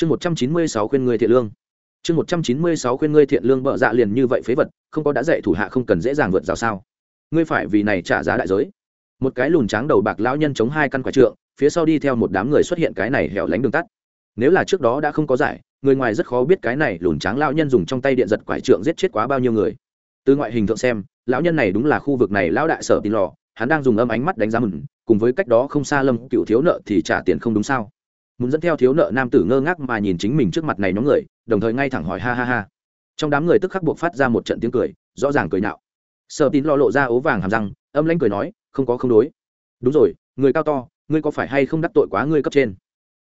chương một trăm chín mươi sáu khuyên người thiện lương. Chương một trăm chín mươi sáu khuyên ngươi thiện lương bợ dạ liền như vậy phế vật, không có đã dạy thủ hạ không cần dễ dàng vượt rào sao. Ngươi phải vì này trả giá đại giới. Một cái lùn trắng đầu bạc lão nhân chống hai căn quả trượng, phía sau đi theo một đám người xuất hiện cái này hẻo lánh đường tắt. Nếu là trước đó đã không có giải, người ngoài rất khó biết cái này lùn trắng lão nhân dùng trong tay điện giật quải trượng giết chết quá bao nhiêu người. Từ ngoại hình thượng xem, lão nhân này đúng là khu vực này lão đại sở tin lò, hắn đang dùng âm ánh mắt đánh giá mừng, cùng với cách đó không xa lâm cựu thiếu nợ thì trả tiền không đúng sao? Muốn dẫn theo thiếu nợ nam tử ngơ ngác mà nhìn chính mình trước mặt này nhóm người, đồng thời ngay thẳng hỏi ha ha ha. Trong đám người tức khắc buộc phát ra một trận tiếng cười, rõ ràng cười nạo sợ tín lo lộ ra ố vàng hàm răng, âm lãnh cười nói, không có không đối. Đúng rồi, người cao to, ngươi có phải hay không đắc tội quá ngươi cấp trên?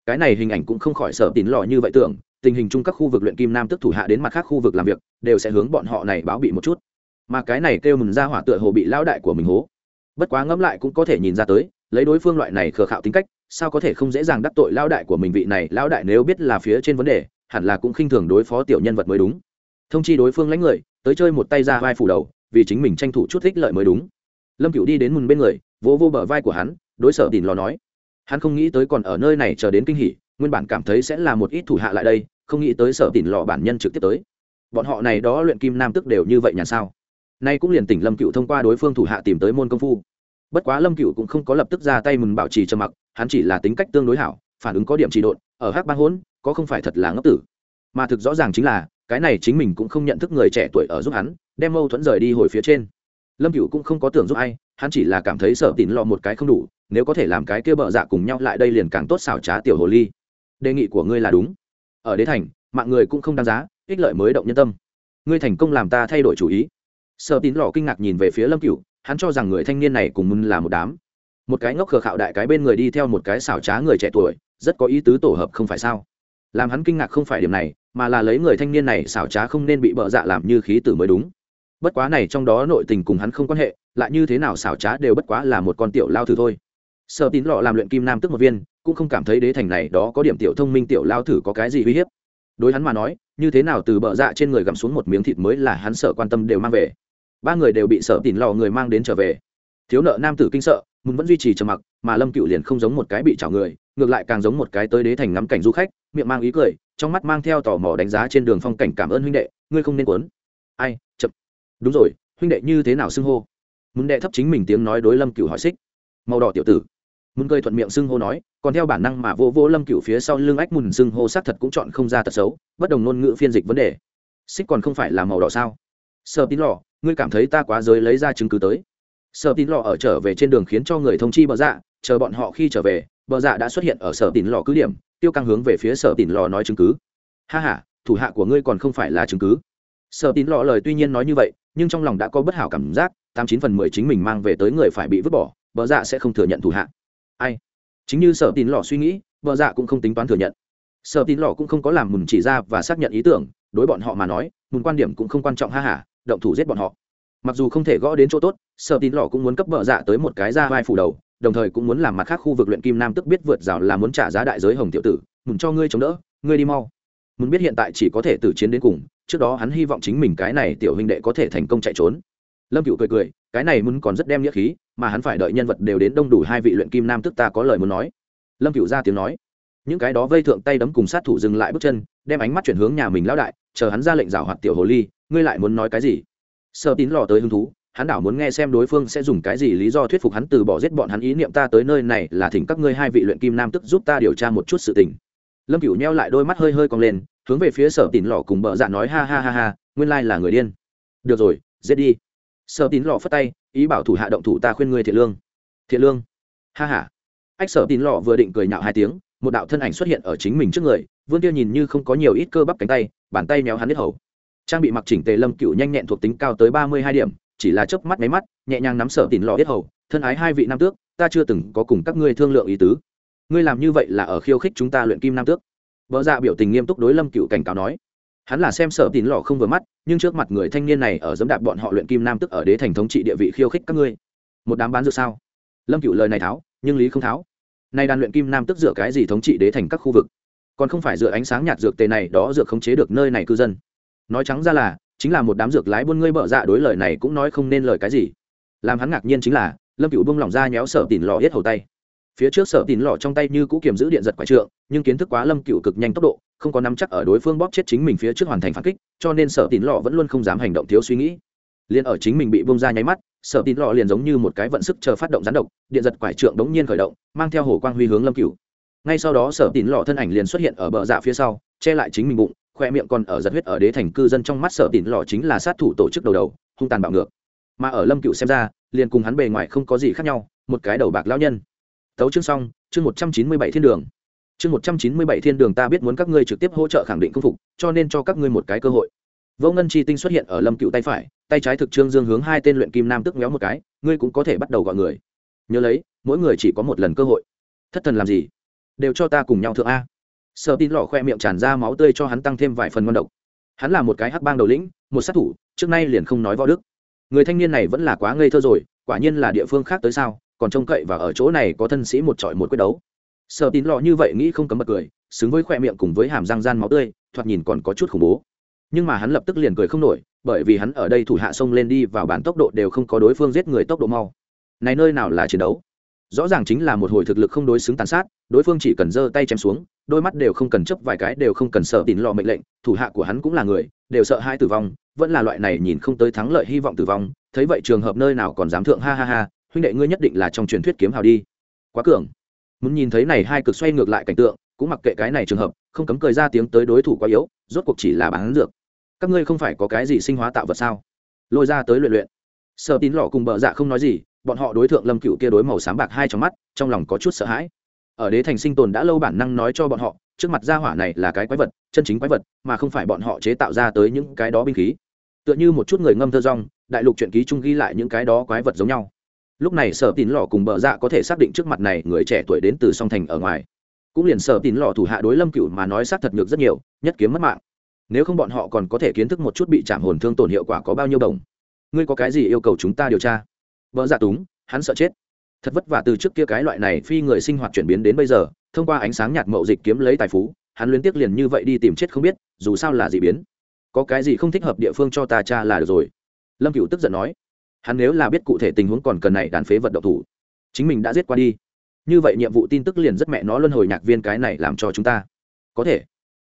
Cái này hình ảnh cũng không khỏi sợ tín lò như vậy tưởng, tình hình chung các khu vực luyện kim nam tức thủ hạ đến mặt khác khu vực làm việc, đều sẽ hướng bọn họ này báo bị một chút. Mà cái này kêu mừng ra hỏa tựa hồ bị lão đại của mình hố. Bất quá ngẫm lại cũng có thể nhìn ra tới, lấy đối phương loại này khờ khạo tính cách sao có thể không dễ dàng đắc tội lão đại của mình vị này? Lão đại nếu biết là phía trên vấn đề, hẳn là cũng khinh thường đối phó tiểu nhân vật mới đúng. Thông chi đối phương lãnh người, tới chơi một tay ra vai phủ đầu, vì chính mình tranh thủ chút thích lợi mới đúng. Lâm cựu đi đến mừng bên người, vỗ vô bờ vai của hắn, đối sở tìm lò nói, hắn không nghĩ tới còn ở nơi này chờ đến kinh hỉ, nguyên bản cảm thấy sẽ là một ít thủ hạ lại đây, không nghĩ tới sở tìm lò bản nhân trực tiếp tới. Bọn họ này đó luyện kim nam tức đều như vậy nhà sao? Nay cũng liền tỉnh lâm cựu thông qua đối phương thủ hạ tìm tới môn công phu. Bất quá lâm cựu cũng không có lập tức ra tay mừng bảo trì trầm mặc hắn chỉ là tính cách tương đối hảo, phản ứng có điểm trị độn, ở hắc bang hỗn, có không phải thật là ngốc tử. Mà thực rõ ràng chính là, cái này chính mình cũng không nhận thức người trẻ tuổi ở giúp hắn, đem mâu thuẫn rời đi hồi phía trên. Lâm cựu cũng không có tưởng giúp ai, hắn chỉ là cảm thấy sợ tín lo một cái không đủ, nếu có thể làm cái kia bợ dạ cùng nhau lại đây liền càng tốt xảo trá tiểu hồ ly. Đề nghị của ngươi là đúng. Ở đế thành, mạng người cũng không đáng giá, ích lợi mới động nhân tâm. Ngươi thành công làm ta thay đổi chủ ý. Sợ tín lò kinh ngạc nhìn về phía lâm cựu hắn cho rằng người thanh niên này cùng mừng là một đám một cái ngốc khờ khạo đại cái bên người đi theo một cái xảo trá người trẻ tuổi, rất có ý tứ tổ hợp không phải sao? Làm hắn kinh ngạc không phải điểm này, mà là lấy người thanh niên này xảo trá không nên bị bợ dạ làm như khí tử mới đúng. Bất quá này trong đó nội tình cùng hắn không quan hệ, lại như thế nào xảo trá đều bất quá là một con tiểu lao thử thôi. Sợ tín lọ làm luyện kim nam tức một viên, cũng không cảm thấy đế thành này đó có điểm tiểu thông minh tiểu lao thử có cái gì uy hiếp. Đối hắn mà nói, như thế nào từ bợ dạ trên người gặm xuống một miếng thịt mới là hắn sợ quan tâm đều mang về. Ba người đều bị sợ tín lò người mang đến trở về. Thiếu nợ nam tử kinh sợ mừng vẫn duy trì trầm mặc, mà lâm cựu liền không giống một cái bị chảo người, ngược lại càng giống một cái tới đế thành ngắm cảnh du khách, miệng mang ý cười, trong mắt mang theo tò mò đánh giá trên đường phong cảnh cảm ơn huynh đệ, ngươi không nên quấn ai, chậm. Đúng rồi, huynh đệ như thế nào xưng hô? Muốn đệ thấp chính mình tiếng nói đối lâm cựu hỏi xích. Màu đỏ tiểu tử. Muốn cười thuận miệng xưng hô nói, còn theo bản năng mà vô vô lâm cựu phía sau lưng ách mùn xưng hô xác thật cũng chọn không ra tật xấu, bất đồng ngôn ngữ phiên dịch vấn đề. Xích còn không phải là màu đỏ sao? Sợ tín lò, ngươi cảm thấy ta quá giới lấy ra chứng cứ tới. Sở tín lò ở trở về trên đường khiến cho người thông chi bờ dạ chờ bọn họ khi trở về, bờ dạ đã xuất hiện ở sở tín lò cứ điểm, tiêu căng hướng về phía sở tín lò nói chứng cứ. Ha h a thủ hạ của ngươi còn không phải là chứng cứ. Sở tín lò lời tuy nhiên nói như vậy, nhưng trong lòng đã có bất hảo cảm giác, tám chín phần mười chính mình mang về tới người phải bị vứt bỏ, bờ dạ sẽ không thừa nhận thủ hạ. Ai? Chính như sở tín lò suy nghĩ, bờ dạ cũng không tính toán thừa nhận. Sở tín lò cũng không có làm mùn chỉ ra và xác nhận ý tưởng, đối bọn họ mà nói, mùn quan điểm cũng không quan trọng ha hả động thủ giết bọn họ mặc dù không thể gõ đến chỗ tốt, sở tín lò cũng muốn cấp bờ dạ tới một cái ra vai phủ đầu, đồng thời cũng muốn làm mặt khác khu vực luyện kim nam tức biết vượt rào là muốn trả giá đại giới hồng tiểu tử mừng cho ngươi chống đỡ, ngươi đi mau. Muốn biết hiện tại chỉ có thể từ chiến đến cùng, trước đó hắn hy vọng chính mình cái này tiểu huynh đệ có thể thành công chạy trốn. Lâm cựu cười cười, cái này muốn còn rất đem nghĩa khí, mà hắn phải đợi nhân vật đều đến đông đủ hai vị luyện kim nam tức ta có lời muốn nói. Lâm cựu ra tiếng nói. Những cái đó vây thượng tay đấm cùng sát thủ dừng lại bước chân, đem ánh mắt chuyển hướng nhà mình lão đại, chờ hắn ra lệnh rào hoạt tiểu hồ ly, ngươi lại muốn nói cái gì? Sợ tín lò tới hứng thú, hắn đảo muốn nghe xem đối phương sẽ dùng cái gì lý do thuyết phục hắn từ bỏ giết bọn hắn ý niệm ta tới nơi này là thỉnh các ngươi hai vị luyện kim nam tức giúp ta điều tra một chút sự tình. Lâm cửu nheo lại đôi mắt hơi hơi cong lên, hướng về phía sở tín lò cùng bợ dạ nói ha ha ha ha, nguyên lai là người điên. Được rồi, giết đi. Sở tín lò phất tay, ý bảo thủ hạ động thủ ta khuyên ngươi thiện lương. Thiện lương? Ha ha. Ách sở tín lò vừa định cười nhạo hai tiếng, một đạo thân ảnh xuất hiện ở chính mình trước người, vương tiêu nhìn như không có nhiều ít cơ bắp cánh tay, bàn tay méo hắn hết hầu trang bị mặc chỉnh tề lâm cựu nhanh nhẹn thuộc tính cao tới ba mươi hai điểm, chỉ là chớp mắt máy mắt, nhẹ nhàng nắm sở tìm lò hết hầu, thân ái hai vị nam tước, ta chưa từng có cùng các ngươi thương lượng ý tứ. Ngươi làm như vậy là ở khiêu khích chúng ta luyện kim nam tước. Vợ dạ biểu tình nghiêm túc đối lâm cựu cảnh cáo nói. Hắn là xem sở tín lò không vừa mắt, nhưng trước mặt người thanh niên này ở dẫm đạp bọn họ luyện kim nam tức ở đế thành thống trị địa vị khiêu khích các ngươi. Một đám bán dược sao? Lâm cựu lời này tháo, nhưng lý không tháo. Nay đàn luyện kim nam tức dựa cái gì thống trị đế thành các khu vực? Còn không phải dựa ánh sáng nhạt dược tề này, đó dược khống chế được nơi này cư dân nói trắng ra là, chính là một đám dược lái buôn ngươi bợ dạ đối lời này cũng nói không nên lời cái gì. Làm hắn ngạc nhiên chính là, lâm cựu bông lỏng ra nhéo sở tỉn lò hết hầu tay. Phía trước sở tỉn lò trong tay như cũ kiềm giữ điện giật quái trượng, nhưng kiến thức quá lâm cựu cực nhanh tốc độ, không có nắm chắc ở đối phương bóp chết chính mình phía trước hoàn thành phản kích, cho nên sở tìn lọ vẫn luôn không dám hành động thiếu suy nghĩ. Liền ở chính mình bị bông ra nháy mắt, sở tín lọ liền giống như một cái vận sức chờ phát động gián độc, điện giật quải trượng đống nhiên khởi động, mang theo hồ quang huy hướng lâm cửu. Ngay sau đó sở tín lọ thân ảnh liền xuất hiện ở bờ dạ phía sau, che lại chính mình bụng khoe miệng còn ở giật huyết ở đế thành cư dân trong mắt sở tín lọ chính là sát thủ tổ chức đầu đầu, hung tàn bạo ngược. Mà ở lâm cựu xem ra, liền cùng hắn bề ngoài không có gì khác nhau, một cái đầu bạc lao nhân. Tấu chương xong, chương một trăm chín mươi bảy thiên đường. Chương một trăm chín mươi bảy thiên đường ta biết muốn các ngươi trực tiếp hỗ trợ khẳng định công phục, cho nên cho các ngươi một cái cơ hội. Vô ngân chi tinh xuất hiện ở lâm cựu tay phải, tay trái thực trương dương hướng hai tên luyện kim nam tức méo một cái, ngươi cũng có thể bắt đầu gọi người. Nhớ lấy, mỗi người chỉ có một lần cơ hội. Thất thần làm gì? Đều cho ta cùng nhau thượng a sợ tin lọ khoe miệng tràn ra máu tươi cho hắn tăng thêm vài phần ngon độc. Hắn là một cái hắc bang đầu lĩnh, một sát thủ, trước nay liền không nói võ đức. Người thanh niên này vẫn là quá ngây thơ rồi, quả nhiên là địa phương khác tới sao, còn trông cậy và ở chỗ này có thân sĩ một trọi một quyết đấu. Sợ tín lọ như vậy nghĩ không cấm bật cười, xứng với khoe miệng cùng với hàm răng gian máu tươi, thoạt nhìn còn có chút khủng bố. Nhưng mà hắn lập tức liền cười không nổi, bởi vì hắn ở đây thủ hạ sông lên đi vào bản tốc độ đều không có đối phương giết người tốc độ mau. Này nơi nào là chiến đấu? Rõ ràng chính là một hồi thực lực không đối xứng tàn sát, đối phương chỉ cần giơ tay chém xuống, đôi mắt đều không cần chấp vài cái, đều không cần sợ tín lọ mệnh lệnh, thủ hạ của hắn cũng là người, đều sợ hai tử vong, vẫn là loại này nhìn không tới thắng lợi hy vọng tử vong. Thấy vậy trường hợp nơi nào còn dám thượng, ha ha ha, huynh đệ ngươi nhất định là trong truyền thuyết kiếm hào đi. Quá cường. Muốn nhìn thấy này hai cực xoay ngược lại cảnh tượng, cũng mặc kệ cái này trường hợp, không cấm cười ra tiếng tới đối thủ quá yếu, rốt cuộc chỉ là bán dược. Các ngươi không phải có cái gì sinh hóa tạo vật sao? Lôi ra tới luyện luyện. Sợ tín lọ cùng bợ dạ không nói gì bọn họ đối tượng lâm cựu kia đối màu sáng bạc hai trong mắt, trong lòng có chút sợ hãi. Ở đế thành sinh tồn đã lâu bản năng nói cho bọn họ, trước mặt gia hỏa này là cái quái vật, chân chính quái vật, mà không phải bọn họ chế tạo ra tới những cái đó binh khí. Tựa như một chút người ngâm thơ rong, đại lục truyện ký trung ghi lại những cái đó quái vật giống nhau. Lúc này sở tín lò cùng bờ dạ có thể xác định trước mặt này người trẻ tuổi đến từ song thành ở ngoài. Cũng liền sở tín lò thủ hạ đối lâm cựu mà nói xác thật ngược rất nhiều, nhất kiếm mất mạng. Nếu không bọn họ còn có thể kiến thức một chút bị chạm hồn thương tổn hiệu quả có bao nhiêu đồng. Ngươi có cái gì yêu cầu chúng ta điều tra? Vợ dạ túng, hắn sợ chết. Thật vất vả từ trước kia cái loại này phi người sinh hoạt chuyển biến đến bây giờ, thông qua ánh sáng nhạt mậu dịch kiếm lấy tài phú, hắn liên tiếp liền như vậy đi tìm chết không biết, dù sao là gì biến. Có cái gì không thích hợp địa phương cho ta cha là được rồi. Lâm cựu tức giận nói. Hắn nếu là biết cụ thể tình huống còn cần này đàn phế vật động thủ, chính mình đã giết qua đi. Như vậy nhiệm vụ tin tức liền rất mẹ nó luân hồi nhạc viên cái này làm cho chúng ta. Có thể.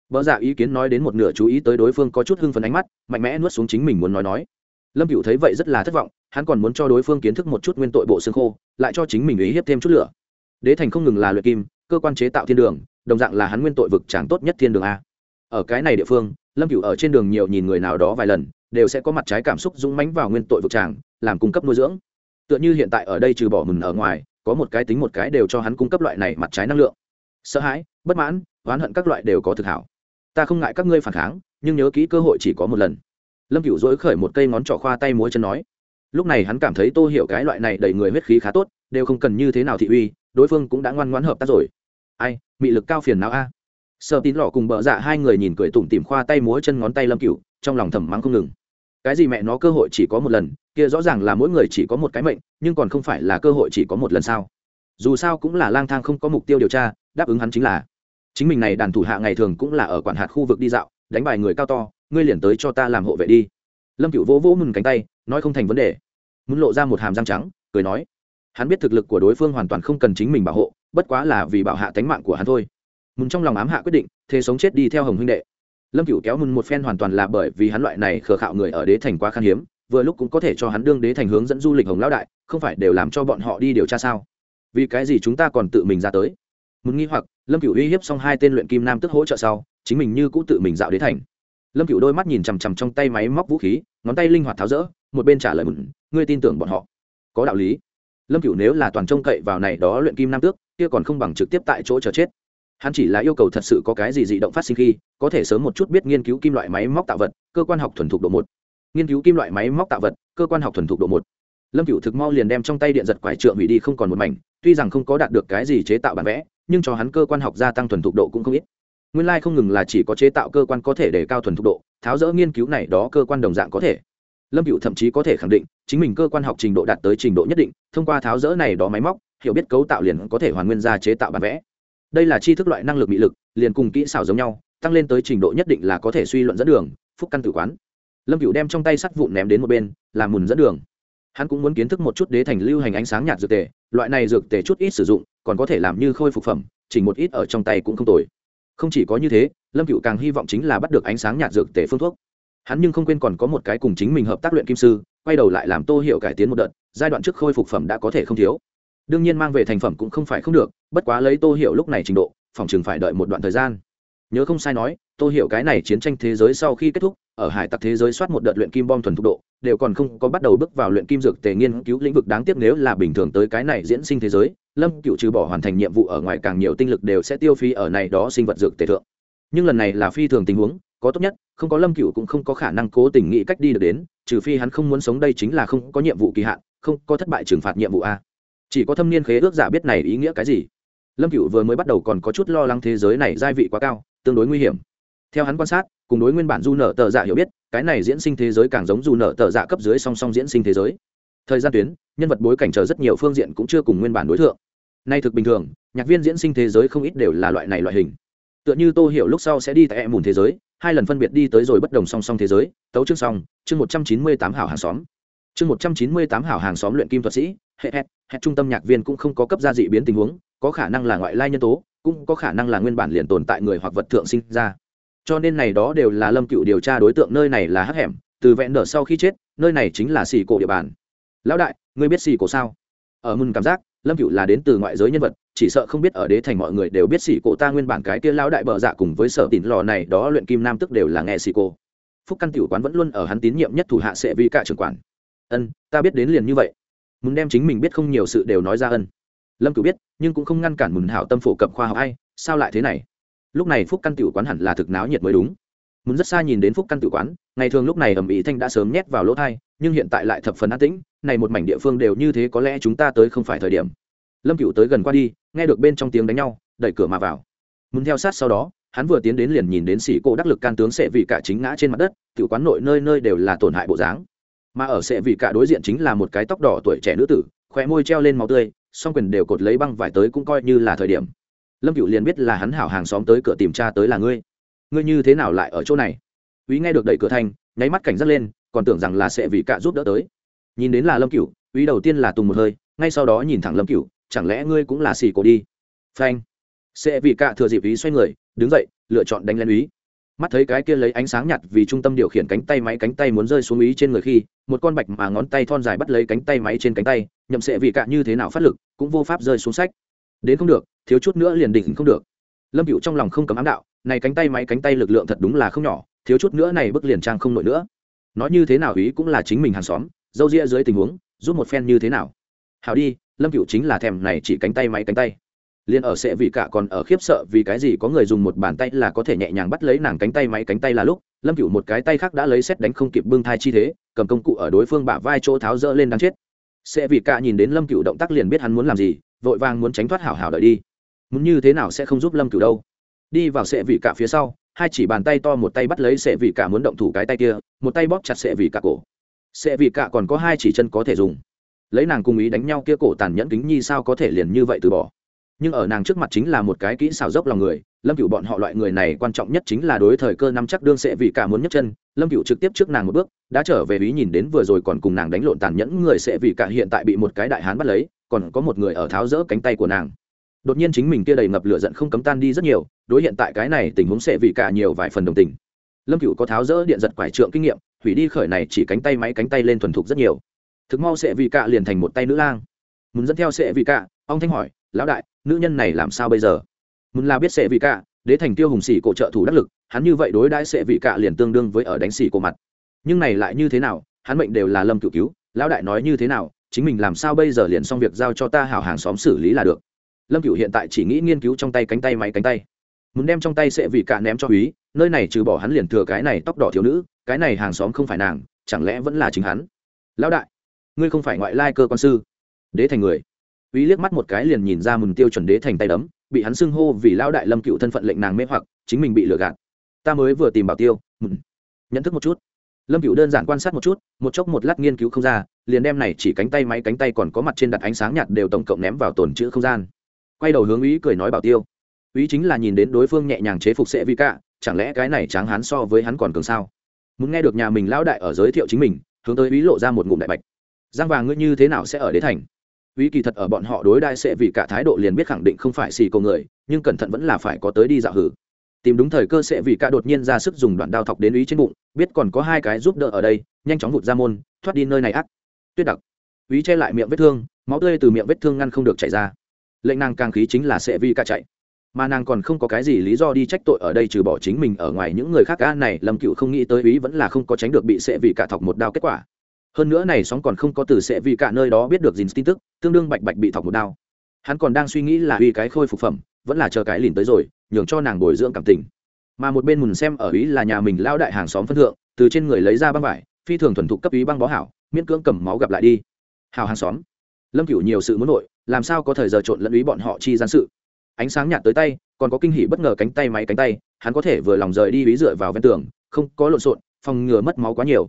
Vợ dạ ý kiến nói đến một nửa chú ý tới đối phương có chút hưng phấn ánh mắt, mạnh mẽ nuốt xuống chính mình muốn nói nói lâm cựu thấy vậy rất là thất vọng, hắn còn muốn cho đối phương kiến thức một chút nguyên tội bộ xương khô, lại cho chính mình ý hiếp thêm chút lửa. Đế thành không ngừng là luyện kim, cơ quan chế tạo thiên đường, đồng dạng là hắn nguyên tội vực tràng tốt nhất thiên đường a. Ở cái này địa phương, lâm cựu ở trên đường nhiều nhìn người nào đó vài lần, đều sẽ có mặt trái cảm xúc dũng mánh vào nguyên tội vực tràng làm cung cấp nuôi dưỡng. Tựa như hiện tại ở đây trừ bỏ mừng ở ngoài, có một cái tính một cái đều cho hắn cung cấp loại này mặt trái năng lượng. Sợ hãi, bất mãn, oán hận các loại đều có thực hảo. Ta không ngại các ngươi phản kháng, nhưng nhớ kỹ cơ hội chỉ có một lần lâm cựu dỗi khởi một cây ngón trỏ khoa tay múa chân nói, lúc này hắn cảm thấy tô hiểu cái loại này đầy người huyết khí khá tốt, đều không cần như thế nào thị uy, đối phương cũng đã ngoan ngoãn hợp tác rồi. Ai, mị lực cao phiền não a. Sợ tín lọ cùng bợ dạ hai người nhìn cười tủm tìm khoa tay múa chân ngón tay lâm cựu trong lòng thầm mắng không ngừng. Cái gì mẹ nó, cơ hội chỉ có một lần, kia rõ ràng là mỗi người chỉ có một cái mệnh, nhưng còn không phải là cơ hội chỉ có một lần sao? Dù sao cũng là lang thang không có mục tiêu điều tra, đáp ứng hắn chính là, chính mình này đàn thủ hạ ngày thường cũng là ở quản hạt khu vực đi dạo, đánh bài người cao to ngươi liền tới cho ta làm hộ vệ đi. Lâm cựu vỗ vỗ mừng cánh tay, nói không thành vấn đề. Muốn lộ ra một hàm răng trắng, cười nói. Hắn biết thực lực của đối phương hoàn toàn không cần chính mình bảo hộ, bất quá là vì bảo hạ tánh mạng của hắn thôi. Mừng trong lòng ám hạ quyết định, thế sống chết đi theo hồng huynh đệ. Lâm cựu kéo mừng một phen hoàn toàn là bởi vì hắn loại này khờ khạo người ở đế thành quá khan hiếm, vừa lúc cũng có thể cho hắn đương đế thành hướng dẫn du lịch hồng lão đại, không phải đều làm cho bọn họ đi điều tra sao? Vì cái gì chúng ta còn tự mình ra tới? Muốn nghi hoặc, lâm cựu uy hiếp xong hai tên luyện kim nam tức hỗ trợ sau, chính mình như cũ tự mình dạo đế thành lâm cựu đôi mắt nhìn chằm chằm trong tay máy móc vũ khí, ngón tay linh hoạt tháo rỡ, một bên trả lời mừng, ngươi tin tưởng bọn họ? Có đạo lý. Lâm cựu nếu là toàn trông cậy vào này đó luyện kim nam tước, kia còn không bằng trực tiếp tại chỗ chờ chết. Hắn chỉ là yêu cầu thật sự có cái gì dị động phát sinh khi, có thể sớm một chút biết nghiên cứu kim loại máy móc tạo vật, cơ quan học thuần thục độ một. Nghiên cứu kim loại máy móc tạo vật, cơ quan học thuần thục độ một. Lâm cựu thực mau liền đem trong tay điện giật quải trượng hủy đi không còn một mảnh, tuy rằng không có đạt được cái gì chế tạo bản vẽ, nhưng cho hắn cơ quan học gia tăng thuần thục độ cũng không ít nguyên lai không ngừng là chỉ có chế tạo cơ quan có thể để cao thuần thục độ, tháo rỡ nghiên cứu này đó cơ quan đồng dạng có thể. Lâm cựu thậm chí có thể khẳng định, chính mình cơ quan học trình độ đạt tới trình độ nhất định, thông qua tháo rỡ này đó máy móc, hiểu biết cấu tạo liền có thể hoàn nguyên ra chế tạo bản vẽ. Đây là tri thức loại năng lực bị lực, liền cùng kỹ xảo giống nhau, tăng lên tới trình độ nhất định là có thể suy luận dẫn đường, phúc căn tử quán. Lâm cựu đem trong tay sắt vụn ném đến một bên làm mùn dẫn đường. Hắn cũng muốn kiến thức một chút đế thành lưu hành ánh sáng nhạt dược tề, loại này dược tề chút ít sử dụng, còn có thể làm như khôi phục phẩm chỉ một ít ở trong tay cũng không tồi không chỉ có như thế, lâm cựu càng hy vọng chính là bắt được ánh sáng nhạt dược tể phương thuốc. Hắn nhưng không quên còn có một cái cùng chính mình hợp tác luyện kim sư, quay đầu lại làm tô hiệu cải tiến một đợt, giai đoạn trước khôi phục phẩm đã có thể không thiếu. Đương nhiên mang về thành phẩm cũng không phải không được, bất quá lấy tô hiệu lúc này trình độ, phòng chừng phải đợi một đoạn thời gian. Nhớ không sai nói, tô hiệu cái này chiến tranh thế giới sau khi kết thúc, ở hải tặc thế giới soát một đợt luyện kim bom thuần thục độ, đều còn không có bắt đầu bước vào luyện kim dược tề nghiên cứu lĩnh vực đáng tiếc nếu là bình thường tới cái này diễn sinh thế giới lâm cựu trừ bỏ hoàn thành nhiệm vụ ở ngoài càng nhiều tinh lực đều sẽ tiêu phí ở này đó sinh vật dược tề thượng. Nhưng lần này là phi thường tình huống, có tốt nhất, không có lâm cựu cũng không có khả năng cố tình nghĩ cách đi được đến, trừ phi hắn không muốn sống đây chính là không có nhiệm vụ kỳ hạn, không có thất bại trừng phạt nhiệm vụ a. Chỉ có thâm niên khế ước giả biết này ý nghĩa cái gì. Lâm cựu vừa mới bắt đầu còn có chút lo lắng thế giới này gia vị quá cao, tương đối nguy hiểm. Theo hắn quan sát, cùng đối nguyên bản du nợ tờ giả hiểu biết, cái này diễn sinh thế giới càng giống du nợ tờ giả cấp dưới song song diễn sinh thế giới thời gian tuyến, nhân vật bối cảnh chờ rất nhiều phương diện cũng chưa cùng nguyên bản đối tượng nay thực bình thường, nhạc viên diễn sinh thế giới không ít đều là loại này loại hình. Tựa như tô hiểu lúc sau sẽ đi tại em mùn thế giới, hai lần phân biệt đi tới rồi bất đồng song song thế giới, tấu chương song chương một trăm chín mươi tám hảo hàng xóm. Chương một trăm chín mươi tám hảo hàng xóm luyện kim thuật sĩ, hệ hệ hệ trung tâm nhạc viên cũng không có cấp gia dị biến tình huống, có khả năng là ngoại lai nhân tố, cũng có khả năng là nguyên bản liền tồn tại người hoặc vật thượng sinh ra. Cho nên này đó đều là lâm cựu điều tra đối tượng, nơi này là hắc hẻm, từ vẹn nở sau khi chết, nơi này chính là xì cổ địa bàn lão đại, ngươi biết xì cổ sao? Ở mừng cảm giác, lâm cựu là đến từ ngoại giới nhân vật, chỉ sợ không biết ở đế thành mọi người đều biết xì cổ ta nguyên bản cái kia lão đại bờ dạ cùng với sở tín lò này đó luyện kim nam tức đều là nghe xì cổ. Phúc căn tiểu quán vẫn luôn ở hắn tín nhiệm nhất thủ hạ sẽ vi cả trưởng quản. Ân, ta biết đến liền như vậy. Muốn đem chính mình biết không nhiều sự đều nói ra ân. Lâm cựu biết, nhưng cũng không ngăn cản mừng hảo tâm phổ cập khoa học hay sao lại thế này? Lúc này phúc căn tiểu quán hẳn là thực náo nhiệt mới đúng muốn rất xa nhìn đến phúc căn tự quán, ngày thường lúc này ẩm ý thanh đã sớm nhét vào lỗ thai, nhưng hiện tại lại thập phần an tĩnh, này một mảnh địa phương đều như thế có lẽ chúng ta tới không phải thời điểm. Lâm cựu tới gần qua đi, nghe được bên trong tiếng đánh nhau, đẩy cửa mà vào. Muốn theo sát sau đó, hắn vừa tiến đến liền nhìn đến sĩ cô đắc lực can tướng sẽ vì cả chính ngã trên mặt đất tự quán nội nơi nơi đều là tổn hại bộ dáng. Mà ở sẽ vì cả đối diện chính là một cái tóc đỏ tuổi trẻ nữ tử, khóe môi treo lên máu tươi, song quyền đều cột lấy băng vải tới cũng coi như là thời điểm. Lâm cựu liền biết là hắn hảo hàng xóm tới cửa tìm cha tới là ngươi ngươi như thế nào lại ở chỗ này? Uy nghe được đẩy cửa thành, nháy mắt cảnh giác lên còn tưởng rằng là sẽ vì cạ giúp đỡ tới. Nhìn đến là lâm cửu uy đầu tiên là tùng một hơi ngay sau đó nhìn thẳng lâm cửu chẳng lẽ ngươi cũng là xì cổ đi? Phanh. Sẽ vì cạ thừa dịp ý xoay người đứng dậy lựa chọn đánh lên úy mắt thấy cái kia lấy ánh sáng nhạt vì trung tâm điều khiển cánh tay máy cánh tay muốn rơi xuống ý trên người khi một con bạch mà ngón tay thon dài bắt lấy cánh tay máy trên cánh tay nhậm sẽ vì cạ như thế nào phát lực cũng vô pháp rơi xuống sách. Đến không được thiếu chút nữa liền đỉnh không được. Lâm cựu trong lòng không cấm ám đạo này cánh tay máy cánh tay lực lượng thật đúng là không nhỏ, thiếu chút nữa này bức liền trang không nổi nữa. Nói như thế nào ý cũng là chính mình hàng xóm, dâu ria dưới tình huống, giúp một phen như thế nào. Hào đi, lâm cựu chính là thèm này chỉ cánh tay máy cánh tay. Liền ở sẽ vì cả còn ở khiếp sợ vì cái gì có người dùng một bàn tay là có thể nhẹ nhàng bắt lấy nàng cánh tay máy cánh tay là lúc, lâm cựu một cái tay khác đã lấy xét đánh không kịp bưng thai chi thế, cầm công cụ ở đối phương bả vai chỗ tháo rỡ lên đáng chết. Sẽ vì cả nhìn đến lâm cựu động tác liền biết hắn muốn làm gì, vội vàng muốn tránh thoát hảo hảo đợi đi. Muốn như thế nào sẽ không giúp lâm cửu đâu đi vào sệ vị cả phía sau, hai chỉ bàn tay to một tay bắt lấy sệ vị cả muốn động thủ cái tay kia, một tay bóp chặt sệ vị cả cổ. Sệ vị cả còn có hai chỉ chân có thể dùng. Lấy nàng cùng ý đánh nhau kia cổ tàn nhẫn kính nhi sao có thể liền như vậy từ bỏ? Nhưng ở nàng trước mặt chính là một cái kỹ xảo dốc lòng người, lâm cựu bọn họ loại người này quan trọng nhất chính là đối thời cơ năm chắc đương sệ vị cả muốn nhấc chân. Lâm cựu trực tiếp trước nàng một bước, đã trở về ý nhìn đến vừa rồi còn cùng nàng đánh lộn tàn nhẫn người sệ vị cả hiện tại bị một cái đại hán bắt lấy, còn có một người ở tháo rỡ cánh tay của nàng đột nhiên chính mình kia đầy ngập lửa giận không cấm tan đi rất nhiều, đối hiện tại cái này tình huống sẽ vì cả nhiều vài phần đồng tình. Lâm cựu có tháo rỡ điện giật quải trượng kinh nghiệm, hủy đi khởi này chỉ cánh tay máy cánh tay lên thuần thục rất nhiều. Thực mau sẽ vì cả liền thành một tay nữ lang. Muốn dẫn theo sẽ vì cả, ông thanh hỏi, lão đại, nữ nhân này làm sao bây giờ? Muốn là biết sẽ vì cả, đế thành tiêu hùng xỉ cổ trợ thủ đắc lực, hắn như vậy đối đãi sẽ vị cả liền tương đương với ở đánh xỉ cổ mặt. Nhưng này lại như thế nào, hắn mệnh đều là lâm cựu cứu, lão đại nói như thế nào, chính mình làm sao bây giờ liền xong việc giao cho ta hảo hàng xóm xử lý là được lâm cựu hiện tại chỉ nghĩ nghiên cứu trong tay cánh tay máy cánh tay. Muốn đem trong tay sẽ vì cả ném cho húy, nơi này trừ bỏ hắn liền thừa cái này tóc đỏ thiếu nữ, cái này hàng xóm không phải nàng, chẳng lẽ vẫn là chính hắn? Lão đại, ngươi không phải ngoại lai cơ quan sư. Đế thành người. Húy liếc mắt một cái liền nhìn ra mừng tiêu chuẩn đế thành tay đấm, bị hắn xưng hô vì lão đại lâm cựu thân phận lệnh nàng mê hoặc, chính mình bị lừa gạt. Ta mới vừa tìm bảo tiêu, mừng. Nhận thức một chút. Lâm cựu đơn giản quan sát một chút, một chốc một lát nghiên cứu không ra, liền đem này chỉ cánh tay máy cánh tay còn có mặt trên đặt ánh sáng nhạt đều tổng cộng ném vào tồn chữ không gian quay đầu hướng ý cười nói bảo tiêu. Ý chính là nhìn đến đối phương nhẹ nhàng chế phục sệ vi cả chẳng lẽ cái này tráng hán so với hắn còn cường sao? Muốn nghe được nhà mình lão đại ở giới thiệu chính mình, hướng tới ý lộ ra một ngụm đại bạch. Giang vàng ngươi như thế nào sẽ ở đế thành? Ý kỳ thật ở bọn họ đối đại sẽ vì cả thái độ liền biết khẳng định không phải xì cầu người, nhưng cẩn thận vẫn là phải có tới đi dạo hử. Tìm đúng thời cơ sẽ vì cả đột nhiên ra sức dùng đoạn đao thọc đến ý trên bụng, biết còn có hai cái giúp đỡ ở đây, nhanh chóng vụt ra môn, thoát đi nơi này ác. Tuyết đặc. Ý che lại miệng vết thương, máu tươi từ miệng vết thương ngăn không được chảy ra lệnh nàng càng khí chính là sẽ vì cả chạy. Mà nàng còn không có cái gì lý do đi trách tội ở đây trừ bỏ chính mình ở ngoài những người khác. Ca này, lâm cựu không nghĩ tới ý vẫn là không có tránh được bị sẽ vì cả thọc một đao kết quả. Hơn nữa này sóng còn không có từ sẽ vì cả nơi đó biết được gìn tin tức, tương đương bạch bạch bị thọc một đao. Hắn còn đang suy nghĩ là uy cái khôi phục phẩm, vẫn là chờ cái lìn tới rồi, nhường cho nàng bồi dưỡng cảm tình. Mà một bên mùn xem ở ý là nhà mình lao đại hàng xóm phân thượng, từ trên người lấy ra băng vải, phi thường thuần thục cấp ý băng bó hảo, miễn cưỡng cầm máu gặp lại đi. Hào hàng xóm lâm cửu nhiều sự muốn nội làm sao có thời giờ trộn lẫn ý bọn họ chi gian sự? Ánh sáng nhạt tới tay, còn có kinh hỉ bất ngờ cánh tay máy cánh tay, hắn có thể vừa lòng rời đi ý dựa vào ven tường, không, có lộn xộn, phòng ngừa mất máu quá nhiều.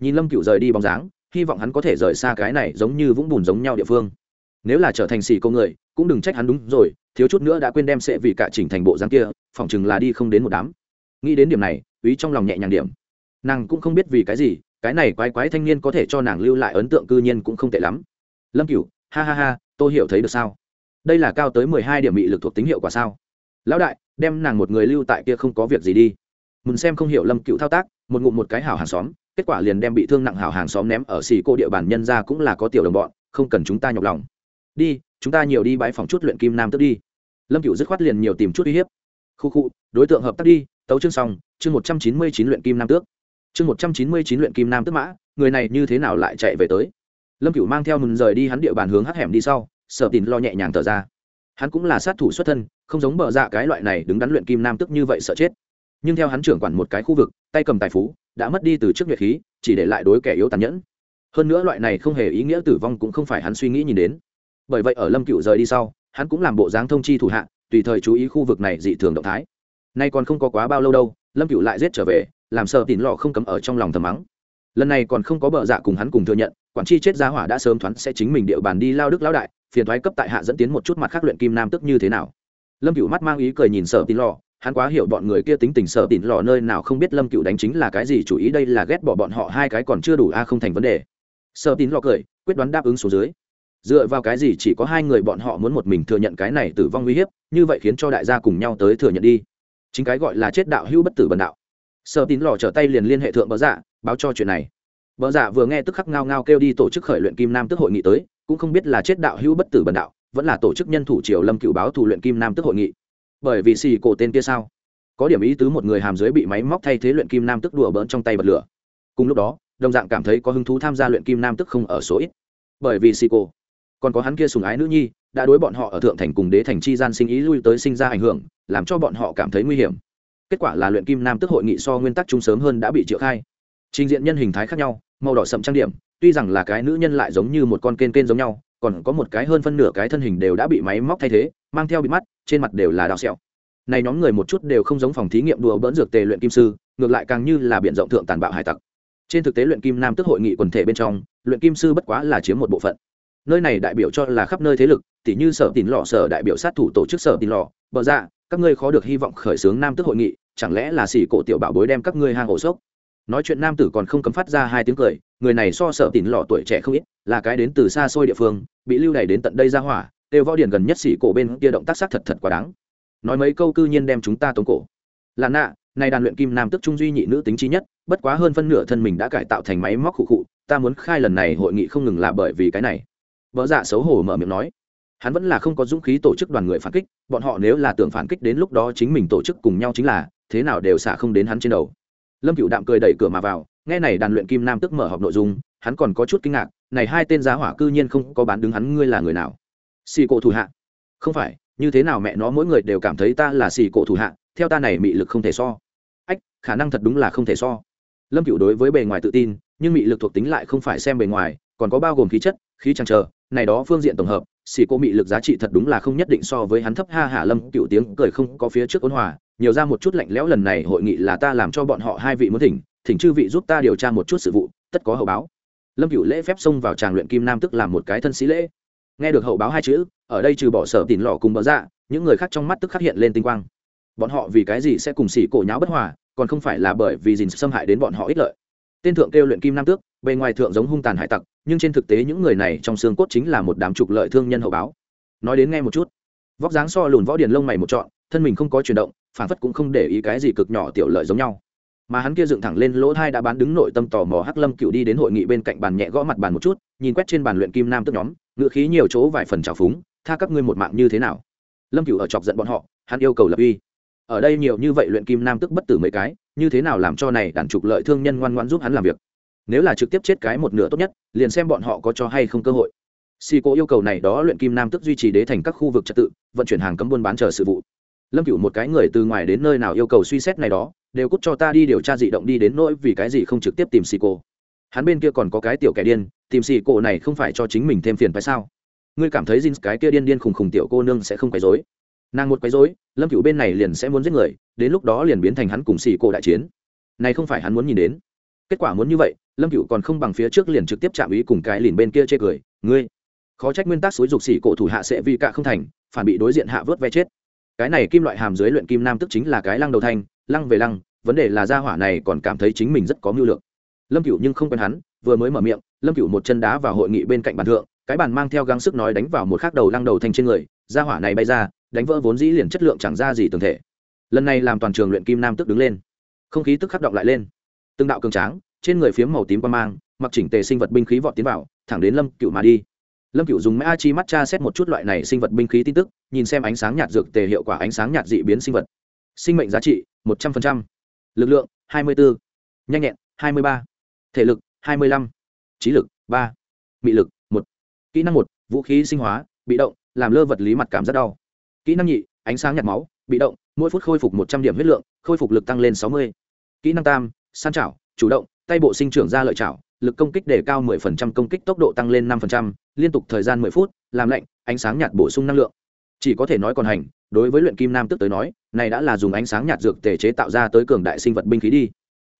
Nhìn lâm cửu rời đi bóng dáng, hy vọng hắn có thể rời xa cái này giống như vũng bùn giống nhau địa phương. Nếu là trở thành xì câu người, cũng đừng trách hắn đúng rồi, thiếu chút nữa đã quên đem sẽ vì cả chỉnh thành bộ dáng kia, phỏng chừng là đi không đến một đám. Nghĩ đến điểm này, ý trong lòng nhẹ nhàng điểm. Nàng cũng không biết vì cái gì, cái này quái quái thanh niên có thể cho nàng lưu lại ấn tượng cư nhiên cũng không tệ lắm lâm cửu, ha ha ha, tôi hiểu thấy được sao? Đây là cao tới mười hai điểm bị lực thuộc tính hiệu quả sao? Lão đại, đem nàng một người lưu tại kia không có việc gì đi. Mừng xem không hiểu lâm cựu thao tác, một ngụm một cái hảo hàng xóm, kết quả liền đem bị thương nặng hảo hàng xóm ném ở xì cô địa bàn nhân ra cũng là có tiểu đồng bọn, không cần chúng ta nhọc lòng. Đi, chúng ta nhiều đi bãi phòng chút luyện kim nam tức đi. Lâm cựu dứt khoát liền nhiều tìm chút uy hiếp. Khu khu, đối tượng hợp tác đi, tấu chương xong, chương một trăm chín mươi chín luyện kim nam tước. Chương một trăm chín mươi chín luyện kim nam tước mã, người này như thế nào lại chạy về tới? Lâm cựu mang theo mừng rời đi hắn địa bàn hướng hắc hẻm đi sau sợ tín lo nhẹ nhàng thở ra. Hắn cũng là sát thủ xuất thân, không giống bờ dạ cái loại này đứng đắn luyện kim nam tức như vậy sợ chết. Nhưng theo hắn trưởng quản một cái khu vực, tay cầm tài phú, đã mất đi từ trước nhuệ khí, chỉ để lại đối kẻ yếu tàn nhẫn. Hơn nữa loại này không hề ý nghĩa tử vong cũng không phải hắn suy nghĩ nhìn đến. Bởi vậy ở lâm cựu rời đi sau, hắn cũng làm bộ dáng thông chi thủ hạ, tùy thời chú ý khu vực này dị thường động thái. Nay còn không có quá bao lâu đâu, lâm cựu lại giết trở về, làm sợ tín lọ không cấm ở trong lòng thầm mắng. Lần này còn không có bờ dạ cùng hắn cùng thừa nhận quản chi chết gia hỏa đã sớm thoáng sẽ chính mình địa bàn đi lao đức lão đại, phiền thoái cấp tại hạ dẫn tiến một chút mặt khác luyện kim nam tức như thế nào. Lâm cựu mắt mang ý cười nhìn sở tín lò, hắn quá hiểu bọn người kia tính tình sở tín lò nơi nào không biết lâm cựu đánh chính là cái gì, chủ ý đây là ghét bỏ bọn họ hai cái còn chưa đủ a, không thành vấn đề. Sở tín lò cười, quyết đoán đáp ứng số dưới. Dựa vào cái gì chỉ có hai người bọn họ muốn một mình thừa nhận cái này tử vong uy hiếp, như vậy khiến cho đại gia cùng nhau tới thừa nhận đi. Chính cái gọi là chết đạo hữu bất tử bần đạo. Sở tín lò trở tay liền liên hệ thượng bờ dạ báo cho chuyện này bờ dạ vừa nghe tức khắc ngao ngao kêu đi tổ chức khởi luyện kim nam tức hội nghị tới, cũng không biết là chết đạo hữu bất tử bần đạo, vẫn là tổ chức nhân thủ triều lâm cựu báo thủ luyện kim nam tức hội nghị. Bởi vì xì cổ tên kia sao? Có điểm ý tứ một người hàm dưới bị máy móc thay thế luyện kim nam tức đùa bỡn trong tay bật lửa. Cùng lúc đó, đồng dạng cảm thấy có hứng thú tham gia luyện kim nam tức không ở số ít. Bởi vì xì cổ, còn có hắn kia sùng ái nữ nhi, đã đối bọn họ ở thượng thành cùng đế thành chi gian sinh ý lui tới sinh ra ảnh hưởng, làm cho bọn họ cảm thấy nguy hiểm. Kết quả là luyện kim nam tức hội nghị so nguyên tắc chung sớm hơn đã bị triệu khai trình diện nhân hình thái khác nhau, màu đỏ sậm trang điểm, tuy rằng là cái nữ nhân lại giống như một con kên kên giống nhau, còn có một cái hơn phân nửa cái thân hình đều đã bị máy móc thay thế, mang theo bị mắt, trên mặt đều là đào sẹo. Này nhóm người một chút đều không giống phòng thí nghiệm đùa bỡn dược tề luyện kim sư, ngược lại càng như là biện rộng thượng tàn bạo hải tặc. Trên thực tế luyện kim nam tức hội nghị quần thể bên trong, luyện kim sư bất quá là chiếm một bộ phận. Nơi này đại biểu cho là khắp nơi thế lực, tỉ như sở tín lò, sở đại biểu sát thủ tổ chức sở tín lò. bờ ra các ngươi khó được hy vọng khởi xướng nam tức hội nghị, chẳng lẽ là xỉ cổ tiểu bảo bối đem các ngươi hang ổ sốc? Nói chuyện nam tử còn không cấm phát ra hai tiếng cười, người này so sợ tín lọ tuổi trẻ không ít, là cái đến từ xa xôi địa phương, bị lưu đày đến tận đây ra hỏa đều võ điển gần nhất xỉ cổ bên kia động tác sắc thật thật quá đáng. Nói mấy câu cư nhiên đem chúng ta tống cổ. Là nạ, này đàn luyện kim nam tức trung duy nhị nữ tính trí nhất, bất quá hơn phân nửa thân mình đã cải tạo thành máy móc khụ khụ, ta muốn khai lần này hội nghị không ngừng là bởi vì cái này. Vợ dạ xấu hổ mở miệng nói. Hắn vẫn là không có dũng khí tổ chức đoàn người phản kích, bọn họ nếu là tưởng phản kích đến lúc đó chính mình tổ chức cùng nhau chính là, thế nào đều xả không đến hắn trên đầu lâm cựu đạm cười đẩy cửa mà vào, nghe này đàn luyện kim nam tức mở họp nội dung, hắn còn có chút kinh ngạc, này hai tên giá hỏa cư nhiên không có bán đứng hắn, ngươi là người nào? Xì cổ thủ hạ. Không phải, như thế nào mẹ nó mỗi người đều cảm thấy ta là xì cổ thủ hạ, theo ta này mị lực không thể so. Ách, khả năng thật đúng là không thể so. Lâm cựu đối với bề ngoài tự tin, nhưng mị lực thuộc tính lại không phải xem bề ngoài, còn có bao gồm khí chất, khí trang chờ này đó phương diện tổng hợp, xì cô mị lực giá trị thật đúng là không nhất định so với hắn thấp, ha hạ lâm cựu tiếng cười không có phía trước ôn hòa nhiều ra một chút lạnh lẽo lần này hội nghị là ta làm cho bọn họ hai vị muốn thỉnh thỉnh chư vị giúp ta điều tra một chút sự vụ, tất có hậu báo. Lâm cựu lễ phép xông vào tràng luyện kim nam tức làm một cái thân sĩ lễ. Nghe được hậu báo hai chữ, ở đây trừ bỏ sở tỉn lọ cùng bờ dạ những người khác trong mắt tức khắc hiện lên tinh quang. Bọn họ vì cái gì sẽ cùng xỉ cổ nháo bất hòa, còn không phải là bởi vì dình xâm hại đến bọn họ ích lợi. Tên thượng kêu luyện kim nam tước, bề ngoài thượng giống hung tàn hải tặc, nhưng trên thực tế những người này trong xương cốt chính là một đám trục lợi thương nhân hậu báo. Nói đến nghe một chút. Vóc dáng so lùn võ điền lông mày một trọn, thân mình không có chuyển động phản phất cũng không để ý cái gì cực nhỏ tiểu lợi giống nhau. Mà hắn kia dựng thẳng lên lỗ thai đã bán đứng nội tâm tò mò hắc lâm cựu đi đến hội nghị bên cạnh bàn nhẹ gõ mặt bàn một chút, nhìn quét trên bàn luyện kim nam tức nhóm, ngựa khí nhiều chỗ vài phần trào phúng, tha các ngươi một mạng như thế nào? Lâm cựu ở chọc giận bọn họ, hắn yêu cầu lập uy. Ở đây nhiều như vậy luyện kim nam tức bất tử mấy cái, như thế nào làm cho này đàn trục lợi thương nhân ngoan ngoan giúp hắn làm việc? Nếu là trực tiếp chết cái một nửa tốt nhất, liền xem bọn họ có cho hay không cơ hội. Si cố yêu cầu này đó luyện kim nam tức duy trì đế thành các khu vực trật tự, vận chuyển hàng cấm buôn bán chờ sự vụ lâm cựu một cái người từ ngoài đến nơi nào yêu cầu suy xét này đó, đều cút cho ta đi điều tra dị động đi đến nỗi vì cái gì không trực tiếp tìm xì cô hắn bên kia còn có cái tiểu kẻ điên, tìm xì cô này không phải cho chính mình thêm phiền phải sao? Ngươi cảm thấy dinh cái kia điên điên khùng khùng tiểu cô nương sẽ không quấy rối? Nàng một quấy rối, lâm cựu bên này liền sẽ muốn giết người, đến lúc đó liền biến thành hắn cùng xì cô đại chiến. Này không phải hắn muốn nhìn đến. Kết quả muốn như vậy, lâm cựu còn không bằng phía trước liền trực tiếp chạm ý cùng cái liền bên kia chê cười, ngươi, khó trách nguyên tắc xúi dục xỉ cổ thủ hạ sẽ vì cả không thành, phản bị đối diện hạ vớt ve chết cái này kim loại hàm dưới luyện kim nam tức chính là cái lăng đầu thanh, lăng về lăng, vấn đề là gia hỏa này còn cảm thấy chính mình rất có mưu lược. Lâm cựu nhưng không quen hắn, vừa mới mở miệng, lâm cựu một chân đá vào hội nghị bên cạnh bàn thượng, cái bàn mang theo gắng sức nói đánh vào một khắc đầu lăng đầu thanh trên người, gia hỏa này bay ra, đánh vỡ vốn dĩ liền chất lượng chẳng ra gì tường thể. Lần này làm toàn trường luyện kim nam tức đứng lên. Không khí tức khắc động lại lên. Từng đạo cường tráng, trên người phiếm màu tím qua mang, mặc chỉnh tề sinh vật binh khí vọt tiến vào, thẳng đến lâm cựu mà đi lâm cựu dùng mã chi mắt tra xét một chút loại này sinh vật binh khí tin tức, nhìn xem ánh sáng nhạt dược tề hiệu quả ánh sáng nhạt dị biến sinh vật. Sinh mệnh giá trị, một trăm linh lực lượng, hai mươi bốn nhanh nhẹn, hai mươi ba. Thể lực, hai mươi lăm. Trí lực, ba. Mị lực, một. Kỹ năng một, vũ khí sinh hóa, bị động, làm lơ vật lý mặt cảm rất đau. Kỹ năng nhị, ánh sáng nhạt máu, bị động, mỗi phút khôi phục một trăm điểm huyết lượng, khôi phục lực tăng lên sáu mươi. Kỹ năng tam san chảo chủ động tay bộ sinh trưởng ra lợi chảo lực công kích đề cao 10% công kích tốc độ tăng lên 5%, liên tục thời gian 10 phút, làm lạnh, ánh sáng nhạt bổ sung năng lượng. Chỉ có thể nói còn hành, đối với luyện kim nam tức tới nói, này đã là dùng ánh sáng nhạt dược tề chế tạo ra tới cường đại sinh vật binh khí đi.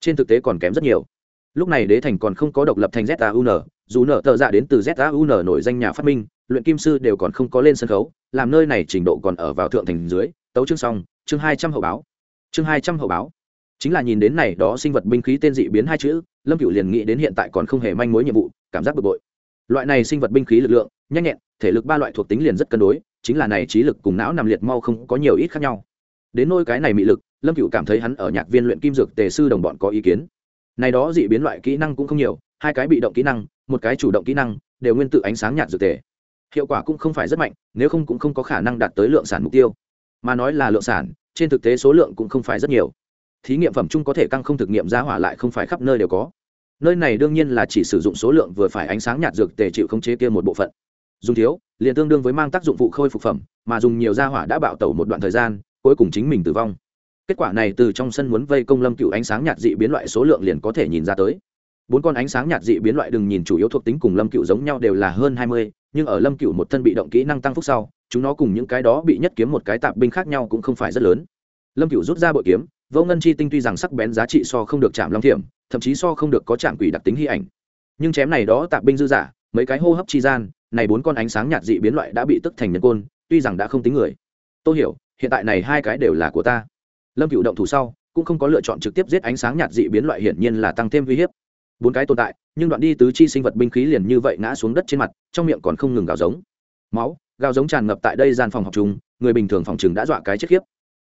Trên thực tế còn kém rất nhiều. Lúc này đế thành còn không có độc lập thành ZAUN, dù nở tờ dạ đến từ ZAUN nổi danh nhà phát minh, luyện kim sư đều còn không có lên sân khấu, làm nơi này trình độ còn ở vào thượng thành dưới, tấu chương xong, chương 200 hậu báo. Chương 200 hậu báo chính là nhìn đến này, đó sinh vật binh khí tên dị biến hai chữ, lâm cựu liền nghĩ đến hiện tại còn không hề manh mối nhiệm vụ, cảm giác bực bội. Loại này sinh vật binh khí lực lượng, nhanh nhẹn, thể lực ba loại thuộc tính liền rất cân đối, chính là này trí lực cùng não nằm liệt mau không có nhiều ít khác nhau. Đến nôi cái này mị lực, lâm cựu cảm thấy hắn ở nhạc viên luyện kim dược tề sư đồng bọn có ý kiến. Này đó dị biến loại kỹ năng cũng không nhiều, hai cái bị động kỹ năng, một cái chủ động kỹ năng, đều nguyên tự ánh sáng nhạt dược tề. Hiệu quả cũng không phải rất mạnh, nếu không cũng không có khả năng đạt tới lượng sản mục tiêu. Mà nói là lượng sản, trên thực tế số lượng cũng không phải rất nhiều thí nghiệm phẩm chung có thể căng không thực nghiệm ra hỏa lại không phải khắp nơi đều có. Nơi này đương nhiên là chỉ sử dụng số lượng vừa phải ánh sáng nhạt dược tề chịu khống chế kia một bộ phận. Dùng thiếu, liền tương đương với mang tác dụng phụ khôi phục phẩm, mà dùng nhiều ra hỏa đã bạo tẩu một đoạn thời gian, cuối cùng chính mình tử vong. Kết quả này từ trong sân muốn vây công lâm cựu ánh sáng nhạt dị biến loại số lượng liền có thể nhìn ra tới. Bốn con ánh sáng nhạt dị biến loại đừng nhìn chủ yếu thuộc tính cùng lâm cựu giống nhau đều là hơn hai mươi, nhưng ở lâm cựu một thân bị động kỹ năng tăng phúc sau, chúng nó cùng những cái đó bị nhất kiếm một cái tạp binh khác nhau cũng không phải rất lớn. Lâm cựu rút ra bội kiếm vô ngân chi tinh tuy rằng sắc bén giá trị so không được chạm long thiểm, thậm chí so không được có chạm quỷ đặc tính hy ảnh. Nhưng chém này đó tạp binh dư giả, mấy cái hô hấp chi gian, này bốn con ánh sáng nhạt dị biến loại đã bị tức thành nhân côn, tuy rằng đã không tính người. Tôi hiểu, hiện tại này hai cái đều là của ta. Lâm cựu động thủ sau, cũng không có lựa chọn trực tiếp giết ánh sáng nhạt dị biến loại hiển nhiên là tăng thêm uy hiếp. Bốn cái tồn tại, nhưng đoạn đi tứ chi sinh vật binh khí liền như vậy ngã xuống đất trên mặt, trong miệng còn không ngừng gào giống. Máu, gào giống tràn ngập tại đây gian phòng học chúng người bình thường phòng chừng đã dọa cái chết khiếp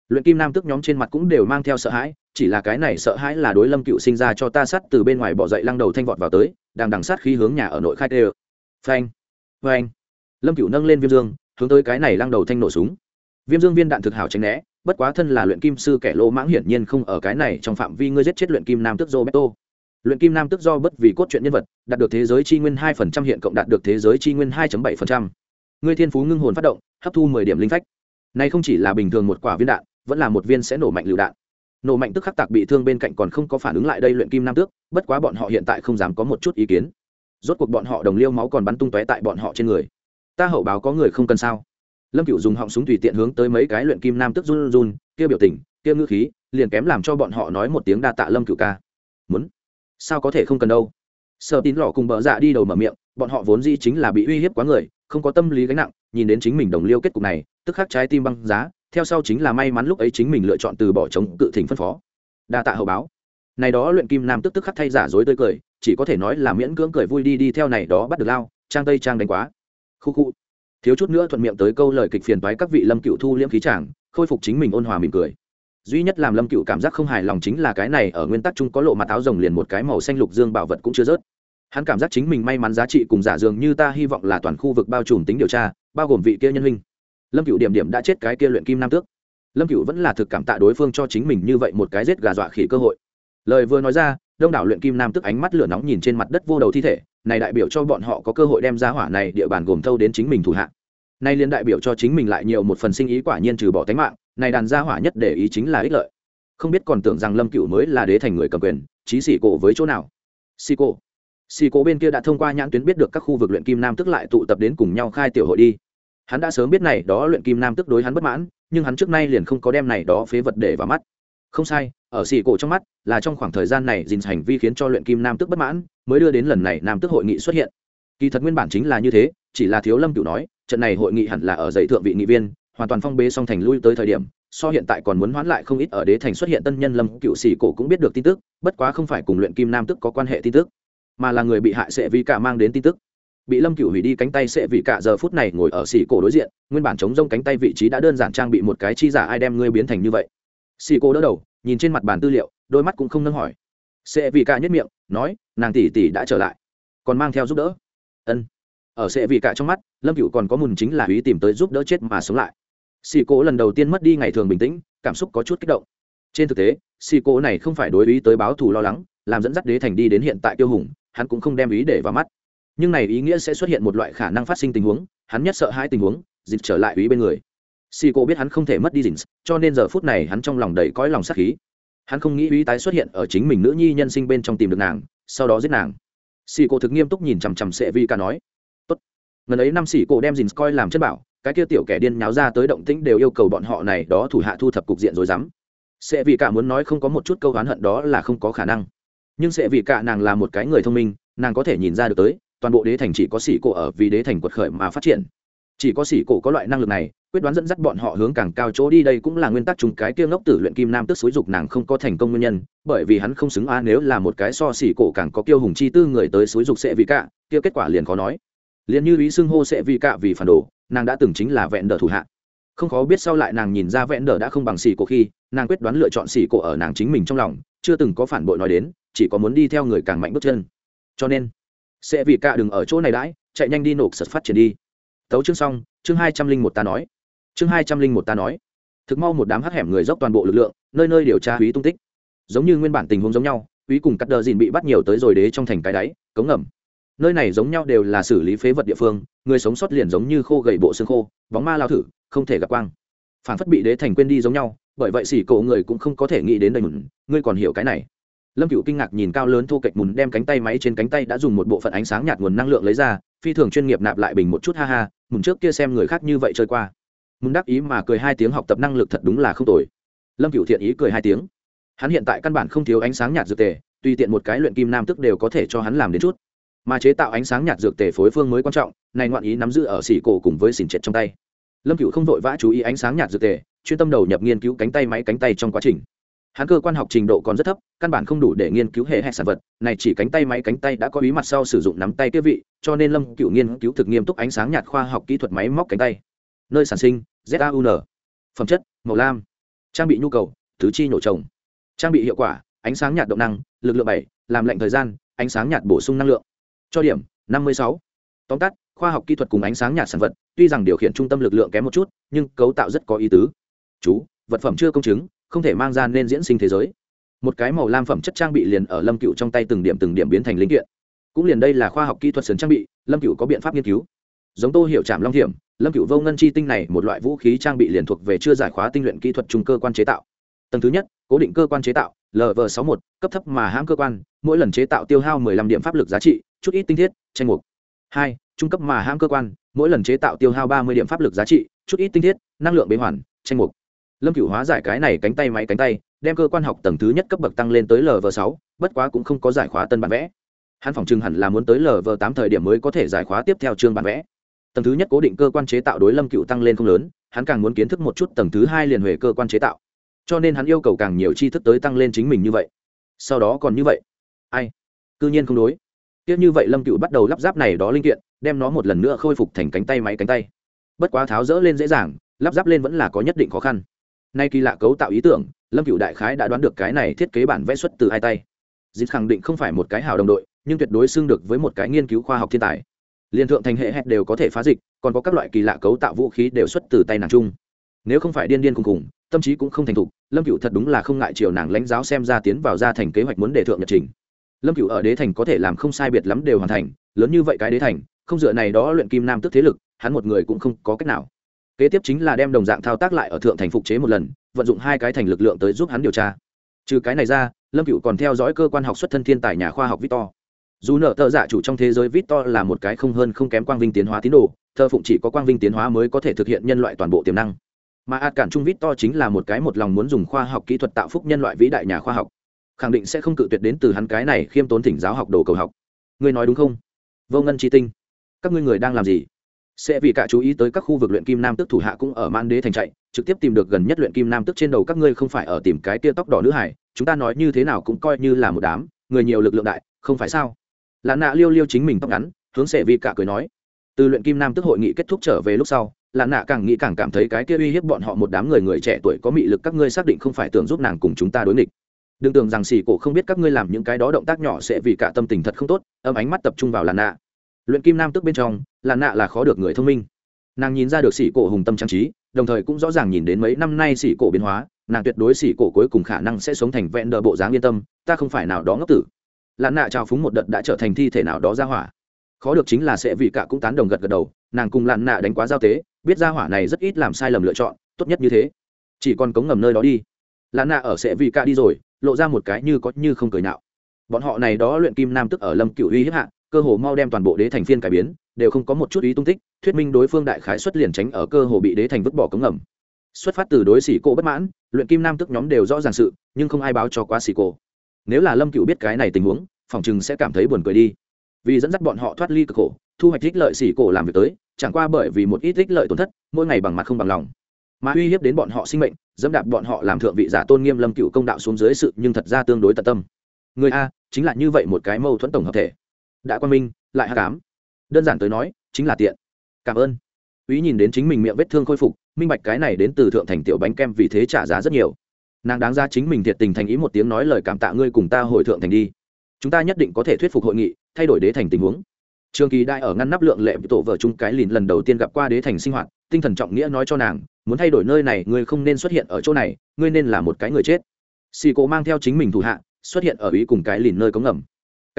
luyện kim nam tức nhóm trên mặt cũng đều mang theo sợ hãi, chỉ là cái này sợ hãi là đối lâm cựu sinh ra cho ta sắt từ bên ngoài bỏ dậy lăng đầu thanh vọt vào tới, đang đằng sát khí hướng nhà ở nội khai tê phanh phanh. Lâm cựu nâng lên viêm dương, hướng tới cái này lăng đầu thanh nổ súng. Viêm dương viên đạn thực hảo tránh né, bất quá thân là luyện kim sư kẻ lỗ mãng hiển nhiên không ở cái này trong phạm vi ngươi giết chết luyện kim nam tức roberto. Luyện kim nam tức do bất vì cốt truyện nhân vật, đạt được thế giới chi nguyên hai phần trăm hiện cộng đạt được thế giới chi nguyên hai bảy phần trăm. Ngươi thiên phú ngưng hồn phát động, hấp thu mười điểm linh phách. Này không chỉ là bình thường một quả viên đạn vẫn là một viên sẽ nổ mạnh lựu đạn. Nổ mạnh tức khắc tạc bị thương bên cạnh còn không có phản ứng lại đây luyện kim nam tước, bất quá bọn họ hiện tại không dám có một chút ý kiến. Rốt cuộc bọn họ đồng liêu máu còn bắn tung tóe tại bọn họ trên người. Ta hậu báo có người không cần sao? Lâm cựu dùng họng súng tùy tiện hướng tới mấy cái luyện kim nam tức run run kia biểu tình, kia ngữ khí, liền kém làm cho bọn họ nói một tiếng đa tạ lâm cựu ca. Muốn? Sao có thể không cần đâu? Sợ tín lỏ cùng bợ dạ đi đầu mở miệng, bọn họ vốn dĩ chính là bị uy hiếp quá người không có tâm lý gánh nặng, nhìn đến chính mình đồng liêu kết cục này, tức khắc trái tim băng giá, theo sau chính là may mắn lúc ấy chính mình lựa chọn từ bỏ chống cự thỉnh phân phó. Đa tạ hậu báo. Này đó luyện kim nam tức tức khắc thay giả dối tươi cười, chỉ có thể nói là miễn cưỡng cười vui đi đi theo này đó bắt được lao, trang tây trang đánh quá. Khu khu. Thiếu chút nữa thuận miệng tới câu lời kịch phiền toái các vị lâm cựu thu liễm khí chàng, khôi phục chính mình ôn hòa mỉm cười. Duy nhất làm lâm cựu cảm giác không hài lòng chính là cái này ở nguyên tắc chung có lộ mặt áo rồng liền một cái màu xanh lục dương bảo vật cũng chưa rớt hắn cảm giác chính mình may mắn giá trị cùng giả dường như ta hy vọng là toàn khu vực bao trùm tính điều tra, bao gồm vị kia nhân huynh. Lâm cựu điểm điểm đã chết cái kia luyện kim nam tước. Lâm cựu vẫn là thực cảm tạ đối phương cho chính mình như vậy một cái rết gà dọa khỉ cơ hội. Lời vừa nói ra, đông đảo luyện kim nam tức ánh mắt lửa nóng nhìn trên mặt đất vô đầu thi thể, này đại biểu cho bọn họ có cơ hội đem ra hỏa này địa bàn gồm thâu đến chính mình thủ hạ. Nay liên đại biểu cho chính mình lại nhiều một phần sinh ý quả nhiên trừ bỏ tánh mạng, này đàn gia hỏa nhất để ý chính là ích lợi. Không biết còn tưởng rằng lâm cựu mới là đế thành người cầm quyền trí xỉ cổ với chỗ nào? Xỉ cổ xì cổ bên kia đã thông qua nhãn tuyến biết được các khu vực luyện kim nam tức lại tụ tập đến cùng nhau khai tiểu hội đi. Hắn đã sớm biết này đó luyện kim nam tức đối hắn bất mãn, nhưng hắn trước nay liền không có đem này đó phế vật để vào mắt. Không sai, ở xì cổ trong mắt, là trong khoảng thời gian này dình hành vi khiến cho luyện kim nam tức bất mãn, mới đưa đến lần này nam tức hội nghị xuất hiện. Kỳ thật nguyên bản chính là như thế, chỉ là thiếu lâm cựu nói, trận này hội nghị hẳn là ở dạy thượng vị nghị viên, hoàn toàn phong bế song thành lui tới thời điểm, so hiện tại còn muốn hoãn lại không ít ở đế thành xuất hiện tân nhân lâm cựu sĩ cổ cũng biết được tin tức, bất quá không phải cùng luyện kim nam tức có quan hệ tin tức mà là người bị hại sẽ vì cả mang đến tin tức. Bị lâm cựu hủy đi cánh tay sẽ vì cả giờ phút này ngồi ở xì cổ đối diện, nguyên bản chống rông cánh tay vị trí đã đơn giản trang bị một cái chi giả ai đem ngươi biến thành như vậy. Xì cổ đỡ đầu, nhìn trên mặt bàn tư liệu, đôi mắt cũng không nâng hỏi. Sẽ vì cả nhất miệng, nói, nàng tỷ tỷ đã trở lại. Còn mang theo giúp đỡ. Ân. Ở sẽ vì cả trong mắt, lâm cựu còn có mùn chính là ý tìm tới giúp đỡ chết mà sống lại. Xì cổ lần đầu tiên mất đi ngày thường bình tĩnh, cảm xúc có chút kích động. Trên thực tế xì cổ này không phải đối ý tới báo thù lo lắng, làm dẫn dắt đế thành đi đến hiện tại tiêu hùng hắn cũng không đem ý để vào mắt. Nhưng này ý nghĩa sẽ xuất hiện một loại khả năng phát sinh tình huống, hắn nhất sợ hai tình huống, dịch trở lại ý bên người. Xì cô biết hắn không thể mất đi dình cho nên giờ phút này hắn trong lòng đầy cõi lòng sắc khí. Hắn không nghĩ ý tái xuất hiện ở chính mình nữ nhi nhân sinh bên trong tìm được nàng, sau đó giết nàng. Xì cô thực nghiêm túc nhìn chằm chằm sệ vi ca nói, tốt. Ngần ấy năm xì cô đem dình coi làm chất bảo, cái kia tiểu kẻ điên nháo ra tới động tĩnh đều yêu cầu bọn họ này đó thủ hạ thu thập cục diện rồi dám. Sệ vì cả muốn nói không có một chút câu oán hận đó là không có khả năng nhưng sẽ vì cả nàng là một cái người thông minh, nàng có thể nhìn ra được tới, toàn bộ đế thành chỉ có sĩ cổ ở vì đế thành quật khởi mà phát triển. Chỉ có sĩ cổ có loại năng lực này, quyết đoán dẫn dắt bọn họ hướng càng cao chỗ đi đây cũng là nguyên tắc chúng cái kia ngốc tử luyện kim nam tức xúi dục nàng không có thành công nguyên nhân, bởi vì hắn không xứng a nếu là một cái so sĩ cổ càng có kiêu hùng chi tư người tới xúi dục sẽ vì cả, kia kết quả liền khó nói. Liền như ý xưng hô sẽ vì cả vì phản đồ, nàng đã từng chính là vẹn đờ thủ hạ. Không khó biết sau lại nàng nhìn ra vẹn đờ đã không bằng xỉ cổ khi, nàng quyết đoán lựa chọn xỉ cổ ở nàng chính mình trong lòng, chưa từng có phản bội nói đến chỉ có muốn đi theo người càng mạnh bước chân. Cho nên, sẽ vì cả đừng ở chỗ này đãi, chạy nhanh đi nộp sật phát triển đi. Tấu chương xong, chương hai trăm linh một ta nói. Chương hai trăm linh một ta nói. Thực mau một đám hắc hẻm người dốc toàn bộ lực lượng, nơi nơi điều tra húy tung tích. Giống như nguyên bản tình huống giống nhau, húy cùng cắt đờ dìn bị bắt nhiều tới rồi đế trong thành cái đáy, cống ngầm. Nơi này giống nhau đều là xử lý phế vật địa phương, người sống sót liền giống như khô gầy bộ xương khô, bóng ma lao thử, không thể gặp quang. Phản phất bị đế thành quên đi giống nhau, bởi vậy xỉ cổ người cũng không có thể nghĩ đến đây mừng ngươi còn hiểu cái này lâm cựu kinh ngạc nhìn cao lớn thô kệch mùn đem cánh tay máy trên cánh tay đã dùng một bộ phận ánh sáng nhạt nguồn năng lượng lấy ra, phi thường chuyên nghiệp nạp lại bình một chút, ha ha, mùn trước kia xem người khác như vậy chơi qua. Mùn đắc ý mà cười hai tiếng học tập năng lực thật đúng là không tồi. Lâm cựu thiện ý cười hai tiếng. Hắn hiện tại căn bản không thiếu ánh sáng nhạt dược tề, tùy tiện một cái luyện kim nam tức đều có thể cho hắn làm đến chút. Mà chế tạo ánh sáng nhạt dược tề phối phương mới quan trọng, này ngoạn ý nắm giữ ở xỉ cổ cùng với xỉn trệt trong tay. Lâm cựu không vội vã chú ý ánh sáng nhạt dược tề, chuyên tâm đầu nhập nghiên cứu cánh tay máy cánh tay trong quá trình hắn cơ quan học trình độ còn rất thấp, căn bản không đủ để nghiên cứu hệ hệ sản vật, này chỉ cánh tay máy cánh tay đã có ý mặt sau sử dụng nắm tay kế vị, cho nên lâm cựu nghiên cứu thực nghiêm túc ánh sáng nhạt khoa học kỹ thuật máy móc cánh tay. Nơi sản sinh zaun phẩm chất, màu lam. Trang bị nhu cầu thứ chi nhổ trồng. Trang bị hiệu quả, ánh sáng nhạt động năng, lực lượng bảy, làm lệnh thời gian, ánh sáng nhạt bổ sung năng lượng. Cho điểm, năm mươi sáu. Tóm tắt, khoa học kỹ thuật cùng ánh sáng nhạt sản vật, tuy rằng điều khiển trung tâm lực lượng kém một chút, nhưng cấu tạo rất có ý tứ. Chú vật phẩm chưa công chứng, không thể mang ra nên diễn sinh thế giới. Một cái màu lam phẩm chất trang bị liền ở lâm cựu trong tay từng điểm từng điểm biến thành linh kiện. Cũng liền đây là khoa học kỹ thuật sườn trang bị, lâm cựu có biện pháp nghiên cứu. Giống tô hiệu trạm long hiểm lâm cựu vô ngân chi tinh này một loại vũ khí trang bị liền thuộc về chưa giải khóa tinh luyện kỹ thuật trung cơ quan chế tạo. Tầng thứ nhất, cố định cơ quan chế tạo lv sáu một, cấp thấp mà hãm cơ quan, mỗi lần chế tạo tiêu hao 15 điểm pháp lực giá trị, chút ít tinh thiết, tranh mục. Hai, trung cấp mà hãm cơ quan, mỗi lần chế tạo tiêu hao 30 điểm pháp lực giá trị, chút ít tinh thiết, năng lượng bế hoàn, tranh mục lâm Cựu hóa giải cái này cánh tay máy cánh tay, đem cơ quan học tầng thứ nhất cấp bậc tăng lên tới lv sáu, bất quá cũng không có giải khóa tân bản vẽ. Hắn phòng chừng hẳn là muốn tới lv tám thời điểm mới có thể giải khóa tiếp theo chương bản vẽ. Tầng thứ nhất cố định cơ quan chế tạo đối lâm cựu tăng lên không lớn, hắn càng muốn kiến thức một chút tầng thứ hai liền huệ cơ quan chế tạo. Cho nên hắn yêu cầu càng nhiều tri thức tới tăng lên chính mình như vậy. Sau đó còn như vậy. Ai? Cư nhiên không đối. Tiếp như vậy lâm cựu bắt đầu lắp ráp này đó linh kiện, đem nó một lần nữa khôi phục thành cánh tay máy cánh tay. Bất quá tháo rỡ lên dễ dàng, lắp ráp lên vẫn là có nhất định khó khăn nay kỳ lạ cấu tạo ý tưởng, lâm cựu đại khái đã đoán được cái này thiết kế bản vẽ xuất từ hai tay. Dịp khẳng định không phải một cái hào đồng đội, nhưng tuyệt đối xưng được với một cái nghiên cứu khoa học thiên tài. Liên thượng thành hệ hẹn đều có thể phá dịch, còn có các loại kỳ lạ cấu tạo vũ khí đều xuất từ tay nàng chung. Nếu không phải điên điên cùng cùng, tâm trí cũng không thành thục, lâm cựu thật đúng là không ngại chiều nàng lãnh giáo xem ra tiến vào ra thành kế hoạch muốn đề thượng nhật trình. Lâm cựu ở đế thành có thể làm không sai biệt lắm đều hoàn thành, lớn như vậy cái đế thành, không dựa này đó luyện kim nam tức thế lực, hắn một người cũng không có cách nào kế tiếp chính là đem đồng dạng thao tác lại ở thượng thành phục chế một lần, vận dụng hai cái thành lực lượng tới giúp hắn điều tra. Trừ cái này ra, lâm cựu còn theo dõi cơ quan học xuất thân thiên tài nhà khoa học victor. Dù nợ tờ giả dạ chủ trong thế giới victor là một cái không hơn không kém quang vinh tiến hóa tín đồ thơ phụng chỉ có quang vinh tiến hóa mới có thể thực hiện nhân loại toàn bộ tiềm năng. Mà ạt cản trung victor chính là một cái một lòng muốn dùng khoa học kỹ thuật tạo phúc nhân loại vĩ đại nhà khoa học. Khẳng định sẽ không cự tuyệt đến từ hắn cái này khiêm tốn thỉnh giáo học đồ cầu học. Ngươi nói đúng không? Vô ngân chi tinh, các ngươi người đang làm gì? Sẽ vì cả chú ý tới các khu vực luyện kim nam tức thủ hạ cũng ở man đế thành chạy, trực tiếp tìm được gần nhất luyện kim nam tức trên đầu các ngươi không phải ở tìm cái tia tóc đỏ nữ hải, chúng ta nói như thế nào cũng coi như là một đám, người nhiều lực lượng đại, không phải sao? Là nạ liêu liêu chính mình tóc ngắn, hướng sẽ vì cả cười nói. Từ luyện kim nam tức hội nghị kết thúc trở về lúc sau là nạ càng nghĩ càng cảm thấy cái kia uy hiếp bọn họ một đám người người trẻ tuổi có mị lực các ngươi xác định không phải tưởng giúp nàng cùng chúng ta đối nghịch. Đừng tưởng rằng xì cổ không biết các ngươi làm những cái đó động tác nhỏ sẽ vì cả tâm tình thật không tốt, âm ánh mắt tập trung vào làn nạ. Luyện kim nam tức bên trong là nạ là khó được người thông minh. Nàng nhìn ra được sĩ cổ hùng tâm trang trí, đồng thời cũng rõ ràng nhìn đến mấy năm nay sĩ cổ biến hóa, nàng tuyệt đối sĩ cổ cuối cùng khả năng sẽ sống thành vẹn đờ bộ dáng yên tâm, ta không phải nào đó ngốc tử. Lạn nạ trao phúng một đợt đã trở thành thi thể nào đó ra hỏa. Khó được chính là sẽ vì cả cũng tán đồng gật gật đầu, nàng cùng lạn nạ đánh quá giao tế, biết ra hỏa này rất ít làm sai lầm lựa chọn, tốt nhất như thế. Chỉ còn cống ngầm nơi đó đi. Lạn nạ ở sẽ vì cả đi rồi, lộ ra một cái như có như không cười nạo bọn họ này đó luyện kim nam tức ở lâm cựu uy hiếp hạ, cơ hồ mau đem toàn bộ đế thành phiên cải biến đều không có một chút ý tung tích, thuyết minh đối phương đại khái xuất liền tránh ở cơ hồ bị đế thành vứt bỏ cống ngầm. Xuất phát từ đối xỉ cổ bất mãn, luyện kim nam tức nhóm đều rõ ràng sự, nhưng không ai báo cho quá xỉ cổ. Nếu là lâm cựu biết cái này tình huống, phòng chừng sẽ cảm thấy buồn cười đi. Vì dẫn dắt bọn họ thoát ly cực khổ, thu hoạch ích lợi xỉ cổ làm việc tới, chẳng qua bởi vì một ít ích lợi tổn thất, mỗi ngày bằng mặt không bằng lòng. Mà uy hiếp đến bọn họ sinh mệnh, dẫm đạp bọn họ làm thượng vị giả tôn nghiêm lâm cựu công đạo xuống dưới sự, nhưng thật ra tương đối tận tâm. Người a, chính là như vậy một cái mâu thuẫn tổng hợp thể. Đã quan minh lại hát cám đơn giản tới nói, chính là tiện. Cảm ơn. Ý nhìn đến chính mình miệng vết thương khôi phục, minh bạch cái này đến từ thượng thành tiểu bánh kem vì thế trả giá rất nhiều. Nàng đáng ra chính mình thiệt tình thành ý một tiếng nói lời cảm tạ ngươi cùng ta hồi thượng thành đi. Chúng ta nhất định có thể thuyết phục hội nghị, thay đổi đế thành tình huống. Trường kỳ đại ở ngăn nắp lượng lệ tổ vợ chung cái lìn lần đầu tiên gặp qua đế thành sinh hoạt, tinh thần trọng nghĩa nói cho nàng, muốn thay đổi nơi này, ngươi không nên xuất hiện ở chỗ này, ngươi nên là một cái người chết. Xì cố mang theo chính mình thủ hạ, xuất hiện ở ý cùng cái lìn nơi cống ngầm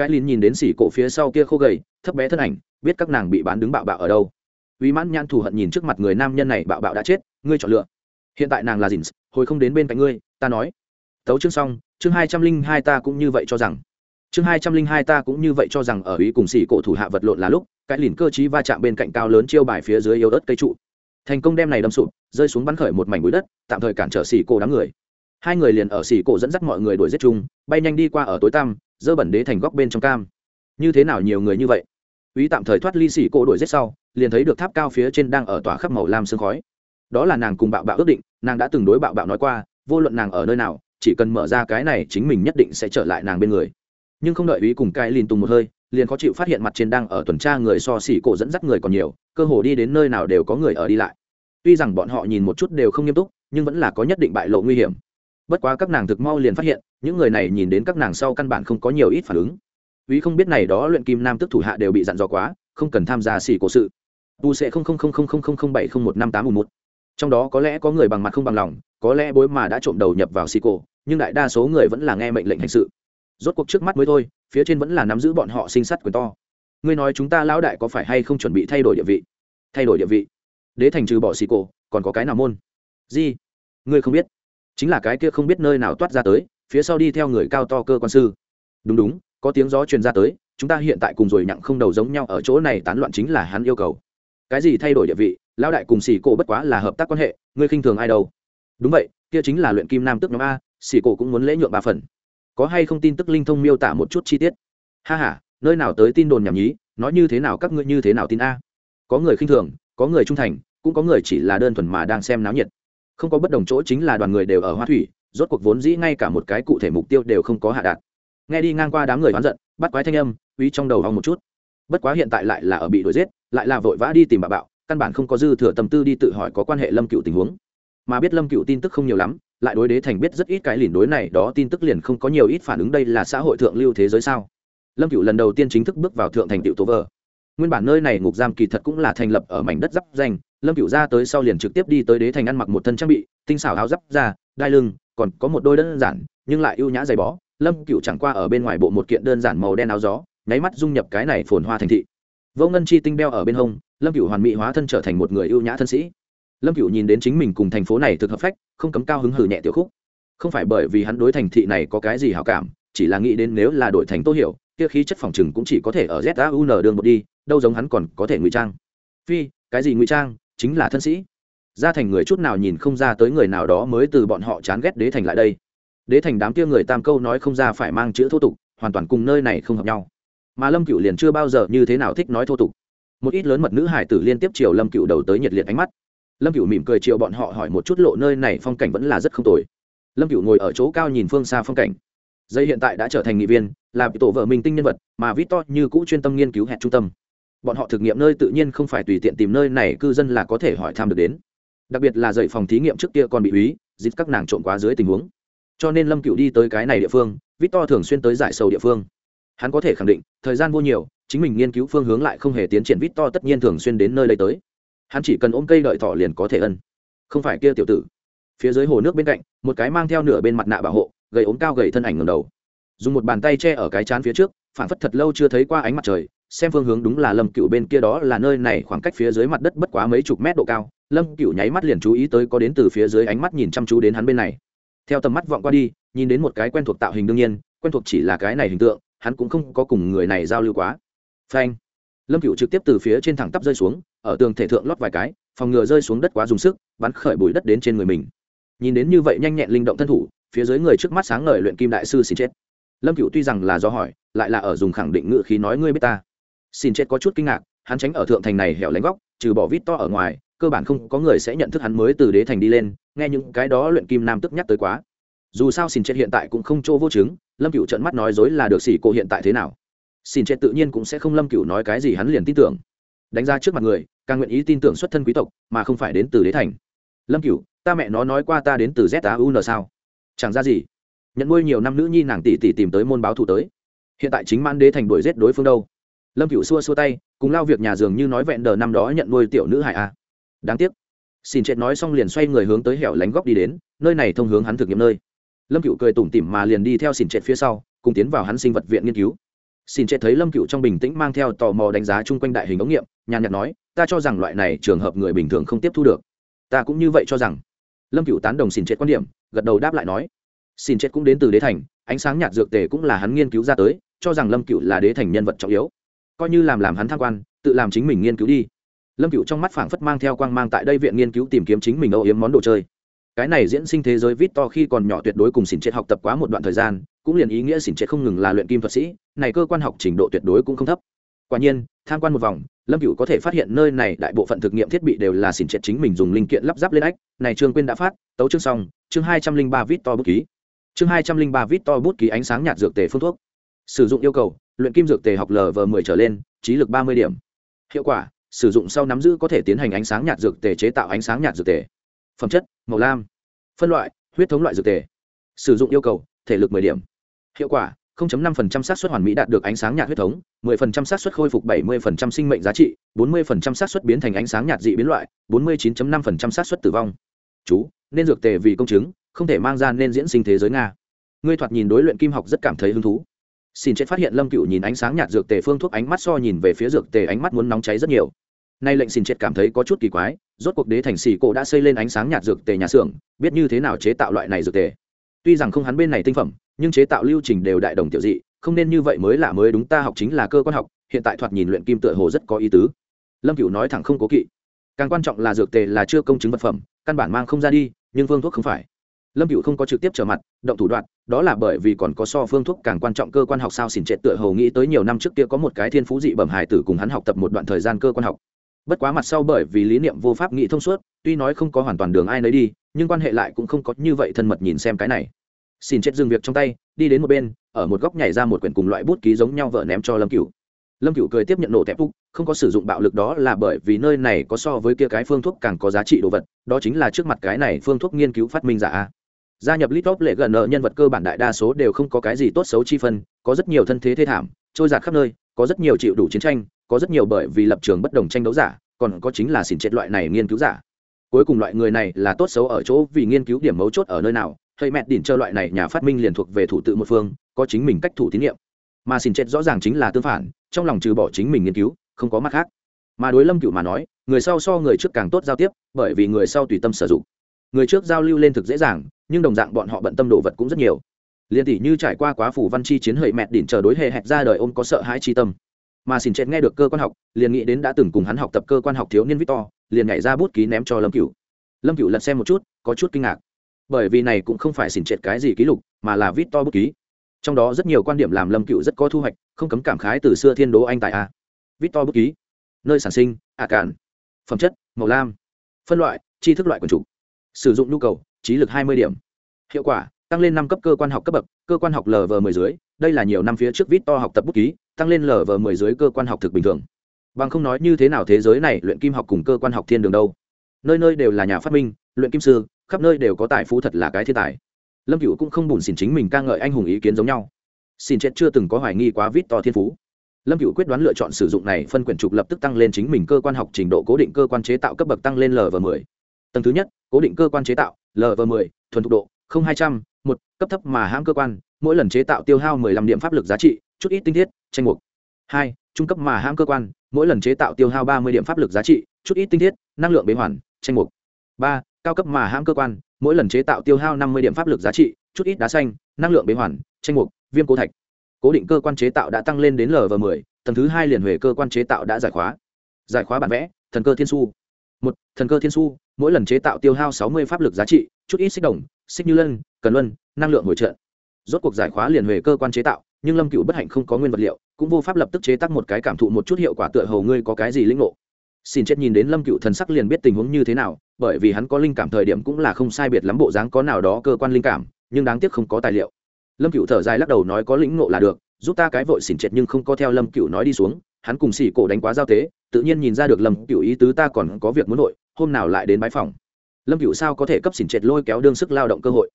cái lìn nhìn đến xỉ cổ phía sau kia khô gầy, thấp bé thân ảnh, biết các nàng bị bán đứng bạo bạo ở đâu. Uy mãn nhan thù hận nhìn trước mặt người nam nhân này, bạo bạo đã chết, ngươi chọn lựa. Hiện tại nàng là dìn hồi không đến bên cạnh ngươi, ta nói. Tấu chương xong, chương hai trăm linh hai ta cũng như vậy cho rằng. Chương hai trăm linh hai ta cũng như vậy cho rằng ở ý cùng xỉ cổ thủ hạ vật lộn là lúc, cái lìn cơ chí va chạm bên cạnh cao lớn chiêu bài phía dưới yếu ớt cây trụ. Thành công đem này đâm sụp, rơi xuống bắn khởi một mảnh bụi đất, tạm thời cản trở xỉ cổ đám người. Hai người liền ở xỉ cổ dẫn dắt mọi người đuổi giết chung, bay nhanh đi qua ở tối tăm dơ bẩn đế thành góc bên trong cam. Như thế nào nhiều người như vậy? Ý tạm thời thoát ly xỉ cổ đuổi giết sau, liền thấy được tháp cao phía trên đang ở tỏa khắp màu lam sương khói. Đó là nàng cùng bạo bạo ước định, nàng đã từng đối bạo bạo nói qua, vô luận nàng ở nơi nào, chỉ cần mở ra cái này chính mình nhất định sẽ trở lại nàng bên người. Nhưng không đợi ý cùng cái lìn tùng một hơi, liền khó chịu phát hiện mặt trên đang ở tuần tra người so xỉ cổ dẫn dắt người còn nhiều, cơ hồ đi đến nơi nào đều có người ở đi lại. Tuy rằng bọn họ nhìn một chút đều không nghiêm túc, nhưng vẫn là có nhất định bại lộ nguy hiểm. Bất quá các nàng thực mau liền phát hiện những người này nhìn đến các nàng sau căn bản không có nhiều ít phản ứng. Ý không biết này đó luyện kim nam tức thủ hạ đều bị dặn dò quá, không cần tham gia xỉ cổ sự. Tu sẽ không không không không không không không bảy không một năm tám một. Trong đó có lẽ có người bằng mặt không bằng lòng, có lẽ bối mà đã trộm đầu nhập vào xỉ cổ, nhưng đại đa số người vẫn là nghe mệnh lệnh hành sự. Rốt cuộc trước mắt mới thôi, phía trên vẫn là nắm giữ bọn họ sinh sát quyền to. Ngươi nói chúng ta lão đại có phải hay không chuẩn bị thay đổi địa vị? Thay đổi địa vị? Đế thành trừ bỏ xì cổ, còn có cái nào môn? Gì? Ngươi không biết. Chính là cái kia không biết nơi nào toát ra tới phía sau đi theo người cao to cơ quan sư. Đúng đúng, có tiếng gió truyền ra tới, chúng ta hiện tại cùng rồi nhặng không đầu giống nhau ở chỗ này tán loạn chính là hắn yêu cầu. Cái gì thay đổi địa vị, lão đại cùng xì cổ bất quá là hợp tác quan hệ, ngươi khinh thường ai đâu. Đúng vậy, kia chính là luyện kim nam tức nhóm a xì cổ cũng muốn lễ nhượng ba phần. Có hay không tin tức linh thông miêu tả một chút chi tiết? Ha ha, nơi nào tới tin đồn nhảm nhí, nói như thế nào các ngươi như thế nào tin a? Có người khinh thường, có người trung thành, cũng có người chỉ là đơn thuần mà đang xem náo nhiệt. Không có bất đồng chỗ chính là đoàn người đều ở hoa thủy rốt cuộc vốn dĩ ngay cả một cái cụ thể mục tiêu đều không có hạ đạt. Nghe đi ngang qua đám người oán giận, bắt quái thanh âm, uy trong đầu hong một chút. Bất quá hiện tại lại là ở bị đuổi giết, lại là vội vã đi tìm bà bạo, căn bản không có dư thừa tâm tư đi tự hỏi có quan hệ lâm cựu tình huống. Mà biết lâm cựu tin tức không nhiều lắm, lại đối đế thành biết rất ít cái lìn đối này, đó tin tức liền không có nhiều ít phản ứng đây là xã hội thượng lưu thế giới sao? Lâm cựu lần đầu tiên chính thức bước vào thượng thành tiệu tố vờ nguyên bản nơi này ngục giam kỳ thật cũng là thành lập ở mảnh đất giáp danh, lâm cựu ra tới sau liền trực tiếp đi tới đế thành ăn mặc một thân trang bị, tinh xảo áo giáp ra đai lưng còn có một đôi đơn giản, nhưng lại ưu nhã dày bó. Lâm cựu chẳng qua ở bên ngoài bộ một kiện đơn giản màu đen áo gió, nháy mắt dung nhập cái này phồn hoa thành thị. Vô ngân chi tinh đeo ở bên hông, lâm cựu hoàn mỹ hóa thân trở thành một người ưu nhã thân sĩ. Lâm cựu nhìn đến chính mình cùng thành phố này thực hợp phách, không cấm cao hứng hử nhẹ tiểu khúc. Không phải bởi vì hắn đối thành thị này có cái gì hảo cảm, chỉ là nghĩ đến nếu là đội thành tô hiểu, kia khí chất phòng chừng cũng chỉ có thể ở zaun đường một đi, đâu giống hắn còn có thể ngụy trang. Phi, cái gì ngụy trang? Chính là thân sĩ ra thành người chút nào nhìn không ra tới người nào đó mới từ bọn họ chán ghét đế thành lại đây. Đế thành đám kia người tam câu nói không ra phải mang chữ thô tục, hoàn toàn cùng nơi này không hợp nhau. Mà lâm cựu liền chưa bao giờ như thế nào thích nói thô tục. Một ít lớn mật nữ hải tử liên tiếp chiều lâm cựu đầu tới nhiệt liệt ánh mắt. Lâm cựu mỉm cười chiều bọn họ hỏi một chút lộ nơi này phong cảnh vẫn là rất không tồi. Lâm cựu ngồi ở chỗ cao nhìn phương xa phong cảnh. Dây hiện tại đã trở thành nghị viên, là tổ vợ minh tinh nhân vật, mà vít to như cũ chuyên tâm nghiên cứu hẹn trung tâm. Bọn họ thực nghiệm nơi tự nhiên không phải tùy tiện tìm nơi này, cư dân là có thể hỏi thăm được đến đặc biệt là dạy phòng thí nghiệm trước kia còn bị úy dịp các nàng trộm quá dưới tình huống. Cho nên lâm cựu đi tới cái này địa phương vít to thường xuyên tới giải sầu địa phương. Hắn có thể khẳng định, thời gian vô nhiều, chính mình nghiên cứu phương hướng lại không hề tiến triển vít to tất nhiên thường xuyên đến nơi đây tới. Hắn chỉ cần ôm cây đợi thỏ liền có thể ân. Không phải kia tiểu tử. Phía dưới hồ nước bên cạnh, một cái mang theo nửa bên mặt nạ bảo hộ, gầy ốm cao gầy thân ảnh ngầm đầu. Dùng một bàn tay che ở cái chán phía trước phản phất thật lâu chưa thấy qua ánh mặt trời, xem phương hướng đúng là lâm cựu bên kia đó là nơi này, khoảng cách phía dưới mặt đất bất quá mấy chục mét độ cao lâm cựu nháy mắt liền chú ý tới có đến từ phía dưới ánh mắt nhìn chăm chú đến hắn bên này. Theo tầm mắt vọng qua đi, nhìn đến một cái quen thuộc tạo hình đương nhiên, quen thuộc chỉ là cái này hình tượng, hắn cũng không có cùng người này giao lưu quá. Phanh! Lâm cựu trực tiếp từ phía trên thẳng tắp rơi xuống, ở tường thể thượng lót vài cái, phòng ngừa rơi xuống đất quá dùng sức, bắn khởi bụi đất đến trên người mình. Nhìn đến như vậy nhanh nhẹn linh động thân thủ, phía dưới người trước mắt sáng ngời luyện kim đại sư xin chết. Lâm cựu tuy rằng là do hỏi, lại là ở dùng khẳng định ngự khí nói ngươi biết ta. Xin chết có chút kinh ngạc, hắn tránh ở thượng thành này hẻo lánh góc, trừ bỏ vít to ở ngoài cơ bản không có người sẽ nhận thức hắn mới từ đế thành đi lên, nghe những cái đó luyện kim nam tức nhắc tới quá. Dù sao xin chết hiện tại cũng không chỗ vô chứng, lâm cựu trận mắt nói dối là được xỉ cô hiện tại thế nào? Xin chết tự nhiên cũng sẽ không lâm cựu nói cái gì hắn liền tin tưởng. Đánh ra trước mặt người, càng nguyện ý tin tưởng xuất thân quý tộc, mà không phải đến từ đế thành. Lâm cựu ta mẹ nó nói qua ta đến từ z a u n sao? Chẳng ra gì. Nhận nuôi nhiều năm nữ nhi nàng tỷ tỷ tìm tới môn báo thủ tới. Hiện tại chính mãn đế thành đuổi giết đối phương đâu? Lâm cựu xua xua tay, cùng lao việc nhà giường như nói vẹn đờ năm đó nhận nuôi tiểu nữ hải a à đáng tiếc. Xin chết nói xong liền xoay người hướng tới hẻo lánh góc đi đến, nơi này thông hướng hắn thực nghiệm nơi. Lâm cựu cười tủm tỉm mà liền đi theo xin chết phía sau, cùng tiến vào hắn sinh vật viện nghiên cứu. Xin chết thấy lâm cựu trong bình tĩnh mang theo tò mò đánh giá chung quanh đại hình ống nghiệm, nhàn nhạt nói, ta cho rằng loại này trường hợp người bình thường không tiếp thu được. Ta cũng như vậy cho rằng. Lâm cựu tán đồng xin chết quan điểm, gật đầu đáp lại nói, xin chết cũng đến từ đế thành, ánh sáng nhạt dược tề cũng là hắn nghiên cứu ra tới, cho rằng lâm cựu là đế thành nhân vật trọng yếu. Coi như làm làm hắn tham quan, tự làm chính mình nghiên cứu đi lâm cựu trong mắt phảng phất mang theo quang mang tại đây viện nghiên cứu tìm kiếm chính mình âu yếm món đồ chơi. Cái này diễn sinh thế giới vít to khi còn nhỏ tuyệt đối cùng xỉn chết học tập quá một đoạn thời gian, cũng liền ý nghĩa xỉn chết không ngừng là luyện kim thuật sĩ, này cơ quan học trình độ tuyệt đối cũng không thấp. Quả nhiên, tham quan một vòng, lâm cựu có thể phát hiện nơi này đại bộ phận thực nghiệm thiết bị đều là xỉn chết chính mình dùng linh kiện lắp ráp lên ách. Này trương quyên đã phát, tấu chương xong, chương hai trăm linh ba vít to bút ký. Chương hai trăm linh ba vít to bút ký ánh sáng nhạt dược tề phương thuốc. Sử dụng yêu cầu, luyện kim dược tề học lv mười trở lên, trí lực ba mươi điểm. Hiệu quả sử dụng sau nắm giữ có thể tiến hành ánh sáng nhạt dược tề chế tạo ánh sáng nhạt dược tề. Phẩm chất, màu lam. Phân loại, huyết thống loại dược tề. Sử dụng yêu cầu, thể lực 10 điểm. Hiệu quả 0.5% xác suất hoàn mỹ đạt được ánh sáng nhạt huyết thống 10% xác suất khôi phục 70% sinh mệnh giá trị 40% xác suất biến thành ánh sáng nhạt dị biến loại 49.5% xác suất tử vong. Chú, nên dược tề vì công chứng, không thể mang ra nên diễn sinh thế giới nga. Ngươi thoạt nhìn đối luyện kim học rất cảm thấy hứng thú. Xin chết phát hiện lâm cựu nhìn ánh sáng nhạt dược tề phương thuốc ánh mắt so nhìn về phía dược tề ánh mắt muốn nóng cháy rất nhiều nay lệnh xin chết cảm thấy có chút kỳ quái, rốt cuộc đế thành xì cổ đã xây lên ánh sáng nhạt dược tề nhà xưởng, biết như thế nào chế tạo loại này dược tề. Tuy rằng không hắn bên này tinh phẩm, nhưng chế tạo lưu trình đều đại đồng tiểu dị, không nên như vậy mới là mới đúng ta học chính là cơ quan học, hiện tại thoạt nhìn luyện kim tựa hồ rất có ý tứ. Lâm cựu nói thẳng không cố kỵ. Càng quan trọng là dược tề là chưa công chứng vật phẩm, căn bản mang không ra đi, nhưng phương thuốc không phải. Lâm cựu không có trực tiếp trở mặt, động thủ đoạn, đó là bởi vì còn có so phương thuốc càng quan trọng cơ quan học sao xỉn trệ tựa hồ nghĩ tới nhiều năm trước kia có một cái thiên phú dị bẩm hải tử cùng hắn học tập một đoạn thời gian cơ quan học bất quá mặt sau bởi vì lý niệm vô pháp nghĩ thông suốt, tuy nói không có hoàn toàn đường ai nấy đi, nhưng quan hệ lại cũng không có như vậy thân mật nhìn xem cái này. Xin chết dừng việc trong tay, đi đến một bên, ở một góc nhảy ra một quyển cùng loại bút ký giống nhau vợ ném cho lâm cửu. Lâm cửu cười tiếp nhận nổ tẹp phúc không có sử dụng bạo lực đó là bởi vì nơi này có so với kia cái phương thuốc càng có giá trị đồ vật, đó chính là trước mặt cái này phương thuốc nghiên cứu phát minh giả gia nhập litop lệ gần nợ nhân vật cơ bản đại đa số đều không có cái gì tốt xấu chi phân, có rất nhiều thân thế thê thảm, trôi giạt khắp nơi, có rất nhiều chịu đủ chiến tranh có rất nhiều bởi vì lập trường bất đồng tranh đấu giả, còn có chính là xỉn chết loại này nghiên cứu giả. Cuối cùng loại người này là tốt xấu ở chỗ vì nghiên cứu điểm mấu chốt ở nơi nào hay mẹ đỉnh cho loại này nhà phát minh liền thuộc về thủ tự một phương, có chính mình cách thủ tín nhiệm mà xỉn chết rõ ràng chính là tương phản, trong lòng trừ bỏ chính mình nghiên cứu, không có mặt khác. Mà đối lâm cựu mà nói, người sau so người trước càng tốt giao tiếp, bởi vì người sau tùy tâm sử dụng. Người trước giao lưu lên thực dễ dàng, nhưng đồng dạng bọn họ bận tâm đồ vật cũng rất nhiều. Liền tỷ như trải qua quá phủ văn chi chiến hợi mẹ đỉnh chờ đối hệ hẹp ra đời ôm có sợ hãi chi tâm mà xin chết nghe được cơ quan học, liền nghĩ đến đã từng cùng hắn học tập cơ quan học thiếu niên victor, liền nhảy ra bút ký ném cho lâm cửu. Lâm cửu lật xem một chút, có chút kinh ngạc. Bởi vì này cũng không phải xin chết cái gì ký lục, mà là victor bút ký. Trong đó rất nhiều quan điểm làm lâm cựu rất có thu hoạch, không cấm cảm khái từ xưa thiên đố anh tại a. Victor bút ký. Nơi sản sinh a cản phẩm chất, màu lam. Phân loại, tri thức loại quần chủ. Sử dụng nhu cầu, trí lực hai mươi điểm. Hiệu quả, tăng lên năm cấp cơ quan học cấp bậc, cơ quan học lv mười dưới, đây là nhiều năm phía trước vít to học tập bút ký tăng lên lở vờ mười dưới cơ quan học thực bình thường. Bằng không nói như thế nào thế giới này luyện kim học cùng cơ quan học thiên đường đâu. Nơi nơi đều là nhà phát minh, luyện kim sư, khắp nơi đều có tài phú thật là cái thiên tài. Lâm cựu cũng không bùn xỉn chính mình ca ngợi anh hùng ý kiến giống nhau. Xin chết chưa từng có hoài nghi quá vít to thiên phú. Lâm cựu quyết đoán lựa chọn sử dụng này phân quyển trục lập tức tăng lên chính mình cơ quan học trình độ, cố định cơ quan chế tạo cấp bậc tăng lên lv mười. Tầng thứ nhất, cố định cơ quan chế tạo lv mười, thuần thục độ, không hai trăm, một, cấp thấp mà hãm cơ quan, mỗi lần chế tạo tiêu hao mười lăm điểm pháp lực giá trị chút ít tinh thiết, tranh mục. Hai, trung cấp mà hãm cơ quan, mỗi lần chế tạo tiêu hao ba mươi điểm pháp lực giá trị, chút ít tinh thiết, năng lượng bế hoàn, tranh mục. Ba, cao cấp mà hãm cơ quan, mỗi lần chế tạo tiêu hao năm mươi điểm pháp lực giá trị, chút ít đá xanh, năng lượng bế hoàn, tranh mục, viêm cố thạch. Cố định cơ quan chế tạo đã tăng lên đến lv m ộ tầng thứ hai liền huệ cơ quan chế tạo đã giải khóa. Giải khóa bản vẽ, thần cơ thiên su. Một, thần cơ thiên su, mỗi lần chế tạo tiêu hao sáu mươi pháp lực giá trị, chút ít xích đồng, xích như lân, cần luân, năng lượng hồi trợ. Rốt cuộc giải khóa liền huệ cơ quan chế tạo nhưng lâm cựu bất hạnh không có nguyên vật liệu, cũng vô pháp lập tức chế tác một cái cảm thụ một chút hiệu quả tựa hầu ngươi có cái gì lĩnh ngộ. Xin chết nhìn đến lâm cựu thần sắc liền biết tình huống như thế nào, bởi vì hắn có linh cảm thời điểm cũng là không sai biệt lắm bộ dáng có nào đó cơ quan linh cảm, nhưng đáng tiếc không có tài liệu. Lâm cựu thở dài lắc đầu nói có lĩnh ngộ là được, giúp ta cái vội xỉn chết nhưng không có theo lâm cựu nói đi xuống, hắn cùng xỉ cổ đánh quá giao tế, tự nhiên nhìn ra được lâm cựu ý tứ ta còn có việc muốn nội hôm nào lại đến bãi phòng. Lâm cựu sao có thể cấp xỉn chết lôi kéo đương sức lao động cơ hội?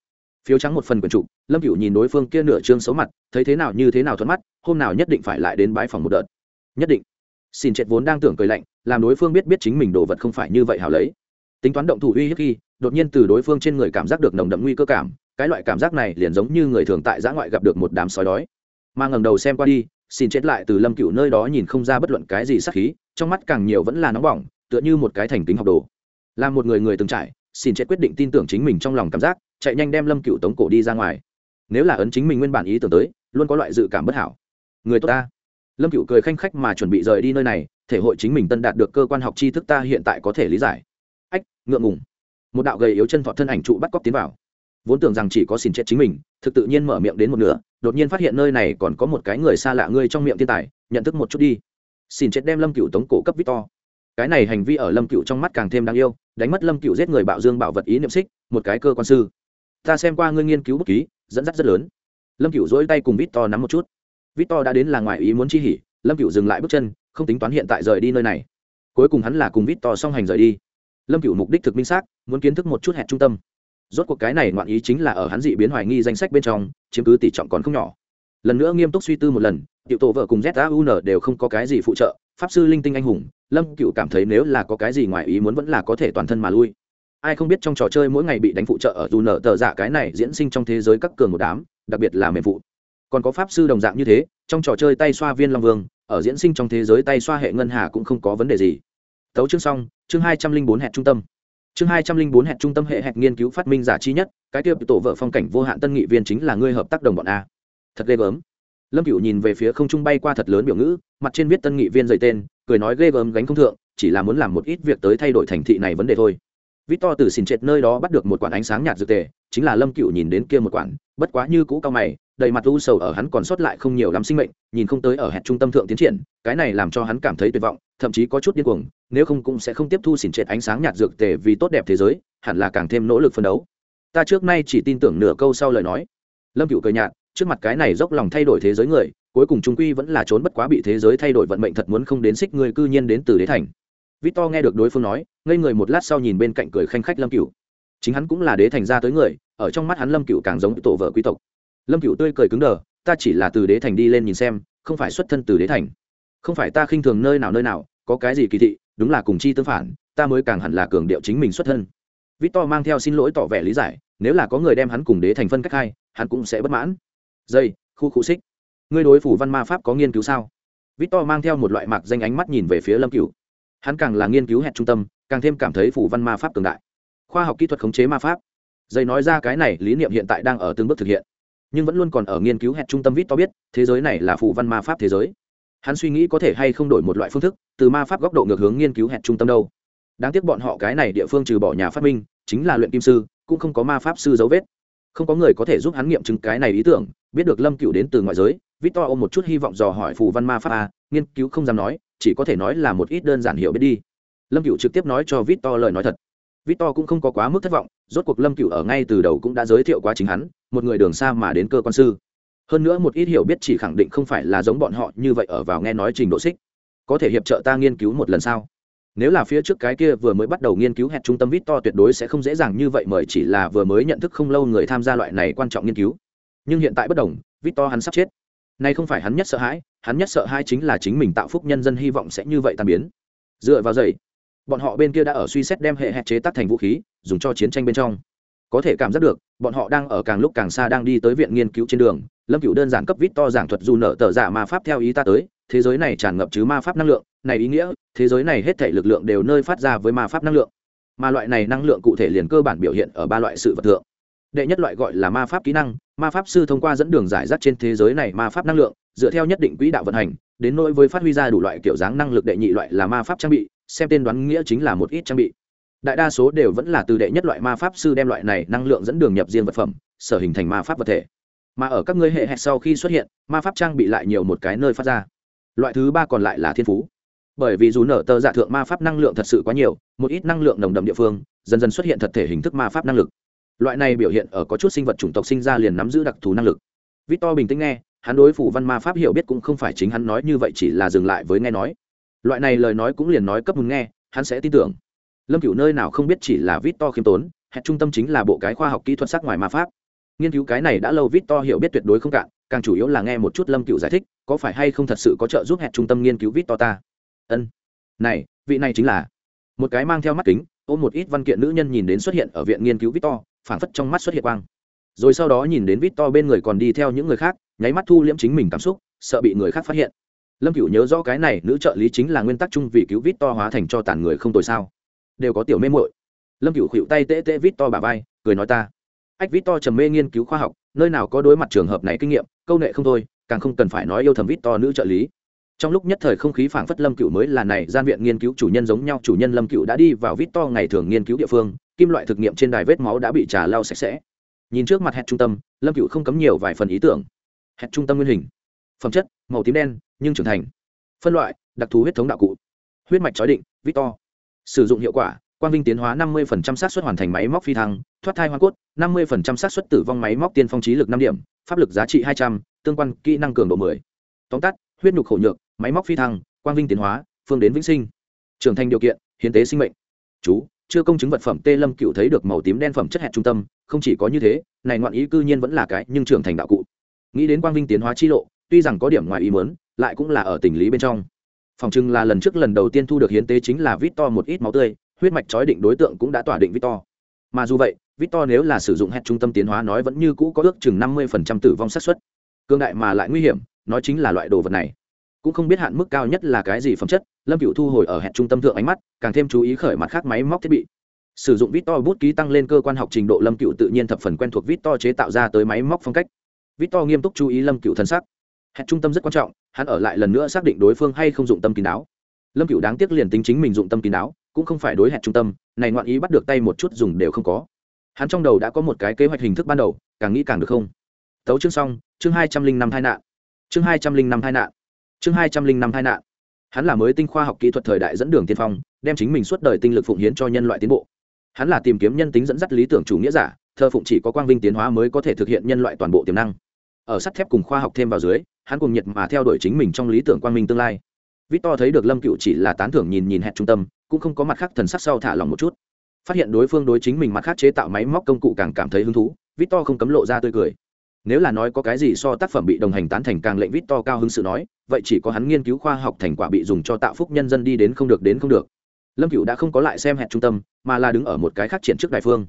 Phiếu trắng một phần quần trụ lâm cựu nhìn đối phương kia nửa trương xấu mặt, thấy thế nào như thế nào thuận mắt, hôm nào nhất định phải lại đến bãi phòng một đợt. Nhất định. Xin chết vốn đang tưởng cười lạnh, làm đối phương biết biết chính mình đồ vật không phải như vậy hào lấy. Tính toán động thủ uy hiếp khi, đột nhiên từ đối phương trên người cảm giác được nồng đậm nguy cơ cảm, cái loại cảm giác này liền giống như người thường tại giã ngoại gặp được một đám sói đói. Mà ngẩng đầu xem qua đi, xin chết lại từ lâm cựu nơi đó nhìn không ra bất luận cái gì sắc khí, trong mắt càng nhiều vẫn là nóng bỏng, tựa như một cái thành kính học đồ. Là một người người từng trải, xin chết quyết định tin tưởng chính mình trong lòng cảm giác chạy nhanh đem lâm cựu tống cổ đi ra ngoài. Nếu là ấn chính mình nguyên bản ý tưởng tới, luôn có loại dự cảm bất hảo. Người tốt ta. Lâm cựu cười khanh khách mà chuẩn bị rời đi nơi này, thể hội chính mình tân đạt được cơ quan học tri thức ta hiện tại có thể lý giải. Ách, ngượng ngùng. Một đạo gầy yếu chân thọ thân ảnh trụ bắt cóc tiến vào. Vốn tưởng rằng chỉ có xin chết chính mình, thực tự nhiên mở miệng đến một nửa, đột nhiên phát hiện nơi này còn có một cái người xa lạ ngươi trong miệng thiên tài, nhận thức một chút đi. Xin chết đem lâm cựu tống cổ cấp victor. Cái này hành vi ở lâm cựu trong mắt càng thêm đáng yêu, đánh mất lâm cựu giết người bạo dương bảo vật ý niệm xích, một cái cơ quan sư ta xem qua ngươi nghiên cứu bút ký, dẫn dắt rất lớn. Lâm cựu dỗi tay cùng victor nắm một chút. Victor đã đến là ngoài ý muốn chi hỉ, lâm cựu dừng lại bước chân, không tính toán hiện tại rời đi nơi này. Cuối cùng hắn là cùng victor song hành rời đi. Lâm cựu mục đích thực minh xác, muốn kiến thức một chút hẹn trung tâm. Rốt cuộc cái này ngoạn ý chính là ở hắn dị biến hoài nghi danh sách bên trong, chiếm cứ tỷ trọng còn không nhỏ. Lần nữa nghiêm túc suy tư một lần, tiểu tổ vợ cùng zaun đều không có cái gì phụ trợ, pháp sư linh tinh anh hùng, lâm cựu cảm thấy nếu là có cái gì ngoài ý muốn vẫn là có thể toàn thân mà lui ai không biết trong trò chơi mỗi ngày bị đánh phụ trợ ở dù nở tờ giả cái này diễn sinh trong thế giới các cường một đám, đặc biệt là mềm phụ. Còn có pháp sư đồng dạng như thế, trong trò chơi tay xoa viên long vương, ở diễn sinh trong thế giới tay xoa hệ ngân hà cũng không có vấn đề gì. Tấu chương xong, chương hai trăm linh bốn hẹn trung tâm. Chương hai trăm linh bốn hẹn trung tâm hệ hẹn nghiên cứu phát minh giả chi nhất, cái tiêu tổ vợ phong cảnh vô hạn tân nghị viên chính là ngươi hợp tác đồng bọn a. Thật ghê gớm. Lâm cựu nhìn về phía không trung bay qua thật lớn biểu ngữ, mặt trên viết tân nghị viên dày tên, cười nói ghê gớm gánh không thượng, chỉ là muốn làm một ít việc tới thay đổi thành thị này vấn đề thôi vít to từ xỉn trệt nơi đó bắt được một quản ánh sáng nhạt dược tề, chính là lâm cựu nhìn đến kia một quản, bất quá như cũ cao mày, đầy mặt u sầu ở hắn còn sót lại không nhiều lắm sinh mệnh, nhìn không tới ở hẹn trung tâm thượng tiến triển, cái này làm cho hắn cảm thấy tuyệt vọng, thậm chí có chút điên cuồng, nếu không cũng sẽ không tiếp thu xỉn trệt ánh sáng nhạt dược tề vì tốt đẹp thế giới, hẳn là càng thêm nỗ lực phấn đấu. Ta trước nay chỉ tin tưởng nửa câu sau lời nói. Lâm cựu cười nhạt, trước mặt cái này dốc lòng thay đổi thế giới người, cuối cùng chúng quy vẫn là trốn bất quá bị thế giới thay đổi vận mệnh thật muốn không đến xích người cư nhiên đến từ đế thành victor nghe được đối phương nói, ngây người một lát sau nhìn bên cạnh cười khanh khách lâm cửu. Chính hắn cũng là đế thành ra tới người, ở trong mắt hắn lâm cửu càng giống tổ vợ quý tộc. Lâm cửu tươi cười cứng đờ, ta chỉ là từ đế thành đi lên nhìn xem, không phải xuất thân từ đế thành. Không phải ta khinh thường nơi nào nơi nào, có cái gì kỳ thị, đúng là cùng chi tương phản, ta mới càng hẳn là cường điệu chính mình xuất thân. Victor mang theo xin lỗi tỏ vẻ lý giải, nếu là có người đem hắn cùng đế thành phân cách hai, hắn cũng sẽ bất mãn. Dây, khu khu xích. Ngươi đối phủ văn ma pháp có nghiên cứu sao? Victor mang theo một loại mạc danh ánh mắt nhìn về phía lâm cửu hắn càng là nghiên cứu hẹn trung tâm, càng thêm cảm thấy phủ văn ma pháp cường đại. Khoa học kỹ thuật khống chế ma pháp. Dây nói ra cái này lý niệm hiện tại đang ở từng bước thực hiện. Nhưng vẫn luôn còn ở nghiên cứu hẹn trung tâm vít to biết, thế giới này là phủ văn ma pháp thế giới. Hắn suy nghĩ có thể hay không đổi một loại phương thức, từ ma pháp góc độ ngược hướng nghiên cứu hẹn trung tâm đâu. Đáng tiếc bọn họ cái này địa phương trừ bỏ nhà phát minh, chính là luyện kim sư, cũng không có ma pháp sư dấu vết. Không có người có thể giúp hắn nghiệm chứng cái này ý tưởng, biết được lâm cựu đến từ ngoại giới victor ôm một chút hy vọng dò hỏi phù văn ma pháp a, nghiên cứu không dám nói, chỉ có thể nói là một ít đơn giản hiểu biết đi. Lâm cựu trực tiếp nói cho victor lời nói thật. Victor cũng không có quá mức thất vọng, rốt cuộc lâm cựu ở ngay từ đầu cũng đã giới thiệu quá chính hắn, một người đường xa mà đến cơ quan sư. Hơn nữa một ít hiểu biết chỉ khẳng định không phải là giống bọn họ như vậy ở vào nghe nói trình độ xích. Có thể hiệp trợ ta nghiên cứu một lần sau nếu là phía trước cái kia vừa mới bắt đầu nghiên cứu hẹn trung tâm vít to tuyệt đối sẽ không dễ dàng như vậy mời chỉ là vừa mới nhận thức không lâu người tham gia loại này quan trọng nghiên cứu. Nhưng hiện tại bất đồng vít to hắn sắp chết nay không phải hắn nhất sợ hãi, hắn nhất sợ hãi chính là chính mình tạo phúc nhân dân hy vọng sẽ như vậy tan biến. Dựa vào dậy bọn họ bên kia đã ở suy xét đem hệ hẹn chế tác thành vũ khí, dùng cho chiến tranh bên trong. Có thể cảm giác được, bọn họ đang ở càng lúc càng xa đang đi tới viện nghiên cứu trên đường, lâm cựu đơn giản cấp vít to giảng thuật dù nợ tờ giả ma pháp theo ý ta tới, thế giới này tràn ngập chứ ma pháp năng lượng, này ý nghĩa, thế giới này hết thể lực lượng đều nơi phát ra với ma pháp năng lượng. Mà loại này năng lượng cụ thể liền cơ bản biểu hiện ở ba loại sự vật tượng đệ nhất loại gọi là ma pháp kỹ năng, ma pháp sư thông qua dẫn đường giải rác trên thế giới này ma pháp năng lượng, dựa theo nhất định quỹ đạo vận hành, đến nỗi với phát huy ra đủ loại kiểu dáng năng lực đệ nhị loại là ma pháp trang bị, xem tên đoán nghĩa chính là một ít trang bị. Đại đa số đều vẫn là từ đệ nhất loại ma pháp sư đem loại này năng lượng dẫn đường nhập riêng vật phẩm, sở hình thành ma pháp vật thể. Mà ở các ngươi hệ hẹn sau khi xuất hiện, ma pháp trang bị lại nhiều một cái nơi phát ra. Loại thứ ba còn lại là thiên phú. Bởi vì dù nở tờ giả thượng ma pháp năng lượng thật sự quá nhiều, một ít năng lượng nồng đậm địa phương, dần dần xuất hiện thật thể hình thức ma pháp năng lực loại này biểu hiện ở có chút sinh vật chủng tộc sinh ra liền nắm giữ đặc thù năng lực. Victor bình tĩnh nghe, hắn đối phủ văn ma pháp hiểu biết cũng không phải chính hắn nói như vậy chỉ là dừng lại với nghe nói. Loại này lời nói cũng liền nói cấp muốn nghe, hắn sẽ tin tưởng. Lâm cửu nơi nào không biết chỉ là victor khiêm tốn, hẹn trung tâm chính là bộ cái khoa học kỹ thuật sắc ngoài ma pháp. Nghiên cứu cái này đã lâu victor hiểu biết tuyệt đối không cạn, càng chủ yếu là nghe một chút lâm Cựu giải thích, có phải hay không thật sự có trợ giúp hẹn trung tâm nghiên cứu victor ta? Ân. Này, vị này chính là một cái mang theo mắt kính, ôm một ít văn kiện nữ nhân nhìn đến xuất hiện ở viện nghiên cứu victor phảng phất trong mắt xuất hiện quang. Rồi sau đó nhìn đến victor bên người còn đi theo những người khác, nháy mắt thu liễm chính mình cảm xúc, sợ bị người khác phát hiện. Lâm cửu nhớ rõ cái này, nữ trợ lý chính là nguyên tắc chung vì cứu victor hóa thành cho tàn người không tồi sao. Đều có tiểu mê muội. Lâm cửu khuỵu tay tê tê victor bà vai, cười nói ta. Ách victor trầm mê nghiên cứu khoa học, nơi nào có đối mặt trường hợp này kinh nghiệm, câu nệ không thôi, càng không cần phải nói yêu thầm victor nữ trợ lý trong lúc nhất thời không khí phảng phất lâm cựu mới là này gian viện nghiên cứu chủ nhân giống nhau chủ nhân lâm cựu đã đi vào vít to ngày thường nghiên cứu địa phương kim loại thực nghiệm trên đài vết máu đã bị trà lau sạch sẽ. Nhìn trước mặt hẹn trung tâm lâm cựu không cấm nhiều vài phần ý tưởng. Hẹn trung tâm nguyên hình. Phẩm chất màu tím đen nhưng trưởng thành. Phân loại đặc thù huyết thống đạo cụ. Huyết mạch chói định victor sử dụng hiệu quả quang vinh tiến hóa 50% xác suất hoàn thành máy móc phi thăng thoát thai hoa cốt 50% xác suất tử vong máy móc tiên phong trí lực năm điểm pháp lực giá trị 200, tương quan kỹ năng cường độ 10. tóm tắt huyết nhục khổ nhược máy móc phi thăng, quang vinh tiến hóa, phương đến vĩnh sinh. Trưởng thành điều kiện, hiến tế sinh mệnh. Chú, chưa công chứng vật phẩm tê lâm cựu thấy được màu tím đen phẩm chất hẹn trung tâm, không chỉ có như thế, này ngoạn ý cư nhiên vẫn là cái, nhưng trưởng thành đạo cụ. Nghĩ đến quang vinh tiến hóa chi lộ, tuy rằng có điểm ngoài ý mớn lại cũng là ở tình lý bên trong. Phòng trưng là lần trước lần đầu tiên thu được hiến tế chính là vít to một ít máu tươi, huyết mạch chói định đối tượng cũng đã tỏa định vít to mà dù vậy vít to nếu là sử dụng hẹn trung tâm tiến hóa nói vẫn như cũ có ước chừng năm mươi tử vong xác suất. Cương đại mà lại nguy hiểm, nói chính là loại đồ vật này cũng không biết hạn mức cao nhất là cái gì phẩm chất, lâm cựu thu hồi ở hẹn trung tâm thượng ánh mắt, càng thêm chú ý khởi mặt khác máy móc thiết bị. Sử dụng vít to bút ký tăng lên cơ quan học trình độ, lâm cựu tự nhiên thập phần quen thuộc vít to chế tạo ra tới máy móc phong cách. Vít to nghiêm túc chú ý lâm cựu thân sắc. Hẹn trung tâm rất quan trọng, hắn ở lại lần nữa xác định đối phương hay không dụng tâm kín đáo. Lâm cựu đáng tiếc liền tính chính mình dụng tâm kín đáo, cũng không phải đối hẹn trung tâm, này ngoạn ý bắt được tay một chút dùng đều không có. Hắn trong đầu đã có một cái kế hoạch hình thức ban đầu, càng nghĩ càng được không? Tấu chương xong, chương hai trăm linh năm hai nạn. Chương hai trăm linh năm hai nạn chương hai trăm linh năm hai nạn. Hắn là mới tinh khoa học kỹ thuật thời đại dẫn đường tiên phong, đem chính mình suốt đời tinh lực phụng hiến cho nhân loại tiến bộ. Hắn là tìm kiếm nhân tính dẫn dắt lý tưởng chủ nghĩa giả thơ phụng chỉ có quang vinh tiến hóa mới có thể thực hiện nhân loại toàn bộ tiềm năng. Ở sắt thép cùng khoa học thêm vào dưới, hắn cùng nhiệt mà theo đuổi chính mình trong lý tưởng quang minh tương lai. Victor thấy được lâm cựu chỉ là tán thưởng nhìn nhìn hẹn trung tâm, cũng không có mặt khác thần sắc sau thả lòng một chút. Phát hiện đối phương đối chính mình mặt khác chế tạo máy móc công cụ càng cảm thấy hứng thú, victor không cấm lộ ra tươi cười. Nếu là nói có cái gì so tác phẩm bị đồng hành tán thành càng lệnh victor cao hứng sự nói vậy chỉ có hắn nghiên cứu khoa học thành quả bị dùng cho tạo phúc nhân dân đi đến không được đến không được. Lâm cựu đã không có lại xem hẹn trung tâm, mà là đứng ở một cái khác triển trước đại phương.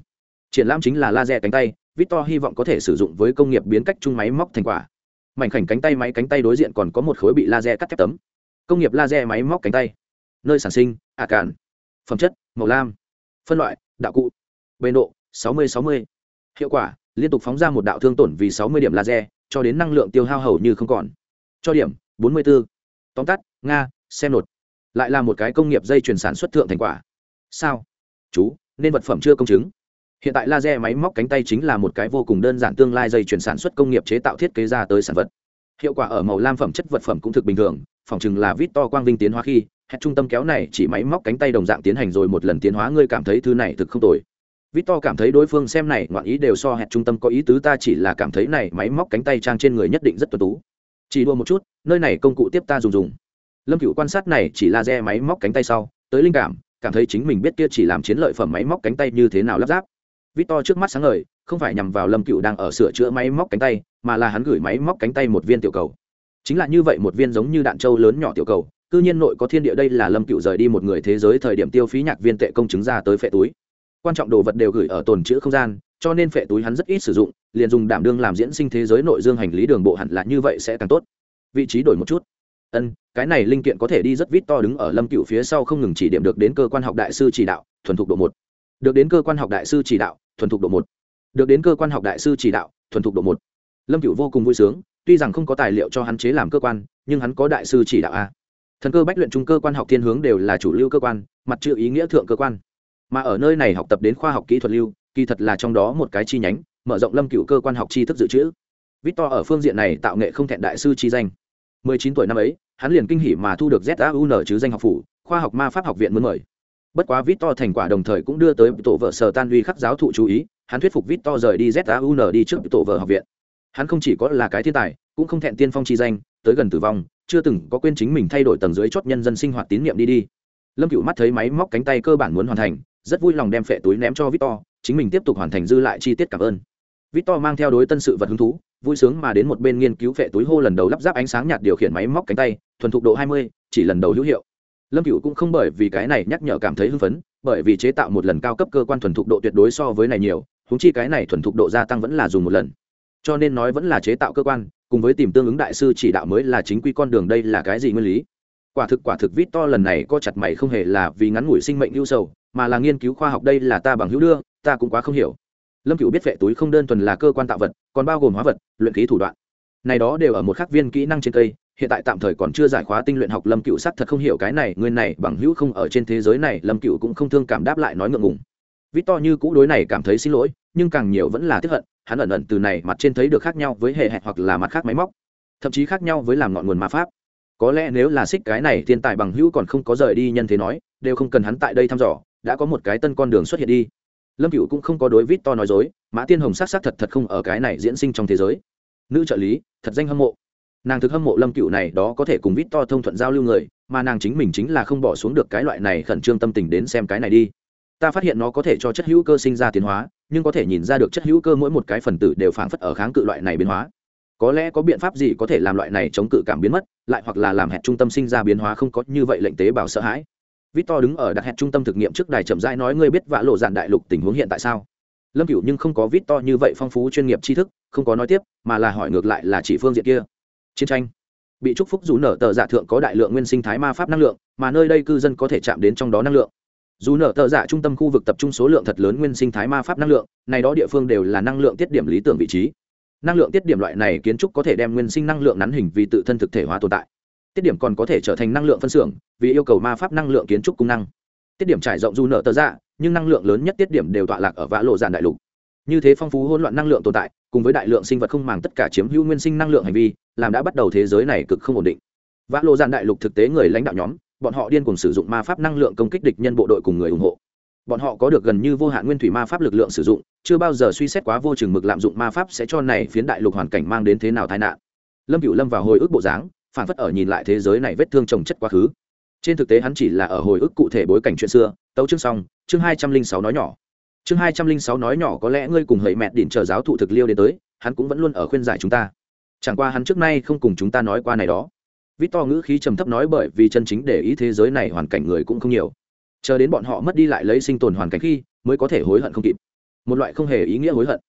Triển lãm chính là laser cánh tay, victor hy vọng có thể sử dụng với công nghiệp biến cách chung máy móc thành quả. Mảnh khảnh cánh tay máy cánh tay đối diện còn có một khối bị laser cắt thép tấm. Công nghiệp laser máy móc cánh tay. Nơi sản sinh ạ à cản phẩm chất, màu lam. Phân loại, đạo cụ. Bề độ 60-60. hiệu quả, liên tục phóng ra một đạo thương tổn vì 60 điểm laser, cho đến năng lượng tiêu hao hầu như không còn. Cho điểm 44. tóm tắt, nga, xem nột. Lại là một cái công nghiệp dây chuyển sản xuất thượng thành quả. Sao? Chú, nên vật phẩm chưa công chứng. Hiện tại laser máy móc cánh tay chính là một cái vô cùng đơn giản tương lai dây chuyển sản xuất công nghiệp chế tạo thiết kế ra tới sản vật. Hiệu quả ở màu lam phẩm chất vật phẩm cũng thực bình thường, phòng chừng là vít to quang vinh tiến hóa khi hẹn trung tâm kéo này chỉ máy móc cánh tay đồng dạng tiến hành rồi một lần tiến hóa, ngươi cảm thấy thứ này thực không tồi. Vít to cảm thấy đối phương xem này, ngoạn ý đều so hẹn trung tâm có ý tứ, ta chỉ là cảm thấy này, máy móc cánh tay trang trên người nhất định rất tu tú chỉ đua một chút nơi này công cụ tiếp ta dùng dùng lâm cựu quan sát này chỉ laser máy móc cánh tay sau tới linh cảm cảm thấy chính mình biết kia chỉ làm chiến lợi phẩm máy móc cánh tay như thế nào lắp ráp Victor trước mắt sáng ngời, không phải nhằm vào Lâm Cựu đang ở sửa chữa máy móc cánh tay, mà là hắn gửi máy móc cánh tay một viên tiểu cầu. Chính là như vậy một viên giống như đạn châu lớn nhỏ tiểu cầu, cư nhiên nội có thiên địa đây là Lâm Cựu rời đi một người thế giới thời điểm tiêu phí nhạc viên tệ công chứng ra tới phệ túi. Quan trọng đồ vật đều gửi ở tồn chữ không gian, cho nên phệ túi hắn rất ít sử dụng, liền dùng đảm đương làm diễn sinh thế giới nội dương hành lý đường bộ hẳn là như vậy sẽ càng tốt. Vị trí đổi một chút. Ân, cái này linh kiện có thể đi rất vít to đứng ở Lâm Cựu phía sau không ngừng chỉ điểm được đến cơ quan học đại sư chỉ đạo, thuần thục độ một. Được đến cơ quan học đại sư chỉ đạo, thuần thục độ một được đến cơ quan học đại sư chỉ đạo thuần thục độ một lâm cựu vô cùng vui sướng tuy rằng không có tài liệu cho hắn chế làm cơ quan nhưng hắn có đại sư chỉ đạo a thần cơ bách luyện trung cơ quan học thiên hướng đều là chủ lưu cơ quan mặt chữ ý nghĩa thượng cơ quan mà ở nơi này học tập đến khoa học kỹ thuật lưu kỳ thật là trong đó một cái chi nhánh, mở rộng lâm cựu cơ quan học tri thức dự trữ. Victor ở phương diện này tạo nghệ không thẹn đại sư chi danh. 19 tuổi năm ấy, hắn liền kinh hỉ mà thu được zaun chứ danh học phủ, khoa học ma pháp học viện muốn mời. Bất quá vít to thành quả đồng thời cũng đưa tới tổ vợ sở tan uy khắc giáo thụ chú ý, hắn thuyết phục vít to rời đi zaun đi trước tổ vợ học viện. Hắn không chỉ có là cái thiên tài, cũng không thẹn tiên phong chi danh, tới gần tử vong, chưa từng có quên chính mình thay đổi tầng dưới chót nhân dân sinh hoạt tín nhiệm đi đi. Lâm cựu mắt thấy máy móc cánh tay cơ bản muốn hoàn thành, rất vui lòng đem phệ túi ném cho victor chính mình tiếp tục hoàn thành dư lại chi tiết cảm ơn. Victor mang theo đối tân sự vật hứng thú vui sướng mà đến một bên nghiên cứu vẽ túi hô lần đầu lắp ráp ánh sáng nhạt điều khiển máy móc cánh tay thuần thục độ 20, chỉ lần đầu hữu hiệu. Lâm cựu cũng không bởi vì cái này nhắc nhở cảm thấy hưng phấn bởi vì chế tạo một lần cao cấp cơ quan thuần thục độ tuyệt đối so với này nhiều húng chi cái này thuần thục độ gia tăng vẫn là dùng một lần. Cho nên nói vẫn là chế tạo cơ quan cùng với tìm tương ứng đại sư chỉ đạo mới là chính quy con đường đây là cái gì nguyên lý. Quả thực quả thực vít to lần này có chặt mày không hề là vì ngắn ngủi sinh mệnh ưu sầu mà là nghiên cứu khoa học đây là ta bằng hữu đưa ta cũng quá không hiểu. Lâm cựu biết vệ túi không đơn thuần là cơ quan tạo vật, còn bao gồm hóa vật, luyện khí thủ đoạn. Này đó đều ở một khắc viên kỹ năng trên cây, hiện tại tạm thời còn chưa giải khóa tinh luyện học lâm cựu sắc thật không hiểu cái này nguyên này bằng hữu không ở trên thế giới này, lâm cựu cũng không thương cảm đáp lại nói ngượng ngùng. Vít to như cũ đối này cảm thấy xin lỗi, nhưng càng nhiều vẫn là tiếp hận, hắn ẩn ẩn từ này mặt trên thấy được khác nhau với hệ hẹn hoặc là mặt khác máy móc, thậm chí khác nhau với làm ngọn nguồn ma pháp. Có lẽ nếu là xích cái này thiên tài bằng hữu còn không có rời đi nhân thế nói, đều không cần hắn tại đây thăm dò, đã có một cái tân con đường xuất hiện đi lâm cựu cũng không có đối vít to nói dối, mã tiên hồng s á c s á c thật thật không ở cái này diễn sinh trong thế giới. Nữ trợ lý, thật danh hâm mộ. Nàng thực hâm mộ lâm cựu này đó có thể cùng vít to thông thuận giao lưu người, mà nàng chính mình chính là không bỏ xuống được cái loại này khẩn trương tâm tình đến xem cái này đi. Ta phát hiện nó có thể cho chất hữu cơ sinh ra tiến hóa, nhưng có thể nhìn ra được chất hữu cơ mỗi một cái phần tử đều phảng phất ở kháng cự loại này biến hóa. Có lẽ có biện pháp gì có thể làm loại này chống cự cảm biến mất, lại hoặc là làm hẹn trung tâm sinh ra biến hóa không có như vậy lệnh tế bào sợ hãi victor đứng ở đặt hẹn trung tâm thực nghiệm trước đài chậm rãi nói, ngươi biết vạ lộ dạn đại lục tình huống hiện tại sao? Lâm cửu nhưng không có victor như vậy phong phú chuyên nghiệp tri thức, không có nói tiếp, mà là hỏi ngược lại là chỉ phương diện kia. Chiến tranh. Bị trúc phúc dù nở tờ giả thượng có đại lượng nguyên sinh thái ma pháp năng lượng, mà nơi đây cư dân có thể chạm đến trong đó năng lượng. Dù nở tờ giả trung tâm khu vực tập trung số lượng thật lớn nguyên sinh thái ma pháp năng lượng, này đó địa phương đều là năng lượng tiết điểm lý tưởng vị trí. Năng lượng tiết điểm loại này kiến trúc có thể đem nguyên sinh năng lượng nắn hình vì tự thân thực thể hóa tồn tại tiết điểm còn có thể trở thành năng lượng phân xưởng, vì yêu cầu ma pháp năng lượng kiến trúc công năng. Tiết điểm trải rộng dù nở tờ ra nhưng năng lượng lớn nhất tiết điểm đều tọa lạc ở vã lộ giàn đại lục. Như thế phong phú hỗn loạn năng lượng tồn tại, cùng với đại lượng sinh vật không màng tất cả chiếm hữu nguyên sinh năng lượng hành vi, làm đã bắt đầu thế giới này cực không ổn định. Vã lộ giàn đại lục thực tế người lãnh đạo nhóm, bọn họ điên cùng sử dụng ma pháp năng lượng công kích địch nhân bộ đội cùng người ủng hộ. Bọn họ có được gần như vô hạn nguyên thủy ma pháp lực lượng sử dụng, chưa bao giờ suy xét quá vô chừng mực lạm dụng ma pháp sẽ cho này phiến đại lục hoàn cảnh mang đến thế nào tai nạn. Lâm cựu lâm vào hồi ức bộ dáng phản phất ở nhìn lại thế giới này vết thương trồng chất quá khứ. Trên thực tế hắn chỉ là ở hồi ức cụ thể bối cảnh chuyện xưa. Tấu chương xong, chương hai trăm linh sáu nói nhỏ. Chương hai trăm linh sáu nói nhỏ có lẽ ngươi cùng hầy mẹ đỉnh chờ giáo thụ thực liêu đến tới, hắn cũng vẫn luôn ở khuyên giải chúng ta. Chẳng qua hắn trước nay không cùng chúng ta nói qua này đó. Vít to ngữ khí trầm thấp nói bởi vì chân chính để ý thế giới này hoàn cảnh người cũng không nhiều. Chờ đến bọn họ mất đi lại lấy sinh tồn hoàn cảnh khi, mới có thể hối hận không kịp. Một loại không hề ý nghĩa hối hận.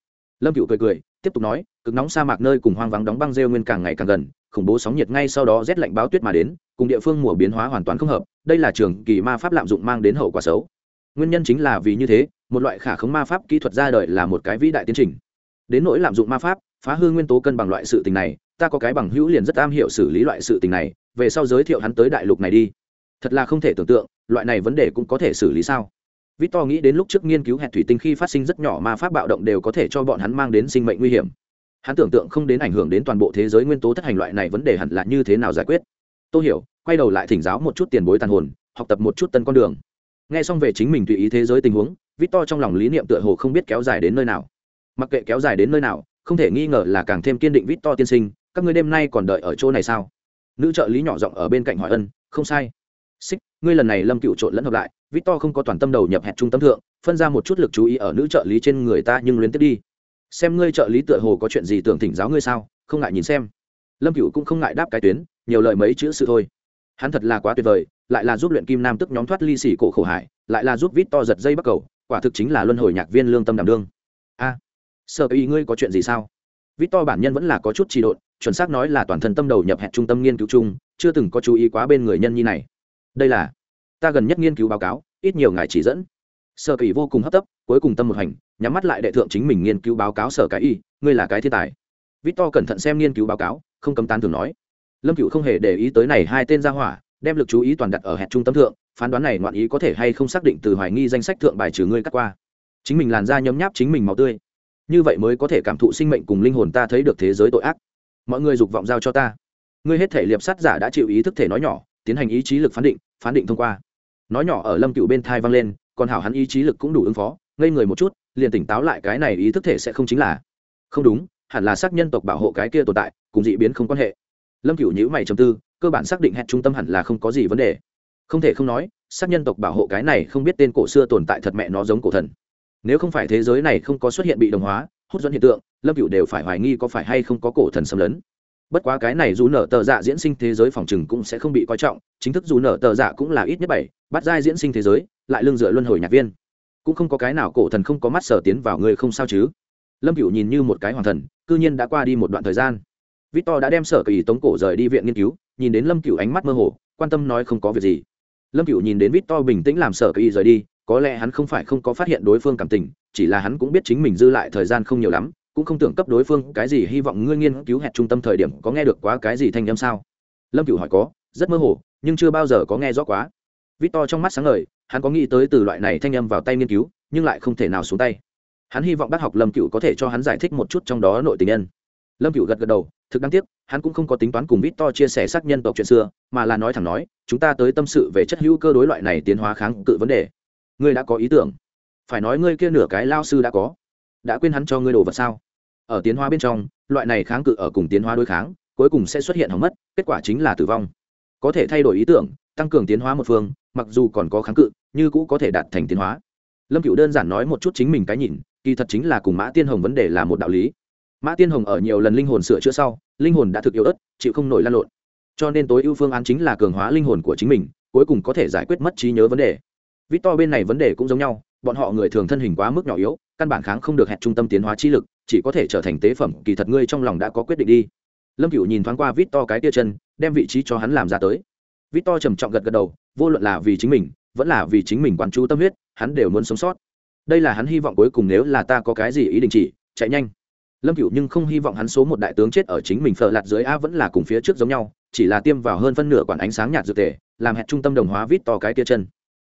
Lâm cựu cười cười, tiếp tục nói, cực nóng sa mạc nơi cùng hoang vắng đóng băng rêu nguyên càng ngày càng gần khủng bố sóng nhiệt ngay sau đó rét lạnh báo tuyết mà đến, cùng địa phương mùa biến hóa hoàn toàn không hợp, đây là trường kỳ ma pháp lạm dụng mang đến hậu quả xấu. Nguyên nhân chính là vì như thế, một loại khả khống ma pháp kỹ thuật ra đời là một cái vĩ đại tiến trình. Đến nỗi lạm dụng ma pháp, phá hư nguyên tố cân bằng loại sự tình này, ta có cái bằng hữu liền rất am hiểu xử lý loại sự tình này, về sau giới thiệu hắn tới đại lục này đi. Thật là không thể tưởng tượng, loại này vấn đề cũng có thể xử lý sao? Victor nghĩ đến lúc trước nghiên cứu hẹn thủy tinh khi phát sinh rất nhỏ ma pháp bạo động đều có thể cho bọn hắn mang đến sinh mệnh nguy hiểm hắn tưởng tượng không đến ảnh hưởng đến toàn bộ thế giới nguyên tố thất hành loại này vấn đề hẳn là như thế nào giải quyết. Tôi hiểu, quay đầu lại thỉnh giáo một chút tiền bối tàn hồn, học tập một chút tân con đường. Nghe xong về chính mình tùy ý thế giới tình huống, victor trong lòng lý niệm tựa hồ không biết kéo dài đến nơi nào. Mặc kệ kéo dài đến nơi nào, không thể nghi ngờ là càng thêm kiên định victor tiên sinh, các ngươi đêm nay còn đợi ở chỗ này sao? Nữ trợ lý nhỏ giọng ở bên cạnh hỏi ân, không sai. Xích, ngươi lần này lâm cựu trộn lẫn hợp lại, victor không có toàn tâm đầu nhập hẹn trung tâm thượng, phân ra một chút lực chú ý ở nữ trợ lý trên người ta nhưng luyến tiếp đi xem ngươi trợ lý tựa hồ có chuyện gì tưởng thỉnh giáo ngươi sao không ngại nhìn xem. Lâm cựu cũng không ngại đáp cái tuyến nhiều lời mấy chữ sự thôi. Hắn thật là quá tuyệt vời lại là giúp luyện kim nam tức nhóm thoát ly xỉ cổ khổ hải lại là giúp vít to giật dây bắc cầu quả thực chính là luân hồi nhạc viên lương tâm đảm đương. A à, sợ ý ngươi có chuyện gì sao? Vít to bản nhân vẫn là có chút trì độn chuẩn xác nói là toàn thân tâm đầu nhập hẹn trung tâm nghiên cứu chung chưa từng có chú ý quá bên người nhân nhi này. Đây là ta gần nhất nghiên cứu báo cáo ít nhiều ngài chỉ dẫn. Sợ kỳ vô cùng hấp tấp cuối cùng tâm một hành nhắm mắt lại đệ thượng chính mình nghiên cứu báo cáo sở cái y, ngươi là cái thiên tài. Vít to cẩn thận xem nghiên cứu báo cáo, không cấm tán thường nói. Lâm cựu không hề để ý tới này hai tên gia hỏa, đem lực chú ý toàn đặt ở hẹn trung tâm thượng, phán đoán này ngoạn ý có thể hay không xác định từ hoài nghi danh sách thượng bài trừ ngươi cắt qua. Chính mình làn da nhấm nháp chính mình máu tươi. Như vậy mới có thể cảm thụ sinh mệnh cùng linh hồn ta thấy được thế giới tội ác. Mọi người dục vọng giao cho ta. Ngươi hết thể liệp sát giả đã chịu ý thức thể nói nhỏ, tiến hành ý chí lực phán định phán định thông qua. Nói nhỏ ở lâm cựu bên thai vang lên, còn hảo hắn ý chí lực cũng đủ ứng phó ngây người một chút, liền tỉnh táo lại, cái này ý thức thể sẽ không chính là, không đúng, hẳn là xác nhân tộc bảo hộ cái kia tồn tại, cùng dị biến không quan hệ. Lâm cựu nhữ mày chầm tư, cơ bản xác định hẹn trung tâm hẳn là không có gì vấn đề. Không thể không nói, xác nhân tộc bảo hộ cái này không biết tên cổ xưa tồn tại thật mẹ nó giống cổ thần. Nếu không phải thế giới này không có xuất hiện bị đồng hóa, hút dẫn hiện tượng, lâm cựu đều phải hoài nghi có phải hay không có cổ thần xâm lấn. Bất quá cái này dù nở tờ dạ diễn sinh thế giới phòng chừng cũng sẽ không bị coi trọng, chính thức dù nở tờ dạ cũng là ít nhất bảy, bắt giai diễn sinh thế giới, lại lương dựa luân hồi nhạc viên cũng không có cái nào cổ thần không có mắt sở tiến vào người không sao chứ? Lâm cựu nhìn như một cái hoàng thần, cư nhiên đã qua đi một đoạn thời gian. Victor đã đem sở kỳ tống cổ rời đi viện nghiên cứu, nhìn đến lâm cựu ánh mắt mơ hồ, quan tâm nói không có việc gì. Lâm cựu nhìn đến victor bình tĩnh làm sở kỳ rời đi, có lẽ hắn không phải không có phát hiện đối phương cảm tình, chỉ là hắn cũng biết chính mình dư lại thời gian không nhiều lắm, cũng không tưởng cấp đối phương cái gì hy vọng. Ngươi nghiên cứu hẹn trung tâm thời điểm có nghe được quá cái gì thanh âm sao? Lâm cựu hỏi có, rất mơ hồ, nhưng chưa bao giờ có nghe rõ quá. Vít To trong mắt sáng ngời hắn có nghĩ tới từ loại này thanh âm vào tay nghiên cứu, nhưng lại không thể nào xuống tay. Hắn hy vọng bác học lâm cựu có thể cho hắn giải thích một chút trong đó nội tình nhân. Lâm cựu gật gật đầu, thực đáng tiếc, hắn cũng không có tính toán cùng vít to chia sẻ xác nhân tộc chuyện xưa, mà là nói thẳng nói, chúng ta tới tâm sự về chất hữu cơ đối loại này tiến hóa kháng cự vấn đề. Ngươi đã có ý tưởng. Phải nói ngươi kia nửa cái lao sư đã có. Đã quên hắn cho ngươi đồ vật sao? Ở tiến hóa bên trong, loại này kháng cự ở cùng tiến hóa đối kháng, cuối cùng sẽ xuất hiện hỏng mất, kết quả chính là tử vong. Có thể thay đổi ý tưởng tăng cường tiến hóa một phương, mặc dù còn có kháng cự, như cũ có thể đạt thành tiến hóa. Lâm cựu đơn giản nói một chút chính mình cái nhìn, kỳ thật chính là cùng mã tiên hồng vấn đề là một đạo lý. Mã tiên hồng ở nhiều lần linh hồn sửa chữa sau, linh hồn đã thực yếu ớt, chịu không nổi lan lộn. Cho nên tối ưu phương án chính là cường hóa linh hồn của chính mình, cuối cùng có thể giải quyết mất trí nhớ vấn đề. Vít to bên này vấn đề cũng giống nhau, bọn họ người thường thân hình quá mức nhỏ yếu, căn bản kháng không được hẹn trung tâm tiến hóa trí lực, chỉ có thể trở thành tế phẩm, kỳ thật ngươi trong lòng đã có quyết định đi. Lâm cựu nhìn thoáng qua vít to cái tia chân, đem vị trí cho hắn làm ra tới vít to trầm trọng gật gật đầu, vô luận là vì chính mình, vẫn là vì chính mình quán chú tâm huyết, hắn đều muốn sống sót. Đây là hắn hy vọng cuối cùng nếu là ta có cái gì ý định chỉ, chạy nhanh. Lâm cựu nhưng không hy vọng hắn số một đại tướng chết ở chính mình phờ lạt dưới a vẫn là cùng phía trước giống nhau, chỉ là tiêm vào hơn phân nửa quản ánh sáng nhạt dược tề, làm hẹn trung tâm đồng hóa vít to cái tia chân.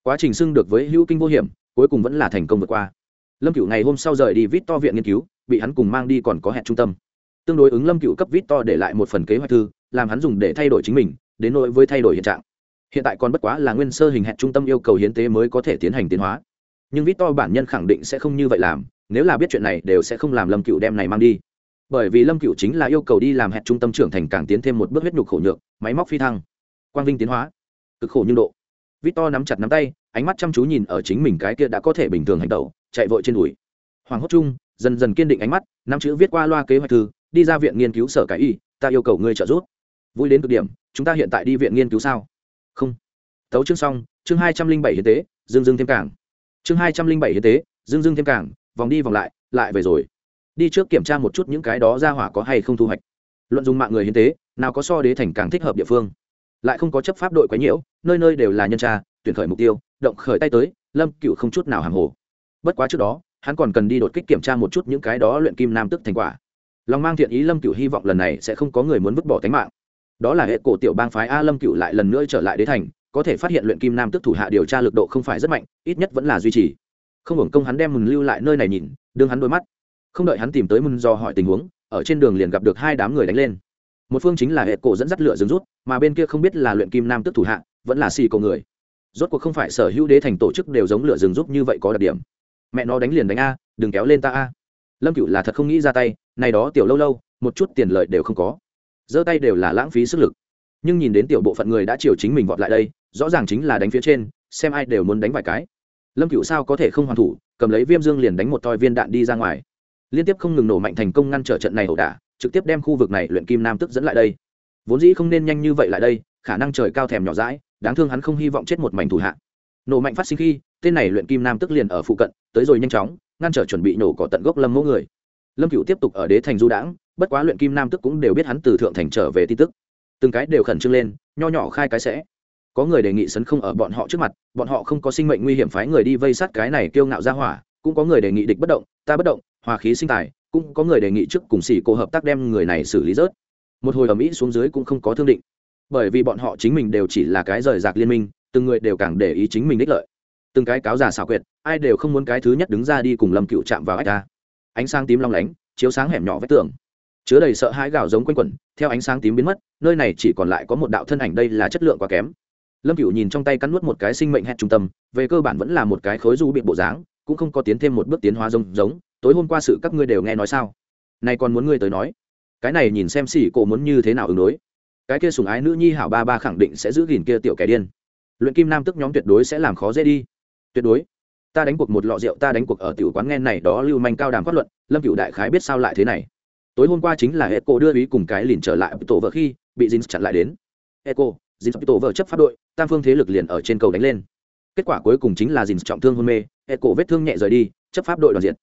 Quá trình xưng được với hữu kinh vô hiểm, cuối cùng vẫn là thành công vượt qua. Lâm cựu ngày hôm sau rời đi vít to viện nghiên cứu, bị hắn cùng mang đi còn có hẹn trung tâm. Tương đối ứng lâm cựu cấp vít to để lại một phần kế hoạch thư, làm hắn dùng để thay đổi chính mình đến nỗi với thay đổi hiện trạng. Hiện tại còn bất quá là nguyên sơ hình hẹn trung tâm yêu cầu hiến tế mới có thể tiến hành tiến hóa. Nhưng vít to bản nhân khẳng định sẽ không như vậy làm, nếu là biết chuyện này đều sẽ không làm lâm cựu đem này mang đi. Bởi vì lâm cựu chính là yêu cầu đi làm hẹn trung tâm trưởng thành càng tiến thêm một bước huyết nhục khổ nhược, máy móc phi thăng, quang vinh tiến hóa, cực khổ nhưng độ. Vít to nắm chặt nắm tay, ánh mắt chăm chú nhìn ở chính mình cái kia đã có thể bình thường hành tẩu chạy vội trên đùi. Hoàng hốt Chung, dần dần kiên định ánh mắt năm chữ viết qua loa kế hoạch thư, đi ra viện nghiên cứu sở cái y, ta yêu cầu ngươi trợ giúp vui đến cực điểm, chúng ta hiện tại đi viện nghiên cứu sao? Không. Tấu chương xong, chương hai trăm linh bảy hiến tế, dương dương thêm cảng. Chương hai trăm linh bảy hiến tế, dương dương thêm cảng, vòng đi vòng lại lại về rồi. Đi trước kiểm tra một chút những cái đó ra hỏa có hay không thu hoạch. Luận dùng mạng người hiến tế, nào có so đế thành càng thích hợp địa phương. Lại không có chấp pháp đội quấy nhiễu, nơi nơi đều là nhân tra, tuyển khởi mục tiêu, động khởi tay tới, lâm cựu không chút nào hàng hồ. Bất quá trước đó, hắn còn cần đi đột kích kiểm tra một chút những cái đó luyện kim nam tức thành quả. Lòng mang thiện ý lâm cựu hy vọng lần này sẽ không có người muốn vứt bỏ tính mạng đó là hệ cổ tiểu bang phái a lâm cựu lại lần nữa trở lại đế thành, có thể phát hiện luyện kim nam tức thủ hạ điều tra lực độ không phải rất mạnh, ít nhất vẫn là duy trì. Không hưởng công hắn đem mừng lưu lại nơi này nhìn, đương hắn đôi mắt. Không đợi hắn tìm tới mừng do hỏi tình huống, ở trên đường liền gặp được hai đám người đánh lên. Một phương chính là hệ cổ dẫn dắt lửa dừng rút, mà bên kia không biết là luyện kim nam tức thủ hạ, vẫn là xì cầu người. Rốt cuộc không phải sở hữu đế thành tổ chức đều giống lửa rừng giúp như vậy có đặc điểm. Mẹ nó đánh liền đánh a, đừng kéo lên ta a. Lâm cựu là thật không nghĩ ra tay, này đó tiểu lâu lâu, một chút tiền lợi đều không có giơ tay đều là lãng phí sức lực. Nhưng nhìn đến tiểu bộ phận người đã chiều chính mình vọt lại đây, rõ ràng chính là đánh phía trên, xem ai đều muốn đánh vài cái. Lâm cựu sao có thể không hoàn thủ, cầm lấy viêm dương liền đánh một toi viên đạn đi ra ngoài. Liên tiếp không ngừng nổ mạnh thành công ngăn trở trận này ẩu đả, trực tiếp đem khu vực này luyện kim nam tức dẫn lại đây. Vốn dĩ không nên nhanh như vậy lại đây, khả năng trời cao thèm nhỏ rãi đáng thương hắn không hy vọng chết một mảnh thủ hạ. Nổ mạnh phát sinh khi, tên này luyện kim nam tức liền ở phụ cận, tới rồi nhanh chóng, ngăn trở chuẩn bị nổ cỏ tận gốc lâm mẫu người. Lâm cựu tiếp tục ở đế thành du đãng bất quá luyện kim nam tức cũng đều biết hắn từ thượng thành trở về tin tức. Từng cái đều khẩn trương lên, nho nhỏ khai cái sẽ. Có người đề nghị sấn không ở bọn họ trước mặt, bọn họ không có sinh mệnh nguy hiểm phái người đi vây sát cái này kiêu ngạo ra hỏa, cũng có người đề nghị địch bất động, ta bất động, hòa khí sinh tài, cũng có người đề nghị trước cùng xỉ cô hợp tác đem người này xử lý rớt. Một hồi ở mỹ xuống dưới cũng không có thương định. Bởi vì bọn họ chính mình đều chỉ là cái rời rạc liên minh, từng người đều càng để ý chính mình đích lợi. Từng cái cáo già xảo quyệt, ai đều không muốn cái thứ nhất đứng ra đi cùng lâm cựu chạm vào ách ta. Ánh sáng tím long lánh, chiếu sáng hẻm nhỏ vách tường chứa đầy sợ hãi gạo giống quanh quẩn, theo ánh sáng tím biến mất, nơi này chỉ còn lại có một đạo thân ảnh đây là chất lượng quá kém. Lâm cựu nhìn trong tay cắn nuốt một cái sinh mệnh hẹn trung tâm, về cơ bản vẫn là một cái khối du bị bộ dáng, cũng không có tiến thêm một bước tiến hóa giống giống, tối hôm qua sự các ngươi đều nghe nói sao? Nay còn muốn ngươi tới nói? Cái này nhìn xem xỉ cổ muốn như thế nào ứng đối? Cái kia sùng ái nữ nhi hảo ba ba khẳng định sẽ giữ gìn kia tiểu kẻ điên. Luyện kim nam tức nhóm tuyệt đối sẽ làm khó dễ đi. Tuyệt đối. Ta đánh cuộc một lọ rượu, ta đánh cuộc ở tiểu quán nghe này đó lưu manh cao đàm phát luận, lâm cựu đại khái biết sao lại thế này tối hôm qua chính là hệ cổ đưa ý cùng cái lìn trở lại tổ vợ khi bị jin chặn lại đến. Echo, jin tổ vợ chấp pháp đội tam phương thế lực liền ở trên cầu đánh lên. Kết quả cuối cùng chính là jin trọng thương hôn mê Echo vết thương nhẹ rời đi chấp pháp đội đoàn diện.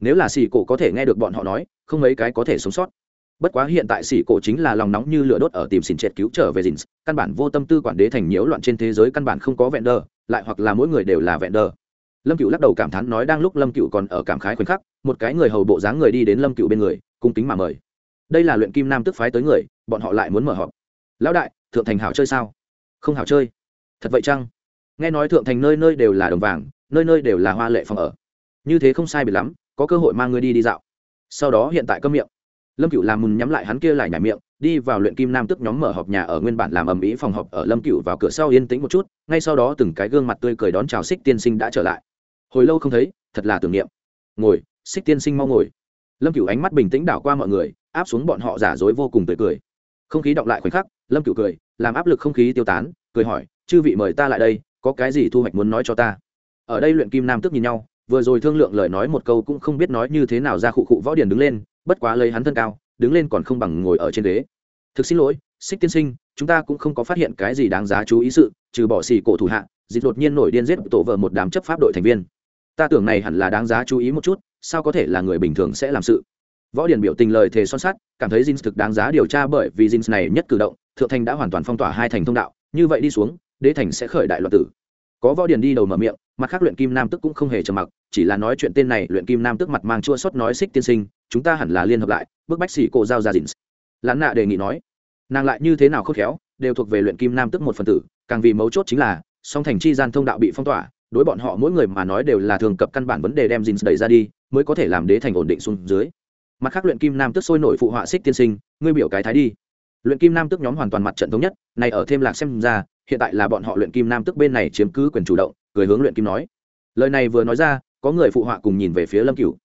Nếu là xì cổ có thể nghe được bọn họ nói không mấy cái có thể sống sót. Bất quá hiện tại xỉ cổ chính là lòng nóng như lửa đốt ở tìm xin chết cứu trở về dìn căn bản vô tâm tư quản đế thành nhiễu loạn trên thế giới căn bản không có vẹn đờ lại hoặc là mỗi người đều là vẹn đờ. Lâm cựu lắc đầu cảm thán nói đang lúc lâm cựu còn ở cảm khái khoảnh khắc một cái người hầu bộ dáng người đi đến lâm cựu bên người cung kính mà mời. Đây là luyện kim nam tức phái tới người, bọn họ lại muốn mở họp. Lão đại, thượng thành hảo chơi sao? Không hảo chơi. Thật vậy chăng? Nghe nói thượng thành nơi nơi đều là đồng vàng, nơi nơi đều là hoa lệ phòng ở. Như thế không sai biệt lắm, có cơ hội mang ngươi đi đi dạo. Sau đó hiện tại cơm miệng. Lâm cựu làm mừng nhắm lại hắn kia lại nhảy miệng, đi vào luyện kim nam tức nhóm mở họp nhà ở nguyên bản làm ầm ĩ phòng họp ở lâm cựu vào cửa sau yên tĩnh một chút, ngay sau đó từng cái gương mặt tươi cười đón chào xích tiên sinh đã trở lại. Hồi lâu không thấy, thật là tưởng niệm. Ngồi xích tiên sinh mau ngồi lâm cựu ánh mắt bình tĩnh đảo qua mọi người, áp xuống bọn họ giả dối vô cùng tươi cười. Không khí động lại khoảnh khắc, lâm cựu cười, làm áp lực không khí tiêu tán, cười hỏi, chư vị mời ta lại đây, có cái gì thu hoạch muốn nói cho ta? Ở đây luyện kim nam tức nhìn nhau, vừa rồi thương lượng lời nói một câu cũng không biết nói như thế nào ra khụ khụ võ điển đứng lên, bất quá lấy hắn thân cao, đứng lên còn không bằng ngồi ở trên ghế. Thực xin lỗi, xích tiên sinh, chúng ta cũng không có phát hiện cái gì đáng giá chú ý sự, trừ bỏ xỉ cổ thủ hạ, dịch đột nhiên nổi điên giết tổ vợ một đám chấp pháp đội thành viên ta tưởng này hẳn là đáng giá chú ý một chút, sao có thể là người bình thường sẽ làm sự? Võ điển biểu tình lời thề son sắt, cảm thấy jin thực đáng giá điều tra bởi vì jin này nhất cử động, thượng thành đã hoàn toàn phong tỏa hai thành thông đạo, như vậy đi xuống, đế thành sẽ khởi đại loạn tử. Có võ điển đi đầu mở miệng, mặt khác luyện kim nam tức cũng không hề trầm mặc, chỉ là nói chuyện tên này, luyện kim nam tức mặt mang chua xót nói xích tiên sinh, chúng ta hẳn là liên hợp lại, bức bách xỉ cổ giao ra dìn lãn nạ đề nghị nói, nàng lại như thế nào khôn khéo, đều thuộc về luyện kim nam tức một phần tử, càng vì mấu chốt chính là, song thành chi gian thông đạo bị phong tỏa đối bọn họ mỗi người mà nói đều là thường cập căn bản vấn đề đem Jin đẩy ra đi, mới có thể làm đế thành ổn định xuống dưới. Mặt khác luyện kim nam tức sôi nổi phụ họa xích tiên sinh, ngươi biểu cái thái đi. Luyện kim nam tức nhóm hoàn toàn mặt trận thống nhất, này ở thêm lạc xem ra, hiện tại là bọn họ luyện kim nam tức bên này chiếm cứ quyền chủ động, cười hướng luyện kim nói. Lời này vừa nói ra, có người phụ họa cùng nhìn về phía lâm cửu.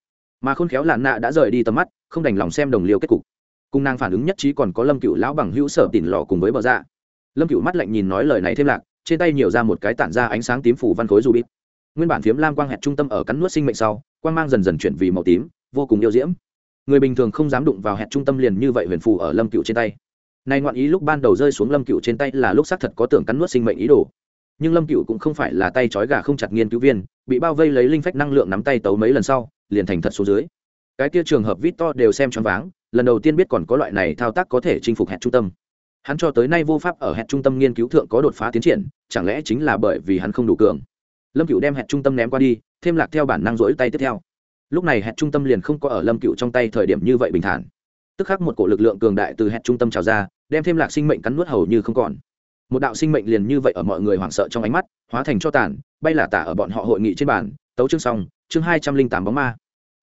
Mà khôn khéo lạn nạ đã rời đi tầm mắt, không đành lòng xem đồng liêu kết cục. Cùng nàng phản ứng nhất trí còn có lâm cửu lão bằng hữu sở tỉn lò cùng với bờ dạ. Lâm cựu mắt lạnh nhìn nói lời này thêm lạc trên tay nhiều ra một cái tản ra ánh sáng tím phủ văn khối du bít nguyên bản phiếm lam quang hẹn trung tâm ở cắn nuốt sinh mệnh sau, quang mang dần dần chuyển vì màu tím, vô cùng yêu diễm. Người bình thường không dám đụng vào hẹn trung tâm liền như vậy huyền phù ở lâm cựu trên tay. Nay ngoạn ý lúc ban đầu rơi xuống lâm cựu trên tay là lúc xác thật có tưởng cắn nuốt sinh mệnh ý đồ. Nhưng lâm cựu cũng không phải là tay trói gà không chặt nghiên cứu viên, bị bao vây lấy linh phách năng lượng nắm tay tấu mấy lần sau, liền thành thật xuống dưới. Cái kia trường hợp vít to đều xem choáng váng, lần đầu tiên biết còn có loại này thao tác có thể chinh phục hẹn trung tâm hắn cho tới nay vô pháp ở hẹn trung tâm nghiên cứu thượng có đột phá tiến triển, chẳng lẽ chính là bởi vì hắn không đủ cường? Lâm cựu đem hẹn trung tâm ném qua đi, thêm lạc theo bản năng rỗi tay tiếp theo. Lúc này hẹn trung tâm liền không có ở lâm cựu trong tay thời điểm như vậy bình thản. Tức khắc một cổ lực lượng cường đại từ hẹn trung tâm trào ra, đem thêm lạc sinh mệnh cắn nuốt hầu như không còn. Một đạo sinh mệnh liền như vậy ở mọi người hoảng sợ trong ánh mắt, hóa thành cho tàn, bay là tả ở bọn họ hội nghị trên bàn, tấu chương xong, chương hai trăm linh tám bóng ma.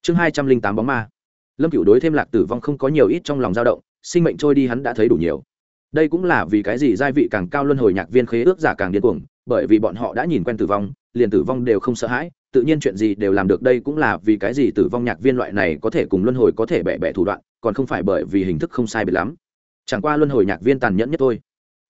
Chương hai trăm linh tám bóng ma. Lâm cựu đối thêm lạc tử vong không có nhiều ít trong lòng dao động, sinh mệnh trôi đi hắn đã thấy đủ nhiều đây cũng là vì cái gì giai vị càng cao luân hồi nhạc viên khế ước giả càng điên cuồng, bởi vì bọn họ đã nhìn quen tử vong, liền tử vong đều không sợ hãi, tự nhiên chuyện gì đều làm được đây cũng là vì cái gì tử vong nhạc viên loại này có thể cùng luân hồi có thể bẻ bẻ thủ đoạn, còn không phải bởi vì hình thức không sai biệt lắm. Chẳng qua luân hồi nhạc viên tàn nhẫn nhất thôi.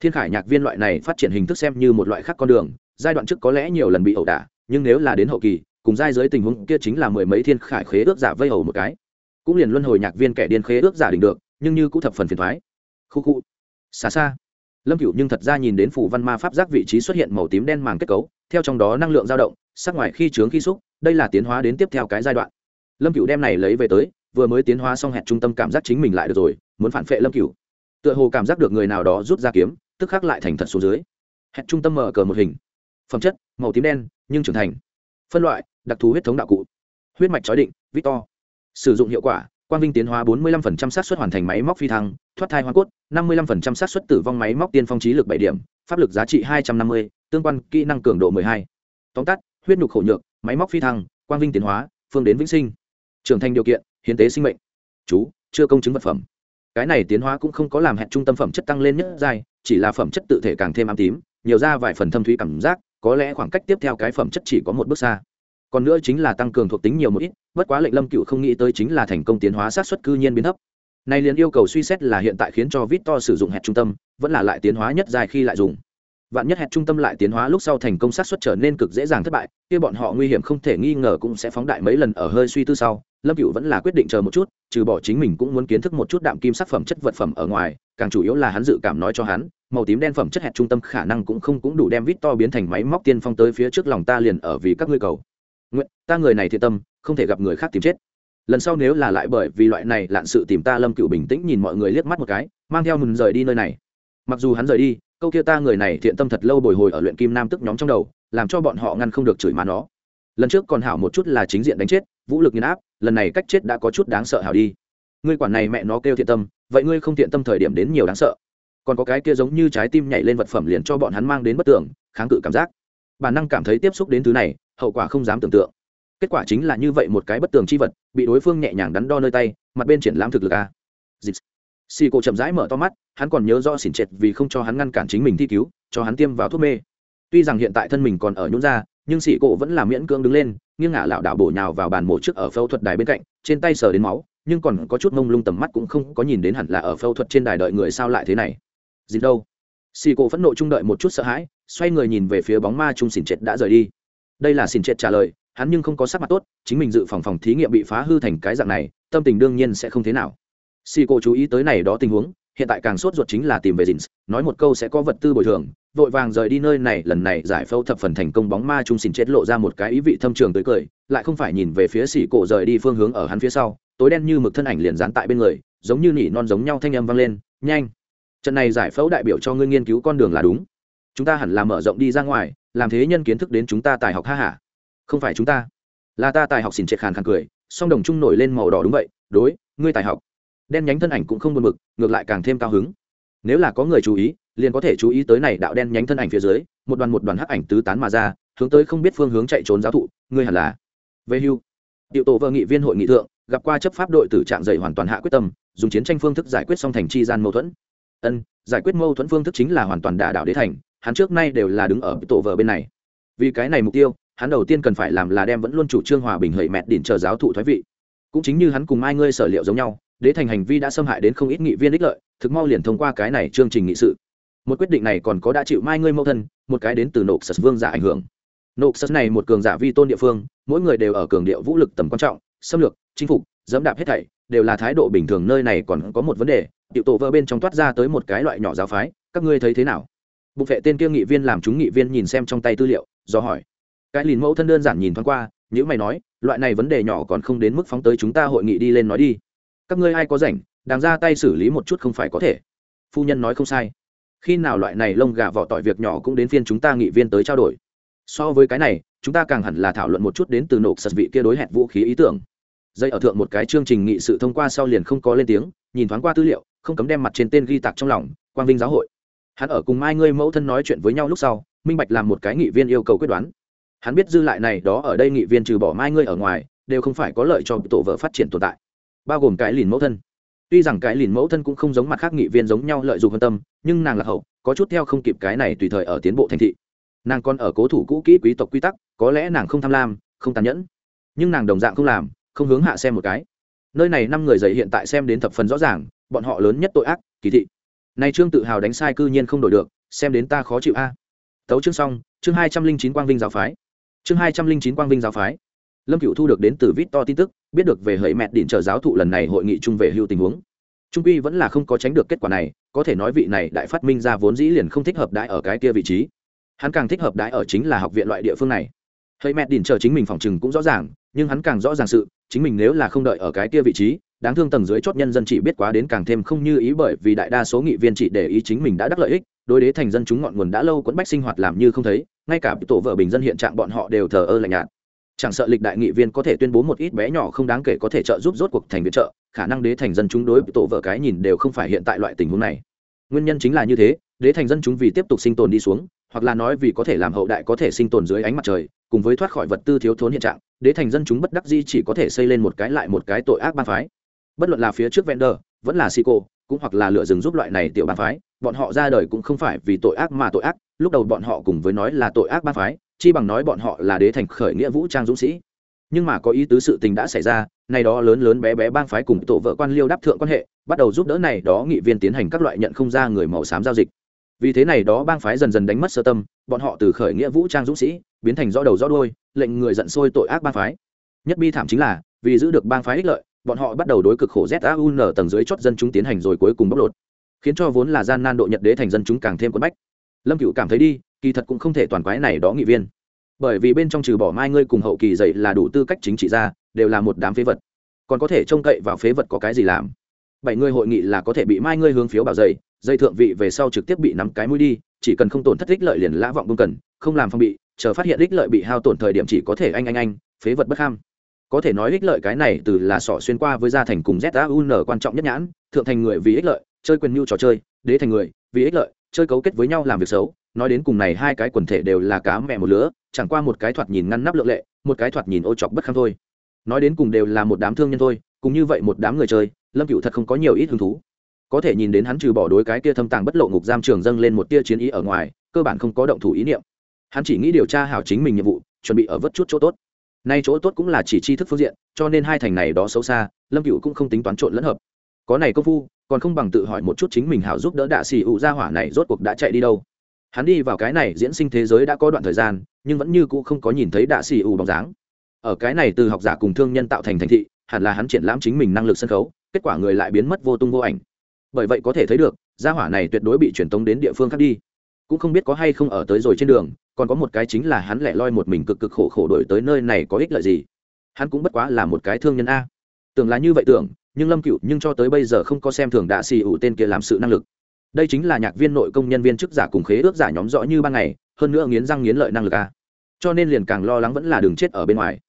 Thiên khải nhạc viên loại này phát triển hình thức xem như một loại khác con đường, giai đoạn trước có lẽ nhiều lần bị ẩu đả, nhưng nếu là đến hậu kỳ, cùng giai giới tình huống kia chính là mười mấy thiên khải khế ước giả vây hầu một cái. Cũng liền luân hồi nhạc viên kẻ điên khế ước giả định được, nhưng như cũng thập phần phiền thoái. Khu khu xa xa. Lâm cựu nhưng thật ra nhìn đến phủ văn ma pháp giác vị trí xuất hiện màu tím đen màng kết cấu, theo trong đó năng lượng dao động, sắc ngoài khi trướng khi xúc, đây là tiến hóa đến tiếp theo cái giai đoạn. Lâm cựu đem này lấy về tới, vừa mới tiến hóa xong hẹn trung tâm cảm giác chính mình lại được rồi, muốn phản phệ lâm cựu tựa hồ cảm giác được người nào đó rút ra kiếm, tức khắc lại thành thật xuống dưới. Hẹn trung tâm mở cờ một hình. Phẩm chất, màu tím đen, nhưng trưởng thành. Phân loại, đặc thù huyết thống đạo cụ. Huyết mạch chói định, victor. Sử dụng hiệu quả quang vinh tiến hóa 45% xác suất hoàn thành máy móc phi thăng thoát thai hoàn cốt 55% xác suất tử vong máy móc tiên phong trí lực bảy điểm pháp lực giá trị 250, tương quan kỹ năng cường độ 12. tóm tắt huyết nhục khổ nhược máy móc phi thăng quang vinh tiến hóa phương đến vĩnh sinh. Trưởng thành điều kiện hiến tế sinh mệnh. Chú chưa công chứng vật phẩm. Cái này tiến hóa cũng không có làm hẹn trung tâm phẩm chất tăng lên nhất dài, chỉ là phẩm chất tự thể càng thêm ám tím nhiều ra vài phần thâm thúy cảm giác có lẽ khoảng cách tiếp theo cái phẩm chất chỉ có một bước xa còn nữa chính là tăng cường thuộc tính nhiều một ít, bất quá lệnh lâm cựu không nghĩ tới chính là thành công tiến hóa sát xuất cư nhiên biến thấp. Này liền yêu cầu suy xét là hiện tại khiến cho vít to sử dụng hẹn trung tâm, vẫn là lại tiến hóa nhất dài khi lại dùng. Vạn nhất hẹn trung tâm lại tiến hóa lúc sau thành công sát xuất trở nên cực dễ dàng thất bại, kia bọn họ nguy hiểm không thể nghi ngờ cũng sẽ phóng đại mấy lần ở hơi suy tư sau, lâm cựu vẫn là quyết định chờ một chút, trừ bỏ chính mình cũng muốn kiến thức một chút đạm kim sắc phẩm chất vật phẩm ở ngoài, càng chủ yếu là hắn dự cảm nói cho hắn, màu tím đen phẩm chất hẹn trung tâm khả năng cũng không cũng đủ đem vít to biến thành máy móc tiên phong tới phía trước lòng ta liền ở vì các ngươi cầu nguyện, ta người này thiện tâm, không thể gặp người khác tìm chết. Lần sau nếu là lại bởi vì loại này lạn sự tìm ta lâm cựu bình tĩnh nhìn mọi người liếc mắt một cái, mang theo mừng rời đi nơi này. Mặc dù hắn rời đi, câu kia ta người này thiện tâm thật lâu bồi hồi ở luyện kim nam tức nhóm trong đầu, làm cho bọn họ ngăn không được chửi má nó. Lần trước còn hảo một chút là chính diện đánh chết, vũ lực nghiền áp, lần này cách chết đã có chút đáng sợ hảo đi. Ngươi quản này mẹ nó kêu thiện tâm, vậy ngươi không thiện tâm thời điểm đến nhiều đáng sợ. Còn có cái kia giống như trái tim nhảy lên vật phẩm liền cho bọn hắn mang đến bất tưởng, kháng cự cảm giác. Bản năng cảm thấy tiếp xúc đến thứ này hậu quả không dám tưởng tượng. Kết quả chính là như vậy một cái bất tường chi vật, bị đối phương nhẹ nhàng đắn đo nơi tay, mặt bên triển lãm thực lực a. Dịch xì cổ chậm rãi mở to mắt, hắn còn nhớ rõ xỉn trệt vì không cho hắn ngăn cản chính mình thi cứu, cho hắn tiêm vào thuốc mê. Tuy rằng hiện tại thân mình còn ở nhún ra, nhưng xì cổ vẫn là miễn cưỡng đứng lên, nghiêng ngả lảo đảo bổ nhào vào bàn mổ trước ở phẫu thuật đài bên cạnh, trên tay sờ đến máu, nhưng còn có chút mông lung tầm mắt cũng không có nhìn đến hẳn là ở phẫu thuật trên đài đợi người sao lại thế này. Dịp đâu? Xì cổ phẫn nộ trung đợi một chút sợ hãi, xoay người nhìn về phía bóng ma trung xỉn trệt đã rời đi đây là xin chết trả lời, hắn nhưng không có sắc mặt tốt, chính mình dự phòng phòng thí nghiệm bị phá hư thành cái dạng này, tâm tình đương nhiên sẽ không thế nào. Si cô chú ý tới này đó tình huống, hiện tại càng sốt ruột chính là tìm về dins nói một câu sẽ có vật tư bồi thường, vội vàng rời đi nơi này, lần này giải phẫu thập phần thành công bóng ma trung xin chết lộ ra một cái ý vị thâm trường tới cười, lại không phải nhìn về phía xỉ cổ rời đi phương hướng ở hắn phía sau, tối đen như mực thân ảnh liền dán tại bên người, giống như nỉ non giống nhau thanh âm vang lên, nhanh, trận này giải phẫu đại biểu cho ngươi nghiên cứu con đường là đúng. Chúng ta hẳn là mở rộng đi ra ngoài làm thế nhân kiến thức đến chúng ta tài học ha hả? Không phải chúng ta. Là ta tài học xỉn triệt khàn khàn cười, song đồng trung nổi lên màu đỏ đúng vậy, đối, ngươi tài học. Đen nhánh thân ảnh cũng không buồn mực ngược lại càng thêm cao hứng. Nếu là có người chú ý, liền có thể chú ý tới này đạo đen nhánh thân ảnh phía dưới, một đoàn một đoàn hắc ảnh tứ tán mà ra, hướng tới không biết phương hướng chạy trốn giáo thụ, ngươi hẳn là về hưu. Tiểu tổ vợ nghị viên hội nghị thượng, gặp qua chấp pháp đội tử trạng dậy hoàn toàn hạ quyết tâm, dùng chiến tranh phương thức giải quyết song thành chi gian mâu thuẫn. Ân, giải quyết mâu thuẫn phương thức chính là hoàn toàn đả đảo đế thành hắn trước nay đều là đứng ở tổ vợ bên này. Vì cái này mục tiêu, hắn đầu tiên cần phải làm là đem vẫn luôn chủ trương hòa bình hời mẹt đỉnh chờ giáo thụ thoái vị. Cũng chính như hắn cùng ai ngươi sở liệu giống nhau, đế thành hành vi đã xâm hại đến không ít nghị viên ích lợi, thực mau liền thông qua cái này chương trình nghị sự. Một quyết định này còn có đã chịu mai ngươi mâu thân, một cái đến từ nộp sật vương giả ảnh hưởng. Nộp sật này một cường giả vi tôn địa phương, mỗi người đều ở cường điệu vũ lực tầm quan trọng, xâm lược, chinh phục, dẫm đạp hết thảy, đều là thái độ bình thường, nơi này còn có một vấn đề, tiểu tổ vợ bên trong toát ra tới một cái loại nhỏ giáo phái, các ngươi thấy thế nào? Bộ vệ tên kia nghị viên làm chúng nghị viên nhìn xem trong tay tư liệu, do hỏi. Cái lìn mẫu thân đơn giản nhìn thoáng qua những mày nói, loại này vấn đề nhỏ còn không đến mức phóng tới chúng ta hội nghị đi lên nói đi. Các ngươi ai có rảnh đáng ra tay xử lý một chút không phải có thể. Phu nhân nói không sai. Khi nào loại này lông gà vỏ tỏi việc nhỏ cũng đến phiên chúng ta nghị viên tới trao đổi. So với cái này, chúng ta càng hẳn là thảo luận một chút đến từ nộp sật vị kia đối hẹn vũ khí ý tưởng. Dây ở thượng một cái chương trình nghị sự thông qua sau liền không có lên tiếng, nhìn thoáng qua tư liệu, không cấm đem mặt trên tên ghi tạc trong lòng, quang vinh giáo hội hắn ở cùng mai ngươi mẫu thân nói chuyện với nhau lúc sau, minh bạch làm một cái nghị viên yêu cầu quyết đoán. Hắn biết dư lại này đó ở đây nghị viên trừ bỏ mai ngươi ở ngoài, đều không phải có lợi cho tổ vợ phát triển tồn tại, bao gồm cái lìn mẫu thân. Tuy rằng cái lìn mẫu thân cũng không giống mặt khác nghị viên giống nhau lợi dụng hơn tâm, nhưng nàng là hậu, có chút theo không kịp cái này tùy thời ở tiến bộ thành thị. Nàng còn ở cố thủ cũ kỹ quý tộc quy tắc, có lẽ nàng không tham lam, không tàn nhẫn, nhưng nàng đồng dạng không làm, không hướng hạ xem một cái. Nơi này năm người dậy hiện tại xem đến thập phần rõ ràng, bọn họ lớn nhất tội ác, kỳ thị nay trương tự hào đánh sai cư nhiên không đổi được, xem đến ta khó chịu a. Tấu chương xong, chương hai trăm linh chín quang vinh giáo phái. Chương hai trăm linh chín quang vinh giáo phái. Lâm cựu thu được đến từ vít to tin tức, biết được về hệ mẹt điện trợ giáo thụ lần này hội nghị chung về hưu tình huống. Trung quy vẫn là không có tránh được kết quả này, có thể nói vị này đại phát minh ra vốn dĩ liền không thích hợp đãi ở cái kia vị trí. Hắn càng thích hợp đãi ở chính là học viện loại địa phương này. Hệ mệt điện trở chính mình phòng chừng cũng rõ ràng nhưng hắn càng rõ ràng sự, chính mình nếu là không đợi ở cái kia vị trí, đáng thương tầng dưới chót nhân dân chỉ biết quá đến càng thêm không như ý bởi vì đại đa số nghị viên chỉ để ý chính mình đã đắc lợi ích, đối đế thành dân chúng ngọn nguồn đã lâu quẫn bách sinh hoạt làm như không thấy, ngay cả tổ vợ bình dân hiện trạng bọn họ đều thờ ơ lạnh nhạt. Chẳng sợ lịch đại nghị viên có thể tuyên bố một ít bé nhỏ không đáng kể có thể trợ giúp rốt cuộc thành viện trợ, khả năng đế thành dân chúng đối tổ vợ cái nhìn đều không phải hiện tại loại tình huống này. Nguyên nhân chính là như thế, đế thành dân chúng vì tiếp tục sinh tồn đi xuống hoặc là nói vì có thể làm hậu đại có thể sinh tồn dưới ánh mặt trời cùng với thoát khỏi vật tư thiếu thốn hiện trạng đế thành dân chúng bất đắc di chỉ có thể xây lên một cái lại một cái tội ác ban phái. Bất luận là phía trước vendor vẫn là si cô, cũng hoặc là lựa dừng giúp loại này tiểu ban phái bọn họ ra đời cũng không phải vì tội ác mà tội ác lúc đầu bọn họ cùng với nói là tội ác ban phái chi bằng nói bọn họ là đế thành khởi nghĩa vũ trang dũng sĩ. Nhưng mà có ý tứ sự tình đã xảy ra nay đó lớn lớn bé bé bang phái cùng tổ vợ quan liêu đáp thượng quan hệ bắt đầu giúp đỡ này đó nghị viên tiến hành các loại nhận không ra người màu xám giao dịch vì thế này đó bang phái dần dần đánh mất sơ tâm, bọn họ từ khởi nghĩa vũ trang dũng sĩ, biến thành rõ đầu rõ đôi lệnh người giận sôi tội ác bang phái. Nhất bi thảm chính là, vì giữ được bang phái ích lợi, bọn họ bắt đầu đối cực khổ zaun tầng dưới chót dân chúng tiến hành rồi cuối cùng bóc lột. Khiến cho vốn là gian nan độ nhật đế thành dân chúng càng thêm quấn bách. Lâm cựu cảm thấy đi, kỳ thật cũng không thể toàn quái này đó nghị viên. Bởi vì bên trong trừ bỏ mai ngươi cùng hậu kỳ dậy là đủ tư cách chính trị ra đều là một đám phế vật. Còn có thể trông cậy vào phế vật có cái gì làm? Bảy người hội nghị là có thể bị mai ngươi hướng phiếu bảo dày dây thượng vị về sau trực tiếp bị nắm cái mũi đi, chỉ cần không tổn thất ích lợi liền lã vọng công cần, không làm phong bị, chờ phát hiện ích lợi bị hao tổn thời điểm chỉ có thể anh anh anh, phế vật bất ham. Có thể nói ích lợi cái này từ là sỏ xuyên qua với gia thành cùng zun quan trọng nhất nhãn, thượng thành người vì ích lợi, chơi quyền mưu trò chơi, đế thành người vì ích lợi, chơi cấu kết với nhau làm việc xấu. Nói đến cùng này hai cái quần thể đều là cá mẹ một lứa, chẳng qua một cái thoạt nhìn ngăn nắp lượng lệ, một cái thoạt nhìn ô chọc bất kham thôi. Nói đến cùng đều là một đám thương nhân thôi cũng như vậy một đám người chơi, lâm cựu thật không có nhiều ít hứng thú có thể nhìn đến hắn trừ bỏ đối cái kia thâm tàng bất lộ ngục giam trường dâng lên một tia chiến ý ở ngoài, cơ bản không có động thủ ý niệm. Hắn chỉ nghĩ điều tra hảo chính mình nhiệm vụ, chuẩn bị ở vất chút chỗ tốt. Nay chỗ tốt cũng là chỉ tri thức phương diện, cho nên hai thành này đó xấu xa, lâm cựu cũng không tính toán trộn lẫn hợp. Có này công phu, còn không bằng tự hỏi một chút chính mình hảo giúp đỡ đạ xì ụ ra hỏa này rốt cuộc đã chạy đi đâu. Hắn đi vào cái này diễn sinh thế giới đã có đoạn thời gian, nhưng vẫn như cũ không có nhìn thấy đạ xì ụ bóng dáng. Ở cái này từ học giả cùng thương nhân tạo thành thành thị, hẳn là hắn triển lãm chính mình năng lực sân khấu, kết quả người lại biến mất vô tung vô ảnh bởi vậy có thể thấy được, gia hỏa này tuyệt đối bị truyền tống đến địa phương khác đi. Cũng không biết có hay không ở tới rồi trên đường, còn có một cái chính là hắn lẻ loi một mình cực cực khổ khổ đổi tới nơi này có ích lợi gì. Hắn cũng bất quá là một cái thương nhân a. Tưởng là như vậy tưởng, nhưng lâm cựu nhưng cho tới bây giờ không có xem thường đạ xì ủ tên kia làm sự năng lực. Đây chính là nhạc viên nội công nhân viên chức giả cùng khế ước giả nhóm rõ như ban ngày, hơn nữa nghiến răng nghiến lợi năng lực a. Cho nên liền càng lo lắng vẫn là đường chết ở bên ngoài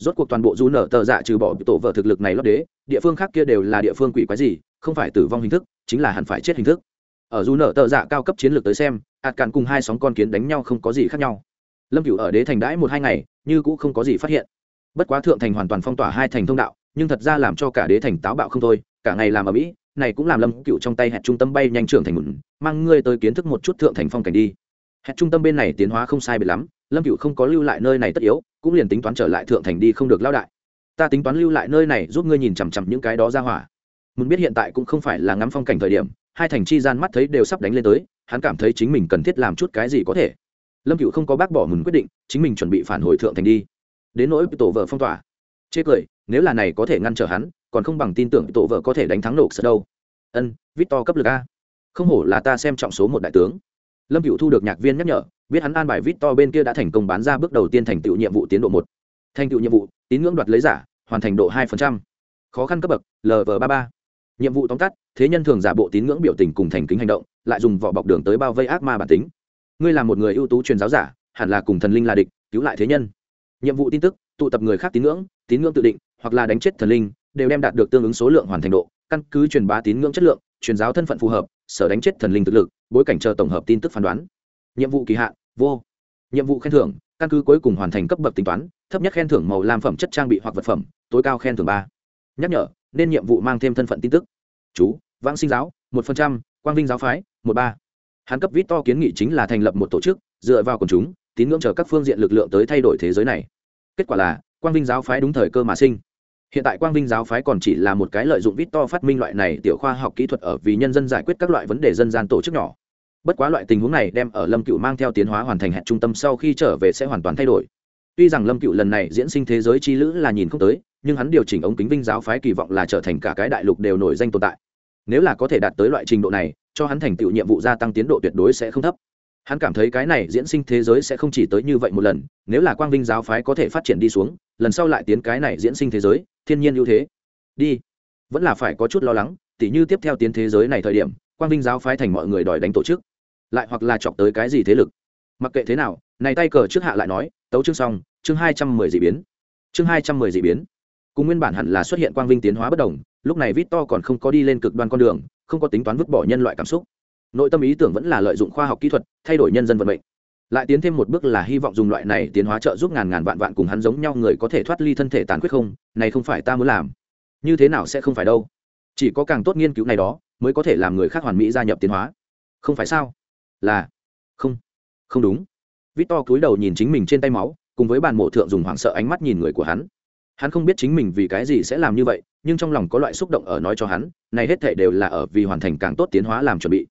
rốt cuộc toàn bộ du nở tờ dạ trừ bỏ tổ vợ thực lực này lót đế, địa phương khác kia đều là địa phương quỷ quái gì, không phải tử vong hình thức, chính là hẳn phải chết hình thức. Ở du nở tờ dạ cao cấp chiến lược tới xem ạt cạn cùng hai sóng con kiến đánh nhau không có gì khác nhau. Lâm cửu ở đế thành đãi một hai ngày, như cũng không có gì phát hiện. Bất quá thượng thành hoàn toàn phong tỏa hai thành thông đạo, nhưng thật ra làm cho cả đế thành táo bạo không thôi, cả ngày làm ở mỹ, này cũng làm lâm cựu trong tay hẹn trung tâm bay nhanh trưởng thành mụn, mang ngươi tới kiến thức một chút thượng thành phong cảnh đi. Hẹn trung tâm bên này tiến hóa không sai biệt lắm lâm cựu không có lưu lại nơi này tất yếu, cũng liền tính toán trở lại thượng thành đi không được lao đại. Ta tính toán lưu lại nơi này giúp ngươi nhìn chằm chằm những cái đó ra hỏa. Muốn biết hiện tại cũng không phải là ngắm phong cảnh thời điểm, hai thành chi gian mắt thấy đều sắp đánh lên tới, hắn cảm thấy chính mình cần thiết làm chút cái gì có thể. Lâm cựu không có bác bỏ mừng quyết định, chính mình chuẩn bị phản hồi thượng thành đi. Đến nỗi tổ vợ phong tỏa. Chê cười, nếu là này có thể ngăn trở hắn, còn không bằng tin tưởng tổ vợ có thể đánh thắng nổ sợ đâu. Ân, victor cấp lực a. Không hổ là ta xem trọng số một đại tướng lâm cựu thu được nhạc viên nhắc nhở, biết hắn an bài victor bên kia đã thành công bán ra bước đầu tiên thành tựu nhiệm vụ tiến độ một. Thành tựu nhiệm vụ, tín ngưỡng đoạt lấy giả, hoàn thành độ hai khó khăn cấp bậc lv ba ba. Nhiệm vụ tóm tắt, thế nhân thường giả bộ tín ngưỡng biểu tình cùng thành kính hành động, lại dùng vỏ bọc đường tới bao vây ác ma bản tính. Ngươi là một người ưu tú truyền giáo giả, hẳn là cùng thần linh là địch, cứu lại thế nhân. Nhiệm vụ tin tức, tụ tập người khác tín ngưỡng tín ngưỡng tự định, hoặc là đánh chết thần linh, đều đem đạt được tương ứng số lượng hoàn thành độ, căn cứ truyền bá tín ngưỡng chất lượng, truyền giáo thân phận phù hợp, sở đánh chết thần linh thực lực bối cảnh chờ tổng hợp tin tức phán đoán. Nhiệm vụ kỳ hạn, vô. Nhiệm vụ khen thưởng, căn cứ cuối cùng hoàn thành cấp bậc tính toán, thấp nhất khen thưởng màu làm phẩm chất trang bị hoặc vật phẩm, tối cao khen thưởng ba. Nhắc nhở, nên nhiệm vụ mang thêm thân phận tin tức. Chú, vãng sinh giáo, một phần trăm, quang vinh giáo phái, một ba. Hắn cấp vít to kiến nghị chính là thành lập một tổ chức, dựa vào quần chúng, tín ngưỡng chờ các phương diện lực lượng tới thay đổi thế giới này. Kết quả là, quang vinh giáo phái đúng thời cơ mà sinh. Hiện tại quang vinh giáo phái còn chỉ là một cái lợi dụng vít to phát minh loại này tiểu khoa học kỹ thuật ở vì nhân dân giải quyết các loại vấn đề dân gian tổ chức nhỏ bất quá loại tình huống này đem ở lâm cựu mang theo tiến hóa hoàn thành hẹn trung tâm sau khi trở về sẽ hoàn toàn thay đổi. Tuy rằng lâm cựu lần này diễn sinh thế giới chi lữ là nhìn không tới, nhưng hắn điều chỉnh ống kính vinh giáo phái kỳ vọng là trở thành cả cái đại lục đều nổi danh tồn tại. Nếu là có thể đạt tới loại trình độ này, cho hắn thành tựu nhiệm vụ gia tăng tiến độ tuyệt đối sẽ không thấp. Hắn cảm thấy cái này diễn sinh thế giới sẽ không chỉ tới như vậy một lần, nếu là quang vinh giáo phái có thể phát triển đi xuống, lần sau lại tiến cái này diễn sinh thế giới, thiên nhiên ưu thế. Đi. Vẫn là phải có chút lo lắng, tỉ như tiếp theo tiến thế giới này thời điểm, quang vinh giáo phái thành mọi người đòi đánh tổ chức lại hoặc là chọc tới cái gì thế lực. Mặc kệ thế nào, này tay cờ trước hạ lại nói, tấu chương xong, chương hai trăm mười d ị biến. Chương hai trăm mười d ị biến. Cùng nguyên bản hẳn là xuất hiện quang vinh tiến hóa bất đồng, lúc này vít to còn không có đi lên cực đoan con đường, không có tính toán vứt bỏ nhân loại cảm xúc. Nội tâm ý tưởng vẫn là lợi dụng khoa học kỹ thuật, thay đổi nhân dân vận mệnh. Lại tiến thêm một bước là hy vọng dùng loại này tiến hóa trợ giúp ngàn ngàn vạn vạn cùng hắn giống nhau người có thể thoát ly thân thể tàn khuyết không, này không phải ta muốn làm. Như thế nào sẽ không phải đâu? Chỉ có càng tốt nghiên cứu này đó, mới có thể làm người khác hoàn mỹ gia nhập tiến hóa. Không phải sao? Là, không không đúng. Vít to cúi đầu nhìn chính mình trên tay máu, cùng với bàn mộ thượng dùng hoảng sợ ánh mắt nhìn người của hắn. Hắn không biết chính mình vì cái gì sẽ làm như vậy, nhưng trong lòng có loại xúc động ở nói cho hắn, này hết thể đều là ở vì hoàn thành càng tốt tiến hóa làm chuẩn bị.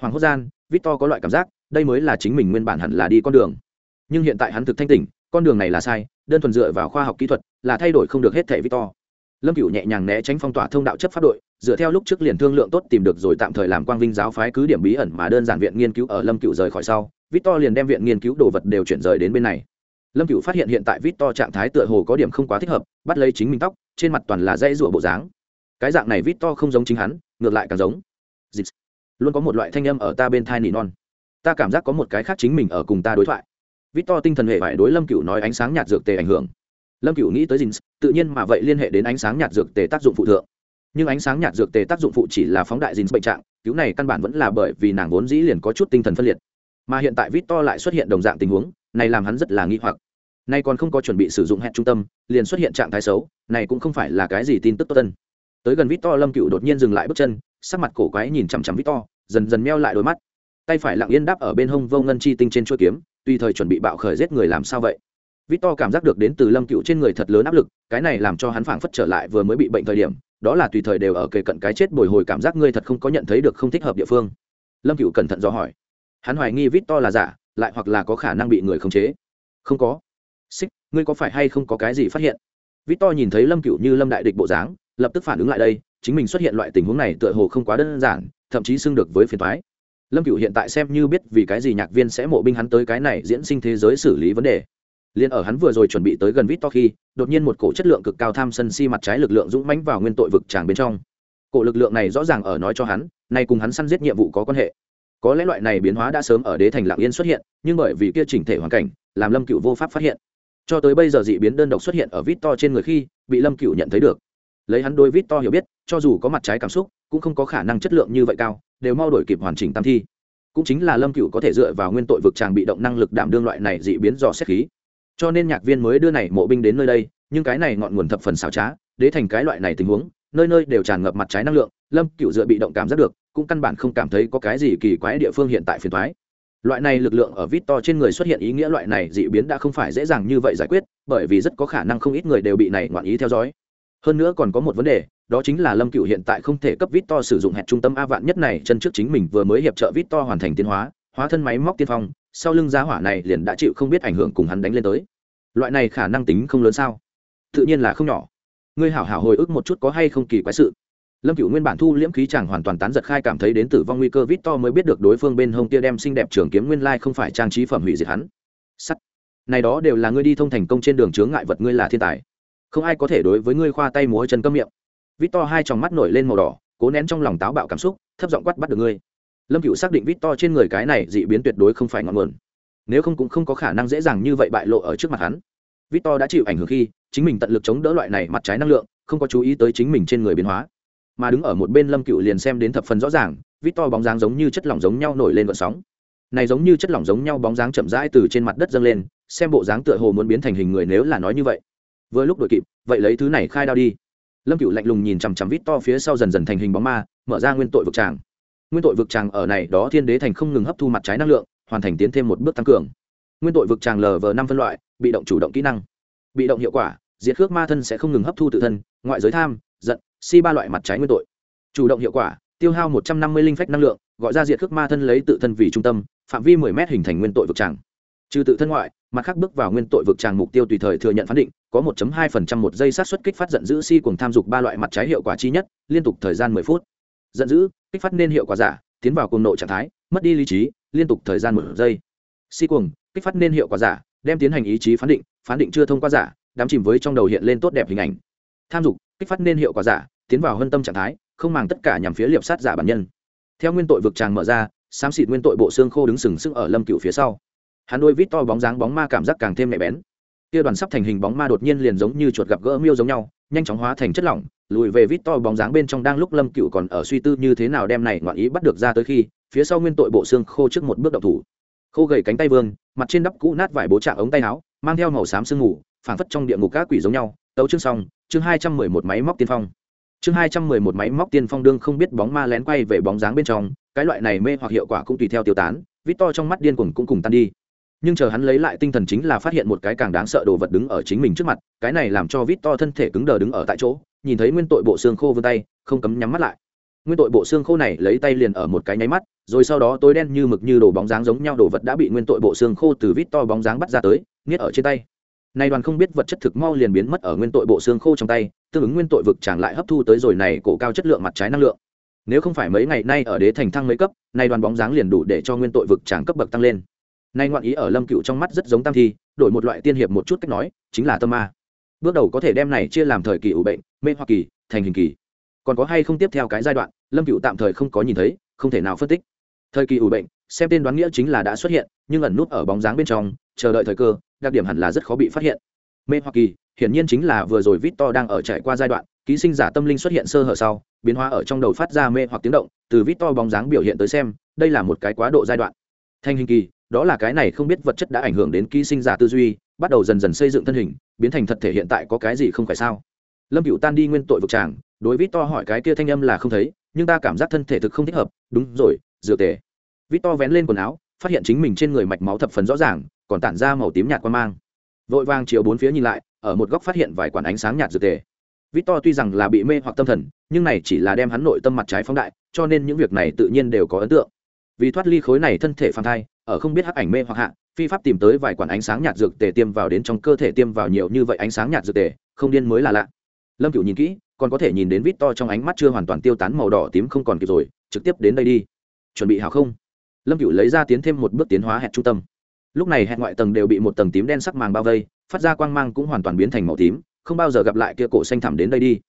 Hoàng hốt gian, victor có loại cảm giác, đây mới là chính mình nguyên bản hẳn là đi con đường. Nhưng hiện tại hắn thực thanh tỉnh, con đường này là sai, đơn thuần dựa vào khoa học kỹ thuật, là thay đổi không được hết thể victor. Lâm cựu nhẹ nhàng né tránh phong tỏa thông đạo chấp pháp đội dựa theo lúc trước liền thương lượng tốt tìm được rồi tạm thời làm quang vinh giáo phái cứ điểm bí ẩn mà đơn giản viện nghiên cứu ở lâm cựu rời khỏi sau, victor liền đem viện nghiên cứu đồ vật đều chuyển rời đến bên này. Lâm cựu phát hiện hiện tại victor trạng thái tựa hồ có điểm không quá thích hợp, bắt lấy chính mình tóc, trên mặt toàn là dây rụa bộ dáng. Cái dạng này victor không giống chính hắn, ngược lại càng giống. Dịch. luôn có một loại thanh âm ở ta bên thai nỉ non. Ta cảm giác có một cái khác chính mình ở cùng ta đối thoại. Victor tinh thần hệ phải đối lâm cựu nói ánh sáng nhạt dược tề ảnh hưởng. Lâm cựu nghĩ tới dinh tự nhiên mà vậy liên hệ đến ánh sáng nhạt dược tề tác dụng phụ thượng nhưng ánh sáng nhạt dược tề tác dụng phụ chỉ là phóng đại dính bệnh trạng, cứu này căn bản vẫn là bởi vì nàng vốn dĩ liền có chút tinh thần phân liệt. Mà hiện tại victor lại xuất hiện đồng dạng tình huống, này làm hắn rất là nghi hoặc. Nay còn không có chuẩn bị sử dụng hẹn trung tâm, liền xuất hiện trạng thái xấu, này cũng không phải là cái gì tin tức tốt tân. Tới gần victor lâm cựu đột nhiên dừng lại bước chân, sắc mặt cổ quái nhìn chằm chằm victor, dần dần meo lại đôi mắt. Tay phải lặng yên đáp ở bên hông vô ngân chi tinh trên chuôi kiếm, tùy thời chuẩn bị bạo khởi giết người làm sao vậy? Victor cảm giác được đến từ lâm cựu trên người thật lớn áp lực, cái này làm cho hắn phảng phất trở lại vừa mới bị bệnh thời điểm đó là tùy thời đều ở kề cận cái chết bồi hồi cảm giác ngươi thật không có nhận thấy được không thích hợp địa phương. Lâm cựu cẩn thận do hỏi. Hắn hoài nghi Vít To là giả, lại hoặc là có khả năng bị người khống chế. Không có. Xích, ngươi có phải hay không có cái gì phát hiện? Vít To nhìn thấy lâm cựu như lâm đại địch bộ dáng, lập tức phản ứng lại đây, chính mình xuất hiện loại tình huống này tựa hồ không quá đơn giản, thậm chí xưng được với phiền thoái lâm cựu hiện tại xem như biết vì cái gì nhạc viên sẽ mộ binh hắn tới cái này diễn sinh thế giới xử lý vấn đề liền ở hắn vừa rồi chuẩn bị tới gần vít to khi, đột nhiên một cổ chất lượng cực cao tham sân si mặt trái lực lượng dũng mãnh vào nguyên tội vực tràng bên trong. Cổ lực lượng này rõ ràng ở nói cho hắn, nay cùng hắn săn giết nhiệm vụ có quan hệ. Có lẽ loại này biến hóa đã sớm ở đế thành lạng yên xuất hiện, nhưng bởi vì kia chỉnh thể hoàn cảnh, làm lâm cựu vô pháp phát hiện. Cho tới bây giờ dị biến đơn độc xuất hiện ở vít to trên người khi, bị lâm cựu nhận thấy được. Lấy hắn đôi vít to hiểu biết, cho dù có mặt trái cảm xúc, cũng không có khả năng chất lượng như vậy cao, đều mau đổi kịp hoàn chỉnh tam thi. Cũng chính là lâm cựu có thể dựa vào nguyên tội vực tràng bị động năng lực đảm đương loại này dị biến dò xét khí cho nên nhạc viên mới đưa này mộ binh đến nơi đây, nhưng cái này ngọn nguồn thập phần xảo trá, đế thành cái loại này tình huống, nơi nơi đều tràn ngập mặt trái năng lượng, lâm cựu dựa bị động cảm giác được, cũng căn bản không cảm thấy có cái gì kỳ quái địa phương hiện tại phiền thoái loại này lực lượng ở vít to trên người xuất hiện ý nghĩa loại này dị biến đã không phải dễ dàng như vậy giải quyết, bởi vì rất có khả năng không ít người đều bị này ngoạn ý theo dõi. Hơn nữa còn có một vấn đề, đó chính là lâm cựu hiện tại không thể cấp vít to sử dụng hẹn trung tâm a vạn nhất này, chân trước chính mình vừa mới hiệp trợ vít to hoàn thành tiến hóa hóa thân máy móc tiên phong, sau lưng giá hỏa này liền đã chịu không biết ảnh hưởng cùng hắn đánh lên tới loại này khả năng tính không lớn sao? Tự nhiên là không nhỏ. Ngươi hảo hảo hồi ức một chút có hay không kỳ quái sự. Lâm cựu nguyên bản thu liễm khí chàng hoàn toàn tán giật khai cảm thấy đến tử vong nguy cơ vít to mới biết được đối phương bên hông tia đem xinh đẹp trường kiếm nguyên lai không phải trang trí phẩm hủy diệt hắn. Sắt. Này đó đều là ngươi đi thông thành công trên đường chướng ngại vật ngươi là thiên tài. Không ai có thể đối với ngươi khoa tay múa chân cấm miệng. Vít to hai tròng mắt nổi lên màu đỏ, cố nén trong lòng táo bạo cảm xúc, thấp giọng quát bắt được ngươi. Lâm cựu xác định vít to trên người cái này dị biến tuyệt đối không phải ngọn nguồn nếu không cũng không có khả năng dễ dàng như vậy bại lộ ở trước mặt hắn. Victor đã chịu ảnh hưởng khi chính mình tận lực chống đỡ loại này mặt trái năng lượng, không có chú ý tới chính mình trên người biến hóa. Mà đứng ở một bên lâm cựu liền xem đến thập phần rõ ràng, victor bóng dáng giống như chất lỏng giống nhau nổi lên vận sóng. Này giống như chất lỏng giống nhau bóng dáng chậm rãi từ trên mặt đất dâng lên, xem bộ dáng tựa hồ muốn biến thành hình người nếu là nói như vậy. Vừa lúc đội kịp, vậy lấy thứ này khai đao đi. Lâm cựu lạnh lùng nhìn chằm chằm vít to phía sau dần dần thành hình bóng ma, mở ra nguyên tội vực tràng. Nguyên tội vực tràng ở này đó thiên đế thành không ngừng hấp thu mặt trái năng lượng hoàn thành tiến thêm một bước tăng cường. Nguyên tội vực tràng lv năm phân loại, bị động chủ động kỹ năng. Bị động hiệu quả, diệt khước ma thân sẽ không ngừng hấp thu tự thân, ngoại giới tham, giận, si ba loại mặt trái nguyên tội. Chủ động hiệu quả, tiêu hao một trăm năm mươi linh phách năng lượng, gọi ra diệt khước ma thân lấy tự thân vì trung tâm, phạm vi mười m hình thành nguyên tội vực tràng. Trừ tự thân ngoại, mặt khác bước vào nguyên tội vực tràng mục tiêu tùy thời thừa nhận phán định, có 1 hai phần trăm một giây sát xuất kích phát giận dữ si cùng tham dục ba loại mặt trái hiệu quả chi nhất, liên tục thời gian mười phút. Giận dữ, kích phát nên hiệu quả giả, tiến vào cùng nội trạng thái, mất đi lý trí liên tục thời gian một giây. Si cuồng, kích phát nên hiệu quả giả, đem tiến hành ý chí phán định phán định chưa thông qua giả, đám chìm với trong đầu hiện lên tốt đẹp hình ảnh. Tham dục, kích phát nên hiệu quả giả, tiến vào hân tâm trạng thái, không màng tất cả nhằm phía liệp sát giả bản nhân. Theo nguyên tội vực tràng mở ra, xám xịt nguyên tội bộ xương khô đứng sừng sững ở lâm cựu phía sau. Hắn đôi vít to bóng dáng bóng ma cảm giác càng thêm nhạy bén. Kia đoàn sắp thành hình bóng ma đột nhiên liền giống như chuột gặp gỡ miêu giống nhau, nhanh chóng hóa thành chất lỏng, lùi về vít to bóng dáng bên trong đang lúc lâm cựu còn ở suy tư như thế nào đem này ngoạn ý bắt được ra tới khi phía sau nguyên tội bộ xương khô trước một bước đậu thủ. Khô gầy cánh tay vương, mặt trên đắp cũ nát vải bố trạng ống tay áo, mang theo màu xám sương ngủ phảng phất trong địa ngục các quỷ giống nhau. Tấu chương xong, chương hai trăm mười một máy móc tiên phong. Chương hai trăm mười một máy móc tiên phong đương không biết bóng ma lén quay về bóng dáng bên trong, cái loại này mê hoặc hiệu quả cũng tùy theo tiêu tán vít to trong mắt điên cuồng cũng cùng tan đi. Nhưng chờ hắn lấy lại tinh thần chính là phát hiện một cái càng đáng sợ đồ vật đứng ở chính mình trước mặt, cái này làm cho vít to thân thể cứng đờ đứng ở tại chỗ, nhìn thấy nguyên tội bộ xương khô vươn tay, không cấm nhắm mắt lại. Nguyên tội bộ xương khô này lấy tay liền ở một cái nháy mắt rồi sau đó tối đen như mực như đồ bóng dáng giống nhau đồ vật đã bị nguyên tội bộ xương khô từ vít to bóng dáng bắt ra tới, nghiết ở trên tay. Nay đoàn không biết vật chất thực mau liền biến mất ở nguyên tội bộ xương khô trong tay, tương ứng nguyên tội vực chẳng lại hấp thu tới rồi này cổ cao chất lượng mặt trái năng lượng. Nếu không phải mấy ngày nay ở đế thành thăng mấy cấp, nay đoàn bóng dáng liền đủ để cho nguyên tội vực chẳng cấp bậc tăng lên. Nay ngoạn ý ở lâm cựu trong mắt rất giống tam thi, đổi một loại tiên hiệp một chút cách nói, chính là tâm ma. Bước đầu có thể đem này chia làm thời kỳ ủ bệnh, mê hoa kỳ, thành hình kỳ. Còn có hay không tiếp theo cái giai đoạn, lâm cựu tạm thời không có nhìn thấy, không thể nào phân tích thời kỳ ủ bệnh, xem tên đoán nghĩa chính là đã xuất hiện, nhưng ẩn nút ở bóng dáng bên trong, chờ đợi thời cơ, đặc điểm hẳn là rất khó bị phát hiện. Mê hoa kỳ, hiển nhiên chính là vừa rồi vít to đang ở trải qua giai đoạn, ký sinh giả tâm linh xuất hiện sơ hở sau, biến hóa ở trong đầu phát ra mê hoặc tiếng động, từ vít to bóng dáng biểu hiện tới xem, đây là một cái quá độ giai đoạn. Thanh hình kỳ, đó là cái này không biết vật chất đã ảnh hưởng đến ký sinh giả tư duy, bắt đầu dần dần xây dựng thân hình, biến thành thật thể hiện tại có cái gì không phải sao? Lâm cựu tan đi nguyên tội vực tràng, đối vít to hỏi cái kia thanh âm là không thấy, nhưng ta cảm giác thân thể thực không thích hợp. Đúng rồi dựa tề. Vít to vén lên quần áo, phát hiện chính mình trên người mạch máu thập phần rõ ràng, còn tản ra màu tím nhạt quan mang. Vội vàng chiều bốn phía nhìn lại, ở một góc phát hiện vài quản ánh sáng nhạt dược tề. Vít to tuy rằng là bị mê hoặc tâm thần, nhưng này chỉ là đem hắn nội tâm mặt trái phóng đại, cho nên những việc này tự nhiên đều có ấn tượng. Vì thoát ly khối này thân thể phản thai, ở không biết hắc ảnh mê hoặc hạ, phi pháp tìm tới vài quản ánh sáng nhạt dược tề tiêm vào đến trong cơ thể tiêm vào nhiều như vậy ánh sáng nhạt dược tề, không điên mới là lạ. Lâm cửu nhìn kỹ, còn có thể nhìn đến vít to trong ánh mắt chưa hoàn toàn tiêu tán màu đỏ tím không còn kịp rồi, trực tiếp đến đây đi chuẩn bị hào không? Lâm cựu lấy ra tiến thêm một bước tiến hóa hẹn trung tâm. Lúc này hẹn ngoại tầng đều bị một tầng tím đen sắc màng bao vây phát ra quang mang cũng hoàn toàn biến thành màu tím không bao giờ gặp lại kia cổ xanh thẳm đến đây đi.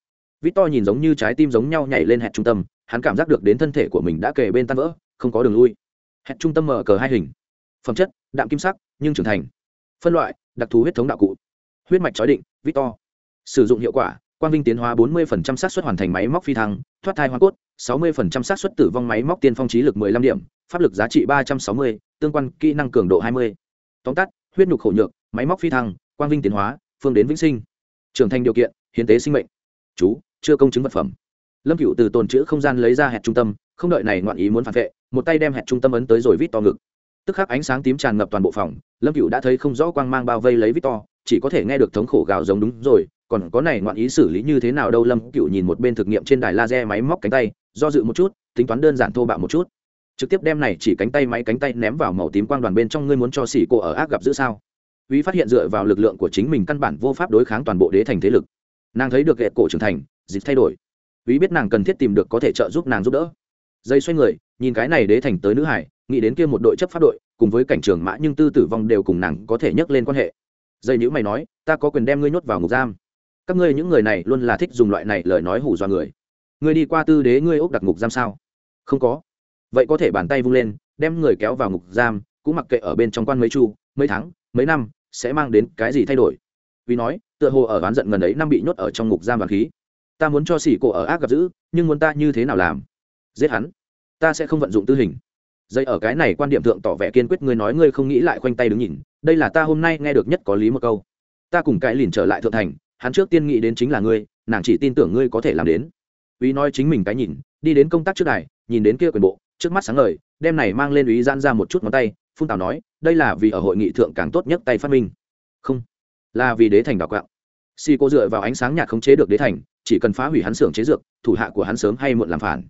Vít to nhìn giống như trái tim giống nhau nhảy lên hẹn trung tâm hắn cảm giác được đến thân thể của mình đã kề bên tan vỡ không có đường lui. Hẹn trung tâm mở cờ hai hình. Phẩm chất đạm kim sắc nhưng trưởng thành. Phân loại đặc thù huyết thống đạo cụ. Huyết mạch chói định Vít To, sử dụng hiệu quả quang vinh tiến hóa 40% xác suất hoàn thành máy móc phi thăng thoát thai hoàn cốt 60% xác suất tử vong máy móc tiên phong trí lực 15 điểm pháp lực giá trị 360, tương quan kỹ năng cường độ 20. tóm tắt huyết nhục khổ nhược máy móc phi thăng quang vinh tiến hóa phương đến vĩnh sinh. Trưởng thành điều kiện hiến tế sinh mệnh. Chú chưa công chứng vật phẩm. Lâm Cửu từ tồn trữ không gian lấy ra hạt trung tâm không đợi này ngoạn ý muốn phản vệ một tay đem hạt trung tâm ấn tới rồi vít to ngực. Tức khắc ánh sáng tím tràn ngập toàn bộ phòng lâm Cửu đã thấy không rõ quang mang bao vây lấy victor chỉ có thể nghe được thống khổ gào giống đúng rồi còn có này ngoạn ý xử lý như thế nào đâu, lâm cựu nhìn một bên thực nghiệm trên đài laser máy móc cánh tay, do dự một chút, tính toán đơn giản thô bạo một chút. Trực tiếp đem này chỉ cánh tay máy cánh tay ném vào màu tím quang đoàn bên trong, ngươi muốn cho xỉ cổ ở ác gặp giữ sao? Uy phát hiện dựa vào lực lượng của chính mình căn bản vô pháp đối kháng toàn bộ đế thành thế lực. Nàng thấy được hệ cổ trưởng thành dịch thay đổi. Uy biết nàng cần thiết tìm được có thể trợ giúp nàng giúp đỡ. Dây xoay người, nhìn cái này đế thành tới nữ hải, nghĩ đến kia một đội chấp pháp đội, cùng với cảnh trường mã nhưng tư tử vong đều cùng nàng có thể nhắc lên quan hệ. Dây nhữ mày nói, ta có quyền đem ngươi nhốt vào ngục giam các ngươi những người này luôn là thích dùng loại này lời nói hủ dọa người. Ngươi đi qua tư đế ngươi ốc đặt ngục giam sao? Không có. Vậy có thể bàn tay vung lên, đem người kéo vào ngục giam, cũng mặc kệ ở bên trong quan mấy chu, mấy tháng, mấy năm, sẽ mang đến cái gì thay đổi? Vì nói, tựa hồ ở oán giận gần ấy năm bị nhốt ở trong ngục giam và khí. Ta muốn cho xỉ cổ ở ác gặp giữ nhưng muốn ta như thế nào làm? Giết hắn. Ta sẽ không vận dụng tư hình. Dây ở cái này quan điểm thượng tỏ vẻ kiên quyết, ngươi nói ngươi không nghĩ lại khoanh tay đứng nhìn. Đây là ta hôm nay nghe được nhất có lý một câu. Ta cùng cái lìn trở lại thượng thành hắn trước tiên nghĩ đến chính là ngươi, nàng chỉ tin tưởng ngươi có thể làm đến. Uy nói chính mình cái nhìn, đi đến công tác trước đài, nhìn đến kia quyền bộ, trước mắt sáng ngời, đem này mang lên uy giãn ra một chút ngón tay, phun tào nói, đây là vì ở hội nghị thượng càng tốt nhất tay phát minh. Không, là vì đế thành đào quạng. Si cô dựa vào ánh sáng nhạt khống chế được đế thành, chỉ cần phá hủy hắn xưởng chế dược, thủ hạ của hắn sớm hay muộn làm phản.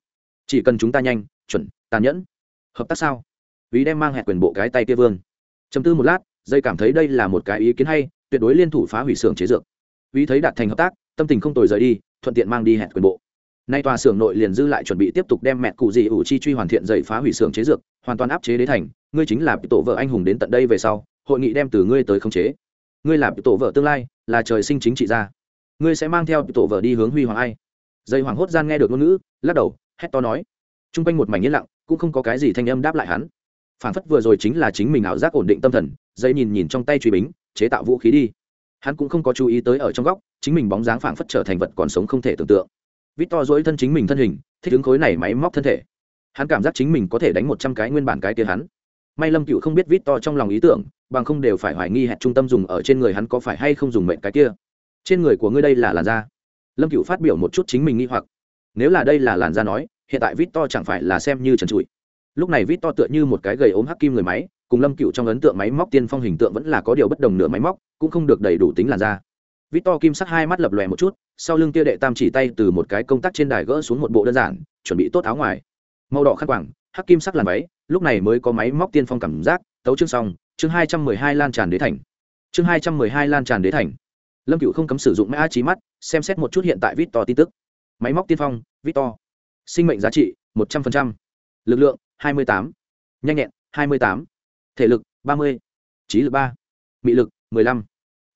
Chỉ cần chúng ta nhanh, chuẩn, tàn nhẫn, hợp tác sao? Vì đem mang hẹn quyền bộ cái tay kia vương. Chấm tư một lát, dây cảm thấy đây là một cái ý kiến hay, tuyệt đối liên thủ phá hủy xưởng chế dược vì thấy đạt thành hợp tác, tâm tình không tồi rời đi, thuận tiện mang đi hẹn quyền bộ. Nay tòa xưởng nội liền dư lại chuẩn bị tiếp tục đem mẹ cụ gì ủ chi truy hoàn thiện dậy phá hủy xưởng chế dược, hoàn toàn áp chế đế thành, ngươi chính là tổ vợ anh hùng đến tận đây về sau, hội nghị đem từ ngươi tới khống chế. Ngươi là tổ vợ tương lai, là trời sinh chính trị gia. Ngươi sẽ mang theo tổ vợ đi hướng huy hoàng ai. Dây hoàng hốt gian nghe được ngôn ngữ, lắc đầu, hét to nói. Trung quanh một mảnh yên lặng, cũng không có cái gì thanh âm đáp lại hắn. Phản phất vừa rồi chính là chính mình ảo giác ổn định tâm thần, dây nhìn nhìn trong tay truy bính, chế tạo vũ khí đi hắn cũng không có chú ý tới ở trong góc, chính mình bóng dáng phảng phất trở thành vật còn sống không thể tưởng tượng. Vít to dỗi thân chính mình thân hình, thích ứng khối này máy móc thân thể. Hắn cảm giác chính mình có thể đánh một trăm cái nguyên bản cái kia hắn. May lâm cựu không biết vít to trong lòng ý tưởng, bằng không đều phải hoài nghi hẹn trung tâm dùng ở trên người hắn có phải hay không dùng mệnh cái kia. Trên người của ngươi đây là làn da. Lâm cựu phát biểu một chút chính mình nghi hoặc. Nếu là đây là làn da nói, hiện tại vít to chẳng phải là xem như trần trụi. Lúc này vít to tựa như một cái gầy ốm hắc kim người máy cùng lâm cựu trong ấn tượng máy móc tiên phong hình tượng vẫn là có điều bất đồng nửa máy móc, cũng không được đầy đủ tính làn da. Vít to kim sắc hai mắt lập lòe một chút, sau lưng kia đệ tam chỉ tay từ một cái công tác trên đài gỡ xuống một bộ đơn giản, chuẩn bị tốt áo ngoài. Màu đỏ khắc quảng hắc kim sắc làn váy, lúc này mới có máy móc tiên phong cảm giác, tấu chương xong, chương hai trăm mười hai lan tràn đế thành. Chương hai trăm mười hai lan tràn đế thành. Lâm cựu không cấm sử dụng mã trí mắt, xem xét một chút hiện tại vít to tin tức. Máy móc tiên phong vít to sinh mệnh giá trị, một trăm linh lực lượng, hai mươi tám. Nhanh nhẹn, hai mươi tám thể lực, ba mươi, trí lực ba, mị lực, mười lăm.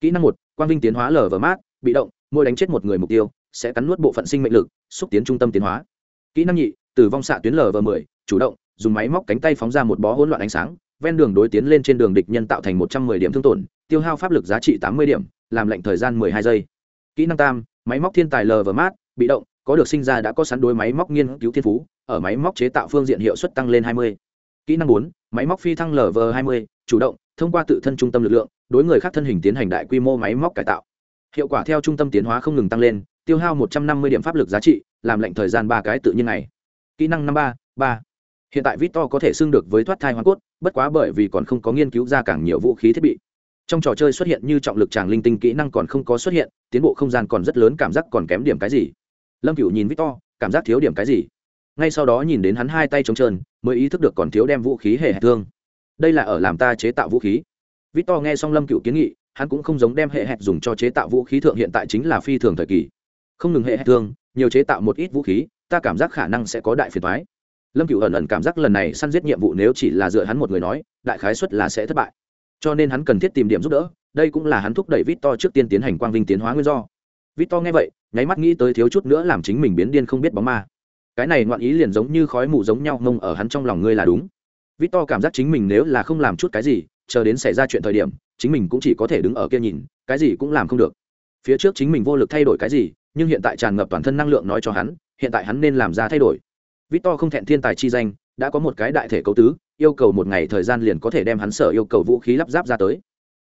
Kỹ năng một, quang vinh tiến hóa lở và mát, bị động, mỗi đánh chết một người mục tiêu, sẽ cắn nuốt bộ phận sinh mệnh lực, xúc tiến trung tâm tiến hóa. Kỹ năng nhị, tử vong xạ tuyến lở và mười, chủ động, dùng máy móc cánh tay phóng ra một bó hỗn loạn ánh sáng, ven đường đối tiến lên trên đường địch nhân tạo thành một trăm mười điểm thương tổn, tiêu hao pháp lực giá trị tám mươi điểm, làm lệnh thời gian mười hai giây. Kỹ năng tam, máy móc thiên tài lờ và mát, bị động, có được sinh ra đã có sẵn đối máy móc nghiên cứu thiên phú, ở máy móc chế tạo phương diện hiệu suất tăng lên hai mươi. Kỹ năng bốn máy móc phi thăng lv hai mươi, chủ động, thông qua tự thân trung tâm lực lượng, đối người khác thân hình tiến hành đại quy mô máy móc cải tạo. Hiệu quả theo trung tâm tiến hóa không ngừng tăng lên, tiêu hao một trăm năm mươi điểm pháp lực giá trị, làm lệnh thời gian ba cái tự nhiên này kỹ năng năm ba ba. Hiện tại victor có thể xưng được với thoát thai hoa cốt, bất quá bởi vì còn không có nghiên cứu ra càng nhiều vũ khí thiết bị. Trong trò chơi xuất hiện như trọng lực tràng linh tinh kỹ năng còn không có xuất hiện, tiến bộ không gian còn rất lớn, cảm giác còn kém điểm cái gì? Lâm cửu nhìn victor cảm giác thiếu điểm cái gì? Ngay sau đó nhìn đến hắn hai tay trống trơn, mới ý thức được còn thiếu đem vũ khí hệ hạt thương. Đây là ở làm ta chế tạo vũ khí. Victor nghe xong lâm cựu kiến nghị, hắn cũng không giống đem hệ hạt dùng cho chế tạo vũ khí thượng hiện tại chính là phi thường thời kỳ. Không ngừng hệ hạt thương, nhiều chế tạo một ít vũ khí, ta cảm giác khả năng sẽ có đại phiền thoái lâm cựu ẩn ẩn cảm giác lần này săn giết nhiệm vụ nếu chỉ là dựa hắn một người nói, đại khái suất là sẽ thất bại. Cho nên hắn cần thiết tìm điểm giúp đỡ, đây cũng là hắn thúc đẩy vít to trước tiên tiến hành quang vinh tiến hóa nguyên do. Vít to nghe vậy, nháy mắt nghĩ tới thiếu chút nữa làm chính mình biến điên không biết bóng ma cái này ngoạn ý liền giống như khói mù giống nhau ngông ở hắn trong lòng ngươi là đúng vít to cảm giác chính mình nếu là không làm chút cái gì chờ đến xảy ra chuyện thời điểm chính mình cũng chỉ có thể đứng ở kia nhìn cái gì cũng làm không được phía trước chính mình vô lực thay đổi cái gì nhưng hiện tại tràn ngập toàn thân năng lượng nói cho hắn hiện tại hắn nên làm ra thay đổi Victor không thẹn thiên tài chi danh, đã có một cái đại thể cấu tứ, yêu cầu một ngày thời gian liền có thể đem hắn sở yêu cầu vũ khí lắp ráp ra tới.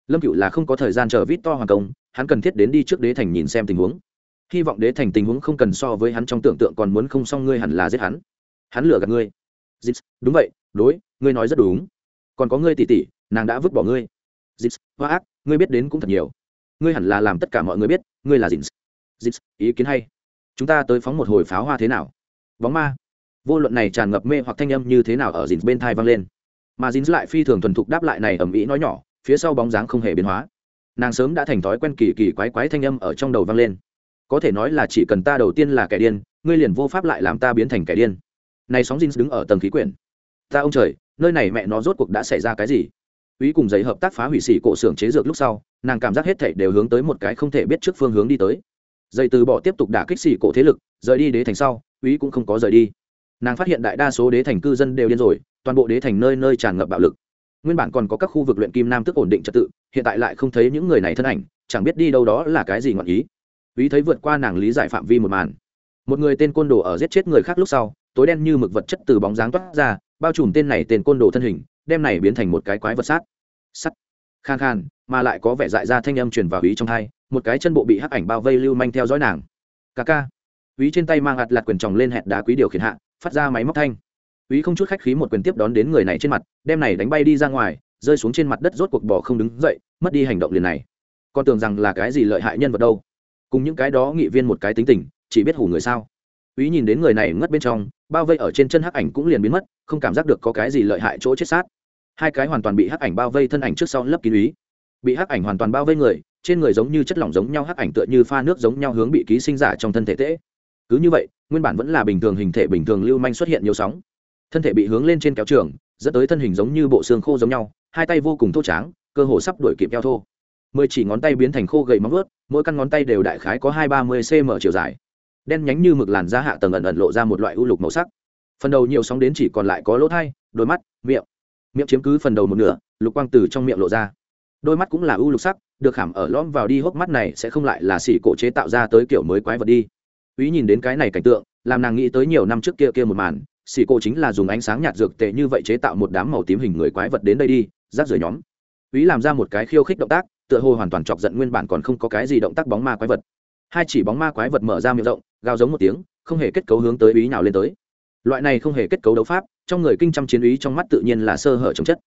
Lâm Cựu là không có thời gian chờ Victor hoàn công, hắn cần thiết đến đi trước đế thành nhìn xem tình huống. Hy vọng đế thành tình huống không cần so với hắn trong tưởng tượng còn muốn không xong ngươi hẳn là giết hắn. Hắn lừa gạt ngươi. Dịch, đúng vậy, đối, ngươi nói rất đúng. còn có ngươi tỷ tỷ nàng đã vứt bỏ ngươi. Dịp hoa ác ngươi biết đến cũng thật nhiều. Ngươi hẳn là làm tất cả mọi người biết ngươi là dịp dịp ý kiến hay. Chúng ta tới phóng một hồi pháo hoa thế nào? Bóng ma. Vô luận này tràn ngập mê hoặc thanh âm như thế nào ở dịp bên thai vang lên. Mà dính lại phi thường thuần thục đáp lại này ầm ĩ nói nhỏ phía sau bóng dáng không hề biến hóa. Nàng sớm đã thành thói quen kỳ kỳ quái quái thanh âm ở trong đầu vang lên có thể nói là chỉ cần ta đầu tiên là kẻ điên ngươi liền vô pháp lại làm ta biến thành kẻ điên này sóng Jin đứng ở tầng khí quyển ta ông trời nơi này mẹ nó rốt cuộc đã xảy ra cái gì Úy cùng giấy hợp tác phá hủy xỉ cổ xưởng chế dược lúc sau, nàng cảm giác hết thảy đều hướng tới một cái không thể biết trước phương hướng đi tới. Dây từ bỏ tiếp tục đả kích xỉ cổ thế lực, rời đi đế thành sau, Úy cũng không có rời đi. Nàng phát hiện đại đa số đế thành cư dân đều điên rồi, toàn bộ đế thành nơi nơi tràn ngập bạo lực. Nguyên bản còn có các khu vực luyện kim nam tức ổn định trật tự, hiện tại lại không thấy những người này thân ảnh, chẳng biết đi đâu đó là cái gì ngọn ý ý thấy vượt qua nàng lý giải phạm vi một màn. Một người tên côn đồ ở giết chết người khác lúc sau, tối đen như mực vật chất từ bóng dáng toát ra, bao trùm tên này tên côn đồ thân hình, đem này biến thành một cái quái vật sát. Sắt. Khan khan mà lại có vẻ dại ra thanh âm truyền vào ý trong hai một cái chân bộ bị hắc ảnh bao vây lưu manh theo dõi nàng. Ca ca. Ý trên tay mang ạt lạt quyền tròng lên hẹn đá quý điều khiển hạ phát ra máy móc thanh. Ý không chút khách khí một quyền tiếp đón đến người này trên mặt đem này đánh bay đi ra ngoài rơi xuống trên mặt đất rốt cuộc bỏ không đứng dậy mất đi hành động liền này. Con tưởng rằng là cái gì lợi hại nhân vật đâu cùng những cái đó nghị viên một cái tính tình, chỉ biết hủ người sao. Ý nhìn đến người này ngất bên trong, bao vây ở trên chân hắc ảnh cũng liền biến mất, không cảm giác được có cái gì lợi hại chỗ chết sát. Hai cái hoàn toàn bị hắc ảnh bao vây thân ảnh trước sau lấp kín ý bị hắc ảnh hoàn toàn bao vây người, trên người giống như chất lỏng giống nhau hắc ảnh tựa như pha nước giống nhau hướng bị ký sinh giả trong thân thể tễ cứ như vậy, nguyên bản vẫn là bình thường hình thể bình thường lưu manh xuất hiện nhiều sóng. Thân thể bị hướng lên trên kéo trường, dẫn tới thân hình giống như bộ xương khô giống nhau, hai tay vô cùng thô tráng, cơ hồ sắp đuổi kịp keo thô mười chỉ ngón tay biến thành khô gầy móng vớt mỗi căn ngón tay đều đại khái có hai ba mươi cm chiều dài. Đen nhánh như mực làn da hạ tầng ẩn ẩn lộ ra một loại u lục màu sắc. Phần đầu nhiều sóng đến chỉ còn lại có lỗ thai, đôi mắt, miệng. Miệng chiếm cứ phần đầu một nửa, lục quang từ trong miệng lộ ra. Đôi mắt cũng là u lục sắc, được khảm ở lõm vào đi hốc mắt này sẽ không lại là xỉ cổ chế tạo ra tới kiểu mới quái vật đi. Ý nhìn đến cái này cảnh tượng, làm nàng nghĩ tới nhiều năm trước kia kia một màn, xỉ cổ chính là dùng ánh sáng nhạt dược tệ như vậy chế tạo một đám màu tím hình người quái vật đến đây đi, rác rời nhóm. Ý làm ra một cái khiêu khích động tác tựa hồ hoàn toàn chọc giận nguyên bản còn không có cái gì động tác bóng ma quái vật. Hai chỉ bóng ma quái vật mở ra miệng rộng, gào giống một tiếng, không hề kết cấu hướng tới ý nào lên tới. Loại này không hề kết cấu đấu pháp, trong người kinh trăm chiến ý trong mắt tự nhiên là sơ hở chống chất.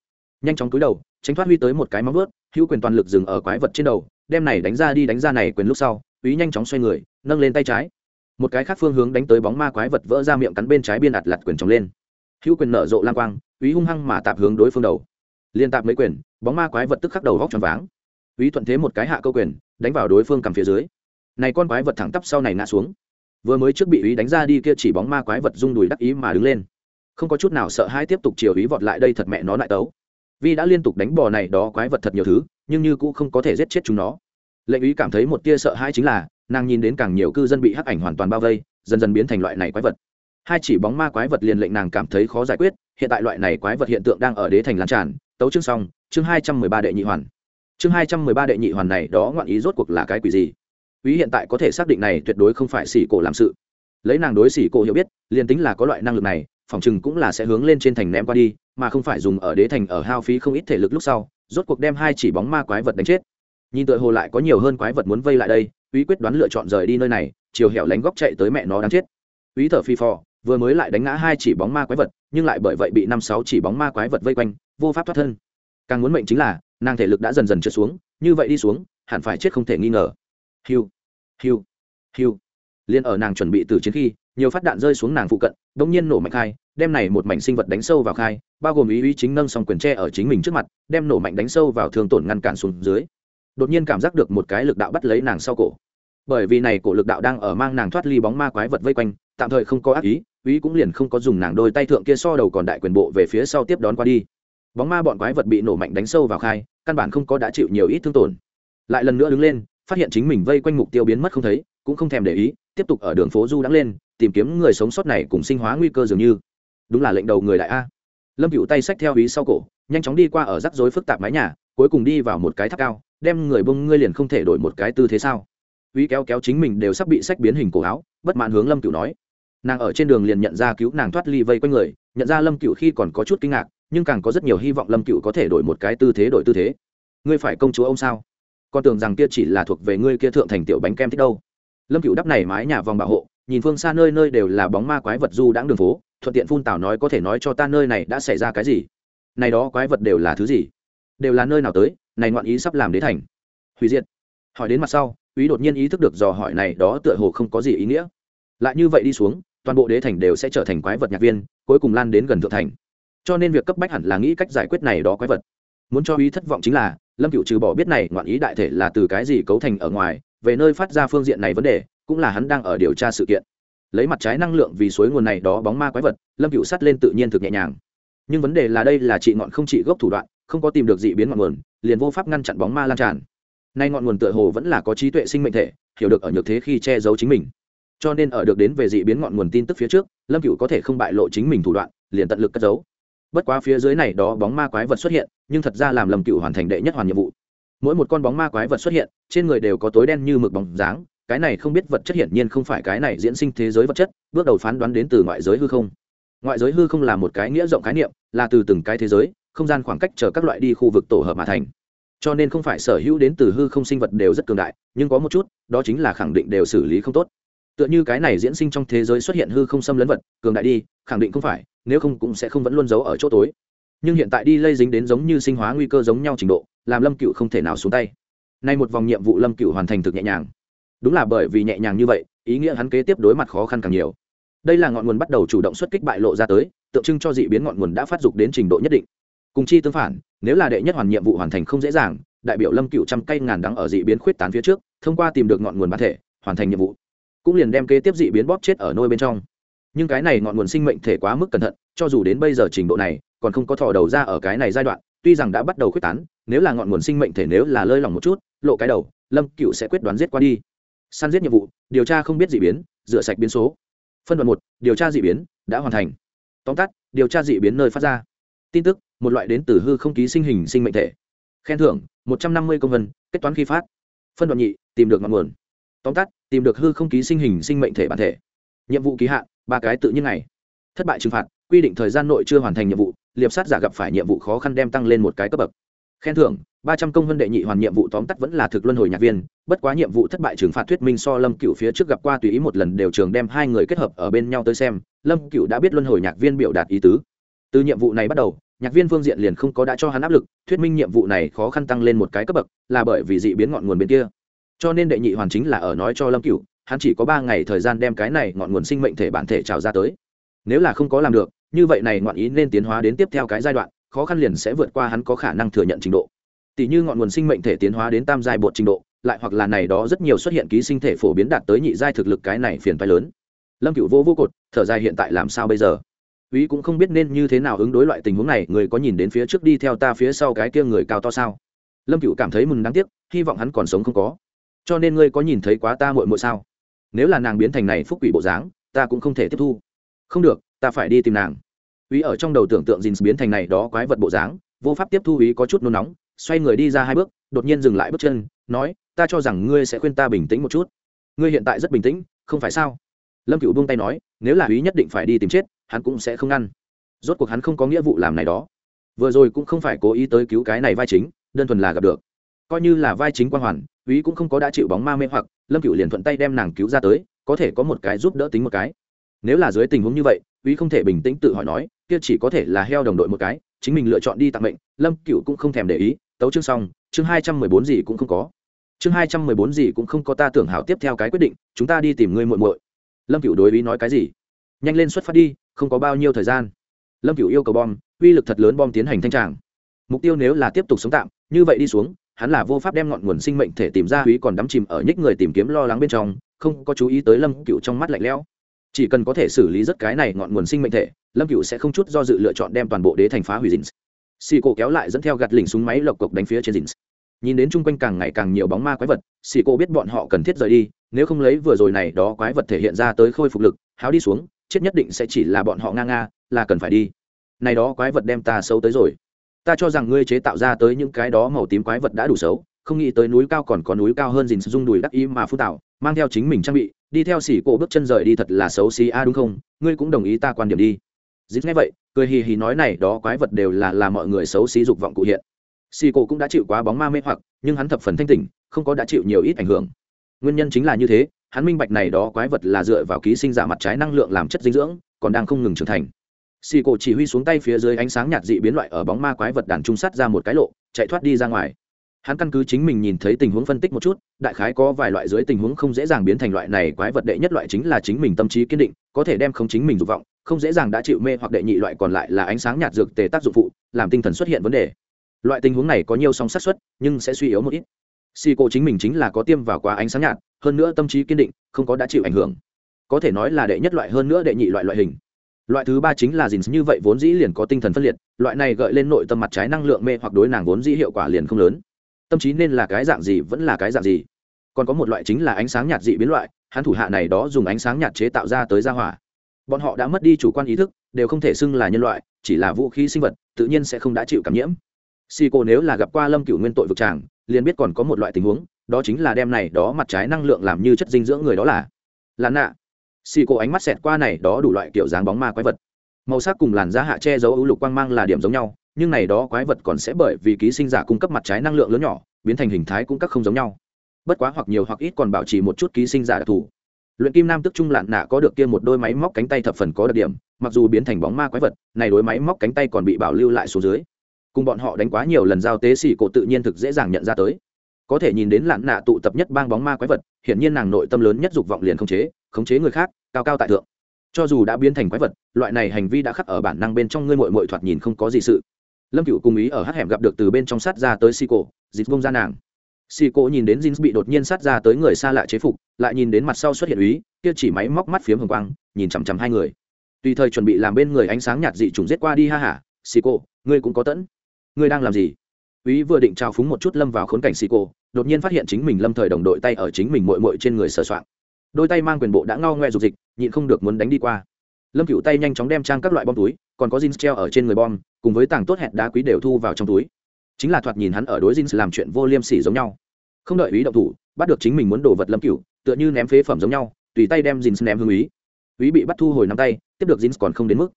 Nhanh chóng cúi đầu, tránh thoát huy tới một cái móng vớt hữu quyền toàn lực dừng ở quái vật trên đầu, đem này đánh ra đi đánh ra này quyền lúc sau, ý nhanh chóng xoay người, nâng lên tay trái. Một cái khác phương hướng đánh tới bóng ma quái vật vỡ ra miệng cắn bên trái biên ạt lặt quyền trồng lên. Hữu quyền nở rộ lang quang, ý hung hăng mà tạp hướng đối phương đầu. Liên tạp mấy quyền, bóng ma quái vật tức khắc đầu vóc tròn váng ý thuận thế một cái hạ câu quyền, đánh vào đối phương cầm phía dưới. Này con quái vật thẳng tắp sau này ngã xuống. Vừa mới trước bị ý đánh ra đi kia chỉ bóng ma quái vật rung đùi đắc ý mà đứng lên. Không có chút nào sợ hãi tiếp tục chiều ý vọt lại đây thật mẹ nó lại tấu. Vì đã liên tục đánh bò này đó quái vật thật nhiều thứ, nhưng như cũng không có thể giết chết chúng nó. Lệnh ý cảm thấy một tia sợ hãi chính là, nàng nhìn đến càng nhiều cư dân bị hắc ảnh hoàn toàn bao vây, dần dần biến thành loại này quái vật. Hai chỉ bóng ma quái vật liền lệnh nàng cảm thấy khó giải quyết, hiện tại loại này quái vật hiện tượng đang ở đế thành lan tràn. Tấu chương xong, chương hai trăm mười ba đệ nhị hoàn chương hai trăm mười ba đệ nhị hoàn này, đó ngoạn ý rốt cuộc là cái quỷ gì? Ý hiện tại có thể xác định này tuyệt đối không phải xỉ cổ làm sự. Lấy nàng đối xỉ cổ hiểu biết, liền tính là có loại năng lực này, phòng chừng cũng là sẽ hướng lên trên thành ném qua đi, mà không phải dùng ở đế thành ở hao phí không ít thể lực lúc sau, rốt cuộc đem hai chỉ bóng ma quái vật đánh chết. Nhìn tựa hồ lại có nhiều hơn quái vật muốn vây lại đây ý quyết đoán lựa chọn rời đi nơi này, chiều hẻo lánh góc chạy tới mẹ nó đáng chết. Ý thở phi phò, vừa mới lại đánh ngã hai chỉ bóng ma quái vật, nhưng lại bởi vậy bị năm sáu chỉ bóng ma quái vật vây quanh, vô pháp thoát thân. Càng muốn mệnh chính là nàng thể lực đã dần dần trượt xuống, như vậy đi xuống, hẳn phải chết không thể nghi ngờ. Hiu hiu hiu. Liên ở nàng chuẩn bị từ chiến khi, nhiều phát đạn rơi xuống nàng phụ cận đ ỗ n g nhiên nổ mạnh khai, đem này một mảnh sinh vật đánh sâu vào khai, bao gồm ý ý chính nâng xong quyền tre ở chính mình trước mặt, đem nổ mạnh đánh sâu vào thương tổn ngăn cản xuống dưới. Đột nhiên cảm giác được một cái lực đạo bắt lấy nàng sau cổ. Bởi vì này cổ lực đạo đang ở mang nàng thoát ly bóng ma quái vật vây quanh, tạm thời không có ác ý ý cũng liền không có dùng nàng đôi tay thượng kia so đầu còn đại quyền bộ về phía sau tiếp đón qua đi bóng ma bọn quái vật bị nổ mạnh đánh sâu vào khai, căn bản không có đã chịu nhiều ít thương tổn. Lại lần nữa đứng lên, phát hiện chính mình vây quanh mục tiêu biến mất không thấy, cũng không thèm để ý, tiếp tục ở đường phố du đắng lên, tìm kiếm người sống sót này cùng sinh hóa nguy cơ dường như. Đúng là lệnh đầu người đại a. Lâm cựu tay xách theo ý sau cổ, nhanh chóng đi qua ở rắc rối phức tạp mái nhà, cuối cùng đi vào một cái tháp cao, đem người bông ngươi liền không thể đổi một cái tư thế sao? Uy kéo kéo chính mình đều sắp bị sách biến hình cổ áo, bất mãn hướng lâm cựu nói. Nàng ở trên đường liền nhận ra cứu nàng thoát ly vây quanh người, nhận ra lâm cựu khi còn có chút kinh ngạc nhưng càng có rất nhiều hy vọng lâm cựu có thể đổi một cái tư thế đổi tư thế. Ngươi phải công chúa ông sao? Con tưởng rằng kia chỉ là thuộc về ngươi kia thượng thành tiểu bánh kem thích đâu. Lâm cựu đắp này mái nhà vòng bảo hộ, nhìn phương xa nơi nơi đều là bóng ma quái vật du đãng đường phố, thuận tiện phun tảo nói có thể nói cho ta nơi này đã xảy ra cái gì. Này đó quái vật đều là thứ gì? Đều là nơi nào tới? Này ngoạn ý sắp làm đế thành. Hủy diệt. Hỏi đến mặt sau ý đột nhiên ý thức được dò hỏi này đó tựa hồ không có gì ý nghĩa. Lại như vậy đi xuống, toàn bộ đế thành đều sẽ trở thành quái vật nhạc viên, cuối cùng lan đến gần thượng thành cho nên việc cấp bách hẳn là nghĩ cách giải quyết này đó quái vật. Muốn cho ý thất vọng chính là, lâm cựu trừ bỏ biết này, ngoạn ý đại thể là từ cái gì cấu thành ở ngoài, về nơi phát ra phương diện này vấn đề, cũng là hắn đang ở điều tra sự kiện. Lấy mặt trái năng lượng vì suối nguồn này đó bóng ma quái vật, lâm cựu sắt lên tự nhiên thực nhẹ nhàng. Nhưng vấn đề là đây là trị ngọn không trị gốc thủ đoạn, không có tìm được dị biến ngọn nguồn, liền vô pháp ngăn chặn bóng ma lan tràn. Nay ngọn nguồn tựa hồ vẫn là có trí tuệ sinh mệnh thể, hiểu được ở nhược thế khi che giấu chính mình. Cho nên ở được đến về dị biến ngọn nguồn tin tức phía trước, lâm cựu có thể không bại lộ chính mình thủ đoạn, liền tận lực cất giấu bất quá phía dưới này đó bóng ma quái vật xuất hiện, nhưng thật ra làm lầm cựu hoàn thành đệ nhất hoàn nhiệm vụ. Mỗi một con bóng ma quái vật xuất hiện, trên người đều có tối đen như mực bóng dáng, cái này không biết vật chất hiển nhiên không phải cái này diễn sinh thế giới vật chất, bước đầu phán đoán đến từ ngoại giới hư không. Ngoại giới hư không là một cái nghĩa rộng khái niệm, là từ từng cái thế giới, không gian khoảng cách chờ các loại đi khu vực tổ hợp mà thành. Cho nên không phải sở hữu đến từ hư không sinh vật đều rất cường đại, nhưng có một chút, đó chính là khẳng định đều xử lý không tốt. Tựa như cái này diễn sinh trong thế giới xuất hiện hư không xâm lấn vật, cường đại đi, khẳng định không phải nếu không cũng sẽ không vẫn luôn giấu ở chỗ tối. Nhưng hiện tại đi lây dính đến giống như sinh hóa nguy cơ giống nhau trình độ, làm lâm cựu không thể nào xuống tay. Nay một vòng nhiệm vụ lâm cựu hoàn thành thực nhẹ nhàng. Đúng là bởi vì nhẹ nhàng như vậy, ý nghĩa hắn kế tiếp đối mặt khó khăn càng nhiều. Đây là ngọn nguồn bắt đầu chủ động xuất kích bại lộ ra tới, tượng trưng cho dị biến ngọn nguồn đã phát dục đến trình độ nhất định. Cùng chi tương phản, nếu là đệ nhất hoàn nhiệm vụ hoàn thành không dễ dàng, đại biểu lâm cựu trăm cây ngàn đắng ở dị biến khuyết tán phía trước, thông qua tìm được ngọn nguồn bản thể, hoàn thành nhiệm vụ. Cũng liền đem kế tiếp dị biến bóp chết ở nôi bên trong nhưng cái này ngọn nguồn sinh mệnh thể quá mức cẩn thận, cho dù đến bây giờ trình độ này, còn không có thò đầu ra ở cái này giai đoạn, tuy rằng đã bắt đầu khuyết tán, nếu là ngọn nguồn sinh mệnh thể nếu là lơi lỏng một chút, lộ cái đầu, lâm cựu sẽ quyết đoán giết qua đi. Săn giết nhiệm vụ, điều tra không biết d ị biến, rửa sạch biến số. Phân đoạn một, điều tra d ị biến, đã hoàn thành. Tóm tắt, điều tra d ị biến nơi phát ra. Tin tức, một loại đến từ hư không ký sinh hình sinh mệnh thể. Khen thưởng, một trăm năm mươi công vân, kết toán khi phát. Phân đoạn nhị, tìm được ngọn nguồn. Tóm tắt, tìm được hư không ký sinh hình sinh mệnh thể bản thể. Nhiệm vụ ký hạn ba cái tự nhiên này thất bại trừng phạt, quy định thời gian nội chưa hoàn thành nhiệm vụ, liệp sát giả gặp phải nhiệm vụ khó khăn đem tăng lên một cái cấp bậc. Khen thưởng, ba trăm công vân đệ nhị hoàn nhiệm vụ tóm tắt vẫn là thực luân hồi nhạc viên, bất quá nhiệm vụ thất bại trừng phạt thuyết minh so lâm cựu phía trước gặp qua tùy ý một lần đều trường đem hai người kết hợp ở bên nhau tới xem, lâm cựu đã biết luân hồi nhạc viên biểu đạt ý tứ. Từ nhiệm vụ này bắt đầu, nhạc viên phương diện liền không có đã cho hắn áp lực, thuyết minh nhiệm vụ này khó khăn tăng lên một cái cấp bậc, là bởi vì dị biến ngọn nguồn bên kia. Cho nên đệ nhị hoàn chính là ở nói cho lâm cựu hắn chỉ có ba ngày thời gian đem cái này ngọn nguồn sinh mệnh thể bản thể trào ra tới. Nếu là không có làm được, như vậy này ngọn ý nên tiến hóa đến tiếp theo cái giai đoạn, khó khăn liền sẽ vượt qua hắn có khả năng thừa nhận trình độ. Tỷ như ngọn nguồn sinh mệnh thể tiến hóa đến tam giai bột trình độ, lại hoặc là này đó rất nhiều xuất hiện ký sinh thể phổ biến đạt tới nhị giai thực lực cái này phiền phái lớn. Lâm cựu vô vô cột, thở dài hiện tại làm sao bây giờ? Úy cũng không biết nên như thế nào ứng đối loại tình huống này, người có nhìn đến phía trước đi theo ta phía sau cái kia người cao to sao? Lâm cựu cảm thấy mừng đáng tiếc, hy vọng hắn còn sống không có. Cho nên ngươi có nhìn thấy quá ta muội muội sao? Nếu là nàng biến thành này phúc quỷ bộ dáng, ta cũng không thể tiếp thu. Không được, ta phải đi tìm nàng. Ý ở trong đầu tưởng tượng dìn biến thành này đó quái vật bộ dáng, vô pháp tiếp thu ý có chút nôn nóng, xoay người đi ra hai bước, đột nhiên dừng lại bước chân, nói, ta cho rằng ngươi sẽ khuyên ta bình tĩnh một chút. Ngươi hiện tại rất bình tĩnh, không phải sao? Lâm cựu buông tay nói, nếu là ý nhất định phải đi tìm chết, hắn cũng sẽ không ngăn. Rốt cuộc hắn không có nghĩa vụ làm này đó. Vừa rồi cũng không phải cố ý tới cứu cái này vai chính, đơn thuần là gặp được. Coi như là vai chính quan hoàn úy cũng không có đã chịu bóng ma mê hoặc, lâm cựu liền thuận tay đem nàng cứu ra tới, có thể có một cái giúp đỡ tính một cái. Nếu là dưới tình huống như vậy úy không thể bình tĩnh tự hỏi nói, kia chỉ có thể là heo đồng đội một cái, chính mình lựa chọn đi tặng mệnh, lâm cựu cũng không thèm để ý, tấu chương xong, chương hai trăm mười bốn gì cũng không có. Chương hai trăm mười bốn gì cũng không có ta tưởng hảo tiếp theo cái quyết định, chúng ta đi tìm ngươi muội muội. Lâm cựu đối ý nói cái gì? Nhanh lên xuất phát đi, không có bao nhiêu thời gian. Lâm cựu yêu cầu bom, uy lực thật lớn bom tiến hành thanh tràng. Mục tiêu nếu là tiếp tục sống tạm, như vậy đi xuống hắn là vô pháp đem ngọn nguồn sinh mệnh thể tìm ra úy còn đắm chìm ở nhích người tìm kiếm lo lắng bên trong, không có chú ý tới lâm cựu trong mắt lạnh lẽo. Chỉ cần có thể xử lý rất cái này ngọn nguồn sinh mệnh thể, lâm cựu sẽ không chút do dự lựa chọn đem toàn bộ đế thành phá hủy dins xì cổ kéo lại dẫn theo gạt lỉnh súng máy lộc cộc đánh phía trên dins nhìn đến chung quanh càng ngày càng nhiều bóng ma quái vật xì cổ biết bọn họ cần thiết rời đi, nếu không lấy vừa rồi này đó quái vật thể hiện ra tới khôi phục lực, háo đi xuống, chết nhất định sẽ chỉ là bọn họ nga nga, là cần phải đi. Này đó quái vật đem ta xấu tới rồi ta cho rằng ngươi chế tạo ra tới những cái đó màu tím quái vật đã đủ xấu, không nghĩ tới núi cao còn có núi cao hơn dình dung đùi đắc ý mà phú tạo, mang theo chính mình trang bị, đi theo xỉ cổ bước chân rời đi thật là xấu xí a đúng không? Ngươi cũng đồng ý ta quan điểm đi. Dít nghe vậy, cười hì hì nói này, đó quái vật đều là là mọi người xấu xí dục vọng cụ hiện. Xỉ cổ cũng đã chịu quá bóng ma mê hoặc, nhưng hắn thập phần thanh tỉnh, không có đã chịu nhiều ít ảnh hưởng. Nguyên nhân chính là như thế, hắn minh bạch này, đó quái vật là dựa vào ký sinh giả mặt trái năng lượng làm chất dinh dưỡng, còn đang không ngừng trưởng thành xì cổ chỉ huy xuống tay phía dưới ánh sáng nhạt dị biến loại ở bóng ma quái vật đàn trung sắt ra một cái lộ, chạy thoát đi ra ngoài. Hắn căn cứ chính mình nhìn thấy tình huống phân tích một chút, đại khái có vài loại dưới tình huống không dễ dàng biến thành loại này quái vật đệ nhất loại chính là chính mình tâm trí kiên định, có thể đem không chính mình dục vọng, không dễ dàng đã chịu mê hoặc đệ nhị loại còn lại là ánh sáng nhạt dược tề tác dụng phụ, làm tinh thần xuất hiện vấn đề. Loại tình huống này có nhiều song sát xuất nhưng sẽ suy yếu một ít. Si cô chính mình chính là có tiêm vào quá ánh sáng nhạt, hơn nữa tâm trí kiên định, không có đã chịu ảnh hưởng. Có thể nói là đệ nhất loại hơn nữa đệ nhị loại loại hình loại thứ ba chính là dìn như vậy vốn dĩ liền có tinh thần phân liệt, loại này gợi lên nội tâm mặt trái năng lượng mê hoặc đối nàng vốn dĩ hiệu quả liền không lớn. Tâm trí nên là cái dạng gì vẫn là cái dạng gì. Còn có một loại chính là ánh sáng nhạt dị biến loại, hắn thủ hạ này đó dùng ánh sáng nhạt chế tạo ra tới ra hỏa. Bọn họ đã mất đi chủ quan ý thức, đều không thể xưng là nhân loại, chỉ là vũ khí sinh vật, tự nhiên sẽ không đã chịu cảm nhiễm. Si cô nếu là gặp qua lâm cựu nguyên tội vực tràng liền biết còn có một loại tình huống, đó chính là đem này đó mặt trái năng lượng làm như chất dinh dưỡng người đó là. Làn nạ xì cô ánh mắt xẹt qua này, đó đủ loại kiểu dáng bóng ma quái vật. Màu sắc cùng làn da hạ che giấu ưu lục quang mang là điểm giống nhau, nhưng này đó quái vật còn sẽ bởi vì ký sinh giả cung cấp mặt trái năng lượng lớn nhỏ, biến thành hình thái cũng các không giống nhau. Bất quá hoặc nhiều hoặc ít còn bảo trì một chút ký sinh giả đặc thù. Luyện kim nam tức trung lạn nạ có được kia một đôi máy móc cánh tay thập phần có đặc điểm, mặc dù biến thành bóng ma quái vật, này đối máy móc cánh tay còn bị bảo lưu lại xuống dưới. Cùng bọn họ đánh quá nhiều lần giao tế, xì cổ tự nhiên thực dễ dàng nhận ra tới. Có thể nhìn đến lạn nạ tụ tập nhất bang bóng ma quái vật, hiển nhiên nàng nội tâm lớn nhất dục vọng liền không chế khống chế người khác, cao cao tại thượng. Cho dù đã biến thành quái vật, loại này hành vi đã khắc ở bản năng bên trong ngươi mội mội thoạt nhìn không có gì sự. Lâm cựu cùng ý ở hát hẻm gặp được từ bên trong sát ra tới xì cổ dịp bông ra nàng. Xì cổ nhìn đến Jin bị đột nhiên sát ra tới người xa lạ chế phục, lại nhìn đến mặt sau xuất hiện ý, kia chỉ máy móc mắt phiếm hồng quang, nhìn chằm chằm hai người. Tùy thời chuẩn bị làm bên người ánh sáng nhạt dị trùng giết qua đi, ha hả xì cổ ngươi cũng có tẫn. Ngươi đang làm gì? Ý vừa định trao phúng một chút lâm vào khốn cảnh xì cổ đột nhiên phát hiện chính mình lâm thời đồng đội tay ở chính mình mội mội trên người sờ soạn đôi tay mang quyền bộ đã ngao ngoe dục dịch, nhịn không được muốn đánh đi qua. Lâm cựu tay nhanh chóng đem trang các loại bom túi, còn có jeans treo ở trên người bom, cùng với tảng tốt hẹn đá quý đều thu vào trong túi. Chính là thoạt nhìn hắn ở đối jeans làm chuyện vô liêm sỉ giống nhau. Không đợi ý động thủ, bắt được chính mình muốn đổ vật lâm cựu tựa như ném phế phẩm giống nhau, tùy tay đem jeans ném hương ý ý bị bắt thu hồi năm tay, tiếp được jeans còn không đến mức.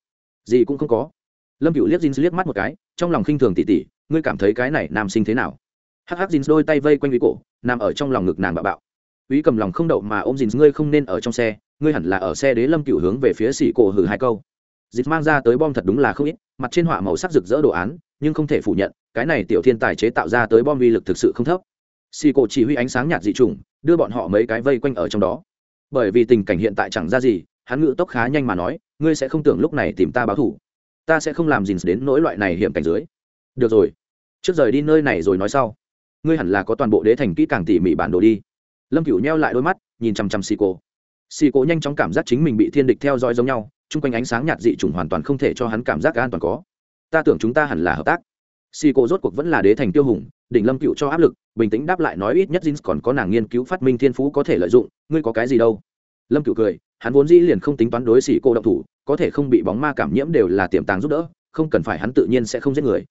Gì cũng không có. Lâm cựu liếc jeans liếc mắt một cái, trong lòng khinh thường tỉ tỉ, ngươi cảm thấy cái này nam sinh thế nào? Hắc hắc jeans đôi tay vây quanh ý cổ, nằm ở trong lòng ngực nàng bạo bạo úy cầm lòng không đậu mà ôm dìn, ngươi không nên ở trong xe, ngươi hẳn là ở xe đế lâm cựu hướng về phía xỉ cổ hử hai câu. Dịch mang ra tới bom thật đúng là không ít, mặt trên họa màu sắc rực rỡ đồ án, nhưng không thể phủ nhận, cái này tiểu thiên tài chế tạo ra tới bom uy lực thực sự không thấp. Xì cổ chỉ huy ánh sáng nhạt dị trùng, đưa bọn họ mấy cái vây quanh ở trong đó. Bởi vì tình cảnh hiện tại chẳng ra gì, hắn ngự tốc khá nhanh mà nói, ngươi sẽ không tưởng lúc này tìm ta báo thủ ta sẽ không làm gì đến nỗi loại này hiểm cảnh dưới. Được rồi. Trước rời đi nơi này rồi nói sau. Ngươi hẳn là có toàn bộ đế thành kỹ càng tỉ mỉ bản đồ đi lâm cửu neo lại đôi mắt, nhìn chằm chằm xì cổ xì cổ nhanh chóng cảm giác chính mình bị thiên địch theo dõi giống nhau, chung quanh ánh sáng nhạt dị chủng hoàn toàn không thể cho hắn cảm giác an toàn có. Ta tưởng chúng ta hẳn là hợp tác. Xì cổ rốt cuộc vẫn là đế thành tiêu hùng, đỉnh lâm cựu cho áp lực, bình tĩnh đáp lại nói ít nhất jeans còn có nàng nghiên cứu phát minh thiên phú có thể lợi dụng, ngươi có cái gì đâu. Lâm cựu cười, hắn vốn dĩ liền không tính toán đối xì cổ động thủ, có thể không bị bóng ma cảm nhiễm đều là tiềm tàng giúp đỡ, không cần phải hắn tự nhiên sẽ không giết người.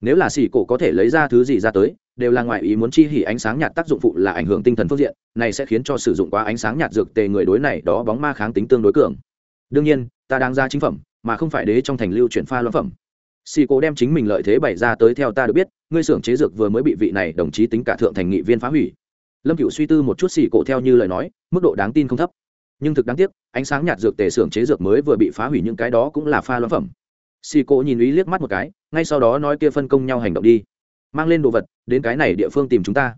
Nếu là xì cổ có thể lấy ra thứ gì ra tới đều là ngoại ý muốn chi hỉ ánh sáng nhạt tác dụng phụ là ảnh hưởng tinh thần phương diện, này sẽ khiến cho sử dụng quá ánh sáng nhạt dược tề người đối này đó bóng ma kháng tính tương đối cường. Đương nhiên, ta đang ra chính phẩm, mà không phải đế trong thành lưu chuyển pha loãng phẩm. Xì cổ đem chính mình lợi thế bày ra tới theo ta được biết, ngươi xưởng chế dược vừa mới bị vị này đồng chí tính cả thượng thành nghị viên phá hủy. Lâm cựu suy tư một chút xì cổ theo như lời nói, mức độ đáng tin không thấp. Nhưng thực đáng tiếc, ánh sáng nhạt dược tề xưởng chế dược mới vừa bị phá hủy những cái đó cũng là pha loãng phẩm. Xì cổ nhìn ý liếc mắt một cái, ngay sau đó nói kia phân công nhau hành động đi mang lên đồ vật, đến cái này địa phương tìm chúng ta.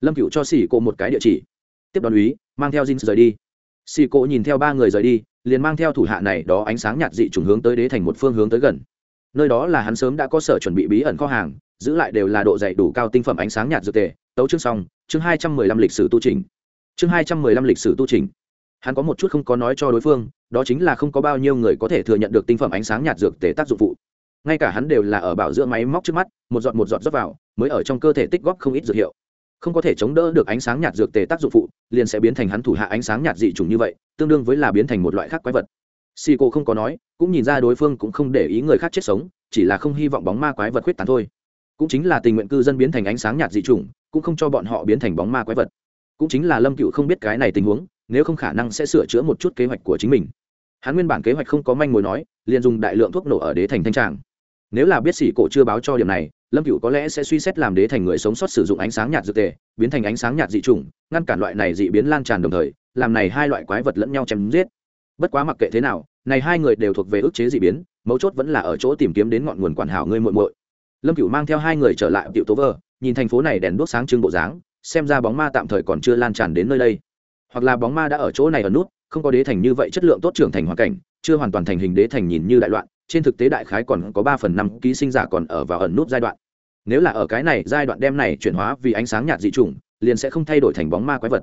Lâm cựu cho xỉ cộ một cái địa chỉ. Tiếp đoàn úy, mang theo jeans rời đi. Xì Cộ nhìn theo ba người rời đi, liền mang theo thủ hạ này đó ánh sáng nhạt dị trùng hướng tới đế thành một phương hướng tới gần. Nơi đó là hắn sớm đã có sở chuẩn bị bí ẩn kho hàng, giữ lại đều là độ dày đủ cao tinh phẩm ánh sáng nhạt dược tề, tấu chương xong, chương hai trăm mười lăm lịch sử tu trình. Chương hai trăm mười lăm lịch sử tu trình. Hắn có một chút không có nói cho đối phương, đó chính là không có bao nhiêu người có thể thừa nhận được tinh phẩm ánh sáng nhạt dược tề tác dụng phụ. Ngay cả hắn đều là ở bảo dưỡng máy móc trước mắt, một giọt một giọt rót vào mới ở trong cơ thể tích góp không ít dược hiệu. Không có thể chống đỡ được ánh sáng nhạt dược tề tác dụng phụ, liền sẽ biến thành hắn thủ hạ ánh sáng nhạt dị chủng như vậy, tương đương với là biến thành một loại khác quái vật. Si cô không có nói, cũng nhìn ra đối phương cũng không để ý người khác chết sống, chỉ là không hy vọng bóng ma quái vật khuyết tán thôi. Cũng chính là tình nguyện cư dân biến thành ánh sáng nhạt dị chủng, cũng không cho bọn họ biến thành bóng ma quái vật. Cũng chính là lâm cựu không biết cái này tình huống, nếu không khả năng sẽ sửa chữa một chút kế hoạch của chính mình. Hắn nguyên bản kế hoạch không có manh mối nói, liền dùng đại lượng thuốc nổ ở đế thành thanh tràng nếu là biết xỉ cổ chưa báo cho điểm này, lâm cựu có lẽ sẽ suy xét làm đế thành người sống sót sử dụng ánh sáng nhạt dược tề, biến thành ánh sáng nhạt dị trùng ngăn cản loại này dị biến lan tràn đồng thời, làm này hai loại quái vật lẫn nhau chém giết. Bất quá mặc kệ thế nào, này hai người đều thuộc về ức chế dị biến, mấu chốt vẫn là ở chỗ tìm kiếm đến ngọn nguồn quản hảo ngươi muội muội. Lâm cửu mang theo hai người trở lại tiểu tố vơ, nhìn thành phố này đèn đuốc sáng trưng bộ dáng, xem ra bóng ma tạm thời còn chưa lan tràn đến nơi đây. Hoặc là bóng ma đã ở chỗ này ở nút, không có đế thành như vậy chất lượng tốt trưởng thành hoàn cảnh, chưa hoàn toàn thành hình đế thành nhìn như đại loạn trên thực tế đại khái còn có ba phần năm ký sinh giả còn ở vào ẩn nút giai đoạn. Nếu là ở cái này giai đoạn đem này chuyển hóa vì ánh sáng nhạt dị chủng, liền sẽ không thay đổi thành bóng ma quái vật.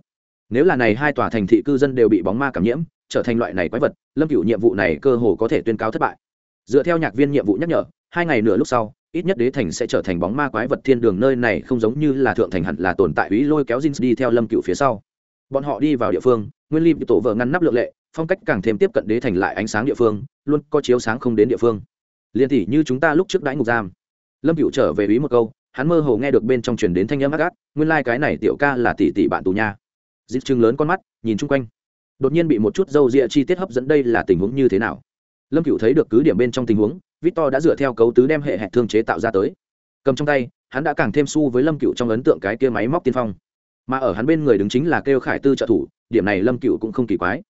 Nếu là này hai tòa thành thị cư dân đều bị bóng ma cảm nhiễm, trở thành loại này quái vật, lâm cựu nhiệm vụ này cơ hồ có thể tuyên cáo thất bại. Dựa theo nhạc viên nhiệm vụ nhắc nhở, hai ngày nửa lúc sau, ít nhất đế thành sẽ trở thành bóng ma quái vật thiên đường nơi này không giống như là thượng thành hẳn là tồn tại ý lôi kéo Jin đi theo lâm cựu phía sau. Bọn họ đi vào địa phương, nguyên ly tổ vợ ngăn nắp lượng lệ phong cách càng thêm tiếp cận đế thành lại ánh sáng địa phương, luôn có chiếu sáng không đến địa phương. Liền tỷ như chúng ta lúc trước đãi ngục giam. Lâm cựu trở về ý một câu, hắn mơ hồ nghe được bên trong truyền đến thanh âm ác ác, nguyên lai、like、cái này tiểu ca là tỷ tỷ bạn tù nha. Dịp chừng lớn con mắt, nhìn chung quanh. Đột nhiên bị một chút dâu rịa chi tiết hấp dẫn đây là tình huống như thế nào? Lâm cựu thấy được cứ điểm bên trong tình huống, victor đã dựa theo cấu tứ đem hệ hẹn thương chế tạo ra tới. Cầm trong tay, hắn đã càng thêm su với lâm cựu trong ấn tượng cái kia máy móc tiên phong. Mà ở hắn bên người đứng chính là kêu khải tư trợ thủ, điểm này lâm cựu cũng không kỳ quái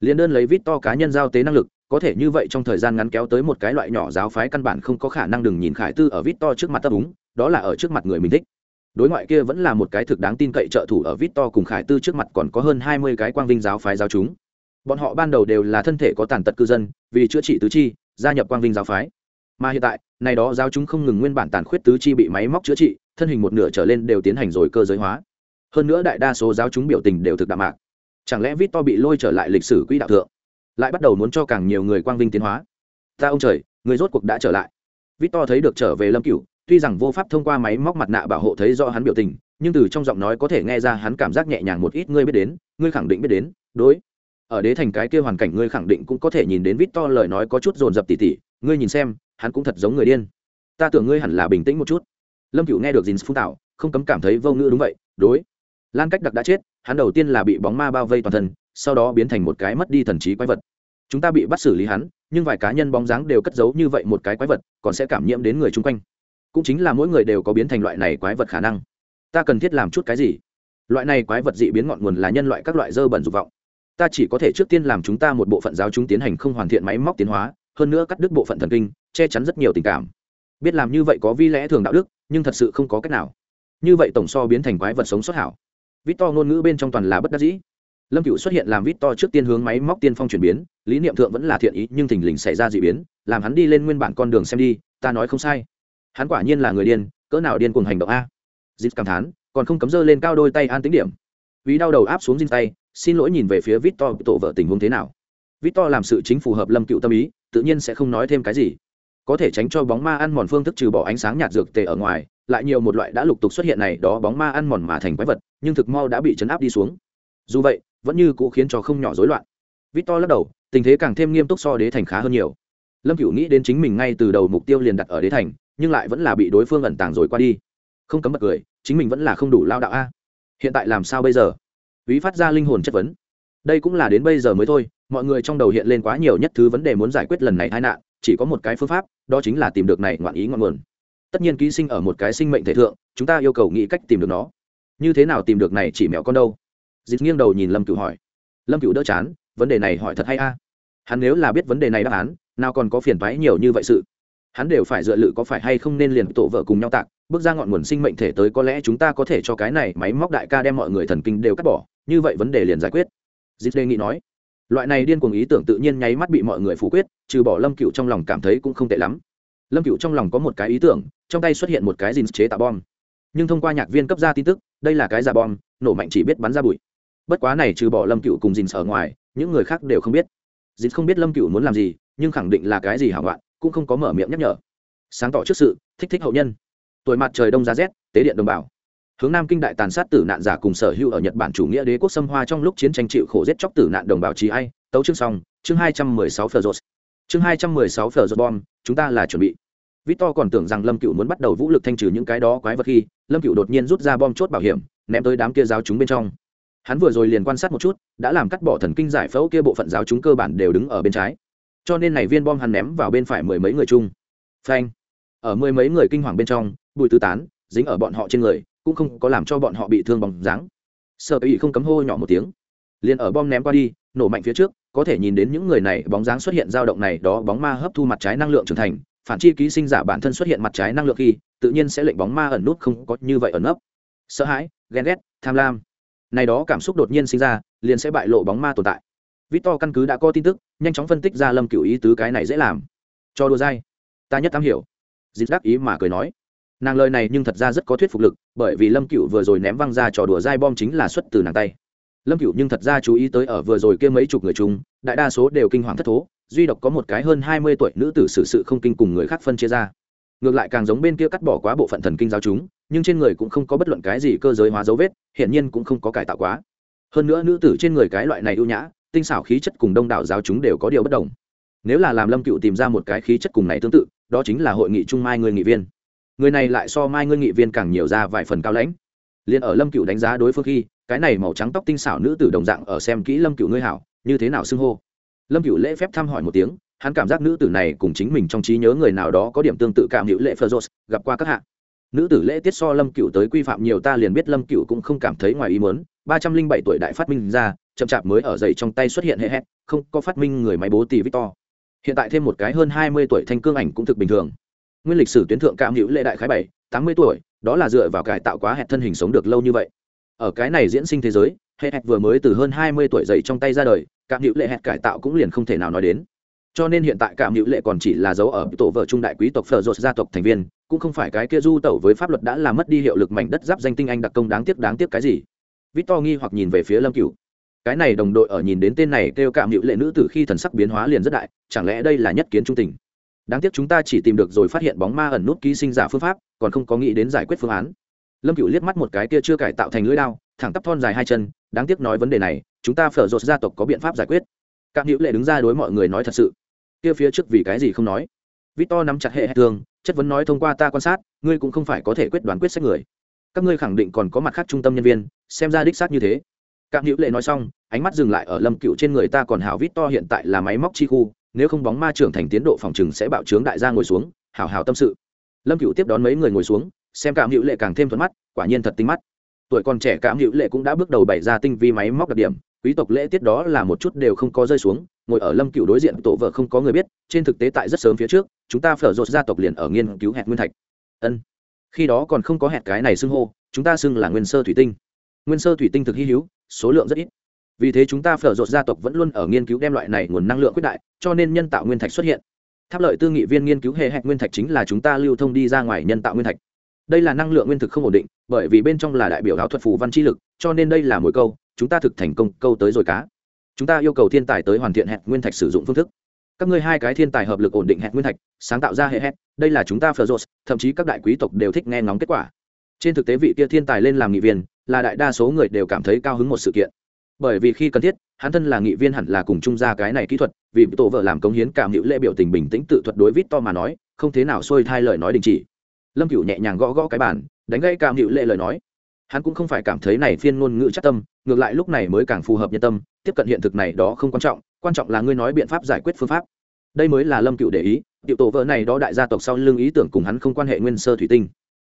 liền đơn lấy vít to cá nhân giao tế năng lực, có thể như vậy trong thời gian ngắn kéo tới một cái loại nhỏ giáo phái căn bản không có khả năng đừng nhìn khải tư ở vít to trước mặt tấp úng, đó là ở trước mặt người mình thích. Đối ngoại kia vẫn là một cái thực đáng tin cậy trợ thủ ở vít to cùng khải tư trước mặt còn có hơn hai mươi cái quang vinh giáo phái giáo chúng. Bọn họ ban đầu đều là thân thể có tàn tật cư dân, vì chữa trị tứ chi, gia nhập quang vinh giáo phái. Mà hiện tại, này đó giáo chúng không ngừng nguyên bản tàn khuyết tứ chi bị máy móc chữa trị, thân hình một nửa trở lên đều tiến hành rồi cơ giới hóa. Hơn nữa đại đa số giáo chúng biểu tình đều thực đạm mạc chẳng lẽ vít to bị lôi trở lại lịch sử quỹ đạo thượng? Lại bắt đầu muốn cho càng nhiều người quang vinh tiến hóa. Ta ông trời, người rốt cuộc đã trở lại. Vít to thấy được trở về lâm cửu, tuy rằng vô pháp thông qua máy móc mặt nạ bảo hộ thấy rõ hắn biểu tình, nhưng từ trong giọng nói có thể nghe ra hắn cảm giác nhẹ nhàng một ít, ngươi biết đến, ngươi khẳng định biết đến, đối. Ở đế thành cái kia hoàn cảnh ngươi khẳng định cũng có thể nhìn đến vít to lời nói có chút dồn dập tỉ tỉ, ngươi nhìn xem, hắn cũng thật giống người điên. Ta tưởng ngươi hẳn là bình tĩnh một chút. Lâm cửu nghe được dìn phun tạo không cấm cảm thấy vô ngữ đúng vậy, đối lan cách đặc đã chết, hắn đầu tiên là bị bóng ma bao vây toàn thân, sau đó biến thành một cái mất đi thần trí quái vật. Chúng ta bị bắt xử lý hắn, nhưng vài cá nhân bóng dáng đều cất giấu như vậy một cái quái vật, còn sẽ cảm nhiễm đến người chung quanh. Cũng chính là mỗi người đều có biến thành loại này quái vật khả năng. Ta cần thiết làm chút cái gì? Loại này quái vật dị biến ngọn nguồn là nhân loại các loại dơ bẩn dục vọng. Ta chỉ có thể trước tiên làm chúng ta một bộ phận giáo chúng tiến hành không hoàn thiện máy móc tiến hóa, hơn nữa cắt đứt bộ phận thần kinh, che chắn rất nhiều tình cảm. Biết làm như vậy có vi lẽ thường đạo đức, nhưng thật sự không có cách nào. Như vậy tổng so biến thành quái vật sống xuất hảo vít to ngôn ngữ bên trong toàn là bất đắc dĩ. Lâm cựu xuất hiện làm vít to trước tiên hướng máy móc tiên phong chuyển biến, lý niệm thượng vẫn là thiện ý, nhưng thình lình xảy ra d ị biến, làm hắn đi lên nguyên bản con đường xem đi, ta nói không sai. Hắn quả nhiên là người điên, cỡ nào điên cùng hành động a. Dịp cảm thán, còn không cấm dơ lên cao đôi tay an tính điểm. Vì đau đầu áp xuống dinh tay, xin lỗi nhìn về phía vít to tổ vợ tình huống thế nào. Vít to làm sự chính phù hợp lâm cựu tâm ý, tự nhiên sẽ không nói thêm cái gì có thể tránh cho bóng ma ăn mòn phương thức trừ bỏ ánh sáng nhạt dược tề ở ngoài, lại nhiều một loại đã lục tục xuất hiện này, đó bóng ma ăn mòn mà thành quái vật, nhưng thực mau đã bị chấn áp đi xuống. Dù vậy, vẫn như cũ khiến cho không nhỏ rối loạn. Victor lắc đầu, tình thế càng thêm nghiêm túc so đế thành khá hơn nhiều. Lâm cựu nghĩ đến chính mình ngay từ đầu mục tiêu liền đặt ở đế thành, nhưng lại vẫn là bị đối phương ẩn tàng rồi qua đi. Không cấm bật cười, chính mình vẫn là không đủ lao đạo a. Hiện tại làm sao bây giờ? Ví phát ra linh hồn chất vấn. Đây cũng là đến bây giờ mới thôi, mọi người trong đầu hiện lên quá nhiều nhất thứ vấn đề muốn giải quyết lần này tai nạn chỉ có một cái phương pháp, đó chính là tìm được này ngoạn ý ngọn nguồn. Tất nhiên ký sinh ở một cái sinh mệnh thể thượng, chúng ta yêu cầu nghĩ cách tìm được nó. Như thế nào tìm được này chỉ mèo con đâu? Dịch nghiêng đầu nhìn lâm cựu hỏi. Lâm cựu đỡ chán, vấn đề này hỏi thật hay a? Hắn nếu là biết vấn đề này đáp án, nào còn có phiền toái nhiều như vậy sự? Hắn đều phải dựa lự có phải hay không nên liền tổ vợ cùng nhau tạc, bước ra ngọn nguồn sinh mệnh thể tới có lẽ chúng ta có thể cho cái này máy móc đại ca đem mọi người thần kinh đều cắt bỏ, như vậy vấn đề liền giải quyết. Dịch đề nghị nói loại này điên cuồng ý tưởng tự nhiên nháy mắt bị mọi người phủ quyết, trừ bỏ lâm cựu trong lòng cảm thấy cũng không tệ lắm. Lâm cựu trong lòng có một cái ý tưởng, trong tay xuất hiện một cái jeans chế tạo bom. Nhưng thông qua nhạc viên cấp ra tin tức, đây là cái giả bom, nổ mạnh chỉ biết bắn ra bụi. Bất quá này trừ bỏ lâm cựu cùng Dìn ở ngoài, những người khác đều không biết. Dìn không biết lâm cựu muốn làm gì, nhưng khẳng định là cái gì hảo loạn cũng không có mở miệng nhắc nhở. Sáng tỏ trước sự, thích thích hậu nhân. Tuổi mặt trời đông giá rét, tế điện đồng bào hướng nam kinh đại tàn sát tử nạn giả cùng sở hữu ở nhật bản chủ nghĩa đế quốc xâm hoa trong lúc chiến tranh chịu khổ giết chóc tử nạn đồng bào trí ai. Tấu chương xong, chương hai trăm mười sáu phờ rột. Chương hai trăm mười sáu phờ rột bom, chúng ta là chuẩn bị. Victor còn tưởng rằng lâm cựu muốn bắt đầu vũ lực thanh trừ những cái đó quái vật khi, lâm cựu đột nhiên rút ra bom chốt bảo hiểm, ném tới đám kia giáo chúng bên trong. Hắn vừa rồi liền quan sát một chút, đã làm cắt bỏ thần kinh giải phẫu kia bộ phận giáo chúng cơ bản đều đứng ở bên trái. Cho nên này viên bom hắn ném vào bên phải mười mấy người chung. Phanh. Ở mười mấy người kinh hoàng bên trong, bụi tứ tán, dính ở bọn họ trên người cũng không có làm cho bọn họ bị thương bằng dáng. Sợ ý không cấm hô nhỏ một tiếng. Liền ở bom ném qua đi, nổ mạnh phía trước, có thể nhìn đến những người này bóng dáng xuất hiện dao động này, đó bóng ma hấp thu mặt trái năng lượng trưởng thành, phản chi ký sinh giả bản thân xuất hiện mặt trái năng lượng khi, tự nhiên sẽ lệnh bóng ma ẩn nút không có như vậy ẩn nấp. Sợ hãi, ghen ghét, tham lam. Này đó cảm xúc đột nhiên sinh ra, liền sẽ bại lộ bóng ma tồn tại. Victor căn cứ đã có tin tức, nhanh chóng phân tích ra lâm cựu ý tứ cái này dễ làm. Cho đùa dai. Ta nhất am hiểu. Dịp đắc ý mà cười nói nàng lời này nhưng thật ra rất có thuyết phục lực, bởi vì lâm cựu vừa rồi ném văng ra trò đùa dai bom chính là xuất từ nàng tay. Lâm cựu nhưng thật ra chú ý tới ở vừa rồi kia mấy chục người chung, đại đa số đều kinh hoàng thất thố, duy độc có một cái hơn hai mươi tuổi nữ tử xử sự không kinh cùng người khác phân chia ra. Ngược lại càng giống bên kia cắt bỏ quá bộ phận thần kinh giáo chúng, nhưng trên người cũng không có bất luận cái gì cơ giới hóa dấu vết, hiển nhiên cũng không có cải tạo quá. Hơn nữa nữ tử trên người cái loại này ưu nhã, tinh xảo khí chất cùng đông đảo giáo chúng đều có điều bất đồng. Nếu là làm lâm cựu tìm ra một cái khí chất cùng này tương tự, đó chính là hội nghị trung mai người nghị viên người này lại so mai ngươi nghị viên càng nhiều ra vài phần cao lãnh. Liền ở lâm cựu đánh giá đối phương khi, cái này màu trắng tóc tinh xảo nữ tử đồng dạng ở xem kỹ lâm cựu ngươi hảo, như thế nào xưng hô? Lâm cựu lễ phép thăm hỏi một tiếng, hắn cảm giác nữ tử này cùng chính mình trong trí nhớ người nào đó có điểm tương tự cảm hữu lễ phơ gặp qua các hạng nữ tử lễ tiết so lâm cựu tới quy phạm nhiều ta liền biết lâm cựu cũng không cảm thấy ngoài ý muốn, ba trăm linh bảy tuổi đại phát minh ra, chậm chạp mới ở dậy trong tay xuất hiện hệ hét không có phát minh người máy bố tỷ victor. Hiện tại thêm một cái hơn hai mươi tuổi thanh cương ảnh cũng thực bình thường nguyên lịch sử tuyến thượng cảm hữu lệ đại khái bảy, tám mươi tuổi, đó là dựa vào cải tạo quá hẹn thân hình sống được lâu như vậy. Ở cái này diễn sinh thế giới hệ hẹn vừa mới từ hơn hai mươi tuổi dậy trong tay ra đời cảm hữu lệ hẹn cải tạo cũng liền không thể nào nói đến. Cho nên hiện tại cảm hữu lệ còn chỉ là dấu ở tổ vợ trung đại quý tộc phở rột gia tộc thành viên, cũng không phải cái kia du tẩu với pháp luật đã làm mất đi hiệu lực mảnh đất giáp danh tinh anh đặc công đáng tiếc đáng tiếc cái gì. Victor nghi hoặc nhìn về phía lâm cửu. Cái này đồng đội ở nhìn đến tên này kêu cảm hữu lệ nữ từ khi thần sắc biến hóa liền rất đại, chẳng lẽ đây là nhất kiến trung tình? Đáng tiếc chúng ta chỉ tìm được rồi phát hiện bóng ma ẩn nút ký sinh giả phương pháp, còn không có nghĩ đến giải quyết phương án. Lâm cựu liếc mắt một cái kia chưa cải tạo thành lưỡi đao, thẳng tắp thon dài hai chân, đáng tiếc nói vấn đề này, chúng ta phở rột gia tộc có biện pháp giải quyết. Các hữu lệ đứng ra đối mọi người nói thật sự. Kia phía trước vì cái gì không nói? Victor nắm chặt hệ hệ thường chất vấn nói thông qua ta quan sát, ngươi cũng không phải có thể quyết đoán quyết sách người. Các ngươi khẳng định còn có mặt khác trung tâm nhân viên, xem ra đích xác như thế. Các hữu lệ nói xong, ánh mắt dừng lại ở lâm cựu trên người ta còn hảo victor hiện tại là máy móc chi khu nếu không bóng ma trưởng thành tiến độ phòng trừng sẽ bạo trướng đại gia ngồi xuống, hào hào tâm sự. Lâm cựu tiếp đón mấy người ngồi xuống, xem cảm hữu lệ càng thêm thuận mắt, quả nhiên thật tinh mắt. Tuổi còn trẻ cảm hữu lệ cũng đã bước đầu bày ra tinh vi máy móc đặc điểm, quý tộc lễ tiết đó là một chút đều không có rơi xuống, ngồi ở lâm cựu đối diện tổ vợ không có người biết, trên thực tế tại rất sớm phía trước, chúng ta phở rột gia tộc liền ở nghiên cứu hẹn nguyên thạch. Ân. Khi đó còn không có hẹn cái này xưng hô, chúng ta xưng là nguyên sơ thủy tinh. Nguyên sơ thủy tinh thực hy hữu, số lượng rất ít vì thế chúng ta phở rột gia tộc vẫn luôn ở nghiên cứu đem loại này nguồn năng lượng quyết đại, cho nên nhân tạo nguyên thạch xuất hiện. Tháp lợi tư nghị viên nghiên cứu hệ hạch nguyên thạch chính là chúng ta lưu thông đi ra ngoài nhân tạo nguyên thạch. Đây là năng lượng nguyên thực không ổn định, bởi vì bên trong là đại biểu áo thuật phù văn chi lực, cho nên đây là mỗi câu, chúng ta thực thành công, câu tới rồi cá. Chúng ta yêu cầu thiên tài tới hoàn thiện hẹn nguyên thạch sử dụng phương thức. Các ngươi hai cái thiên tài hợp lực ổn định hẹn nguyên thạch, sáng tạo ra hệ hẹn đây là chúng ta phờ rột, thậm chí các đại quý tộc đều thích nghe ngóng kết quả. Trên thực tế vị kia thiên tài lên làm nghị viên, là đại đa số người đều cảm thấy cao hứng một sự kiện bởi vì khi cần thiết, hắn thân là nghị viên hẳn là cùng chung ra cái này kỹ thuật, vì tổ vợ làm công hiến cảm hữu lễ biểu tình bình tĩnh tự thuật đối vít to mà nói, không thế nào xuôi thai lời nói đình chỉ. Lâm cửu nhẹ nhàng gõ gõ cái bản đánh gây cảm hữu lễ lời nói. Hắn cũng không phải cảm thấy này phiên ngôn ngữ chắc tâm, ngược lại lúc này mới càng phù hợp nhân tâm, tiếp cận hiện thực này đó không quan trọng quan trọng là ngươi nói biện pháp giải quyết phương pháp. Đây mới là lâm cựu để ý, tiểu tổ vợ này đó đại gia tộc sau lưng ý tưởng cùng hắn không quan hệ nguyên sơ thủy tinh.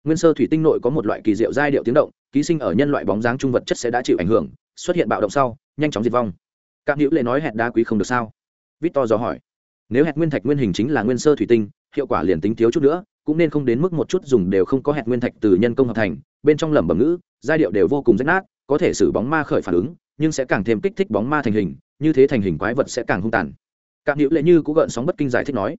Nguyên sơ thủy tinh nội có một loại kỳ diệu giai điệu tiếng động, ký sinh ở nhân loại bóng dáng trung vật chất sẽ đã chịu ảnh hưởng xuất hiện bạo động sau, nhanh chóng diệt vong. Các hữu lệ nói hẹn đá quý không được sao? Victor dò hỏi. Nếu hẹn nguyên thạch nguyên hình chính là nguyên sơ thủy tinh, hiệu quả liền tính thiếu chút nữa, cũng nên không đến mức một chút dùng đều không có hẹn nguyên thạch từ nhân công hợp thành, bên trong lẩm bẩm ngữ, giai điệu đều vô cùng rách nát, có thể xử bóng ma khởi phản ứng, nhưng sẽ càng thêm kích thích bóng ma thành hình, như thế thành hình quái vật sẽ càng hung tàn. Các hữu lệ như cũng gợn sóng bất kinh giải thích nói.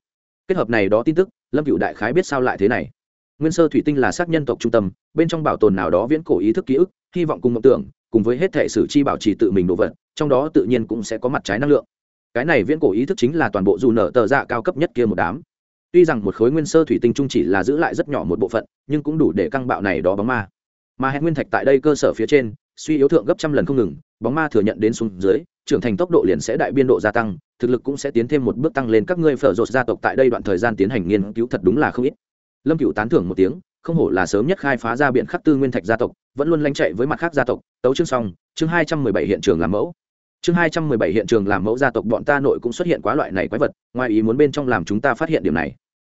Kết hợp này đó tin tức, lâm cựu đại khái biết sao lại thế này. Nguyên sơ thủy tinh là xác nhân tộc trung tâm, bên trong bảo tồn nào đó viễn cổ ý thức ký ức, hy vọng cùng mộng tưởng cùng với hết thể sử chi bảo trì tự mình đồ vật, trong đó tự nhiên cũng sẽ có mặt trái năng lượng. Cái này viễn cổ ý thức chính là toàn bộ dù nở tờ dạ cao cấp nhất kia một đám. Tuy rằng một khối nguyên sơ thủy tinh trung chỉ là giữ lại rất nhỏ một bộ phận, nhưng cũng đủ để căng bạo này đó bóng ma. Mà hẹn nguyên thạch tại đây cơ sở phía trên, suy yếu thượng gấp trăm lần không ngừng, bóng ma thừa nhận đến xuống dưới, trưởng thành tốc độ liền sẽ đại biên độ gia tăng, thực lực cũng sẽ tiến thêm một bước tăng lên các ngươi phở rột gia tộc tại đây đoạn thời gian tiến hành nghiên cứu thật đúng là không ít. Lâm cựu tán thưởng một tiếng, không hổ là sớm nhất khai phá ra biện khắc tư nguyên thạch gia tộc vẫn luôn lanh chạy với mặt khác gia tộc. Tấu chương xong, chương hai trăm mười bảy hiện trường làm mẫu. Chương hai trăm mười bảy hiện trường làm mẫu gia tộc bọn ta nội cũng xuất hiện quá loại này quái vật, ngoài ý muốn bên trong làm chúng ta phát hiện điểm này.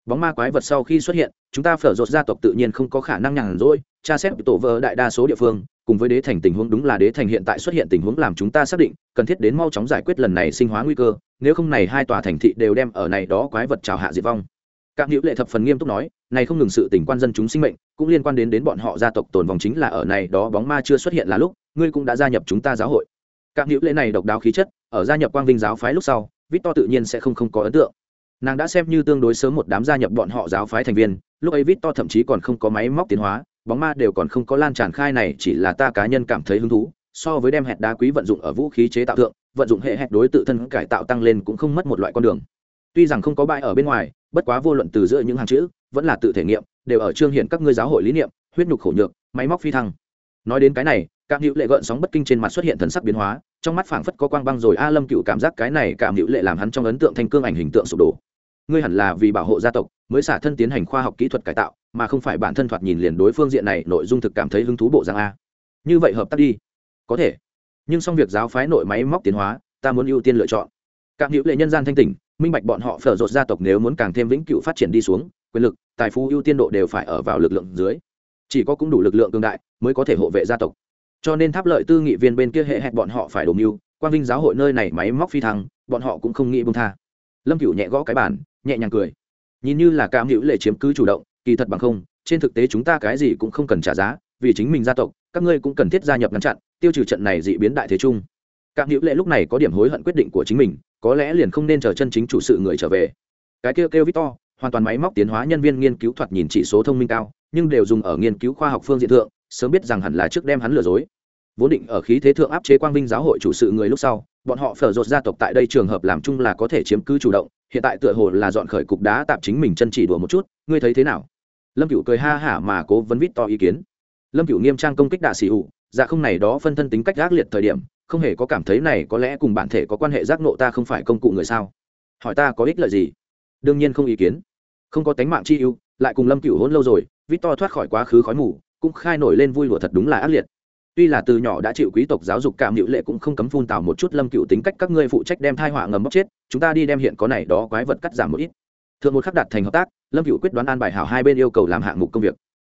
Bóng ma quái vật sau khi xuất hiện, chúng ta phở rột gia tộc tự nhiên không có khả năng nhàn rỗi, tra xét tổ vỡ đại đa số địa phương, cùng với đế thành tình huống đúng là đế thành hiện tại xuất hiện tình huống làm chúng ta xác định, cần thiết đến mau chóng giải quyết lần này sinh hóa nguy cơ, nếu không này hai tòa thành thị đều đem ở này đó quái vật trào hạ diệt vong các hữu lệ thập phần nghiêm túc nói, này không ngừng sự tình quan dân chúng sinh mệnh, cũng liên quan đến đến bọn họ gia tộc tồn vong chính là ở này, đó bóng ma chưa xuất hiện là lúc, ngươi cũng đã gia nhập chúng ta giáo hội. Các hữu lệ này độc đáo khí chất, ở gia nhập quang vinh giáo phái lúc sau, victor tự nhiên sẽ không không có ấn tượng. Nàng đã xem như tương đối sớm một đám gia nhập bọn họ giáo phái thành viên, lúc ấy victor thậm chí còn không có máy móc tiến hóa, bóng ma đều còn không có lan tràn khai này, chỉ là ta cá nhân cảm thấy hứng thú, so với đem hẹn đá quý vận dụng ở vũ khí chế tạo thượng, vận dụng hệ hẹn đối tự thân cải tạo tăng lên cũng không mất một loại con đường. Tuy rằng không có bại ở bên ngoài bất quá vô luận từ giữa những hàng chữ, vẫn là tự thể nghiệm, đều ở trương hiện các ngươi giáo hội lý niệm, huyết nhục khổ nhược, máy móc phi thăng. Nói đến cái này cảm hữu lệ gợn sóng bất kinh trên mặt xuất hiện thần sắc biến hóa, trong mắt phảng phất có quang băng rồi, a lâm cựu cảm giác cái này cảm hữu lệ làm hắn trong ấn tượng thanh cương ảnh hình tượng sụp đổ. Ngươi hẳn là vì bảo hộ gia tộc, mới xả thân tiến hành khoa học kỹ thuật cải tạo, mà không phải bản thân thoạt nhìn liền đối phương diện này nội dung thực cảm thấy hứng thú bộ dạng a. Như vậy hợp tác đi. Có thể. Nhưng xong việc giáo phái nội máy móc tiến hóa, ta muốn ưu tiên lựa chọn. Cảm hữu lệ nhân gian thanh tỉnh minh bạch bọn họ phở rột gia tộc nếu muốn càng thêm vĩnh cửu phát triển đi xuống, quyền lực, tài phú ưu tiên độ đều phải ở vào lực lượng dưới. Chỉ có cũng đủ lực lượng cương đại mới có thể hộ vệ gia tộc. Cho nên tháp lợi tư nghị viên bên kia hệ hẹn bọn họ phải đổ mưu, quang vinh giáo hội nơi này máy móc phi thăng, bọn họ cũng không nghĩ bông tha. Lâm cựu nhẹ gõ cái bàn, nhẹ nhàng cười. Nhìn như là cam hữu lệ chiếm cứ chủ động, kỳ thật bằng không, trên thực tế chúng ta cái gì cũng không cần trả giá, vì chính mình gia tộc, các ngươi cũng cần thiết gia nhập ngăn chặn, tiêu trừ trận này dị biến đại thế chung. Cam hữu lệ lúc này có điểm hối hận quyết định của chính mình có lẽ liền không nên chờ chân chính chủ sự người trở về. Cái kêu kêu victor, hoàn toàn máy móc tiến hóa nhân viên nghiên cứu thoạt nhìn chỉ số thông minh cao, nhưng đều dùng ở nghiên cứu khoa học phương diện thượng, sớm biết rằng hẳn là trước đem hắn lừa dối. Vốn định ở khí thế thượng áp chế quang vinh giáo hội chủ sự người lúc sau, bọn họ phở rột gia tộc tại đây trường hợp làm chung là có thể chiếm cứ chủ động, hiện tại tựa hồ là dọn khởi cục đá tạm chính mình chân chỉ đùa một chút, ngươi thấy thế nào? Lâm cựu cười ha hả mà cố vấn vít to ý kiến. Lâm cựu nghiêm trang công kích đạ xì ủ dạ không này đó phân thân tính cách gác liệt thời điểm không hề có cảm thấy này có lẽ cùng bản thể có quan hệ giác nộ ta không phải công cụ người sao? Hỏi ta có ích lợi gì? Đương nhiên không ý kiến. Không có tánh mạng chi ưu, lại cùng lâm cựu hôn lâu rồi vít to thoát khỏi quá khứ khói mù, cũng khai nổi lên vui lụa thật đúng là ác liệt. Tuy là từ nhỏ đã chịu quý tộc giáo dục cảm hữu lệ cũng không cấm phun tào một chút lâm cựu tính cách các ngươi phụ trách đem thai họa ngầm bóc chết, chúng ta đi đem hiện có này đó quái vật cắt giảm một ít. Thượng một khắc đạt thành hợp tác, lâm cựu quyết đoán an bài hảo hai bên yêu cầu làm hạng mục công việc.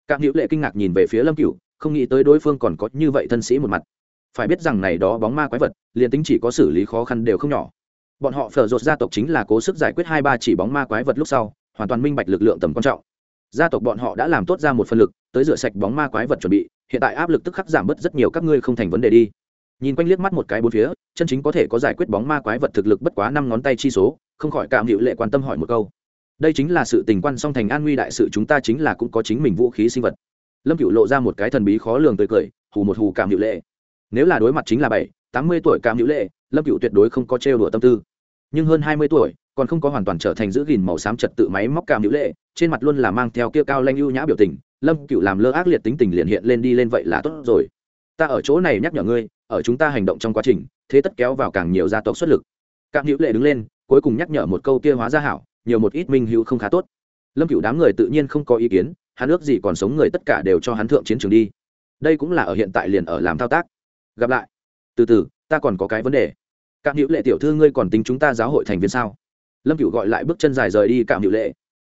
Cảm hữu lệ kinh ngạc nhìn về phía lâm cựu không nghĩ tới đối phương còn có như vậy thân sĩ một mặt phải biết rằng này đó bóng ma quái vật, liền tính chỉ có xử lý khó khăn đều không nhỏ. Bọn họ phở rột gia tộc chính là cố sức giải quyết hai ba chỉ bóng ma quái vật lúc sau, hoàn toàn minh bạch lực lượng tầm quan trọng. Gia tộc bọn họ đã làm tốt ra một phân lực, tới rửa sạch bóng ma quái vật chuẩn bị, hiện tại áp lực tức khắc giảm bớt rất nhiều các ngươi không thành vấn đề đi. Nhìn quanh liếc mắt một cái bốn phía, chân chính có thể có giải quyết bóng ma quái vật thực lực bất quá năm ngón tay chi số, không khỏi cảm hữu lệ quan tâm hỏi một câu. Đây chính là sự tình quan song thành an nguy đại sự chúng ta chính là cũng có chính mình vũ khí sinh vật. Lâm cựu lộ ra một cái thần bí khó lường tươi cười, hù một hù cảm hữu lệ nếu là đối mặt chính là bảy, tám mươi tuổi cam hữu lệ, lâm cựu tuyệt đối không có trêu đùa tâm tư. Nhưng hơn hai mươi tuổi, còn không có hoàn toàn trở thành giữ gìn màu xám trật tự máy móc cam hữu lệ, trên mặt luôn là mang theo kia cao lanh ưu nhã biểu tình, lâm cựu làm lơ ác liệt tính tình liền hiện lên đi lên vậy là tốt rồi. Ta ở chỗ này nhắc nhở ngươi, ở chúng ta hành động trong quá trình, thế tất kéo vào càng nhiều gia tộc xuất lực. Cam hữu lệ đứng lên, cuối cùng nhắc nhở một câu kia hóa ra hảo, nhiều một ít minh hữu không khá tốt. Lâm cựu đám người tự nhiên không có ý kiến, hắn ước gì còn sống người tất cả đều cho hắn thượng chiến trường đi. Đây cũng là ở hiện tại liền ở làm thao tác gặp lại. Từ từ, ta còn có cái vấn đề. Cảm hữu lệ tiểu thư ngươi còn tính chúng ta giáo hội thành viên sao? Lâm cựu gọi lại bước chân dài rời đi cảm hữu lệ.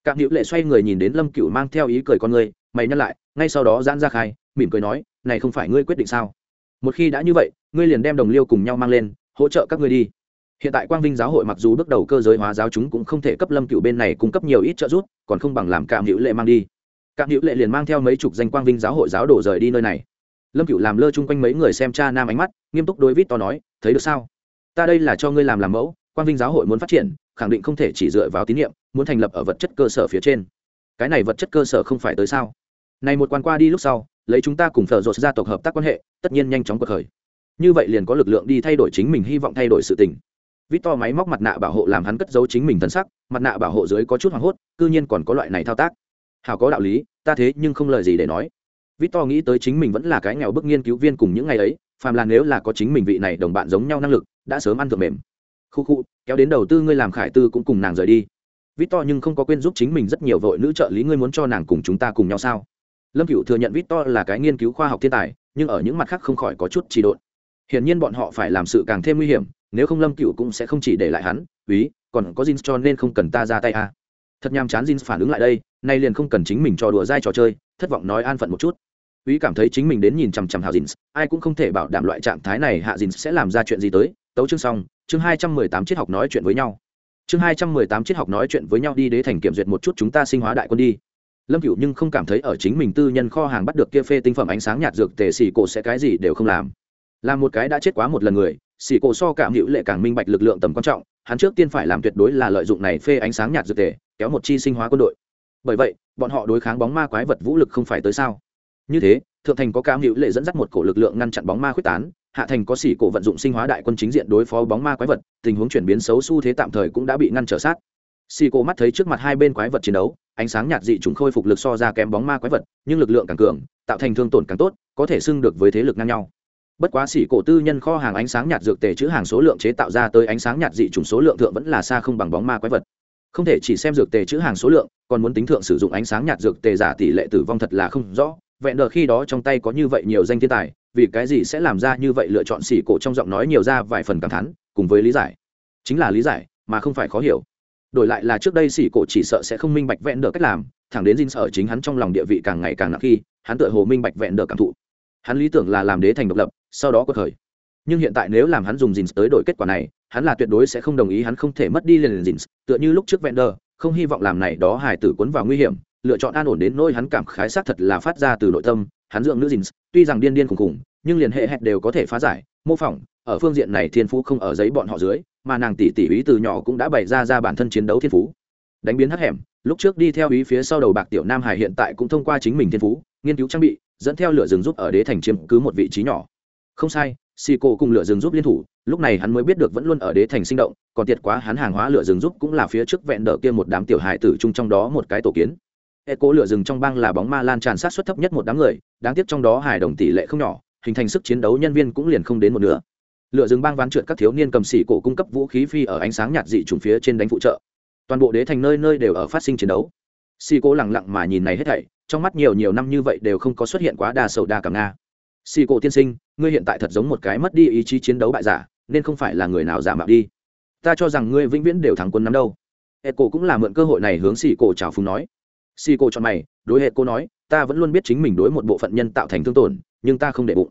Cảm hữu lệ xoay người nhìn đến lâm cựu mang theo ý cười con ngươi, mày nhắc lại, ngay sau đó giãn ra khai, mỉm cười nói, này không phải ngươi quyết định sao? Một khi đã như vậy, ngươi liền đem đồng liêu cùng nhau mang lên, hỗ trợ các ngươi đi. Hiện tại quang vinh giáo hội mặc dù bước đầu cơ giới hóa giáo chúng cũng không thể cấp lâm cựu bên này cung cấp nhiều ít trợ giúp, còn không bằng làm cảm hữu lệ mang đi. Cảm hữu lệ liền mang theo mấy chục danh quang vinh giáo hội giáo đổ rời đi nơi này lâm cựu làm lơ chung quanh mấy người xem cha nam ánh mắt, nghiêm túc đối vít to nói, thấy được sao? Ta đây là cho ngươi làm làm mẫu Quan vinh giáo hội muốn phát triển, khẳng định không thể chỉ dựa vào tín nhiệm muốn thành lập ở vật chất cơ sở phía trên. Cái này vật chất cơ sở không phải tới sao? Này một quan qua đi lúc sau, lấy chúng ta cùng thợ rột gia tộc hợp tác quan hệ, tất nhiên nhanh chóng cuộc khởi. Như vậy liền có lực lượng đi thay đổi chính mình hy vọng thay đổi sự tình. Vít to máy móc mặt nạ bảo hộ làm hắn cất giấu chính mình thân sắc, mặt nạ bảo hộ dưới có chút hoảng hốt, cư nhiên còn có loại này thao tác. Hào có đạo lý, ta thế nhưng không lời gì để nói. Victor nghĩ tới chính mình vẫn là cái nghèo bức nghiên cứu viên cùng những ngày ấy, phàm là nếu là có chính mình vị này đồng bạn giống nhau năng lực, đã sớm ăn thượng mềm. Khu khu, kéo đến đầu tư ngươi làm khải tư cũng cùng nàng rời đi. Victor nhưng không có quên giúp chính mình rất nhiều vội nữ trợ lý ngươi muốn cho nàng cùng chúng ta cùng nhau sao? Lâm cựu thừa nhận Victor là cái nghiên cứu khoa học thiên tài, nhưng ở những mặt khác không khỏi có chút trì độn. Hiển nhiên bọn họ phải làm sự càng thêm nguy hiểm, nếu không lâm cựu cũng sẽ không chỉ để lại hắn úy còn có Jin cho nên không cần ta ra tay à. thật nham chán Jin phản ứng lại đây, nay liền không cần chính mình cho đùa dai trò chơi, thất vọng nói an phận một chút. Úy cảm thấy chính mình đến nhìn chằm chằm hạ dìn ai cũng không thể bảo đảm loại trạng thái này hạ dìn sẽ làm ra chuyện gì tới. Tấu chương xong, chương hai trăm mười tám triết học nói chuyện với nhau. Chương hai trăm mười tám triết học nói chuyện với nhau đi đế thành kiểm duyệt một chút chúng ta sinh hóa đại quân đi. Lâm Cửu nhưng không cảm thấy ở chính mình tư nhân kho hàng bắt được kia phê tinh phẩm ánh sáng nhạt dược tề xỉ cổ sẽ cái gì đều không làm. Là một cái đã chết quá một lần người, xỉ cổ so cảm hữu lệ càng minh bạch lực lượng tầm quan trọng, hắn trước tiên phải làm tuyệt đối là lợi dụng này phê ánh sáng nhạt dược tề, kéo một chi sinh hóa quân đội. Bởi vậy, bọn họ đối kháng bóng ma quái vật vũ lực không phải tới sao? Như thế, thượng thành có cảm hữu lệ dẫn dắt một cổ lực lượng ngăn chặn bóng ma quyết tán, hạ thành có xỉ cổ vận dụng sinh hóa đại quân chính diện đối phó bóng ma quái vật, tình huống chuyển biến xấu xu thế tạm thời cũng đã bị ngăn trở sát. Xỉ cổ mắt thấy trước mặt hai bên quái vật chiến đấu, ánh sáng nhạt dị chúng khôi phục lực so ra kém bóng ma quái vật, nhưng lực lượng càng cường, tạo thành thương tổn càng tốt, có thể xưng được với thế lực ngang nhau. Bất quá xỉ cổ tư nhân kho hàng ánh sáng nhạt dược tề chữ hàng số lượng chế tạo ra tới ánh sáng nhạt dị chủng số lượng thượng vẫn là xa không bằng bóng ma quái vật. Không thể chỉ xem dược tề chữ hàng số lượng, còn muốn tính thượng sử dụng ánh sáng nhạt dược tề giả tỷ lệ tử vong thật là không rõ vẹn đờ khi đó trong tay có như vậy nhiều danh thiên tài, vì cái gì sẽ làm ra như vậy lựa chọn xỉ cổ trong giọng nói nhiều ra vài phần cảm thán, cùng với lý giải? Chính là lý giải, mà không phải khó hiểu. Đổi lại là trước đây xỉ cổ chỉ sợ sẽ không minh bạch vẹn đờ cách làm, thẳng đến dinh sợ chính hắn trong lòng địa vị càng ngày càng nặng khi, hắn tựa hồ minh bạch vẹn đờ cảm thụ. Hắn lý tưởng là làm đế thành độc lập, sau đó có thời nhưng hiện tại nếu làm hắn dùng dinh tới đổi kết quả này, hắn là tuyệt đối sẽ không đồng ý hắn không thể mất đi liền dinh tựa như lúc trước vẹn đờ, không hy vọng làm này đó hài tử cuốn vào nguy hiểm lựa chọn an ổn đến nỗi hắn cảm khái xác thật là phát ra từ nội tâm, hắn dưỡng nữ dình tuy rằng điên điên khùng khùng nhưng liền hệ hẹn đều có thể phá giải, mô phỏng, ở phương diện này thiên phú không ở giấy bọn họ dưới, mà nàng tỷ tỷ ý từ nhỏ cũng đã bày ra ra bản thân chiến đấu thiên phú. Đánh biến hắc hẻm, lúc trước đi theo ý phía sau đầu bạc tiểu nam hải hiện tại cũng thông qua chính mình thiên phú, nghiên cứu trang bị, dẫn theo lửa rừng giúp ở đế thành chiếm cứ một vị trí nhỏ. Không sai xì cô cùng lửa rừng giúp liên thủ, lúc này hắn mới biết được vẫn luôn ở đế thành sinh động, còn tiệt quá hắn hàng hóa lửa rừng giúp cũng là phía trước vẹn đỡ kia một đám tiểu hải tử chung trong đó một cái tổ kiến hệ cố lửa rừng trong bang là bóng ma lan tràn sát xuất thấp nhất một đám người, đáng tiếc trong đó hài đồng tỷ lệ không nhỏ, hình thành sức chiến đấu nhân viên cũng liền không đến một nửa. Lửa rừng bang ván trượt các thiếu niên cầm xỉ cổ cung cấp vũ khí phi ở ánh sáng nhạt dị trùng phía trên đánh phụ trợ. Toàn bộ đế thành nơi nơi đều ở phát sinh chiến đấu. Xỉ cổ lẳng lặng mà nhìn này hết thảy, trong mắt nhiều nhiều năm như vậy đều không có xuất hiện quá đa sầu đa cảm nga. Xỉ cổ tiên sinh, ngươi hiện tại thật giống một cái mất đi ý chí chiến đấu bại giả, nên không phải là người nào giả mạo đi. Ta cho rằng ngươi vĩnh viễn đều thắng quân nắm đâu. Hệ cổ cũng là mượn cơ hội này hướng xỉ cổ chào phúng nói. Si cô chọn mày, đối hệ cô nói, ta vẫn luôn biết chính mình đối một bộ phận nhân tạo thành thương tổn, nhưng ta không để bụng.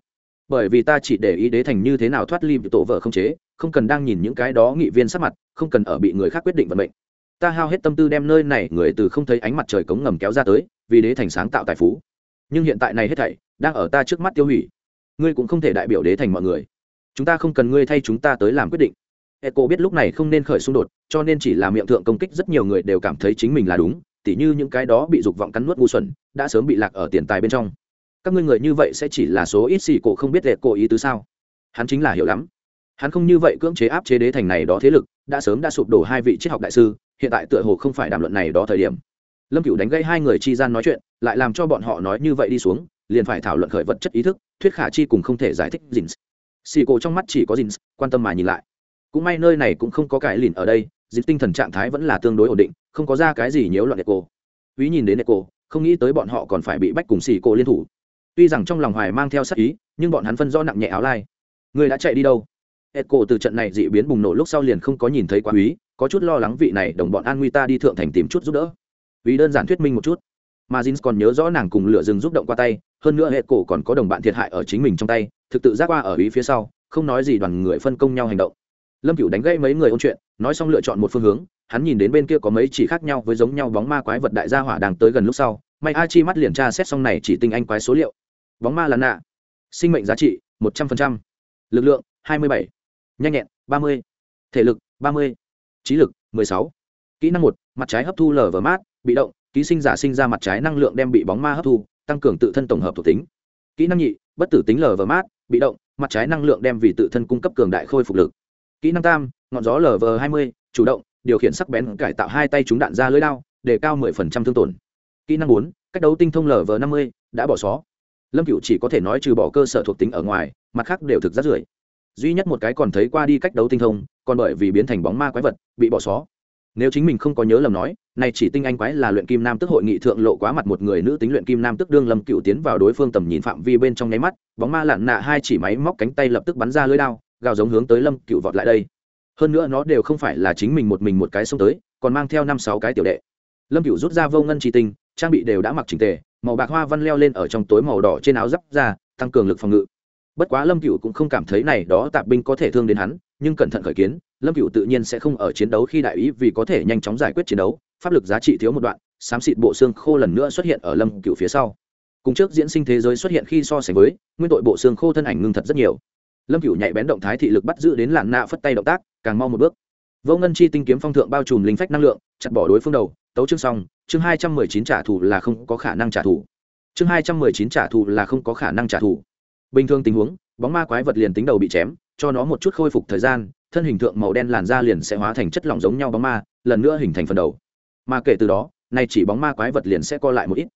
Bởi vì ta chỉ để ý đế thành như thế nào thoát ly tổ vợ không chế, không cần đang nhìn những cái đó nghị viên sắc mặt, không cần ở bị người khác quyết định vận mệnh. Ta hao hết tâm tư đem nơi này người từ không thấy ánh mặt trời cống ngầm kéo ra tới, vì đế thành sáng tạo tài phú. Nhưng hiện tại này hết thảy, đang ở ta trước mắt tiêu hủy. Ngươi cũng không thể đại biểu đế thành mọi người. Chúng ta không cần ngươi thay chúng ta tới làm quyết định. Eco biết lúc này không nên khởi xung đột, cho nên chỉ là miệng thượng công kích rất nhiều người đều cảm thấy chính mình là đúng tỉ như những cái đó bị dục vọng cắn nuốt ngu xuẩn, đã sớm bị lạc ở tiền tài bên trong. Các ngươi người như vậy sẽ chỉ là số ít xì cổ không biết lệch cổ ý tứ sao? Hắn chính là hiểu lắm. Hắn không như vậy cưỡng chế áp chế đế thành này đó thế lực, đã sớm đã sụp đổ hai vị triết học đại sư, hiện tại tựa hồ không phải đàm luận này đó thời điểm. Lâm cựu đánh gây hai người chi gian nói chuyện, lại làm cho bọn họ nói như vậy đi xuống, liền phải thảo luận khởi vật chất ý thức, thuyết khả chi cùng không thể giải thích dins xì cổ trong mắt chỉ có dins quan tâm mà nhìn lại. Cũng may nơi này cũng không có cái lìn ở đây dịp tinh thần trạng thái vẫn là tương đối ổn định, không có ra cái gì nhiễu loạn eco Úy nhìn đến eco không nghĩ tới bọn họ còn phải bị bách cùng xì cổ liên thủ. Tuy rằng trong lòng hoài mang theo sắc ý, nhưng bọn hắn phân do nặng nhẹ áo lai. Người đã chạy đi đâu? Eco từ trận này dị biến bùng nổ lúc sau liền không có nhìn thấy quá úy có chút lo lắng vị này đồng bọn an nguy ta đi thượng thành tìm chút giúp đỡ. Vì đơn giản thuyết minh một chút. Mà jin còn nhớ rõ nàng cùng lửa rừng giúp động qua tay, hơn nữa hệ cổ còn có đồng bạn thiệt hại ở chính mình trong tay, thực tự giác qua ở ý phía sau, không nói gì đoàn người phân công nhau hành động lâm cửu đánh gây mấy người ôn chuyện, nói xong lựa chọn một phương hướng, hắn nhìn đến bên kia có mấy chỉ khác nhau với giống nhau bóng ma quái vật đại gia hỏa đang tới gần lúc sau may a chi mắt liền tra xét xong này chỉ tinh anh quái số liệu. Bóng ma là nạ. Sinh mệnh giá trị, một trăm linh lực lượng, hai mươi bảy. Nhanh nhẹn, ba mươi. Thể lực, ba mươi. Trí lực, mười sáu. Kỹ năng một, mặt trái hấp thu lở và mát, bị động, ký sinh giả sinh ra mặt trái năng lượng đem bị bóng ma hấp thu, tăng cường tự thân tổng hợp thuộc tính. Kỹ năng nhị, bất tử tính lở và mát, bị động, mặt trái năng lượng đem vì tự thân cung cấp cường đại khôi phục lực kỹ năng tam ngọn gió lv hai mươi chủ động điều khiển sắc bén cải tạo hai tay chúng đạn ra lưới lao, để cao mười phần trăm thương tổn. Kỹ năng bốn cách đấu tinh thông lv năm mươi đã bỏ xó. Lâm cựu chỉ có thể nói trừ bỏ cơ sở thuộc tính ở ngoài mặt khác đều thực rất rưởi duy nhất một cái còn thấy qua đi cách đấu tinh thông còn bởi vì biến thành bóng ma quái vật bị bỏ xó. Nếu chính mình không có nhớ lầm nói này chỉ tinh anh quái là luyện kim nam tức hội nghị thượng lộ quá mặt một người nữ tính luyện kim nam tức đương lâm cựu tiến vào đối phương tầm nhìn phạm vi bên trong nháy mắt bóng ma lặn nạ hai chỉ máy móc cánh tay lập tức bắn ra lưới đao gào giống hướng tới lâm cựu vọt lại đây. Hơn nữa nó đều không phải là chính mình một mình một cái xông tới, còn mang theo năm sáu cái tiểu đệ. Lâm cựu rút ra vô ngân tri tinh, trang bị đều đã mặc trình tề, màu bạc hoa văn leo lên ở trong tối màu đỏ trên áo giáp ra, tăng cường lực phòng ngự. Bất quá lâm cựu cũng không cảm thấy này đó tạp binh có thể thương đến hắn, nhưng cẩn thận khởi kiến, lâm cựu tự nhiên sẽ không ở chiến đấu khi đại ý vì có thể nhanh chóng giải quyết chiến đấu, pháp lực giá trị thiếu một đoạn, xám xịt bộ xương khô lần nữa xuất hiện ở lâm cựu phía sau. Cùng trước diễn sinh thế giới xuất hiện khi so sánh với, nguyên tội bộ xương khô thân ảnh ngưng thật rất nhiều lâm cựu nhạy bén động thái thị lực bắt giữ đến làn nạ phất tay động tác, càng mau một bước. Vô ngân chi tinh kiếm phong thượng bao trùm linh phách năng lượng, chặt bỏ đối phương đầu, tấu chương xong, chương hai trăm mười chín trả thù là không có khả năng trả thù. Chương hai trăm mười chín trả thù là không có khả năng trả thù. Bình thường tình huống, bóng ma quái vật liền tính đầu bị chém, cho nó một chút khôi phục thời gian, thân hình tượng màu đen làn da liền sẽ hóa thành chất lỏng giống nhau bóng ma, lần nữa hình thành phần đầu. Mà kể từ đó, nay chỉ bóng ma quái vật liền sẽ co lại một ít.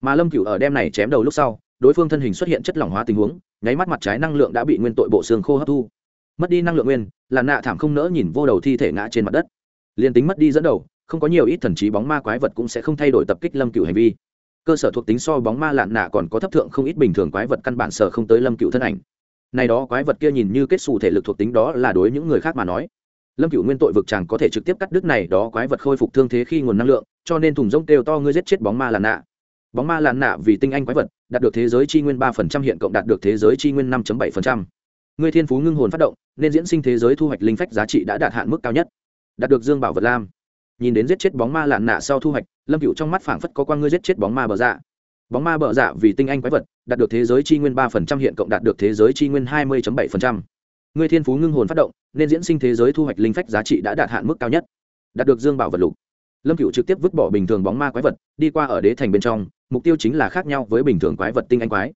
Mà lâm cựu ở đêm này chém đầu lúc sau đối phương thân hình xuất hiện chất lỏng hóa tình huống, nháy mắt mặt trái năng lượng đã bị nguyên tội bộ xương khô hấp thu. Mất đi năng lượng nguyên là nạ thảm không nỡ nhìn vô đầu thi thể ngã trên mặt đất. Liền tính mất đi dẫn đầu, không có nhiều ít thần trí bóng ma quái vật cũng sẽ không thay đổi tập kích lâm cựu hành vi. Cơ sở thuộc tính so bóng ma lạn nạ còn có thấp thượng không ít bình thường quái vật căn bản sở không tới lâm cựu thân ảnh. Này đó quái vật kia nhìn như kết xù thể lực thuộc tính đó là đối những người khác mà nói. Lâm cựu nguyên tội vực chàng có thể trực tiếp cắt đứt này đó quái vật khôi phục thương thế khi nguồn năng lượng, cho nên thùng rông kêu to ngươi giết chết bóng ma lạn nạ. Bóng ma lạn nạ vì tinh anh quái vật đạt được thế giới chi nguyên ba phần trăm, hiện cộng đạt được thế giới chi nguyên năm bảy phần trăm. Ngươi thiên phú ngưng hồn phát động, nên diễn sinh thế giới thu hoạch linh phách giá trị đã đạt hạn mức cao nhất. Đạt được dương bảo vật lam. Nhìn đến giết chết bóng ma lạn nạ sau thu hoạch, lâm cựu trong mắt phảng phất có quan ngươi giết chết bóng ma bờ dạ. Bóng ma bờ dạ vì tinh anh quái vật, đạt được thế giới chi nguyên ba phần trăm, hiện cộng đạt được thế giới chi nguyên hai mươi bảy phần trăm. Ngươi thiên phú ngưng hồn phát động, nên diễn sinh thế giới thu hoạch linh phách giá trị đã đạt hạn mức cao nhất. Đạt được dương bảo vật lục lâm cựu trực tiếp vứt bỏ bình thường bóng ma quái vật, đi qua ở đế thành bên trong, mục tiêu chính là khác nhau với bình thường quái vật tinh anh quái.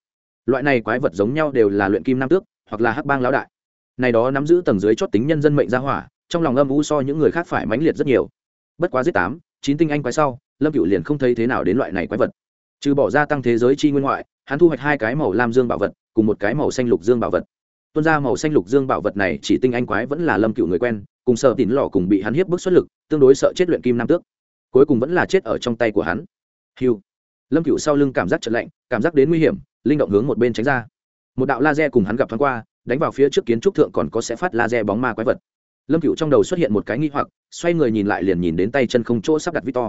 Loại này quái vật giống nhau đều là luyện kim nam tước, hoặc là hắc bang lão đại. Này đó nắm giữ tầng dưới chót tính nhân dân mệnh gia hỏa, trong lòng âm u so những người khác phải mãnh liệt rất nhiều. Bất quá giết tám, chín tinh anh quái sau, lâm cựu liền không thấy thế nào đến loại này quái vật. Trừ bỏ ra tăng thế giới chi nguyên ngoại, hắn thu hoạch hai cái màu lam dương bảo vật, cùng một cái màu xanh lục dương bảo vật. Tuân ra màu xanh lục dương bảo vật này, chỉ tinh anh quái vẫn là lâm cựu người quen, cùng sợ tín lò cùng bị hắn hiếp bức xuất lực, tương đối sợ chết luyện kim nam tước cuối cùng vẫn là chết ở trong tay của hắn. Hiu lâm cựu sau lưng cảm giác trận lạnh, cảm giác đến nguy hiểm, linh động hướng một bên tránh ra. Một đạo laser cùng hắn gặp thoáng qua, đánh vào phía trước kiến trúc thượng còn có sẽ phát laser bóng ma quái vật. Lâm cựu trong đầu xuất hiện một cái nghi hoặc, xoay người nhìn lại liền nhìn đến tay chân không chỗ sắp đặt victor.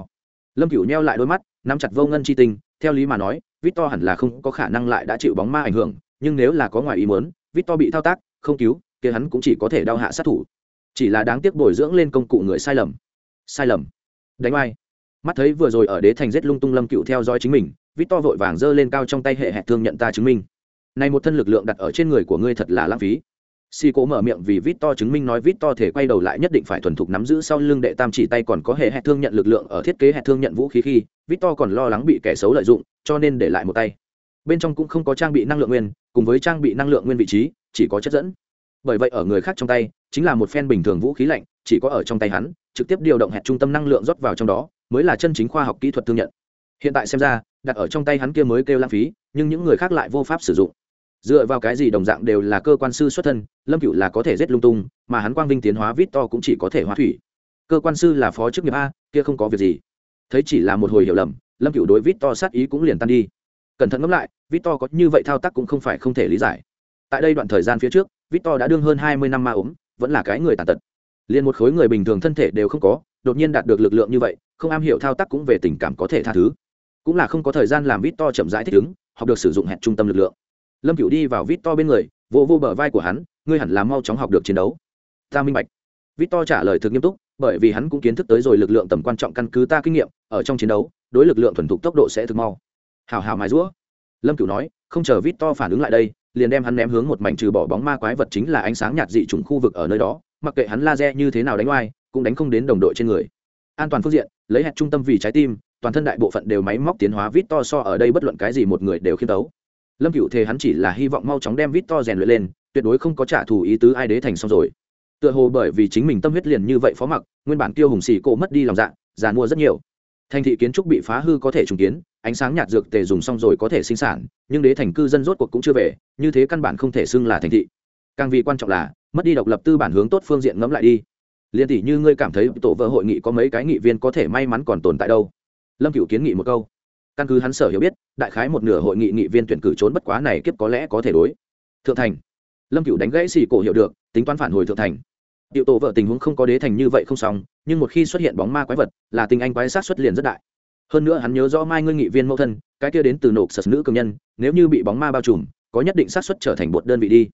Lâm cựu neo lại đôi mắt, nắm chặt vô ngân chi tinh, theo lý mà nói, victor hẳn là không có khả năng lại đã chịu bóng ma ảnh hưởng, nhưng nếu là có ngoài ý muốn, victor bị thao tác, không cứu, kia hắn cũng chỉ có thể đau hạ sát thủ. Chỉ là đáng tiếc bồi dưỡng lên công cụ người sai lầm. Sai lầm đánh ai mắt thấy vừa rồi ở đế thành giết lung tung lâm cựu theo dõi chính mình victor vội vàng giơ lên cao trong tay hệ hẹ thương nhận ta chứng minh. Này một thân lực lượng đặt ở trên người của ngươi thật là lãng phí. Si cố mở miệng vì vít to chứng minh nói vít to thể quay đầu lại nhất định phải thuần thục nắm giữ sau lưng đệ tam chỉ tay còn có hệ hẹ thương nhận lực lượng ở thiết kế hệ thương nhận vũ khí khi, vít to còn lo lắng bị kẻ xấu lợi dụng, cho nên để lại một tay. Bên trong cũng không có trang bị năng lượng nguyên, cùng với trang bị năng lượng nguyên vị trí, chỉ có chất dẫn. Bởi vậy ở người khác trong tay, chính là một phen bình thường vũ khí lạnh, chỉ có ở trong tay hắn trực tiếp điều động hẹn trung tâm năng lượng rót vào trong đó, mới là chân chính khoa học kỹ thuật thương nhận. Hiện tại xem ra, đặt ở trong tay hắn kia mới kêu lãng phí, nhưng những người khác lại vô pháp sử dụng. Dựa vào cái gì đồng dạng đều là cơ quan sư xuất thân, lâm cựu là có thể giết lung tung, mà hắn quang vinh tiến hóa vít to cũng chỉ có thể hóa thủy. Cơ quan sư là phó chức nghiệp a, kia không có việc gì. Thấy chỉ là một hồi hiểu lầm, lâm cựu đối vít to sát ý cũng liền tan đi. Cẩn thận ngẫm lại, vít to có như vậy thao tác cũng không phải không thể lý giải. Tại đây đoạn thời gian phía trước, vít to đã đương hơn hai mươi năm ma ốm, vẫn là cái người tàn tật liền một khối người bình thường thân thể đều không có, đột nhiên đạt được lực lượng như vậy, không am hiểu thao tác cũng về tình cảm có thể tha thứ. Cũng là không có thời gian làm vít to chậm rãi thích ứng, học được sử dụng hẹn trung tâm lực lượng. Lâm cựu đi vào vít to bên người, vô vô bờ vai của hắn, ngươi hẳn là mau chóng học được chiến đấu. Ta minh bạch. Vít to trả lời thực nghiêm túc, bởi vì hắn cũng kiến thức tới rồi lực lượng tầm quan trọng căn cứ ta kinh nghiệm, ở trong chiến đấu, đối lực lượng thuần thục tốc độ sẽ thực mau. Hào hào mài rũa lâm cựu nói, không chờ vít to phản ứng lại đây, liền đem hắn ném hướng một mảnh trừ bỏ bóng ma quái vật chính là ánh sáng nhạt dị trùng khu vực ở nơi đó mặc kệ hắn laser như thế nào đánh oai, cũng đánh không đến đồng đội trên người. An toàn phương diện, lấy hẹn trung tâm vì trái tim, toàn thân đại bộ phận đều máy móc tiến hóa vít to so ở đây bất luận cái gì một người đều khiêm tấu lâm cựu thề hắn chỉ là hy vọng mau chóng đem vít to rèn luyện lên, tuyệt đối không có trả thù ý tứ ai đế thành xong rồi. Tựa hồ bởi vì chính mình tâm huyết liền như vậy phó mặc, nguyên bản tiêu hùng xì cổ mất đi lòng dạ già mua rất nhiều. Thành thị kiến trúc bị phá hư có thể trùng kiến, ánh sáng nhạt dược tề dùng xong rồi có thể sinh sản, nhưng đế thành cư dân rốt cuộc cũng chưa về, như thế căn bản không thể xưng là thành thị. Càng vì quan trọng là mất đi độc lập tư bản hướng tốt phương diện ngẫm lại đi. Liên tỷ như ngươi cảm thấy tổ vợ hội nghị có mấy cái nghị viên có thể may mắn còn tồn tại đâu? Lâm cựu kiến nghị một câu. Căn cứ hắn sở hiểu biết, đại khái một nửa hội nghị nghị viên tuyển cử trốn bất quá này kiếp có lẽ có thể đối. Thượng thành. Lâm cựu đánh gãy xì cổ hiểu được, tính toán phản hồi thượng thành. Điệu tổ vợ tình huống không có đế thành như vậy không xong, nhưng một khi xuất hiện bóng ma quái vật, là tình anh quái sát xuất liền rất đại. Hơn nữa hắn nhớ rõ mai ngươi nghị viên mẫu thân, cái kia đến từ nộp sật nữ cường nhân, nếu như bị bóng ma bao trùm, có nhất định sát suất trở thành một đơn vị đi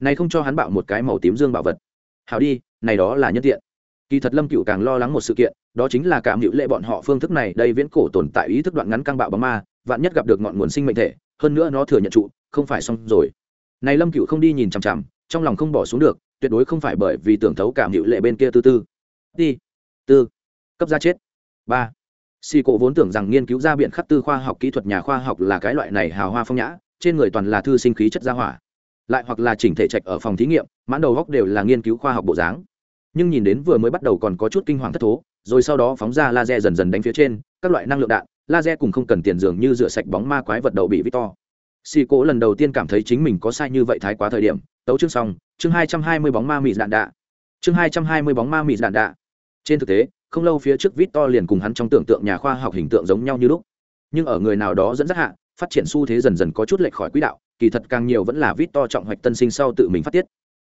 này không cho hắn bạo một cái màu tím dương bảo vật. Hào đi, này đó là nhân tiện. Kỳ thật lâm cựu càng lo lắng một sự kiện, đó chính là cảm hữu lệ bọn họ phương thức này đây viễn cổ tồn tại ý thức đoạn ngắn căng bạo bóng ma, vạn nhất gặp được ngọn nguồn sinh mệnh thể, hơn nữa nó thừa nhận trụ, không phải xong rồi. Này lâm cựu không đi nhìn chằm chằm, trong lòng không bỏ xuống được, tuyệt đối không phải bởi vì tưởng thấu cảm hữu lệ bên kia tư tư. Đi. Tư. Cấp ra chết. Ba. Xì cổ vốn tưởng rằng nghiên cứu ra biện khắc tư khoa học kỹ thuật nhà khoa học là cái loại này hào hoa phong nhã, trên người toàn là thư sinh khí chất gia hỏa lại hoặc là chỉnh thể trạch ở phòng thí nghiệm, mãn đầu góc đều là nghiên cứu khoa học bộ dáng. Nhưng nhìn đến vừa mới bắt đầu còn có chút kinh hoàng thất thố, rồi sau đó phóng ra laser dần dần đánh phía trên, các loại năng lượng đạn, laser cùng không cần tiền dường như rửa sạch bóng ma quái vật đầu bị victor. Xì cố lần đầu tiên cảm thấy chính mình có sai như vậy thái quá thời điểm, tấu chương xong, chương hai trăm hai mươi bóng ma mị đạn đạ. Chương hai trăm hai mươi bóng ma mị đạn đạ. Trên thực tế, không lâu phía trước victor liền cùng hắn trong tưởng tượng nhà khoa học hình tượng giống nhau như lúc. Nhưng ở người nào đó dẫn dắt hạ, phát triển xu thế dần dần có chút lệch khỏi quỹ đạo kỳ thật càng nhiều vẫn là vít to trọng hoạch tân sinh sau tự mình phát tiết.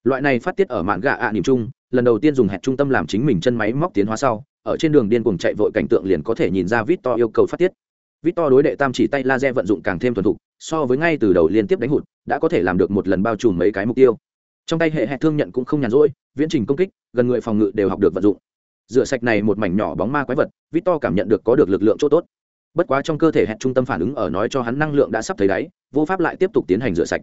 Loại này phát tiết ở mạn gạ ạ à niềm chung, lần đầu tiên dùng hẹn trung tâm làm chính mình chân máy móc tiến hóa sau, ở trên đường điên cuồng chạy vội cảnh tượng liền có thể nhìn ra vít to yêu cầu phát tiết. Vít to đối đệ tam chỉ tay laser vận dụng càng thêm thuần thục, so với ngay từ đầu liên tiếp đánh hụt, đã có thể làm được một lần bao trùm mấy cái mục tiêu. Trong tay hệ hẹn thương nhận cũng không nhàn rỗi, viễn trình công kích, gần người phòng ngự đều học được vận dụng. Rửa sạch này một mảnh nhỏ bóng ma quái vật, vít to cảm nhận được có được lực lượng chỗ tốt bất quá trong cơ thể hẹn trung tâm phản ứng ở nói cho hắn năng lượng đã sắp thấy đáy, vô pháp lại tiếp tục tiến hành rửa sạch.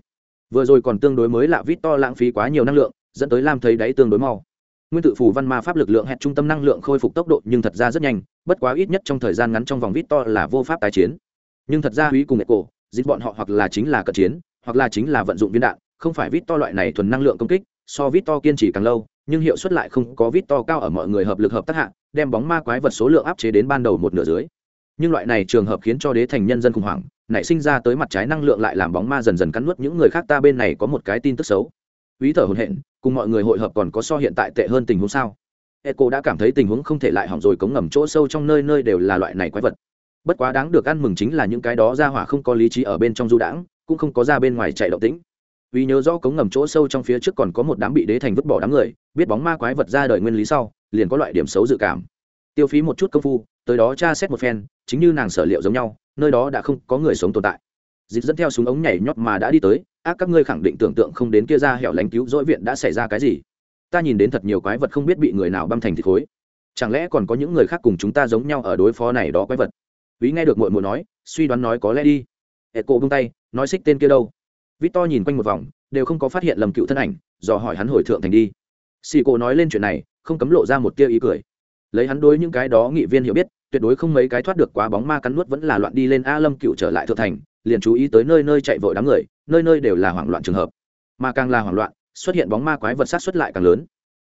Vừa rồi còn tương đối mới lạ vít to lãng phí quá nhiều năng lượng, dẫn tới lam thấy đáy tương đối mau. Nguyên tự phù văn ma pháp lực lượng hẹn trung tâm năng lượng khôi phục tốc độ nhưng thật ra rất nhanh, bất quá ít nhất trong thời gian ngắn trong vòng vít to là vô pháp tái chiến. Nhưng thật ra húy cùng nghệ cổ dịch bọn họ hoặc là chính là cận chiến, hoặc là chính là vận dụng viên đạn, không phải vít to loại này thuần năng lượng công kích, so vít to kiên trì càng lâu, nhưng hiệu suất lại không có vít to cao ở mọi người hợp lực hợp tác hạ, đem bóng ma quái vật số lượng áp chế đến ban đầu một nửa dưới nhưng loại này trường hợp khiến cho đế thành nhân dân khủng hoảng, nảy sinh ra tới mặt trái năng lượng lại làm bóng ma dần dần cắn nuốt những người khác, ta bên này có một cái tin tức xấu. Ý thở hồn hện cùng mọi người hội hợp còn có so hiện tại tệ hơn tình huống sao? Eco đã cảm thấy tình huống không thể lại hỏng rồi, cống ngầm chỗ sâu trong nơi nơi đều là loại này quái vật. Bất quá đáng được ăn mừng chính là những cái đó ra hỏa không có lý trí ở bên trong du đãng, cũng không có ra bên ngoài chạy động tĩnh. Vì nhớ rõ cống ngầm chỗ sâu trong phía trước còn có một đám bị đế thành vứt bỏ đám người, biết bóng ma quái vật ra đời nguyên lý sau, liền có loại điểm xấu dự cảm. Tiêu phí một chút công phu tới đó tra xét một phen, chính như nàng sở liệu giống nhau, nơi đó đã không có người sống tồn tại. Dịch dẫn theo súng ống nhảy nhót mà đã đi tới, ác, các ngươi khẳng định tưởng tượng không đến kia ra hẻo lánh cứu dỗi viện đã xảy ra cái gì? Ta nhìn đến thật nhiều quái vật không biết bị người nào băm thành thịt khối. Chẳng lẽ còn có những người khác cùng chúng ta giống nhau ở đối phó này đó quái vật? Ví nghe được mội mội nói, suy đoán nói có lẽ đi. Hệ cộ bung tay, nói xích tên kia đâu? Vít to nhìn quanh một vòng, đều không có phát hiện lầm cựu thân ảnh do hỏi hắn hồi thượng thành đi. Xì cộ nói lên chuyện này, không cấm lộ ra một tia ý cười lấy hắn đối những cái đó nghị viên hiểu biết, tuyệt đối không mấy cái thoát được quá bóng ma cắn nuốt vẫn là loạn đi lên a lâm cựu trở lại thượng thành, liền chú ý tới nơi nơi chạy vội đám người, nơi nơi đều là hoảng loạn trường hợp. Mà càng là hoảng loạn, xuất hiện bóng ma quái vật sát xuất lại càng lớn.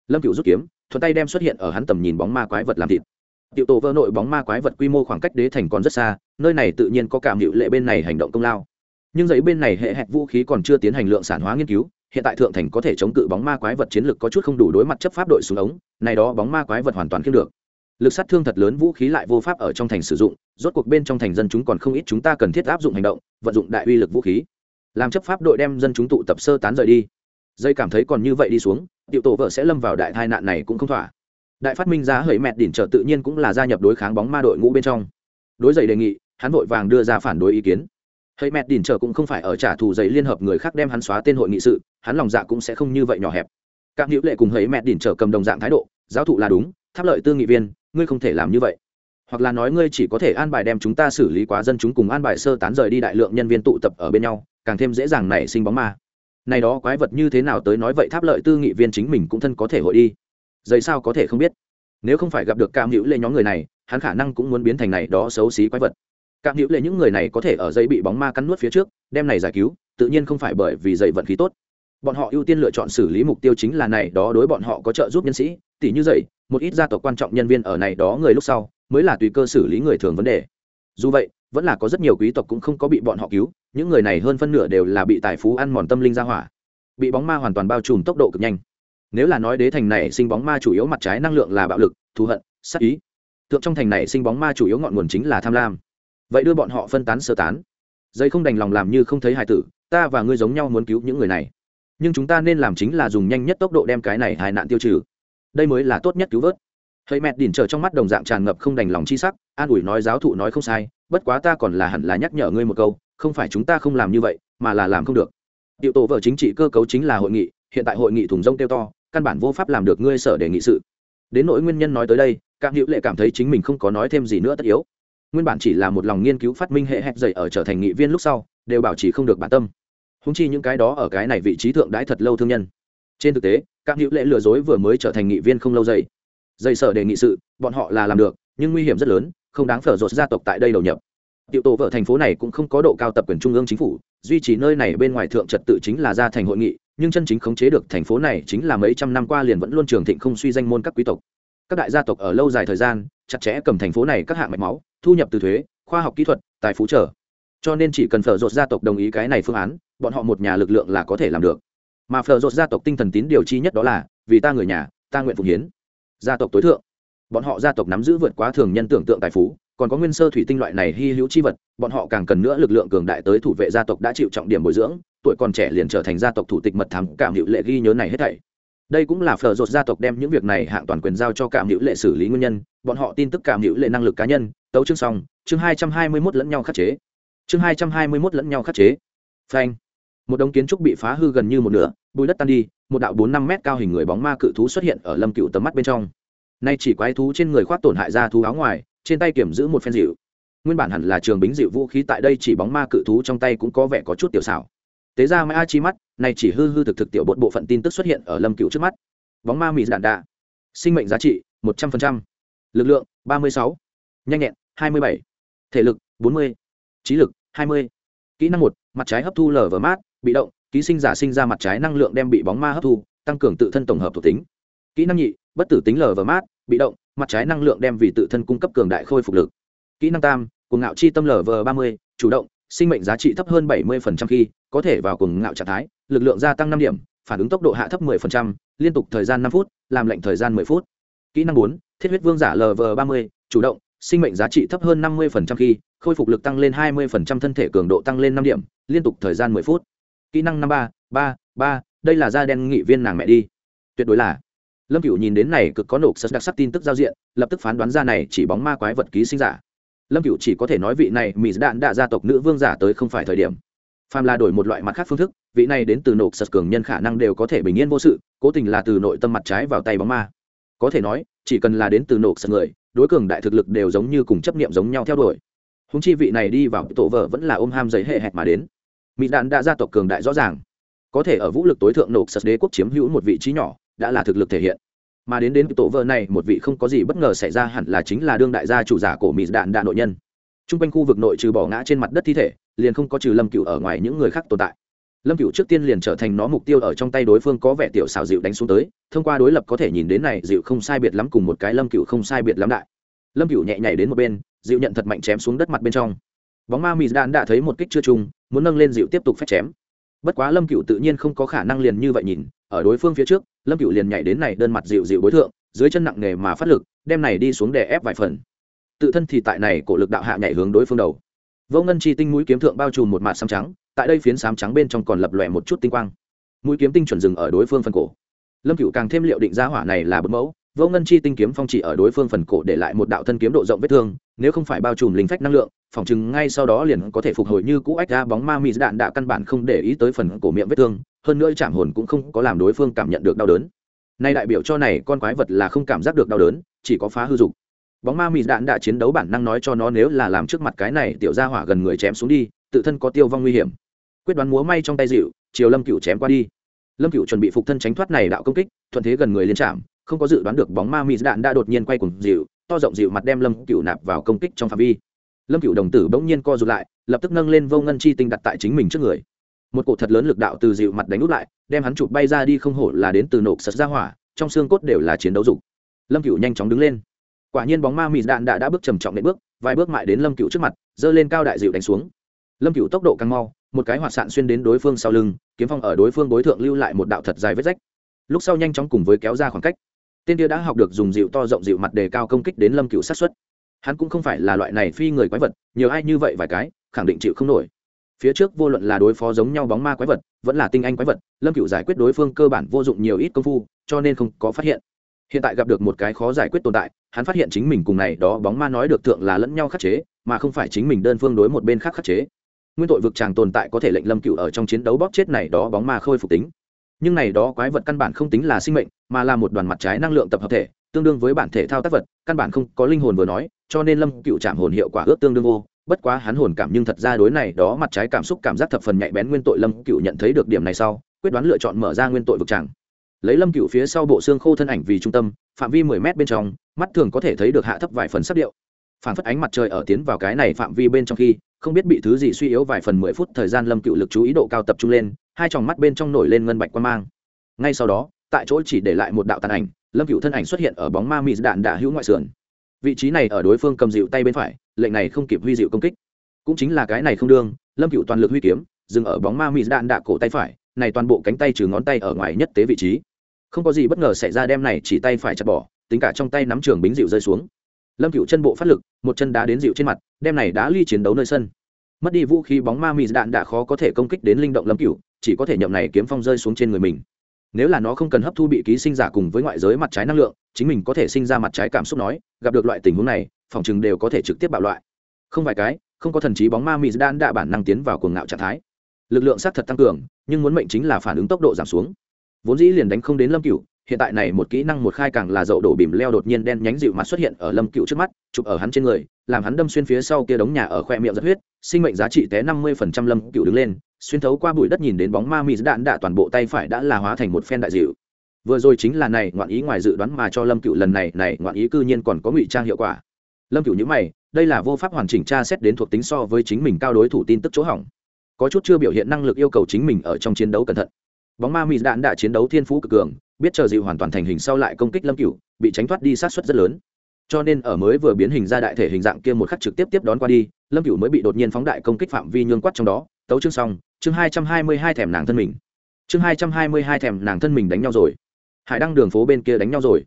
Lâm cựu rút kiếm, thuận tay đem xuất hiện ở hắn tầm nhìn bóng ma quái vật làm thịt. Tiểu tổ vỡ nội bóng ma quái vật quy mô khoảng cách đế thành còn rất xa, nơi này tự nhiên có cảm hiệu lệ bên này hành động công lao. Nhưng giấy bên này hệ hẹp vũ khí còn chưa tiến hành lượng sản hóa nghiên cứu hiện tại thượng thành có thể chống cự bóng ma quái vật chiến lược có chút không đủ đối mặt chấp pháp đội xuống ống, này đó bóng ma quái vật hoàn toàn khiêm được. Lực sát thương thật lớn, vũ khí lại vô pháp ở trong thành sử dụng, rốt cuộc bên trong thành dân chúng còn không ít chúng ta cần thiết áp dụng hành động, vận dụng đại uy lực vũ khí. Làm chấp pháp đội đem dân chúng tụ tập sơ tán rời đi. Dây cảm thấy còn như vậy đi xuống, tiểu tổ vợ sẽ lâm vào đại tai nạn này cũng không thỏa. Đại phát minh giá hỡi mẹt đỉnh trở tự nhiên cũng là gia nhập đối kháng bóng ma đội ngũ bên trong. Đối dậy đề nghị, hắn vội vàng đưa ra phản đối ý kiến hởi mẹ, đỉnh trở cũng không phải ở trả thù giấy liên hợp người khác đem hắn xóa tên hội nghị sự, hắn lòng dạ cũng sẽ không như vậy nhỏ hẹp. Các hữu lệ cùng hởi mẹ, đỉnh trở cầm đồng dạng thái độ, giáo thụ là đúng, tháp lợi tư nghị viên, ngươi không thể làm như vậy. Hoặc là nói ngươi chỉ có thể an bài đem chúng ta xử lý quá dân chúng cùng an bài sơ tán rời đi đại lượng nhân viên tụ tập ở bên nhau, càng thêm dễ dàng nảy sinh bóng ma. Này đó quái vật như thế nào tới nói vậy tháp lợi tư nghị viên chính mình cũng thân có thể hội đi. Giấy sao có thể không biết. Nếu không phải gặp được cam hữu lệ nhóm người này, hắn khả năng cũng muốn biến thành này đó xấu xí quái vật cảm hữu lệ những người này có thể ở dây bị bóng ma cắn nuốt phía trước, đem này giải cứu, tự nhiên không phải bởi vì dây vận khí tốt. Bọn họ ưu tiên lựa chọn xử lý mục tiêu chính là này, đó đối bọn họ có trợ giúp nhân sĩ tỷ như dậy, một ít gia tộc quan trọng nhân viên ở này đó người lúc sau, mới là tùy cơ xử lý người thường vấn đề. Dù vậy, vẫn là có rất nhiều quý tộc cũng không có bị bọn họ cứu, những người này hơn phân nửa đều là bị tài phú ăn mòn tâm linh ra hỏa. Bị bóng ma hoàn toàn bao trùm tốc độ cực nhanh. Nếu là nói đế thành này sinh bóng ma chủ yếu mặt trái năng lượng là bạo lực, thù hận, sát ý, thượng trong thành này sinh bóng ma chủ yếu ngọn nguồn chính là tham lam vậy đưa bọn họ phân tán sơ tán. Dây không đành lòng làm như không thấy hài tử, ta và ngươi giống nhau muốn cứu những người này. Nhưng chúng ta nên làm chính là dùng nhanh nhất tốc độ đem cái này hài nạn tiêu trừ. Đây mới là tốt nhất cứu vớt. Hơi mẹt đỉn trở trong mắt đồng dạng tràn ngập không đành lòng chi sắc, an ủi nói giáo thụ nói không sai, bất quá ta còn là hẳn là nhắc nhở ngươi một câu, không phải chúng ta không làm như vậy, mà là làm không được. Tiểu tổ vợ chính trị cơ cấu chính là hội nghị, hiện tại hội nghị thùng rông kêu to, căn bản vô pháp làm được ngươi sở đề nghị sự. Đến nỗi nguyên nhân nói tới đây các hữu lệ cảm thấy chính mình không có nói thêm gì nữa tất yếu nguyên bản chỉ là một lòng nghiên cứu phát minh hệ hẹp dày ở trở thành nghị viên lúc sau, đều bảo trì không được bản tâm. Húng chi những cái đó ở cái này vị trí thượng đãi thật lâu thương nhân. Trên thực tế, các hữu lệ lừa dối vừa mới trở thành nghị viên không lâu dày dày sở đề nghị sự, bọn họ là làm được, nhưng nguy hiểm rất lớn, không đáng phở rột gia tộc tại đây đầu nhập. Tiểu tổ vợ thành phố này cũng không có độ cao tập quyền trung ương chính phủ, duy trì nơi này bên ngoài thượng trật tự chính là gia thành hội nghị, nhưng chân chính khống chế được thành phố này chính là mấy trăm năm qua liền vẫn luôn trường thịnh không suy danh môn các quý tộc. Các đại gia tộc ở lâu dài thời gian, chặt chẽ cầm thành phố này các hạng mạch máu thu nhập từ thuế, khoa học kỹ thuật, tài phú trở. Cho nên chỉ cần phở rột gia tộc đồng ý cái này phương án, bọn họ một nhà lực lượng là có thể làm được. Mà phở rột gia tộc tinh thần tín điều chi nhất đó là, vì ta người nhà, ta nguyện phục hiến. Gia tộc tối thượng. Bọn họ gia tộc nắm giữ vượt quá thường nhân tưởng tượng tài phú, còn có nguyên sơ thủy tinh loại này hy hữu chi vật, bọn họ càng cần nữa lực lượng cường đại tới thủ vệ gia tộc đã chịu trọng điểm bồi dưỡng, tuổi còn trẻ liền trở thành gia tộc thủ tịch mật thắng cảm hữu lệ ghi nhớ này hết thảy đây cũng là phở rột gia tộc đem những việc này hạng toàn quyền giao cho cảm hữu lệ xử lý nguyên nhân, bọn họ tin tức cảm hữu lệ năng lực cá nhân, tấu chương xong, chương hai trăm hai mươi mốt lẫn nhau khắc chế. Chương hai trăm hai mươi mốt lẫn nhau khắc chế. Phanh. Một đống kiến trúc bị phá hư gần như một nửa, bùi đất tan đi, một đạo bốn năm mét cao hình người bóng ma cự thú xuất hiện ở lâm cựu tầm mắt bên trong. Nay chỉ quái thú trên người khoác tổn hại ra thú áo ngoài, trên tay kiểm giữ một phen dịu. Nguyên bản hẳn là trường bính dịu vũ khí tại đây chỉ bóng ma cự thú trong tay cũng có vẻ có chút tiểu xảo tế ra mai a chi mắt, này chỉ hư hư thực thực tiểu bột bộ phận tin tức xuất hiện ở lâm cựu trước mắt. Bóng ma mì đạn đạ. Sinh mệnh giá trị, một trăm linh lực lượng, ba mươi sáu. Nhanh nhẹn, hai mươi bảy. Thể lực, bốn mươi. Trí lực, hai mươi. Kỹ năng một, mặt trái hấp thu lở vờ mát, bị động, ký sinh giả sinh ra mặt trái năng lượng đem bị bóng ma hấp thu, tăng cường tự thân tổng hợp thuộc tính. Kỹ năng nhị, bất tử tính lở vờ mát, bị động, mặt trái năng lượng đem vì tự thân cung cấp cường đại khôi phục lực. Kỹ năng tam cùng ngạo chi tâm lở vờ ba mươi, chủ động sinh mệnh giá trị thấp hơn bảy mươi khi có thể vào cùng ngạo trạng thái lực lượng gia tăng năm điểm phản ứng tốc độ hạ thấp 10%, liên tục thời gian năm phút làm lệnh thời gian 10 phút. Kỹ năng bốn thiết huyết vương giả lv 30 chủ động sinh mệnh giá trị thấp hơn 50% khi khôi phục lực tăng lên 20% thân thể cường độ tăng lên năm điểm liên tục thời gian 10 phút. Kỹ năng năm ba ba ba đây là da đen nghị viên nàng mẹ đi. Tuyệt đối là. Lâm cửu nhìn đến này cực có nổ sật đặc sắc tin tức giao diện lập tức phán đoán ra này chỉ bóng ma quái vật ký sinh giả lâm cửu chỉ có thể nói vị này mỹ đạn đạ gia tộc nữ vương giả tới không phải thời điểm. Phàm là đổi một loại mặt khác phương thức, vị này đến từ nộp sật cường nhân khả năng đều có thể bình yên vô sự, cố tình là từ nội tâm mặt trái vào tay bóng ma. Có thể nói, chỉ cần là đến từ nộp sật người, đối cường đại thực lực đều giống như cùng chấp niệm giống nhau theo đuổi. Húng chi vị này đi vào tổ vợ vẫn là ôm ham giấy hệ hẹt mà đến. Mỹ đạn đạ gia tộc cường đại rõ ràng. Có thể ở vũ lực tối thượng nộp sật đế quốc chiếm hữu một vị trí nhỏ, đã là thực lực thể hiện mà đến đến tổ vợ này, một vị không có gì bất ngờ xảy ra hẳn là chính là đương đại gia chủ giả của mỹ đạn đạn nội nhân. T r u n g quanh khu vực nội trừ bỏ ngã trên mặt đất thi thể, liền không có trừ lâm cựu ở ngoài những người khác tồn tại. Lâm cựu trước tiên liền trở thành nó mục tiêu ở trong tay đối phương có vẻ tiểu xảo dịu đánh xuống tới, thông qua đối lập có thể nhìn đến này, dịu không sai biệt lắm cùng một cái lâm cựu không sai biệt lắm đại. Lâm cựu nhẹ nhảy đến một bên, dịu nhận thật mạnh chém xuống đất mặt bên trong. Bóng ma mỹ đạn đã thấy một kích chưa trùng, muốn nâng lên dịu tiếp tục phép chém. Bất quá lâm cựu tự nhiên không có khả năng liền như vậy nhìn, ở đối phương phía trước lâm cựu liền nhảy đến này đơn mặt dịu dịu bối thượng, dưới chân nặng nghề mà phát lực, đem này đi xuống đè ép vài phần. Tự thân thì tại này cổ lực đạo hạ nhảy hướng đối phương đầu. Vô ngân chi tinh mũi kiếm thượng bao trùm một mạt xám trắng, tại đây phiến xám trắng bên trong còn lập lòe một chút tinh quang. Mũi kiếm tinh chuẩn dừng ở đối phương phần cổ. Lâm cựu càng thêm liệu định giá hỏa này là bấm mẫu, vô ngân chi tinh kiếm phong chỉ ở đối phương phần cổ để lại một đạo thân kiếm độ rộng vết thương, nếu không phải bao trùm linh phách năng lượng phòng chừng ngay sau đó liền có thể phục hồi như cũ ách ra bóng ma mị đạn đã căn bản không để ý tới phần cổ miệng vết thương hơn nữa chạm hồn cũng không có làm đối phương cảm nhận được đau đớn. Nay đại biểu cho này con quái vật là không cảm giác được đau đớn, chỉ có phá hư dục. Bóng ma mị đạn đã chiến đấu bản năng nói cho nó nếu là làm trước mặt cái này, tiểu ra hỏa gần người chém xuống đi, tự thân có tiêu vong nguy hiểm. Quyết đoán múa may trong tay dịu, chiều lâm cựu chém qua đi. Lâm cựu chuẩn bị phục thân tránh thoát này đạo công kích, thuận thế gần người liên chạm, không có dự đoán được bóng ma mị đạn đã đột nhiên quay cùng dịu, to rộng dịu mặt đem lâm cựu nạp vào công kích trong phạm vi. Lâm cựu đồng tử bỗng nhiên co rụt lại, lập tức nâng lên vô ngân chi tinh đặt tại chính mình trước người một cổ thật lớn lực đạo từ dịu mặt đánh nút lại, đem hắn chụp bay ra đi không hổ là đến từ nổ sật ra hỏa, trong xương cốt đều là chiến đấu dục. Lâm cựu nhanh chóng đứng lên. Quả nhiên bóng ma mị đạn đã đã bước trầm trọng đến bước, vài bước mại đến lâm cựu trước mặt, giơ lên cao đại dịu đánh xuống. Lâm cựu tốc độ càng mau, một cái hoạt sạn xuyên đến đối phương sau lưng, kiếm phong ở đối phương đối thượng lưu lại một đạo thật dài vết rách. Lúc sau nhanh chóng cùng với kéo ra khoảng cách. Tên kia đã học được dùng dịu to rộng dịu mặt đề cao công kích đến lâm cựu sát xuất hắn cũng không phải là loại này phi người quái vật, nhiều ai như vậy vài cái, khẳng định chịu không nổi phía trước vô luận là đối phó giống nhau bóng ma quái vật, vẫn là tinh anh quái vật, lâm cựu giải quyết đối phương cơ bản vô dụng nhiều ít công phu, cho nên không có phát hiện. Hiện tại gặp được một cái khó giải quyết tồn tại, hắn phát hiện chính mình cùng này đó bóng ma nói được thượng là lẫn nhau khắc chế, mà không phải chính mình đơn phương đối một bên khác khắc chế. Nguyên tội vực tràng tồn tại có thể lệnh lâm cựu ở trong chiến đấu bóp chết này đó bóng ma khôi phục tính. Nhưng này đó quái vật căn bản không tính là sinh mệnh, mà là một đoàn mặt trái năng lượng tập hợp thể, tương đương với bản thể thao tác vật, căn bản không có linh hồn vừa nói, cho nên lâm cựu chạm hồn hiệu quả ước tương đương vô bất quá hắn hồn cảm nhưng thật ra đối này đó mặt trái cảm xúc cảm giác thập phần nhạy bén nguyên tội lâm cựu nhận thấy được điểm này sau, quyết đoán lựa chọn mở ra nguyên tội vực tràng. Lấy lâm cựu phía sau bộ xương khô thân ảnh vì trung tâm, phạm vi mười mét bên trong, mắt thường có thể thấy được hạ thấp vài phần sắc điệu. Phản phất ánh mặt trời ở tiến vào cái này phạm vi bên trong khi, không biết bị thứ gì suy yếu vài phần mười phút thời gian lâm cựu lực chú ý độ cao tập trung lên, hai tròng mắt bên trong nổi lên ngân bạch quan mang. Ngay sau đó, tại chỗ chỉ để lại một đạo tàn ảnh, lâm cựu thân ảnh xuất hiện ở bóng ma mị đạn đạ hữu ngoại sườn. Vị trí này ở đối phương cầm dịu tay bên phải lệnh này không kịp huy dịu công kích. Cũng chính là cái này không đương, lâm cựu toàn lực huy kiếm, dừng ở bóng ma mị đạn đạ cổ tay phải, này toàn bộ cánh tay trừ ngón tay ở ngoài nhất tế vị trí. Không có gì bất ngờ xảy ra đem này chỉ tay phải chặt bỏ, tính cả trong tay nắm trường bính dịu rơi xuống. Lâm cựu chân bộ phát lực, một chân đá đến dịu trên mặt, đem này đá ly chiến đấu nơi sân. Mất đi vũ khí bóng ma mị đạn đã khó có thể công kích đến linh động lâm cựu, chỉ có thể nhậm này kiếm phong rơi xuống trên người mình. Nếu là nó không cần hấp thu bị ký sinh giả cùng với ngoại giới mặt trái năng lượng, chính mình có thể sinh ra mặt trái cảm xúc nói, gặp được loại tình huống này phòng chừng đều có thể trực tiếp bạo loại. Không vài cái, không có thần trí bóng ma mị đan đã bản năng tiến vào cuồng ngạo trạng thái. Lực lượng sát thật tăng cường, nhưng muốn mệnh chính là phản ứng tốc độ giảm xuống. Vốn dĩ liền đánh không đến lâm cựu hiện tại này một kỹ năng một khai càng là dậu đổ bìm leo đột nhiên đen nhánh dịu mặt xuất hiện ở lâm cựu trước mắt, chụp ở hắn trên người, làm hắn đâm xuyên phía sau kia đống nhà ở khoe miệng rất huyết, sinh mệnh giá trị té năm mươi phần trăm lâm cựu đứng lên, xuyên thấu qua bụi đất nhìn đến bóng ma mị đạn đạ toàn bộ tay phải đã là hóa thành một phen đại dịu. Vừa rồi chính là này, ngoạn ý ngoài dự đoán mà cho lâm cựu lần này này ngoạn ý cư nhiên còn có ngụy trang hiệu quả lâm cựu nhữ mày, đây là vô pháp hoàn chỉnh tra xét đến thuộc tính so với chính mình cao đối thủ tin tức chỗ hỏng. Có chút chưa biểu hiện năng lực yêu cầu chính mình ở trong chiến đấu cẩn thận. Bóng ma mị đạn đã chiến đấu thiên phú cực cường, biết chờ dịu hoàn toàn thành hình sau lại công kích lâm cựu bị tránh thoát đi sát xuất rất lớn. Cho nên ở mới vừa biến hình ra đại thể hình dạng kia một khắc trực tiếp tiếp đón qua đi, lâm cựu mới bị đột nhiên phóng đại công kích phạm vi nhương quát trong đó, tấu chương xong, chương hai trăm hai mươi hai thèm nàng thân mình. Chương hai trăm hai mươi hai thèm nàng thân mình đánh nhau rồi. Hải đăng đường phố bên kia đánh nhau rồi.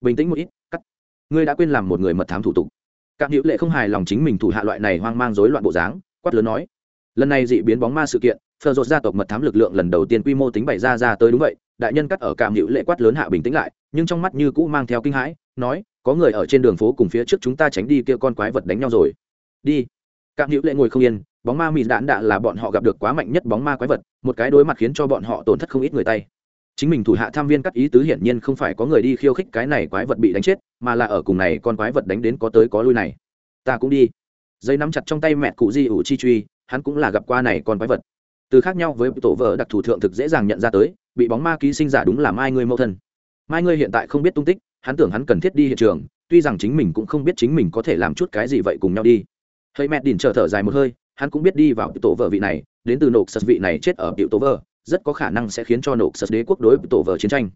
Bình tĩnh một ít, cắt. Ngươi đã quên làm một người mật thám thủ tục các hữu lệ không hài lòng chính mình thủ hạ loại này hoang mang rối loạn bộ dáng, quát lớn nói, lần này dị biến bóng ma sự kiện phờ rột gia tộc mật thám lực lượng lần đầu tiên quy mô tính bày ra ra tới đúng vậy. Đại nhân cắt ở cảm hữu lệ quát lớn hạ bình tĩnh lại, nhưng trong mắt như cũ mang theo kinh hãi, nói, có người ở trên đường phố cùng phía trước chúng ta tránh đi kia con quái vật đánh nhau rồi. Đi. Cảm hữu lệ ngồi không yên, bóng ma mịt đạn đạ là bọn họ gặp được quá mạnh nhất bóng ma quái vật, một cái đối mặt khiến cho bọn họ tổn thất không ít người tay chính mình thủ hạ tham viên cắt ý tứ hiển nhiên không phải có người đi khiêu khích cái này quái vật bị đánh chết, mà là ở cùng này con quái vật đánh đến có tới có lui này. Ta cũng đi. Dây nắm chặt trong tay mẹ cụ di ủ chi truy, hắn cũng là gặp qua này con quái vật. Từ khác nhau với tổ vợ đặc thù thượng thực dễ dàng nhận ra tới, bị bóng ma ký sinh giả đúng là mai ngươi mẫu thân. Mai ngươi hiện tại không biết tung tích, hắn tưởng hắn cần thiết đi hiện trường, tuy rằng chính mình cũng không biết chính mình có thể làm chút cái gì vậy cùng nhau đi. Hơi mẹ đỉnh chờ thở dài một hơi, hắn cũng biết đi vào tổ vợ vị này, đến từ nộp sật vị này chết ở tiểu tổ vợ rất có khả năng sẽ khiến cho nộp sật đế quốc đối tổ vờ chiến tranh.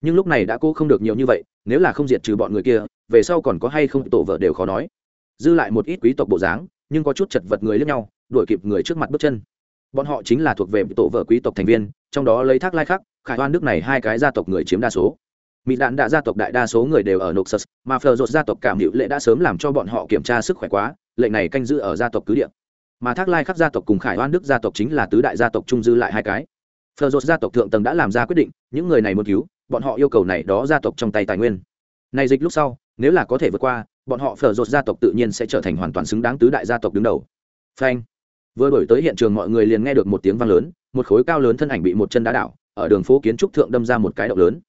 Nhưng lúc này đã cô không được nhiều như vậy, nếu là không diệt trừ bọn người kia, về sau còn có hay không tổ vợ đều khó nói. Dư lại một ít quý tộc bộ dáng, nhưng có chút chật vật người lẫn nhau, đuổi kịp người trước mặt bước chân. Bọn họ chính là thuộc về tổ vợ quý tộc thành viên, trong đó lấy thác lai khắc, khải hoan nước này hai cái gia tộc người chiếm đa số. Mỹ đạn đã gia tộc đại đa số người đều ở noxus mà phờ rột gia tộc cảm hữu lệ đã sớm làm cho bọn họ kiểm tra sức khỏe quá, lệnh này canh giữ ở gia tộc cứ địa. Mà thác lai khắc gia tộc cùng khải hoan đức gia tộc chính là tứ đại gia tộc trung dư lại hai cái phờ rột gia tộc thượng tầng đã làm ra quyết định, những người này muốn cứu, bọn họ yêu cầu này đó gia tộc trong tay tài nguyên. Này dịch lúc sau, nếu là có thể vượt qua, bọn họ Phở rột gia tộc tự nhiên sẽ trở thành hoàn toàn xứng đáng tứ đại gia tộc đứng đầu. Phanh. Vừa đổi tới hiện trường mọi người liền nghe được một tiếng vang lớn, một khối cao lớn thân ảnh bị một chân đá đảo, ở đường phố kiến trúc thượng đâm ra một cái động lớn.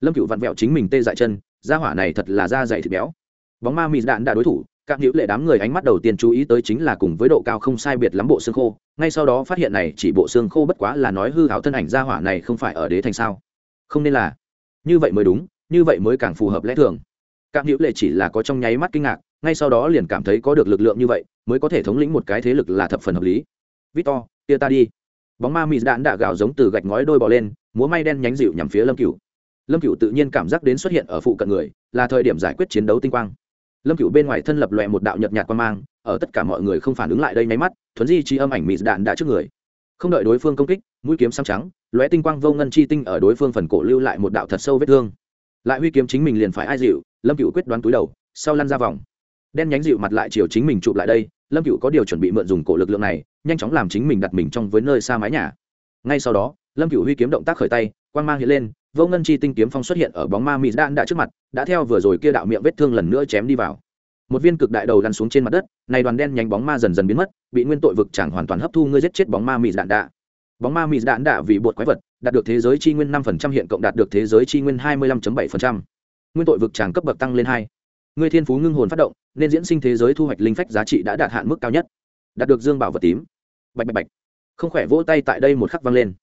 Lâm cựu vặn vẹo chính mình tê dại chân, gia hỏa này thật là da dày thịt béo. Bóng ma mị đạn đã đối thủ các hữu lệ đám người ánh mắt đầu tiên chú ý tới chính là cùng với độ cao không sai biệt lắm bộ xương khô. Ngay sau đó phát hiện này chỉ bộ xương khô bất quá là nói hư hảo thân ảnh ra hỏa này không phải ở đế thành sao? Không nên là. Như vậy mới đúng, như vậy mới càng phù hợp lẽ thường. Các hữu lệ chỉ là có trong nháy mắt kinh ngạc, ngay sau đó liền cảm thấy có được lực lượng như vậy, mới có thể thống lĩnh một cái thế lực là thập phần hợp lý. Victor tia ta đi. Bóng ma mị đạn đã gạo giống từ gạch ngói đôi bò lên, múa may đen nhánh dịu nhằm phía lâm cửu. Lâm cửu tự nhiên cảm giác đến xuất hiện ở phụ cận người, là thời điểm giải quyết chiến đấu tinh quang lâm cửu bên ngoài thân lập lòe một đạo nhợt nhạt quan mang, ở tất cả mọi người không phản ứng lại đây nháy mắt, thuấn di chi âm ảnh mịt đạn đã trước người. Không đợi đối phương công kích, mũi kiếm sang trắng, lóe tinh quang vô ngân chi tinh ở đối phương phần cổ lưu lại một đạo thật sâu vết thương. Lại huy kiếm chính mình liền phải ai dịu, lâm cửu quyết đoán túi đầu, sau lăn ra vòng. Đen nhánh dịu mặt lại chiều chính mình chụp lại đây, lâm cựu có điều chuẩn bị mượn dùng cổ lực lượng này, nhanh chóng làm chính mình đặt mình trong với nơi xa mái nhà. Ngay sau đó, lâm cựu huy kiếm động tác khởi tay, quang mang hiện lên vô ngân chi tinh kiếm phong xuất hiện ở bóng ma mỹ đan đã trước mặt, đã theo vừa rồi kia đạo miệng vết thương lần nữa chém đi vào. Một viên cực đại đầu lăn xuống trên mặt đất, này đoàn đen nhánh bóng ma dần dần biến mất, bị nguyên tội vực chẳng hoàn toàn hấp thu ngươi giết chết bóng ma mị đạn đạ bóng ma mị đạn đạ vì bột quái vật, đạt được thế giới chi nguyên năm phần trăm, hiện cộng đạt được thế giới chi nguyên hai mươi lăm bảy phần trăm. Nguyên tội vực tràng cấp bậc tăng lên hai. Ngươi thiên phú ngưng hồn phát động, nên diễn sinh thế giới thu hoạch linh phách giá trị đã đạt hạn mức cao nhất. Đạt được dương bảo vật tím. Bạch bạch bạch. Không khỏe vỗ tay tại đây một khắc vang lên.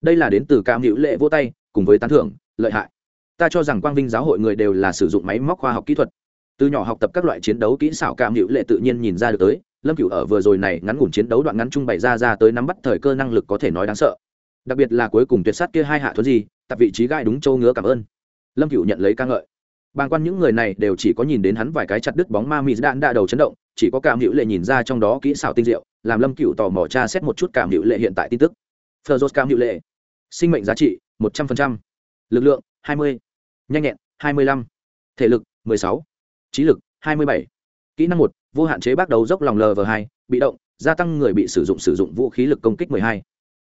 Đây là đến từ cao hữu lệ vỗ tay cùng với tán thưởng, lợi hại. Ta cho rằng quang vinh giáo hội người đều là sử dụng máy móc khoa học kỹ thuật. Từ nhỏ học tập các loại chiến đấu kỹ xảo cảm hữu lệ tự nhiên nhìn ra được tới, lâm cửu ở vừa rồi này ngắn ngủn chiến đấu đoạn ngắn trung bày ra ra tới nắm bắt thời cơ năng lực có thể nói đáng sợ. Đặc biệt là cuối cùng tuyệt sát kia hai hạ thuấn gì, tập vị trí gai đúng châu ngứa cảm ơn. Lâm cửu nhận lấy ca ngợi. Bàng quan những người này đều chỉ có nhìn đến hắn vài cái chặt đứt bóng ma mỹ đạn đa đầu chấn động, chỉ có cảm hữu lệ nhìn ra trong đó kỹ xảo tinh diệu, làm lâm cửu tò mò tra xét một chút cảm hữu lệ hiện tại tin tức. Phờ cảm hữu lệ sinh mệnh giá trị một trăm linh lực lượng hai mươi, nhanh nhẹn hai mươi lăm, thể lực mười sáu, trí lực hai mươi bảy, kỹ năng một, vô hạn chế bắt đầu dốc lòng lv hai, bị động, gia tăng người bị sử dụng sử dụng vũ khí lực công kích mười hai.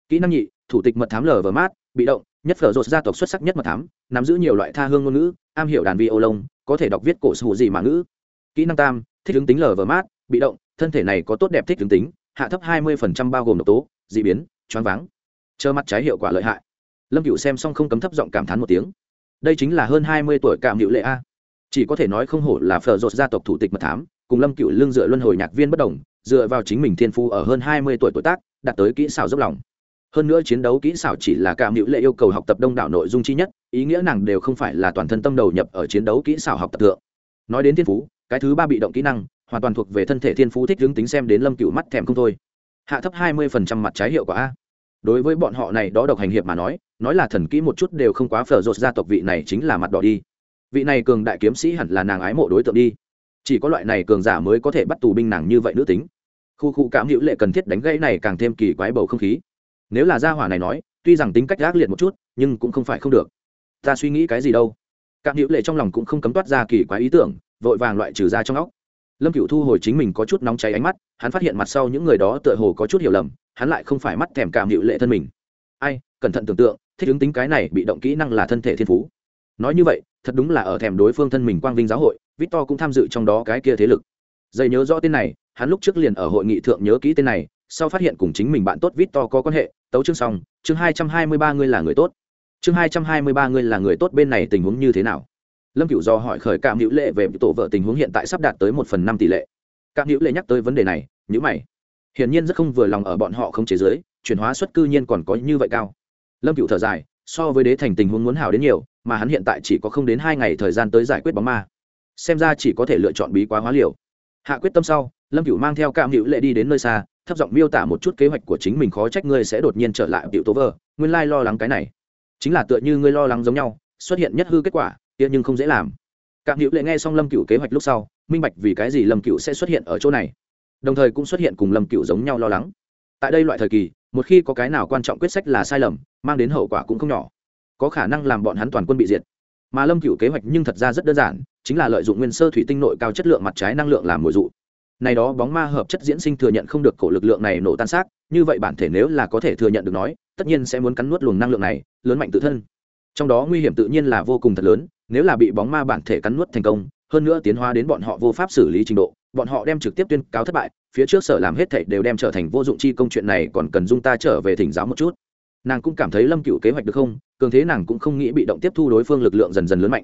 Kỹ năng nhị, thủ tịch mật thám lv mát, bị động, nhất phở rột gia tộc xuất sắc nhất mật thám, nắm giữ nhiều loại tha hương ngôn ngữ, am hiểu đàn vi ô lông, có thể đọc viết cổ sủ gì mà ngữ. Kỹ năng tam, thích ứng tính lv mát, bị động, thân thể này có tốt đẹp thích ứng tính, hạ thấp hai mươi bao gồm độc tố d ị biến, choáng váng chờ mặt trái hiệu quả lợi hại. Lâm cựu xem xong không cấm thấp giọng cảm thán một tiếng. Đây chính là hơn hai mươi tuổi cảm hữu lệ a. Chỉ có thể nói không hổ là phở rột gia tộc thủ tịch mật thám, cùng lâm cựu lương dựa luân hồi nhạc viên bất đồng, dựa vào chính mình thiên phu ở hơn hai mươi tuổi tuổi tác, đạt tới kỹ xảo dốc lòng. Hơn nữa chiến đấu kỹ xảo chỉ là cảm hữu lệ yêu cầu học tập đông đảo nội dung chi nhất, ý nghĩa nàng đều không phải là toàn thân tâm đầu nhập ở chiến đấu kỹ xảo học tập thượng. Nói đến thiên phú, cái thứ ba bị động kỹ năng, hoàn toàn thuộc về thân thể thiên phú thích hướng tính xem đến lâm cựu mắt thèm không thôi. Hạ thấp hai mươi phần trăm mặt trái hiệu quả a đối với bọn họ này đó độc hành hiệp mà nói nói là thần kỹ một chút đều không quá phở rột gia tộc vị này chính là mặt đỏ đi. Vị này cường đại kiếm sĩ hẳn là nàng ái mộ đối tượng đi. Chỉ có loại này cường giả mới có thể bắt tù binh nàng như vậy nữ tính. Khu khu cảm hữu lệ cần thiết đánh gãy này càng thêm kỳ quái bầu không khí. Nếu là gia hỏa này nói, tuy rằng tính cách ác liệt một chút, nhưng cũng không phải không được. Ta suy nghĩ cái gì đâu? Cảm hữu lệ trong lòng cũng không cấm toát ra kỳ quái ý tưởng, vội vàng loại trừ ra trong óc. Lâm cựu thu hồi chính mình có chút nóng cháy ánh mắt, hắn phát hiện mặt sau những người đó tựa hồ có chút hiểu lầm hắn lại không phải mắt thèm cảm hiệu lệ thân mình. Ai, cẩn thận tưởng tượng, thích ứng tính cái này bị động kỹ năng là thân thể thiên phú. Nói như vậy, thật đúng là ở thèm đối phương thân mình quang vinh giáo hội, victor cũng tham dự trong đó cái kia thế lực. Dây nhớ rõ tên này, hắn lúc trước liền ở hội nghị thượng nhớ kỹ tên này, sau phát hiện cùng chính mình bạn tốt victor có quan hệ, tấu chương xong, chương hai trăm hai mươi ba ngươi là người tốt. Chương hai trăm hai mươi ba ngươi là người tốt bên này tình huống như thế nào? Lâm cựu do hỏi khởi cảm hữu lệ về tổ vợ tình huống hiện tại sắp đạt tới một phần năm tỷ lệ. Cảm hữu lệ nhắc tới vấn đề này nhữ mày hiển nhiên rất không vừa lòng ở bọn họ không chế giới, chuyển hóa suất cư nhiên còn có như vậy cao. Lâm cựu thở dài, so với đế thành tình huống muốn hảo đến nhiều, mà hắn hiện tại chỉ có không đến hai ngày thời gian tới giải quyết bóng ma. Xem ra chỉ có thể lựa chọn bí quá hóa liều. Hạ quyết tâm sau, lâm cựu mang theo cam hữu lệ đi đến nơi xa, thấp giọng miêu tả một chút kế hoạch của chính mình khó trách ngươi sẽ đột nhiên trở lại cựu tố vờ nguyên lai lo lắng cái này. Chính là tựa như ngươi lo lắng giống nhau, xuất hiện nhất hư kết quả, kia nhưng không dễ làm. Cam hữu lệ nghe xong lâm cựu kế hoạch lúc sau, minh bạch vì cái gì lâm cựu sẽ xuất hiện ở chỗ này đồng thời cũng xuất hiện cùng lâm cựu giống nhau lo lắng. Tại đây loại thời kỳ, một khi có cái nào quan trọng quyết sách là sai lầm, mang đến hậu quả cũng không nhỏ. Có khả năng làm bọn hắn toàn quân bị diệt. Mà lâm cựu kế hoạch nhưng thật ra rất đơn giản, chính là lợi dụng nguyên sơ thủy tinh nội cao chất lượng mặt trái năng lượng làm mồi dụ. Này đó bóng ma hợp chất diễn sinh thừa nhận không được cổ lực lượng này nổ tan xác, như vậy bản thể nếu là có thể thừa nhận được nói, tất nhiên sẽ muốn cắn nuốt luồng năng lượng này, lớn mạnh tự thân. Trong đó nguy hiểm tự nhiên là vô cùng thật lớn, nếu là bị bóng ma bản thể cắn nuốt thành công hơn nữa tiến hóa đến bọn họ vô pháp xử lý trình độ, bọn họ đem trực tiếp tuyên cáo thất bại, phía trước sở làm hết thảy đều đem trở thành vô dụng chi công chuyện này còn cần dung ta trở về thỉnh giáo một chút. Nàng cũng cảm thấy lâm cựu kế hoạch được không, cường thế nàng cũng không nghĩ bị động tiếp thu đối phương lực lượng dần dần lớn mạnh.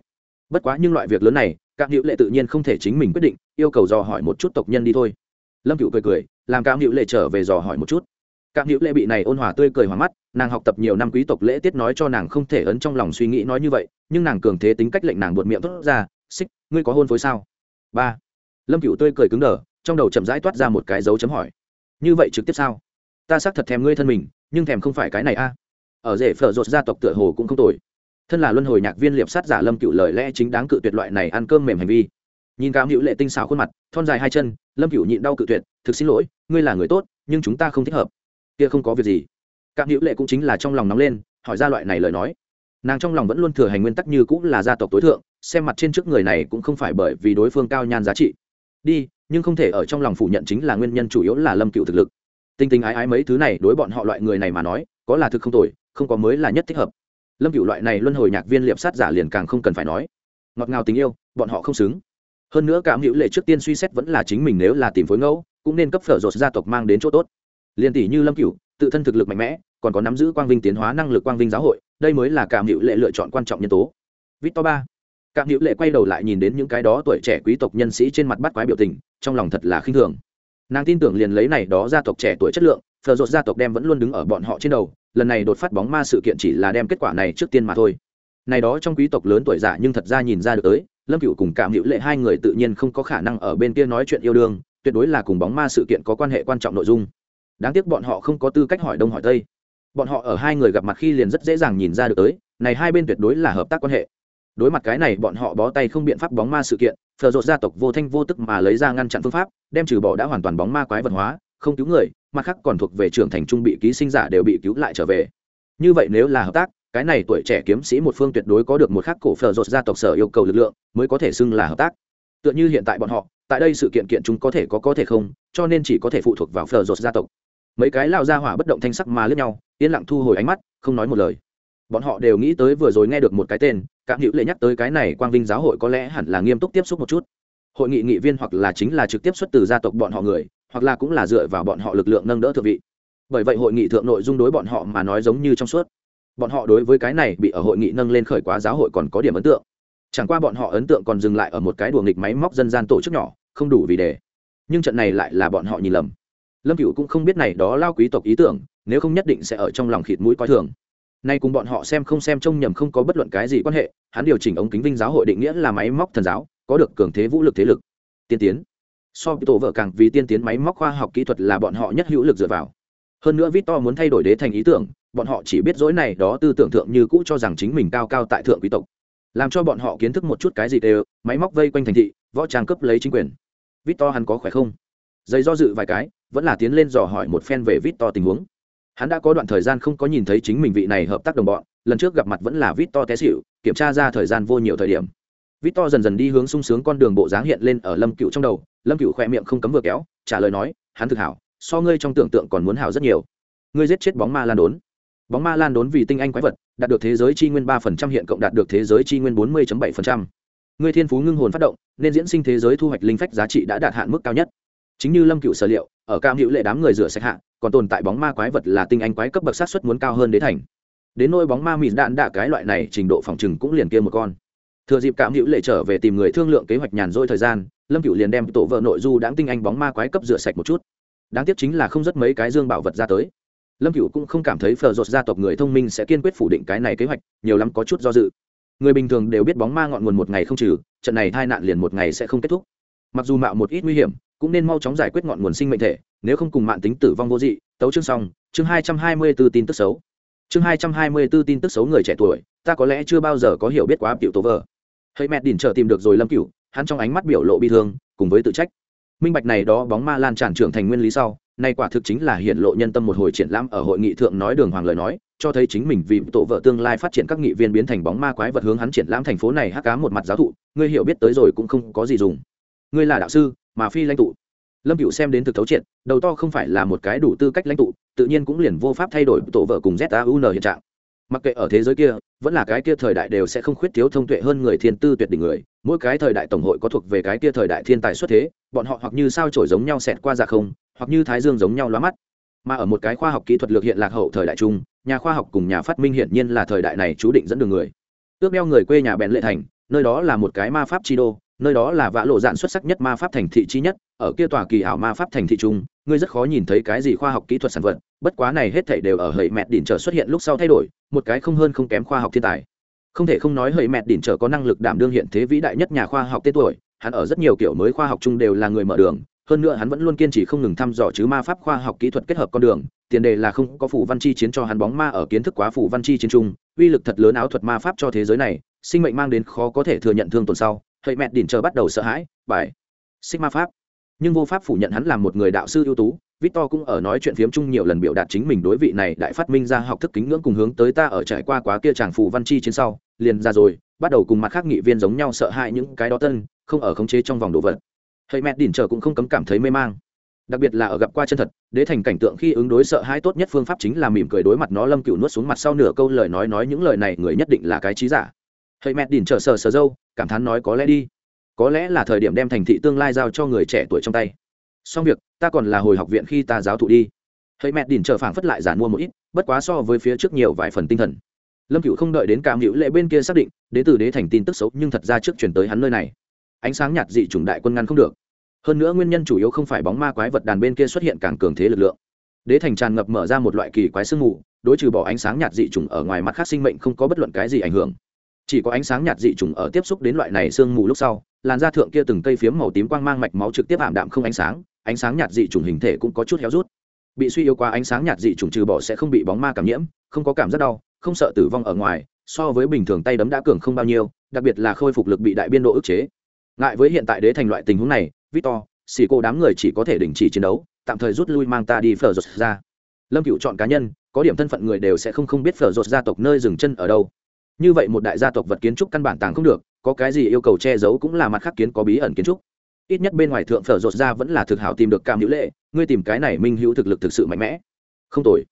Bất quá nhưng loại việc lớn này các hữu lệ tự nhiên không thể chính mình quyết định, yêu cầu dò hỏi một chút tộc nhân đi thôi. Lâm cựu cười cười, làm các hữu lệ trở về dò hỏi một chút. Các hữu lệ bị này ôn hòa tươi cười hòa mắt, nàng học tập nhiều năm quý tộc lễ tiết nói cho nàng không thể ấn trong lòng suy nghĩ nói như vậy, nhưng nàng cường thế tính cách lệnh nàng buột miệng thốt ra xích, ngươi có hôn phối sao? Ba. Lâm cựu tươi cười cứng đờ, trong đầu chậm rãi toát ra một cái dấu chấm hỏi. Như vậy trực tiếp sao? Ta xác thật thèm ngươi thân mình, nhưng thèm không phải cái này a. Ở rể phở rột gia tộc tựa hồ cũng không tồi. Thân là luân hồi nhạc viên liệp sát giả lâm cựu lời lẽ chính đáng cự tuyệt loại này ăn cơm mềm hành vi. Nhìn cao hữu lệ tinh xảo khuôn mặt, thon dài hai chân, lâm cựu nhịn đau cự tuyệt, thực xin lỗi, ngươi là người tốt, nhưng chúng ta không thích hợp. Kia không có việc gì. Cao hữu lệ cũng chính là trong lòng nóng lên, hỏi ra loại này lời nói. Nàng trong lòng vẫn luôn thừa hành nguyên tắc như cũng là gia tộc tối thượng xem mặt trên trước người này cũng không phải bởi vì đối phương cao nhan giá trị. Đi, nhưng không thể ở trong lòng phủ nhận chính là nguyên nhân chủ yếu là lâm cựu thực lực. Tinh tinh ái ái mấy thứ này đối bọn họ loại người này mà nói, có là thực không tồi, không có mới là nhất thích hợp. Lâm cựu loại này luân hồi nhạc viên liệp sát giả liền càng không cần phải nói. Ngọt ngào tình yêu, bọn họ không xứng. Hơn nữa cảm hữu lệ trước tiên suy xét vẫn là chính mình nếu là tìm phối ngẫu, cũng nên cấp phở rột gia tộc mang đến chỗ tốt. Liên tỷ như lâm cửu tự thân thực lực mạnh mẽ, còn có nắm giữ quang vinh tiến hóa năng lực quang vinh giáo hội, đây mới là cảm hữu lệ lựa chọn quan trọng nhân tố. Victor ba cảm hữu lệ quay đầu lại nhìn đến những cái đó tuổi trẻ quý tộc nhân sĩ trên mặt bắt quái biểu tình, trong lòng thật là khinh thường. Nàng tin tưởng liền lấy này đó gia tộc trẻ tuổi chất lượng, phở Dột gia tộc đem vẫn luôn đứng ở bọn họ trên đầu, lần này đột phát bóng ma sự kiện chỉ là đem kết quả này trước tiên mà thôi. Này đó trong quý tộc lớn tuổi già nhưng thật ra nhìn ra được tới, lâm Cửu cùng cảm hữu lệ hai người tự nhiên không có khả năng ở bên kia nói chuyện yêu đương, tuyệt đối là cùng bóng ma sự kiện có quan hệ quan trọng nội dung. Đáng tiếc bọn họ không có tư cách hỏi đông hỏi tây. Bọn họ ở hai người gặp mặt khi liền rất dễ dàng nhìn ra được tới, này hai bên tuyệt đối là hợp tác quan hệ đối mặt cái này, bọn họ bó tay không biện pháp bóng ma sự kiện phờ rột gia tộc vô thanh vô tức mà lấy ra ngăn chặn phương pháp, đem trừ bỏ đã hoàn toàn bóng ma quái vật hóa, không cứu người, mặt khác còn thuộc về trưởng thành trung bị ký sinh giả đều bị cứu lại trở về. Như vậy nếu là hợp tác, cái này tuổi trẻ kiếm sĩ một phương tuyệt đối có được một khắc cổ phở rột gia tộc sở yêu cầu lực lượng, mới có thể xưng là hợp tác. Tựa như hiện tại bọn họ, tại đây sự kiện kiện chúng có thể có có thể không, cho nên chỉ có thể phụ thuộc vào phở rột gia tộc. Mấy cái lao ra hỏa bất động thanh sắc mà lướt nhau, yên lặng thu hồi ánh mắt, không nói một lời. Bọn họ đều nghĩ tới vừa rồi nghe được một cái tên cảm hữu lệ nhắc tới cái này quang vinh giáo hội có lẽ hẳn là nghiêm túc tiếp xúc một chút. Hội nghị nghị viên hoặc là chính là trực tiếp xuất từ gia tộc bọn họ người, hoặc là cũng là dựa vào bọn họ lực lượng nâng đỡ thượng vị. Bởi vậy hội nghị thượng nội dung đối bọn họ mà nói giống như trong suốt. Bọn họ đối với cái này bị ở hội nghị nâng lên khởi quá giáo hội còn có điểm ấn tượng. Chẳng qua bọn họ ấn tượng còn dừng lại ở một cái đùa nghịch máy móc dân gian tổ chức nhỏ, không đủ vì đề. Nhưng trận này lại là bọn họ nhìn lầm. Lâm cựu cũng không biết này đó lao quý tộc ý tưởng, nếu không nhất định sẽ ở trong lòng khịt mũi coi thường nay cùng bọn họ xem không xem trông nhầm không có bất luận cái gì quan hệ, hắn điều chỉnh ống kính vinh giáo hội định nghĩa là máy móc thần giáo, có được cường thế vũ lực thế lực. Tiên tiến. So với tổ vợ càng vì tiên tiến máy móc khoa học kỹ thuật là bọn họ nhất hữu lực dựa vào. Hơn nữa victor muốn thay đổi đế thành ý tưởng, bọn họ chỉ biết dối này đó tư tưởng thượng như cũ cho rằng chính mình cao cao tại thượng quý tộc. Làm cho bọn họ kiến thức một chút cái gì đều, máy móc vây quanh thành thị, võ trang cấp lấy chính quyền. Victor hắn có khỏe không? Dây do dự vài cái, vẫn là tiến lên dò hỏi một phen về victor tình huống hắn đã có đoạn thời gian không có nhìn thấy chính mình vị này hợp tác đồng bọn, lần trước gặp mặt vẫn là victor té xịu kiểm tra ra thời gian vô nhiều thời điểm. Victor dần dần đi hướng sung sướng con đường bộ dáng hiện lên ở lâm cựu trong đầu, lâm cựu khoe miệng không cấm vừa kéo, trả lời nói, hắn thực hảo, so ngươi trong tưởng tượng còn muốn hảo rất nhiều. Ngươi giết chết bóng ma lan đốn. Bóng ma lan đốn vì tinh anh quái vật, đạt được thế giới chi nguyên ba phần trăm hiện cộng đạt được thế giới chi nguyên bốn mươi bảy phần trăm. Ngươi thiên phú ngưng hồn phát động, nên diễn sinh thế giới thu hoạch linh phách giá trị đã đạt hạn mức cao nhất chính như lâm cựu sở liệu, ở cam hữu lệ đám người rửa sạch hạ, còn tồn tại bóng ma quái vật là tinh anh quái cấp bậc sát xuất muốn cao hơn đế thành. Đến nôi bóng ma mịt đạn đạ cái loại này, trình độ phòng trừng cũng liền kia một con. Thừa dịp cảm hữu lệ trở về tìm người thương lượng kế hoạch nhàn rỗi thời gian, lâm cựu liền đem tổ vợ nội du đáng tinh anh bóng ma quái cấp rửa sạch một chút. Đáng tiếc chính là không rất mấy cái dương bảo vật ra tới. Lâm cựu cũng không cảm thấy phờ rột gia tộc người thông minh sẽ kiên quyết phủ định cái này kế hoạch, nhiều lắm có chút do dự. Người bình thường đều biết bóng ma ngọn nguồn một ngày không trừ, trận này tai nạn liền một ngày sẽ không kết thúc. Mặc dù mạo một ít nguy hiểm cũng nên mau chóng giải quyết ngọn nguồn sinh mệnh thể, nếu không cùng mạng tính tử vong vô dị. Tấu chương xong, chương hai trăm hai mươi b ố tin tức xấu. Chương hai trăm hai mươi b ố tin tức xấu người trẻ tuổi, ta có lẽ chưa bao giờ có hiểu biết quá biểu tố vờ hãy mẹ đỉnh chờ tìm được rồi lâm cựu hắn trong ánh mắt biểu lộ bi thương, cùng với tự trách. Minh bạch này đó bóng ma lan tràn trưởng thành nguyên lý sau, nay quả thực chính là hiện lộ nhân tâm một hồi triển lãm ở hội nghị thượng nói đường hoàng lời nói, cho thấy chính mình vì tổ vợ tương lai phát triển các nghị viên biến thành bóng ma quái vật hướng hắn triển lãm thành phố này hắc cá một mặt giáo thụ, ngươi hiểu biết tới rồi cũng không có gì dùng. Ngươi là đạo sư mà phi lãnh tụ. Lâm cựu xem đến thực thấu triệt, đầu to không phải là một cái đủ tư cách lãnh tụ, tự nhiên cũng liền vô pháp thay đổi tổ vợ cùng zaun hiện trạng. Mặc kệ ở thế giới kia, vẫn là cái kia thời đại đều sẽ không khuyết thiếu thông tuệ hơn người thiên tư tuyệt đỉnh người. Mỗi cái thời đại tổng hội có thuộc về cái kia thời đại thiên tài xuất thế, bọn họ hoặc như sao trổi giống nhau xẹt qua dạ không, hoặc như thái dương giống nhau lóa mắt. Mà ở một cái khoa học kỹ thuật lược hiện lạc hậu thời đại chung, nhà khoa học cùng nhà phát minh hiển nhiên là thời đại này chú định dẫn đường người. Ước đeo người quê nhà bèn lệ thành, nơi đó là một cái ma pháp chi đô nơi đó là vã lộ dạn xuất sắc nhất ma pháp thành thị chi nhất, ở kia tòa kỳ ảo ma pháp thành thị trung ngươi rất khó nhìn thấy cái gì khoa học kỹ thuật sản vật, bất quá này hết thảy đều ở hầy mẹt đỉnh trở xuất hiện lúc sau thay đổi, một cái không hơn không kém khoa học thiên tài. Không thể không nói hầy mẹt đỉnh trở có năng lực đảm đương hiện thế vĩ đại nhất nhà khoa học tên tuổi, hắn ở rất nhiều kiểu mới khoa học chung đều là người mở đường, hơn nữa hắn vẫn luôn kiên trì không ngừng thăm dò chứ ma pháp khoa học kỹ thuật kết hợp con đường, tiền đề là không có phủ văn chi chiến cho hắn bóng ma ở kiến thức quá phủ văn chi chiến trung uy lực thật lớn áo thuật ma pháp cho thế giới này, sinh mệnh mang đến khó có thể thừa nhận thương tổn sau thầy mẹ đỉnh chờ bắt đầu sợ hãi, bài sigma ma pháp. Nhưng vô pháp phủ nhận hắn là một người đạo sư ưu tú, victor cũng ở nói chuyện phiếm chung nhiều lần biểu đạt chính mình đối vị này đại phát minh ra học thức kính ngưỡng cùng hướng tới ta ở trải qua quá kia chàng phù văn chi trên sau, liền ra rồi, bắt đầu cùng mặt khác nghị viên giống nhau sợ hãi những cái đó tân, không ở khống chế trong vòng đồ vật. Thầy mẹ đỉnh chờ cũng không cấm cảm thấy mê mang. Đặc biệt là ở gặp qua chân thật, đế thành cảnh tượng khi ứng đối sợ hãi tốt nhất phương pháp chính là mỉm cười đối mặt nó lâm cựu nuốt xuống mặt sau nửa câu lời nói nói những lời này người nhất định là cái trí giả thầy mẹ đỉnh trở sờ sờ dâu, cảm thán nói có lẽ đi. Có lẽ là thời điểm đem thành thị tương lai giao cho người trẻ tuổi trong tay. Xong việc, ta còn là hồi học viện khi ta giáo thụ đi. Thấy mẹ đỉnh trở phảng phất lại giản mua một ít, bất quá so với phía trước nhiều vài phần tinh thần. Lâm cựu không đợi đến cảm hữu lệ bên kia xác định, đến từ đế thành tin tức xấu, nhưng thật ra trước chuyển tới hắn nơi này. Ánh sáng nhạt dị chủng đại quân ngăn không được. Hơn nữa nguyên nhân chủ yếu không phải bóng ma quái vật đàn bên kia xuất hiện càng cường thế lực lượng. Đế thành tràn ngập mở ra một loại kỳ quái sương mù, đối trừ bỏ ánh sáng nhạt dị chủng ở ngoài mặt khác sinh mệnh không có bất luận cái gì ảnh hưởng chỉ có ánh sáng nhạt dị trùng ở tiếp xúc đến loại này sương mù lúc sau, làn da thượng kia từng cây phiếm màu tím quang mang mạch máu trực tiếp ảm đạm không ánh sáng ánh sáng nhạt dị trùng hình thể cũng có chút héo rút. Bị suy yếu qua ánh sáng nhạt dị trùng trừ bỏ sẽ không bị bóng ma cảm nhiễm, không có cảm giác đau, không sợ tử vong ở ngoài, so với bình thường tay đấm đã cường không bao nhiêu, đặc biệt là khôi phục lực bị đại biên độ ức chế. Ngại với hiện tại đế thành loại tình huống này, victor, xì cô đám người chỉ có thể đình chỉ chiến đấu, tạm thời rút lui mang ta đi phở rột ra. Lâm cựu chọn cá nhân, có điểm thân phận người đều sẽ không không biết phở rột gia tộc nơi dừng chân ở đâu như vậy một đại gia tộc vật kiến trúc căn bản tàng không được, có cái gì yêu cầu che giấu cũng là mặt khác kiến có bí ẩn kiến trúc. Ít nhất bên ngoài thượng phở rột ra vẫn là thực hảo tìm được cam hữu lệ, ngươi tìm cái này minh hữu thực lực thực sự mạnh mẽ. Không tồi.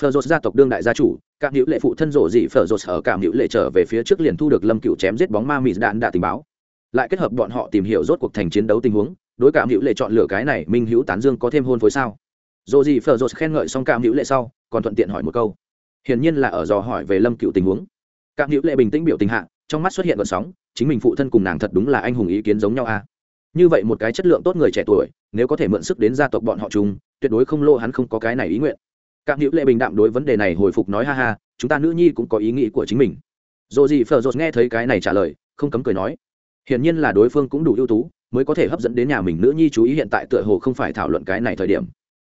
Phở rột gia tộc đương đại gia chủ, cam hữu lệ phụ thân rộ dị phở rột ở cam hữu lệ trở về phía trước liền thu được lâm cựu chém giết bóng ma mị đạn đã tình báo. Lại kết hợp bọn họ tìm hiểu rốt cuộc thành chiến đấu tình huống, đối cảm hữu lệ chọn lựa cái này minh hữu tán dương có thêm hôn phối sao? Dồ gì phở dột khen ngợi xong cảm hữu lệ sau, còn thuận tiện hỏi một câu. Hiển nhiên là ở dò hỏi về lâm cựu tình huống. Các hữu lệ bình tĩnh biểu tình hạ, trong mắt xuất hiện gợn sóng, chính mình phụ thân cùng nàng thật đúng là anh hùng ý kiến giống nhau à? Như vậy một cái chất lượng tốt người trẻ tuổi, nếu có thể mượn sức đến gia tộc bọn họ chung, tuyệt đối không lô hắn không có cái này ý nguyện. Các hữu lệ bình đạm đối vấn đề này hồi phục nói ha ha, chúng ta nữ nhi cũng có ý nghĩ của chính mình. Dồ gì phờ dột nghe thấy cái này trả lời, không cấm cười nói, hiển nhiên là đối phương cũng đủ ưu tú, mới có thể hấp dẫn đến nhà mình nữ nhi chú ý hiện tại tựa hồ không phải thảo luận cái này thời điểm.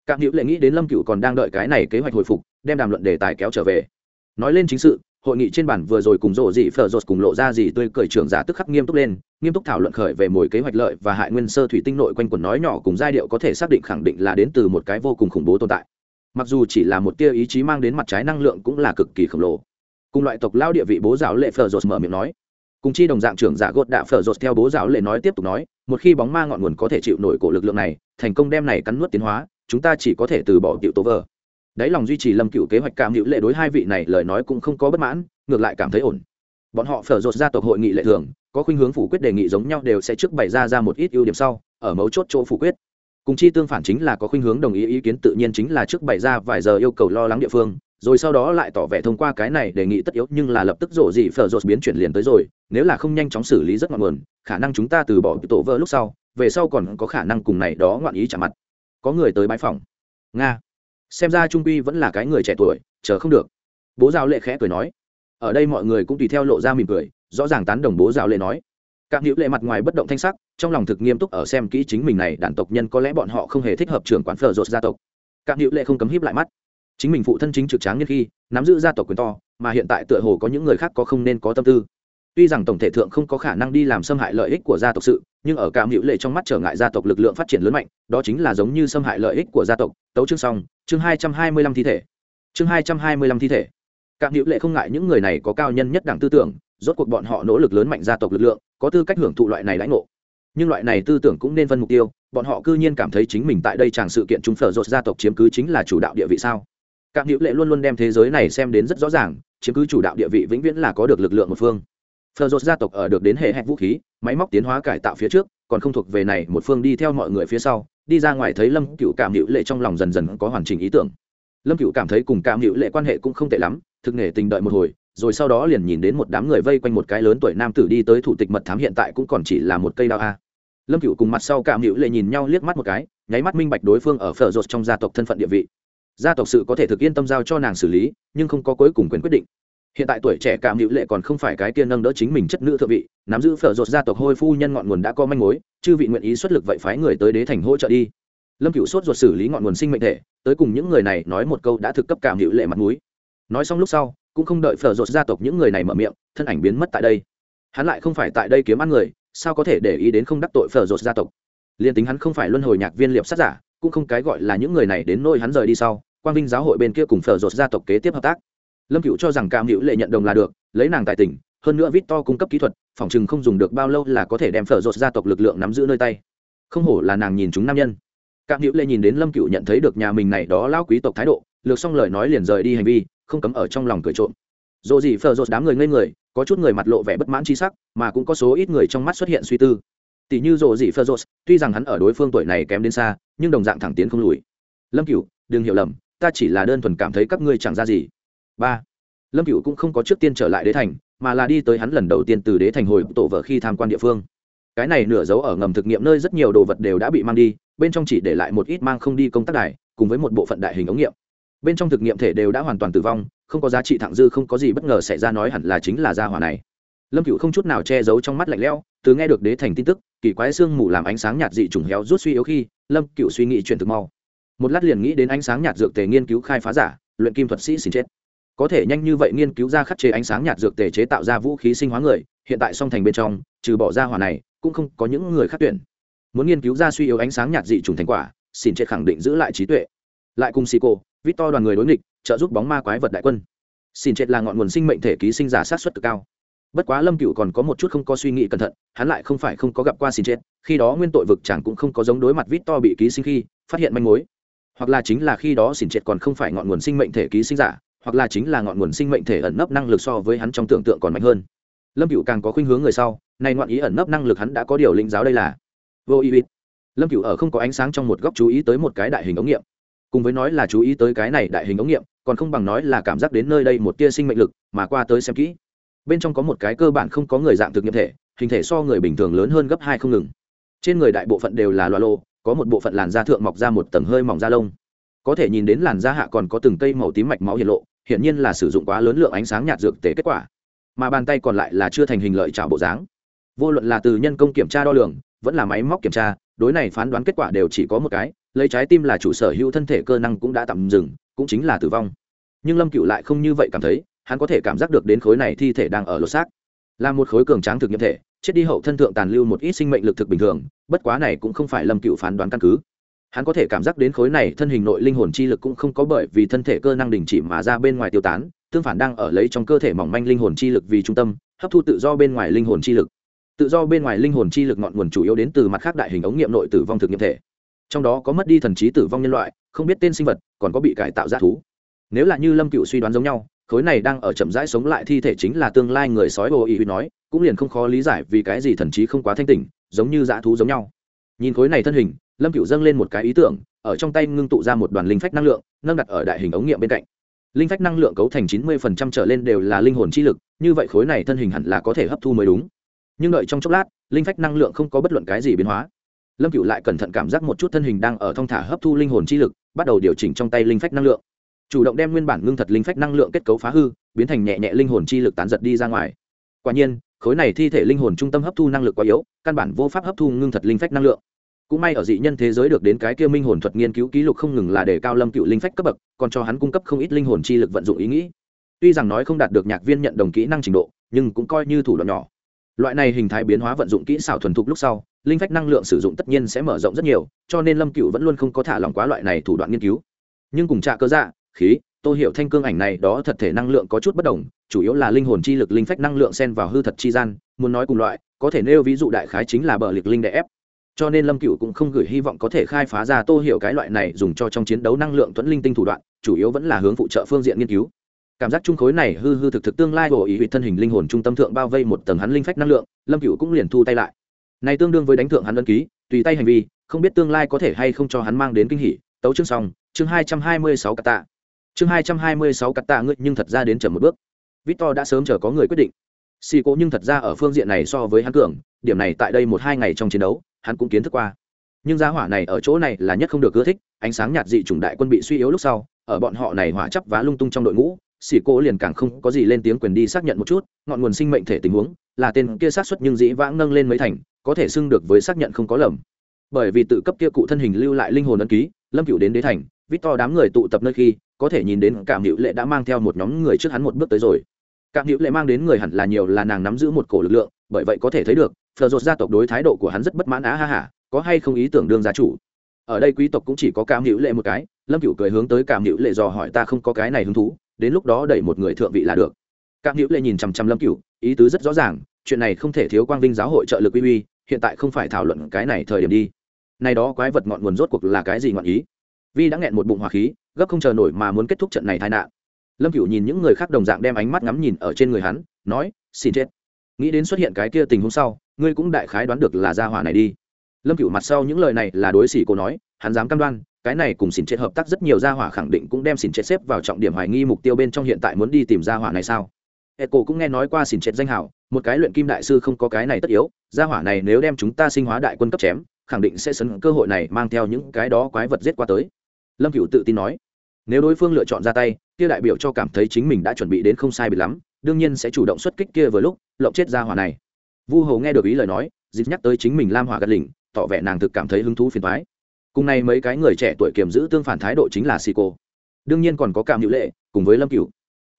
Các hữu lệ nghĩ đến lâm cựu còn đang đợi cái này kế hoạch hồi phục, đem đàm luận đề tài kéo trở về. Nói lên chính sự hội nghị trên bản vừa rồi cùng rộ dị phở rột cùng lộ ra gì tươi cười trưởng giả tức khắc nghiêm túc lên, nghiêm túc thảo luận khởi về mồi kế hoạch lợi và hại nguyên sơ thủy tinh nội quanh quần nói nhỏ cùng giai điệu có thể xác định khẳng định là đến từ một cái vô cùng khủng bố tồn tại. Mặc dù chỉ là một tia ý chí mang đến mặt trái năng lượng cũng là cực kỳ khổng lồ. Cùng loại tộc lao địa vị bố giáo lệ phở rột mở miệng nói. Cùng chi đồng dạng trưởng giả gột đạ phở rột theo bố giáo lệ nói tiếp tục nói, một khi bóng ma ngọn nguồn có thể chịu nổi cổ lực lượng này, thành công đem này cắn nuốt tiến hóa, chúng ta chỉ có thể từ bỏ tiểu tố vờ đáy lòng duy trì lâm cựu kế hoạch cảm hữu lệ đối hai vị này lời nói cũng không có bất mãn, ngược lại cảm thấy ổn. Bọn họ phở rột gia tộc hội nghị lệ thường, có khuynh hướng phủ quyết đề nghị giống nhau đều sẽ trước bày ra ra một ít ưu điểm sau, ở mấu chốt chỗ phủ quyết. Cùng chi tương phản chính là có khuynh hướng đồng ý ý kiến tự nhiên chính là trước bày ra vài giờ yêu cầu lo lắng địa phương, rồi sau đó lại tỏ vẻ thông qua cái này đề nghị tất yếu nhưng là lập tức rổ gì phở rột biến chuyển liền tới rồi, nếu là không nhanh chóng xử lý rất ngọn nguồn, khả năng chúng ta từ bỏ tổ vỡ lúc sau, về sau còn có khả năng cùng này đó ngoạn ý trả mặt. Có người tới bãi phòng nga xem ra trung quy vẫn là cái người trẻ tuổi, chờ không được. Bố giáo lệ khẽ cười nói. Ở đây mọi người cũng tùy theo lộ ra mỉm cười, rõ ràng tán đồng bố giáo lệ nói. Các hữu lệ mặt ngoài bất động thanh sắc, trong lòng thực nghiêm túc ở xem kỹ chính mình này, đàn tộc nhân có lẽ bọn họ không hề thích hợp trưởng quán phở rột gia tộc. Các hữu lệ không cấm híp lại mắt. Chính mình phụ thân chính trực tráng nhân khi, nắm giữ gia tộc quyền to, mà hiện tại tựa hồ có những người khác có không nên có tâm tư tuy rằng tổng thể thượng không có khả năng đi làm xâm hại lợi ích của gia tộc sự, nhưng ở cảm hữu lệ trong mắt trở ngại gia tộc lực lượng phát triển lớn mạnh, đó chính là giống như xâm hại lợi ích của gia tộc. Tấu chương xong, chương hai trăm hai mươi lăm thi thể. Chương hai trăm hai mươi lăm thi thể. Cảm hữu lệ không ngại những người này có cao nhân nhất đẳng tư tưởng, rốt cuộc bọn họ nỗ lực lớn mạnh gia tộc lực lượng, có tư cách hưởng thụ loại này lãnh ngộ. Nhưng loại này tư tưởng cũng nên phân mục tiêu, bọn họ cư nhiên cảm thấy chính mình tại đây chẳng sự kiện chúng phở rột gia tộc chiếm cứ chính là chủ đạo địa vị sao? Cảm hữu lệ luôn luôn đem thế giới này xem đến rất rõ ràng, chiếm cứ chủ đạo địa vị vĩnh viễn là có được lực lượng một phương phờ rột gia tộc ở được đến hệ hẹp vũ khí, máy móc tiến hóa cải tạo phía trước, còn không thuộc về này, một phương đi theo mọi người phía sau, đi ra ngoài thấy lâm cựu cảm hữu lệ trong lòng dần dần có hoàn chỉnh ý tưởng. Lâm cựu cảm thấy cùng cảm hữu lệ quan hệ cũng không tệ lắm, thực nghề tình đợi một hồi, rồi sau đó liền nhìn đến một đám người vây quanh một cái lớn tuổi nam tử đi tới thủ tịch mật thám hiện tại cũng còn chỉ là một cây đao a. Lâm cựu cùng mặt sau cảm hữu lệ nhìn nhau liếc mắt một cái, nháy mắt minh bạch đối phương ở phở rột trong gia tộc thân phận địa vị. Gia tộc sự có thể thực yên tâm giao cho nàng xử lý, nhưng không có cuối cùng quyền quyết định hiện tại tuổi trẻ cảm hữu lệ còn không phải cái tiên nâng đỡ chính mình chất nữ thượng vị, nắm giữ phở rột gia tộc hôi phu nhân ngọn nguồn đã có manh mối, chư vị nguyện ý xuất lực vậy phái người tới đế thành hỗ trợ đi. Lâm cựu sốt ruột xử lý ngọn nguồn sinh mệnh thể, tới cùng những người này nói một câu đã thực cấp cảm hữu lệ mặt mũi. Nói xong lúc sau, cũng không đợi phở rột gia tộc những người này mở miệng, thân ảnh biến mất tại đây. Hắn lại không phải tại đây kiếm ăn người, sao có thể để ý đến không đắc tội phở rột gia tộc? Liền tính hắn không phải luân hồi nhạc viên liệp sát giả, cũng không cái gọi là những người này đến nôi hắn rời đi sau, quang vinh giáo hội bên kia cùng phở rột gia tộc kế tiếp hợp tác lâm cựu cho rằng cam hữu lệ nhận đồng là được, lấy nàng tài tỉnh hơn nữa vít to cung cấp kỹ thuật, phòng chừng không dùng được bao lâu là có thể đem phở rột gia tộc lực lượng nắm giữ nơi tay. Không hổ là nàng nhìn chúng nam nhân. Cam hữu lệ nhìn đến lâm cựu nhận thấy được nhà mình này đó lao quý tộc thái độ, lược xong lời nói liền rời đi hành vi, không cấm ở trong lòng cười trộm. Dồ gì phở rột đám người ngây người, có chút người mặt lộ vẻ bất mãn tri sắc, mà cũng có số ít người trong mắt xuất hiện suy tư. Tỷ như rộ gì phở rột, tuy rằng hắn ở đối phương tuổi này kém đến xa, nhưng đồng dạng thẳng tiến không lùi. Lâm cựu đừng hiểu lầm, ta chỉ là đơn thuần cảm thấy các ngươi chẳng ra gì ba. Lâm cựu cũng không có trước tiên trở lại đế thành, mà là đi tới hắn lần đầu tiên từ đế thành hồi tổ vợ khi tham quan địa phương. Cái này nửa dấu ở ngầm thực nghiệm nơi rất nhiều đồ vật đều đã bị mang đi, bên trong chỉ để lại một ít mang không đi công tác đài, cùng với một bộ phận đại hình ống nghiệm. Bên trong thực nghiệm thể đều đã hoàn toàn tử vong, không có giá trị thẳng dư, không có gì bất ngờ xảy ra nói hẳn là chính là gia hỏa này. Lâm cựu không chút nào che giấu trong mắt lạnh lẽo, từ nghe được đế thành tin tức, kỳ quái sương mù làm ánh sáng nhạt dị trùng héo rút suy yếu khi, lâm cựu suy nghĩ chuyển thực mau. Một lát liền nghĩ đến ánh sáng nhạt dược tề nghiên cứu khai phá giả, luyện kim thuật sĩ xin chết có thể nhanh như vậy nghiên cứu ra khắc chế ánh sáng nhạt dược tề chế tạo ra vũ khí sinh hóa người, hiện tại song thành bên trong, trừ bỏ ra hỏa này, cũng không có những người khác tuyển. Muốn nghiên cứu ra suy yếu ánh sáng nhạt dị trùng thành quả, xin chết khẳng định giữ lại trí tuệ. Lại cùng xì cô vít to đoàn người đối nghịch, trợ giúp bóng ma quái vật đại quân. Xin chết là ngọn nguồn sinh mệnh thể ký sinh giả sát xuất cực cao. Bất quá lâm cựu còn có một chút không có suy nghĩ cẩn thận, hắn lại không phải không có gặp qua xin chết, khi đó nguyên tội vực chẳng cũng không có giống đối mặt vít to bị ký sinh khi, phát hiện manh mối. Hoặc là chính là khi đó xin chết còn không phải ngọn nguồn sinh mệnh thể ký sinh giả hoặc là chính là ngọn nguồn sinh mệnh thể ẩn nấp năng lực so với hắn trong tưởng tượng còn mạnh hơn. Lâm cựu càng có khuynh hướng người sau nay ngọn ý ẩn nấp năng lực hắn đã có điều linh giáo đây là. Vô ý ít. Lâm cựu ở không có ánh sáng trong một góc chú ý tới một cái đại hình ống nghiệm. Cùng với nói là chú ý tới cái này đại hình ống nghiệm, còn không bằng nói là cảm giác đến nơi đây một tia sinh mệnh lực, mà qua tới xem kỹ. Bên trong có một cái cơ bản không có người dạng thực nghiệm thể, hình thể so người bình thường lớn hơn gấp hai không ngừng. Trên người đại bộ phận đều là loa lô, có một bộ phận làn da thượng mọc ra một tầng hơi mỏng da lông. Có thể nhìn đến làn da hạ còn có từng cây màu tím mạch máu hiện lộ hiển nhiên là sử dụng quá lớn lượng ánh sáng nhạt dược tế kết quả, mà bàn tay còn lại là chưa thành hình lợi trào bộ dáng. Vô luận là từ nhân công kiểm tra đo lường, vẫn là máy móc kiểm tra, đối này phán đoán kết quả đều chỉ có một cái, lấy trái tim là chủ sở hữu thân thể cơ năng cũng đã tạm dừng, cũng chính là tử vong. Nhưng lâm cựu lại không như vậy cảm thấy, hắn có thể cảm giác được đến khối này thi thể đang ở lột xác. Là một khối cường tráng thực nghiệm thể, chết đi hậu thân thượng tàn lưu một ít sinh mệnh lực thực bình thường, bất quá này cũng không phải lâm cựu phán đoán căn cứ hắn có thể cảm giác đến khối này thân hình nội linh hồn chi lực cũng không có bởi vì thân thể cơ năng đình chỉ mà ra bên ngoài tiêu tán, tương phản đang ở lấy trong cơ thể mỏng manh linh hồn chi lực vì trung tâm, hấp thu tự do bên ngoài linh hồn chi lực. Tự do bên ngoài linh hồn chi lực ngọn nguồn chủ yếu đến từ mặt khác đại hình ống nghiệm nội tử vong thực nghiệm thể. Trong đó có mất đi thần trí tử vong nhân loại, không biết tên sinh vật, còn có bị cải tạo ra thú. Nếu là như lâm cựu suy đoán giống nhau, khối này đang ở chậm rãi sống lại thi thể chính là tương lai người sói ô ý nói, cũng liền không khó lý giải vì cái gì thần trí không quá thanh tỉnh, giống như dã thú giống nhau. Nhìn khối này thân hình lâm cựu dâng lên một cái ý tưởng, ở trong tay ngưng tụ ra một đoàn linh phách năng lượng, nâng đặt ở đại hình ống nghiệm bên cạnh. Linh phách năng lượng cấu thành chín mươi phần trăm trở lên đều là linh hồn chi lực, như vậy khối này thân hình hẳn là có thể hấp thu mới đúng. Nhưng đợi trong chốc lát, linh phách năng lượng không có bất luận cái gì biến hóa. Lâm cựu lại cẩn thận cảm giác một chút thân hình đang ở thong thả hấp thu linh hồn chi lực, bắt đầu điều chỉnh trong tay linh phách năng lượng. Chủ động đem nguyên bản ngưng thật linh phách năng lượng kết cấu phá hư, biến thành nhẹ nhẹ linh hồn chi lực tán giật đi ra ngoài. Quả nhiên, khối này thi thể linh hồn trung tâm hấp thu năng lực quá yếu, căn bản vô pháp hấp thu ngưng thật linh phách năng lượng cũng may ở dị nhân thế giới được đến cái kia minh hồn thuật nghiên cứu ký lục không ngừng là để cao lâm cựu linh phách cấp bậc, còn cho hắn cung cấp không ít linh hồn chi lực vận dụng ý nghĩ. Tuy rằng nói không đạt được nhạc viên nhận đồng kỹ năng trình độ, nhưng cũng coi như thủ đoạn nhỏ. Loại này hình thái biến hóa vận dụng kỹ xảo thuần thục lúc sau, linh phách năng lượng sử dụng tất nhiên sẽ mở rộng rất nhiều, cho nên lâm cựu vẫn luôn không có thả lòng quá loại này thủ đoạn nghiên cứu. Nhưng cùng trạ cơ dạ khí, tô hiểu thanh cương ảnh này đó thật thể năng lượng có chút bất đồng, chủ yếu là linh hồn chi lực linh phách năng lượng xen vào hư thật chi gian, muốn nói cùng loại, có thể nêu ví dụ đại khái chính là bờ liệt linh đè ép cho nên lâm cựu cũng không gửi hy vọng có thể khai phá ra tô hiểu cái loại này dùng cho trong chiến đấu năng lượng thuẫn linh tinh thủ đoạn, chủ yếu vẫn là hướng phụ trợ phương diện nghiên cứu. Cảm giác trung khối này hư hư thực thực tương lai của ý vị thân hình linh hồn trung tâm thượng bao vây một tầng hắn linh phách năng lượng, lâm cựu cũng liền thu tay lại. Này tương đương với đánh thượng hắn đơn ký, tùy tay hành vi, không biết tương lai có thể hay không cho hắn mang đến kinh hỉ. Tấu chương xong, chương hai trăm hai mươi sáu cắt tạ. Chương hai trăm hai mươi sáu cắt tạ ngươi nhưng thật ra đến chậm một bước. Victor đã sớm chờ có người quyết định. Xì cố nhưng thật ra ở phương diện này so với hắn cường, điểm này tại đây một hai ngày trong chiến đấu hắn cũng kiến thức qua. Nhưng gia hỏa này ở chỗ này là nhất không được ưa thích, ánh sáng nhạt dị chủng đại quân bị suy yếu lúc sau, ở bọn họ này hỏa chấp vá lung tung trong đội ngũ, xỉ cô liền càng không có gì lên tiếng quyền đi xác nhận một chút, ngọn nguồn sinh mệnh thể tình huống, là tên kia sát xuất nhưng dĩ vãng nâng lên mấy thành, có thể xưng được với xác nhận không có lầm. Bởi vì tự cấp kia cụ thân hình lưu lại linh hồn ấn ký, lâm cựu đến đế thành vít to đám người tụ tập nơi khi, có thể nhìn đến cảm hữu lệ đã mang theo một nhóm người trước hắn một bước tới rồi. Cảm hữu lệ mang đến người hẳn là nhiều là nàng nắm giữ một cổ lực lượng, bởi vậy có thể thấy được phờ rột gia tộc đối thái độ của hắn rất bất mãn, á, ha hả có hay không ý tưởng đương gia chủ? Ở đây quý tộc cũng chỉ có cảm hữu lệ một cái, lâm cựu cười hướng tới cảm hữu lệ dò hỏi, ta không có cái này hứng thú, đến lúc đó đẩy một người thượng vị là được. Cảm hữu lệ nhìn chằm chằm lâm cựu ý tứ rất rõ ràng, chuyện này không thể thiếu quang vinh giáo hội trợ lực uy uy, hiện tại không phải thảo luận cái này thời điểm đi. Nay đó quái vật ngọn nguồn rốt cuộc là cái gì ngọn ý? Vi đã nghẹn một bụng hỏa khí, gấp không chờ nổi mà muốn kết thúc trận này tai nạn. Lâm cựu nhìn những người khác đồng dạng đem ánh mắt ngắm nhìn ở trên người hắn, nói, xin chết nghĩ đến xuất hiện cái kia tình huống sau, ngươi cũng đại khái đoán được là gia hỏa này đi. Lâm cựu mặt sau những lời này là đối xỉ cô nói, hắn dám cam đoan, cái này cùng xỉn chết hợp tác rất nhiều gia hỏa khẳng định cũng đem xỉn chết xếp vào trọng điểm hoài nghi mục tiêu bên trong hiện tại muốn đi tìm gia hỏa này sao? Eco cũng nghe nói qua xỉn chết danh hảo, một cái luyện kim đại sư không có cái này tất yếu, gia hỏa này nếu đem chúng ta sinh hóa đại quân cấp chém, khẳng định sẽ sấn cơ hội này mang theo những cái đó quái vật giết qua tới. Lâm cựu tự tin nói, nếu đối phương lựa chọn ra tay, kia đại biểu cho cảm thấy chính mình đã chuẩn bị đến không sai bị lắm, đương nhiên sẽ chủ động xuất kích kia vừa lúc lộng chết ra hỏa này. Vu hồ nghe được ý lời nói, dịp nhắc tới chính mình lam hỏa gật lỉnh, tỏ vẻ nàng thực cảm thấy hứng thú phiền thoái cùng này mấy cái người trẻ tuổi kiềm giữ tương phản thái độ chính là xì cô đương nhiên còn có cảm hữu lệ, cùng với lâm cửu.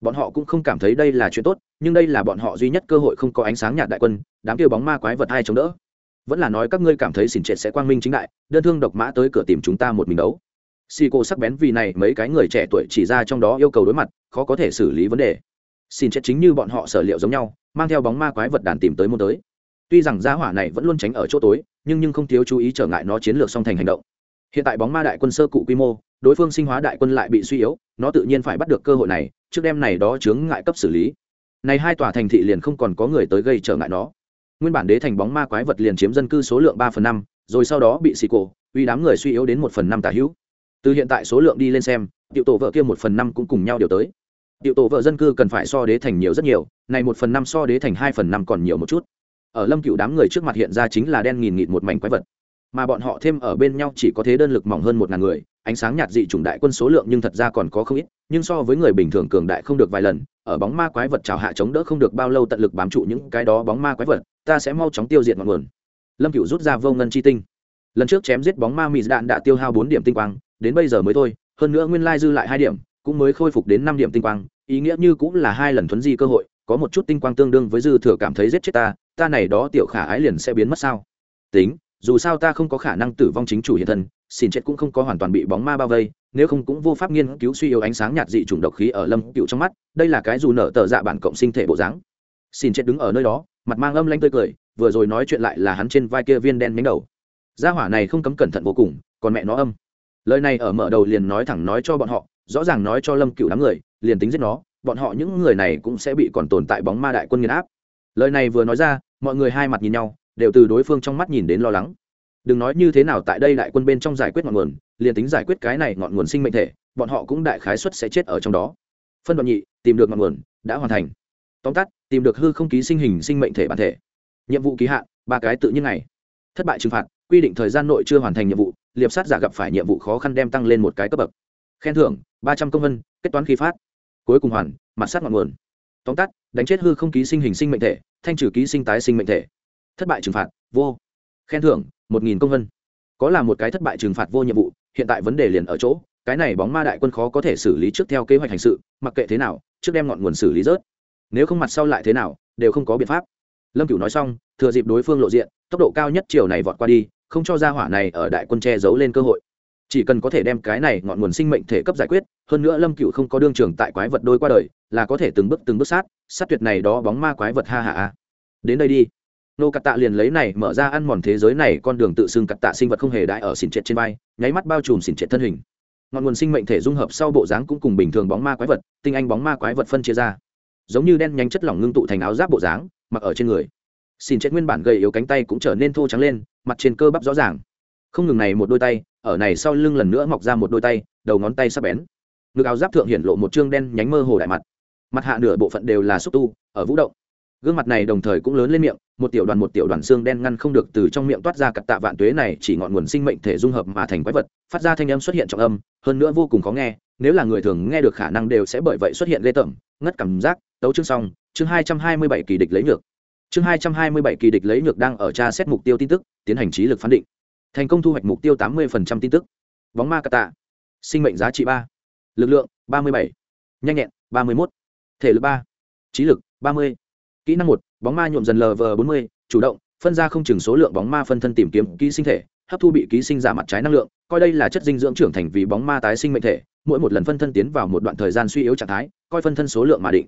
Bọn họ cũng không cảm thấy đây là chuyện tốt, nhưng đây là bọn họ duy nhất cơ hội không có ánh sáng nhạt đại quân, đám kêu bóng ma quái vật hai chống đỡ. Vẫn là nói các ngươi cảm thấy xỉn trệ sẽ quang minh chính đại, đơn thương độc mã tới cửa tìm chúng ta một mình đấu. Xì cô sắc bén vì này mấy cái người trẻ tuổi chỉ ra trong đó yêu cầu đối mặt, khó có thể xử lý vấn đề xin chết chính như bọn họ sở liệu giống nhau, mang theo bóng ma quái vật đàn tìm tới môn tới. Tuy rằng gia hỏa này vẫn luôn tránh ở chỗ tối, nhưng nhưng không thiếu chú ý trở ngại nó chiến lược song thành hành động. Hiện tại bóng ma đại quân sơ cụ quy mô, đối phương sinh hóa đại quân lại bị suy yếu, nó tự nhiên phải bắt được cơ hội này, trước đêm này đó chướng ngại cấp xử lý. Này hai tòa thành thị liền không còn có người tới gây trở ngại nó. Nguyên bản đế thành bóng ma quái vật liền chiếm dân cư số lượng ba phần năm, rồi sau đó bị xì cổ, uy đám người suy yếu đến một phần năm tả hữu. Từ hiện tại số lượng đi lên xem, tiểu tổ vợ kia một phần năm cũng cùng nhau điều tới tiểu tổ vợ dân cư cần phải so đế thành nhiều rất nhiều, này một phần năm so đế thành hai phần năm còn nhiều một chút. Ở lâm cựu đám người trước mặt hiện ra chính là đen nghìn nghịt một mảnh quái vật. Mà bọn họ thêm ở bên nhau chỉ có thế đơn lực mỏng hơn một ngàn người, ánh sáng nhạt dị chủng đại quân số lượng nhưng thật ra còn có không ít, nhưng so với người bình thường cường đại không được vài lần, ở bóng ma quái vật trào hạ chống đỡ không được bao lâu tận lực bám trụ những cái đó bóng ma quái vật, ta sẽ mau chóng tiêu diệt ngọn nguồn. Lâm cựu rút ra vô ngân chi tinh. Lần trước chém giết bóng ma mị đạn đã tiêu hao bốn điểm tinh quang, đến bây giờ mới thôi, hơn nữa nguyên lai dư lại hai điểm, cũng mới khôi phục đến năm điểm tinh quang ý nghĩa như cũng là hai lần thuấn di cơ hội, có một chút tinh quang tương đương với dư thừa cảm thấy giết chết ta ta này đó tiểu khả ái liền sẽ biến mất sao? Tính, dù sao ta không có khả năng tử vong chính chủ hiện thân, xin chết cũng không có hoàn toàn bị bóng ma bao vây, nếu không cũng vô pháp nghiên cứu suy yếu ánh sáng nhạt dị chủng độc khí ở lâm cựu trong mắt, đây là cái dù nở tờ dạ bản cộng sinh thể bộ dáng. Xin chết đứng ở nơi đó, mặt mang âm lanh tươi cười, vừa rồi nói chuyện lại là hắn trên vai kia viên đen nhánh đầu. Gia hỏa này không cấm cẩn thận vô cùng, còn mẹ nó âm. Lời này ở mở đầu liền nói thẳng nói cho bọn họ, rõ ràng nói cho lâm cựu đám người liền tính giết nó, bọn họ những người này cũng sẽ bị còn tồn tại bóng ma đại quân nghiền áp. Lời này vừa nói ra, mọi người hai mặt nhìn nhau, đều từ đối phương trong mắt nhìn đến lo lắng. Đừng nói như thế nào tại đây đại quân bên trong giải quyết ngọn nguồn, liền tính giải quyết cái này ngọn nguồn sinh mệnh thể, bọn họ cũng đại khái suất sẽ chết ở trong đó. Phân đoạn nhị, tìm được ngọn nguồn, đã hoàn thành. Tóm tắt, tìm được hư không ký sinh hình sinh mệnh thể bản thể. Nhiệm vụ ký hạn, ba cái tự nhiên này thất bại trừng phạt, quy định thời gian nội chưa hoàn thành nhiệm vụ, liệp sát giả gặp phải nhiệm vụ khó khăn đem tăng lên một cái cấp bậc. Khen thưởng, ba trăm công vân, kết toán khi phát cuối cùng hoàn, mặt sát ngọn nguồn. Tóm tắt, đánh chết hư không ký sinh hình sinh mệnh thể, thanh trừ ký sinh tái sinh mệnh thể. Thất bại trừng phạt, vô. Khen thưởng, một nghìn công vân. Có là một cái thất bại trừng phạt vô nhiệm vụ, hiện tại vấn đề liền ở chỗ, cái này bóng ma đại quân khó có thể xử lý trước theo kế hoạch hành sự, mặc kệ thế nào, trước đem ngọn nguồn xử lý rớt. Nếu không mặt sau lại thế nào, đều không có biện pháp. Lâm cửu nói xong, thừa dịp đối phương lộ diện, tốc độ cao nhất chiều này vọt qua đi, không cho ra hỏa này ở đại quân che giấu lên cơ hội chỉ cần có thể đem cái này ngọn nguồn sinh mệnh thể cấp giải quyết, hơn nữa lâm cựu không có đương trường tại quái vật đôi qua đời, là có thể từng bước từng bước sát sát tuyệt này đó bóng ma quái vật ha hạ đến đây đi. Nô cắt tạ liền lấy này mở ra ăn mòn thế giới này, con đường tự xưng cắt tạ sinh vật không hề đại ở xỉn trệt trên vai, nháy mắt bao trùm xỉn trệt thân hình. Ngọn nguồn sinh mệnh thể dung hợp sau bộ dáng cũng cùng bình thường bóng ma quái vật, tinh anh bóng ma quái vật phân chia ra. Giống như đen nhanh chất lỏng ngưng tụ thành áo giáp bộ dáng, mặc ở trên người. Xỉn trệt nguyên bản gầy yếu cánh tay cũng trở nên thô trắng lên, mặt trên cơ bắp rõ ràng không ngừng này một đôi tay, ở này sau lưng lần nữa mọc ra một đôi tay, đầu ngón tay sắp bén. Ngực áo giáp thượng hiển lộ một chương đen nhánh mơ hồ đại mặt. Mặt hạ nửa bộ phận đều là xúc tu, ở vũ động. Gương mặt này đồng thời cũng lớn lên miệng, một tiểu đoàn một tiểu đoàn xương đen ngăn không được từ trong miệng toát ra cặp tạ vạn tuế này chỉ ngọn nguồn sinh mệnh thể dung hợp mà thành quái vật, phát ra thanh âm xuất hiện trong âm, hơn nữa vô cùng khó nghe, nếu là người thường nghe được khả năng đều sẽ bởi vậy xuất hiện lê tởm, ngất cảm giác. Tấu chương xong, chương hai trăm hai mươi bảy kỳ địch lấy nhược chương hai trăm hai mươi bảy kỳ địch lấy nhược đang ở tra xét mục tiêu tin tức, tiến hành trí lực phán định thành công thu hoạch mục tiêu tám mươi tin tức. Bóng ma cà tạ. Sinh mệnh giá trị ba. Lực lượng, ba mươi bảy. Nhanh nhẹn, ba mươi một thể lực ba. Trí lực, ba mươi. Kỹ năng một, bóng ma nhuộm dần lv bốn mươi. Chủ động, phân ra không chừng số lượng bóng ma phân thân tìm kiếm ký sinh thể, hấp thu bị ký sinh giả mặt trái năng lượng, coi đây là chất dinh dưỡng trưởng thành vì bóng ma tái sinh mệnh thể, mỗi một lần phân thân tiến vào một đoạn thời gian suy yếu trạng thái, coi phân thân số lượng mà định.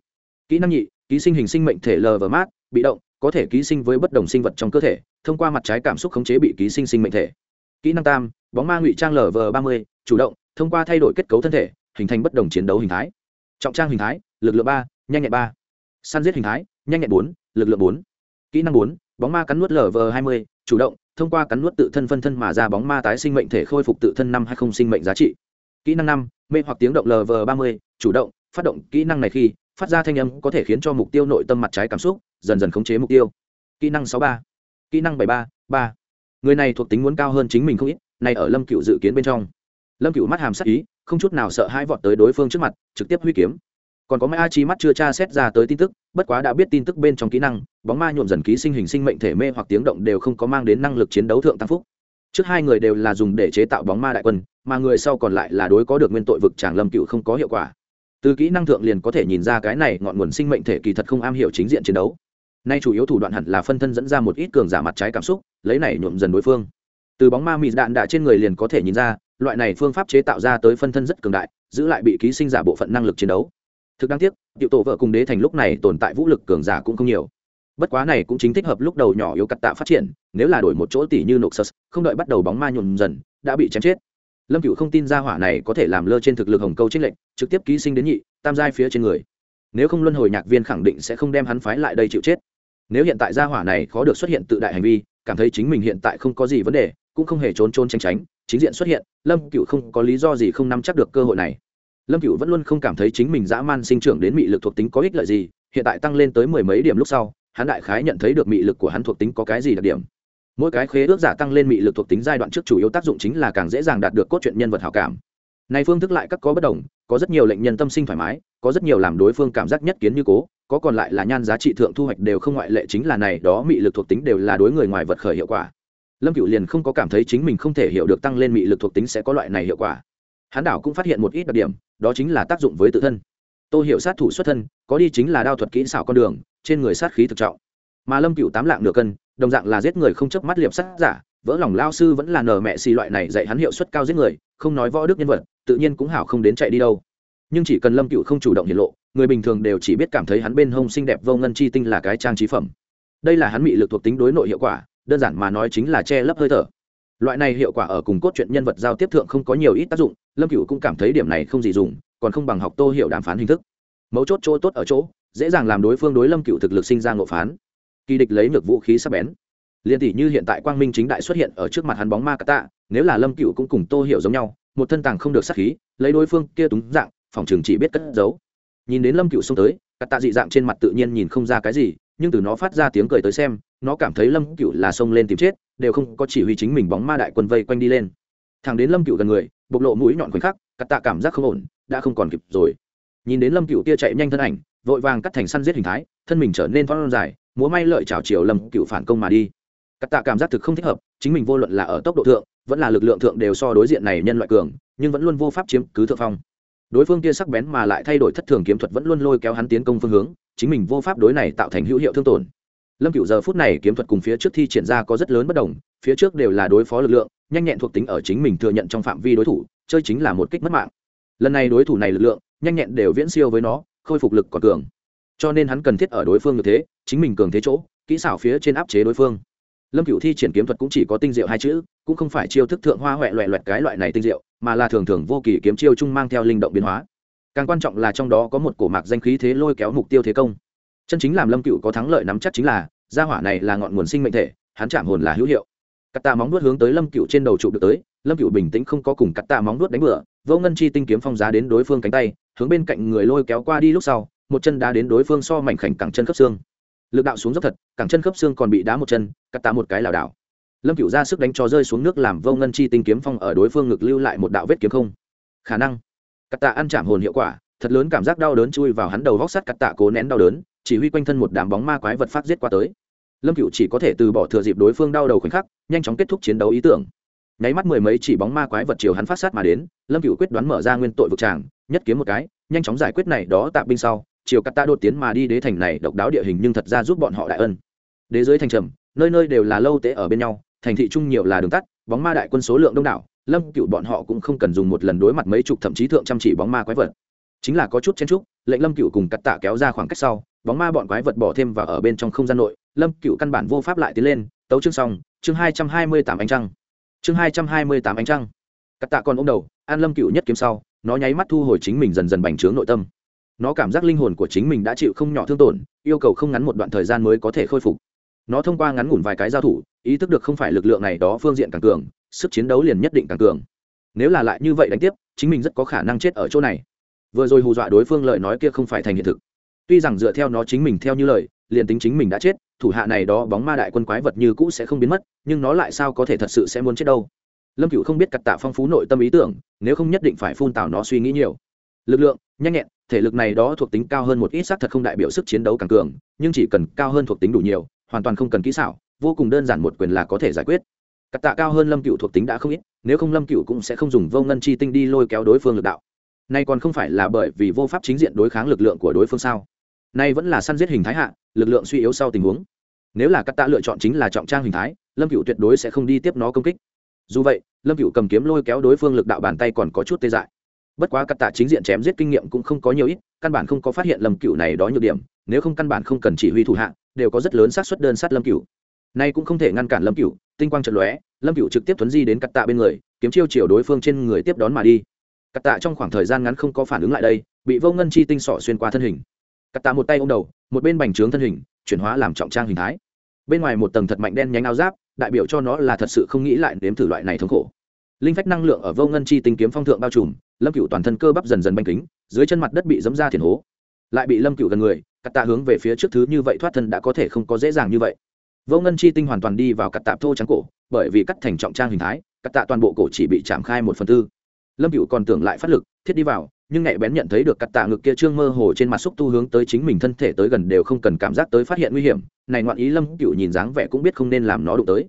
Kỹ năng nhị, ký sinh hình sinh mệnh thể lv mát, bị động có thể ký sinh với bất đồng sinh vật trong cơ thể, thông qua mặt trái cảm xúc khống chế bị ký sinh sinh mệnh thể. Kỹ năng tam, bóng ma ngụy trang lv ba mươi, chủ động, thông qua thay đổi kết cấu thân thể, hình thành bất đồng chiến đấu hình thái. Trọng trang hình thái, lực lượng ba, nhanh nhẹn ba. Săn giết hình thái, nhanh nhẹn bốn, lực lượng bốn. Kỹ năng bốn, bóng ma cắn nuốt lv hai mươi, chủ động, thông qua cắn nuốt tự thân phân thân mà ra bóng ma tái sinh mệnh thể khôi phục tự thân năm hay không sinh mệnh giá trị. Kỹ năng năm, mê hoặc tiếng động lv ba mươi, chủ động, phát động kỹ năng này khi phát ra thanh âm có thể khiến cho mục tiêu nội tâm mặt trái cảm xúc dần dần khống chế mục tiêu. Kỹ năng sáu ba, kỹ năng bảy ba ba. Người này thuộc tính muốn cao hơn chính mình không ít, này ở lâm cựu dự kiến bên trong. Lâm cựu mắt hàm sắc ý, không chút nào sợ hai vọt tới đối phương trước mặt, trực tiếp huy kiếm. Còn có mấy a chi mắt chưa tra xét ra tới tin tức, bất quá đã biết tin tức bên trong kỹ năng, bóng ma nhuộm dần ký sinh hình sinh mệnh thể mê hoặc tiếng động đều không có mang đến năng lực chiến đấu thượng tăng phúc. Trước hai người đều là dùng để chế tạo bóng ma đại quân, mà người sau còn lại là đối có được nguyên tội vực tràng lâm cựu không có hiệu quả từ kỹ năng thượng liền có thể nhìn ra cái này ngọn nguồn sinh mệnh thể kỳ thật không am hiểu chính diện chiến đấu. Nay chủ yếu thủ đoạn hẳn là phân thân dẫn ra một ít cường giả mặt trái cảm xúc, lấy này nhuộm dần đối phương. Từ bóng ma mị đạn đạ trên người liền có thể nhìn ra, loại này phương pháp chế tạo ra tới phân thân rất cường đại, giữ lại bị ký sinh giả bộ phận năng lực chiến đấu. Thực đáng tiếc, tiểu tổ vợ cùng đế thành lúc này tồn tại vũ lực cường giả cũng không nhiều. Bất quá này cũng chính thích hợp lúc đầu nhỏ yếu cắt tạ phát triển, nếu là đổi một chỗ tỷ như noxus, không đợi bắt đầu bóng ma nhuộm dần, đã bị chém chết lâm cựu không tin ra hỏa này có thể làm lơ trên thực lực hồng câu trích lệnh trực tiếp ký sinh đến nhị, tam giai phía trên người. Nếu không luân hồi nhạc viên khẳng định sẽ không đem hắn phái lại đây chịu chết. Nếu hiện tại gia hỏa này khó được xuất hiện tự đại hành vi, cảm thấy chính mình hiện tại không có gì vấn đề, cũng không hề trốn trốn tránh tránh, chính diện xuất hiện, lâm cựu không có lý do gì không nắm chắc được cơ hội này. Lâm cựu vẫn luôn không cảm thấy chính mình dã man sinh trưởng đến mị lực thuộc tính có ích lợi gì, hiện tại tăng lên tới mười mấy điểm lúc sau, hắn đại khái nhận thấy được mị lực của hắn thuộc tính có cái gì đặc điểm mỗi cái khế ước giả tăng lên mị lực thuộc tính giai đoạn trước chủ yếu tác dụng chính là càng dễ dàng đạt được cốt truyện nhân vật hảo cảm. Này phương thức lại các có bất đồng, có rất nhiều lệnh nhân tâm sinh thoải mái, có rất nhiều làm đối phương cảm giác nhất kiến như cố, có còn lại là nhan giá trị thượng thu hoạch đều không ngoại lệ chính là này, đó mị lực thuộc tính đều là đối người ngoài vật khởi hiệu quả. Lâm cựu liền không có cảm thấy chính mình không thể hiểu được tăng lên mị lực thuộc tính sẽ có loại này hiệu quả. Hán đảo cũng phát hiện một ít đặc điểm, đó chính là tác dụng với tự thân. Tôi hiểu sát thủ xuất thân, có đi chính là đao thuật kỹ xảo con đường, trên người sát khí thực trọng. Mà lâm cựu tám lạng nửa cân đồng dạng là giết người không chớp mắt liệp sát giả, vỡ lòng lao sư vẫn là nở mẹ xì loại này dạy hắn hiệu suất cao giết người, không nói võ đức nhân vật, tự nhiên cũng hảo không đến chạy đi đâu. Nhưng chỉ cần lâm cựu không chủ động hiện lộ, người bình thường đều chỉ biết cảm thấy hắn bên hông xinh đẹp vô ngân chi tinh là cái trang trí phẩm. Đây là hắn bị lực thuộc tính đối nội hiệu quả, đơn giản mà nói chính là che lấp hơi thở. Loại này hiệu quả ở cùng cốt truyện nhân vật giao tiếp thượng không có nhiều ít tác dụng, lâm cựu cũng cảm thấy điểm này không gì dùng, còn không bằng học tô hiệu đàm phán hình thức. Mấu chốt chỗ tốt ở chỗ, dễ dàng làm đối phương đối lâm cựu thực lực sinh ra ngộ phán kỳ địch lấy ngược vũ khí sắp bén. Liên tỷ như hiện tại quang minh chính đại xuất hiện ở trước mặt hắn bóng ma cát tạ nếu là lâm cựu cũng cùng tô hiểu giống nhau, một thân tàng không được sát khí, lấy đối phương kia túng dạng, phòng trường chỉ biết cất giấu. Nhìn đến lâm cựu xông tới cát tạ dị dạng trên mặt tự nhiên nhìn không ra cái gì, nhưng từ nó phát ra tiếng cười tới xem, nó cảm thấy lâm cựu là xông lên tìm chết, đều không có chỉ huy chính mình bóng ma đại quân vây quanh đi lên. Thằng đến lâm cựu gần người, bộc lộ mũi nhọn khoảnh khắc cát tạ cảm giác không ổn, đã không còn kịp rồi. Nhìn đến lâm cựu kia chạy nhanh thân ảnh, vội vàng cắt thành săn giết hình thái, thân mình trở nên phong dài múa may lợi chào chiều lâm cựu phản công mà đi. Cắt tạ cảm giác thực không thích hợp, chính mình vô luận là ở tốc độ thượng, vẫn là lực lượng thượng đều so đối diện này nhân loại cường, nhưng vẫn luôn vô pháp chiếm cứ thượng phong. Đối phương kia sắc bén mà lại thay đổi thất thường kiếm thuật vẫn luôn lôi kéo hắn tiến công phương hướng, chính mình vô pháp đối này tạo thành hữu hiệu thương tổn. Lâm cựu giờ phút này kiếm thuật cùng phía trước thi triển ra có rất lớn bất đồng, phía trước đều là đối phó lực lượng, nhanh nhẹn thuộc tính ở chính mình thừa nhận trong phạm vi đối thủ, chơi chính là một kích mất mạng. Lần này đối thủ này lực lượng, nhanh nhẹn đều viễn siêu với nó, khôi phục lực còn cường cho nên hắn cần thiết ở đối phương như thế, chính mình cường thế chỗ, kỹ xảo phía trên áp chế đối phương. Lâm cựu thi triển kiếm thuật cũng chỉ có tinh diệu hai chữ, cũng không phải chiêu thức thượng hoa huệ loẹ loẹt cái loại này tinh diệu, mà là thường thường vô kỳ kiếm chiêu chung mang theo linh động biến hóa. Càng quan trọng là trong đó có một cổ mạc danh khí thế lôi kéo mục tiêu thế công. Chân chính làm lâm cựu có thắng lợi nắm chắc chính là, gia hỏa này là ngọn nguồn sinh mệnh thể, hắn chạm hồn là hữu hiệu. Cắt tạ móng nuốt hướng tới lâm cựu trên đầu trụ được tới, lâm cựu bình tĩnh không có cùng cắt tạ móng nuốt đánh bựa vô ngân chi tinh kiếm phong giá đến đối phương cánh tay, hướng bên cạnh người lôi kéo qua đi lúc sau một chân đá đến đối phương so mảnh khảnh cẳng chân khớp xương. Lực đạo xuống dốc thật, cẳng chân khớp xương còn bị đá một chân, cắt tạ một cái lảo đảo. Lâm cựu ra sức đánh cho rơi xuống nước làm vô ngân chi tinh kiếm phong ở đối phương ngực lưu lại một đạo vết kiếm không. Khả năng. Cắt tạ ăn chạm hồn hiệu quả, thật lớn cảm giác đau đớn chui vào hắn đầu vóc sắt cắt tạ cố nén đau đớn, chỉ huy quanh thân một đám bóng ma quái vật phát giết qua tới. Lâm cựu chỉ có thể từ bỏ thừa dịp đối phương đau đầu khoảnh khắc, nhanh chóng kết thúc chiến đấu ý tưởng. Nháy mắt mười mấy chỉ bóng ma quái vật chiều hắn phát sát mà đến, lâm cựu quyết đoán mở ra nguyên tội vực tràng, nhất kiếm một cái, nhanh chóng giải quyết này đó tạm binh sau chiều cắt ta đột tiến mà đi đế thành này độc đáo địa hình nhưng thật ra giúp bọn họ đại ân. Đế giới thành trầm, nơi nơi đều là lâu tế ở bên nhau, thành thị trung nhiều là đường tắt, bóng ma đại quân số lượng đông đảo, lâm cựu bọn họ cũng không cần dùng một lần đối mặt mấy chục thậm chí thượng chăm chỉ bóng ma quái vật. Chính là có chút chen trúc lệnh lâm cựu cùng cắt tạ kéo ra khoảng cách sau, bóng ma bọn quái vật bỏ thêm vào ở bên trong không gian nội, lâm cựu căn bản vô pháp lại tiến lên, tấu chương xong, chương hai trăm hai mươi tám ánh trăng. Chương hai trăm hai mươi tám ánh trăng. Cắt tạ còn ô m đầu an lâm cựu nhất kiếm sau, nó nháy mắt thu hồi chính mình dần dần bành trướng nội tâm nó cảm giác linh hồn của chính mình đã chịu không nhỏ thương tổn, yêu cầu không ngắn một đoạn thời gian mới có thể khôi phục. Nó thông qua ngắn ngủn vài cái giao thủ, ý thức được không phải lực lượng này đó phương diện càng cường, sức chiến đấu liền nhất định càng cường. Nếu là lại như vậy đánh tiếp, chính mình rất có khả năng chết ở chỗ này. Vừa rồi hù dọa đối phương lời nói kia không phải thành hiện thực. Tuy rằng dựa theo nó chính mình theo như lời, liền tính chính mình đã chết, thủ hạ này đó bóng ma đại quân quái vật như cũ sẽ không biến mất, nhưng nó lại sao có thể thật sự sẽ muốn chết đâu? Lâm cựu không biết cặt tạ phong phú nội tâm ý tưởng, nếu không nhất định phải phun tào nó suy nghĩ nhiều. Lực lượng, nhanh nhẹn thể lực này đó thuộc tính cao hơn một ít xác thật không đại biểu sức chiến đấu càng cường, nhưng chỉ cần cao hơn thuộc tính đủ nhiều, hoàn toàn không cần kỹ xảo, vô cùng đơn giản một quyền là có thể giải quyết. Cặt tạ cao hơn lâm cựu thuộc tính đã không ít, nếu không lâm cựu cũng sẽ không dùng vô ngân chi tinh đi lôi kéo đối phương lực đạo. Nay còn không phải là bởi vì vô pháp chính diện đối kháng lực lượng của đối phương sao? Nay vẫn là săn giết hình thái hạ, lực lượng suy yếu sau tình huống. Nếu là cắt tạ lựa chọn chính là trọng trang hình thái, lâm cựu tuyệt đối sẽ không đi tiếp nó công kích. Dù vậy, lâm cựu cầm kiếm lôi kéo đối phương lực đạo bàn tay còn có chút tê dại bất quá cắt tạ chính diện chém giết kinh nghiệm cũng không có nhiều ít, căn bản không có phát hiện lâm cựu này đó nhược điểm, nếu không căn bản không cần chỉ huy thủ hạ, đều có rất lớn xác suất đơn sát lâm cựu nay cũng không thể ngăn cản lâm cựu tinh quang trận lóe, lâm cựu trực tiếp thuấn di đến cắt tạ bên người, kiếm chiêu chiều đối phương trên người tiếp đón mà đi. Cắt tạ trong khoảng thời gian ngắn không có phản ứng lại đây, bị vô ngân chi tinh sọ xuyên qua thân hình. Cắt tạ một tay ô m đầu, một bên bành trướng thân hình, chuyển hóa làm trọng trang hình thái. Bên ngoài một tầng thật mạnh đen nhánh áo giáp, đại biểu cho nó là thật sự không nghĩ lại đếm thử loại này thống khổ. Linh phách năng lượng ở vô ngân chi tinh kiếm phong thượng bao trùm lâm cựu toàn thân cơ bắp dần dần banh kính, dưới chân mặt đất bị dấm ra thiền hố. Lại bị lâm cựu gần người, cắt tạ hướng về phía trước thứ như vậy thoát thân đã có thể không có dễ dàng như vậy. Vô ngân chi tinh hoàn toàn đi vào cắt tạ thô trắng cổ, bởi vì cắt thành trọng trang hình thái, cắt tạ toàn bộ cổ chỉ bị chạm khai một phần tư. Lâm cựu còn tưởng lại phát lực, thiết đi vào, nhưng nhạy bén nhận thấy được cắt tạ ngực kia trương mơ hồ trên mặt xúc tu hướng tới chính mình thân thể tới gần đều không cần cảm giác tới phát hiện nguy hiểm. Này ngoạn ý lâm cựu nhìn dáng vẻ cũng biết không nên làm nó đụng tới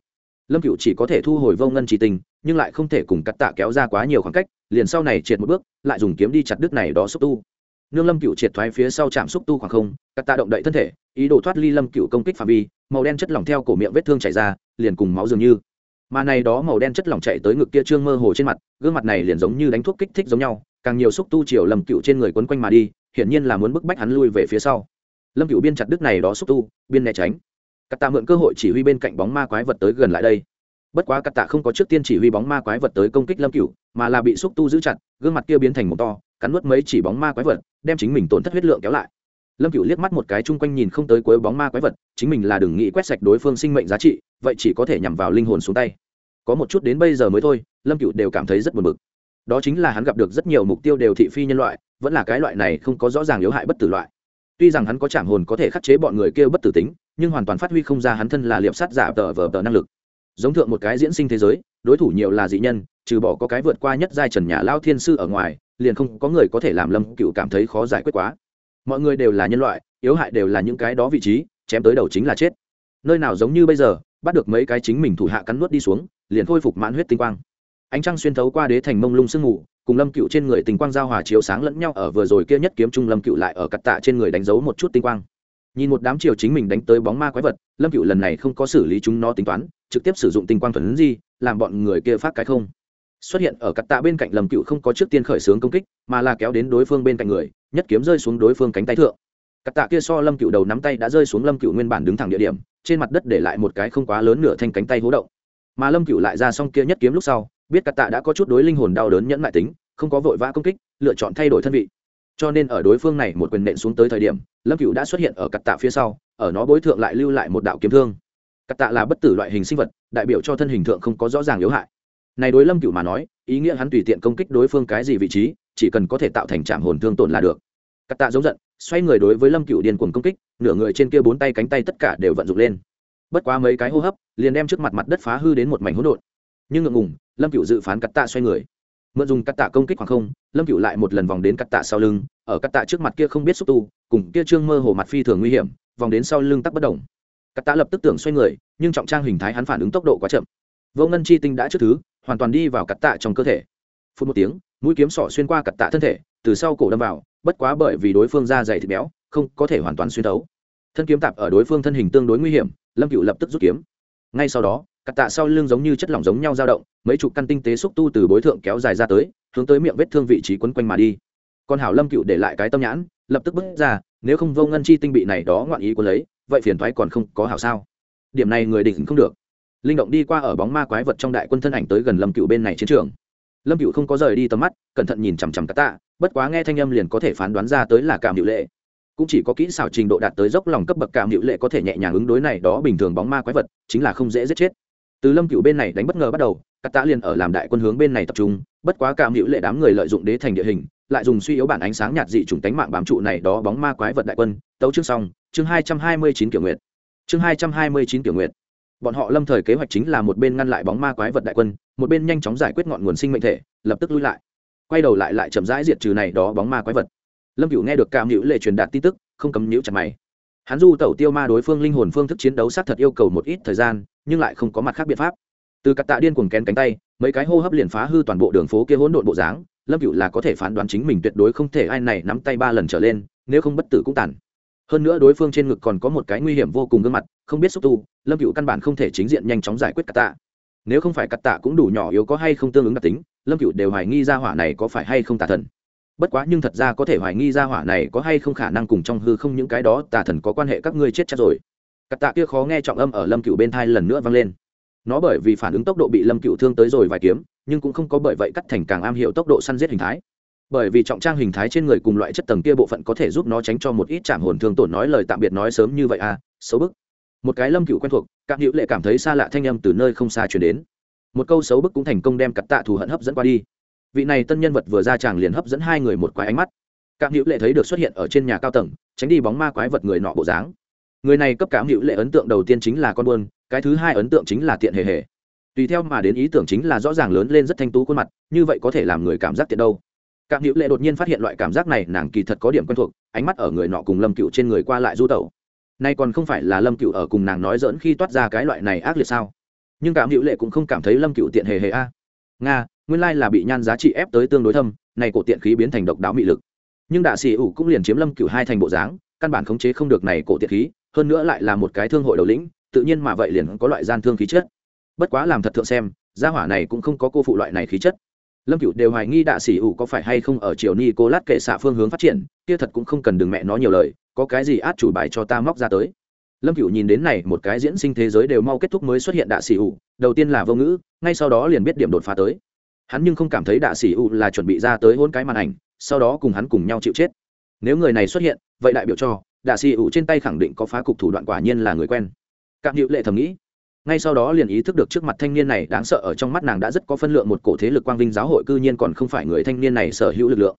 lâm cựu chỉ có thể thu hồi vô ngân chỉ tình, nhưng lại không thể cùng cắt tạ kéo ra quá nhiều khoảng cách, liền sau này triệt một bước, lại dùng kiếm đi chặt đứt này đó xúc tu. Nương lâm cựu triệt thoái phía sau chạm xúc tu khoảng không cắt tạ động đậy thân thể, ý đồ thoát ly lâm cựu công kích phạm vi, màu đen chất lỏng theo cổ miệng vết thương chảy ra, liền cùng máu dường như. Mà này đó màu đen chất lỏng chạy tới ngực kia trương mơ hồ trên mặt, gương mặt này liền giống như đánh thuốc kích thích giống nhau, càng nhiều xúc tu chiều lâm cựu trên người quấn quanh mà đi, hiển nhiên là muốn bức bách hắn lui về phía sau. Lâm cựu biên chặt đứt này đó xúc tu, biên né tránh cắt tạ mượn cơ hội chỉ huy bên cạnh bóng ma quái vật tới gần lại đây. Bất quá cắt tạ không có trước tiên chỉ huy bóng ma quái vật tới công kích lâm cựu mà là bị xúc tu giữ chặt, gương mặt kia biến thành một to, cắn nuốt mấy chỉ bóng ma quái vật, đem chính mình tổn thất huyết lượng kéo lại. Lâm cựu liếc mắt một cái chung quanh nhìn không tới cuối bóng ma quái vật, chính mình là đừng nghĩ quét sạch đối phương sinh mệnh giá trị, vậy chỉ có thể nhằm vào linh hồn xuống tay. Có một chút đến bây giờ mới thôi, lâm cựu đều cảm thấy rất buồn bực. Đó chính là hắn gặp được rất nhiều mục tiêu đều thị phi nhân loại, vẫn là cái loại này không có rõ ràng yếu hại bất tử loại. Tuy rằng hắn có trảm hồn có thể khắc chế bọn người kia bất tử tính nhưng hoàn toàn phát huy không ra hắn thân là liệp sát giả tờ vờ tờ năng lực. Giống thượng một cái diễn sinh thế giới, đối thủ nhiều là dị nhân, trừ bỏ có cái vượt qua nhất giai trần nhà lao thiên sư ở ngoài, liền không có người có thể làm lâm cựu cảm thấy khó giải quyết quá. Mọi người đều là nhân loại, yếu hại đều là những cái đó vị trí, chém tới đầu chính là chết. Nơi nào giống như bây giờ, bắt được mấy cái chính mình thủ hạ cắn nuốt đi xuống, liền khôi phục mãn huyết tinh quang. Ánh trăng xuyên thấu qua đế thành mông lung sương mù, cùng lâm cựu trên người tinh quang giao hòa chiếu sáng lẫn nhau ở vừa rồi kia nhất kiếm trung lâm cựu lại ở cặt tạ trên người đánh dấu một chút tinh quang nhìn một đám chiều chính mình đánh tới bóng ma quái vật, lâm cựu lần này không có xử lý chúng nó tính toán, trực tiếp sử dụng tinh quang thuần di, làm bọn người kia phát cái không. Xuất hiện ở cắt tạ bên cạnh lâm cựu không có trước tiên khởi xướng công kích, mà là kéo đến đối phương bên cạnh người, nhất kiếm rơi xuống đối phương cánh tay thượng. Cắt tạ kia so lâm cựu đầu nắm tay đã rơi xuống lâm cựu nguyên bản đứng thẳng địa điểm, trên mặt đất để lại một cái không quá lớn nửa thanh cánh tay hố động. Mà lâm cựu lại ra xong kia nhất kiếm lúc sau, biết cắt tạ đã có chút đối linh hồn đau đớn nhẫn lại tính, không có vội vã công kích, lựa chọn thay đổi thân vị cho nên ở đối phương này một quyền nện xuống tới thời điểm, lâm cựu đã xuất hiện ở cắt tạ phía sau, ở nó bối thượng lại lưu lại một đạo kiếm thương. Cắt tạ là bất tử loại hình sinh vật, đại biểu cho thân hình thượng không có rõ ràng yếu hại. Này đối lâm cựu mà nói, ý nghĩa hắn tùy tiện công kích đối phương cái gì vị trí, chỉ cần có thể tạo thành trạm hồn thương tổn là được. Cắt tạ giống giận, xoay người đối với lâm cựu điên cuồng công kích, nửa người trên kia bốn tay cánh tay tất cả đều vận dụng lên. Bất quá mấy cái hô hấp, liền đem trước mặt mặt đất phá hư đến một mảnh hỗn độn. Nhưng ngượng ngùng, lâm cựu dự phán cắt tạ xoay người mượn dùng cắt tạ công kích khoảng không, lâm cựu lại một lần vòng đến cắt tạ sau lưng, ở cắt tạ trước mặt kia không biết xúc tu, cùng kia trương mơ hồ mặt phi thường nguy hiểm, vòng đến sau lưng tắc bất động. cắt tạ lập tức tưởng xoay người, nhưng trọng trang hình thái hắn phản ứng tốc độ quá chậm. Vô ngân chi tinh đã trước thứ, hoàn toàn đi vào cắt tạ trong cơ thể. Phút một tiếng, mũi kiếm sỏ xuyên qua cắt tạ thân thể, từ sau cổ đâm vào, bất quá bởi vì đối phương da dày thịt béo, không có thể hoàn toàn xuyên thấu. Thân kiếm tạp ở đối phương thân hình tương đối nguy hiểm, lâm cựu lập tức rút kiếm. Ngay sau đó cắt tạ sau lưng giống như chất lỏng giống nhau dao động, mấy chục căn tinh tế xúc tu từ bối thượng kéo dài ra tới, hướng tới miệng vết thương vị trí quấn quanh mà đi. Còn hảo lâm cựu để lại cái tâm nhãn, lập tức bước ra, nếu không vô ngân chi tinh bị này đó ngoạn ý của lấy, vậy phiền thoái còn không có hảo sao? Điểm này người định không được. Linh động đi qua ở bóng ma quái vật trong đại quân thân ảnh tới gần lâm cựu bên này chiến trường. Lâm cựu không có rời đi tầm mắt, cẩn thận nhìn chằm chằm cắt tạ, bất quá nghe thanh âm liền có thể phán đoán ra tới là cảm hiệu lệ. Cũng chỉ có kỹ xảo trình độ đạt tới dốc lòng cấp bậc cảm hữu lệ có thể nhẹ nhàng ứng đối này đó bình thường bóng ma quái vật, chính là không dễ giết chết từ lâm cựu bên này đánh bất ngờ bắt đầu các tạ liền ở làm đại quân hướng bên này tập trung, bất quá cảm hữu lệ đám người lợi dụng đế thành địa hình, lại dùng suy yếu bản ánh sáng nhạt dị chủng tánh mạng bám trụ này đó bóng ma quái vật đại quân. Tấu chương xong, chương hai trăm hai mươi chín kiểu nguyện chương hai trăm hai mươi chín kiểu nguyện bọn họ lâm thời kế hoạch chính là một bên ngăn lại bóng ma quái vật đại quân, một bên nhanh chóng giải quyết ngọn nguồn sinh mệnh thể, lập tức lui lại. Quay đầu lại lại chậm rãi diệt trừ này đó bóng ma quái vật. Lâm cựu nghe được cảm hữu lệ truyền đạt tin tức, không cấm nhữ chặt mày hắn du tẩu tiêu ma đối phương linh hồn phương thức chiến đấu sát thật yêu cầu một ít thời gian, nhưng lại không có mặt khác biện pháp. Từ cặp tạ điên cuồng kén cánh tay, mấy cái hô hấp liền phá hư toàn bộ đường phố kia hỗn độn bộ dáng, lâm cựu là có thể phán đoán chính mình tuyệt đối không thể ai này nắm tay ba lần trở lên, nếu không bất tử cũng tàn. Hơn nữa đối phương trên ngực còn có một cái nguy hiểm vô cùng gương mặt, không biết xúc tu, lâm cựu căn bản không thể chính diện nhanh chóng giải quyết cặp tạ. Nếu không phải cặp tạ cũng đủ nhỏ yếu có hay không tương ứng đặc tính, lâm cựu đều hoài nghi ra hỏa này có phải hay không tà thần bất quá nhưng thật ra có thể hoài nghi ra hỏa này có hay không khả năng cùng trong hư không những cái đó tà thần có quan hệ các ngươi chết chắc rồi. Cặp tạ kia khó nghe trọng âm ở lâm cựu bên thai lần nữa vang lên. Nó bởi vì phản ứng tốc độ bị lâm cựu thương tới rồi vài kiếm, nhưng cũng không có bởi vậy cắt thành càng am hiểu tốc độ săn giết hình thái. Bởi vì trọng trang hình thái trên người cùng loại chất tầng kia bộ phận có thể giúp nó tránh cho một ít chạm hồn thương tổn nói lời tạm biệt nói sớm như vậy à xấu bức. Một cái lâm cựu quen thuộc các hữu lệ cảm thấy xa lạ thanh âm từ nơi không xa chuyển đến. Một câu xấu bức cũng thành công đem cắt tạ thù hận hấp dẫn qua đi vị này tân nhân vật vừa ra tràng liền hấp dẫn hai người một quái ánh mắt. Cảm hữu lệ thấy được xuất hiện ở trên nhà cao tầng, tránh đi bóng ma quái vật người nọ bộ dáng. Người này cấp cảm hữu lệ ấn tượng đầu tiên chính là con buôn, cái thứ hai ấn tượng chính là tiện hề hề. Tùy theo mà đến ý tưởng chính là rõ ràng lớn lên rất thanh tú khuôn mặt, như vậy có thể làm người cảm giác tiện đâu. Cảm hữu lệ đột nhiên phát hiện loại cảm giác này, nàng kỳ thật có điểm quen thuộc, ánh mắt ở người nọ cùng lâm cựu trên người qua lại du tẩu. Nay còn không phải là lâm cựu ở cùng nàng nói dỡn khi toát ra cái loại này ác liệt sao? Nhưng cảm hữu lệ cũng không cảm thấy lâm cựu tiện hề hề a. Nga nguyên lai là bị nhan giá trị ép tới tương đối thâm, này cổ tiện khí biến thành độc đáo mị lực. Nhưng đạ sĩ ủ cũng liền chiếm lâm cựu hai thành bộ dáng, căn bản khống chế không được này cổ tiện khí, hơn nữa lại là một cái thương hội đầu lĩnh, tự nhiên mà vậy liền có loại gian thương khí chất. Bất quá làm thật thượng xem, gia hỏa này cũng không có cô phụ loại này khí chất. Lâm cựu đều hoài nghi đạ sĩ ủ có phải hay không ở triều ni cô lát kệ xạ phương hướng phát triển, kia thật cũng không cần đừng mẹ nói nhiều lời, có cái gì át chủ bài cho ta móc ra tới. Lâm cựu nhìn đến này một cái diễn sinh thế giới đều mau kết thúc mới xuất hiện đạ sĩ ủ, đầu tiên là vô ngữ, ngay sau đó liền biết điểm đột phá tới hắn nhưng không cảm thấy đạ sĩ U là chuẩn bị ra tới hôn cái màn ảnh, sau đó cùng hắn cùng nhau chịu chết. Nếu người này xuất hiện, vậy đại biểu cho đạ sĩ U trên tay khẳng định có phá cục thủ đoạn quả nhiên là người quen. Cạm hữu lệ thầm nghĩ. Ngay sau đó liền ý thức được trước mặt thanh niên này đáng sợ ở trong mắt nàng đã rất có phân lượng một cổ thế lực quang vinh giáo hội cư nhiên còn không phải người thanh niên này sở hữu lực lượng.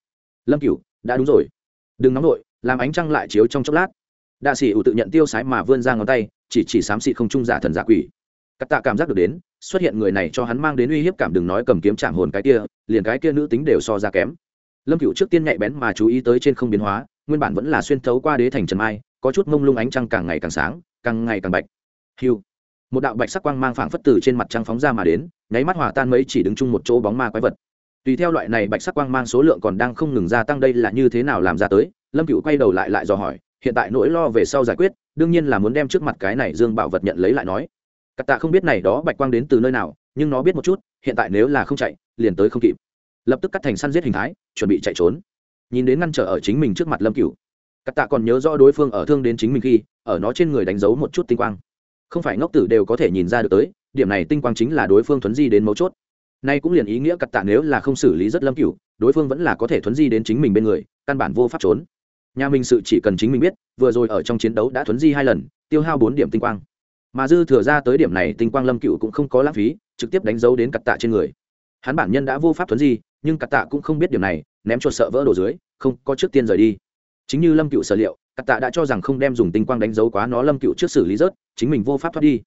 Lâm cửu, đã đúng rồi. Đừng nóng nổi làm ánh trăng lại chiếu trong chốc lát. Đạ sĩ ủ tự nhận tiêu sái mà vươn ra ngón tay, chỉ chỉ xám xịt không trung giả thần giả quỷ. Cắt tạ cảm giác được đến xuất hiện người này cho hắn mang đến uy hiếp cảm đừng nói cầm kiếm chạm hồn cái kia, liền cái kia nữ tính đều so ra kém. Lâm cựu trước tiên nhạy bén mà chú ý tới trên không biến hóa, nguyên bản vẫn là xuyên thấu qua đế thành trần mai, có chút mông lung ánh trăng càng ngày càng sáng, càng ngày càng bạch. Hiu. Một đạo bạch sắc quang mang phảng phất từ trên mặt trăng phóng ra mà đến, nháy mắt hòa tan mấy chỉ đứng chung một chỗ bóng ma quái vật. Tùy theo loại này bạch sắc quang mang số lượng còn đang không ngừng gia tăng đây là như thế nào làm ra tới, lâm cựu quay đầu lại lại dò hỏi, hiện tại nỗi lo về sau giải quyết, đương nhiên là muốn đem trước mặt cái này dương bảo vật nhận lấy lại nói. Cát tạ không biết này đó bạch quang đến từ nơi nào nhưng nó biết một chút hiện tại nếu là không chạy liền tới không kịp. Lập tức cắt thành săn giết hình thái chuẩn bị chạy trốn. Nhìn đến ngăn trở ở chính mình trước mặt lâm Cửu, Cát tạ còn nhớ rõ đối phương ở thương đến chính mình khi ở nó trên người đánh dấu một chút tinh quang. Không phải ngốc tử đều có thể nhìn ra được tới điểm này tinh quang chính là đối phương thuấn di đến mấu chốt. Nay cũng liền ý nghĩa Cát tạ nếu là không xử lý rất lâm Cửu, đối phương vẫn là có thể thuấn di đến chính mình bên người căn bản vô pháp trốn. Nhà mình sự chỉ cần chính mình biết vừa rồi ở trong chiến đấu đã thuấn di hai lần tiêu hao bốn điểm tinh quang mà dư thừa ra tới điểm này tinh quang lâm cựu cũng không có lãng phí, trực tiếp đánh dấu đến cặt tạ trên người. Hắn bản nhân đã vô pháp thuấn gì nhưng cặt tạ cũng không biết điểm này, ném cho sợ vỡ đổ dưới, không có trước tiên rời đi. Chính như lâm cựu sở liệu, cắt tạ đã cho rằng không đem dùng tinh quang đánh dấu quá nó lâm cựu trước xử lý rớt, chính mình vô pháp thoát đi.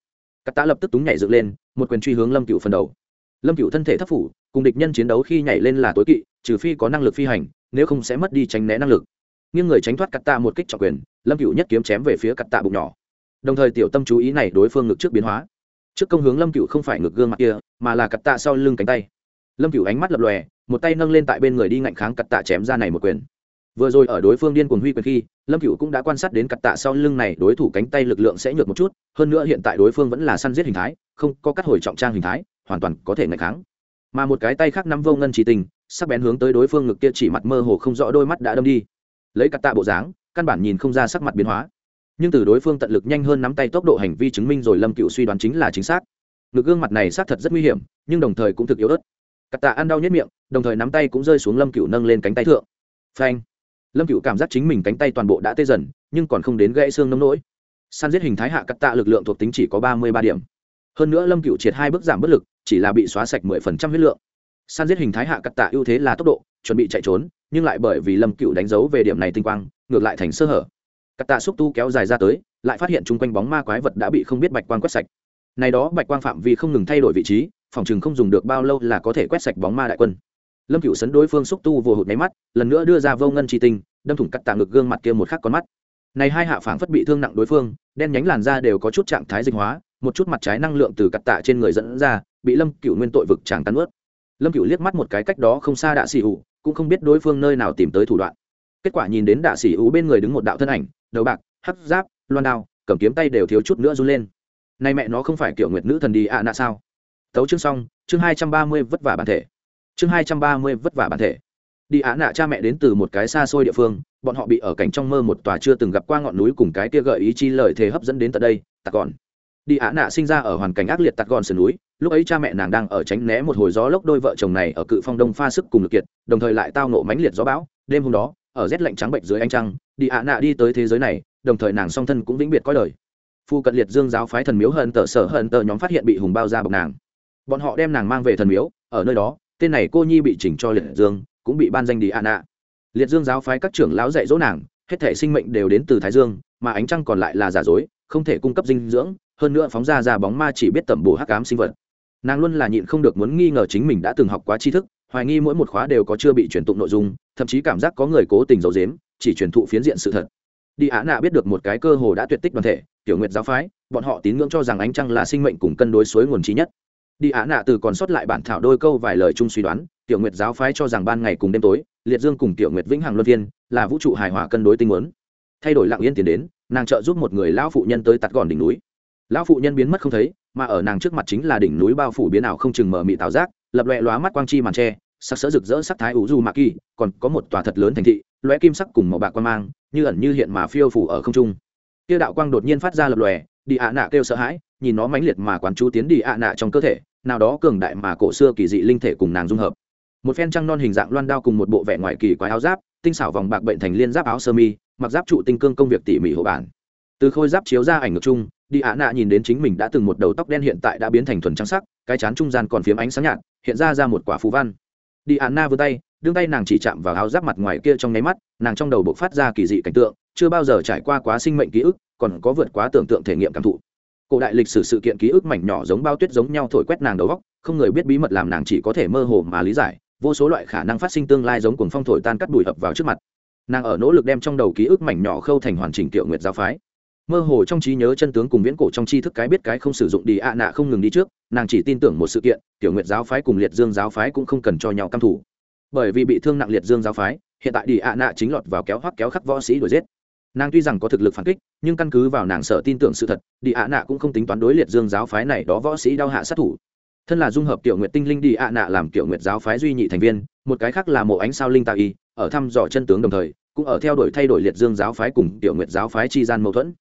Cắt tạ lập tức túng nhảy dựng lên, một quyền truy hướng lâm cựu phần đầu. Lâm cựu thân thể thấp phủ, cùng địch nhân chiến đấu khi nhảy lên là tối kỵ, trừ phi có năng lực phi hành, nếu không sẽ mất đi tránh né năng lực. Nghiêng người tránh thoát cắt tạ một kích trọng quyền, lâm cựu nhất kiếm chém về phía cắt tạ bụng nhỏ đồng thời tiểu tâm chú ý này đối phương ngực trước biến hóa. Trước công hướng lâm cựu không phải ngực gương mặt kia, mà là cặp tạ sau lưng cánh tay. Lâm cựu ánh mắt lập lòe, một tay nâng lên tại bên người đi ngạnh kháng cặp tạ chém ra này một quyền. Vừa rồi ở đối phương điên cuồng huy quyền khi, lâm cựu cũng đã quan sát đến cặp tạ sau lưng này đối thủ cánh tay lực lượng sẽ nhược một chút, hơn nữa hiện tại đối phương vẫn là săn giết hình thái, không có cắt hồi trọng trang hình thái, hoàn toàn có thể ngạnh kháng. Mà một cái tay khác nắm vô ngân chỉ tình, sắc bén hướng tới đối phương ngực kia chỉ mặt mơ hồ không rõ đôi mắt đã đâm đi. Lấy cặp tạ bộ dáng, căn bản nhìn không ra sắc mặt biến hóa nhưng từ đối phương tận lực nhanh hơn nắm tay tốc độ hành vi chứng minh rồi lâm cựu suy đoán chính là chính xác. Ngực gương mặt này xác thật rất nguy hiểm, nhưng đồng thời cũng thực yếu ớt. Cặt tạ ăn đau nhất miệng, đồng thời nắm tay cũng rơi xuống lâm cựu nâng lên cánh tay thượng. Phanh. Lâm cựu cảm giác chính mình cánh tay toàn bộ đã tê dần, nhưng còn không đến gãy xương nông nỗi. San giết hình thái hạ cắt tạ lực lượng thuộc tính chỉ có ba mươi ba điểm. Hơn nữa lâm cựu triệt hai bước giảm bất lực, chỉ là bị xóa sạch mười phần trăm huyết lượng. San giết hình thái hạ cắt tạ ưu thế là tốc độ, chuẩn bị chạy trốn, nhưng lại bởi vì lâm cựu đánh dấu về điểm này tinh quang, ngược lại thành sơ hở cắt tạ xúc tu kéo dài ra tới, lại phát hiện chung quanh bóng ma quái vật đã bị không biết bạch quang quét sạch. Này đó bạch quang phạm vi không ngừng thay đổi vị trí, phòng chừng không dùng được bao lâu là có thể quét sạch bóng ma đại quân. Lâm cựu sấn đối phương xúc tu vô hụt máy mắt, lần nữa đưa ra vô ngân tri tinh, đâm thủng cắt tạ ngực gương mặt kia một khắc con mắt. Này hai hạ phảng phất bị thương nặng đối phương, đen nhánh làn da đều có chút trạng thái dịch hóa, một chút mặt trái năng lượng từ cắt tạ trên người dẫn ra, bị lâm cựu nguyên tội vực tràng tan ướt lâm cựu liếc mắt một cái cách đó không xa đạ xỉ ủ cũng không biết đối phương nơi nào tìm tới thủ đoạn. Kết quả nhìn đến đạ xỉ ủ bên người đứng một đạo thân ảnh đầu bạc, hắc giáp, loan đao, cầm kiếm tay đều thiếu chút nữa run lên. Nay mẹ nó không phải kiểu nguyệt nữ thần đi ạ à nạ sao? Tấu chương xong, chương hai trăm ba mươi vất vả bản thể. Chương hai trăm ba mươi vất vả bản thể. Đi ạ nạ cha mẹ đến từ một cái xa xôi địa phương, bọn họ bị ở cảnh trong mơ một tòa chưa từng gặp qua ngọn núi cùng cái kia gợi ý chi lời thề hấp dẫn đến tận đây tạc gọn. Đi ạ nạ sinh ra ở hoàn cảnh ác liệt tạc gọn sườn núi, lúc ấy cha mẹ nàng đang ở tránh né một hồi gió lốc đôi vợ chồng này ở cự phong đông pha sức cùng lực kiệt, đồng thời lại tao nộ mãnh liệt gió bão. Đêm hôm đó, ở rét lạnh trắng bệnh dưới ánh trăng đi ạ nạ đi tới thế giới này, đồng thời nàng song thân cũng vĩnh biệt coi đời. Phu cận liệt dương giáo phái thần miếu hận tờ sở hận tờ nhóm phát hiện bị hùng bao ra bọc nàng. Bọn họ đem nàng mang về thần miếu, ở nơi đó, tên này cô nhi bị chỉnh cho liệt dương, cũng bị ban danh đi ạ nạ. Liệt dương giáo phái các trưởng lão dạy dỗ nàng, hết thể sinh mệnh đều đến từ thái dương, mà ánh trăng còn lại là giả dối, không thể cung cấp dinh dưỡng, hơn nữa phóng ra ra bóng ma chỉ biết tẩm bổ hắc ám sinh vật. Nàng luôn là nhịn không được muốn nghi ngờ chính mình đã từng học quá tri thức, hoài nghi mỗi một khóa đều có chưa bị truyền tụng nội dung, thậm chí cảm giác có người cố tình giấu dếm chỉ truyền thụ phiến diện sự thật. Đi á nạ biết được một cái cơ hồ đã tuyệt tích đoàn thể tiểu nguyệt giáo phái bọn họ tín ngưỡng cho rằng ánh trăng là sinh mệnh cùng cân đối suối nguồn trí nhất. Đi á nạ từ còn sót lại bản thảo đôi câu vài lời chung suy đoán tiểu nguyệt giáo phái cho rằng ban ngày cùng đêm tối liệt dương cùng tiểu nguyệt vĩnh hằng luân phiên, là vũ trụ hài hòa cân đối tinh muốn thay đổi lặng yên tiền đến nàng trợ giúp một người lão phụ nhân tới tạt gòn đỉnh núi. Lão phụ nhân biến mất không thấy mà ở nàng trước mặt chính là đỉnh núi bao phủ biến ảo không chừng mở mị tảo giác lập loẹ lóa mắt quang chi màn tre sắc sỡ rực rỡ sắc thái ủ du mạc kỳ còn có một tòa thật lớn thành thị lóe kim sắc cùng màu bạc quan mang, như ẩn như hiện mà phiêu phủ ở không trung. Kia đạo quang đột nhiên phát ra lập lòe, đi ạ nạ kêu sợ hãi, nhìn nó mãnh liệt mà quán chú tiến đi ạ nạ trong cơ thể, nào đó cường đại mà cổ xưa kỳ dị linh thể cùng nàng dung hợp. Một phen trăng non hình dạng loan đao cùng một bộ vẻ ngoài kỳ quái áo giáp, tinh xảo vòng bạc bệnh thành liên giáp áo sơ mi, mặc giáp trụ tinh cương công việc tỉ mỉ hộ bản. Từ khôi giáp chiếu ra ảnh ngược chung, đi ạ nạ nhìn đến chính mình đã từng một đầu tóc đen hiện tại đã biến thành thuần trắng sắc, cái chán trung gian còn phiếm ánh sáng nhạt, hiện ra ra một quả phú văn. Đi ạ nạ vươn tay đương tay nàng chỉ chạm vào áo giáp mặt ngoài kia trong nháy mắt, nàng trong đầu bộc phát ra kỳ dị cảnh tượng, chưa bao giờ trải qua quá sinh mệnh ký ức, còn có vượt quá tưởng tượng thể nghiệm cảm thụ. Cổ đại lịch sử sự kiện ký ức mảnh nhỏ giống bao tuyết giống nhau thổi quét nàng đầu góc, không người biết bí mật làm nàng chỉ có thể mơ hồ mà lý giải, vô số loại khả năng phát sinh tương lai giống cuồng phong thổi tan cắt bụi ập vào trước mặt. Nàng ở nỗ lực đem trong đầu ký ức mảnh nhỏ khâu thành hoàn chỉnh tiểu nguyệt giáo phái. Mơ hồ trong trí nhớ chân tướng cùng viễn cổ trong tri thức cái biết cái không sử dụng đi ạ nạ không ngừng đi trước, nàng chỉ tin tưởng một sự kiện, tiểu nguyệt giáo phái cùng liệt dương giáo phái cũng không cần cho nhau căm thủ bởi vì bị thương nặng liệt dương giáo phái, hiện tại đi ạ nạ chính lọt vào kéo hoắc kéo khắc võ sĩ đuổi giết. Nàng tuy rằng có thực lực phản kích, nhưng căn cứ vào nàng sợ tin tưởng sự thật đi ạ nạ cũng không tính toán đối liệt dương giáo phái này đó võ sĩ đau hạ sát thủ. Thân là dung hợp tiểu nguyệt tinh linh đi ạ nạ làm tiểu nguyệt giáo phái duy nhị thành viên, một cái khác là mộ ánh sao linh tạ y, ở thăm dò chân tướng đồng thời, cũng ở theo đuổi thay đổi liệt dương giáo phái cùng tiểu nguyệt giáo phái chi gian mâu thuẫn.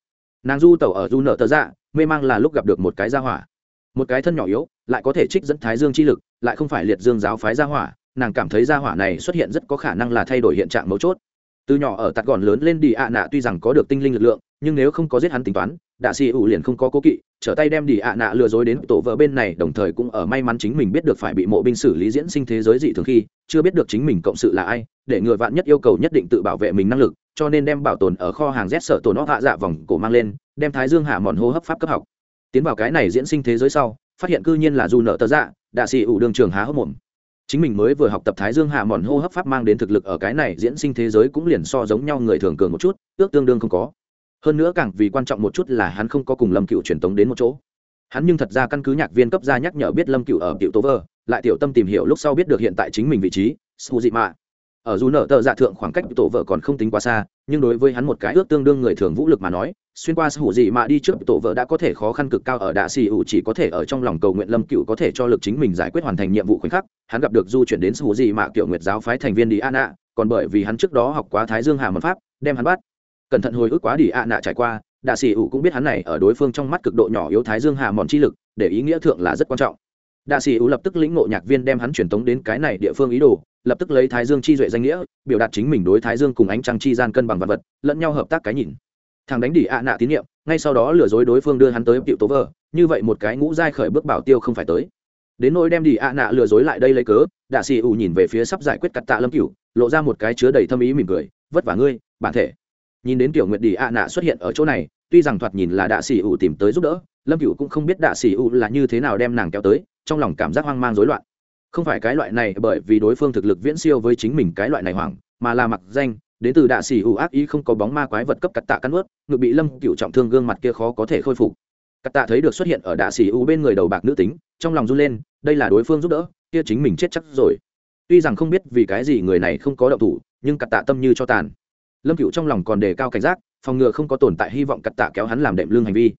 Nàng du tẩu ở du nợ tờ dạ mê mang là lúc gặp được một cái gia hỏa. Một cái thân nhỏ yếu, lại có thể trích dẫn thái dương chi lực, lại không phải liệt dương giáo phái gia hỏa nàng cảm thấy gia hỏa này xuất hiện rất có khả năng là thay đổi hiện trạng mấu chốt. Từ nhỏ ở tạt gòn lớn lên đi, ạ nạ tuy rằng có được tinh linh lực lượng, nhưng nếu không có giết hắn tính toán, đạ xì ủ liền không có cố kỵ, trở tay đem đi, ạ nạ lừa dối đến tổ vợ bên này, đồng thời cũng ở may mắn chính mình biết được phải bị mộ binh xử lý diễn sinh thế giới dị thường khi, chưa biết được chính mình cộng sự là ai, để người vạn nhất yêu cầu nhất định tự bảo vệ mình năng lực, cho nên đem bảo tồn ở kho hàng rét sợ tổ nó hạ dạ vòng cổ mang lên, đem thái dương hạ mòn hô hấp pháp cấp học. Tiến vào cái này diễn sinh thế giới sau, phát hiện cư nhiên là du nợ tờ dạ đạ xì ủ đường trường há hốc mồm chính mình mới vừa học tập thái dương hạ mòn hô hấp pháp mang đến thực lực ở cái này diễn sinh thế giới cũng liền so giống nhau người thường cường một chút, ước tương đương không có. Hơn nữa càng vì quan trọng một chút là hắn không có cùng lâm cựu truyền tống đến một chỗ. Hắn nhưng thật ra căn cứ nhạc viên cấp ra nhắc nhở biết lâm cựu ở tiểu tố vơ, lại tiểu tâm tìm hiểu lúc sau biết được hiện tại chính mình vị trí, su dị mạ. Ở dù nở tờ dạ thượng khoảng cách tổ vợ còn không tính quá xa nhưng đối với hắn một cái ước tương đương người thường vũ lực mà nói, xuyên qua hủ gì mà đi trước tổ vợ đã có thể khó khăn cực cao ở đạ xì ủ chỉ có thể ở trong lòng cầu nguyện lâm cựu có thể cho lực chính mình giải quyết hoàn thành nhiệm vụ khoảnh khắc. Hắn gặp được du chuyển đến hủ gì mà kiểu nguyệt giáo phái thành viên đi an ạ còn bởi vì hắn trước đó học quá thái dương hà mật pháp, đem hắn bắt. Cẩn thận hồi ức quá đi ạ trải qua, đạ xì ủ cũng biết hắn này ở đối phương trong mắt cực độ nhỏ yếu thái dương hà mòn chi lực, để ý nghĩa thượng là rất quan trọng. Đạ xì ủ lập tức lĩnh ngộ nhạc viên đem hắn truyền tống đến cái này địa phương ý đồ lập tức lấy thái dương chi duệ danh nghĩa, biểu đạt chính mình đối thái dương cùng ánh trăng chi gian cân bằng vật vật, lẫn nhau hợp tác cái nhìn. Thằng đánh đỉ ạ nạ tín nhiệm, ngay sau đó lừa dối đối phương đưa hắn tới tiệu tố vơ như vậy một cái ngũ giai khởi bước bảo tiêu không phải tới. Đến nỗi đem đỉ ạ nạ lừa dối lại đây lấy cớ, đạ xì ủ nhìn về phía sắp giải quyết cặt tạ lâm cửu, lộ ra một cái chứa đầy thâm ý mỉm cười, vất vả ngươi, bản thể. Nhìn đến tiểu nguyệt đỉ ạ nạ xuất hiện ở chỗ này, tuy rằng thoạt nhìn là đạ xì ủ tìm tới giúp đỡ, lâm cửu cũng không biết đạ xì ủ là như thế nào đem nàng kéo tới, trong lòng cảm giác hoang mang rối loạn không phải cái loại này bởi vì đối phương thực lực viễn siêu với chính mình cái loại này hoảng, mà là mặc danh, đến từ đạ xỉ ủ ác ý không có bóng ma quái vật cấp cắt tạ cắn ướt ngự bị lâm cựu trọng thương gương mặt kia khó có thể khôi phục. Cắt tạ thấy được xuất hiện ở đạ xỉ ủ bên người đầu bạc nữ tính, trong lòng run lên, đây là đối phương giúp đỡ, kia chính mình chết chắc rồi. Tuy rằng không biết vì cái gì người này không có động thủ, nhưng cắt tạ tâm như cho tàn. Lâm cựu trong lòng còn đề cao cảnh giác, phòng ngừa không có tồn tại hy vọng cắt tạ kéo hắn làm đệm lương hành vi.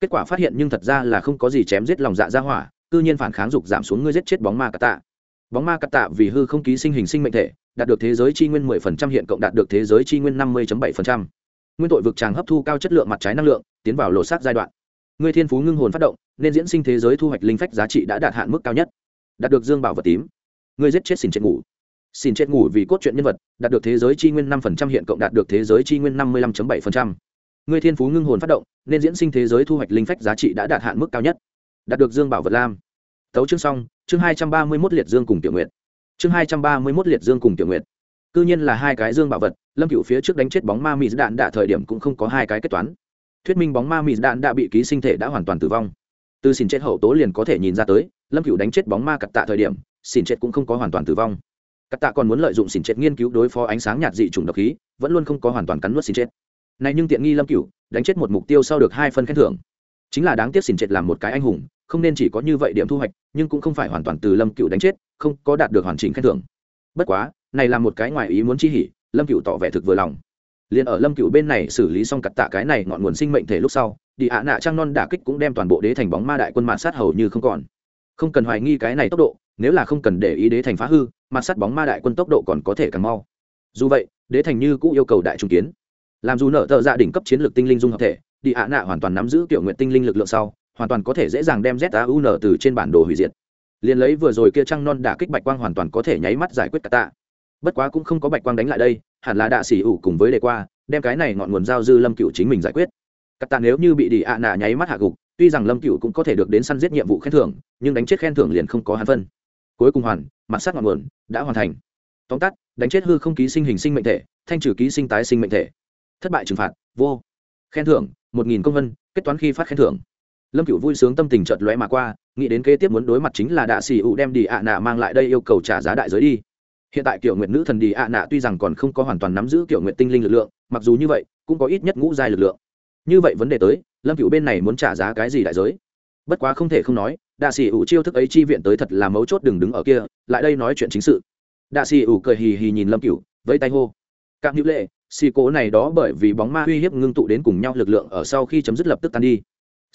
Kết quả phát hiện nhưng thật ra là không có gì chém giết lòng dạ ra hỏa cư nhiên phản kháng dục giảm xuống ngươi giết chết bóng ma cát tạ bóng ma cát tạ vì hư không ký sinh hình sinh mệnh thể đạt được thế giới chi nguyên 10% hiện cộng đạt được thế giới chi nguyên 50.7%. Nguyên tội vực tràng hấp thu cao chất lượng mặt trái năng lượng, tiến vào lộ sát giai đoạn. Ngươi thiên phú ngưng hồn phát động, nên diễn sinh thế giới thu hoạch linh phách giá trị đã đạt hạn mức cao nhất. Đạt được dương bảo vật tím. Ngươi giết chết xỉn chết ngủ. Xỉn chết ngủ vì cốt truyện nhân vật, đạt được thế giới chi nguyên 5% hiện cộng đạt được thế giới chi nguyên 55.7%. Ngươi thiên phú ngưng hồn phát động, nên diễn sinh thế giới thu hoạch linh phách giá trị đã đạt hạn mức cao nhất. Đạt được dương bảo vật lam. Tấu chương xong, chương 231 liệt dương cùng tiểu nguyện chương hai trăm ba mươi mốt liệt dương cùng tiểu nguyệt. Cư nhiên là hai cái dương bảo vật lâm cựu phía trước đánh chết bóng ma mỹ đạn đạ thời điểm cũng không có hai cái kết toán. Thuyết minh bóng ma mỹ đạn đã bị ký sinh thể đã hoàn toàn tử vong. Từ xin chết hậu tố liền có thể nhìn ra tới lâm cựu đánh chết bóng ma cặt tạ thời điểm xin chết cũng không có hoàn toàn tử vong. Cặt tạ còn muốn lợi dụng xin chết nghiên cứu đối phó ánh sáng nhạt dị chủng độc khí vẫn luôn không có hoàn toàn cắn nuốt xin chết. Này nhưng tiện nghi lâm cựu đánh chết một mục tiêu sau được hai phân khen thưởng. Chính là đáng tiếc xin chết làm một cái anh hùng không nên chỉ có như vậy điểm thu hoạch, nhưng cũng không phải hoàn toàn từ lâm cựu đánh chết, không có đạt được hoàn chỉnh khen thưởng. Bất quá, này là một cái ngoài ý muốn chi hỉ, lâm cựu tỏ vẻ thực vừa lòng. Liền ở lâm cựu bên này xử lý xong cặt tạ cái này ngọn nguồn sinh mệnh thể lúc sau, đi ạ nạ trang non đả kích cũng đem toàn bộ đế thành bóng ma đại quân mạn sát hầu như không còn. Không cần hoài nghi cái này tốc độ, nếu là không cần để ý đế thành phá hư mạn sát bóng ma đại quân tốc độ còn có thể càng mau. Dù vậy, đế thành như cũ yêu cầu đại trung kiến. Làm dù nợ tờ gia dạ đỉnh cấp chiến lược tinh linh dung hợp thể, đi ạ nạ hoàn toàn nắm giữ tiểu nguyện tinh linh lực lượng sau hoàn toàn có thể dễ dàng đem ZAUN từ trên bản đồ hủy diệt. Liên lấy vừa rồi kia trăng non đả kích bạch quang hoàn toàn có thể nháy mắt giải quyết cả tạ. Bất quá cũng không có bạch quang đánh lại đây, hẳn là đạ sĩ ủ cùng với đề qua, đem cái này ngọn nguồn giao dư Lâm Cựu chính mình giải quyết. Cả tạ nếu như bị đi ạ nạ nháy mắt hạ gục, tuy rằng Lâm Cựu cũng có thể được đến săn giết nhiệm vụ khen thưởng, nhưng đánh chết khen thưởng liền không có hắn phân. Cuối cùng hoàn, mặt sát ngọn nguồn đã hoàn thành. Tóm tắt, đánh chết hư không ký sinh hình sinh mệnh thể, thanh trừ ký sinh tái sinh mệnh thể. Thất bại trừng phạt, vô. Khen thưởng, một nghìn công vân, kết toán khi phát khen thưởng lâm cựu vui sướng tâm tình chợt lóe mà qua, nghĩ đến kế tiếp muốn đối mặt chính là đạ xì ụ đem đi ạ nạ mang lại đây yêu cầu trả giá đại giới đi. Hiện tại kiểu nguyện nữ thần đi ạ nạ tuy rằng còn không có hoàn toàn nắm giữ kiểu nguyện tinh linh lực lượng, mặc dù như vậy, cũng có ít nhất ngũ giai lực lượng. Như vậy vấn đề tới, lâm cựu bên này muốn trả giá cái gì đại giới? Bất quá không thể không nói, đạ xì ủ chiêu thức ấy chi viện tới thật là mấu chốt đừng đứng ở kia, lại đây nói chuyện chính sự. Đạ xì ủ cười hì hì nhìn lâm cựu vẫy tay hô. Các hữu lệ, xì cố này đó bởi vì bóng ma uy hiếp ngưng tụ đến cùng nhau lực lượng ở sau khi chấm dứt lập tức tan đi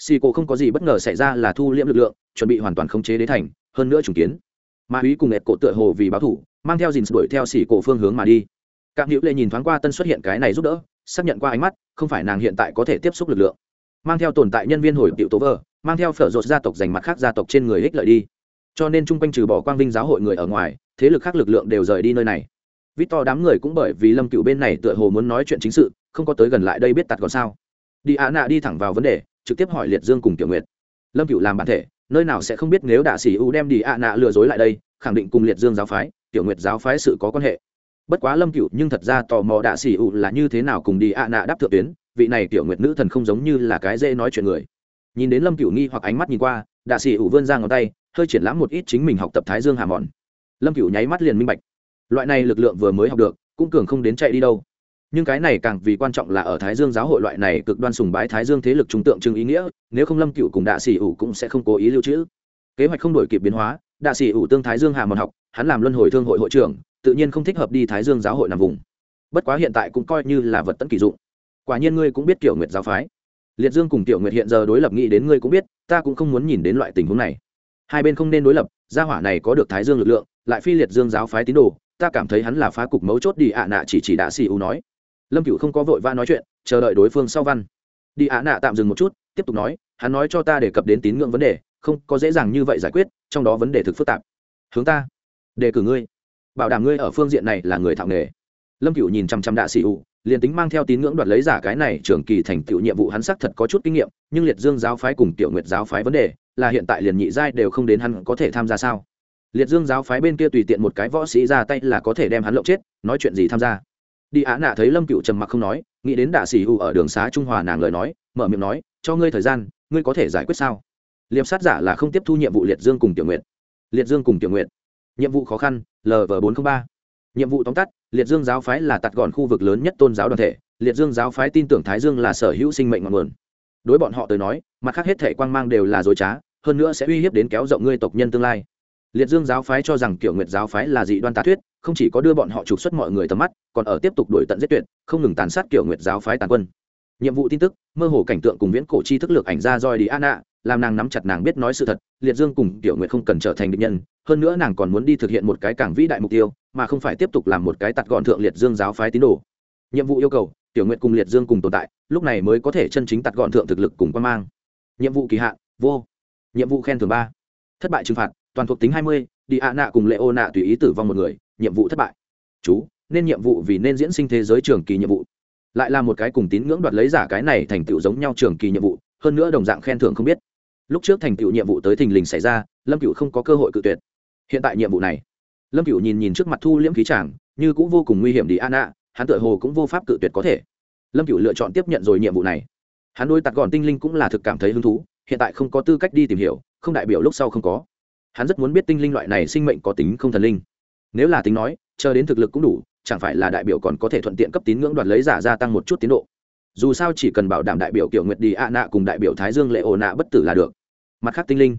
xì cổ không có gì bất ngờ xảy ra là thu liễm lực lượng, chuẩn bị hoàn toàn khống chế đế thành, hơn nữa trùng kiến. Ma úy cùng ép cổ tựa hồ vì báo thủ, mang theo dìn đuổi theo xì cổ phương hướng mà đi. Các hữu lệ nhìn thoáng qua tân xuất hiện cái này giúp đỡ, xác nhận qua ánh mắt, không phải nàng hiện tại có thể tiếp xúc lực lượng. Mang theo tồn tại nhân viên hồi tiệu tố vờ mang theo phở rột gia tộc giành mặt khác gia tộc trên người ích lợi đi. Cho nên chung quanh trừ bỏ quang vinh giáo hội người ở ngoài, thế lực khác lực lượng đều rời đi nơi này. Vít to đám người cũng bởi vì lâm cựu bên này tựa hồ muốn nói chuyện chính sự, không có tới gần lại đây biết tặt còn sao. Đi ạ nạ đi thẳng vào vấn đề trực tiếp hỏi liệt dương cùng tiểu nguyệt. Lâm cựu làm bản thể, nơi nào sẽ không biết nếu đạ sĩ u đem đi ạ nạ lừa dối lại đây, khẳng định cùng liệt dương giáo phái, tiểu nguyệt giáo phái sự có quan hệ. Bất quá lâm cựu nhưng thật ra tò mò đạ sĩ u là như thế nào cùng đi ạ nạ đáp thượng tuyến, vị này tiểu nguyệt nữ thần không giống như là cái dễ nói chuyện người. Nhìn đến lâm cựu nghi hoặc ánh mắt nhìn qua, đạ sĩ u vươn ra ngón tay, hơi triển lãm một ít chính mình học tập thái dương hà mòn. Lâm cựu nháy mắt liền minh bạch. Loại này lực lượng vừa mới học được, cũng cường không đến chạy đi đâu nhưng cái này càng vì quan trọng là ở thái dương giáo hội loại này cực đoan sùng bái thái dương thế lực trung tượng trưng ý nghĩa, nếu không lâm cựu cùng đạ sĩ ủ cũng sẽ không cố ý lưu trữ. Kế hoạch không đổi kịp biến hóa, đạ sĩ ủ tương thái dương hà mòn học, hắn làm luân hồi thương hội hội trưởng, tự nhiên không thích hợp đi thái dương giáo hội nằm vùng. Bất quá hiện tại cũng coi như là vật tận kỳ dụng. Quả nhiên ngươi cũng biết kiểu nguyệt giáo phái. Liệt dương cùng tiểu nguyệt hiện giờ đối lập nghĩ đến ngươi cũng biết, ta cũng không muốn nhìn đến loại tình huống này. Hai bên không nên đối lập, gia hỏa này có được thái dương lực lượng, lại phi liệt dương giáo phái tín đồ, ta cảm thấy hắn là phá cục mấu chốt đi ạ nạ chỉ chỉ đạ xì u nói lâm cựu không có vội vã nói chuyện, chờ đợi đối phương sau văn. Đi ạ nạ tạm dừng một chút, tiếp tục nói, hắn nói cho ta đề cập đến tín ngưỡng vấn đề, không có dễ dàng như vậy giải quyết, trong đó vấn đề thực phức tạp. Hướng ta, đề cử ngươi. Bảo đảm ngươi ở phương diện này là người thạo nghề. Lâm cựu nhìn chăm chăm đạ xì ủ, liền tính mang theo tín ngưỡng đoạt lấy giả cái này trường kỳ thành tựu nhiệm vụ hắn sắc thật có chút kinh nghiệm, nhưng liệt dương giáo phái cùng tiểu nguyệt giáo phái vấn đề, là hiện tại liền nhị giai đều không đến hắn có thể tham gia sao? Liệt dương giáo phái bên kia tùy tiện một cái võ sĩ ra tay là có thể đem hắn lộng chết, nói chuyện gì tham gia? Đi á nạ thấy lâm cựu trầm mặc không nói, nghĩ đến đạ xì ủ ở đường xá trung hòa nàng lời nói, mở miệng nói, cho ngươi thời gian, ngươi có thể giải quyết sao? Liệp sát giả là không tiếp thu nhiệm vụ liệt dương cùng tiểu nguyện liệt dương cùng tiểu nguyện nhiệm vụ khó khăn lv bốn trăm ba. Nhiệm vụ tóm tắt, liệt dương giáo phái là tạt gọn khu vực lớn nhất tôn giáo đoàn thể, liệt dương giáo phái tin tưởng thái dương là sở hữu sinh mệnh ngọn nguồn. Đối bọn họ tới nói, mặt khác hết thể quang mang đều là dối trá, hơn nữa sẽ uy hiếp đến kéo rộng ngươi tộc nhân tương lai liệt dương giáo phái cho rằng kiểu nguyệt giáo phái là dị đoan tà thuyết, không chỉ có đưa bọn họ trục xuất mọi người tầm mắt, còn ở tiếp tục đuổi tận giết tuyệt, không ngừng tàn sát kiểu nguyệt giáo phái tàn quân. Nhiệm vụ tin tức, mơ hồ cảnh tượng cùng viễn cổ chi thức lược ảnh ra roi đi an ạ làm nàng nắm chặt nàng biết nói sự thật, liệt dương cùng tiểu nguyệt không cần trở thành định nhân, hơn nữa nàng còn muốn đi thực hiện một cái càng vĩ đại mục tiêu, mà không phải tiếp tục làm một cái tặt gọn thượng liệt dương giáo phái tín đồ. Nhiệm vụ yêu cầu tiểu nguyệt cùng liệt dương cùng tồn tại, lúc này mới có thể chân chính tặt gọn thượng thực lực cùng quan mang. Nhiệm vụ kỳ hạn, vô. Nhiệm vụ khen thưởng ba. Thất bại trừng phạt toàn thuộc tính hai mươi, đi ạ nạ cùng lệ ô nạ tùy ý tử vong một người, nhiệm vụ thất bại. Chú, nên nhiệm vụ vì nên diễn sinh thế giới trường kỳ nhiệm vụ. Lại là một cái cùng tín ngưỡng đoạt lấy giả cái này thành tựu giống nhau trường kỳ nhiệm vụ, hơn nữa đồng dạng khen thưởng không biết. Lúc trước thành tựu nhiệm vụ tới thình lình xảy ra, lâm cựu không có cơ hội cự tuyệt. Hiện tại nhiệm vụ này, lâm cựu nhìn nhìn trước mặt thu liễm khí tràng như cũng vô cùng nguy hiểm đi an ạ hắn tựa hồ cũng vô pháp cự tuyệt có thể. Lâm cựu lựa chọn tiếp nhận rồi nhiệm vụ này. Hắn đôi tặc gọn tinh linh cũng là thực cảm thấy hứng thú, hiện tại không có tư cách đi tìm hiểu, không đại biểu lúc sau không có hắn rất muốn biết tinh linh loại này sinh mệnh có tính không thần linh. Nếu là tính nói, chờ đến thực lực cũng đủ, chẳng phải là đại biểu còn có thể thuận tiện cấp tín ngưỡng đoạt lấy giả gia tăng một chút tiến độ. Dù sao chỉ cần bảo đảm đại biểu kiểu nguyệt đi ạ nạ cùng đại biểu thái dương lệ ồ nạ bất tử là được. Mặt khác tinh linh.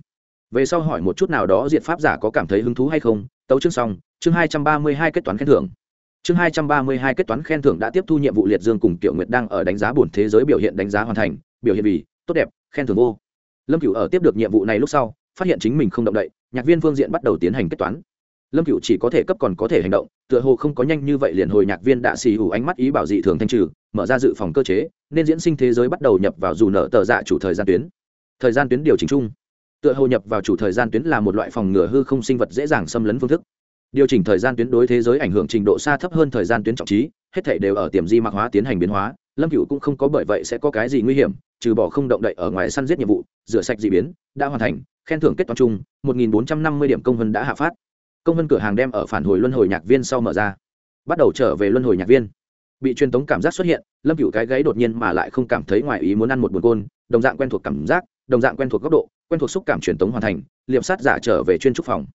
Về sau hỏi một chút nào đó diện pháp giả có cảm thấy hứng thú hay không, tấu chương xong, chương hai trăm ba mươi hai kết toán khen thưởng. Chương hai trăm ba mươi hai kết toán khen thưởng đã tiếp thu nhiệm vụ liệt dương cùng kiểu nguyệt đang ở đánh giá bổn thế giới biểu hiện đánh giá hoàn thành, biểu hiện vì, tốt đẹp, khen thưởng vô. Lâm cửu ở tiếp được nhiệm vụ này lúc sau phát hiện chính mình không động đậy, nhạc viên phương diện bắt đầu tiến hành kết toán. Lâm cựu chỉ có thể cấp còn có thể hành động, tựa hồ không có nhanh như vậy liền hồi nhạc viên đạ xì hủ ánh mắt ý bảo dị thường thanh trừ, mở ra dự phòng cơ chế, nên diễn sinh thế giới bắt đầu nhập vào dù nợ tờ dạ chủ thời gian tuyến. Thời gian tuyến điều chỉnh chung. Tựa hồ nhập vào chủ thời gian tuyến là một loại phòng ngừa hư không sinh vật dễ dàng xâm lấn phương thức. Điều chỉnh thời gian tuyến đối thế giới ảnh hưởng trình độ xa thấp hơn thời gian tuyến trọng trí, hết thể đều ở tiềm di mạc hóa tiến hành biến hóa, lâm cựu cũng không có bởi vậy sẽ có cái gì nguy hiểm, trừ bỏ không động đậy ở ngoài săn giết nhiệm vụ, rửa sạch d ị biến, đã hoàn thành khen thưởng kết toán chung, một nghìn bốn trăm năm mươi điểm công vân đã hạ phát. Công vân cửa hàng đem ở phản hồi luân hồi nhạc viên sau mở ra. Bắt đầu trở về luân hồi nhạc viên. Bị truyền tống cảm giác xuất hiện, lâm cựu cái gáy đột nhiên mà lại không cảm thấy ngoài ý muốn ăn một buồn côn, đồng dạng quen thuộc cảm giác, đồng dạng quen thuộc góc độ, quen thuộc xúc cảm truyền tống hoàn thành, liệp sát giả trở về chuyên trúc phòng.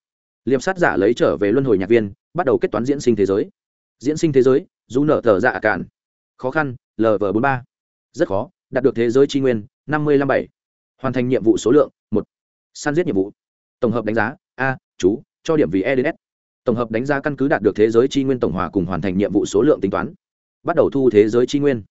Liệp sát giả lấy trở về luân hồi nhạc viên, bắt đầu kết toán diễn sinh thế giới. Diễn sinh thế giới, dù nở thở dạ cạn. Khó khăn lv bốn ba. Rất khó, đạt được thế giới tri nguyên, năm mươi năm bảy. Hoàn thành nhiệm vụ số lượng, một săn giết nhiệm vụ. Tổng hợp đánh giá, a, chú, cho điểm vì e đến s. Tổng hợp đánh giá căn cứ đạt được thế giới tri nguyên tổng hòa cùng hoàn thành nhiệm vụ số lượng tính toán. Bắt đầu thu thế giới tri nguyên.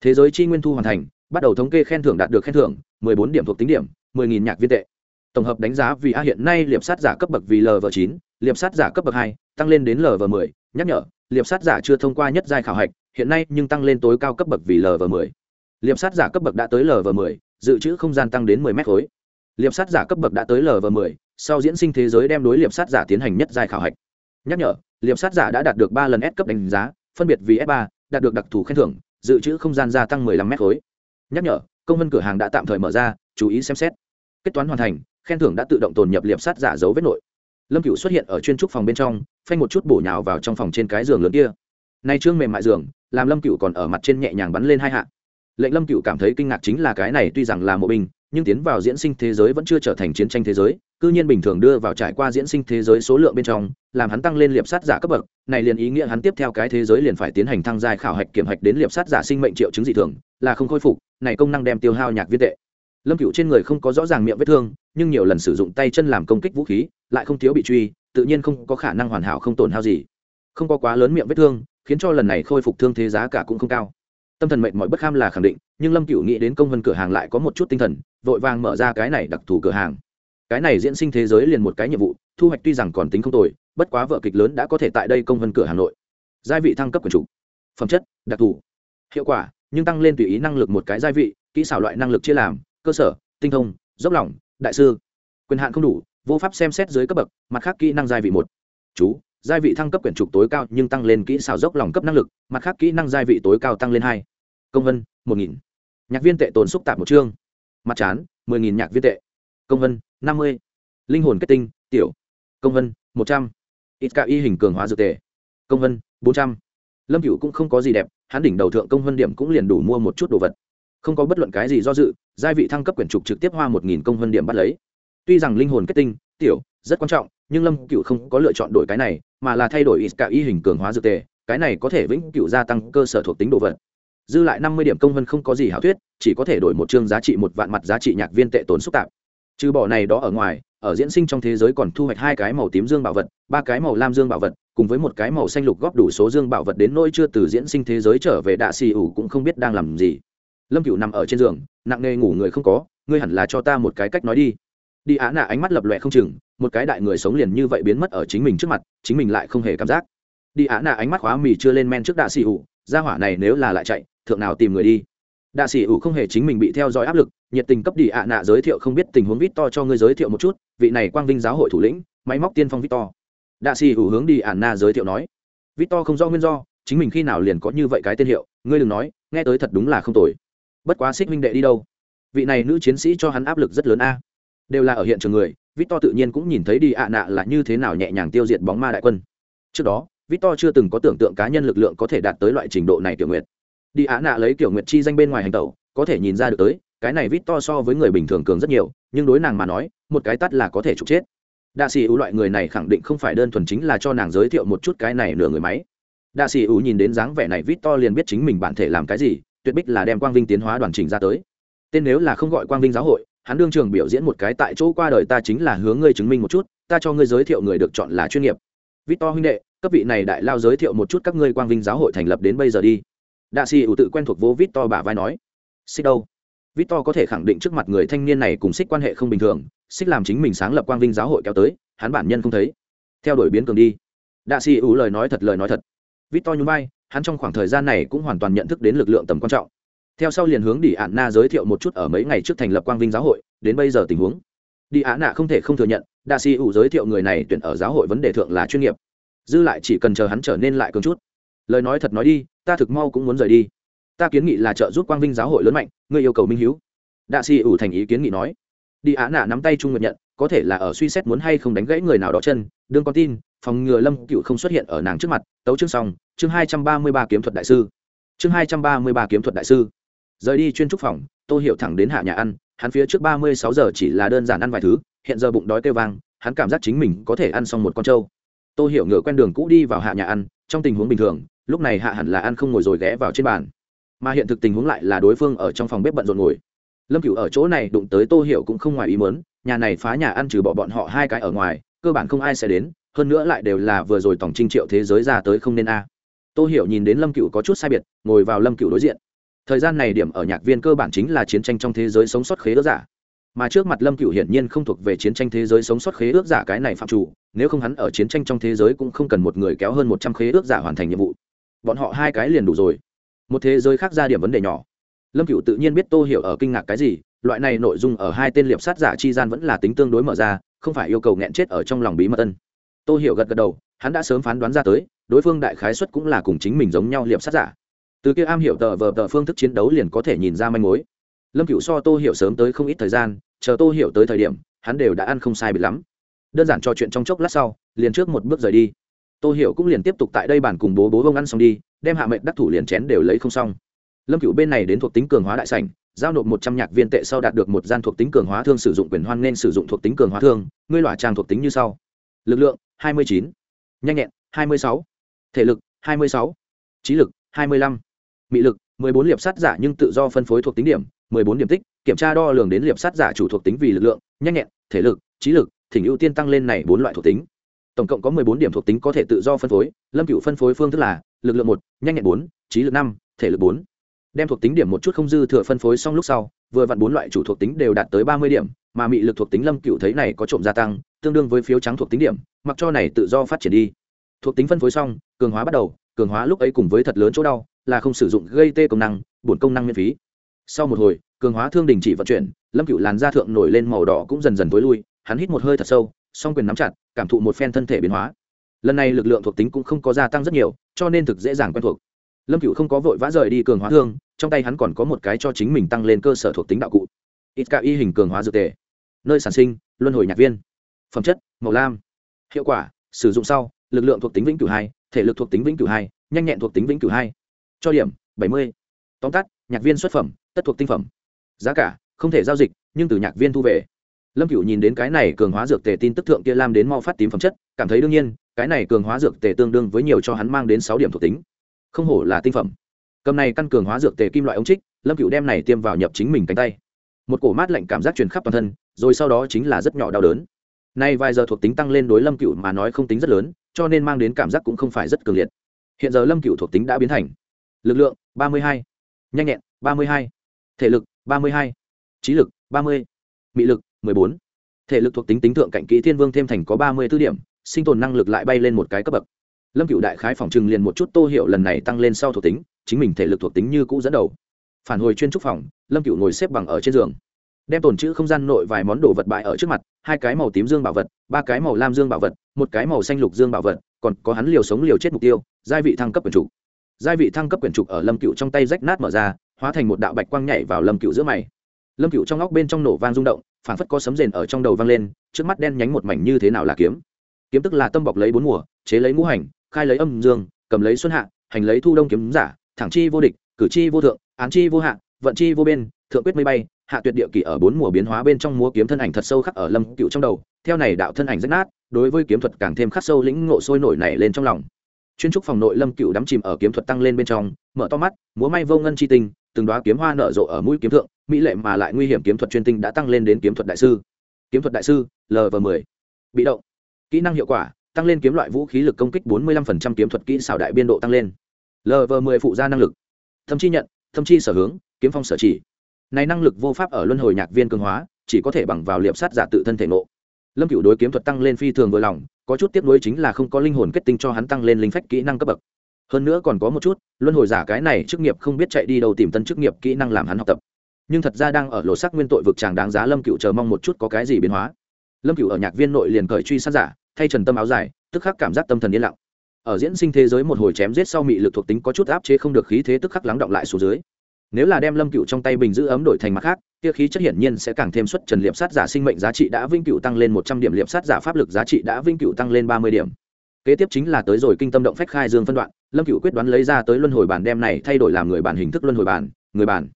Thế giới tri nguyên thu hoàn thành, bắt đầu thống kê khen thưởng đạt được khen thưởng, mười bốn điểm thuộc tính điểm, mười nghìn nhạc viên tệ. Tổng hợp đánh giá vì a hiện nay liệp sát giả cấp bậc vì lv chín, liệp sát giả cấp bậc hai, tăng lên đến lv mười. Nhắc nhở, liệp sát giả chưa thông qua nhất giai khảo hạch, hiện nay nhưng tăng lên tối cao cấp bậc vì lv mười. Liệp sát giả cấp bậc đã tới lv mười, dự trữ không gian tăng đến mười mét khối liệp sát giả cấp bậc đã tới lv mười, sau diễn sinh thế giới đem đối liệp sát giả tiến hành nhất giai khảo hạch. Nhắc nhở, liệp sát giả đã đạt được ba lần s cấp đánh giá, phân biệt vì s ba, đạt được đặc thù khen thưởng, dự trữ không gian gia tăng 15 mét khối. Nhắc nhở, công vân cửa hàng đã tạm thời mở ra, chú ý xem xét. Kết toán hoàn thành, khen thưởng đã tự động tồn nhập liệp sát giả dấu vết nội. Lâm cựu xuất hiện ở chuyên trúc phòng bên trong, phanh một chút bổ nhào vào trong phòng trên cái giường lớn kia. Nay trương mềm mại giường, làm lâm cựu còn ở mặt trên nhẹ nhàng bắn lên hai hạ. Lệnh lâm cựu cảm thấy kinh ngạc chính là cái này tuy rằng là mộ binh nhưng tiến vào diễn sinh thế giới vẫn chưa trở thành chiến tranh thế giới, cư nhiên bình thường đưa vào trải qua diễn sinh thế giới số lượng bên trong, làm hắn tăng lên liệp sát giả cấp bậc, này liền ý nghĩa hắn tiếp theo cái thế giới liền phải tiến hành thăng giai khảo hạch kiểm hạch đến liệp sát giả sinh mệnh triệu chứng dị thường, là không khôi phục, này công năng đem tiêu hao nhạc viên tệ. Lâm cựu trên người không có rõ ràng miệng vết thương, nhưng nhiều lần sử dụng tay chân làm công kích vũ khí, lại không thiếu bị truy, tự nhiên không có khả năng hoàn hảo không tổn hao gì. Không có quá lớn miệng vết thương, khiến cho lần này khôi phục thương thế giá cả cũng không cao tâm thần mệnh mọi bất kham là khẳng định, nhưng lâm cựu nghĩ đến công vân cửa hàng lại có một chút tinh thần, vội vàng mở ra cái này đặc thù cửa hàng. Cái này diễn sinh thế giới liền một cái nhiệm vụ, thu hoạch tuy rằng còn tính không tồi, bất quá vợ kịch lớn đã có thể tại đây công vân cửa hà nội. Gia vị thăng cấp quần chủ. Phẩm chất, đặc thù. Hiệu quả, nhưng tăng lên tùy ý năng lực một cái gia vị, kỹ xảo loại năng lực chia làm, cơ sở, tinh thông, dốc lỏng đại sư. Quyền hạn không đủ, vô pháp xem xét dưới cấp bậc, mặt khác kỹ năng gia vị một. Chú giai vị thăng cấp quyển trục tối cao nhưng tăng lên kỹ xảo dốc lòng cấp năng lực, mặt khác kỹ năng giai vị tối cao tăng lên hai. Công vân, một nghìn. Nhạc viên tệ tồn xúc tạp một chương. Mặt chán, mười nghìn nhạc viên tệ. Công vân, năm mươi. Linh hồn kết tinh, tiểu. Công vân, một trăm. Ít cả y hình cường hóa dược tệ công vân, bốn trăm. Lâm cựu cũng không có gì đẹp, hắn đỉnh đầu thượng công vân điểm cũng liền đủ mua một chút đồ vật. Không có bất luận cái gì do dự, giai vị thăng cấp quyển trục trực tiếp hoa một nghìn công vân điểm bắt lấy. Tuy rằng linh hồn kết tinh, tiểu, rất quan trọng nhưng lâm cựu không có lựa chọn đổi cái này, mà là thay đổi ít cả y hình cường hóa dược tề, cái này có thể vĩnh cựu gia tăng cơ sở thuộc tính đồ vật. Dư lại năm mươi điểm công vân không có gì hảo thuyết, chỉ có thể đổi một chương giá trị một vạn mặt giá trị nhạc viên tệ tốn xúc tạp. Trừ bỏ này đó ở ngoài, ở diễn sinh trong thế giới còn thu hoạch hai cái màu tím dương bảo vật, ba cái màu lam dương bảo vật, cùng với một cái màu xanh lục góp đủ số dương bảo vật đến nỗi chưa từ diễn sinh thế giới trở về đạ xì ủ cũng không biết đang làm gì. Lâm cựu nằm ở trên giường, nặng nề ngủ người không có, ngươi hẳn là cho ta một cái cách nói đi đi á nạ ánh mắt lập lòe không chừng, một cái đại người sống liền như vậy biến mất ở chính mình trước mặt, chính mình lại không hề cảm giác. Đi á nạ ánh mắt khóa mì chưa lên men trước đạ xì ủ ra hỏa này nếu là lại chạy, thượng nào tìm người đi. Đạ sĩ ủ không hề chính mình bị theo dõi áp lực, nhiệt tình cấp đi ạ nạ giới thiệu không biết tình huống vít to cho ngươi giới thiệu một chút, vị này quang vinh giáo hội thủ lĩnh, máy móc tiên phong vít to đạ sĩ ủ hướng đi ạ nạ giới thiệu nói vít to không do nguyên do, chính mình khi nào liền có như vậy cái tên hiệu, ngươi đừng nói, nghe tới thật đúng là không tồi. Bất quá xích minh đệ đi đâu? Vị này nữ chiến sĩ cho hắn áp lực rất lớn a đều là ở hiện trường người vít to tự nhiên cũng nhìn thấy đi ạ nạ là như thế nào nhẹ nhàng tiêu diệt bóng ma đại quân. Trước đó vít to chưa từng có tưởng tượng cá nhân lực lượng có thể đạt tới loại trình độ này tiểu nguyệt. Đi ạ nạ lấy kiểu nguyệt chi danh bên ngoài hành tẩu, có thể nhìn ra được tới, cái này vít to so với người bình thường cường rất nhiều, nhưng đối nàng mà nói, một cái tắt là có thể trục chết. Đa sĩ ưu loại người này khẳng định không phải đơn thuần chính là cho nàng giới thiệu một chút cái này nửa người máy. Đa sĩ ưu nhìn đến dáng vẻ này vít to liền biết chính mình bản thể làm cái gì, tuyệt bích là đem quang vinh tiến hóa đoàn trình ra tới. Tên nếu là không gọi quang vinh giáo hội hắn đương trường biểu diễn một cái tại chỗ qua đời ta chính là hướng ngươi chứng minh một chút, ta cho ngươi giới thiệu người được chọn là chuyên nghiệp. Victor huynh đệ, cấp vị này đại lao giới thiệu một chút các ngươi quang vinh giáo hội thành lập đến bây giờ đi. Đạ xì ủ tự quen thuộc vô victor bả vai nói. Xích đâu? Victor có thể khẳng định trước mặt người thanh niên này cùng xích quan hệ không bình thường, xích làm chính mình sáng lập quang vinh giáo hội kéo tới, hắn bản nhân không thấy. Theo đuổi biến cường đi. Đạ xì ủ lời nói thật, lời nói thật. Victor nhún vai, hắn trong khoảng thời gian này cũng hoàn toàn nhận thức đến lực lượng tầm quan trọng theo sau liền hướng đi ạn na giới thiệu một chút ở mấy ngày trước thành lập quang vinh giáo hội, đến bây giờ tình huống. Đi ạn nạ không thể không thừa nhận, đa si ủ giới thiệu người này tuyển ở giáo hội vấn đề thượng là chuyên nghiệp. Dư lại chỉ cần chờ hắn trở nên lại cường chút. Lời nói thật nói đi, ta thực mau cũng muốn rời đi. Ta kiến nghị là trợ giúp quang vinh giáo hội lớn mạnh, ngươi yêu cầu minh hiếu. Đa si ủ thành ý kiến nghị nói. Đi ạn nạ nắm tay trung nguyện nhận, có thể là ở suy xét muốn hay không đánh gãy người nào đó chân. Đương con tin, phòng ngừa lâm cựu không xuất hiện ở nàng trước mặt. Tấu chương xong, chương hai trăm ba mươi ba kiếm thuật đại sư. Chương hai trăm ba mươi ba kiếm thuật đại sư rời đi chuyên trúc phòng tôi hiểu thẳng đến hạ nhà ăn, hắn phía trước ba mươi sáu giờ chỉ là đơn giản ăn vài thứ, hiện giờ bụng đói kêu vang, hắn cảm giác chính mình có thể ăn xong một con trâu. Tôi hiểu ngựa quen đường cũ đi vào hạ nhà ăn, trong tình huống bình thường, lúc này hạ hẳn là ăn không ngồi rồi ghé vào trên bàn. Mà hiện thực tình huống lại là đối phương ở trong phòng bếp bận rộn ngồi. Lâm cựu ở chỗ này đụng tới tô hiểu cũng không ngoài ý mớn nhà này phá nhà ăn trừ bỏ bọn họ hai cái ở ngoài, cơ bản không ai sẽ đến, hơn nữa lại đều là vừa rồi tổng trinh triệu thế giới ra tới không nên a. Tô hiểu nhìn đến lâm cựu có chút sai biệt, ngồi vào lâm cựu đối diện thời gian này điểm ở nhạc viên cơ bản chính là chiến tranh trong thế giới sống sót khế ước giả. Mà trước mặt lâm cựu hiển nhiên không thuộc về chiến tranh thế giới sống sót khế ước giả cái này phạm chủ, nếu không hắn ở chiến tranh trong thế giới cũng không cần một người kéo hơn một trăm khế ước giả hoàn thành nhiệm vụ. Bọn họ hai cái liền đủ rồi. Một thế giới khác ra điểm vấn đề nhỏ. Lâm cựu tự nhiên biết tô hiểu ở kinh ngạc cái gì, loại này nội dung ở hai tên liệp sát giả chi gian vẫn là tính tương đối mở ra, không phải yêu cầu nghẹn chết ở trong lòng bí mật ân. Tô hiểu gật gật đầu, hắn đã sớm phán đoán ra tới, đối phương đại khái xuất cũng là cùng chính mình giống nhau liệp sát giả từ kia am hiểu tờ vờ tờ phương thức chiến đấu liền có thể nhìn ra manh mối. Lâm cựu so tô hiểu sớm tới không ít thời gian, chờ tô hiểu tới thời điểm, hắn đều đã ăn không sai bị lắm. Đơn giản trò chuyện trong chốc lát sau, liền trước một bước rời đi. Tô hiểu cũng liền tiếp tục tại đây bản cùng bố bố vông ăn xong đi, đem hạ mệnh đắc thủ liền chén đều lấy không xong. Lâm cựu bên này đến thuộc tính cường hóa đại sảnh, giao nộp một trăm nhạc viên tệ sau đạt được một gian thuộc tính cường hóa thương sử dụng quyền hoan nên sử dụng thuộc tính cường hóa thương, ngươi loại trang thuộc tính như sau. Lực lượng, hai mươi chín. Nhanh nhẹn, hai mươi sáu. Thể lực, hai mươi sáu. Trí lực, hai mươi lăm mị lực, mười bốn liệp sát giả nhưng tự do phân phối thuộc tính điểm, mười bốn điểm tích, kiểm tra đo lường đến liệp sát giả chủ thuộc tính vì lực lượng, nhanh nhẹn, thể lực, trí lực, thỉnh ưu tiên tăng lên này bốn loại thuộc tính. Tổng cộng có mười bốn điểm thuộc tính có thể tự do phân phối, lâm cựu phân phối phương thức là, lực lượng một, nhanh nhẹn bốn, trí lực năm, thể lực bốn. Đem thuộc tính điểm một chút không dư thừa phân phối xong lúc sau, vừa vặn bốn loại chủ thuộc tính đều đạt tới ba mươi điểm, mà mị lực thuộc tính lâm cựu thấy này có trộm gia tăng, tương đương với phiếu trắng thuộc tính điểm, mặc cho này tự do phát triển đi. Thuộc tính phân phối xong, cường hóa bắt đầu, cường hóa lúc ấy cùng với thật lớn chỗ đau là không sử dụng gây tê công năng, bổn công năng miễn phí. Sau một hồi, cường hóa thương đình chỉ vận chuyển, lâm cựu làn da thượng nổi lên màu đỏ cũng dần dần tối lui, hắn hít một hơi thật sâu, song quyền nắm chặt, cảm thụ một phen thân thể biến hóa. Lần này lực lượng thuộc tính cũng không có gia tăng rất nhiều, cho nên thực dễ dàng quen thuộc. Lâm cựu không có vội vã rời đi cường hóa thương, trong tay hắn còn có một cái cho chính mình tăng lên cơ sở thuộc tính đạo cụ. Ít cả y hình cường hóa dược tề. Nơi sản sinh, luân hồi nhạc viên. Phẩm chất, màu lam. Hiệu quả, sử dụng sau, lực lượng thuộc tính vĩnh cửu hai, thể lực thuộc tính vĩnh cửu hai, nhanh nhẹn thuộc tính vĩnh cửu hai cho điểm, bảy mươi. Tóm tắt, nhạc viên xuất phẩm, tất thuộc tinh phẩm. Giá cả, không thể giao dịch, nhưng từ nhạc viên thu về. Lâm cửu nhìn đến cái này cường hóa dược tề tin tức thượng kia lam đến mau phát tím phẩm chất, cảm thấy đương nhiên, cái này cường hóa dược tề tương đương với nhiều cho hắn mang đến sáu điểm thuộc tính. Không hổ là tinh phẩm. Cầm này căn cường hóa dược tề kim loại ống trích, lâm cửu đem này tiêm vào nhập chính mình cánh tay. Một cổ mát lạnh cảm giác truyền khắp toàn thân, rồi sau đó chính là rất nhỏ đau đớn. Nay vài giờ thuộc tính tăng lên đối lâm cửu mà nói không tính rất lớn, cho nên mang đến cảm giác cũng không phải rất cường liệt. Hiện giờ lâm cửu thuộc tính đã biến thành lực lượng, ba mươi hai. Nhanh nhẹn, ba mươi hai. Thể lực, ba mươi hai. Trí lực, ba mươi. Mị lực, mười bốn. Thể lực thuộc tính tính thượng cạnh kỹ thiên vương thêm thành có ba mươi b ố điểm, sinh tồn năng lực lại bay lên một cái cấp bậc. Lâm cựu đại khái phòng trừng liền một chút tô hiệu lần này tăng lên sau thuộc tính, chính mình thể lực thuộc tính như cũ dẫn đầu. Phản hồi chuyên trúc phòng, lâm cựu ngồi xếp bằng ở trên giường. Đem tồn chữ không gian nội vài món đồ vật bại ở trước mặt, hai cái màu tím dương bảo vật, ba cái màu lam dương bảo vật, một cái màu xanh lục dương bảo vật, còn có hắn liều sống liều chết mục tiêu, giai vị thăng cấp quyển chủ giai vị thăng cấp quyển trục ở lâm cựu trong tay rách nát mở ra, hóa thành một đạo bạch quang nhảy vào lâm cựu giữa mày. Lâm cựu trong óc bên trong nổ vang rung động phản phất có sấm rền ở trong đầu vang lên, trước mắt đen nhánh một mảnh như thế nào là kiếm? Kiếm tức là tâm bọc lấy bốn mùa, chế lấy ngũ hành, khai lấy âm dương, cầm lấy xuân hạ, hành lấy thu đông kiếm giả, thẳng chi vô địch, cử chi vô thượng, án chi vô hạ, vận chi vô bên, thượng quyết mây bay, hạ tuyệt địa kỷ ở bốn mùa biến hóa bên trong múa kiếm thân ảnh thật sâu khắc ở lâm cựu trong đầu, theo này đạo thân ảnh rách nát, đối với kiếm thuật càng thêm khắc sâu lĩnh ngộ sôi nổi này lên trong lòng chuyên trúc phòng nội lâm cựu đắm chìm ở kiếm thuật tăng lên bên trong mở to mắt múa may vô ngân chi tinh từng đoá kiếm hoa nở rộ ở mũi kiếm thượng mỹ lệ mà lại nguy hiểm kiếm thuật chuyên tinh đã tăng lên đến kiếm thuật đại sư. Kiếm thuật đại sư lv 10, bị động. Kỹ năng hiệu quả tăng lên kiếm loại vũ khí lực công kích 45% kiếm thuật kỹ xảo đại biên độ tăng lên. Lv 10 phụ gia năng lực. Thâm chi nhận thâm chi sở hướng kiếm phong sở chỉ. Này năng lực vô pháp ở luân hồi nhạc viên cường hóa chỉ có thể bằng vào liệp sát giả tự thân thể nộ lâm cựu đối kiếm thuật tăng lên phi thường vừa lòng có chút tiếc nuối chính là không có linh hồn kết tinh cho hắn tăng lên linh phách kỹ năng cấp bậc. Hơn nữa còn có một chút, luân hồi giả cái này chức nghiệp không biết chạy đi đâu tìm tân chức nghiệp kỹ năng làm hắn học tập. Nhưng thật ra đang ở lộ sắc nguyên tội vực chàng đáng giá lâm cựu chờ mong một chút có cái gì biến hóa. Lâm cựu ở nhạc viên nội liền cởi truy sát giả, thay trần tâm áo dài, tức khắc cảm giác tâm thần yên lặng. Ở diễn sinh thế giới một hồi chém giết sau mị lực thuộc tính có chút áp chế không được khí thế tức khắc lắng động lại xuống dưới. Nếu là đem lâm cựu trong tay bình giữ ấm đổi thành mặt khác kia khí chất hiển nhiên sẽ càng thêm suất trần liệp sát giả sinh mệnh giá trị đã vinh cửu tăng lên một trăm điểm, liệp sát giả pháp lực giá trị đã vinh cửu tăng lên ba mươi điểm. Kế tiếp chính là tới rồi kinh tâm động phách khai dương phân đoạn, lâm cửu quyết đoán lấy ra tới luân hồi bản đem này thay đổi làm người bản hình thức luân hồi bản, người bản.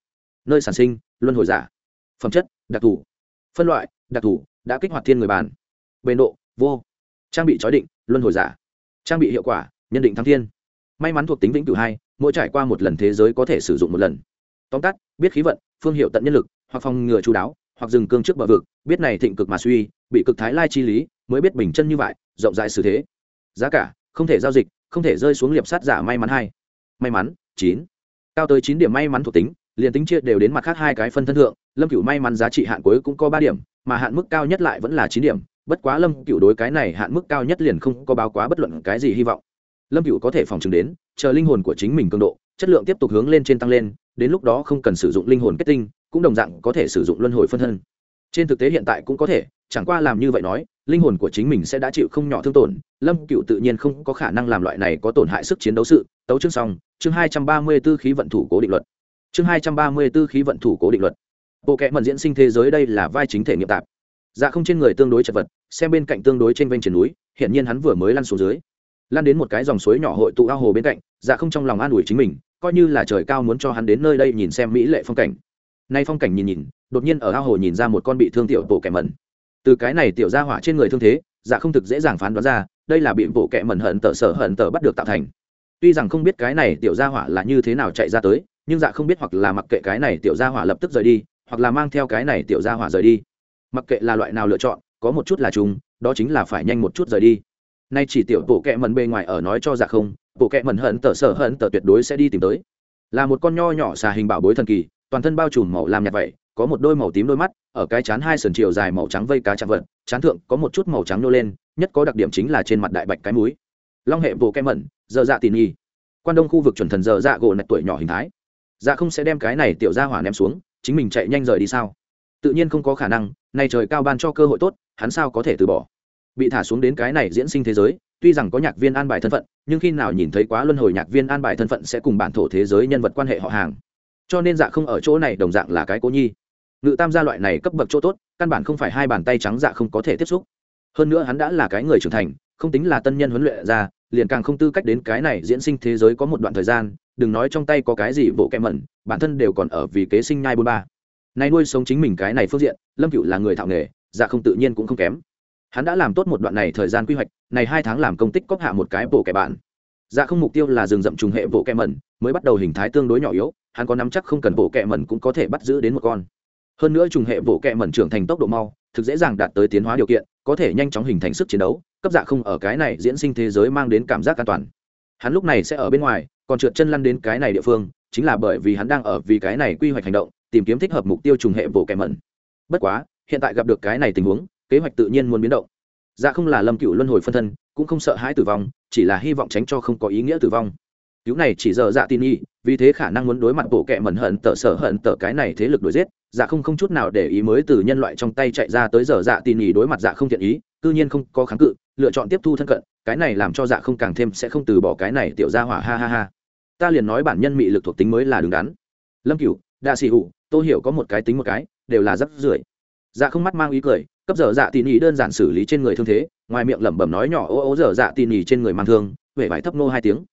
Nơi sản sinh, luân hồi giả. Phẩm chất, đặc thù. Phân loại, đặc thù, đã kích hoạt thiên người bản. Bề độ, vô. Trang bị chói định, luân hồi giả. Trang bị hiệu quả, nhân định thăng thiên. May mắn thuộc tính vĩnh cửu hai, mỗi trải qua một lần thế giới có thể sử dụng một lần. Tóm tắt, biết khí vận, phương hiệu tận nhân lực hoặc phòng ngừa chú đáo, hoặc dừng cương trước bờ vực, biết này thịnh cực mà suy, bị cực thái lai chi lý, mới biết bình chân như vậy, rộng rãi xử thế. Giá cả, không thể giao dịch, không thể rơi xuống liệp sát giả may mắn hai. May mắn, chín. Cao tới chín điểm may mắn thuộc tính, liền tính chia đều đến mặt khác hai cái phân thân thượng, lâm cửu may mắn giá trị hạn cuối cũng có ba điểm, mà hạn mức cao nhất lại vẫn là chín điểm. Bất quá lâm cửu đối cái này hạn mức cao nhất liền không có báo quá bất luận cái gì hy vọng. Lâm cửu có thể phòng chứng đến, chờ linh hồn của chính mình cường độ, chất lượng tiếp tục hướng lên trên tăng lên, đến lúc đó không cần sử dụng linh hồn kết tinh cũng đồng dạng có thể sử dụng luân hồi phân thân. Trên thực tế hiện tại cũng có thể, chẳng qua làm như vậy nói, linh hồn của chính mình sẽ đã chịu không nhỏ thương tổn, lâm cựu tự nhiên không có khả năng làm loại này có tổn hại sức chiến đấu sự. Tấu chương xong, chương hai trăm ba mươi b ố khí vận thủ cố định luật. Chương hai trăm ba mươi b ố khí vận thủ cố định luật. Bộ kệ mận diễn sinh thế giới đây là vai chính thể nghiệm tạp. Dạ không trên người tương đối chật vật, xem bên cạnh tương đối trên vênh triển núi hiện nhiên hắn vừa mới lăn xuống dưới. Lan đến một cái dòng suối nhỏ hội tụ ao hồ bên cạnh dạ không trong lòng an ủi chính mình, coi như là trời cao muốn cho hắn đến nơi đây nhìn xem mỹ lệ phong cảnh nay phong cảnh nhìn nhìn, đột nhiên ở ao hồ nhìn ra một con bị thương tiểu bộ kẻ mẩn. Từ cái này tiểu ra hỏa trên người thương thế dạ không thực dễ dàng phán đoán ra, đây là bị bộ kẻ mẩn hận tở sở hận tở bắt được tạo thành. Tuy rằng không biết cái này tiểu gia hỏa là như thế nào chạy ra tới, nhưng dạ không biết hoặc là mặc kệ cái này tiểu gia hỏa lập tức rời đi, hoặc là mang theo cái này tiểu gia hỏa rời đi. Mặc kệ là loại nào lựa chọn, có một chút là chúng đó chính là phải nhanh một chút rời đi. Nay chỉ tiểu bộ kẹ mẩn bề ngoài ở nói cho dạ không bộ kẹ mẩn hận tở sở hận tở tuyệt đối sẽ đi tìm tới. Là một con nho nhỏ xà hình bảo bối thần kỳ toàn thân bao trùm màu làm nhạt vậy, có một đôi màu tím đôi mắt, ở cái chán hai sườn chiều dài màu trắng vây cá chạm vật, chán thượng có một chút màu trắng nô lên, nhất có đặc điểm chính là trên mặt đại bạch cái múi long hệ bộ kem mẩn dơ dạ tỉ nhi quan đông khu vực chuẩn thần dơ dạ gỗ nạch tuổi nhỏ hình thái. Dạ không sẽ đem cái này tiểu ra hỏa ném xuống, chính mình chạy nhanh rời đi sao? Tự nhiên không có khả năng, nay trời cao ban cho cơ hội tốt, hắn sao có thể từ bỏ? Bị thả xuống đến cái này diễn sinh thế giới, tuy rằng có nhạc viên an bài thân phận, nhưng khi nào nhìn thấy quá luân hồi nhạc viên an bài thân phận sẽ cùng bản thổ thế giới nhân vật quan hệ họ hàng cho nên dạ không ở chỗ này đồng dạng là cái cố nhi. Ngự tam gia loại này cấp bậc chỗ tốt, căn bản không phải hai bàn tay trắng dạ không có thể tiếp xúc. Hơn nữa hắn đã là cái người trưởng thành, không tính là tân nhân huấn luyện ra, liền càng không tư cách đến cái này diễn sinh thế giới có một đoạn thời gian, đừng nói trong tay có cái gì bộ kẹm mẩn, bản thân đều còn ở vì kế sinh nhai bôn ba. Nay nuôi sống chính mình cái này phương diện, lâm cựu là người thạo nghề dạ không tự nhiên cũng không kém. Hắn đã làm tốt một đoạn này thời gian quy hoạch, này hai tháng làm công tích cóp hạ một cái bộ kẻ bạn dạ không mục tiêu là rừng rậm trùng hệ bộ kẹ mẩn, mới bắt đầu hình thái tương đối nhỏ yếu, hắn có nắm chắc không cần bộ kẹ mẩn cũng có thể bắt giữ đến một con. Hơn nữa trùng hệ bộ kẹ mẩn trưởng thành tốc độ mau, thực dễ dàng đạt tới tiến hóa điều kiện, có thể nhanh chóng hình thành sức chiến đấu, cấp dạ không ở cái này diễn sinh thế giới mang đến cảm giác an toàn. Hắn lúc này sẽ ở bên ngoài, còn trượt chân lăn đến cái này địa phương, chính là bởi vì hắn đang ở vì cái này quy hoạch hành động, tìm kiếm thích hợp mục tiêu trùng hệ bộ kẹ mẩn. Bất quá, hiện tại gặp được cái này tình huống, kế hoạch tự nhiên muốn biến động dạ không là lâm cựu luân hồi phân thân, cũng không sợ hãi tử vong, chỉ là hy vọng tránh cho không có ý nghĩa tử vong. Cứu này chỉ giờ dạ tin y, vì thế khả năng muốn đối mặt bộ kệ mẩn hận tở sở hận tở cái này thế lực đuổi giết dạ không không chút nào để ý mới từ nhân loại trong tay chạy ra tới giờ dạ tin y đối mặt dạ không thiện ý, cư nhiên không có kháng cự, lựa chọn tiếp thu thân cận, cái này làm cho dạ không càng thêm sẽ không từ bỏ cái này tiểu ra hỏa, ha ha ha. Ta liền nói bản nhân mị lực thuộc tính mới là đứng đắn. Lâm cửu, đa sĩ hụ tôi hiểu có một cái tính một cái, đều là rất rưởi dạ không mắt mang ý cười, cấp dở dạ tỉ nỉ đơn giản xử lý trên người thương thế, ngoài miệng lẩm bẩm nói nhỏ ô ô dở dạ tỉ nỉ trên người mang thương huệ vải thấp nô hai tiếng.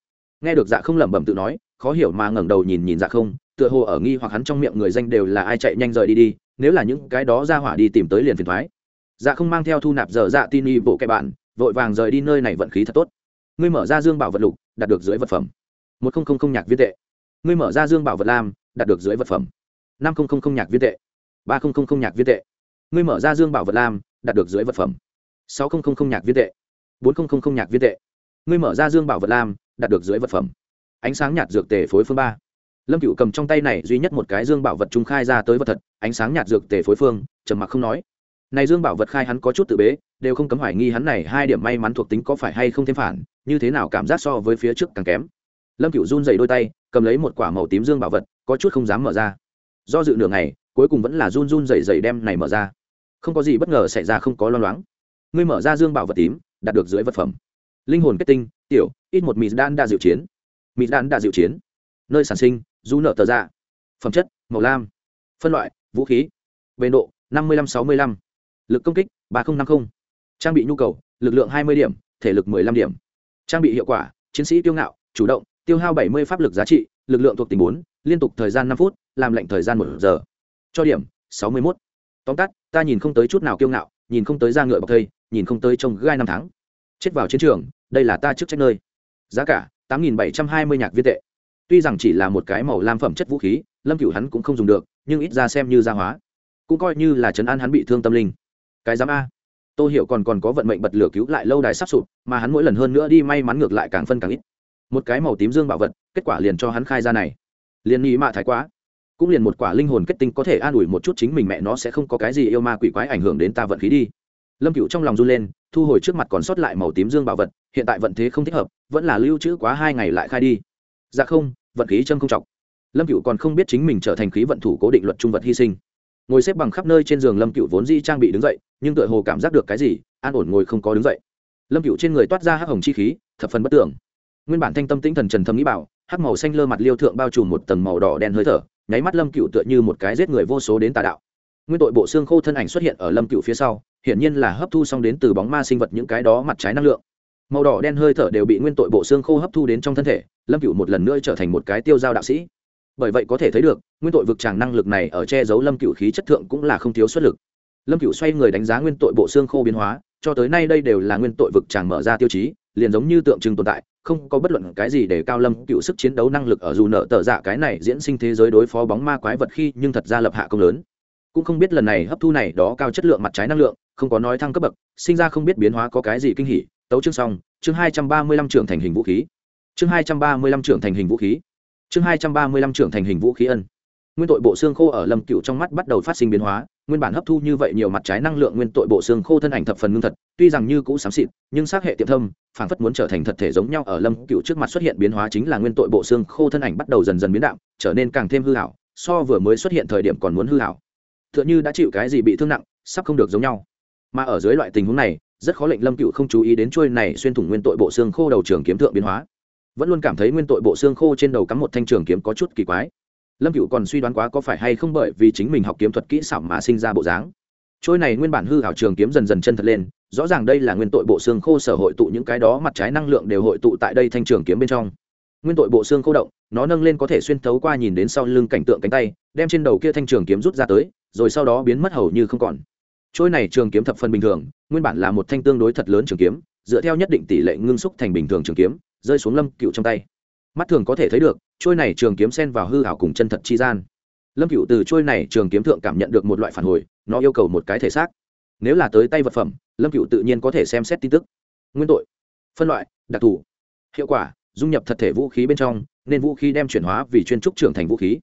Nghe được dạ không lẩm bẩm tự nói, khó hiểu mà ngẩng đầu nhìn nhìn dạ không, tựa hồ ở nghi hoặc hắn trong miệng người danh đều là ai chạy nhanh rời đi đi, nếu là những cái đó ra hỏa đi tìm tới liền phiền thoái. Dạ không mang theo thu nạp dở dạ tin y bộ kẻ bạn, vội vàng rời đi nơi này vận khí thật tốt. Ngươi mở ra dương bảo vật lục, đạt được dưới vật phẩm. Một không không không nhạc viên tệ. Ngươi mở ra dương bảo vật lam, đạt được dưới vật phẩm. Năm không không không nhạc viên tệ. Ba không không không nhạc viên tệ ngươi mở ra dương bảo vật lam, đạt được dưới vật phẩm. Sáu nghìn nhạc viên tệ. Bốn nghìn nhạc viên tệ. Ngươi mở ra dương bảo vật lam, đạt được dưới vật phẩm. Ánh sáng nhạt dược tề phối phương ba. Lâm cựu cầm trong tay này duy nhất một cái dương bảo vật trung khai ra tới vật thật, ánh sáng nhạt dược tề phối phương, trầm mặc không nói. Này dương bảo vật khai hắn có chút tự bế, đều không cấm hoài nghi hắn này hai điểm may mắn thuộc tính có phải hay không thêm phản, như thế nào cảm giác so với phía trước càng kém. Lâm cựu run dày đôi tay, cầm lấy một quả màu tím dương bảo vật, có chút không dám mở ra. Do dự nửa ngày, cuối cùng vẫn là run run dày dày đem này mở ra không có gì bất ngờ xảy ra không có loan loáng. Ngươi mở ra dương bảo vật tím, đạt được dưới vật phẩm. Linh hồn kết tinh, tiểu, ít một mịt đan đa diệu chiến. Mịt đan đa diệu chiến. Nơi sản sinh, du nợ tờ ra phẩm chất, màu lam. Phân loại, vũ khí. Bền độ, năm mươi năm sáu mươi lăm. Lực công kích, ba nghìn năm mươi trang bị nhu cầu, lực lượng hai mươi điểm, thể lực 15 điểm. Trang bị hiệu quả, chiến sĩ tiêu ngạo, chủ động, tiêu hao 70 pháp lực giá trị, lực lượng thuộc tình bốn, liên tục thời gian năm phút, làm lệnh thời gian một giờ. Cho điểm 61 tóm tắt, ta nhìn không tới chút nào kiêu ngạo, nhìn không tới da ngựa bọc thây, nhìn không tới trông gai năm tháng. Chết vào chiến trường, đây là ta trước trách nơi. Giá cả 8.720 nhạc viên tệ. Tuy rằng chỉ là một cái màu lam phẩm chất vũ khí, lâm cửu hắn cũng không dùng được, nhưng ít ra xem như gia hóa. Cũng coi như là chấn an hắn bị thương tâm linh. Cái giám a. Tô hiểu còn còn có vận mệnh bật lửa cứu lại lâu đài sắp sụp, mà hắn mỗi lần hơn nữa đi may mắn ngược lại càng phân càng ít. Một cái màu tím dương bảo vật, kết quả liền cho hắn khai ra này. Liền nghĩ mạ thái quá cũng liền một quả linh hồn kết tinh có thể an ủi một chút chính mình mẹ nó sẽ không có cái gì yêu ma quỷ quái ảnh hưởng đến ta vận khí đi. Lâm cựu trong lòng run lên, thu hồi trước mặt còn sót lại màu tím dương bảo vật, hiện tại vận thế không thích hợp, vẫn là lưu trữ quá hai ngày lại khai đi. Dạ không, vận khí châm không trọng lâm cựu còn không biết chính mình trở thành khí vận thủ cố định luật trung vật hy sinh. Ngồi xếp bằng khắp nơi trên giường lâm cựu vốn di trang bị đứng dậy, nhưng tựa hồ cảm giác được cái gì, an ổn ngồi không có đứng dậy. Lâm cựu trên người toát ra hắc hồng chi khí, thập phần bất tưởng nguyên bản thanh tâm tĩnh thần trần thâm nghĩ bảo, hắc màu xanh lơ mặt liêu thượng bao trùm một tầng màu đỏ đen hơi thở nháy mắt lâm cựu tựa như một cái giết người vô số đến tà đạo. Nguyên tội bộ xương khô thân ảnh xuất hiện ở lâm cựu phía sau, hiển nhiên là hấp thu xong đến từ bóng ma sinh vật những cái đó mặt trái năng lượng. Màu đỏ đen hơi thở đều bị nguyên tội bộ xương khô hấp thu đến trong thân thể, lâm cựu một lần nữa trở thành một cái tiêu giao đạo sĩ. Bởi vậy có thể thấy được, nguyên tội vực tràng năng lực này ở che giấu lâm cựu khí chất thượng cũng là không thiếu xuất lực. Lâm cựu xoay người đánh giá nguyên tội bộ xương khô biến hóa, cho tới nay đây đều là nguyên tội vực tràng mở ra tiêu chí, liền giống như tượng trưng tồn tại không có bất luận cái gì để cao lâm cựu sức chiến đấu năng lực ở dù nợ tờ dạ cái này diễn sinh thế giới đối phó bóng ma quái vật khi nhưng thật ra lập hạ công lớn. Cũng không biết lần này hấp thu này đó cao chất lượng mặt trái năng lượng, không có nói thăng cấp bậc, sinh ra không biết biến hóa có cái gì kinh hỉ. Tấu chương xong, chương hai trăm ba mươi lăm trưởng thành hình vũ khí. Chương hai trăm ba mươi lăm trưởng thành hình vũ khí. Chương hai trăm ba mươi lăm trưởng thành hình vũ khí ân nguyên tội bộ xương khô ở lâm cựu trong mắt bắt đầu phát sinh biến hóa, nguyên bản hấp thu như vậy nhiều mặt trái năng lượng nguyên tội bộ xương khô thân ảnh thập phần ngưng thật, tuy rằng như cũ xám xịt, nhưng xác hệ tiệm thâm, phảng phất muốn trở thành thật thể giống nhau ở lâm cựu trước mặt xuất hiện biến hóa chính là nguyên tội bộ xương khô thân ảnh bắt đầu dần dần biến đạo trở nên càng thêm hư hảo so vừa mới xuất hiện thời điểm còn muốn hư hảo t h ư ợ n h ư đã chịu cái gì bị thương nặng, sắp không được giống nhau. Mà ở dưới loại tình huống này, rất khó lệnh lâm cựu không chú ý đến trôi này xuyên thủng nguyên tội bộ xương khô đầu trường kiếm thượng biến hóa. Vẫn luôn cảm thấy nguyên tội bộ xương khô trên đầu cắm một thanh trường kiếm có chút kỳ quái lâm cựu còn suy đoán quá có phải hay không bởi vì chính mình học kiếm thuật kỹ xảo mà sinh ra bộ dáng. Trôi này nguyên bản hư hảo trường kiếm dần dần chân thật lên, rõ ràng đây là nguyên tội bộ xương khô sở hội tụ những cái đó mặt trái năng lượng đều hội tụ tại đây thanh trường kiếm bên trong. Nguyên tội bộ xương khô động, nó nâng lên có thể xuyên thấu qua nhìn đến sau lưng cảnh tượng cánh tay, đem trên đầu kia thanh trường kiếm rút ra tới, rồi sau đó biến mất hầu như không còn. Trôi này trường kiếm thập phần bình thường, nguyên bản là một thanh tương đối thật lớn trường kiếm, dựa theo nhất định tỷ lệ ngưng xúc thành bình thường trường kiếm, rơi xuống lâm cựu trong tay. Mắt thường có thể thấy được trôi này trường kiếm sen vào hư hảo cùng chân thật chi gian. Lâm cựu từ trôi này trường kiếm thượng cảm nhận được một loại phản hồi, nó yêu cầu một cái thể xác. Nếu là tới tay vật phẩm, lâm cựu tự nhiên có thể xem xét tin tức. Nguyên tội, phân loại, đặc thù. Hiệu quả, dung nhập thật thể vũ khí bên trong, nên vũ khí đem chuyển hóa vì chuyên trúc trưởng thành vũ khí.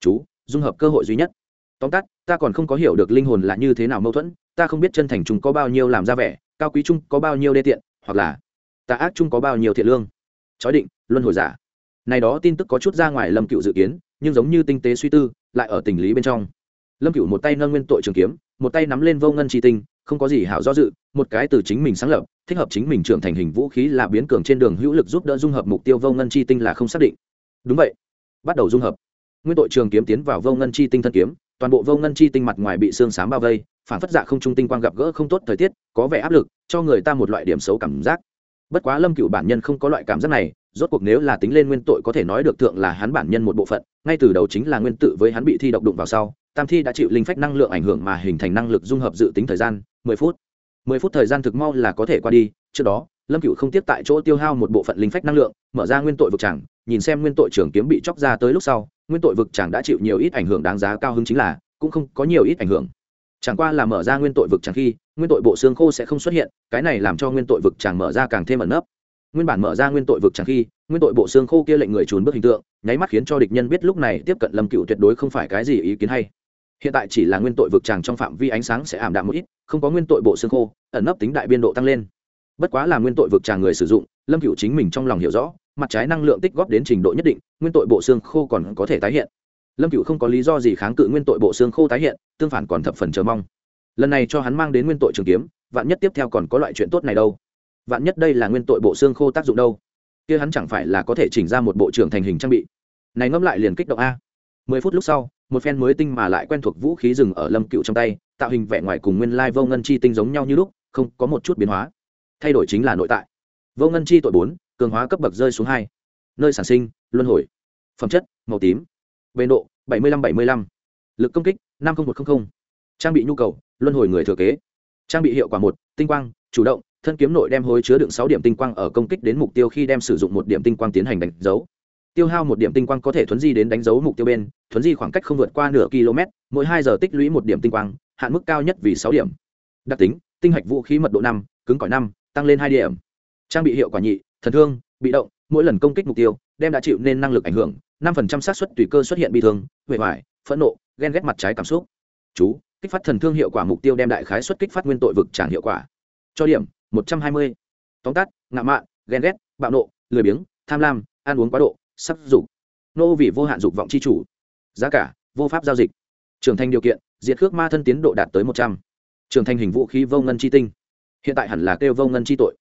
Chú, dung hợp cơ hội duy nhất. Tóm tắt, ta còn không có hiểu được linh hồn là như thế nào mâu thuẫn, ta không biết chân thành chúng có bao nhiêu làm ra vẻ, cao quý chung có bao nhiêu đê tiện, hoặc là tà ác chung có bao nhiêu thiện lương. Chói định, luân hồi giả này đó tin tức có chút ra ngoài lâm cựu dự kiến, nhưng giống như tinh tế suy tư, lại ở tình lý bên trong. Lâm cựu một tay nâng nguyên tội trường kiếm, một tay nắm lên vô ngân tri tinh, không có gì hảo do dự, một cái từ chính mình sáng lập, thích hợp chính mình trưởng thành hình vũ khí là biến cường trên đường hữu lực giúp đỡ dung hợp mục tiêu vô ngân chi tinh là không xác định. Đúng vậy. Bắt đầu dung hợp. Nguyên tội trường kiếm tiến vào vô ngân chi tinh thân kiếm, toàn bộ vô ngân chi tinh mặt ngoài bị xương xám bao vây, phản phất dạ không trung tinh quang gặp gỡ không tốt thời tiết, có vẻ áp lực, cho người ta một loại điểm xấu cảm giác. Bất quá lâm cựu bản nhân không có loại cảm giác này rốt cuộc nếu là tính lên nguyên tội có thể nói được thượng là hắn bản nhân một bộ phận, ngay từ đầu chính là nguyên tự với hắn bị thi độc đụng vào sau, tam thi đã chịu linh phách năng lượng ảnh hưởng mà hình thành năng lực dung hợp dự tính thời gian, mười phút. Mười phút thời gian thực mau là có thể qua đi, trước đó, lâm cựu không tiếp tại chỗ tiêu hao một bộ phận linh phách năng lượng, mở ra nguyên tội vực chẳng nhìn xem nguyên tội trưởng kiếm bị chóc ra tới lúc sau, nguyên tội vực chẳng đã chịu nhiều ít ảnh hưởng đáng giá cao hứng chính là, cũng không có nhiều ít ảnh hưởng. Chẳng qua là mở ra nguyên tội vực chẳng khi, nguyên tội bộ xương khô sẽ không xuất hiện, cái này làm cho nguyên tội vực chẳng mở ra càng thêm ẩn nấp nguyên bản mở ra nguyên tội vực chẳng khi, nguyên tội bộ xương khô kia lệnh người trốn bước hình tượng, nháy mắt khiến cho địch nhân biết lúc này tiếp cận lâm cựu tuyệt đối không phải cái gì ý kiến hay. Hiện tại chỉ là nguyên tội vực tràng trong phạm vi ánh sáng sẽ ảm đạm một ít, không có nguyên tội bộ xương khô, ẩn nấp tính đại biên độ tăng lên. Bất quá là nguyên tội vực tràng người sử dụng, lâm cựu chính mình trong lòng hiểu rõ, mặt trái năng lượng tích góp đến trình độ nhất định, nguyên tội bộ xương khô còn có thể tái hiện. Lâm cựu không có lý do gì kháng cự nguyên tội bộ xương khô tái hiện, tương phản còn thập phần chờ mong. Lần này cho hắn mang đến nguyên tội trường kiếm, vạn nhất tiếp theo còn có loại chuyện tốt này đâu vạn nhất đây là nguyên tội bộ xương khô tác dụng đâu? Kia hắn chẳng phải là có thể chỉnh ra một bộ trưởng thành hình trang bị? Này ngẫm lại liền kích động a. Mười phút lúc sau, một phen mới tinh mà lại quen thuộc vũ khí rừng ở lâm cựu trong tay, tạo hình vẻ ngoài cùng nguyên lai vô ngân chi tinh giống nhau như lúc, không có một chút biến hóa. Thay đổi chính là nội tại. Vô ngân chi tội bốn, cường hóa cấp bậc rơi xuống hai. Nơi sản sinh, luân hồi. Phẩm chất, màu tím. Bề độ, bảy mươi lăm bảy mươi lăm. Lực công kích, năm nghìn một trăm linh trang bị nhu cầu, luân hồi người thừa kế. Trang bị hiệu quả một, tinh quang chủ động, thân kiếm nội đem hối chứa đựng sáu điểm tinh quang ở công kích đến mục tiêu khi đem sử dụng một điểm tinh quang tiến hành đánh dấu. Tiêu hao một điểm tinh quang có thể thuấn di đến đánh dấu mục tiêu bên, thuấn di khoảng cách không vượt qua nửa km, mỗi hai giờ tích lũy một điểm tinh quang, hạn mức cao nhất vì sáu điểm. Đặc tính, tinh hạch vũ khí mật độ năm, cứng cỏi năm, tăng lên hai điểm. Trang bị hiệu quả nhị, thần thương, bị động, mỗi lần công kích mục tiêu, đem đã chịu nên năng lực ảnh hưởng, năm phần trăm xác suất tùy cơ xuất hiện bị thương huệ hoại phẫn nộ, ghen ghét mặt trái cảm xúc. Chú, kích phát thần thương hiệu quả mục tiêu đem đại khái xuất kích phát nguyên tội vực tràn hiệu quả cho điểm, một trăm hai mươi. Tóm tắt, ngạo mạn, ghen ghét, bạo nộ, lười biếng, tham lam, ăn uống quá độ sắc dục. Nô vì vô hạn dục vọng c h i chủ. Giá cả, vô pháp giao dịch. Trưởng thành điều kiện, diệt khước ma thân tiến độ đạt tới một trăm. Trưởng thành hình vũ khí vô ngân chi tinh. Hiện tại hẳn là kêu vô ngân chi tội.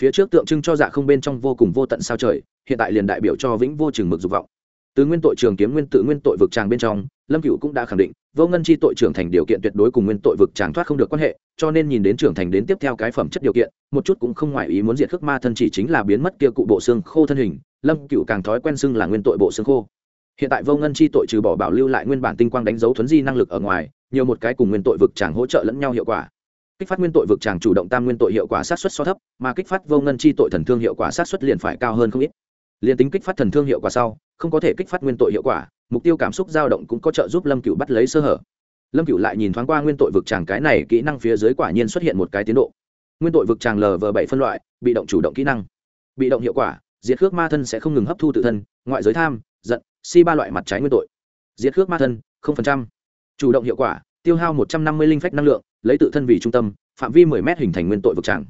Phía trước tượng trưng cho dạ không bên trong vô cùng vô tận sao trời, hiện tại liền đại biểu cho vĩnh vô chừng mực dục vọng từ nguyên tội trường kiếm nguyên tự nguyên tội vực tràng bên trong, lâm cựu cũng đã khẳng định, vô ngân chi tội trưởng thành điều kiện tuyệt đối cùng nguyên tội vực tràng thoát không được quan hệ, cho nên nhìn đến trưởng thành đến tiếp theo cái phẩm chất điều kiện, một chút cũng không ngoài ý muốn diệt khước ma thân chỉ chính là biến mất kia cụ bộ xương khô thân hình, lâm cựu càng thói quen xưng là nguyên tội bộ xương khô. Hiện tại vô ngân chi tội trừ bỏ bảo lưu lại nguyên bản tinh quang đánh dấu thuấn di năng lực ở ngoài, nhiều một cái cùng nguyên tội vực tràng hỗ trợ lẫn nhau hiệu quả. Kích phát nguyên tội vực tràng chủ động tam nguyên tội hiệu quả sát xuất so thấp, mà kích phát vô ngân chi tội thần thương hiệu quả sát xuất liền phải cao hơn không ít liền tính kích phát thần thương hiệu quả sau, không có thể kích phát nguyên tội hiệu quả, mục tiêu cảm xúc dao động cũng có trợ giúp lâm cựu bắt lấy sơ hở. Lâm cựu lại nhìn thoáng qua nguyên tội vực tràng cái này kỹ năng phía dưới quả nhiên xuất hiện một cái tiến độ. Nguyên tội vực tràng lv bảy phân loại, bị động chủ động kỹ năng. Bị động hiệu quả, diệt khước ma thân sẽ không ngừng hấp thu tự thân, ngoại giới tham, giận, si ba loại mặt trái nguyên tội. Diệt khước ma thân chủ động hiệu quả, tiêu hao một trăm năm mươi linh phách năng lượng, lấy tự thân vì trung tâm, phạm vi mười m hình thành nguyên tội vực tràng.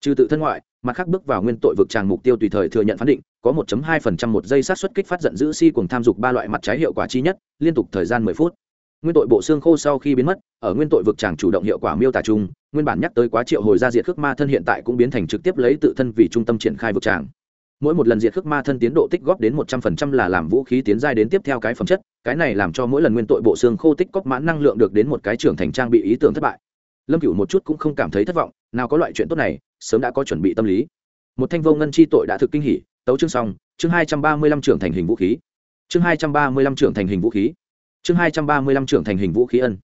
Trừ tự thân ngoại mặt khác bước vào nguyên tội vực tràng mục tiêu tùy thời thừa nhận phán định, có 1.2% một giây sát xuất kích phát giận dữ si cùng tham dục ba loại mặt trái hiệu quả chi nhất, liên tục thời gian 10 phút. Nguyên tội bộ xương khô sau khi biến mất, ở nguyên tội vực tràng chủ động hiệu quả miêu tả chung, nguyên bản nhắc tới quá triệu hồi ra diệt khước ma thân hiện tại cũng biến thành trực tiếp lấy tự thân vì trung tâm triển khai vực tràng. Mỗi một lần diệt khước ma thân tiến độ tích góp đến một trăm phần trăm là làm vũ khí tiến giai đến tiếp theo cái phẩm chất, cái này làm cho mỗi lần nguyên tội bộ xương khô tích góp mãn năng lượng được đến một cái trưởng thành trang bị ý tưởng thất bại. Lâm cửu một chút cũng không cảm thấy thất vọng, nào có loại chuyện tốt này sớm đã có chuẩn bị tâm lý. Một thanh vô ngân chi tội đã thực kinh hỉ, tấu chương xong, chương hai trăm ba mươi lăm trưởng thành hình vũ khí. Chương hai trăm ba mươi lăm trưởng thành hình vũ khí. Chương hai trăm ba mươi lăm trưởng thành hình vũ khí ân.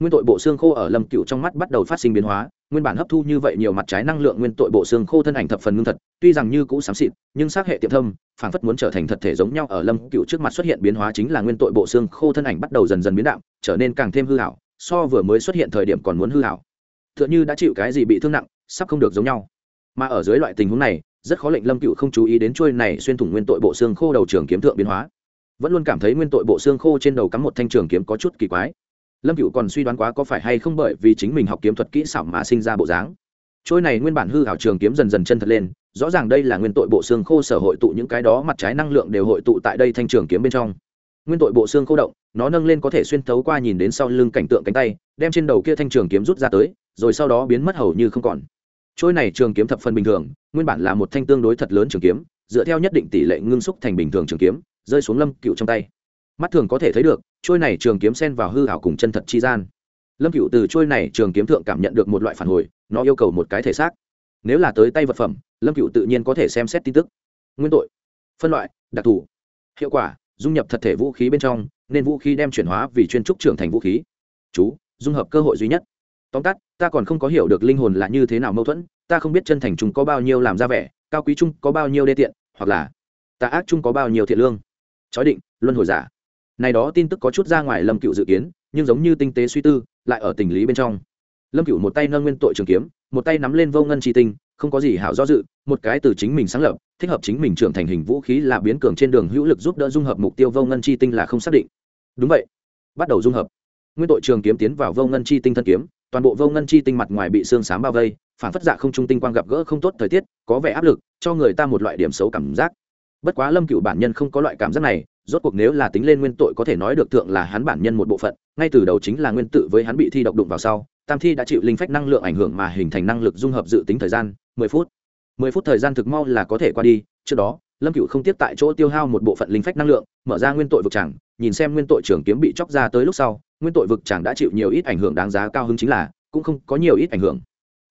Nguyên tội bộ xương khô ở lâm cựu trong mắt bắt đầu phát sinh biến hóa, nguyên bản hấp thu như vậy nhiều mặt trái năng lượng nguyên tội bộ xương khô thân ảnh thập phần ngưng thật, tuy rằng như cũ xám xịt, nhưng xác hệ tiệm thâm phản phất muốn trở thành thật thể giống nhau ở lâm cựu trước mặt xuất hiện biến hóa chính là nguyên tội bộ xương khô thân ảnh bắt đầu dần dần biến đạo trở nên càng thêm hư hảo, so vừa mới xuất hiện thời điểm còn muốn hư hảo. T h ư ợ n h ư đã chịu cái gì bị thương nặng sắp không được giống nhau. Mà ở dưới loại tình huống này, rất khó lệnh lâm cựu không chú ý đến trôi này xuyên thủng nguyên tội bộ xương khô đầu trường kiếm thượng biến hóa. Vẫn luôn cảm thấy nguyên tội bộ xương khô trên đầu cắm một thanh trường kiếm có chút kỳ quái. Lâm cựu còn suy đoán quá có phải hay không bởi vì chính mình học kiếm thuật kỹ xảo mà sinh ra bộ dáng. Trôi này nguyên bản hư hảo trường kiếm dần dần chân thật lên, rõ ràng đây là nguyên tội bộ xương khô sở hội tụ những cái đó mặt trái năng lượng đều hội tụ tại đây thanh trường kiếm bên trong. Nguyên tội bộ xương khô động, nó nâng lên có thể xuyên thấu qua nhìn đến sau lưng cảnh tượng cánh tay, đem trên đầu kia thanh trường kiếm rút ra tới, rồi sau đó biến mất hầu như không còn trôi này trường kiếm thập phần bình thường, nguyên bản là một thanh tương đối thật lớn trường kiếm, dựa theo nhất định tỷ lệ ngưng xúc thành bình thường trường kiếm, rơi xuống lâm cựu trong tay. Mắt thường có thể thấy được, trôi này trường kiếm sen vào hư hảo cùng chân thật chi gian. Lâm cựu từ trôi này trường kiếm thượng cảm nhận được một loại phản hồi, nó yêu cầu một cái thể xác. Nếu là tới tay vật phẩm, lâm cựu tự nhiên có thể xem xét tin tức. Nguyên tội, phân loại, đặc thù. Hiệu quả, dung nhập thật thể vũ khí bên trong, nên vũ khí đem chuyển hóa vì chuyên trúc trưởng thành vũ khí. Chú, dung hợp cơ hội duy nhất tóm tắt, ta còn không có hiểu được linh hồn là như thế nào mâu thuẫn, ta không biết chân thành chúng có bao nhiêu làm ra vẻ, cao quý chung có bao nhiêu đê tiện, hoặc là tà ác chung có bao nhiêu thiện lương. Chói định, luân hồi giả. Này đó tin tức có chút ra ngoài lâm cựu dự kiến, nhưng giống như tinh tế suy tư, lại ở tình lý bên trong. Lâm cựu một tay nâng nguyên tội trường kiếm, một tay nắm lên vô ngân tri tinh, không có gì hảo do dự, một cái từ chính mình sáng lập, thích hợp chính mình trưởng thành hình vũ khí là biến cường trên đường hữu lực giúp đỡ dung hợp mục tiêu vô ngân chi tinh là không xác định. Đúng vậy. Bắt đầu dung hợp. Nguyên tội trường kiếm tiến vào vô ngân chi tinh thân kiếm toàn bộ vô ngân chi tinh mặt ngoài bị xương xám bao vây, phản phất dạ không trung tinh quang gặp gỡ không tốt thời tiết, có vẻ áp lực, cho người ta một loại điểm xấu cảm giác. Bất quá lâm cựu bản nhân không có loại cảm giác này, rốt cuộc nếu là tính lên nguyên tội có thể nói được thượng là hắn bản nhân một bộ phận, ngay từ đầu chính là nguyên tự với hắn bị thi độc đụng vào sau, tam thi đã chịu linh phách năng lượng ảnh hưởng mà hình thành năng lực dung hợp dự tính thời gian, mười phút. Mười phút thời gian thực mau là có thể qua đi, trước đó, lâm cựu không tiếp tại chỗ tiêu hao một bộ phận linh phách năng lượng, mở ra nguyên tội vực chẳng nhìn xem nguyên tội trưởng kiếm bị chóc ra tới lúc sau nguyên tội vực chẳng đã chịu nhiều ít ảnh hưởng đáng giá cao hứng chính là cũng không có nhiều ít ảnh hưởng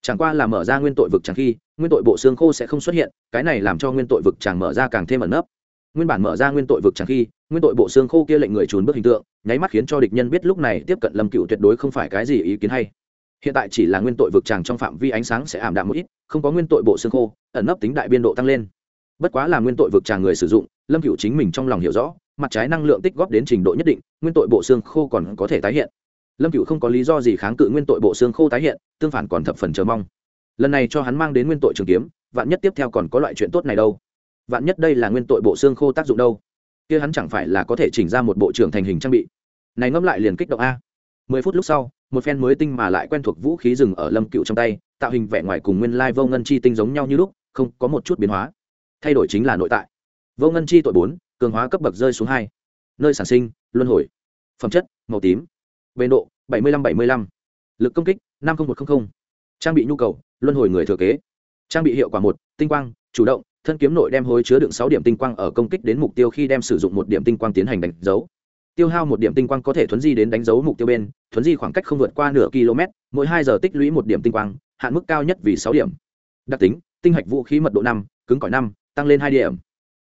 chẳng qua là mở ra nguyên tội vực chẳng khi nguyên tội bộ xương khô sẽ không xuất hiện cái này làm cho nguyên tội vực chẳng mở ra càng thêm ẩn nấp nguyên bản mở ra nguyên tội vực chẳng khi nguyên tội bộ xương khô kia lệnh người trốn bước hình tượng nháy mắt khiến cho địch nhân biết lúc này tiếp cận lâm cựu tuyệt đối không phải cái gì ý kiến hay hiện tại chỉ là nguyên tội vực chẳng trong phạm vi ánh sáng sẽ ảm đạm một ít không có nguyên tội bộ xương khô ẩn nấp tính đại biên độ tăng lên bất quá là nguyên tội vực chẳng người sử dụng lâm cựu chính mình trong lòng hiểu rõ mặt trái năng lượng tích góp đến trình độ nhất định, nguyên tội bộ xương khô còn có thể tái hiện. Lâm cựu không có lý do gì kháng cự nguyên tội bộ xương khô tái hiện, tương phản còn thập phần chờ mong. Lần này cho hắn mang đến nguyên tội trường kiếm, vạn nhất tiếp theo còn có loại chuyện tốt này đâu? Vạn nhất đây là nguyên tội bộ xương khô tác dụng đâu? Kia hắn chẳng phải là có thể chỉnh ra một bộ trưởng thành hình trang bị? Này ngâm lại liền kích động a. Mười phút lúc sau, một phen mới tinh mà lại quen thuộc vũ khí rừng ở lâm cựu trong tay, tạo hình vẻ ngoài cùng nguyên lai vô ngân chi tinh giống nhau như lúc, không có một chút biến hóa. Thay đổi chính là nội tại. Vô ngân chi tội bốn cường hóa cấp bậc rơi xuống hai. Nơi sản sinh, luân hồi. Phẩm chất, màu tím. Bền độ, bảy mươi lăm bảy mươi lăm. Lực công kích, năm mươi một trăm linh trang bị nhu cầu, luân hồi người thừa kế. Trang bị hiệu quả một, tinh quang, chủ động, thân kiếm nội đem hối chứa đựng sáu điểm tinh quang ở công kích đến mục tiêu khi đem sử dụng một điểm tinh quang tiến hành đánh dấu. Tiêu hao một điểm tinh quang có thể thuấn di đến đánh dấu mục tiêu bên, thuấn di khoảng cách không vượt qua nửa km, mỗi hai giờ tích lũy một điểm tinh quang, hạn mức cao nhất vì sáu điểm. Đặc tính, tinh hạch vũ khí mật độ năm, cứng cỏi năm, tăng lên hai điểm.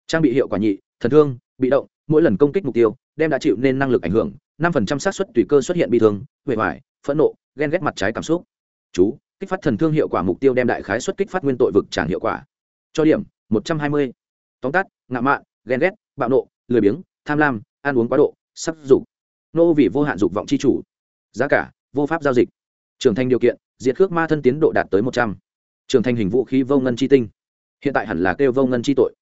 Trang bị hiệu quả nhị thần thương, bị động, mỗi lần công kích mục tiêu, đem đã chịu nên năng lực ảnh hưởng, năm phần trăm xác suất tùy cơ xuất hiện bị thương huệ hoại phẫn nộ, ghen ghét mặt trái cảm xúc. Chú, kích phát thần thương hiệu quả mục tiêu đem đại khái xuất kích phát nguyên tội vực tràn hiệu quả. Cho điểm, một trăm hai mươi. Tóm tắt, ngạo mạn, ghen ghét, bạo nộ, lười biếng, tham lam, ăn uống quá độ sắc dục. Nô vì vô hạn dục vọng c h i chủ. Giá cả, vô pháp giao dịch. Trưởng thành điều kiện, diệt khước ma thân tiến độ đạt tới một trăm. Trưởng thành hình vũ khí vô ngân chi tinh. Hiện tại hẳn là kêu vô ngân chi tội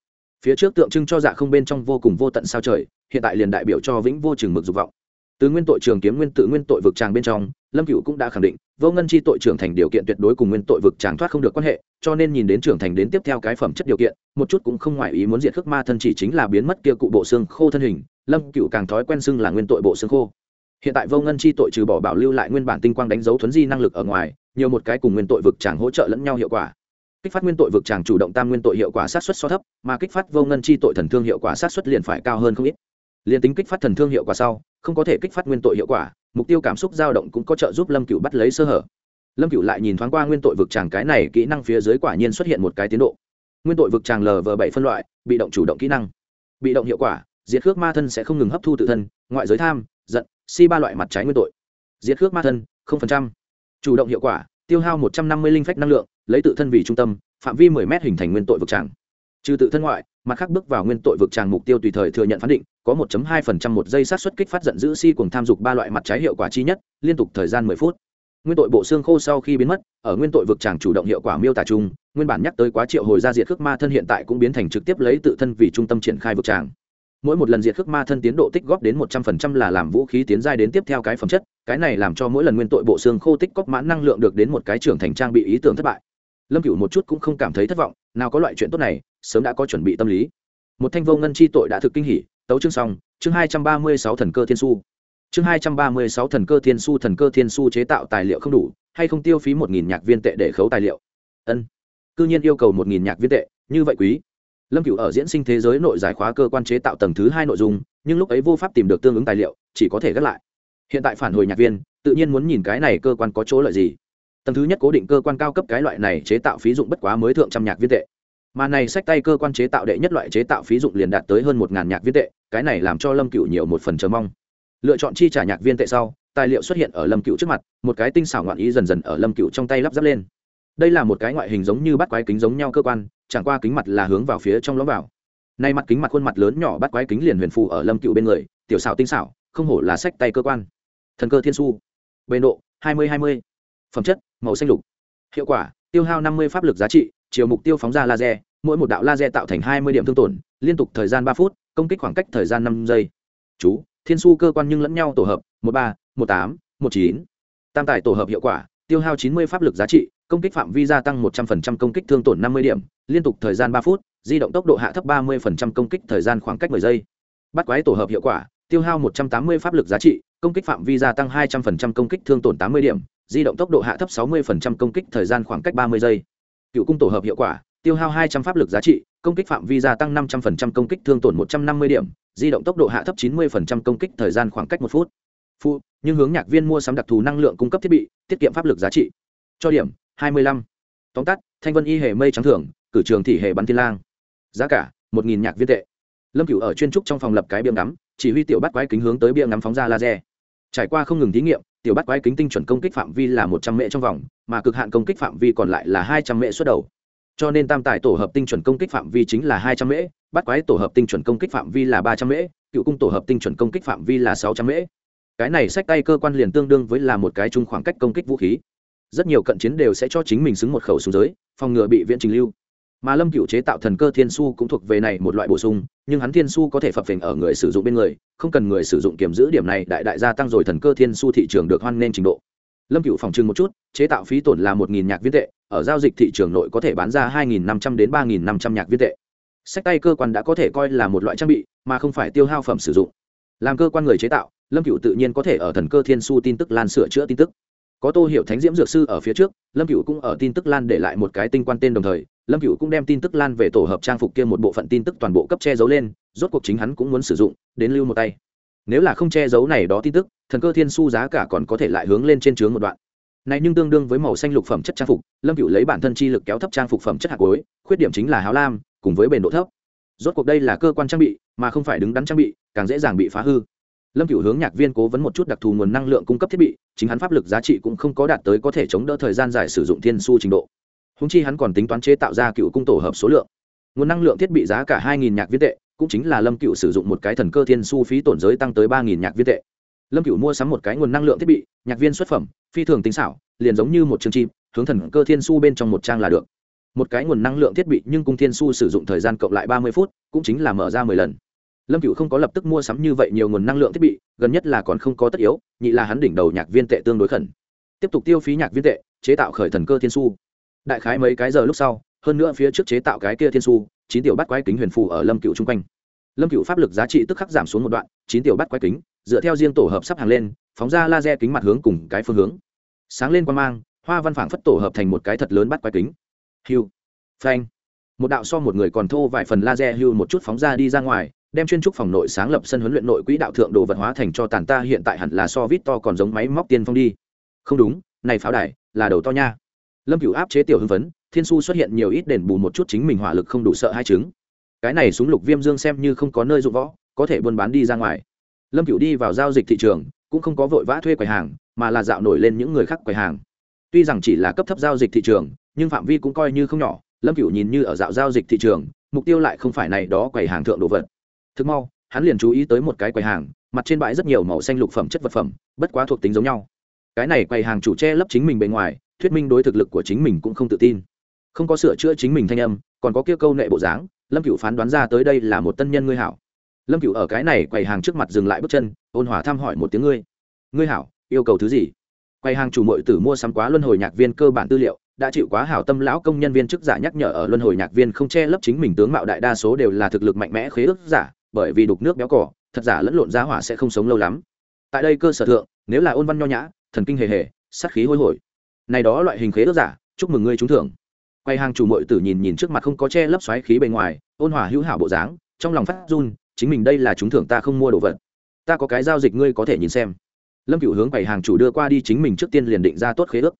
phía trước tượng trưng cho dạ không bên trong vô cùng vô tận sao trời, hiện tại liền đại biểu cho vĩnh vô chừng mực dục vọng. Từ nguyên tội trường kiếm nguyên tự nguyên tội vực tràng bên trong, lâm cựu cũng đã khẳng định, vô ngân chi tội trưởng thành điều kiện tuyệt đối cùng nguyên tội vực tràng thoát không được quan hệ, cho nên nhìn đến trưởng thành đến tiếp theo cái phẩm chất điều kiện, một chút cũng không ngoài ý muốn diệt khước ma thân chỉ chính là biến mất kia cụ bộ xương khô thân hình, lâm cựu càng thói quen xưng là nguyên tội bộ xương khô. Hiện tại vô ngân chi tội trừ bỏ bảo lưu lại nguyên bản tinh quang đánh dấu thuấn di năng lực ở ngoài, nhiều một cái cùng nguyên tội vực tràng hỗ trợ lẫn nhau hiệu quả kích phát nguyên tội vực tràng chủ động tam nguyên tội hiệu quả sát xuất so thấp, mà kích phát vô ngân chi tội thần thương hiệu quả sát xuất liền phải cao hơn không ít. Liền tính kích phát thần thương hiệu quả sau, không có thể kích phát nguyên tội hiệu quả, mục tiêu cảm xúc dao động cũng có trợ giúp lâm cựu bắt lấy sơ hở. Lâm cựu lại nhìn thoáng qua nguyên tội vực tràng cái này kỹ năng phía dưới quả nhiên xuất hiện một cái tiến độ. Nguyên tội vực tràng lv bảy phân loại, bị động chủ động kỹ năng. Bị động hiệu quả, diệt khước ma thân sẽ không ngừng hấp thu tự thân, ngoại giới tham, giận, si ba loại mặt trái nguyên tội. Diệt khước ma thân chủ động hiệu quả, tiêu hao một trăm năm mươi linh phách năng lượng lấy tự thân vì trung tâm, phạm vi mười m hình thành nguyên tội vực tràng. Trừ tự thân ngoại, mặt khác bước vào nguyên tội vực tràng mục tiêu tùy thời thừa nhận phán định, có 1 hai phần trăm một giây sát xuất kích phát giận dữ si cùng tham dục ba loại mặt trái hiệu quả chi nhất, liên tục thời gian mười phút. Nguyên tội bộ xương khô sau khi biến mất, ở nguyên tội vực tràng chủ động hiệu quả miêu tả chung, nguyên bản nhắc tới quá triệu hồi ra diệt khước ma thân hiện tại cũng biến thành trực tiếp lấy tự thân vì trung tâm triển khai vực tràng. Mỗi một lần diệt khước ma thân tiến độ tích góp đến một trăm phần trăm là làm vũ khí tiến giai đến tiếp theo cái phẩm chất, cái này làm cho mỗi lần nguyên tội bộ xương khô tích góp mãn năng lượng được đến một cái trưởng thành trang bị ý tưởng thất bại lâm cựu một chút cũng không cảm thấy thất vọng, nào có loại chuyện tốt này, sớm đã có chuẩn bị tâm lý. Một thanh vô ngân chi tội đã thực kinh hỉ, tấu chương xong, chương hai trăm ba mươi sáu thần cơ thiên su. Chương hai trăm ba mươi sáu thần cơ thiên su, thần cơ thiên su chế tạo tài liệu không đủ, hay không tiêu phí một nghìn nhạc viên tệ để khấu tài liệu? Ân. Cư nhiên yêu cầu một nghìn nhạc viên tệ, như vậy quý. Lâm cựu ở diễn sinh thế giới nội giải khóa cơ quan chế tạo tầng thứ hai nội dung, nhưng lúc ấy vô pháp tìm được tương ứng tài liệu, chỉ có thể gác lại. Hiện tại phản hồi nhạc viên, tự nhiên muốn nhìn cái này cơ quan có chỗ lợi gì tầng thứ nhất cố định cơ quan cao cấp cái loại này chế tạo phí dụng bất quá mới thượng trăm nhạc viên tệ. Mà này sách tay cơ quan chế tạo đệ nhất loại chế tạo phí dụng liền đạt tới hơn một ngàn nhạc viên tệ, cái này làm cho lâm cựu nhiều một phần chờ mong. Lựa chọn chi trả nhạc viên tệ sau, tài liệu xuất hiện ở lâm cựu trước mặt, một cái tinh xảo ngoạn ý dần dần ở lâm cựu trong tay lắp ráp lên. Đây là một cái ngoại hình giống như bắt quái kính giống nhau cơ quan, chẳng qua kính mặt là hướng vào phía trong lõm vào. Nay mặt kính mặt khuôn mặt lớn nhỏ bắt quái kính liền huyền phù ở lâm cựu bên người, tiểu xảo tinh xảo, không hổ là sách tay cơ quan. Thần cơ thiên su. Bề độ, hai mươi hai mươi. Phẩm chất màu xanh lục. Hiệu quả, tiêu hao năm mươi pháp lực giá trị, chiều mục tiêu phóng ra laser, mỗi một đạo laser tạo thành hai mươi điểm thương tổn, liên tục thời gian ba phút, công kích khoảng cách thời gian năm giây. Chú, thiên su cơ quan nhưng lẫn nhau tổ hợp, một ba, một tám, một chín. Tam tải tổ hợp hiệu quả, tiêu hao chín mươi pháp lực giá trị, công kích phạm vi gia tăng một trăm linh công kích thương tổn năm mươi điểm, liên tục thời gian ba phút, di động tốc độ hạ thấp ba mươi công kích thời gian khoảng cách mười giây. Bắt quái tổ hợp hiệu quả, tiêu hao một trăm tám mươi pháp lực giá trị, công kích phạm vi gia tăng hai trăm linh công kích thương tổn tám mươi điểm di động tốc độ hạ thấp 60% công kích thời gian khoảng cách 30 giây. Cựu cung tổ hợp hiệu quả, tiêu hao 200 pháp lực giá trị, công kích phạm vi gia tăng 500% công kích thương tổn 150 điểm, di động tốc độ hạ thấp 90% công kích thời gian khoảng cách 1 phút. Phụ nhưng hướng nhạc viên mua sắm đặc thù năng lượng cung cấp thiết bị, tiết kiệm pháp lực giá trị. Cho điểm 25. tóm tắt, thanh vân y hệ mây trắng thưởng, cử trường thị hệ bắn thiên lang. Giá cả 1.000 nhạc viên tệ. Lâm cửu ở chuyên trúc trong phòng lập cái biếng ngắm, chỉ huy tiểu bắt quái kính hướng tới biếng ngắm phóng ra laser. Trải qua không ngừng thí nghiệm tiểu bắt quái kính tinh chuẩn công kích phạm vi là một trăm mệ trong vòng, mà cực hạn công kích phạm vi còn lại là hai trăm mệ xuất đầu. Cho nên tam tài tổ hợp tinh chuẩn công kích phạm vi chính là hai trăm mễ bắt quái tổ hợp tinh chuẩn công kích phạm vi là ba trăm mễ cựu cung tổ hợp tinh chuẩn công kích phạm vi là sáu trăm mễ cái này sách tay cơ quan liền tương đương với là một cái chung khoảng cách công kích vũ khí. Rất nhiều cận chiến đều sẽ cho chính mình xứng một khẩu súng giới, phòng ngừa bị viễn trình lưu mà lâm cựu chế tạo thần cơ thiên su cũng thuộc về này một loại bổ sung, nhưng hắn thiên su có thể phập phình ở người sử dụng bên người, không cần người sử dụng kiểm giữ điểm này, đại đại gia tăng rồi thần cơ thiên su thị trường được hoan nên trình độ. Lâm cựu phòng trưng một chút, chế tạo phí tổn là một nghìn nhạc viên tệ, ở giao dịch thị trường nội có thể bán ra hai nghìn năm trăm đến ba nghìn năm trăm nhạc viên tệ. Sách tay cơ quan đã có thể coi là một loại trang bị, mà không phải tiêu hao phẩm sử dụng. Làm cơ quan người chế tạo, lâm cựu tự nhiên có thể ở thần cơ thiên su tin tức lan sửa chữa tin tức có tô hiểu thánh diễm dược sư ở phía trước, lâm cựu cũng ở tin tức lan để lại một cái tinh quan tên đồng thời, lâm cựu cũng đem tin tức lan về tổ hợp trang phục kia một bộ phận tin tức toàn bộ cấp che giấu lên, rốt cuộc chính hắn cũng muốn sử dụng, đến lưu một tay. Nếu là không che giấu này đó tin tức, thần cơ thiên su giá cả còn có thể lại hướng lên trên trướng một đoạn. Này nhưng tương đương với màu xanh lục phẩm chất trang phục, lâm cựu lấy bản thân chi lực kéo thấp trang phục phẩm chất hạt cối khuyết điểm chính là háo lam, cùng với bền độ thấp. Rốt cuộc đây là cơ quan trang bị, mà không phải đứng đắn trang bị, càng dễ dàng bị phá hư lâm cựu hướng nhạc viên cố vấn một chút đặc thù nguồn năng lượng cung cấp thiết bị, chính hắn pháp lực giá trị cũng không có đạt tới có thể chống đỡ thời gian dài sử dụng thiên su trình độ. Húng chi hắn còn tính toán chế tạo ra cựu cung tổ hợp số lượng. Nguồn năng lượng thiết bị giá cả hai nhạc viên tệ, cũng chính là lâm cựu sử dụng một cái thần cơ thiên su phí tổn giới tăng tới ba nhạc viên tệ. Lâm cựu mua sắm một cái nguồn năng lượng thiết bị, nhạc viên xuất phẩm, phi thường tính xảo, liền giống như một chương chim, hướng thần cơ thiên su bên trong một trang là được. Một cái nguồn năng lượng thiết bị nhưng cung thiên su sử dụng thời gian cộng lại ba mươi phút, cũng chính là mở ra mười lần lâm cựu không có lập tức mua sắm như vậy nhiều nguồn năng lượng thiết bị, gần nhất là còn không có tất yếu, nhị là hắn đỉnh đầu nhạc viên tệ tương đối khẩn. Tiếp tục tiêu phí nhạc viên tệ, chế tạo khởi thần cơ thiên su. Đại khái mấy cái giờ lúc sau, hơn nữa phía trước chế tạo cái kia thiên su, chín tiểu bắt quái kính huyền phù ở lâm cựu chung quanh. Lâm cựu pháp lực giá trị tức khắc giảm xuống một đoạn, chín tiểu bắt quái kính, dựa theo riêng tổ hợp sắp hàng lên, phóng ra laser kính mặt hướng cùng cái phương hướng. Sáng lên quan mang, hoa văn phảng phất tổ hợp thành một cái thật lớn bắt quái kính. Hiu phanh. Một đạo so một người còn thô vài phần laser hưu một chút phóng ra đi ra ngoài đem chuyên trúc phòng nội sáng lập sân huấn luyện nội quỹ đạo thượng đồ vật hóa thành cho tàn ta hiện tại hẳn là so vít to còn giống máy móc tiên phong đi. Không đúng, này pháo đài, là đầu to nha. Lâm cửu áp chế tiểu hưng vấn thiên su xuất hiện nhiều ít đền bù một chút chính mình hỏa lực không đủ sợ hai chứng. Cái này súng lục viêm dương xem như không có nơi dụng võ, có thể buôn bán đi ra ngoài. Lâm cửu đi vào giao dịch thị trường, cũng không có vội vã thuê quầy hàng, mà là dạo nổi lên những người khác quầy hàng. Tuy rằng chỉ là cấp thấp giao dịch thị trường, nhưng phạm vi cũng coi như không nhỏ, lâm cửu nhìn như ở dạo giao dịch thị trường, mục tiêu lại không phải này đó quầy hàng thượng đồ vật thực mau, hắn liền chú ý tới một cái quầy hàng, mặt trên bãi rất nhiều màu xanh lục phẩm chất vật phẩm, bất quá thuộc tính giống nhau. Cái này quầy hàng chủ che lấp chính mình bề ngoài, thuyết minh đối thực lực của chính mình cũng không tự tin. Không có sửa chữa chính mình thanh âm, còn có kia câu nệ bộ dáng, lâm cựu phán đoán ra tới đây là một tân nhân ngươi hảo. Lâm cựu ở cái này quầy hàng trước mặt dừng lại bước chân, ôn hòa thăm hỏi một tiếng ngươi. Ngươi hảo, yêu cầu thứ gì? Quầy hàng chủ mội tử mua sắm quá luân hồi nhạc viên cơ bản tư liệu, đã chịu quá hảo tâm lão công nhân viên chức giả nhắc nhở ở luân hồi nhạc viên không che lấp chính mình tướng mạo đại đa số đều là thực lực mạnh mẽ khế ước giả bởi vì đục nước béo cỏ, thật giả lẫn lộn giá hỏa sẽ không sống lâu lắm. Tại đây cơ sở thượng, nếu là ôn văn nho nhã, thần kinh hề hề, sát khí hôi hổi. Này đó loại hình khế ước giả, chúc mừng ngươi trúng thưởng. Quay hàng chủ mội tử nhìn nhìn trước mặt không có che lấp xoáy khí bề ngoài, ôn hòa hữu hảo bộ dáng, trong lòng phát run, chính mình đây là trúng thưởng ta không mua đồ vật. Ta có cái giao dịch ngươi có thể nhìn xem. Lâm cựu hướng quầy hàng chủ đưa qua đi chính mình trước tiên liền định ra tốt khế ước.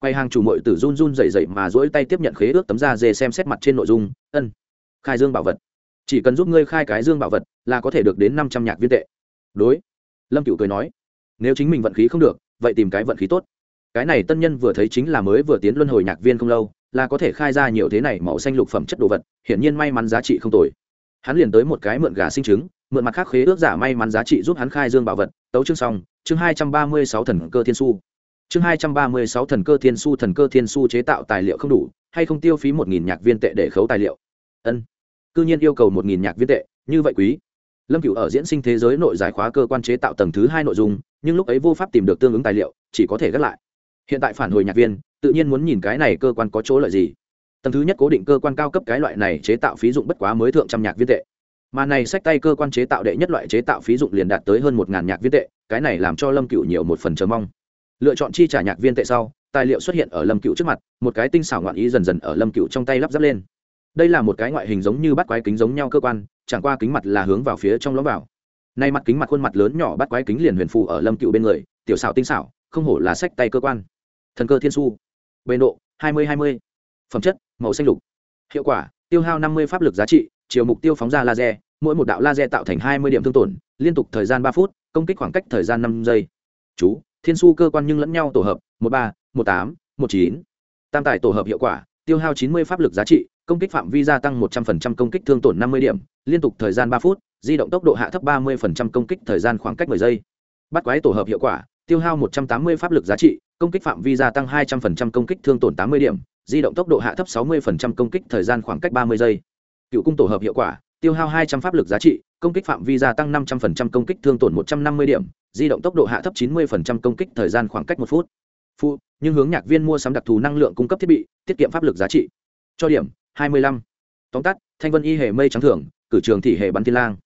Quầy hàng chủ mội tử run run dậy dậy mà dỗi tay tiếp nhận khế ước tấm da dê xem xét mặt trên nội dung, ân, khai dương bảo vật chỉ cần giúp ngươi khai cái dương bảo vật là có thể được đến năm trăm nhạc viên tệ. Đối. Lâm cựu cười nói, nếu chính mình vận khí không được, vậy tìm cái vận khí tốt. Cái này tân nhân vừa thấy chính là mới vừa tiến luân hồi nhạc viên không lâu, là có thể khai ra nhiều thế này màu xanh lục phẩm chất đồ vật, hiển nhiên may mắn giá trị không tồi. Hắn liền tới một cái mượn gà sinh trứng, mượn mặt khác khế ước giả may mắn giá trị giúp hắn khai dương bảo vật, tấu chương xong, chương hai trăm ba mươi sáu thần cơ thiên su. Chương hai trăm ba mươi sáu thần cơ thiên su thần cơ thiên su chế tạo tài liệu không đủ, hay không tiêu phí một nghìn nhạc viên tệ để khấu tài liệu. Ân cư nhiên yêu cầu một nghìn nhạc viên tệ, như vậy quý. Lâm cựu ở diễn sinh thế giới nội giải khóa cơ quan chế tạo tầng thứ hai nội dung, nhưng lúc ấy vô pháp tìm được tương ứng tài liệu, chỉ có thể gác lại. Hiện tại phản hồi nhạc viên, tự nhiên muốn nhìn cái này cơ quan có chỗ lợi gì. Tầng thứ nhất cố định cơ quan cao cấp cái loại này chế tạo phí dụng bất quá mới thượng trăm nhạc viên tệ. Mà này sách tay cơ quan chế tạo đệ nhất loại chế tạo phí dụng liền đạt tới hơn một ngàn nhạc viên tệ, cái này làm cho lâm cựu nhiều một phần chờ mong. Lựa chọn chi trả nhạc viên tệ sau, tài liệu xuất hiện ở lâm cựu trước mặt, một cái tinh xảo ngoạn ý dần dần ở lâm cựu trong tay lắp ráp lên đây là một cái ngoại hình giống như bắt quái kính giống nhau cơ quan, chẳng qua kính mặt là hướng vào phía trong lõm vào. Nay mặt kính mặt khuôn mặt lớn nhỏ bắt quái kính liền huyền phù ở lâm cựu bên người, tiểu xảo tinh xảo, không hổ là sách tay cơ quan. Thần cơ thiên su. Bề độ, hai mươi hai mươi. Phẩm chất, màu xanh lục. Hiệu quả, tiêu hao năm mươi pháp lực giá trị, chiều mục tiêu phóng ra laser, mỗi một đạo laser tạo thành hai mươi điểm thương tổn, liên tục thời gian ba phút, công kích khoảng cách thời gian năm giây. Chú, thiên su cơ quan nhưng lẫn nhau tổ hợp, một ba, một tám, một chín. Tam tài tổ hợp hiệu quả, tiêu hao chín mươi pháp lực giá trị công kích phạm vi gia tăng một trăm linh công kích thương tổn năm mươi điểm, liên tục thời gian ba phút, di động tốc độ hạ thấp ba mươi công kích thời gian khoảng cách mười giây. Bắt quái tổ hợp hiệu quả, tiêu hao một trăm tám mươi pháp lực giá trị, công kích phạm vi gia tăng hai trăm linh công kích thương tổn tám mươi điểm, di động tốc độ hạ thấp sáu mươi công kích thời gian khoảng cách ba mươi giây. Cựu cung tổ hợp hiệu quả, tiêu hao hai trăm pháp lực giá trị, công kích phạm vi gia tăng năm trăm linh công kích thương tổn một trăm năm mươi điểm, di động tốc độ hạ thấp chín mươi công kích thời gian khoảng cách một phút. Phụ nhưng hướng nhạc viên mua sắm đặc thù năng lượng cung cấp thiết bị, tiết kiệm pháp lực giá trị. Cho điểm hai mươi lăm. Tóm tắt, thanh vân y hề mây trắng thưởng, cử trường thị hề bắn thiên lang.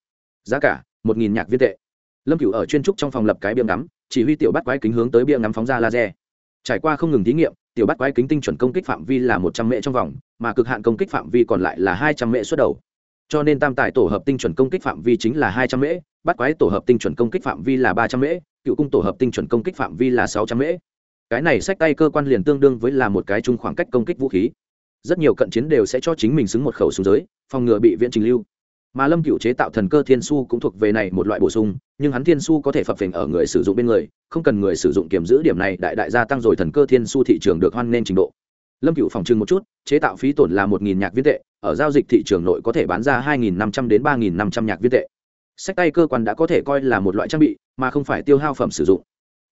Giá cả, một nghìn nhạc viên tệ. Lâm cửu ở chuyên trúc trong phòng lập cái biếng ngắm, chỉ huy tiểu bắt quái kính hướng tới biếng ngắm phóng ra laser. Trải qua không ngừng thí nghiệm, tiểu bắt quái kính tinh chuẩn công kích phạm vi là một trăm mễ trong vòng, mà cực hạn công kích phạm vi còn lại là hai trăm mễ xuất đầu. Cho nên tam tài tổ hợp tinh chuẩn công kích phạm vi chính là hai trăm mễ bắt quái tổ hợp tinh chuẩn công kích phạm vi là ba trăm mễ cựu cung tổ hợp tinh chuẩn công kích phạm vi là sáu trăm mễ cái này sách tay cơ quan liền tương đương với là một cái chung khoảng cách công kích vũ khí rất nhiều cận chiến đều sẽ cho chính mình xứng một khẩu xuống giới, phòng ngừa bị viễn trình lưu. Mà lâm cựu chế tạo thần cơ thiên su cũng thuộc về này một loại bổ sung, nhưng hắn thiên su có thể phập phình ở người sử dụng bên người, không cần người sử dụng kiểm giữ điểm này, đại đại gia tăng rồi thần cơ thiên su thị trường được hoan nên trình độ. Lâm cựu phòng trưng một chút, chế tạo phí tổn là một nghìn nhạc viên tệ, ở giao dịch thị trường nội có thể bán ra hai nghìn năm trăm đến ba nghìn năm trăm nhạc viên tệ. Sách tay cơ quan đã có thể coi là một loại trang bị, mà không phải tiêu hao phẩm sử dụng.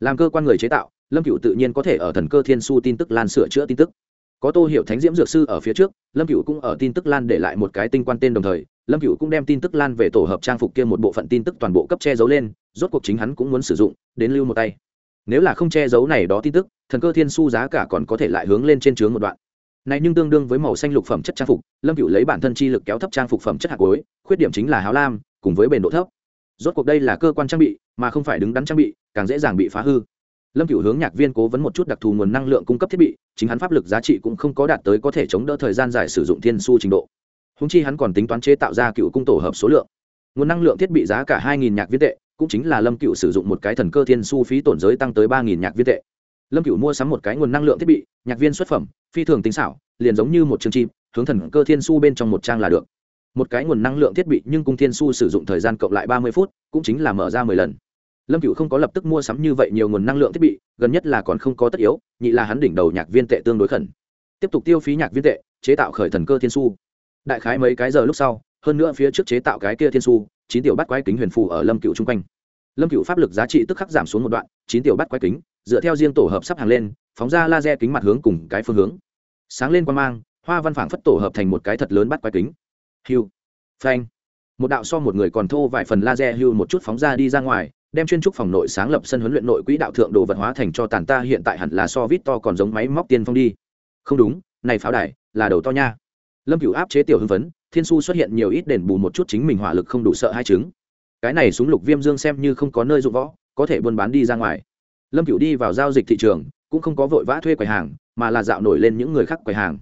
Làm cơ quan người chế tạo, lâm cựu tự nhiên có thể ở thần cơ thiên su tin tức lan sửa chữa tin tức có tô hiểu thánh diễm dược sư ở phía trước, lâm cựu cũng ở tin tức lan để lại một cái tinh quan tên đồng thời, lâm cựu cũng đem tin tức lan về tổ hợp trang phục kia một bộ phận tin tức toàn bộ cấp che giấu lên, rốt cuộc chính hắn cũng muốn sử dụng, đến lưu một tay. Nếu là không che giấu này đó tin tức, thần cơ thiên su giá cả còn có thể lại hướng lên trên trướng một đoạn. Này nhưng tương đương với màu xanh lục phẩm chất trang phục, lâm cựu lấy bản thân chi lực kéo thấp trang phục phẩm chất hạt cối khuyết điểm chính là háo lam, cùng với bền độ thấp. Rốt cuộc đây là cơ quan trang bị, mà không phải đứng đắn trang bị, càng dễ dàng bị phá hư lâm Cựu hướng nhạc viên cố vấn một chút đặc thù nguồn năng lượng cung cấp thiết bị, chính hắn pháp lực giá trị cũng không có đạt tới có thể chống đỡ thời gian dài sử dụng thiên su trình độ. Húng chi hắn còn tính toán chế tạo ra cựu cung tổ hợp số lượng. Nguồn năng lượng thiết bị giá cả hai nhạc viên tệ, cũng chính là lâm cựu sử dụng một cái thần cơ thiên su phí tổn giới tăng tới ba nhạc viên tệ. Lâm cựu mua sắm một cái nguồn năng lượng thiết bị, nhạc viên xuất phẩm, phi thường tính xảo, liền giống như một chương chim, hướng thần cơ thiên su bên trong một trang là được. Một cái nguồn năng lượng thiết bị nhưng cung thiên su sử dụng thời gian cộng lại ba mươi phút, cũng chính là mở ra mười lần lâm cựu không có lập tức mua sắm như vậy nhiều nguồn năng lượng thiết bị, gần nhất là còn không có tất yếu, nhị là hắn đỉnh đầu nhạc viên tệ tương đối khẩn. Tiếp tục tiêu phí nhạc viên tệ, chế tạo khởi thần cơ thiên su. Đại khái mấy cái giờ lúc sau, hơn nữa phía trước chế tạo cái kia thiên su, chín tiểu bắt quái kính huyền phù ở lâm cựu chung quanh. Lâm cựu pháp lực giá trị tức khắc giảm xuống một đoạn, chín tiểu bắt quái kính, dựa theo riêng tổ hợp sắp hàng lên, phóng ra laser kính mặt hướng cùng cái phương hướng. Sáng lên quan mang, hoa văn phảng phất tổ hợp thành một cái thật lớn bắt quái kính. Hiu phanh. Một đạo so một người còn thô vài phần laser hưu một chút phóng ra đi ra ngoài đem chuyên trúc phòng nội sáng lập sân huấn luyện nội quỹ đạo thượng đồ vật hóa thành cho tàn ta, hiện tại hẳn là so vít to còn giống máy móc tiên phong đi. Không đúng, này pháo đài là đầu to nha. Lâm cửu áp chế tiểu hưng phấn, thiên su xuất hiện nhiều ít đền bù một chút chính mình hỏa lực không đủ sợ hai chứng. Cái này súng lục viêm dương xem như không có nơi dụng võ, có thể buôn bán đi ra ngoài. Lâm cửu đi vào giao dịch thị trường, cũng không có vội vã thuê quầy hàng, mà là dạo nổi lên những người khác quầy hàng.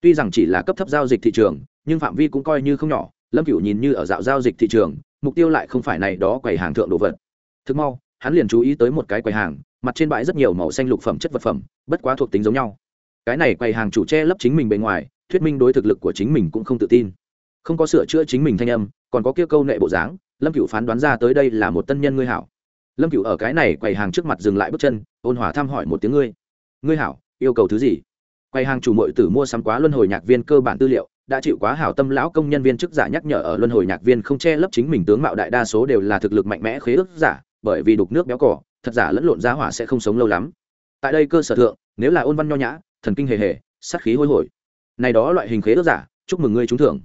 Tuy rằng chỉ là cấp thấp giao dịch thị trường, nhưng phạm vi cũng coi như không nhỏ, lâm cửu nhìn như ở dạo giao dịch thị trường, mục tiêu lại không phải này đó quầy hàng thượng đồ vật thực mau, hắn liền chú ý tới một cái quầy hàng, mặt trên bãi rất nhiều màu xanh lục phẩm chất vật phẩm, bất quá thuộc tính giống nhau. Cái này quầy hàng chủ che lấp chính mình bề ngoài, thuyết minh đối thực lực của chính mình cũng không tự tin. Không có sửa chữa chính mình thanh âm, còn có kia câu nệ bộ dáng, lâm cựu phán đoán ra tới đây là một tân nhân ngươi hảo. Lâm cựu ở cái này quầy hàng trước mặt dừng lại bước chân, ôn hòa thăm hỏi một tiếng ngươi. Ngươi hảo, yêu cầu thứ gì? Quầy hàng chủ mội tử mua sắm quá luân hồi nhạc viên cơ bản tư liệu, đã chịu quá hảo tâm lão công nhân viên chức giả nhắc nhở ở luân hồi nhạc viên không che lấp chính mình tướng mạo đại đa số đều là thực lực mạnh mẽ khế ước giả bởi vì đục nước béo cỏ, thật giả lẫn lộn giá hỏa sẽ không sống lâu lắm. Tại đây cơ sở thượng, nếu là ôn văn nho nhã, thần kinh hề hề, sát khí hôi hổi. Này đó loại hình khế ước giả, chúc mừng ngươi trúng thưởng.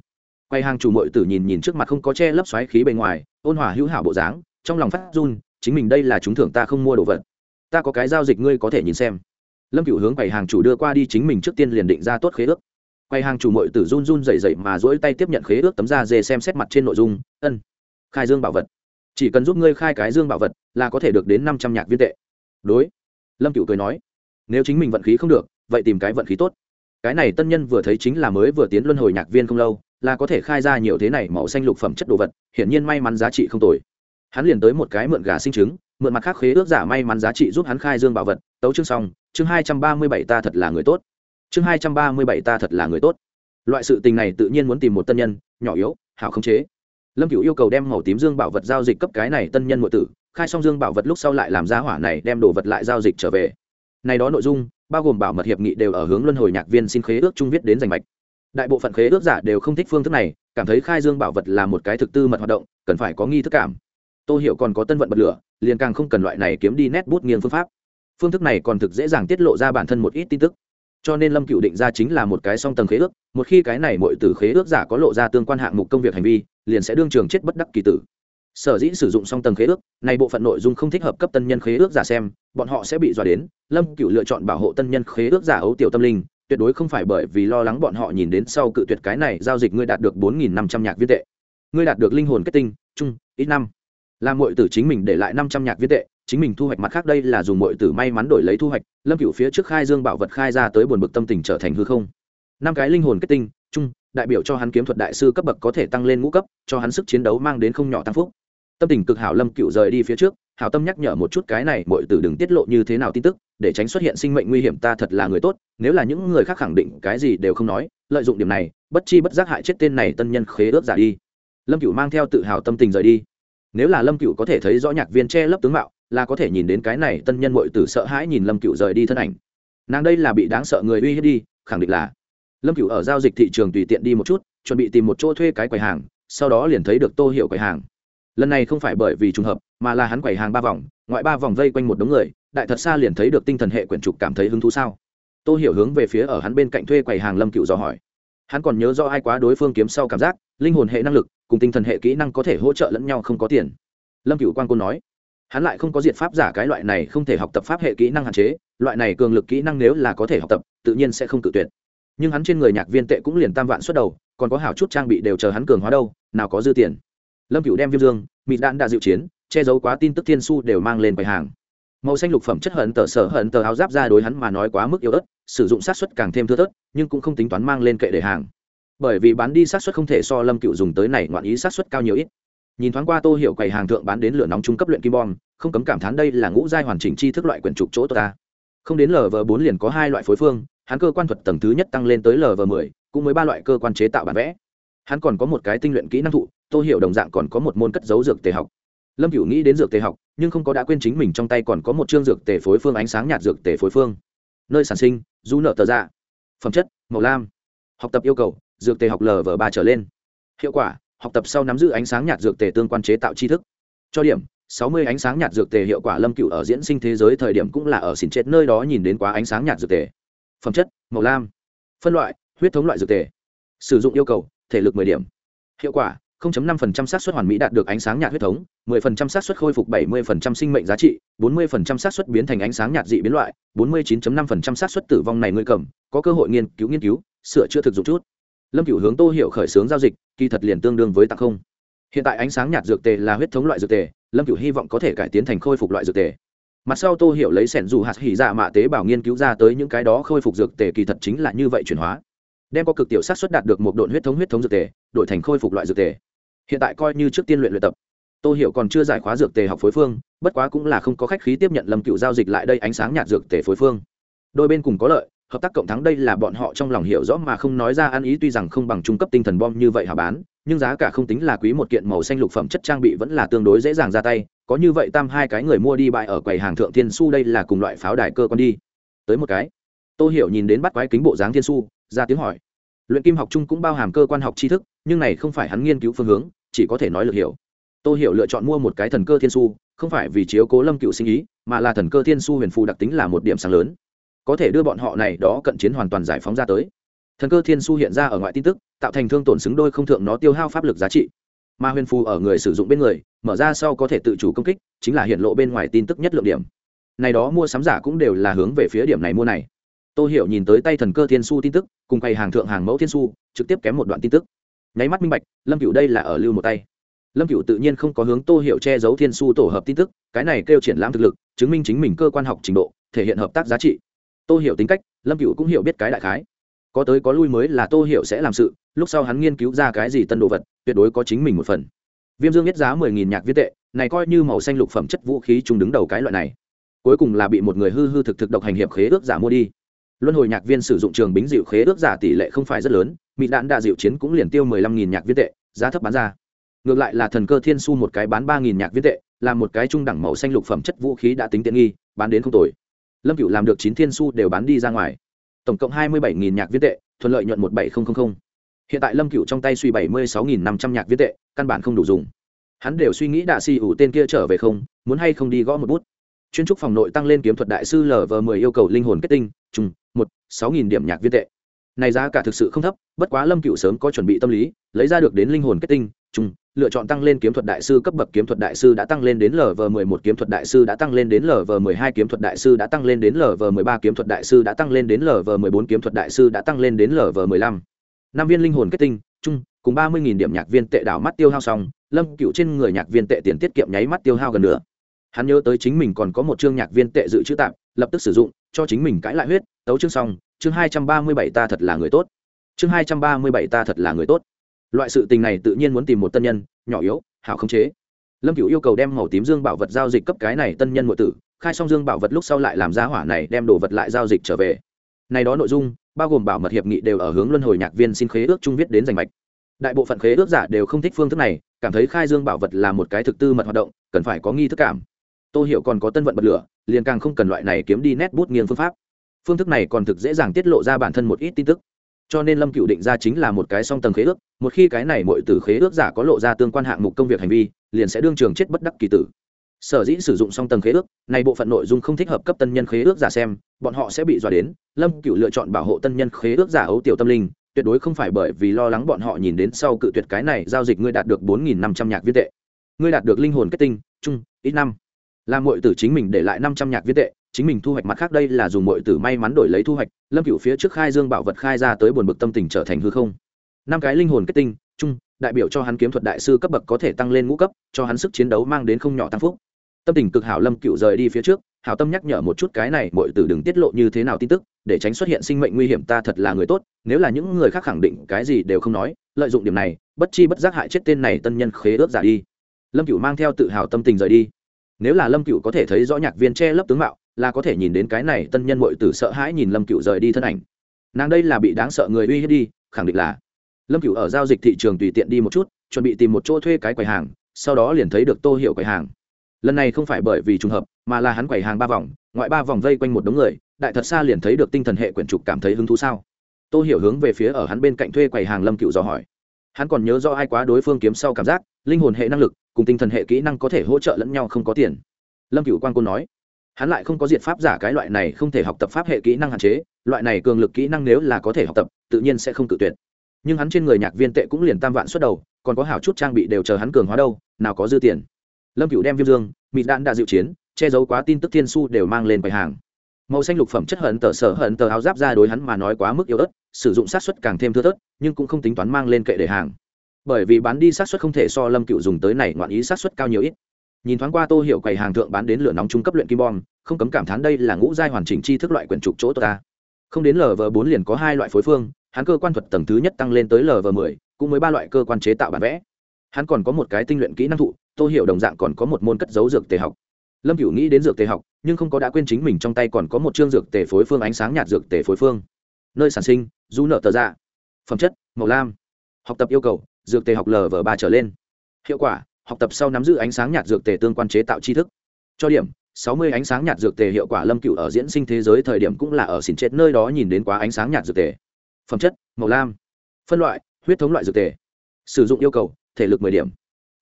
Quay hàng chủ mội tử nhìn nhìn trước mặt không có che lấp xoáy khí bề ngoài, ôn hòa hữu hảo bộ dáng, trong lòng phát run, chính mình đây là trúng thưởng ta không mua đồ vật. Ta có cái giao dịch ngươi có thể nhìn xem. Lâm cựu hướng quầy hàng chủ đưa qua đi chính mình trước tiên liền định ra tốt khế ước. Quầy hàng chủ mội tử run run dậy dậy mà dỗi tay tiếp nhận khế ước tấm da dê xem xét mặt trên nội dung, ân, khai dương bảo vật chỉ cần giúp ngươi khai cái dương bảo vật, là có thể được đến năm trăm nhạc viên tệ. Đối. Lâm cựu cười nói, nếu chính mình vận khí không được, vậy tìm cái vận khí tốt. Cái này tân nhân vừa thấy chính là mới vừa tiến luân hồi nhạc viên không lâu, là có thể khai ra nhiều thế này màu xanh lục phẩm chất đồ vật, hiển nhiên may mắn giá trị không tồi. Hắn liền tới một cái mượn gà sinh trứng, mượn mặt khác khế ước giả may mắn giá trị giúp hắn khai dương bảo vật, tấu chương xong, chương hai trăm ba mươi bảy ta thật là người tốt. Chương hai trăm ba mươi bảy ta thật là người tốt. Loại sự tình này tự nhiên muốn tìm một tân nhân, nhỏ yếu, hảo không chế lâm cựu yêu cầu đem màu tím dương bảo vật giao dịch cấp cái này tân nhân ngộ tử, khai xong dương bảo vật lúc sau lại làm ra hỏa này đem đồ vật lại giao dịch trở về. Này đó nội dung, bao gồm bảo mật hiệp nghị đều ở hướng luân hồi nhạc viên xin khế ước trung viết đến giành mạch. Đại bộ phận khế ước giả đều không thích phương thức này, cảm thấy khai dương bảo vật là một cái thực tư mật hoạt động, cần phải có nghi thức cảm. Tô hiểu còn có tân vận bật lửa, liền càng không cần loại này kiếm đi nét bút nghiêng phương pháp. Phương thức này còn thực dễ dàng tiết lộ ra bản thân một ít tin tức. Cho nên lâm cựu định ra chính là một cái song tầng khế ước, một khi cái này mọi từ khế ước giả có lộ ra tương quan hạng mục công việc hành vi liền sẽ đương trường chết bất đắc kỳ tử. Sở dĩ sử dụng song tầng khế ước, này bộ phận nội dung không thích hợp cấp tân nhân khế ước giả xem, bọn họ sẽ bị dọa đến, lâm cựu lựa chọn bảo hộ tân nhân khế ước giả ấu tiểu tâm linh, tuyệt đối không phải bởi vì lo lắng bọn họ nhìn đến sau cự tuyệt cái này giao dịch ngươi đạt được bốn nghìn năm trăm nhạc viên tệ. Ngươi đạt được linh hồn kết tinh, chung, ít năm. Làm mọi tử chính mình để lại năm trăm nhạc viên tệ, chính mình thu hoạch mặt khác đây là dùng mọi tử may mắn đổi lấy thu hoạch, lâm cựu phía trước khai dương bảo vật khai ra tới buồn bực tâm tình trở thành hư không năm cái linh hồn kết tinh, chung, đại biểu cho hắn kiếm thuật đại sư cấp bậc có thể tăng lên ngũ cấp, cho hắn sức chiến đấu mang đến không nhỏ tăng phúc. Tâm tình cực hảo lâm cựu rời đi phía trước, hảo tâm nhắc nhở một chút cái này mọi tử đừng tiết lộ như thế nào tin tức, để tránh xuất hiện sinh mệnh nguy hiểm, ta thật là người tốt, nếu là những người khác khẳng định cái gì đều không nói, lợi dụng điểm này, bất chi bất giác hại chết tên này tân nhân khế ướp giả đi. Lâm cựu mang theo tự hào tâm tình rời đi. Nếu là lâm cựu có thể thấy rõ nhạc viên che lấp tướng mạo, là có thể nhìn đến cái này tân nhân mọi tử sợ hãi nhìn lâm cựu rời đi thân ảnh. Nàng đây là bị đáng sợ người uy hiếp đi, khẳng định là lâm cựu ở giao dịch thị trường tùy tiện đi một chút, chuẩn bị tìm một chỗ thuê cái quầy hàng, sau đó liền thấy được tô hiệu quầy hàng. Lần này không phải bởi vì trùng hợp, mà là hắn quầy hàng ba vòng, ngoại ba vòng vây quanh một đống người, đại thật xa liền thấy được tinh thần hệ quyển trục cảm thấy hứng thú sao? Tô hiểu hướng về phía ở hắn bên cạnh thuê quầy hàng lâm cựu dò hỏi. Hắn còn nhớ do ai quá đối phương kiếm sau cảm giác, linh hồn hệ năng lực, cùng tinh thần hệ kỹ năng có thể hỗ trợ lẫn nhau không có tiền. Lâm cựu quan côn nói. Hắn lại không có diện pháp giả cái loại này không thể học tập pháp hệ kỹ năng hạn chế, loại này cường lực kỹ năng nếu là có thể học tập, tự nhiên sẽ không tự tuyệt nhưng hắn trên người nhạc viên tệ cũng liền tam vạn suất đầu, còn có hảo chút trang bị đều chờ hắn cường hóa đâu, nào có dư tiền. Lâm cựu đem viêm dương, mị đạn đã dịu chiến, che giấu quá tin tức thiên su đều mang lên quầy hàng. Màu xanh lục phẩm chất hận tờ sở hận tờ áo giáp ra đối hắn mà nói quá mức yếu ớt, sử dụng sát xuất càng thêm thưa thớt, nhưng cũng không tính toán mang lên kệ để hàng. Bởi vì bán đi sát xuất không thể so lâm cựu dùng tới này ngoạn ý sát xuất cao nhiều ít. Nhìn thoáng qua tô hiểu quầy hàng thượng bán đến lửa nóng trung cấp luyện kim bom, không cấm cảm thán đây là ngũ giai hoàn chỉnh chi thức loại quyển trục chỗ ta. Không đến lv bốn liền có hai loại phối phương hắn cơ quan thuật tầng thứ nhất tăng lên tới lv mười, cũng mới ba loại cơ quan chế tạo bản vẽ. Hắn còn có một cái tinh luyện kỹ năng thụ, tô hiểu đồng dạng còn có một môn cất dấu dược tề học. Lâm cửu nghĩ đến dược tề học, nhưng không có đã quên chính mình trong tay còn có một chương dược tề phối phương ánh sáng nhạt dược tề phối phương. Nơi sản sinh, du nợ tờ ra dạ. phẩm chất, màu lam. Học tập yêu cầu, dược tề học lv ba trở lên. Hiệu quả, học tập sau nắm giữ ánh sáng nhạt dược tề tương quan chế tạo tri thức. Cho điểm, sáu mươi ánh sáng nhạt dược tề hiệu quả lâm cựu ở diễn sinh thế giới thời điểm cũng là ở xỉn chết nơi đó nhìn đến quá ánh sáng nhạt dược tề phẩm chất, màu lam, phân loại, huyết thống loại dược tề, sử dụng yêu cầu, thể lực 10 điểm. Hiệu quả 0.5% xác suất hoàn mỹ đạt được ánh sáng nhạt huyết thống 10% xác suất khôi phục 70% sinh mệnh giá trị 40% xác suất biến thành ánh sáng nhạt dị biến loại 49.5% xác suất tử vong này ngươi cầm, có cơ hội nghiên cứu nghiên cứu, sửa chữa thực dụng chút. Lâm cửu hướng tô hiệu khởi xướng giao dịch, kỳ thật liền tương đương với tặng không. Hiện tại ánh sáng nhạt dược tề là huyết thống loại dược tề, lâm cửu hy vọng có thể cải tiến thành khôi phục loại dược tề mặt sau tô hiểu lấy sẻn dù hạt hỉ dạ mạ tế bào nghiên cứu ra tới những cái đó khôi phục dược tề kỳ thật chính là như vậy chuyển hóa. Đem có cực tiểu sát xuất đạt được một độn huyết thống huyết thống dược tề, đổi thành khôi phục loại dược tề. Hiện tại coi như trước tiên luyện luyện tập. Tô hiểu còn chưa giải khóa dược tề học phối phương, bất quá cũng là không có khách khí tiếp nhận lâm cựu giao dịch lại đây ánh sáng nhạt dược tề phối phương. Đôi bên cùng có lợi, hợp tác cộng thắng đây là bọn họ trong lòng hiểu rõ mà không nói ra ăn ý tuy rằng không bằng trung cấp tinh thần bom như vậy hả bán, nhưng giá cả không tính là quý một kiện màu xanh lục phẩm chất trang bị vẫn là tương đối dễ dàng ra tay có như vậy tam hai cái người mua đi bại ở quầy hàng thượng thiên su đây là cùng loại pháo đài cơ con đi. Tới một cái, tô hiểu nhìn đến bắt quái kính bộ dáng thiên su, ra tiếng hỏi. Luyện kim học chung cũng bao hàm cơ quan học tri thức, nhưng này không phải hắn nghiên cứu phương hướng, chỉ có thể nói được hiểu. Tô hiểu lựa chọn mua một cái thần cơ thiên su, không phải vì chiếu cố lâm cựu sinh ý, mà là thần cơ thiên su huyền phù đặc tính là một điểm sáng lớn. Có thể đưa bọn họ này đó cận chiến hoàn toàn giải phóng ra tới. Thần cơ thiên su hiện ra ở ngoại tin tức, tạo thành thương tổn xứng đôi không thượng nó tiêu hao pháp lực giá trị mà huyền phù ở người sử dụng bên người, mở ra sau có thể tự chủ công kích, chính là hiện lộ bên ngoài tin tức nhất lượng điểm. Này đó mua sắm giả cũng đều là hướng về phía điểm này mua này. Tôi hiểu nhìn tới tay thần cơ thiên su tin tức, cùng quầy hàng thượng hàng mẫu thiên su, trực tiếp kém một đoạn tin tức. Nháy mắt minh bạch, lâm cựu đây là ở lưu một tay. Lâm cựu tự nhiên không có hướng tô hiểu che giấu thiên su tổ hợp tin tức, cái này kêu triển lãm thực lực, chứng minh chính mình cơ quan học trình độ, thể hiện hợp tác giá trị. Tô hiểu tính cách, lâm cựu cũng hiểu biết cái đại khái có tới có lui mới là tô hiểu sẽ làm sự, lúc sau hắn nghiên cứu ra cái gì tân đồ vật, tuyệt đối có chính mình một phần. Viêm dương biết giá mười nghìn nhạc viết tệ, này coi như màu xanh lục phẩm chất vũ khí chung đứng đầu cái loại này. Cuối cùng là bị một người hư hư thực thực độc hành hiệp khế ước giả mua đi. Luân hồi nhạc viên sử dụng trường bính dịu khế ước giả tỷ lệ không phải rất lớn mỹ đạn đạ dịu chiến cũng liền tiêu mười lăm nghìn nhạc viết tệ, giá thấp bán ra. Ngược lại là thần cơ thiên su một cái bán ba nghìn nhạc viết tệ, là một cái trung đẳng màu xanh lục phẩm chất vũ khí đã tính tiện nghi, bán đến không tồi. Lâm cựu làm được chín thiên su đều bán đi ra ngoài tổng cộng hai mươi bảy nghìn nhạc viên tệ, thuận lợi nhuận một bảy nghìn hiện tại lâm cựu trong tay suy bảy mươi sáu nghìn năm trăm nhạc viên tệ, căn bản không đủ dùng. Hắn đều suy nghĩ đạ xì ủ tên kia trở về không, muốn hay không đi gõ một bút. Chuyên trúc phòng nội tăng lên kiếm thuật đại sư lv m yêu cầu linh hồn kết tinh, trùng, một, sáu nghìn điểm nhạc viên tệ. Này giá cả thực sự không thấp, bất quá lâm cựu sớm có chuẩn bị tâm lý, lấy ra được đến linh hồn kết tinh, trùng lựa chọn tăng lên kiếm thuật đại sư cấp bậc kiếm thuật đại sư đã tăng lên đến lv m một, kiếm thuật đại sư đã tăng lên đến lv m hai, kiếm thuật đại sư đã tăng lên đến lv 13 kiếm thuật đại sư đã tăng lên đến lv m bốn, kiếm thuật đại sư đã tăng lên đến lv m lăm. Năm viên linh hồn kết tinh, chung, cùng ba mươi điểm nhạc viên tệ đảo mắt tiêu hao xong, lâm cựu trên người nhạc viên tệ tiền tiết kiệm nháy mắt tiêu hao gần nữa hắn nhớ tới chính mình còn có một chương nhạc viên tệ dự trữ tạm, lập tức sử dụng, cho chính mình cãi lại huyết, tấu chương xong, chương hai trăm ba mươi bảy ta thật là người tốt. Chương hai trăm ba mươi bảy ta thật là người tốt loại sự tình này tự nhiên muốn tìm một tân nhân, nhỏ yếu, hảo không chế. Lâm cựu yêu cầu đem màu tím dương bảo vật giao dịch cấp cái này tân nhân ngụy tử, khai xong dương bảo vật lúc sau lại làm giá hỏa này đem đồ vật lại giao dịch trở về. Này đó nội dung, bao gồm bảo mật hiệp nghị đều ở hướng luân hồi nhạc viên xin khế ước trung viết đến giành mạch. Đại bộ phận khế ước giả đều không thích phương thức này, cảm thấy khai dương bảo vật là một cái thực tư mật hoạt động, cần phải có nghi thức cảm. Tôi hiểu còn có tân vận bật lửa, liền càng không cần loại này kiếm đi nét bút nghiêng phương pháp. Phương thức này còn thực dễ dàng tiết lộ ra bản thân một ít tin tức cho nên lâm cựu định ra chính là một cái song tầng khế ước, một khi cái này mọi từ khế ước giả có lộ ra tương quan hạng mục công việc hành vi, liền sẽ đương trường chết bất đắc kỳ tử. Sở dĩ sử dụng song tầng khế ước, này bộ phận nội dung không thích hợp cấp tân nhân khế ước giả xem, bọn họ sẽ bị dọa đến, lâm cựu lựa chọn bảo hộ tân nhân khế ước giả ấu tiểu tâm linh, tuyệt đối không phải bởi vì lo lắng bọn họ nhìn đến sau cự tuyệt cái này giao dịch ngươi đạt được bốn nghìn năm trăm nhạc viên tệ. Ngươi đạt được linh hồn kết tinh, chung, ít năm. Làm mọi tử chính mình để lại năm trăm nhạc viên tệ chính mình thu hoạch mặt khác đây là dùng mọi tử may mắn đổi lấy thu hoạch, lâm cựu phía trước khai dương bảo vật khai ra tới buồn bực tâm tình trở thành hư không. Năm cái linh hồn kết tinh, chung, đại biểu cho hắn kiếm thuật đại sư cấp bậc có thể tăng lên ngũ cấp, cho hắn sức chiến đấu mang đến không nhỏ tăng phúc. Tâm tình cực hảo lâm cựu rời đi phía trước, hảo tâm nhắc nhở một chút cái này, mọi tử đừng tiết lộ như thế nào tin tức, để tránh xuất hiện sinh mệnh nguy hiểm, ta thật là người tốt, nếu là những người khác khẳng định cái gì đều không nói, lợi dụng điểm này, bất chi bất giác hại chết tên này tân nhân khế ước giả đi. Lâm cựu mang theo tự hào tâm tình rời đi. Nếu là lâm cựu có thể thấy rõ nhạc viên che lấp tướng mạo là có thể nhìn đến cái này tân nhân mội tử sợ hãi nhìn lâm cựu rời đi thân ảnh. Nàng đây là bị đáng sợ người uy hiếp đi, khẳng định là. Lâm cựu ở giao dịch thị trường tùy tiện đi một chút, chuẩn bị tìm một chỗ thuê cái quầy hàng, sau đó liền thấy được tô hiệu quầy hàng. Lần này không phải bởi vì trùng hợp, mà là hắn quầy hàng ba vòng, ngoại ba vòng vây quanh một đống người, đại thật xa liền thấy được tinh thần hệ quyển trục cảm thấy hứng thú sao. Tô hiểu hướng về phía ở hắn bên cạnh thuê quầy hàng lâm cựu dò hỏi. Hắn còn nhớ do ai quá đối phương kiếm sau cảm giác, linh hồn hệ năng lực, cùng tinh thần hệ kỹ năng có thể hỗ trợ lẫn nhau không có tiền. Lâm cựu quan côn nói hắn lại không có diệt pháp giả cái loại này không thể học tập pháp hệ kỹ năng hạn chế, loại này cường lực kỹ năng nếu là có thể học tập, tự nhiên sẽ không tự tuyệt. Nhưng hắn trên người nhạc viên tệ cũng liền tam vạn xuất đầu, còn có hảo chút trang bị đều chờ hắn cường hóa đâu, nào có dư tiền. Lâm cựu đem viêm dương, mịt đạn đã dịu chiến, che giấu quá tin tức thiên su đều mang lên quầy hàng. Màu xanh lục phẩm chất hận tờ sở hận tờ áo giáp ra đối hắn mà nói quá mức yếu ớt, sử dụng sát xuất càng thêm thưa thớt, nhưng cũng không tính toán mang lên kệ để hàng. Bởi vì bán đi sát xuất không thể so lâm cựu dùng tới này ngoạn ý sát xuất cao nhiều ít nhìn thoáng qua tô hiệu quầy hàng thượng bán đến lửa nóng trung cấp luyện kim bom, không cấm cảm thán đây là ngũ giai hoàn chỉnh chi thức loại quyển trục chỗ ta. Không đến lv bốn liền có hai loại phối phương, hắn cơ quan thuật tầng thứ nhất tăng lên tới lv mười, cũng mới ba loại cơ quan chế tạo bản vẽ. Hắn còn có một cái tinh luyện kỹ năng thụ, tô hiệu đồng dạng còn có một môn cất dấu dược tề học. Lâm cửu nghĩ đến dược tề học, nhưng không có đã quên chính mình trong tay còn có một chương dược tề phối phương ánh sáng nhạt dược tề phối phương. Nơi sản sinh, du nợ tờ dạ. Phẩm chất, màu lam. Học tập yêu cầu, dược tề học lv ba trở lên. Hiệu quả học tập sau nắm giữ ánh sáng nhạt dược tề tương quan chế tạo tri thức. Cho điểm, sáu mươi ánh sáng nhạt dược tề hiệu quả lâm cựu ở diễn sinh thế giới thời điểm cũng là ở xỉn chết nơi đó nhìn đến quá ánh sáng nhạt dược tề. Phẩm chất, màu lam. Phân loại, huyết thống loại dược tề. Sử dụng yêu cầu, thể lực 10 điểm.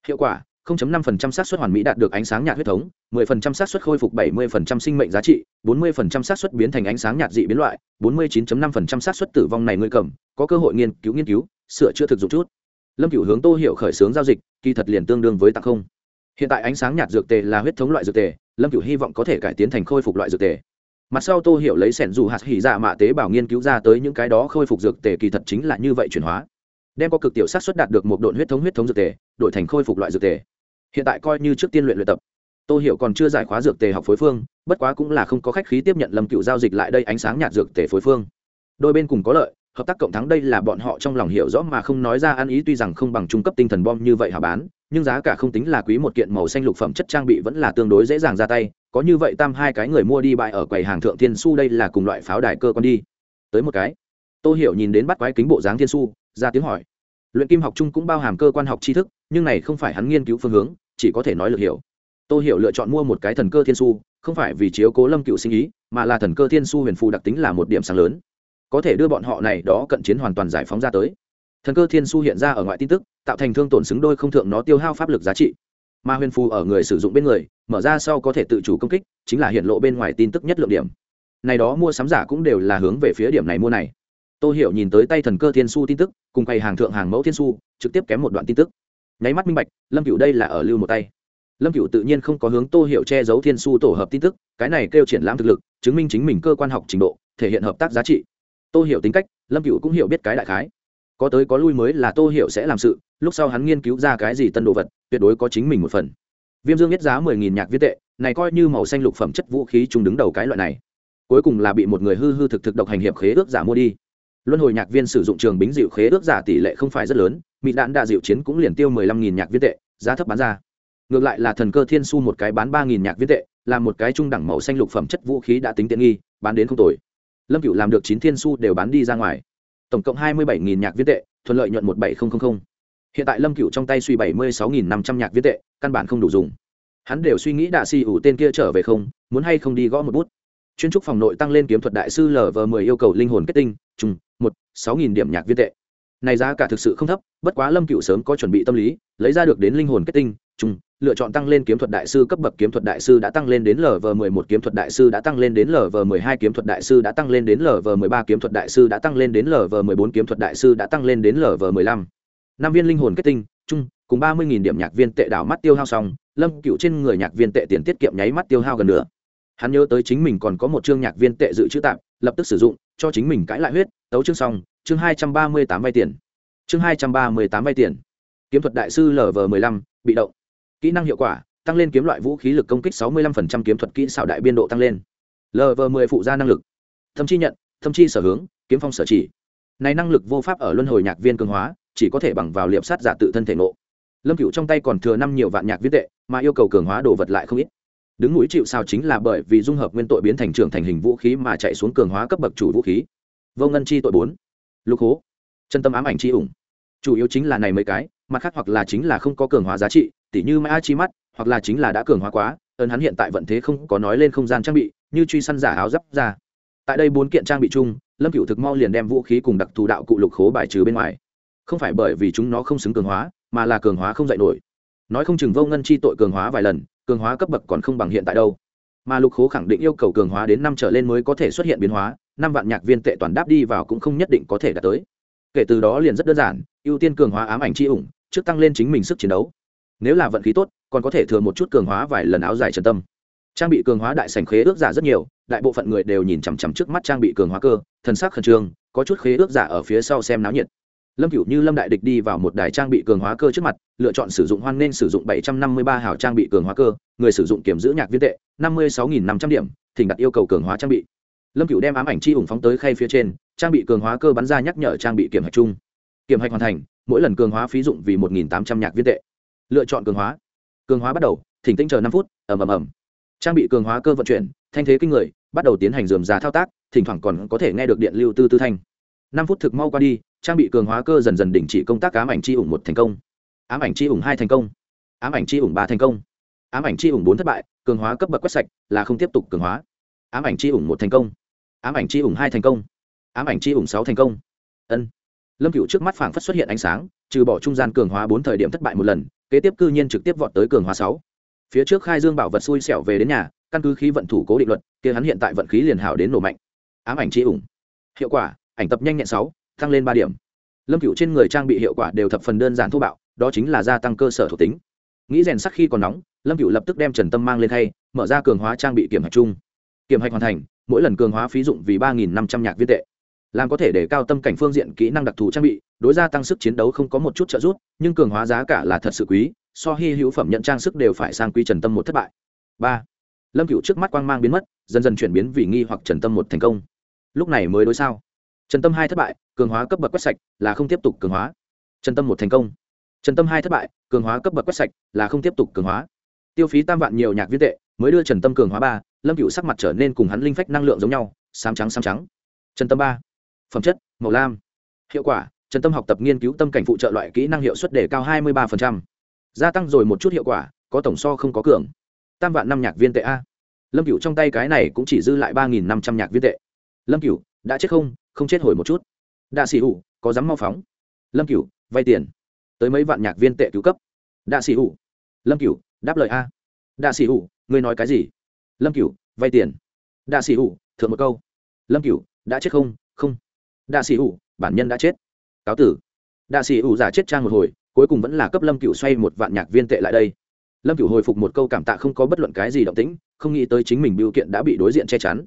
Hiệu quả 0.5% xác suất hoàn mỹ đạt được ánh sáng nhạt huyết thống 10% xác suất khôi phục 70% sinh mệnh giá trị 40% xác suất biến thành ánh sáng nhạt dị biến loại 49.5% xác suất tử vong này người cầm, có cơ hội nghiên cứu nghiên cứu, sửa chữa thực dụng chút lâm cửu hướng tô hiệu khởi xướng giao dịch, kỳ thật liền tương đương với tặng không. Hiện tại ánh sáng nhạt dược tề là huyết thống loại dược tề, lâm cửu hy vọng có thể cải tiến thành khôi phục loại dược tề. Mặt sau tô hiểu lấy sẻn dù hạt hỉ dạ mạ tế bào nghiên cứu ra tới những cái đó khôi phục dược tề kỳ thật chính là như vậy chuyển hóa. Đem có cực tiểu sát xuất đạt được một độn huyết thống huyết thống dược tề, đổi thành khôi phục loại dược tề. Hiện tại coi như trước tiên luyện luyện tập. Tô hiểu còn chưa giải khóa dược tề học phối phương, bất quá cũng là không có khách khí tiếp nhận lâm cựu giao dịch lại đây ánh sáng nhạt dược tề phối phương. Đôi bên cùng có lợi hợp tác cộng thắng đây là bọn họ trong lòng hiểu rõ mà không nói ra ăn ý tuy rằng không bằng trung cấp tinh thần bom như vậy hả bán, nhưng giá cả không tính là quý một kiện màu xanh lục phẩm chất trang bị vẫn là tương đối dễ dàng ra tay, có như vậy tam hai cái người mua đi bại ở quầy hàng thượng thiên su đây là cùng loại pháo đài cơ con đi. Tới một cái, tô hiểu nhìn đến bắt quái kính bộ dáng thiên su ra tiếng hỏi. Luyện kim học chung cũng bao hàm cơ quan học tri thức, nhưng này không phải hắn nghiên cứu phương hướng, chỉ có thể nói được hiểu. Tô hiểu lựa chọn mua một cái thần cơ thiên su không phải vì chiếu cố lâm cựu sinh ý, mà là thần cơ thiên su huyền phù đặc tính là một điểm sáng lớn có thể đưa bọn họ này đó cận chiến hoàn toàn giải phóng ra tới. Thần cơ thiên su hiện ra ở ngoại tin tức, tạo thành thương tổn xứng đôi không thượng nó tiêu hao pháp lực giá trị. Mà huyền phù ở người sử dụng bên người, mở ra sau có thể tự chủ công kích, chính là hiện lộ bên ngoài tin tức nhất lượng điểm. Này đó mua sắm giả cũng đều là hướng về phía điểm này mua này. Tôi hiểu nhìn tới tay thần cơ thiên su tin tức, cùng quầy hàng thượng hàng mẫu thiên su, trực tiếp kém một đoạn tin tức. Nháy mắt minh bạch, lâm cựu đây là ở lưu một tay. Lâm cựu tự nhiên không có hướng tô hiểu che giấu thiên su tổ hợp tin tức, cái này kêu triển lãm thực lực, chứng minh chính mình cơ quan học trình độ, thể hiện hợp tác giá trị tô hiểu tính cách, lâm cựu cũng hiểu biết cái đại khái. Có tới có lui mới là tô hiểu sẽ làm sự, lúc sau hắn nghiên cứu ra cái gì tân đồ vật, tuyệt đối có chính mình một phần. Viêm dương biết giá mười nghìn nhạc viết tệ, này coi như màu xanh lục phẩm chất vũ khí chung đứng đầu cái loại này. Cuối cùng là bị một người hư hư thực thực độc hành hiệp khế ước giả mua đi. Luân hồi nhạc viên sử dụng trường bính dịu khế ước giả tỷ lệ không phải rất lớn mỹ đạn đạ dịu chiến cũng liền tiêu mười lăm nghìn nhạc viết tệ, giá thấp bán ra. Ngược lại là thần cơ thiên su một cái bán ba nghìn nhạc viết tệ, là một cái trung đẳng màu xanh lục phẩm chất vũ khí đã tính tiện nghi, bán đến không tồi lâm cựu làm được chín thiên su đều bán đi ra ngoài. Tổng cộng hai mươi bảy nghìn nhạc viết tệ, thuận lợi nhuận một bảy nghìn hiện tại lâm cựu trong tay suy bảy mươi sáu nghìn năm trăm nhạc viết tệ, căn bản không đủ dùng. Hắn đều suy nghĩ đạ xì ủ tên kia trở về không, muốn hay không đi gõ một bút. Chuyên trúc phòng nội tăng lên kiếm thuật đại sư lv mười yêu cầu linh hồn kết tinh chung một, sáu nghìn điểm nhạc viết tệ. Này giá cả thực sự không thấp, bất quá lâm cựu sớm có chuẩn bị tâm lý, lấy ra được đến linh hồn kết tinh chung lựa chọn tăng lên kiếm thuật đại sư cấp bậc kiếm thuật đại sư đã tăng lên đến lv mười một, kiếm thuật đại sư đã tăng lên đến lv mười hai, kiếm thuật đại sư đã tăng lên đến lv mười ba, kiếm thuật đại sư đã tăng lên đến lv mười bốn, kiếm thuật đại sư đã tăng lên đến lv mười lăm. Năm viên linh hồn kết tinh, chung, cùng 30.000 điểm nhạc viên tệ đảo mắt tiêu hao xong, lâm cựu trên người nhạc viên tệ tiền tiết kiệm nháy mắt tiêu hao gần nữa hắn nhớ tới chính mình còn có một chương nhạc viên tệ dự trữ tạm, lập tức sử dụng, cho chính mình cãi lại huyết, tấu chương xong, chương hai trăm ba mươi tám vay tiền. Chương hai trăm ba mươi tám vay tiền. Kiếm thuật đại sư lv 15 bị động kỹ năng hiệu quả, tăng lên kiếm loại vũ khí lực công kích 65% kiếm thuật kỹ xảo đại biên độ tăng lên. Lv 10 phụ gia năng lực. Thâm chi nhận, thâm chi sở hướng, kiếm phong sở chỉ. Này năng lực vô pháp ở luân hồi nhạc viên cường hóa, chỉ có thể bằng vào liệp sát giả tự thân thể ngộ. Lâm cựu trong tay còn thừa năm nhiều vạn nhạc viết tệ, mà yêu cầu cường hóa đồ vật lại không ít. Đứng mũi chịu sao chính là bởi vì dung hợp nguyên tội biến thành trưởng thành hình vũ khí mà chạy xuống cường hóa cấp bậc chủ vũ khí. Vô ngân chi tội bốn. Lục hố. Chân tâm ám ảnh chi ủng. Chủ yếu chính là này mấy cái, mặt khác hoặc là chính là không có cường hóa giá trị tỉ như mai chi mắt, hoặc là chính là đã cường hóa quá ơn hắn hiện tại vận thế không có nói lên không gian trang bị, như truy săn giả áo giáp ra. Tại đây bốn kiện trang bị chung, lâm cựu thực mau liền đem vũ khí cùng đặc thù đạo cụ lục khố bài trừ bên ngoài. Không phải bởi vì chúng nó không xứng cường hóa, mà là cường hóa không dạy nổi. Nói không chừng vô ngân chi tội cường hóa vài lần, cường hóa cấp bậc còn không bằng hiện tại đâu. Mà lục khố khẳng định yêu cầu cường hóa đến năm trở lên mới có thể xuất hiện biến hóa, năm vạn nhạc viên tệ toàn đáp đi vào cũng không nhất định có thể đạt tới. Kể từ đó liền rất đơn giản, ưu tiên cường hóa ám ảnh c h i ủng, trước tăng lên chính mình sức chiến đấu nếu là vận khí tốt, còn có thể thừa một chút cường hóa vài lần áo dài trần tâm. Trang bị cường hóa đại sành khế ước giả rất nhiều, đại bộ phận người đều nhìn chằm chằm trước mắt trang bị cường hóa cơ, thần sắc khẩn trương, có chút khế ước giả ở phía sau xem náo nhiệt. Lâm cựu như lâm đại địch đi vào một đài trang bị cường hóa cơ trước mặt, lựa chọn sử dụng hoan nên sử dụng bảy trăm năm mươi ba hào trang bị cường hóa cơ, người sử dụng kiểm giữ nhạc viên tệ, năm mươi sáu nghìn năm trăm điểm, thỉnh đặt yêu cầu cường hóa trang bị. Lâm cựu đem ám ảnh chi ủng phóng tới khay phía trên, trang bị cường hóa cơ bắn ra nhắc nhở trang bị kiểm hạch chung. Kiểm hạch hoàn thành, mỗi lần cường hóa phí dụng vì một nghìn tám trăm nhạc viên tệ lựa chọn cường hóa. Cường hóa bắt đầu, thỉnh tinh chờ năm phút ẩm ẩm ẩm trang bị cường hóa cơ vận chuyển, thanh thế kinh người, bắt đầu tiến hành dườm già thao tác, thỉnh thoảng còn có thể nghe được điện lưu tư tư thanh. Năm phút thực mau qua đi, trang bị cường hóa cơ dần dần đình chỉ công tác ám ảnh chi ủng một thành công. Ám ảnh chi ủng hai thành công. Ám ảnh chi ủng ba thành công. Ám ảnh chi ủng bốn thất bại, cường hóa cấp bậc quét sạch, là không tiếp tục cường hóa. Ám ảnh chi ủng một thành công. Ám ảnh chi ủng hai thành công. Ám ảnh chi ủng sáu thành công. Ân. Lâm cựu trước mắt phảng phất xuất hiện ánh sáng, trừ bỏ trung gian cường hóa bốn thời điểm thất bại một lần kế tiếp cư nhiên trực tiếp vọt tới cường hóa sáu. Phía trước khai dương bảo vật xui xẻo về đến nhà, căn cứ khí vận thủ cố định luật, kia hắn hiện tại vận khí liền hảo đến nổ mạnh. Ám ảnh chi ủng. Hiệu quả, ảnh tập nhanh nhẹn sáu, tăng lên ba điểm. Lâm cựu trên người trang bị hiệu quả đều thập phần đơn giản thô bạo, đó chính là gia tăng cơ sở thuộc tính. Nghĩ rèn sắc khi còn nóng, lâm cựu lập tức đem trần tâm mang lên thay mở ra cường hóa trang bị kiểm hạch chung. Kiểm hạch hoàn thành, mỗi lần cường hóa phí dụng vì ba năm trăm nhạc viên tệ làm có thể để cao tâm cảnh phương diện kỹ năng đặc thù trang bị, đối gia tăng sức chiến đấu không có một chút trợ giúp, nhưng cường hóa giá cả là thật sự quý, so hy hữu phẩm nhận trang sức đều phải sang quy trần tâm một thất bại. Ba, lâm cựu trước mắt quang mang biến mất, dần dần chuyển biến vì nghi hoặc trần tâm một thành công. Lúc này mới đối sao? Trần tâm hai thất bại, cường hóa cấp bậc quét sạch là không tiếp tục cường hóa. Trần tâm một thành công. Trần tâm hai thất bại, cường hóa cấp bậc quét sạch là không tiếp tục cường hóa. Tiêu phí tam vạn nhiều nhạc viên tệ, mới đưa trần tâm cường hóa ba, lâm cựu sắc mặt trở nên cùng hắn linh phách năng lượng giống nhau sám trắng sám trắng. Trần tâm ba phẩm chất, màu lam. Hiệu quả, trần tâm học tập nghiên cứu tâm cảnh phụ trợ loại kỹ năng hiệu suất đề cao hai mươi ba gia tăng rồi một chút hiệu quả, có tổng so không có cường. Tam vạn năm nhạc viên tệ a. Lâm cựu trong tay cái này cũng chỉ dư lại ba nghìn năm trăm nhạc viên tệ. Lâm cựu đã chết không? Không chết hồi một chút. Đạ sĩ hủ, có dám mau phóng? Lâm cựu vay tiền. Tới mấy vạn nhạc viên tệ cứu cấp. Đạ sĩ hủ. Lâm cựu đáp lời a. Đạ sĩ hủ, ngươi nói cái gì? Lâm cựu vay tiền. Đạ sĩ hủ, thượng một câu. Lâm cựu đã chết không? Đạ sĩ ủ, bản nhân đã chết. Cáo tử. Đạ sĩ ủ giả chết trang một hồi, cuối cùng vẫn là cấp lâm cựu xoay một vạn nhạc viên tệ lại đây. Lâm cựu hồi phục một câu cảm tạ không có bất luận cái gì động tĩnh, không nghĩ tới chính mình biểu kiện đã bị đối diện che chắn.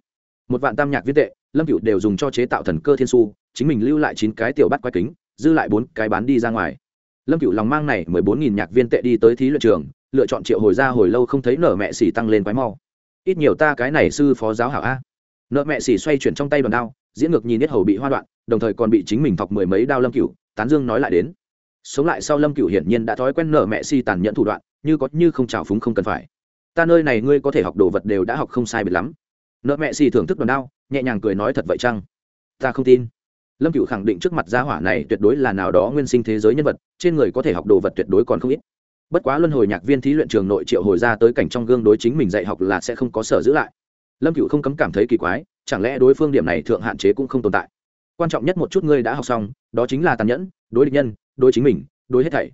Một vạn tam nhạc viên tệ, lâm cựu đều dùng cho chế tạo thần cơ thiên su, chính mình lưu lại chín cái tiểu bắt quái kính, dư lại bốn cái bán đi ra ngoài. Lâm cựu lòng mang này mười bốn nghìn nhạc viên tệ đi tới thí luyện trường, lựa chọn triệu hồi ra hồi lâu không thấy nở mẹ xỉ tăng lên quái mau. Ít nhiều ta cái này sư phó giáo hảo a nợ mẹ xỉ xoay chuyển trong tay đòn đao, diễn ngược nhìn nhất hầu bị hoa đoạn, đồng thời còn bị chính mình thọc mười mấy đao lâm cựu tán dương nói lại đến. Sống lại sau lâm cựu hiển nhiên đã thói quen nợ mẹ xỉ tàn nhẫn thủ đoạn, như có như không trào phúng không cần phải. Ta nơi này ngươi có thể học đồ vật đều đã học không sai biệt lắm. Nợ mẹ xỉ thưởng thức đòn đao, nhẹ nhàng cười nói thật vậy chăng? Ta không tin. Lâm cựu khẳng định trước mặt gia hỏa này tuyệt đối là nào đó nguyên sinh thế giới nhân vật, trên người có thể học đồ vật tuyệt đối còn không ít. Bất quá luân hồi nhạc viên thí luyện trường nội triệu hồi ra tới cảnh trong gương đối chính mình dạy học là sẽ không có sở giữ lại lâm cựu không cấm cảm thấy kỳ quái, chẳng lẽ đối phương điểm này thượng hạn chế cũng không tồn tại? Quan trọng nhất một chút ngươi đã học xong, đó chính là tàn nhẫn, đối địch nhân, đối chính mình, đối hết thảy.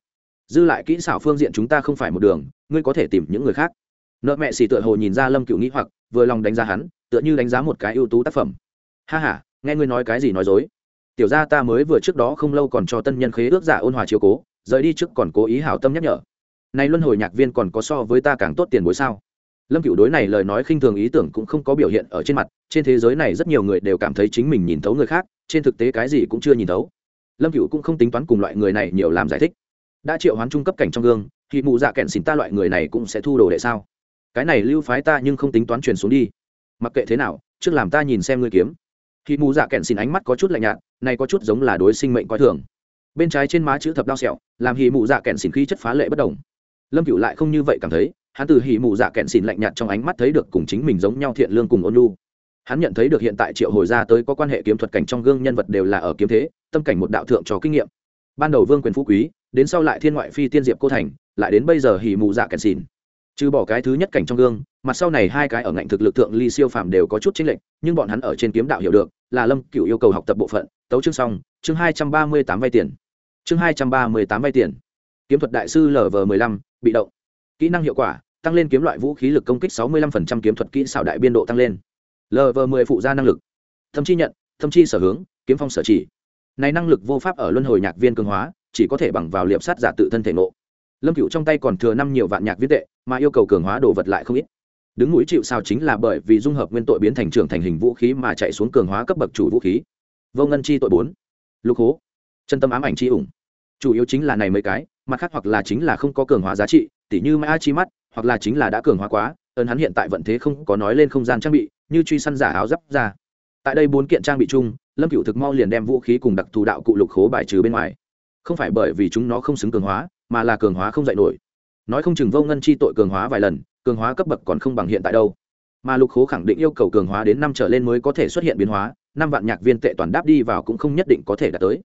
Dư lại kỹ xảo phương diện chúng ta không phải một đường, ngươi có thể tìm những người khác. Nợ mẹ xì tựa hồ nhìn ra lâm cựu nghĩ hoặc, vừa lòng đánh giá hắn, tựa như đánh giá một cái ưu tú tác phẩm. Ha h a nghe ngươi nói cái gì nói dối. Tiểu ra ta mới vừa trước đó không lâu còn cho tân nhân khế ước giả ôn hòa chiếu cố, rời đi trước còn cố ý hảo tâm nhắc nhở. Nay luân hồi nhạc viên còn có so với ta càng tốt tiền bối sao? Lâm cựu đối này lời nói khinh thường ý tưởng cũng không có biểu hiện ở trên mặt, trên thế giới này rất nhiều người đều cảm thấy chính mình nhìn thấu người khác, trên thực tế cái gì cũng chưa nhìn thấu. Lâm cựu cũng không tính toán cùng loại người này nhiều làm giải thích. Đã triệu hoán trung cấp cảnh trong gương, thì mụ dạ kẹn xỉn ta loại người này cũng sẽ thu đồ đệ sao? Cái này lưu phái ta nhưng không tính toán truyền xuống đi. Mặc kệ thế nào, trước làm ta nhìn xem ngươi kiếm. Thì mù dạ kẹn xỉn ánh mắt có chút lạnh nhạt, này có chút giống là đối sinh mệnh coi thường. Bên trái trên má chữ thập đao sẹo, làm hì mù dạ kẹn xỉn khí chất phá lệ bất đồng. Lâm cựu lại không như vậy cảm thấy hắn từ hỉ mù dạ kẹn xỉn lạnh nhạt trong ánh mắt thấy được cùng chính mình giống nhau thiện lương cùng ôn lu hắn nhận thấy được hiện tại triệu hồi ra tới có quan hệ kiếm thuật cảnh trong gương nhân vật đều là ở kiếm thế tâm cảnh một đạo thượng cho kinh nghiệm. Ban đầu vương quyền phú quý đến sau lại thiên ngoại phi tiên diệp cô thành lại đến bây giờ hỉ mù dạ kẹn xỉn. Trừ bỏ cái thứ nhất cảnh trong gương mặt sau này hai cái ở ngạnh thực lực thượng ly siêu phàm đều có chút chính lệnh, nhưng bọn hắn ở trên kiếm đạo hiểu được là lâm cựu yêu cầu học tập bộ phận tấu chương xong chương hai trăm ba mươi tám vay tiền. Chương hai trăm ba mươi tám vay tiền. Kiếm thuật đại sư lv mười lăm bị động. Kỹ năng hiệu quả tăng lên kiếm loại vũ khí lực công kích sáu mươi 65% kiếm thuật kỹ xảo đại biên độ tăng lên. Lv 10 phụ gia năng lực. Thâm chi nhận, thâm chi sở hướng, kiếm phong sở chỉ. Này năng lực vô pháp ở luân hồi nhạc viên cường hóa, chỉ có thể bằng vào liệp sát giả tự thân thể nộ lâm cựu trong tay còn thừa năm nhiều vạn nhạc viết tệ, mà yêu cầu cường hóa đồ vật lại không ít. Đứng mũi chịu sao chính là bởi vì dung hợp nguyên tội biến thành trưởng thành hình vũ khí mà chạy xuống cường hóa cấp bậc chủ vũ khí. Vô ngân chi tội bốn. Lục hố. Chân tâm ám ảnh chi ủng. Chủ yếu chính là này mấy cái, mặt khác hoặc là chính là không có cường hóa giá trị, tỉ như mã chi mắt hoặc là chính là đã cường hóa quá ơn hắn hiện tại vận thế không có nói lên không gian trang bị, như truy săn giả áo giáp ra. Tại đây bốn kiện trang bị chung, lâm cựu thực mau liền đem vũ khí cùng đặc thù đạo cụ lục khố bài trừ bên ngoài. Không phải bởi vì chúng nó không xứng cường hóa, mà là cường hóa không dạy nổi. Nói không chừng vô ngân chi tội cường hóa vài lần, cường hóa cấp bậc còn không bằng hiện tại đâu. Mà lục khố khẳng định yêu cầu cường hóa đến năm trở lên mới có thể xuất hiện biến hóa, năm vạn nhạc viên tệ toàn đáp đi vào cũng không nhất định có thể đạt tới.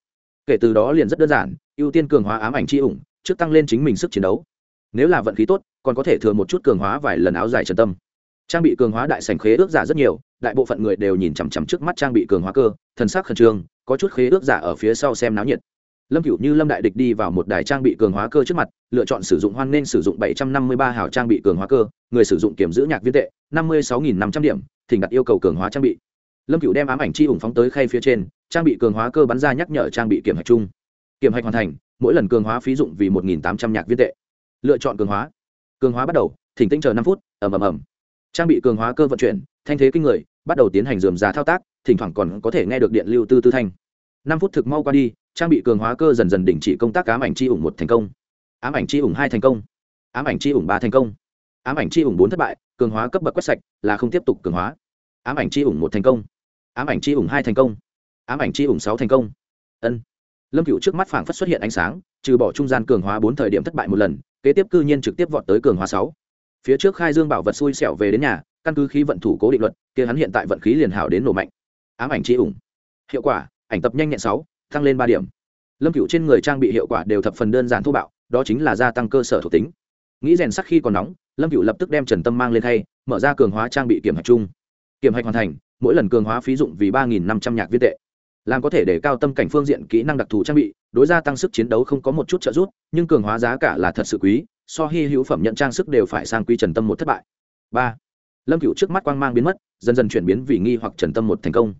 Kể từ đó liền rất đơn giản, ưu tiên cường hóa ám ảnh c h i ủng, trước tăng lên chính mình sức chiến đấu nếu là vận khí tốt, còn có thể thừa một chút cường hóa vài lần áo dài trần tâm. Trang bị cường hóa đại sành khế ước giả rất nhiều, đại bộ phận người đều nhìn chằm chằm trước mắt trang bị cường hóa cơ, thần sắc khẩn trương, có chút khế ước giả ở phía sau xem náo nhiệt. Lâm cựu như lâm đại địch đi vào một đài trang bị cường hóa cơ trước mặt, lựa chọn sử dụng hoan nên sử dụng bảy trăm năm mươi ba hào trang bị cường hóa cơ, người sử dụng kiểm giữ nhạc viên tệ, năm mươi sáu nghìn năm trăm điểm, thỉnh đặt yêu cầu cường hóa trang bị. Lâm cựu đem ám ảnh chi ủng phóng tới khay phía trên, trang bị cường hóa cơ bắn ra nhắc nhở trang bị kiểm hạch chung. Kiểm hạch hoàn thành, mỗi lần cường hóa phí dụng vì một nghìn tám trăm nhạc viên tệ lựa chọn cường hóa. Cường hóa bắt đầu, thỉnh tinh chờ năm phút ẩm ẩm ẩm trang bị cường hóa cơ vận chuyển, thanh thế kinh người, bắt đầu tiến hành dườm giá thao tác, thỉnh thoảng còn có thể nghe được điện lưu tư tư thanh. Năm phút thực mau qua đi, trang bị cường hóa cơ dần dần đình chỉ công tác ám ảnh chi ủng một thành công. Ám ảnh chi ủng hai thành công. Ám ảnh chi ủng ba thành công. Ám ảnh chi ủng bốn thất bại, cường hóa cấp bậc quét sạch, là không tiếp tục cường hóa. Ám ảnh chi ủng một thành công. Ám ảnh chi ủng hai thành công. Ám ảnh chi ủng sáu thành công. Ân. Lâm cựu trước mắt phảng phất xuất hiện ánh sáng, trừ bỏ trung gian cường hóa bốn thời điểm thất bại một lần kế tiếp cư nhiên trực tiếp vọt tới cường hóa sáu. Phía trước khai dương bảo vật xui xẻo về đến nhà, căn cứ khí vận thủ cố định luật, kia hắn hiện tại vận khí liền hảo đến nổ mạnh. Ám ảnh chi ủng. Hiệu quả, ảnh tập nhanh nhẹn sáu, tăng lên ba điểm. Lâm cựu trên người trang bị hiệu quả đều thập phần đơn giản thô bạo, đó chính là gia tăng cơ sở thuộc tính. Nghĩ rèn sắc khi còn nóng, lâm cựu lập tức đem trần tâm mang lên thay, mở ra cường hóa trang bị kiểm hạch chung. Kiểm hạch hoàn thành, mỗi lần cường hóa phí dụng vì ba năm trăm n h viên tệ làm có thể để cao tâm cảnh phương diện kỹ năng đặc thù trang bị, đối gia tăng sức chiến đấu không có một chút trợ giúp, nhưng cường hóa giá cả là thật sự quý, so hy hữu phẩm nhận trang sức đều phải sang quy trần tâm một thất bại. Ba, lâm cựu trước mắt quang mang biến mất, dần dần chuyển biến vì nghi hoặc trần tâm một thành công.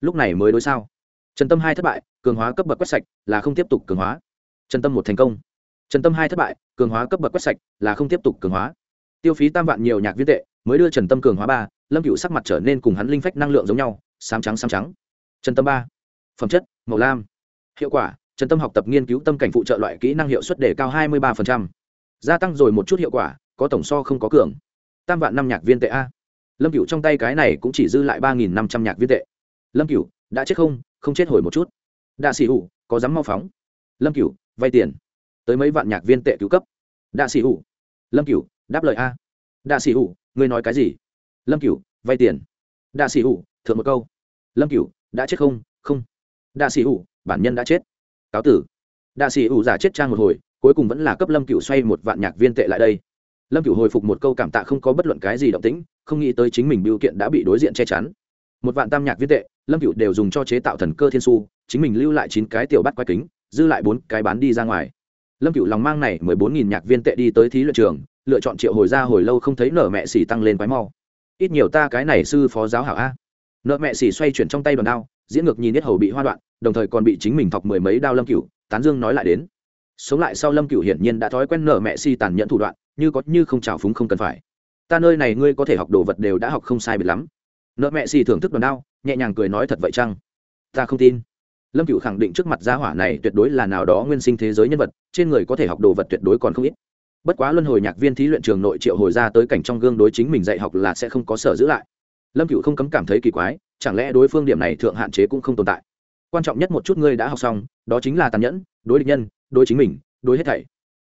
Lúc này mới đối sao? Trần tâm hai thất bại, cường hóa cấp bậc quét sạch là không tiếp tục cường hóa. Trần tâm một thành công. Trần tâm hai thất bại, cường hóa cấp bậc quét sạch là không tiếp tục cường hóa. Tiêu phí tam vạn nhiều nhạc viên tệ, mới đưa trần tâm cường hóa ba, lâm cựu sắc mặt trở nên cùng hắn linh phách năng lượng giống nhau sám trắng sám trắng. Trần tâm ba phẩm chất, màu lam. Hiệu quả, trần tâm học tập nghiên cứu tâm cảnh phụ trợ loại kỹ năng hiệu suất đề cao hai mươi ba gia tăng rồi một chút hiệu quả, có tổng so không có cường. Tam vạn năm nhạc viên tệ a. Lâm cựu trong tay cái này cũng chỉ dư lại ba năm trăm nhạc viên tệ. Lâm cựu đã chết không? Không chết hồi một chút. Đạ sĩ hủ, có dám mau phóng? Lâm cửu, vay tiền. Tới mấy vạn nhạc viên tệ cứu cấp. Đạ sĩ hủ. Lâm cửu, đáp lời a. Đạ sĩ hủ, ngươi nói cái gì? Lâm cửu, vay tiền. Đạ sĩ hủ, thượng một câu. Lâm cửu, đã chết không? Không đạ sĩ ủ, bản nhân đã chết. Cáo tử. Đạ sĩ ủ giả chết trang một hồi, cuối cùng vẫn là cấp lâm cửu xoay một vạn nhạc viên tệ lại đây. Lâm cửu hồi phục một câu cảm tạ không có bất luận cái gì động tĩnh, không nghĩ tới chính mình biểu kiện đã bị đối diện che chắn. Một vạn tam nhạc viên tệ, lâm cựu đều dùng cho chế tạo thần cơ thiên su, chính mình lưu lại chín cái tiểu bắt quái kính, dư lại bốn cái bán đi ra ngoài. Lâm cựu lòng mang này mười bốn nghìn nhạc viên tệ đi tới thí luyện trường, lựa chọn triệu hồi ra hồi lâu không thấy nở mẹ xỉ tăng lên quái mau. Ít nhiều ta cái này sư phó giáo hảo a. Nợ mẹ xỉ xoay chuyển trong tay đòn đao diễn ngược nhìn nhất hầu bị hoa đoạn, đồng thời còn bị chính mình thọc mười mấy đao lâm cửu, tán dương nói lại đến. Sống lại sau lâm cửu hiển nhiên đã thói quen nợ mẹ si tàn nhẫn thủ đoạn, như có như không trào phúng không cần phải. Ta nơi này ngươi có thể học đồ vật đều đã học không sai biệt lắm. Nợ mẹ si thưởng thức đòn đao, nhẹ nhàng cười nói thật vậy chăng? Ta không tin. Lâm cựu khẳng định trước mặt gia hỏa này tuyệt đối là nào đó nguyên sinh thế giới nhân vật, trên người có thể học đồ vật tuyệt đối còn không ít. Bất quá luân hồi nhạc viên thí luyện trường nội triệu hồi ra tới cảnh trong gương đối chính mình dạy học là sẽ không có sở giữ lại. Lâm cựu không cấm cảm thấy kỳ quái chẳng lẽ đối phương điểm này thượng hạn chế cũng không tồn tại? Quan trọng nhất một chút ngươi đã học xong, đó chính là tàn nhẫn, đối địch nhân, đối chính mình, đối hết thảy.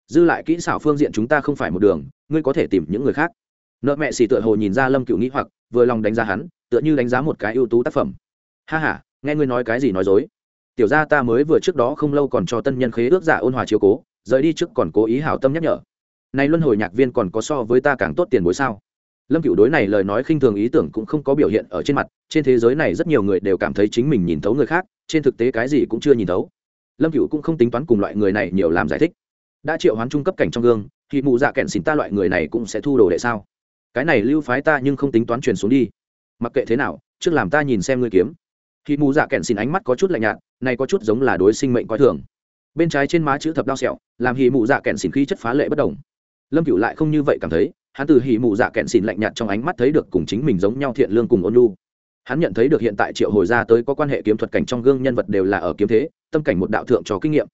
Dư lại kỹ xảo phương diện chúng ta không phải một đường, ngươi có thể tìm những người khác. Nợ mẹ xì tựa hồ nhìn ra lâm cựu nghĩ hoặc, vừa lòng đánh giá hắn, tựa như đánh giá một cái ưu tú tác phẩm. Ha h a nghe ngươi nói cái gì nói dối. Tiểu ra ta mới vừa trước đó không lâu còn cho tân nhân khế ước giả ôn hòa chiếu cố, rời đi trước còn cố ý hảo tâm nhắc nhở. Nay luân hồi nhạc viên còn có so với ta càng tốt tiền bối sao? Lâm cựu đối này lời nói khinh thường ý tưởng cũng không có biểu hiện ở trên mặt, trên thế giới này rất nhiều người đều cảm thấy chính mình nhìn thấu người khác, trên thực tế cái gì cũng chưa nhìn thấu. Lâm cựu cũng không tính toán cùng loại người này nhiều làm giải thích. Đã triệu hoán trung cấp cảnh trong gương, thì mụ dạ kẹn xỉn ta loại người này cũng sẽ thu đồ đệ sao? Cái này lưu phái ta nhưng không tính toán truyền xuống đi. Mặc kệ thế nào, trước làm ta nhìn xem ngươi kiếm. Khi mù dạ kẹn xin ánh mắt có chút lạnh nhạt, này có chút giống là đối sinh mệnh coi thường. Bên trái trên má chữ thập đao sẹo, làm hì mù dạ kẹn xin khí chất phá lệ bất đồng. Lâm cựu lại không như vậy cảm thấy hắn từ hỉ mù dạ kẹn xỉn lạnh nhạt trong ánh mắt thấy được cùng chính mình giống nhau thiện lương cùng ôn nhu. Hắn nhận thấy được hiện tại triệu hồi ra tới có quan hệ kiếm thuật cảnh trong gương nhân vật đều là ở kiếm thế, tâm cảnh một đạo thượng cho kinh nghiệm.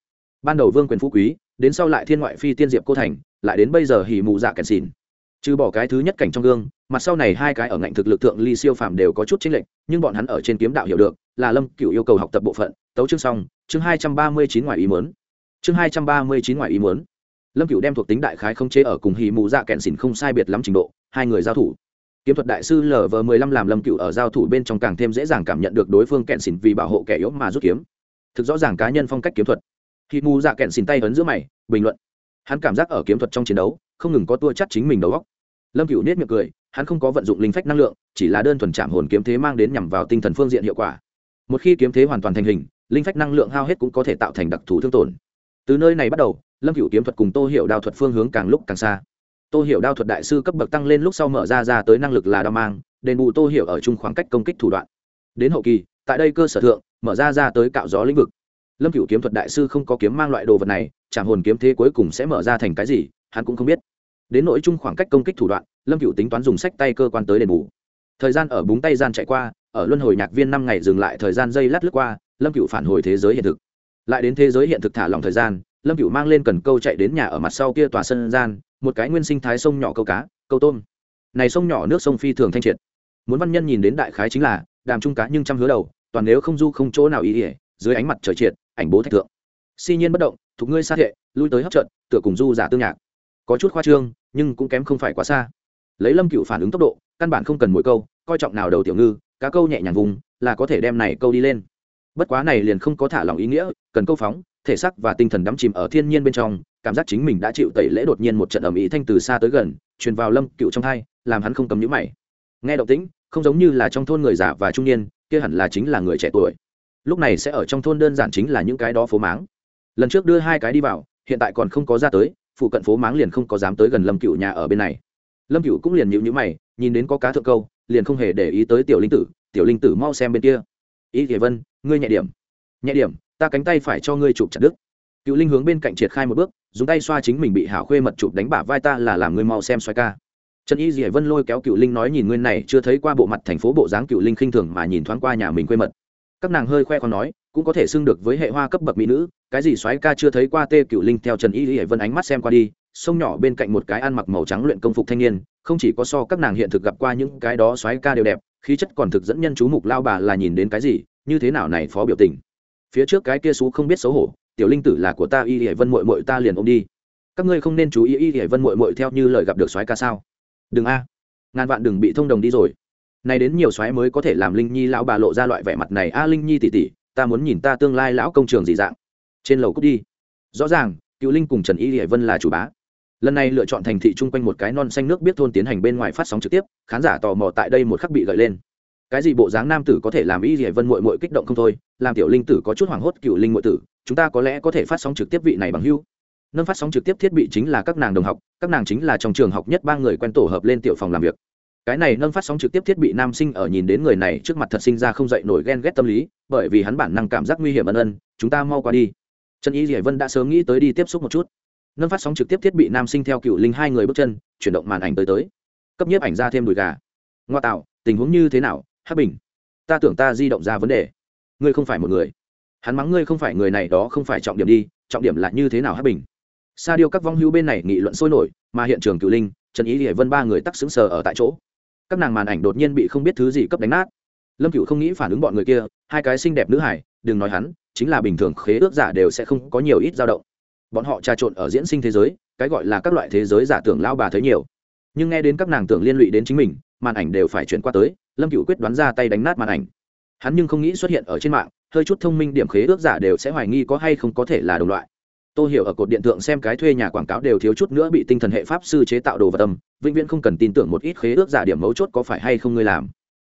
Ban đầu vương quyền phú quý, đến sau lại thiên ngoại phi tiên diệp cô thành, lại đến bây giờ hỉ mù dạ kẹn xỉn. Trừ bỏ cái thứ nhất cảnh trong gương, mặt sau này hai cái ở ngạnh thực lực thượng ly siêu phàm đều có chút chênh lệch, nhưng bọn hắn ở trên kiếm đạo hiểu được, là lâm cựu yêu cầu học tập bộ phận. Tấu chương xong, chương hai trăm ba mươi chín ngoài ý muốn. Chương hai trăm ba mươi chín ngoài ý muốn lâm cựu đem thuộc tính đại khái không chế ở cùng hì mù dạ kẹn xỉn không sai biệt lắm trình độ, hai người giao thủ. Kiếm thuật đại sư lv mười lăm làm lâm cựu ở giao thủ bên trong càng thêm dễ dàng cảm nhận được đối phương kẹn xỉn vì bảo hộ kẻ yếu mà rút kiếm. Thực rõ ràng cá nhân phong cách kiếm thuật. Hì mù dạ kẹn xỉn tay ấn giữa mày, bình luận. Hắn cảm giác ở kiếm thuật trong chiến đấu, không ngừng có tua chắt chính mình đầu góc lâm cựu nết miệng cười, hắn không có vận dụng linh phách năng lượng, chỉ là đơn thuần chạm hồn kiếm thế mang đến nhằm vào tinh thần phương diện hiệu quả. Một khi kiếm thế hoàn toàn thành hình, linh phách năng lượng hao hết cũng có thể tạo thành đặc thù thương tổn. Từ nơi này bắt đầu lâm cựu kiếm thuật cùng tô hiệu đao thuật phương hướng càng lúc càng xa. Tô hiệu đao thuật đại sư cấp bậc tăng lên lúc sau mở ra ra tới năng lực là đao mang, đền bù tô hiệu ở chung khoảng cách công kích thủ đoạn. Đến hậu kỳ, tại đây cơ sở thượng, mở ra ra tới cạo gió lĩnh vực. Lâm cựu kiếm thuật đại sư không có kiếm mang loại đồ vật này chẳng hồn kiếm thế cuối cùng sẽ mở ra thành cái gì, hắn cũng không biết. Đến nội chung khoảng cách công kích thủ đoạn, lâm cựu tính toán dùng sách tay cơ quan tới đền bù. Thời gian ở búng tay gian chạy qua, ở luân hồi nhạc viên năm ngày dừng lại thời gian dây lát lướt qua, lâm cựu phản hồi thế giới hiện thực. Lại đến thế giới hiện thực thả lỏng thời gian lâm cựu mang lên cần câu chạy đến nhà ở mặt sau kia tòa sân gian, một cái nguyên sinh thái sông nhỏ câu cá, câu tôm. Này sông nhỏ nước sông phi thường thanh triệt. Muốn văn nhân nhìn đến đại khái chính là, đàm trung cá nhưng trăm hứa đầu, toàn nếu không du không chỗ nào ý ỉa dưới ánh mặt trời triệt, ảnh bố thạch tượng si nhiên bất động thuộc ngươi xa thệ lui tới hấp trận, tựa cùng du giả tương nhạc. Có chút khoa trương, nhưng cũng kém không phải quá xa. Lấy lâm cựu phản ứng tốc độ, căn bản không cần mỗi câu, coi trọng nào đầu tiểu ngư, cá câu nhẹ nhàng vùng, là có thể đem này câu đi lên. Bất quá này liền không có thả lòng ý nghĩa, cần câu phóng thể xác và tinh thần đắm chìm ở thiên nhiên bên trong, cảm giác chính mình đã chịu tẩy lễ đột nhiên một trận ầm ĩ thanh từ xa tới gần, truyền vào lâm cựu trong hai làm hắn không cầm nhũ mày. Nghe động tĩnh, không giống như là trong thôn người già và trung niên, kia hẳn là chính là người trẻ tuổi. Lúc này sẽ ở trong thôn đơn giản chính là những cái đó phố máng. Lần trước đưa hai cái đi vào, hiện tại còn không có ra tới, phụ cận phố máng liền không có dám tới gần lâm cựu nhà ở bên này. Lâm cựu cũng liền nhịu nhữ mày, nhìn đến có cá thượng câu, liền không hề để ý tới tiểu linh tử, tiểu linh tử mau xem bên kia. Ý thể vân, ngươi nhẹ điểm nhẹ điểm ta cánh tay phải cho ngươi chụp chặt đứt. Cựu linh hướng bên cạnh triệt khai một bước, dùng tay xoa chính mình bị hảo khuê mật chụp đánh bả vai ta là làm ngươi mau xem xoay ca. Trần y dỉa vân lôi kéo cựu linh nói nhìn ngươi này, chưa thấy qua bộ mặt thành phố bộ dáng cựu linh khinh thường mà nhìn thoáng qua nhà mình khuê mật. Các nàng hơi khoe con nói, cũng có thể xưng được với hệ hoa cấp bậc mỹ nữ, cái gì xoáy ca chưa thấy qua tê cựu linh theo trần y dỉa vân ánh mắt xem qua đi, sông nhỏ bên cạnh một cái ăn mặc màu trắng luyện công phục thanh niên, không chỉ có so các nàng hiện thực gặp qua những cái đó xoáy ca đều đẹp, khí chất còn thực dẫn nhân chú mục lao bà là nhìn đến cái gì, như thế nào này phó biểu tình phía trước cái kia xú không biết xấu hổ, tiểu linh tử là của ta, y hải vân mội mội ta liền ôm đi. Các ngươi không nên chú ý, y hải vân mội mội theo như lời gặp được soái ca sao? Đừng a. Ngàn vạn đừng bị thông đồng đi rồi. Này đến nhiều soái mới có thể làm linh nhi lão bà lộ ra loại vẻ mặt này. A à, linh nhi tỉ tỉ ta muốn nhìn ta tương lai lão công trường gì dạng. Trên lầu cút đi. Rõ ràng cựu linh cùng trần y hải vân là chủ bá. Lần này lựa chọn thành thị chung quanh một cái non xanh nước biết thôn tiến hành bên ngoài phát sóng trực tiếp, khán giả tò mò tại đây một khắc bị gợi lên cái gì bộ dáng nam tử có thể làm y dì vân mội mội kích động không thôi, làm tiểu linh tử có chút hoảng hốt cựu linh mội tử, chúng ta có lẽ có thể phát sóng trực tiếp vị này bằng hưu nâng phát sóng trực tiếp thiết bị chính là các nàng đồng học, các nàng chính là trong trường học nhất ba người quen tổ hợp lên tiểu phòng làm việc. Cái này nâng phát sóng trực tiếp thiết bị nam sinh ở nhìn đến người này trước mặt thật sinh ra không dậy nổi ghen ghét tâm lý, bởi vì hắn bản năng cảm giác nguy hiểm ân ân, chúng ta mau qua đi. Trần y dì vân đã sớm nghĩ tới đi tiếp xúc một chút. Nâng phát sóng trực tiếp thiết bị nam sinh theo cựu linh hai người bước chân, chuyển động màn ảnh tới tới. Cấp nhiếp ảnh ra thêm đùi gà. Ngoa tạo, tình huống như thế nào? Hắc bình, ta tưởng ta di động ra vấn đề. Ngươi không phải một người. Hắn mắng ngươi không phải người này, đó không phải trọng điểm đi, trọng điểm là như thế nào hắc bình? Sa điêu các vong hữu bên này nghị luận sôi nổi, mà hiện trường cựu linh, trần ý hải vân ba người tắc xứng sờ ở tại chỗ. Các nàng màn ảnh đột nhiên bị không biết thứ gì cấp đánh nát. Lâm cựu không nghĩ phản ứng bọn người kia, hai cái xinh đẹp nữ hải, đừng nói hắn, chính là bình thường khế ước giả đều sẽ không có nhiều ít dao động. Bọn họ trà trộn ở diễn sinh thế giới, cái gọi là các loại thế giới giả tưởng lao bà thấy nhiều. Nhưng nghe đến các nàng tưởng liên lụy đến chính mình, màn ảnh đều phải chuyển qua tới lâm cựu quyết đoán ra tay đánh nát màn ảnh. Hắn nhưng không nghĩ xuất hiện ở trên mạng, hơi chút thông minh điểm khế ước giả đều sẽ hoài nghi có hay không có thể là đồng loại. Tôi hiểu ở cột điện tượng xem cái thuê nhà quảng cáo đều thiếu chút nữa bị tinh thần hệ pháp sư chế tạo đồ vật tâm vĩnh viễn không cần tin tưởng một ít khế ước giả điểm mấu chốt có phải hay không ngươi làm.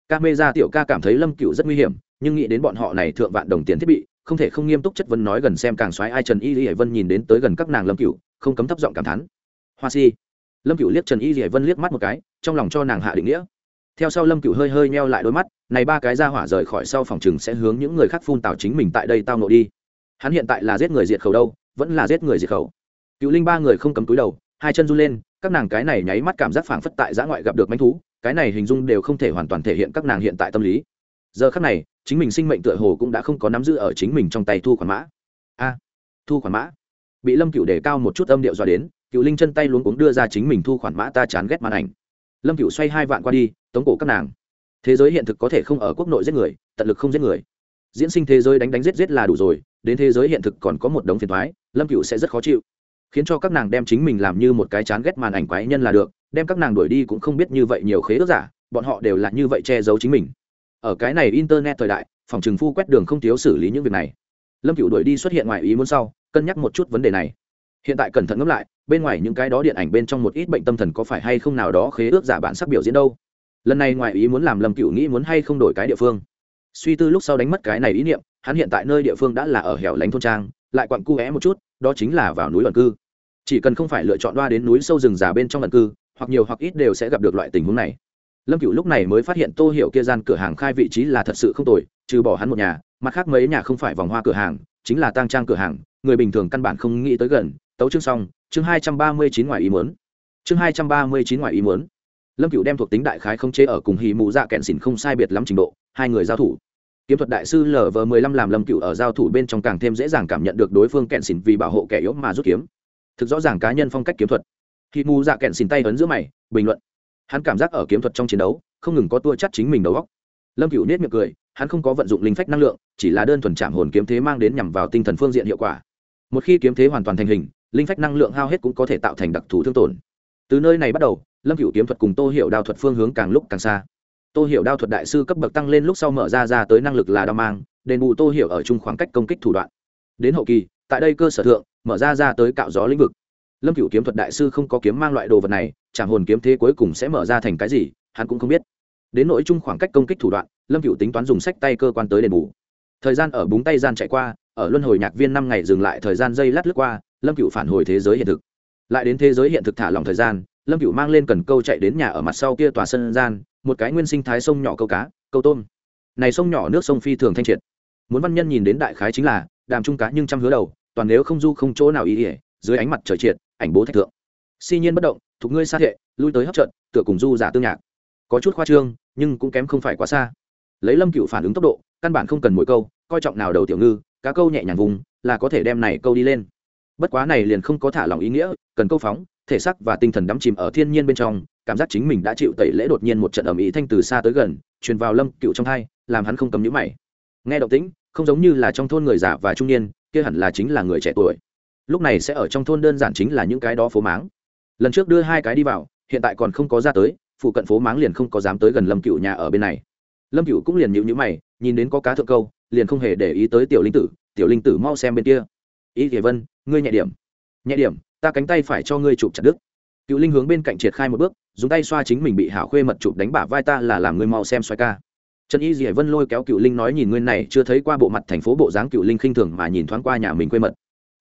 Ca mê ra tiểu ca cảm thấy lâm cựu rất nguy hiểm, nhưng nghĩ đến bọn họ này thượng vạn đồng tiền thiết bị, không thể không nghiêm túc chất vấn nói gần xem càng xoáy ai trần y lý hải vân nhìn đến tới gần các nàng lâm cựu không cấm thấp giọng cảm thán. Hoa si. Lâm cựu liếc trần y lý hải vân liếc mắt một cái, trong lòng cho nàng hạ định nghĩa theo sau lâm cựu hơi hơi neo lại đôi mắt, này ba cái ra hỏa rời khỏi sau phòng chừng sẽ hướng những người khác phun tào chính mình tại đây tao nộ đi. Hắn hiện tại là giết người diệt khẩu đâu, vẫn là giết người diệt khẩu. Cựu linh ba người không cấm túi đầu, hai chân run lên, các nàng cái này nháy mắt cảm giác phảng phất tại giã ngoại gặp được manh thú, cái này hình dung đều không thể hoàn toàn thể hiện các nàng hiện tại tâm lý. Giờ khắc này, chính mình sinh mệnh tựa hồ cũng đã không có nắm giữ ở chính mình trong tay thu khoản mã. A, thu khoản mã. Bị lâm cựu đề cao một chút âm điệu dọa đến, cựu linh chân tay luống cuống đưa ra chính mình thu khoản mã ta chán ghét màn ảnh. Lâm cựu xoay hai vạn qua đi tống cổ các nàng. Thế giới hiện thực có thể không ở quốc nội giết người, tận lực không giết người. Diễn sinh thế giới đánh đánh giết giết là đủ rồi, đến thế giới hiện thực còn có một đống phiền thoái, lâm cựu sẽ rất khó chịu. Khiến cho các nàng đem chính mình làm như một cái chán ghét màn ảnh quái nhân là được, đem các nàng đuổi đi cũng không biết như vậy nhiều khế ước giả, bọn họ đều là như vậy che giấu chính mình. Ở cái này internet thời đại, phòng trừng phu quét đường không thiếu xử lý những việc này. Lâm cựu đuổi đi xuất hiện ngoài ý muốn sau, cân nhắc một chút vấn đề này. Hiện tại cẩn thận ngẫm lại, bên ngoài những cái đó điện ảnh bên trong một ít bệnh tâm thần có phải hay không nào đó khế ước giả bản sắc biểu diễn đâu? Lần này ngoài ý muốn làm lâm cựu nghĩ muốn hay không đổi cái địa phương. Suy tư lúc sau đánh mất cái này ý niệm, hắn hiện tại nơi địa phương đã là ở hẻo lánh thôn trang, lại quặn cu vẽ một chút, đó chính là vào núi ẩn cư. Chỉ cần không phải lựa chọn đoa đến núi sâu rừng già bên trong ẩn cư, hoặc nhiều hoặc ít đều sẽ gặp được loại tình huống này. Lâm cựu lúc này mới phát hiện tô hiểu kia gian cửa hàng khai vị trí là thật sự không tồi, trừ bỏ hắn một nhà, mặt khác mấy nhà không phải vòng hoa cửa hàng, chính là tang trang cửa hàng, người bình thường căn bản không nghĩ tới gần. Tấu chương xong, chương hai trăm ba mươi chín ngoài ý muốn. Chương hai trăm ba mươi chín ngoài ý muốn lâm cựu đem thuộc tính đại khái không chế ở cùng hì mù dạ kẹn xỉn không sai biệt lắm trình độ, hai người giao thủ. Kiếm thuật đại sư lv m ộ làm lâm cựu ở giao thủ bên trong càng thêm dễ dàng cảm nhận được đối phương kẹn xỉn vì bảo hộ kẻ yếu mà rút kiếm. Thực rõ ràng cá nhân phong cách kiếm thuật. Hì mù dạ kẹn xỉn tay ấn giữa mày, bình luận. Hắn cảm giác ở kiếm thuật trong chiến đấu, không ngừng có tua chắt chính mình đầu góc lâm cựu nết miệng cười, hắn không có vận dụng linh phách năng lượng, chỉ là đơn thuần chạm hồn kiếm thế mang đến nhằm vào tinh thần phương diện hiệu quả. Một khi kiếm thế hoàn toàn thành hình, linh phách năng lượng hao hết cũng có thể tạo thành đặc thù thương tổn từ nơi này bắt đầu, lâm cựu kiếm thuật cùng tô hiệu đao thuật phương hướng càng lúc càng xa. Tô hiệu đao thuật đại sư cấp bậc tăng lên lúc sau mở ra ra tới năng lực là đao mang, đền bù tô hiệu ở chung khoảng cách công kích thủ đoạn. Đến hậu kỳ, tại đây cơ sở thượng, mở ra ra tới cạo gió lĩnh vực. Lâm cựu kiếm thuật đại sư không có kiếm mang loại đồ vật này chẳng hồn kiếm thế cuối cùng sẽ mở ra thành cái gì, hắn cũng không biết. Đến nội chung khoảng cách công kích thủ đoạn, lâm cựu tính toán dùng sách tay cơ quan tới đền bù. Thời gian ở búng tay gian chạy qua, ở luân hồi nhạc viên năm ngày dừng lại thời gian dây lát lướt qua, lâm cựu phản hồi thế giới hiện thực lại đến thế giới hiện thực thả lòng thời gian, lâm cựu mang lên cần câu chạy đến nhà ở mặt sau kia tòa sân gian, một cái nguyên sinh thái sông nhỏ câu cá, câu tôm. Này sông nhỏ nước sông phi thường thanh triệt. Muốn văn nhân nhìn đến đại khái chính là, đàm trung cá nhưng chăm hứa đầu, toàn nếu không du không chỗ nào ý ỉa, dưới ánh mặt trời triệt, ảnh bố thạch thượng. Si nhiên bất động thuộc ngươi xa hệ lui tới hấp trận, tựa cùng du giả tương nhạc. Có chút khoa trương, nhưng cũng kém không phải quá xa. Lấy lâm cựu phản ứng tốc độ, căn bản không cần mỗi câu, coi trọng nào đầu tiểu ngư, cá câu nhẹ nhàng vùng, là có thể đem này câu đi lên bất quá này liền không có thả lòng ý nghĩa, cần câu phóng, thể xác và tinh thần đắm chìm ở thiên nhiên bên trong, cảm giác chính mình đã chịu tẩy lễ đột nhiên một trận ẩm ý thanh từ xa tới gần, truyền vào lâm cựu trong thai, làm hắn không cầm nhũ mày. Nghe động tĩnh, không giống như là trong thôn người già và trung niên, kia hẳn là chính là người trẻ tuổi. Lúc này sẽ ở trong thôn đơn giản chính là những cái đó phố máng. Lần trước đưa hai cái đi vào, hiện tại còn không có ra tới, phụ cận phố máng liền không có dám tới gần lâm cựu nhà ở bên này. Lâm cựu cũng liền nhịu nhữ mày, nhìn đến có cá thượng câu, liền không hề để ý tới tiểu linh tử, tiểu linh tử mau xem bên kia. Ý thể vân ngươi nhẹ điểm. Nhẹ điểm, ta cánh tay phải cho ngươi chụp chặt đứt. Cựu linh hướng bên cạnh triệt khai một bước, dùng tay xoa chính mình bị hảo khuê mật chụp đánh bả vai ta là làm ngươi mau xem xoay ca. Trần y dì vân lôi kéo cựu linh nói nhìn ngươi này, chưa thấy qua bộ mặt thành phố bộ dáng cựu linh khinh thường mà nhìn thoáng qua nhà mình quê mật.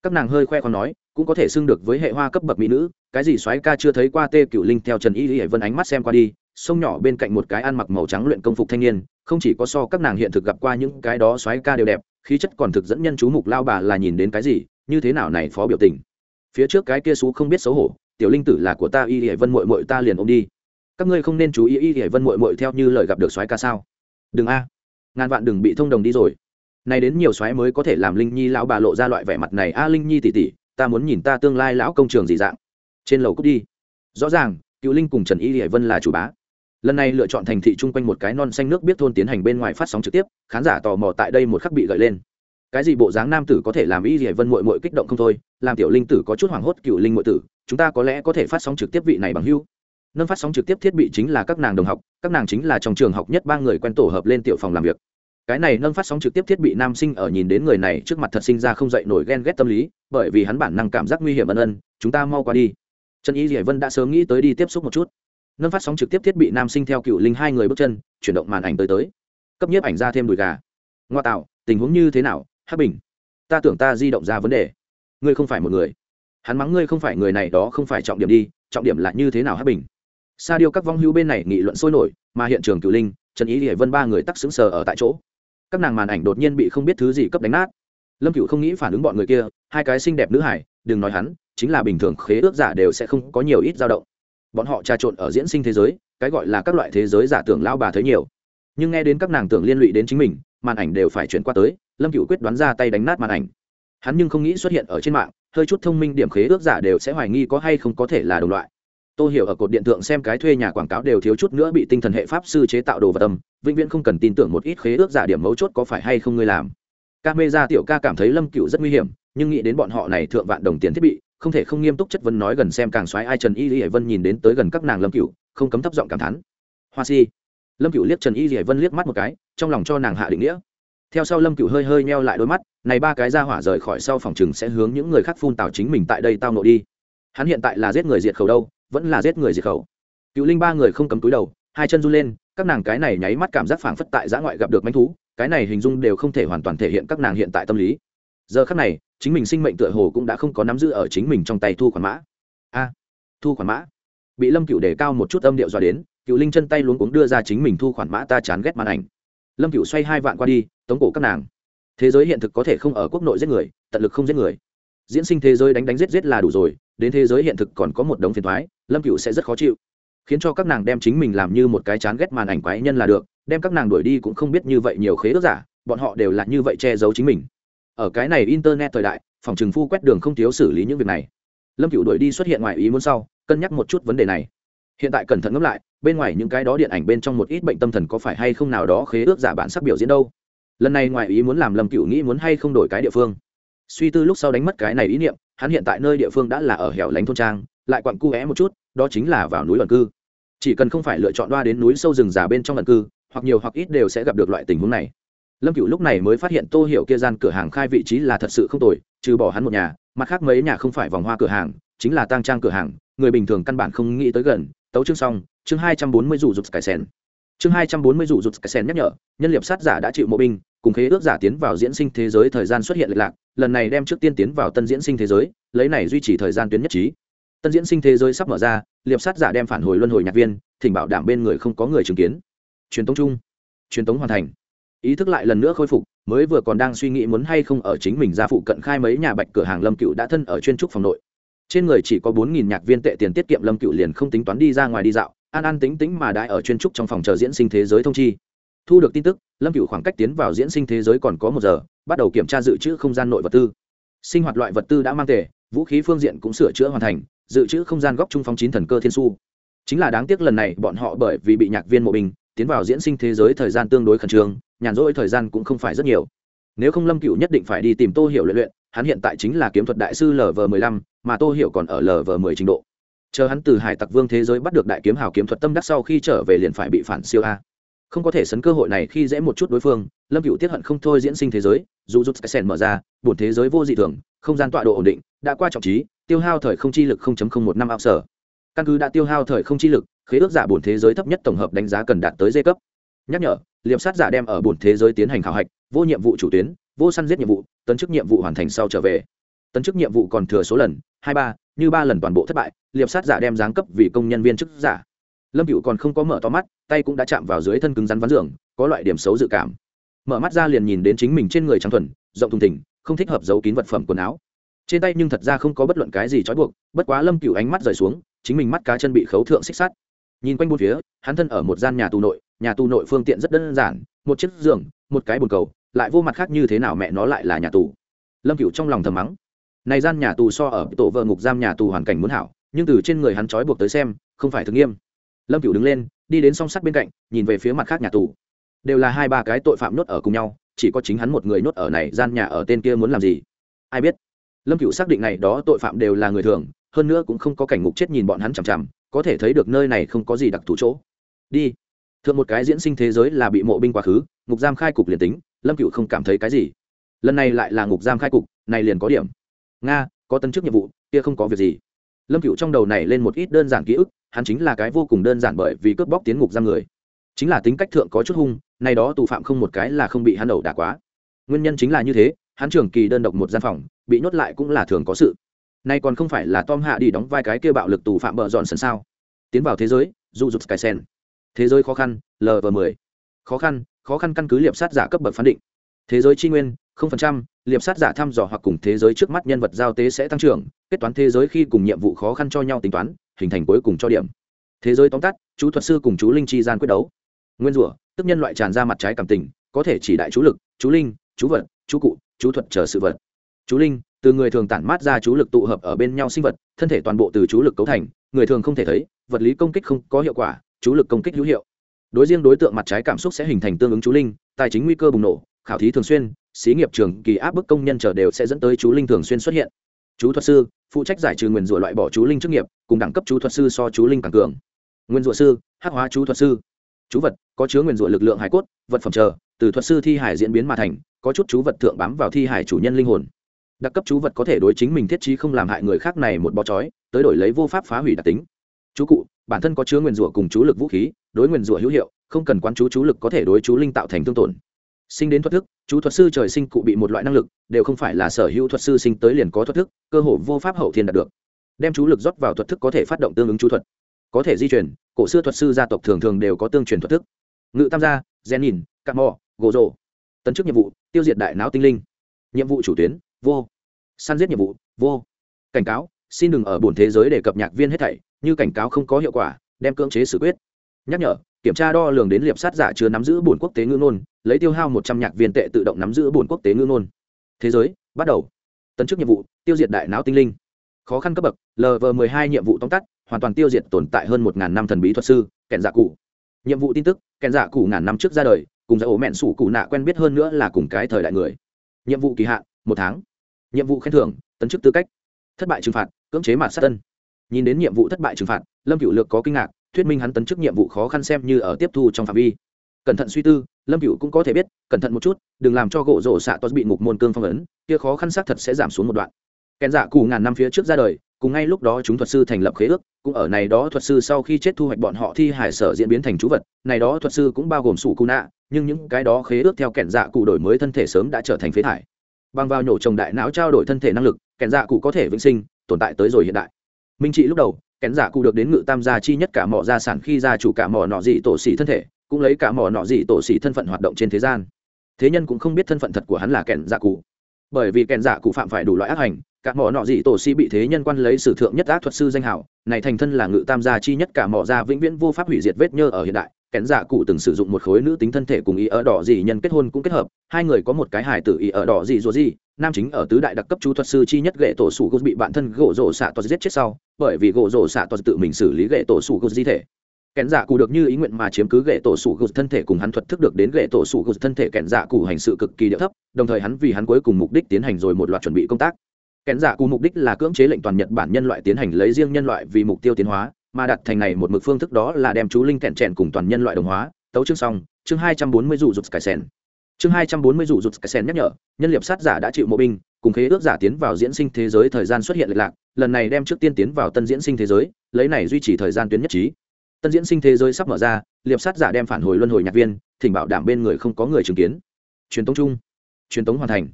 Các nàng hơi khoe còn nói, cũng có thể xưng được với hệ hoa cấp bậc mỹ nữ, cái gì xoáy ca chưa thấy qua tê cựu linh theo trần y dì vân ánh mắt xem qua đi, sông nhỏ bên cạnh một cái ăn mặc màu trắng luyện công phục thanh niên, không chỉ có so các nàng hiện thực gặp qua những cái đó xoáy ca đều đẹp, khí chất còn thực dẫn nhân chú mục lao bà là nhìn đến cái gì như thế nào này phó biểu tình? Phía trước cái kia xú không biết xấu hổ, tiểu linh tử là của ta, y hải vân mội mội ta liền ôm đi. Các ngươi không nên chú ý, y hải vân mội mội theo như lời gặp được soái ca sao? Đừng a. Ngàn vạn đừng bị thông đồng đi rồi. Này đến nhiều xoáy mới có thể làm linh nhi lão bà lộ ra loại vẻ mặt này. A, linh nhi tỉ tỉ ta muốn nhìn ta tương lai lão công trường gì dạng. Trên lầu cút đi. Rõ ràng, cựu linh cùng trần y hải vân là chủ bá. Lần này lựa chọn thành thị chung quanh một cái non xanh nước biết thôn tiến hành bên ngoài phát sóng trực tiếp, khán giả tò mò tại đây một khắc bị gợi lên cái gì bộ dáng nam tử có thể làm y dỉa vân mội mội kích động không thôi, làm tiểu linh tử có chút hoảng hốt cựu linh mội tử, chúng ta có lẽ có thể phát sóng trực tiếp vị này bằng hưu nâng phát sóng trực tiếp thiết bị chính là các nàng đồng học, các nàng chính là trong trường học nhất ba người quen tổ hợp lên tiểu phòng làm việc. Cái này nâng phát sóng trực tiếp thiết bị nam sinh ở nhìn đến người này trước mặt thật sinh ra không dậy nổi ghen ghét tâm lý, bởi vì hắn bản năng cảm giác nguy hiểm ân ân, chúng ta mau qua đi. Trần y dỉa vân đã sớm nghĩ tới đi tiếp xúc một chút. Nâng phát sóng trực tiếp thiết bị nam sinh theo cựu linh hai người bước chân, chuyển động màn ảnh tới tới. Cấp nhiếp ảnh ra thêm đùi gà. Ngoa tạo, tình huống như thế nào? Hắc bình, ta tưởng ta di động ra vấn đề. Ngươi không phải một người. Hắn mắng ngươi không phải người này, đó không phải trọng điểm đi, trọng điểm là như thế nào hắc bình? Sa điêu các vong hữu bên này nghị luận sôi nổi, mà hiện trường cửu linh, trần ý hải vân ba người tắc xứng sờ ở tại chỗ. Các nàng màn ảnh đột nhiên bị không biết thứ gì cấp đánh nát. Lâm cửu không nghĩ phản ứng bọn người kia, hai cái xinh đẹp nữ hải, đừng nói hắn, chính là bình thường khế ước giả đều sẽ không có nhiều ít dao động. Bọn họ trà trộn ở diễn sinh thế giới, cái gọi là các loại thế giới giả tưởng lao bà thấy nhiều. Nhưng nghe đến các nàng tưởng liên lụy đến chính mình màn ảnh đều phải chuyển qua tới, lâm cựu quyết đoán ra tay đánh nát màn ảnh. Hắn nhưng không nghĩ xuất hiện ở trên mạng, hơi chút thông minh điểm khế ước giả đều sẽ hoài nghi có hay không có thể là đồng loại. Tôi hiểu ở cột điện tượng xem cái thuê nhà quảng cáo đều thiếu chút nữa bị tinh thần hệ pháp sư chế tạo đồ vật tâm vĩnh viễn không cần tin tưởng một ít khế ước giả điểm mấu chốt có phải hay không ngươi làm. Ca mê ra tiểu ca cảm thấy lâm cựu rất nguy hiểm, nhưng nghĩ đến bọn họ này thượng vạn đồng tiền thiết bị, không thể không nghiêm túc chất vấn nói gần xem càng xoáy ai trần y lý hải vân nhìn đến tới gần các nàng lâm cựu không cấm thấp giọng cảm thán. Hoa si lâm cựu liếc trần y dỉa vân liếc mắt một cái, trong lòng cho nàng hạ định nghĩa. Theo sau lâm cựu hơi hơi neo lại đôi mắt, này ba cái ra hỏa rời khỏi sau phòng chừng sẽ hướng những người khác phun tào chính mình tại đây tao nộ đi. Hắn hiện tại là giết người diệt khẩu đâu, vẫn là giết người diệt khẩu. Cựu linh ba người không cấm túi đầu, hai chân run lên, các nàng cái này nháy mắt cảm giác phảng phất tại giã ngoại gặp được manh thú, cái này hình dung đều không thể hoàn toàn thể hiện các nàng hiện tại tâm lý. Giờ khắc này, chính mình sinh mệnh tựa hồ cũng đã không có nắm giữ ở chính mình trong tay thu khoản mã. A, thu khoản mã. Bị lâm cựu đề cao một chút âm điệu dọa đến cựu linh chân tay luống cuống đưa ra chính mình thu khoản mã ta chán ghét màn ảnh. Lâm cựu xoay hai vạn qua đi, tống cổ các nàng. Thế giới hiện thực có thể không ở quốc nội giết người, tận lực không giết người. Diễn sinh thế giới đánh đánh giết giết là đủ rồi, đến thế giới hiện thực còn có một đống phiền thoái lâm cựu sẽ rất khó chịu. Khiến cho các nàng đem chính mình làm như một cái chán ghét màn ảnh quái nhân là được, đem các nàng đuổi đi cũng không biết như vậy nhiều khế ước giả, bọn họ đều là như vậy che giấu chính mình. Ở cái này internet thời đại, phòng trừng phu quét đường không thiếu xử lý những việc này. Lâm cựu đuổi đi xuất hiện ngoài ý muốn sau, cân nhắc một chút vấn đề này hiện tại cẩn thận ngẫm lại, bên ngoài những cái đó điện ảnh bên trong một ít bệnh tâm thần có phải hay không nào đó khế ước giả bản sắc biểu diễn đâu? Lần này ngoài ý muốn làm lâm cựu nghĩ muốn hay không đổi cái địa phương. Suy tư lúc sau đánh mất cái này ý niệm, hắn hiện tại nơi địa phương đã là ở hẻo lánh thôn trang, lại quặn cu é một chút, đó chính là vào núi ẩn cư. Chỉ cần không phải lựa chọn đoa đến núi sâu rừng già bên trong ẩn cư, hoặc nhiều hoặc ít đều sẽ gặp được loại tình huống này. Lâm cựu lúc này mới phát hiện tô hiểu kia gian cửa hàng khai vị trí là thật sự không tồi, trừ bỏ hắn một nhà, mặt khác mấy nhà không phải vòng hoa cửa hàng, chính là tang trang cửa hàng, người bình thường căn bản không nghĩ tới gần tấu chương xong, chương hai trăm bốn mươi rủ rụt cải sen chương hai trăm bốn mươi rủ rụt cải sen nhắc nhở, nhân liệp sát giả đã chịu mộ binh, cùng khế ước giả tiến vào diễn sinh thế giới thời gian xuất hiện lệch lạc, lần này đem trước tiên tiến vào tân diễn sinh thế giới, lấy này duy trì thời gian tuyến nhất trí. Tân diễn sinh thế giới sắp mở ra, liệp sát giả đem phản hồi luân hồi nhạc viên, thỉnh bảo đảm bên người không có người chứng kiến. Truyền tống chung, truyền tống hoàn thành. Ý thức lại lần nữa khôi phục, mới vừa còn đang suy nghĩ muốn hay không ở chính mình ra phụ cận khai mấy nhà bạch cửa hàng lâm cựu đã thân ở chuyên trúc phòng nội trên người chỉ có bốn nghìn nhạc viên tệ tiền tiết kiệm lâm cựu liền không tính toán đi ra ngoài đi dạo, an an tính tính mà đãi ở chuyên trúc trong phòng chờ diễn sinh thế giới thông chi. Thu được tin tức, lâm cựu khoảng cách tiến vào diễn sinh thế giới còn có một giờ, bắt đầu kiểm tra dự trữ không gian nội vật tư. Sinh hoạt loại vật tư đã mang tề, vũ khí phương diện cũng sửa chữa hoàn thành, dự trữ không gian góc trung phong chín thần cơ thiên su. Chính là đáng tiếc lần này bọn họ bởi vì bị nhạc viên mộ bình, tiến vào diễn sinh thế giới thời gian tương đối khẩn trương, nhàn rỗi thời gian cũng không phải rất nhiều. Nếu không lâm cựu nhất định phải đi tìm tô hiểu luyện luyện, hắn hiện tại chính là kiếm thuật đại sư lv m ộ mà tô hiểu còn ở lv vờ mười trình độ. Chờ hắn từ hải tặc vương thế giới bắt được đại kiếm hào kiếm thuật tâm đắc sau khi trở về liền phải bị phản siêu a. Không có thể sấn cơ hội này khi dễ một chút đối phương, lâm cựu tiếp hận không thôi diễn sinh thế giới, dù rút cái sèn mở ra, bổn thế giới vô dị thường, không gian tọa độ ổn định, đã qua trọng trí, tiêu hao thời không chi lực một năm ao sở. Căn cứ đã tiêu hao thời không chi lực, khế ước giả bổn thế giới thấp nhất tổng hợp đánh giá cần đạt tới dây cấp. Nhắc nhở, liệp sát giả đem ở bổn thế giới tiến hành khảo hạch, vô nhiệm vụ chủ tuyến, vô săn giết nhiệm vụ, tấn chức nhiệm vụ hoàn thành sau trở về. Tấn chức nhiệm vụ còn thừa số lần hai ba, như ba lần toàn bộ thất bại, liệp sát giả đem giáng cấp vì công nhân viên chức giả. Lâm cựu còn không có mở to mắt, tay cũng đã chạm vào dưới thân cứng rắn ván giường, có loại điểm xấu dự cảm. Mở mắt ra liền nhìn đến chính mình trên người trắng thuần, rộng thùng thỉnh không thích hợp giấu kín vật phẩm quần áo. Trên tay nhưng thật ra không có bất luận cái gì trói buộc, bất quá lâm cựu ánh mắt rời xuống, chính mình mắt cá chân bị khấu thượng xích sắt. Nhìn quanh bốn phía, hắn thân ở một gian nhà tù nội, nhà tù nội phương tiện rất đơn giản, một chiếc giường, một cái bồn cầu, lại vô mặt khác như thế nào mẹ nó lại là nhà tù. Lâm cựu trong lòng thầm mắng này gian nhà tù so ở tổ vợ ngục giam nhà tù hoàn cảnh muốn hảo, nhưng từ trên người hắn trói buộc tới xem, không phải thực nghiêm. Lâm cựu đứng lên, đi đến song sắt bên cạnh, nhìn về phía mặt khác nhà tù. Đều là hai ba cái tội phạm nhốt ở cùng nhau, chỉ có chính hắn một người nhốt ở này gian nhà ở tên kia muốn làm gì? Ai biết? Lâm cựu xác định này đó tội phạm đều là người thường, hơn nữa cũng không có cảnh ngục chết nhìn bọn hắn chằm chằm, có thể thấy được nơi này không có gì đặc thù chỗ. Đi. Thượng một cái diễn sinh thế giới là bị mộ binh quá khứ, ngục giam khai cục liền tính, lâm cựu không cảm thấy cái gì. Lần này lại là ngục giam khai cục, này liền có điểm nga, có tân chức nhiệm vụ, kia không có việc gì. Lâm cựu trong đầu này lên một ít đơn giản ký ức, hắn chính là cái vô cùng đơn giản bởi vì cướp bóc tiến ngục giam người. Chính là tính cách thượng có chút hung nay đó tù phạm không một cái là không bị hắn đầu đả quá. Nguyên nhân chính là như thế, hắn trường kỳ đơn độc một gian phòng, bị nhốt lại cũng là thường có sự. Nay còn không phải là tom hạ đi đóng vai cái kia bạo lực tù phạm bợ dọn sân sao? Tiến vào thế giới du dục sky sen. Thế giới khó khăn lv mười. Khó khăn khó khăn căn cứ liệp sát giả cấp bậc phán định. Thế giới tri nguyên không phần trăm, liệp sát giả thăm dò hoặc cùng thế giới trước mắt nhân vật giao tế sẽ tăng trưởng, kết toán thế giới khi cùng nhiệm vụ khó khăn cho nhau tính toán, hình thành cuối cùng cho điểm. Thế giới tóm tắt, chú thuật sư cùng chú linh chi gian quyết đấu. Nguyên rủa, tức nhân loại tràn ra mặt trái cảm tình, có thể chỉ đại chú lực, chú linh, chú vật, chú cụ, chú thuật chờ sự vật. Chú linh, từ người thường tản mát ra chú lực tụ hợp ở bên nhau sinh vật, thân thể toàn bộ từ chú lực cấu thành, người thường không thể thấy, vật lý công kích không có hiệu quả, chú lực công kích hữu hiệu. Đối riêng đối tượng mặt trái cảm xúc sẽ hình thành tương ứng chú linh, tài chính nguy cơ bùng nổ, khảo thí thường xuyên xí nghiệp trường kỳ áp bức công nhân chờ đều sẽ dẫn tới chú linh thường xuyên xuất hiện. Chú thuật sư, phụ trách giải trừ nguyền rủa loại bỏ chú linh chức nghiệp, cùng đẳng cấp chú thuật sư so chú linh càng cường. Nguyên rủa sư, hắc hóa chú thuật sư. Chú vật, có chứa nguyền rủa lực lượng hải cốt, vật phẩm chờ, từ thuật sư thi hải diễn biến mà thành, có chút chú vật thượng bám vào thi hải chủ nhân linh hồn. Đặc cấp chú vật có thể đối chính mình thiết trí không làm hại người khác này một bó chói, tới đổi lấy vô pháp phá hủy đặc tính. Chú cụ, bản thân có chứa nguyền rủa cùng chú lực vũ khí, đối nguyền rủa hữu hiệu, không cần quán chú chú lực có thể đối chú linh tạo thành thương tổn sinh đến thuật thức, chú thuật sư trời sinh cụ bị một loại năng lực, đều không phải là sở hữu thuật sư sinh tới liền có thuật thức, cơ hội vô pháp hậu thiên đạt được. Đem chú lực rót vào thuật thức có thể phát động tương ứng chú thuật. Có thể di chuyển cổ xưa thuật sư gia tộc thường thường đều có tương truyền thuật thức. Ngự tam gia gen nhìn cà mò gỗ rồ tấn chức nhiệm vụ, tiêu diệt đại não tinh linh. Nhiệm vụ chủ tuyến, vô. Săn giết nhiệm vụ, vô. Cảnh cáo, xin đừng ở bổn thế giới để cập nhạc viên hết thảy, như cảnh cáo không có hiệu quả, đem cưỡng chế xử quyết. Nhắc nhở kiểm tra đo lường đến liệp sát giả chưa nắm giữ bổn quốc tế ngữ ngôn, lấy tiêu hao một trăm nhạc viên tệ tự động nắm giữ bổn quốc tế ngữ ngôn. Thế giới, bắt đầu. Tấn chức nhiệm vụ, tiêu diệt đại não tinh linh. Khó khăn cấp bậc lv m hai nhiệm vụ tóm tắt, hoàn toàn tiêu diệt tồn tại hơn một ngàn năm thần bí thuật sư, kèn dạ cụ. Nhiệm vụ tin tức, kèn dạ cụ ngàn năm trước ra đời, cùng dạ ổ mẹn sủ cụ nạ quen biết hơn nữa là cùng cái thời đại người. Nhiệm vụ kỳ hạn, một tháng. Nhiệm vụ khen thưởng, tấn chức tư cách. Thất bại trừng phạt, cưỡng chế mạt sát tân nhìn đến nhiệm vụ thất bại trừng phạt, lâm cựu lược có kinh ngạc thuyết minh hắn tấn chức nhiệm vụ khó khăn xem như ở tiếp thu trong phạm vi. Cẩn thận suy tư, lâm cựu cũng có thể biết, cẩn thận một chút, đừng làm cho gỗ rổ xạ tos bị ngục môn cương phong ấn, kia khó khăn xác thật sẽ giảm xuống một đoạn. Kèn dạ cù ngàn năm phía trước ra đời, cùng ngay lúc đó chúng thuật sư thành lập khế ước, cũng ở này đó thuật sư sau khi chết thu hoạch bọn họ thi hải sở diễn biến thành chú vật, này đó thuật sư cũng bao gồm sủ cù nạ, nhưng những cái đó khế ước theo kẻn dạ cụ đổi mới thân thể sớm đã trở thành phế thải. Bằng vào nhổ trồng đại não trao đổi thân thể năng lực kẻn dạ cụ có thể vĩnh sinh, tồn tại tới rồi hiện đại. Minh trị lúc đầu kén giả cụ được đến ngự tam gia chi nhất cả mỏ gia sản khi gia chủ cả mỏ nọ dị tổ xỉ thân thể, cũng lấy cả mỏ nọ dị tổ xỉ thân phận hoạt động trên thế gian. Thế nhân cũng không biết thân phận thật của hắn là kẻn giả cụ. Bởi vì kẻn giả cụ phạm phải đủ loại ác hành, cả mỏ nọ dị tổ sĩ bị thế nhân quan lấy sử thượng nhất ác thuật sư danh hảo này thành thân là ngự tam gia chi nhất cả mỏ gia vĩnh viễn vô pháp hủy diệt vết nhơ ở hiện đại. Kén giả cụ từng sử dụng một khối nữ tính thân thể cùng ý ở đỏ dị nhân kết hôn cũng kết hợp, hai người có một cái hài tử ý ở đỏ dị ruột dị nam chính ở tứ đại đặc cấp chú thuật sư chi nhất gậy tổ sủ gô bị bạn thân gỗ rổ xạ toa giết chết sau, bởi vì gỗ rổ xạ toa tự mình xử lý gậy tổ sủ gô di thể. Kẻn dạ cụ được như ý nguyện mà chiếm cứ gậy tổ sủ gô thân thể cùng hắn thuật thức được đến gậy tổ sủ gô thân thể kẻn dạ cụ hành sự cực kỳ địa thấp, đồng thời hắn vì hắn cuối cùng mục đích tiến hành rồi một loạt chuẩn bị công tác. Kẻn dạ cụ mục đích là cưỡng chế lệnh toàn nhật bản nhân loại tiến hành lấy riêng nhân loại vì mục tiêu tiến hóa, mà đặt thành này một mực phương thức đó là đem chú linh kẹn trẻn cùng toàn nhân loại đồng hóa. Tấu chương xong, chương hai trăm bốn mươi dụ rụt cải sen chương hai trăm bốn mươi dụ rụt cái sen nhắc nhở, nhân liệp sát giả đã chịu mộ binh, cùng khế ước giả tiến vào diễn sinh thế giới thời gian xuất hiện lệch lạc, lần này đem trước tiên tiến vào tân diễn sinh thế giới, lấy này duy trì thời gian tuyến nhất trí. Tân diễn sinh thế giới sắp mở ra, liệp sát giả đem phản hồi luân hồi nhạc viên, thỉnh bảo đảm bên người không có người chứng kiến. Truyền tống chung, truyền tống hoàn thành.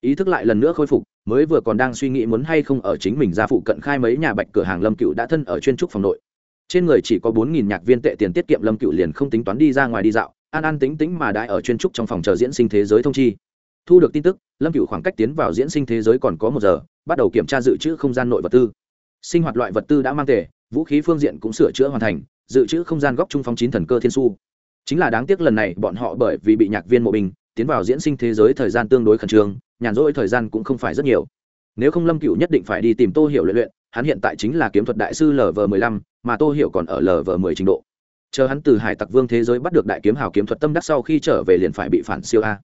Ý thức lại lần nữa khôi phục, mới vừa còn đang suy nghĩ muốn hay không ở chính mình ra phụ cận khai mấy nhà bạch cửa hàng lâm cựu đã thân ở chuyên trúc phòng nội. Trên người chỉ có bốn nghìn nhạc viên tệ tiền tiết kiệm lâm cựu liền không tính toán đi ra ngoài đi dạo an an tính tính mà đại ở chuyên trúc trong phòng chờ diễn sinh thế giới thông chi. Thu được tin tức, lâm cựu khoảng cách tiến vào diễn sinh thế giới còn có một giờ, bắt đầu kiểm tra dự trữ không gian nội vật tư. Sinh hoạt loại vật tư đã mang tề, vũ khí phương diện cũng sửa chữa hoàn thành, dự trữ không gian góc trung phong chín thần cơ thiên su. Chính là đáng tiếc lần này bọn họ bởi vì bị nhạc viên mộ bình, tiến vào diễn sinh thế giới thời gian tương đối khẩn trương, nhàn rỗi thời gian cũng không phải rất nhiều. Nếu không lâm cựu nhất định phải đi tìm tô hiểu luyện luyện, hắn hiện tại chính là kiếm thuật đại sư lv m ộ mà tô hiểu còn ở lv m trình độ chờ hắn từ hải tặc vương thế giới bắt được đại kiếm hào kiếm thuật tâm đắc sau khi trở về liền phải bị phản siêu a.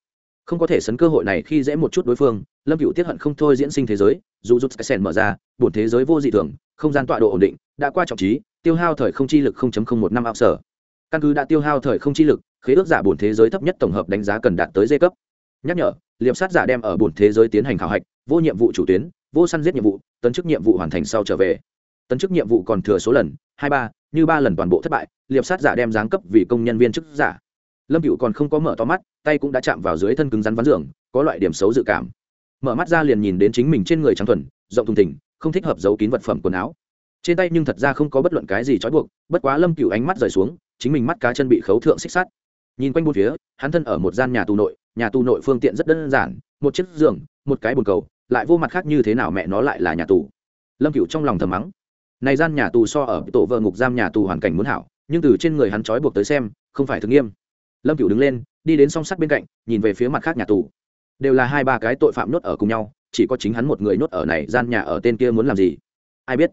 Không có thể sấn cơ hội này khi dễ một chút đối phương, lâm cựu tiếp hận không thôi diễn sinh thế giới, dù rút cái sen mở ra, bổn thế giới vô dị thường, không gian tọa độ ổn định, đã qua trọng trí, tiêu hao thời không chi lực một năm ao sở căn cứ đã tiêu hao thời không chi lực, khế ước giả bổn thế giới thấp nhất tổng hợp đánh giá cần đạt tới dây cấp. Nhắc nhở, liệp sát giả đem ở bổn thế giới tiến hành khảo hạch, vô nhiệm vụ chủ tuyến, vô săn giết nhiệm vụ, tấn chức nhiệm vụ hoàn thành sau trở về. Tấn chức nhiệm vụ còn thừa số lần hai ba, như ba lần toàn bộ thất bại, liệp sát giả đem giáng cấp vì công nhân viên chức giả. Lâm cựu còn không có mở to mắt, tay cũng đã chạm vào dưới thân cứng rắn ván giường, có loại điểm xấu dự cảm. Mở mắt ra liền nhìn đến chính mình trên người trắng thuần, rộng thùng thỉnh không thích hợp giấu kín vật phẩm quần áo. Trên tay nhưng thật ra không có bất luận cái gì trói buộc, bất quá lâm cựu ánh mắt rời xuống, chính mình mắt cá chân bị khấu thượng xích sắt. Nhìn quanh bốn phía, hắn thân ở một gian nhà tù nội, nhà tù nội phương tiện rất đơn giản, một chiếc giường, một cái bồn cầu, lại vô mặt khác như thế nào mẹ nó lại là nhà tù. Lâm cựu trong lòng thầm mắng này gian nhà tù so ở tổ vợ ngục giam nhà tù hoàn cảnh muốn hảo, nhưng từ trên người hắn trói buộc tới xem, không phải thực nghiêm. Lâm cựu đứng lên, đi đến song sắt bên cạnh, nhìn về phía mặt khác nhà tù. Đều là hai ba cái tội phạm nhốt ở cùng nhau, chỉ có chính hắn một người nhốt ở này gian nhà ở tên kia muốn làm gì? Ai biết?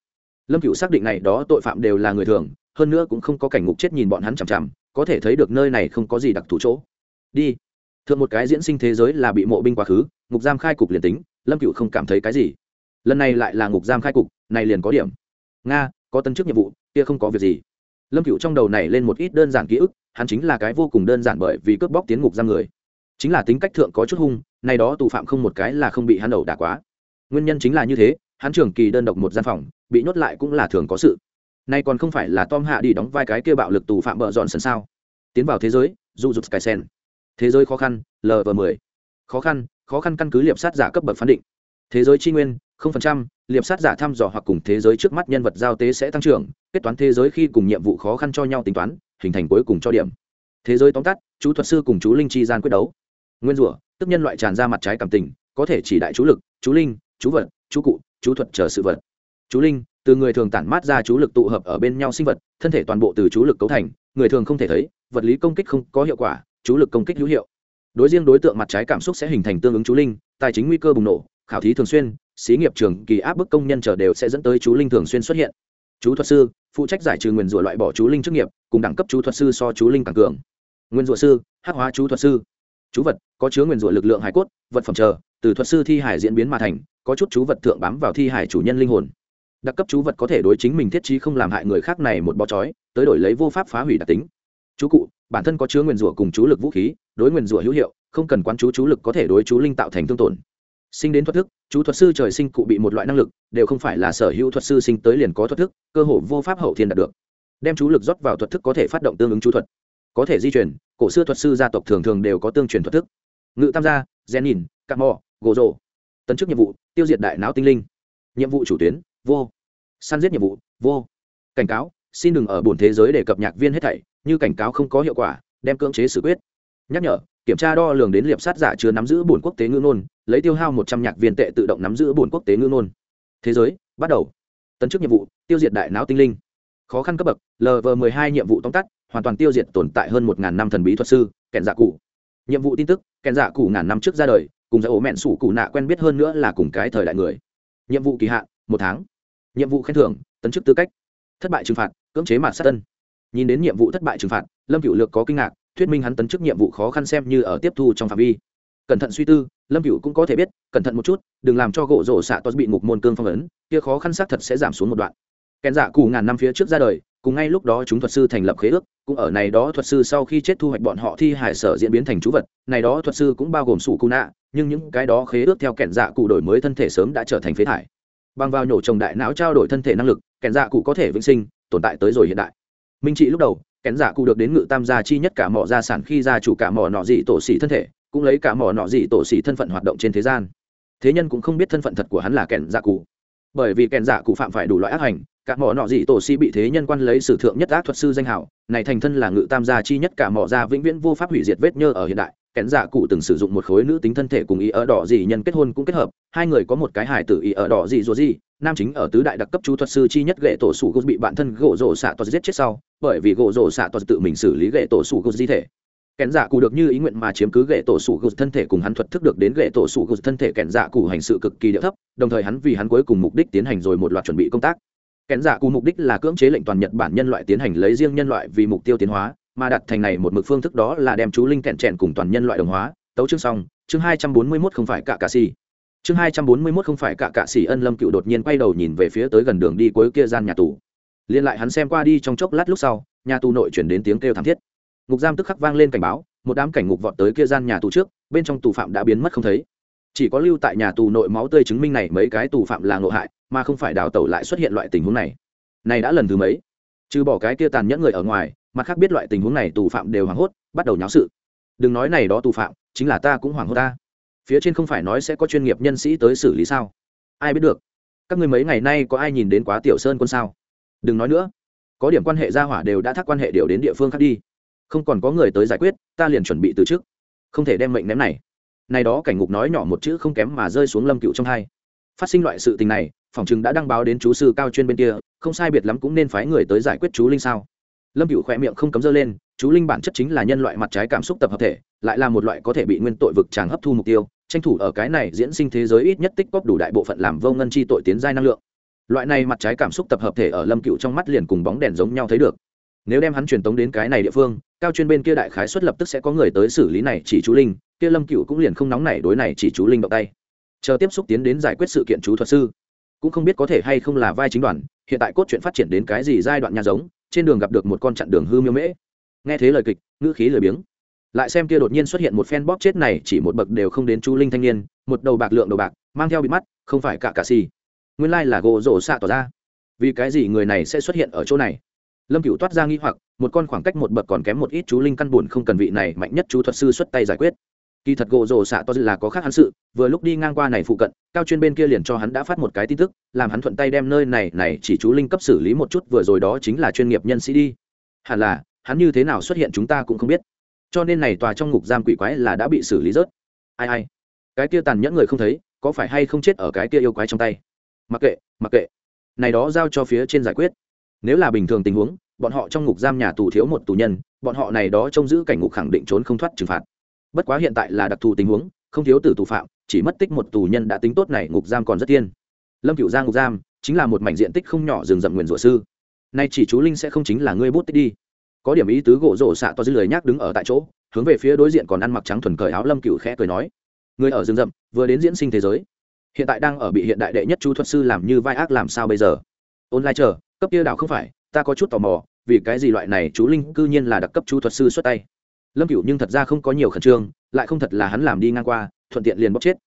Lâm cựu xác định này đó tội phạm đều là người thường, hơn nữa cũng không có cảnh ngục chết nhìn bọn hắn chằm chằm, có thể thấy được nơi này không có gì đặc thù chỗ. Đi. Thường một cái diễn sinh thế giới là bị mộ binh quá khứ, ngục giam khai cục liền tính, lâm cựu không cảm thấy cái gì. Lần này lại là ngục giam khai cục, này liền có điểm nga, có tân chức nhiệm vụ, kia không có việc gì. Lâm cựu trong đầu này lên một ít đơn giản ký ức, hắn chính là cái vô cùng đơn giản bởi vì cướp bóc tiến ngục giam người. Chính là tính cách thượng có chút hung nay đó tù phạm không một cái là không bị hắn đầu đả quá. Nguyên nhân chính là như thế, hắn trường kỳ đơn độc một gian phòng, bị nhốt lại cũng là thường có sự. Nay còn không phải là tom hạ đi đóng vai cái kia bạo lực tù phạm bợ dọn sân sao? Tiến vào thế giới du rụt sky sen. Thế giới khó khăn lv mười. Khó khăn khó khăn căn cứ liệp sát giả cấp bậc phán định. Thế giới tri nguyên không phần trăm, liệp sát giả thăm dò hoặc cùng thế giới trước mắt nhân vật giao tế sẽ tăng trưởng, kết toán thế giới khi cùng nhiệm vụ khó khăn cho nhau tính toán, hình thành cuối cùng cho điểm. Thế giới tóm tắt, chú thuật sư cùng chú linh chi gian quyết đấu. Nguyên rủa, tức nhân loại tràn ra mặt trái cảm tình, có thể chỉ đại chú lực, chú linh, chú vật, chú cụ, chú thuật chờ sự vật. Chú linh, từ người thường tản mát ra chú lực tụ hợp ở bên nhau sinh vật, thân thể toàn bộ từ chú lực cấu thành, người thường không thể thấy, vật lý công kích không có hiệu quả, chú lực công kích hữu hiệu. Đối riêng đối tượng mặt trái cảm xúc sẽ hình thành tương ứng chú linh, tài chính nguy cơ bùng nổ khảo thí thường xuyên, xí nghiệp trường, kỳ áp bức công nhân chờ đều sẽ dẫn tới chú linh thường xuyên xuất hiện. Chú thuật sư, phụ trách giải trừ nguyền rủa loại bỏ chú linh chức nghiệp, cùng đẳng cấp chú thuật sư so chú linh càng cường. Nguyên rủa sư, hắc hóa chú thuật sư. Chú vật, có chứa nguyền rủa lực lượng hải cốt, vật phẩm chờ, từ thuật sư thi hải diễn biến mà thành, có chút chú vật thượng bám vào thi hải chủ nhân linh hồn. Đặc cấp chú vật có thể đối chính mình thiết trí không làm hại người khác này một bó chói, tới đổi lấy vô pháp phá hủy đặc tính. Chú cụ, bản thân có chứa nguyền rủa cùng chú lực vũ khí, đối nguyền rủa hữu hiệu, không cần quán chú chú lực có thể đối chú linh tạo thành thương tổn sinh đến thuật thức, chú thuật sư trời sinh cụ bị một loại năng lực, đều không phải là sở hữu thuật sư sinh tới liền có thuật thức, cơ hội vô pháp hậu thiên đạt được. Đem chú lực rót vào thuật thức có thể phát động tương ứng chú thuật. Có thể di chuyển cổ xưa thuật sư gia tộc thường thường đều có tương truyền thuật thức. Ngự tam gia gen nhìn cắt mò gỗ rồ tấn chức nhiệm vụ, tiêu diệt đại não tinh linh. Nhiệm vụ chủ tuyến, vô. Săn giết nhiệm vụ, vô. Cảnh cáo, xin đừng ở bổn thế giới để cập nhạc viên hết thảy, như cảnh cáo không có hiệu quả, đem cưỡng chế xử quyết. Nhắc nhở, kiểm tra đo lường đến liệp sát giả chưa nắm giữ bổn quốc tế ngữ nôn lấy tiêu hao một trăm nhạc viên tệ tự động nắm giữ bổn quốc tế ngư ngôn. Thế giới, bắt đầu. Tấn chức nhiệm vụ, tiêu diệt đại não tinh linh. Khó khăn cấp bậc lv m ộ hai nhiệm vụ tóm tắt, hoàn toàn tiêu diệt tồn tại hơn một ngàn năm thần bí thuật sư, kèn dạ cụ. Nhiệm vụ tin tức, kèn dạ cụ ngàn năm trước ra đời, cùng giải ổ mẹn sủ cụ nạ quen biết hơn nữa là cùng cái thời đại người. Nhiệm vụ kỳ hạn, một tháng. Nhiệm vụ khen thưởng, tấn chức tư cách. Thất bại trừng phạt, cưỡng chế mạt sát tân. Nhìn đến nhiệm vụ thất bại trừng phạt, lâm cựu lược có kinh ngạc, thuyết minh hắn tấn chức nhiệm vụ khó khăn xem như ở tiếp thu trong phạm vi cẩn thận suy tư, lâm cựu cũng có thể biết, cẩn thận một chút, đừng làm cho gỗ rổ xạ tos bị ngục môn cương phong ấn, kia khó khăn xác thật sẽ giảm xuống một đoạn. Kèn dạ cù ngàn năm phía trước ra đời, cùng ngay lúc đó chúng thuật sư thành lập khế ước, cũng ở này đó thuật sư sau khi chết thu hoạch bọn họ thi hải sở diễn biến thành chú vật, này đó thuật sư cũng bao gồm sủ cù nạ, nhưng những cái đó khế ước theo kẻn dạ cụ đổi mới thân thể sớm đã trở thành phế thải. Bằng vào nhổ trồng đại não trao đổi thân thể năng lực kẻn dạ cụ có thể vĩnh sinh, tồn tại tới rồi hiện đại. Minh trị lúc đầu kẻn dạ cụ được đến ngự tam gia chi nhất cả mỏ gia sản khi gia chủ cả mỏ nọ dị tổ xỉ thân thể cũng lấy cả mỏ nọ gì tổ xỉ thân phận hoạt động trên thế gian. Thế nhân cũng không biết thân phận thật của hắn là kẻn dạ cụ. Bởi vì kẻn dạ cụ phạm phải đủ loại ác hành, cả mỏ nọ dị tổ xỉ bị thế nhân quan lấy sử thượng nhất ác thuật sư danh hảo, này thành thân là ngự tam gia chi nhất cả mỏ gia vĩnh viễn vô pháp hủy diệt vết nhơ ở hiện đại. Kẻn dạ cụ từng sử dụng một khối nữ tính thân thể cùng ý ở đỏ gì nhân kết hôn cũng kết hợp, hai người có một cái hài tử ý ở đỏ gì rồi gì nam chính ở tứ đại đặc cấp chú thuật sư chi nhất gệ tổ sủ gô bị bạn thân gỗ rổ xạ toa giết chết sau, bởi vì gỗ rổ xạ toa tự mình xử lý gệ tổ sủ gô di thể kẻn dạ cụ được như ý nguyện mà chiếm cứ gậy tổ sủ gục thân thể cùng hắn thuật thức được đến gậy tổ sủ gục thân thể kẻn dạ cụ hành sự cực kỳ địa thấp, đồng thời hắn vì hắn cuối cùng mục đích tiến hành rồi một loạt chuẩn bị công tác. Kẻn dạ cụ mục đích là cưỡng chế lệnh toàn nhật bản nhân loại tiến hành lấy riêng nhân loại vì mục tiêu tiến hóa, mà đặt thành này một mực phương thức đó là đem chú linh kẹn trẹn cùng toàn nhân loại đồng hóa. Tấu chương xong, chương hai trăm bốn mươi mốt không phải cả cạ xì. Chương hai trăm bốn mươi mốt không phải cả cạ xì ân lâm cựu đột nhiên quay đầu nhìn về phía tới gần đường đi cuối kia gian nhà tù. Liên lại hắn xem qua đi trong chốc lát lúc sau, nhà tù nội chuyển đến tiếng kêu thảm thiết ngục giam tức khắc vang lên cảnh báo, một đám cảnh ngục vọt tới kia gian nhà tù trước, bên trong tù phạm đã biến mất không thấy. Chỉ có lưu tại nhà tù nội máu tươi chứng minh này mấy cái tù phạm là ngộ hại, mà không phải đào tẩu lại xuất hiện loại tình huống này. Này đã lần thứ mấy? Trừ bỏ cái kia tàn nhẫn người ở ngoài, mặt khác biết loại tình huống này tù phạm đều hoảng hốt, bắt đầu nháo sự. Đừng nói này đó tù phạm, chính là ta cũng hoảng hốt ta. Phía trên không phải nói sẽ có chuyên nghiệp nhân sĩ tới xử lý sao? Ai biết được? Các người mấy ngày nay có ai nhìn đến quá tiểu sơn quân sao? Đừng nói nữa. Có điểm quan hệ gia hỏa đều đã thác quan hệ điều đến địa phương khác đi không còn có người tới giải quyết, ta liền chuẩn bị từ trước. Không thể đem mệnh ném này. Này đó cảnh ngục nói nhỏ một chữ không kém mà rơi xuống lâm cựu trong hai. Phát sinh loại sự tình này, phòng chừng đã đăng báo đến chú sư cao chuyên bên kia, không sai biệt lắm cũng nên phái người tới giải quyết chú linh sao? Lâm cựu khỏe miệng không cấm dơ lên, chú linh bản chất chính là nhân loại mặt trái cảm xúc tập hợp thể, lại là một loại có thể bị nguyên tội vực tràng hấp thu mục tiêu, tranh thủ ở cái này diễn sinh thế giới ít nhất tích góp đủ đại bộ phận làm vô ngân chi tội tiến giai năng lượng. Loại này mặt trái cảm xúc tập hợp thể ở lâm cựu trong mắt liền cùng bóng đèn giống nhau thấy được. Nếu đem hắn truyền tống đến cái này địa phương cao chuyên bên kia đại khái xuất lập tức sẽ có người tới xử lý này chỉ chú linh, kia lâm cựu cũng liền không nóng nảy đối này chỉ chú linh động tay. Chờ tiếp xúc tiến đến giải quyết sự kiện chú thuật sư, cũng không biết có thể hay không là vai chính đoàn, hiện tại cốt truyện phát triển đến cái gì giai đoạn nhà giống, trên đường gặp được một con chặn đường hư miêu mễ. Nghe thế lời kịch, ngữ khí lười biếng. Lại xem kia đột nhiên xuất hiện một phen bóp chết này, chỉ một bậc đều không đến chú linh thanh niên, một đầu bạc lượng đầu bạc, mang theo bị mắt, không phải cả cả xì. Nguyên lai là gỗ rổ xạ tỏ ra. Vì cái gì người này sẽ xuất hiện ở chỗ này? Lâm cựu toát ra nghi hoặc, một con khoảng cách một bậc còn kém một ít chú linh căn buồn không cần vị này mạnh nhất chú thuật sư xuất tay giải quyết. Kỳ thật gỗ rồ xạ to là có khác hắn sự, vừa lúc đi ngang qua này phụ cận, cao chuyên bên kia liền cho hắn đã phát một cái tin tức, làm hắn thuận tay đem nơi này này chỉ chú linh cấp xử lý một chút, vừa rồi đó chính là chuyên nghiệp nhân sĩ đi. Hẳn là, hắn như thế nào xuất hiện chúng ta cũng không biết. Cho nên này tòa trong ngục giam quỷ quái là đã bị xử lý rớt. Ai ai, cái kia tàn nhẫn người không thấy, có phải hay không chết ở cái kia yêu quái trong tay? Mặc kệ mặc kệ. Này đó giao cho phía trên giải quyết nếu là bình thường tình huống, bọn họ trong ngục giam nhà tù thiếu một tù nhân, bọn họ này đó trông giữ cảnh ngục khẳng định trốn không thoát trừng phạt. Bất quá hiện tại là đặc thù tình huống, không thiếu tử tù phạm, chỉ mất tích một tù nhân đã tính tốt này ngục giam còn rất tiên lâm cựu giang ngục giam, chính là một mảnh diện tích không nhỏ rừng rậm nguyền rủa sư. Nay chỉ chú linh sẽ không chính là ngươi bút tích đi. Có điểm ý tứ gỗ rổ xạ to dư lời nhắc đứng ở tại chỗ, hướng về phía đối diện còn ăn mặc trắng thuần cởi áo lâm cựu khẽ cười nói người ở rừng rậm, vừa đến diễn sinh thế giới, hiện tại đang ở bị hiện đại đệ nhất chú thuật sư làm như vai ác làm sao bây giờ? Online chờ cấp kia đảo không phải, ta có chút tò mò, vì cái gì loại này chú linh cư nhiên là đặc cấp chú thuật sư xuất tay. Lâm cựu nhưng thật ra không có nhiều khẩn trương, lại không thật là hắn làm đi ngang qua, thuận tiện liền bóc chết.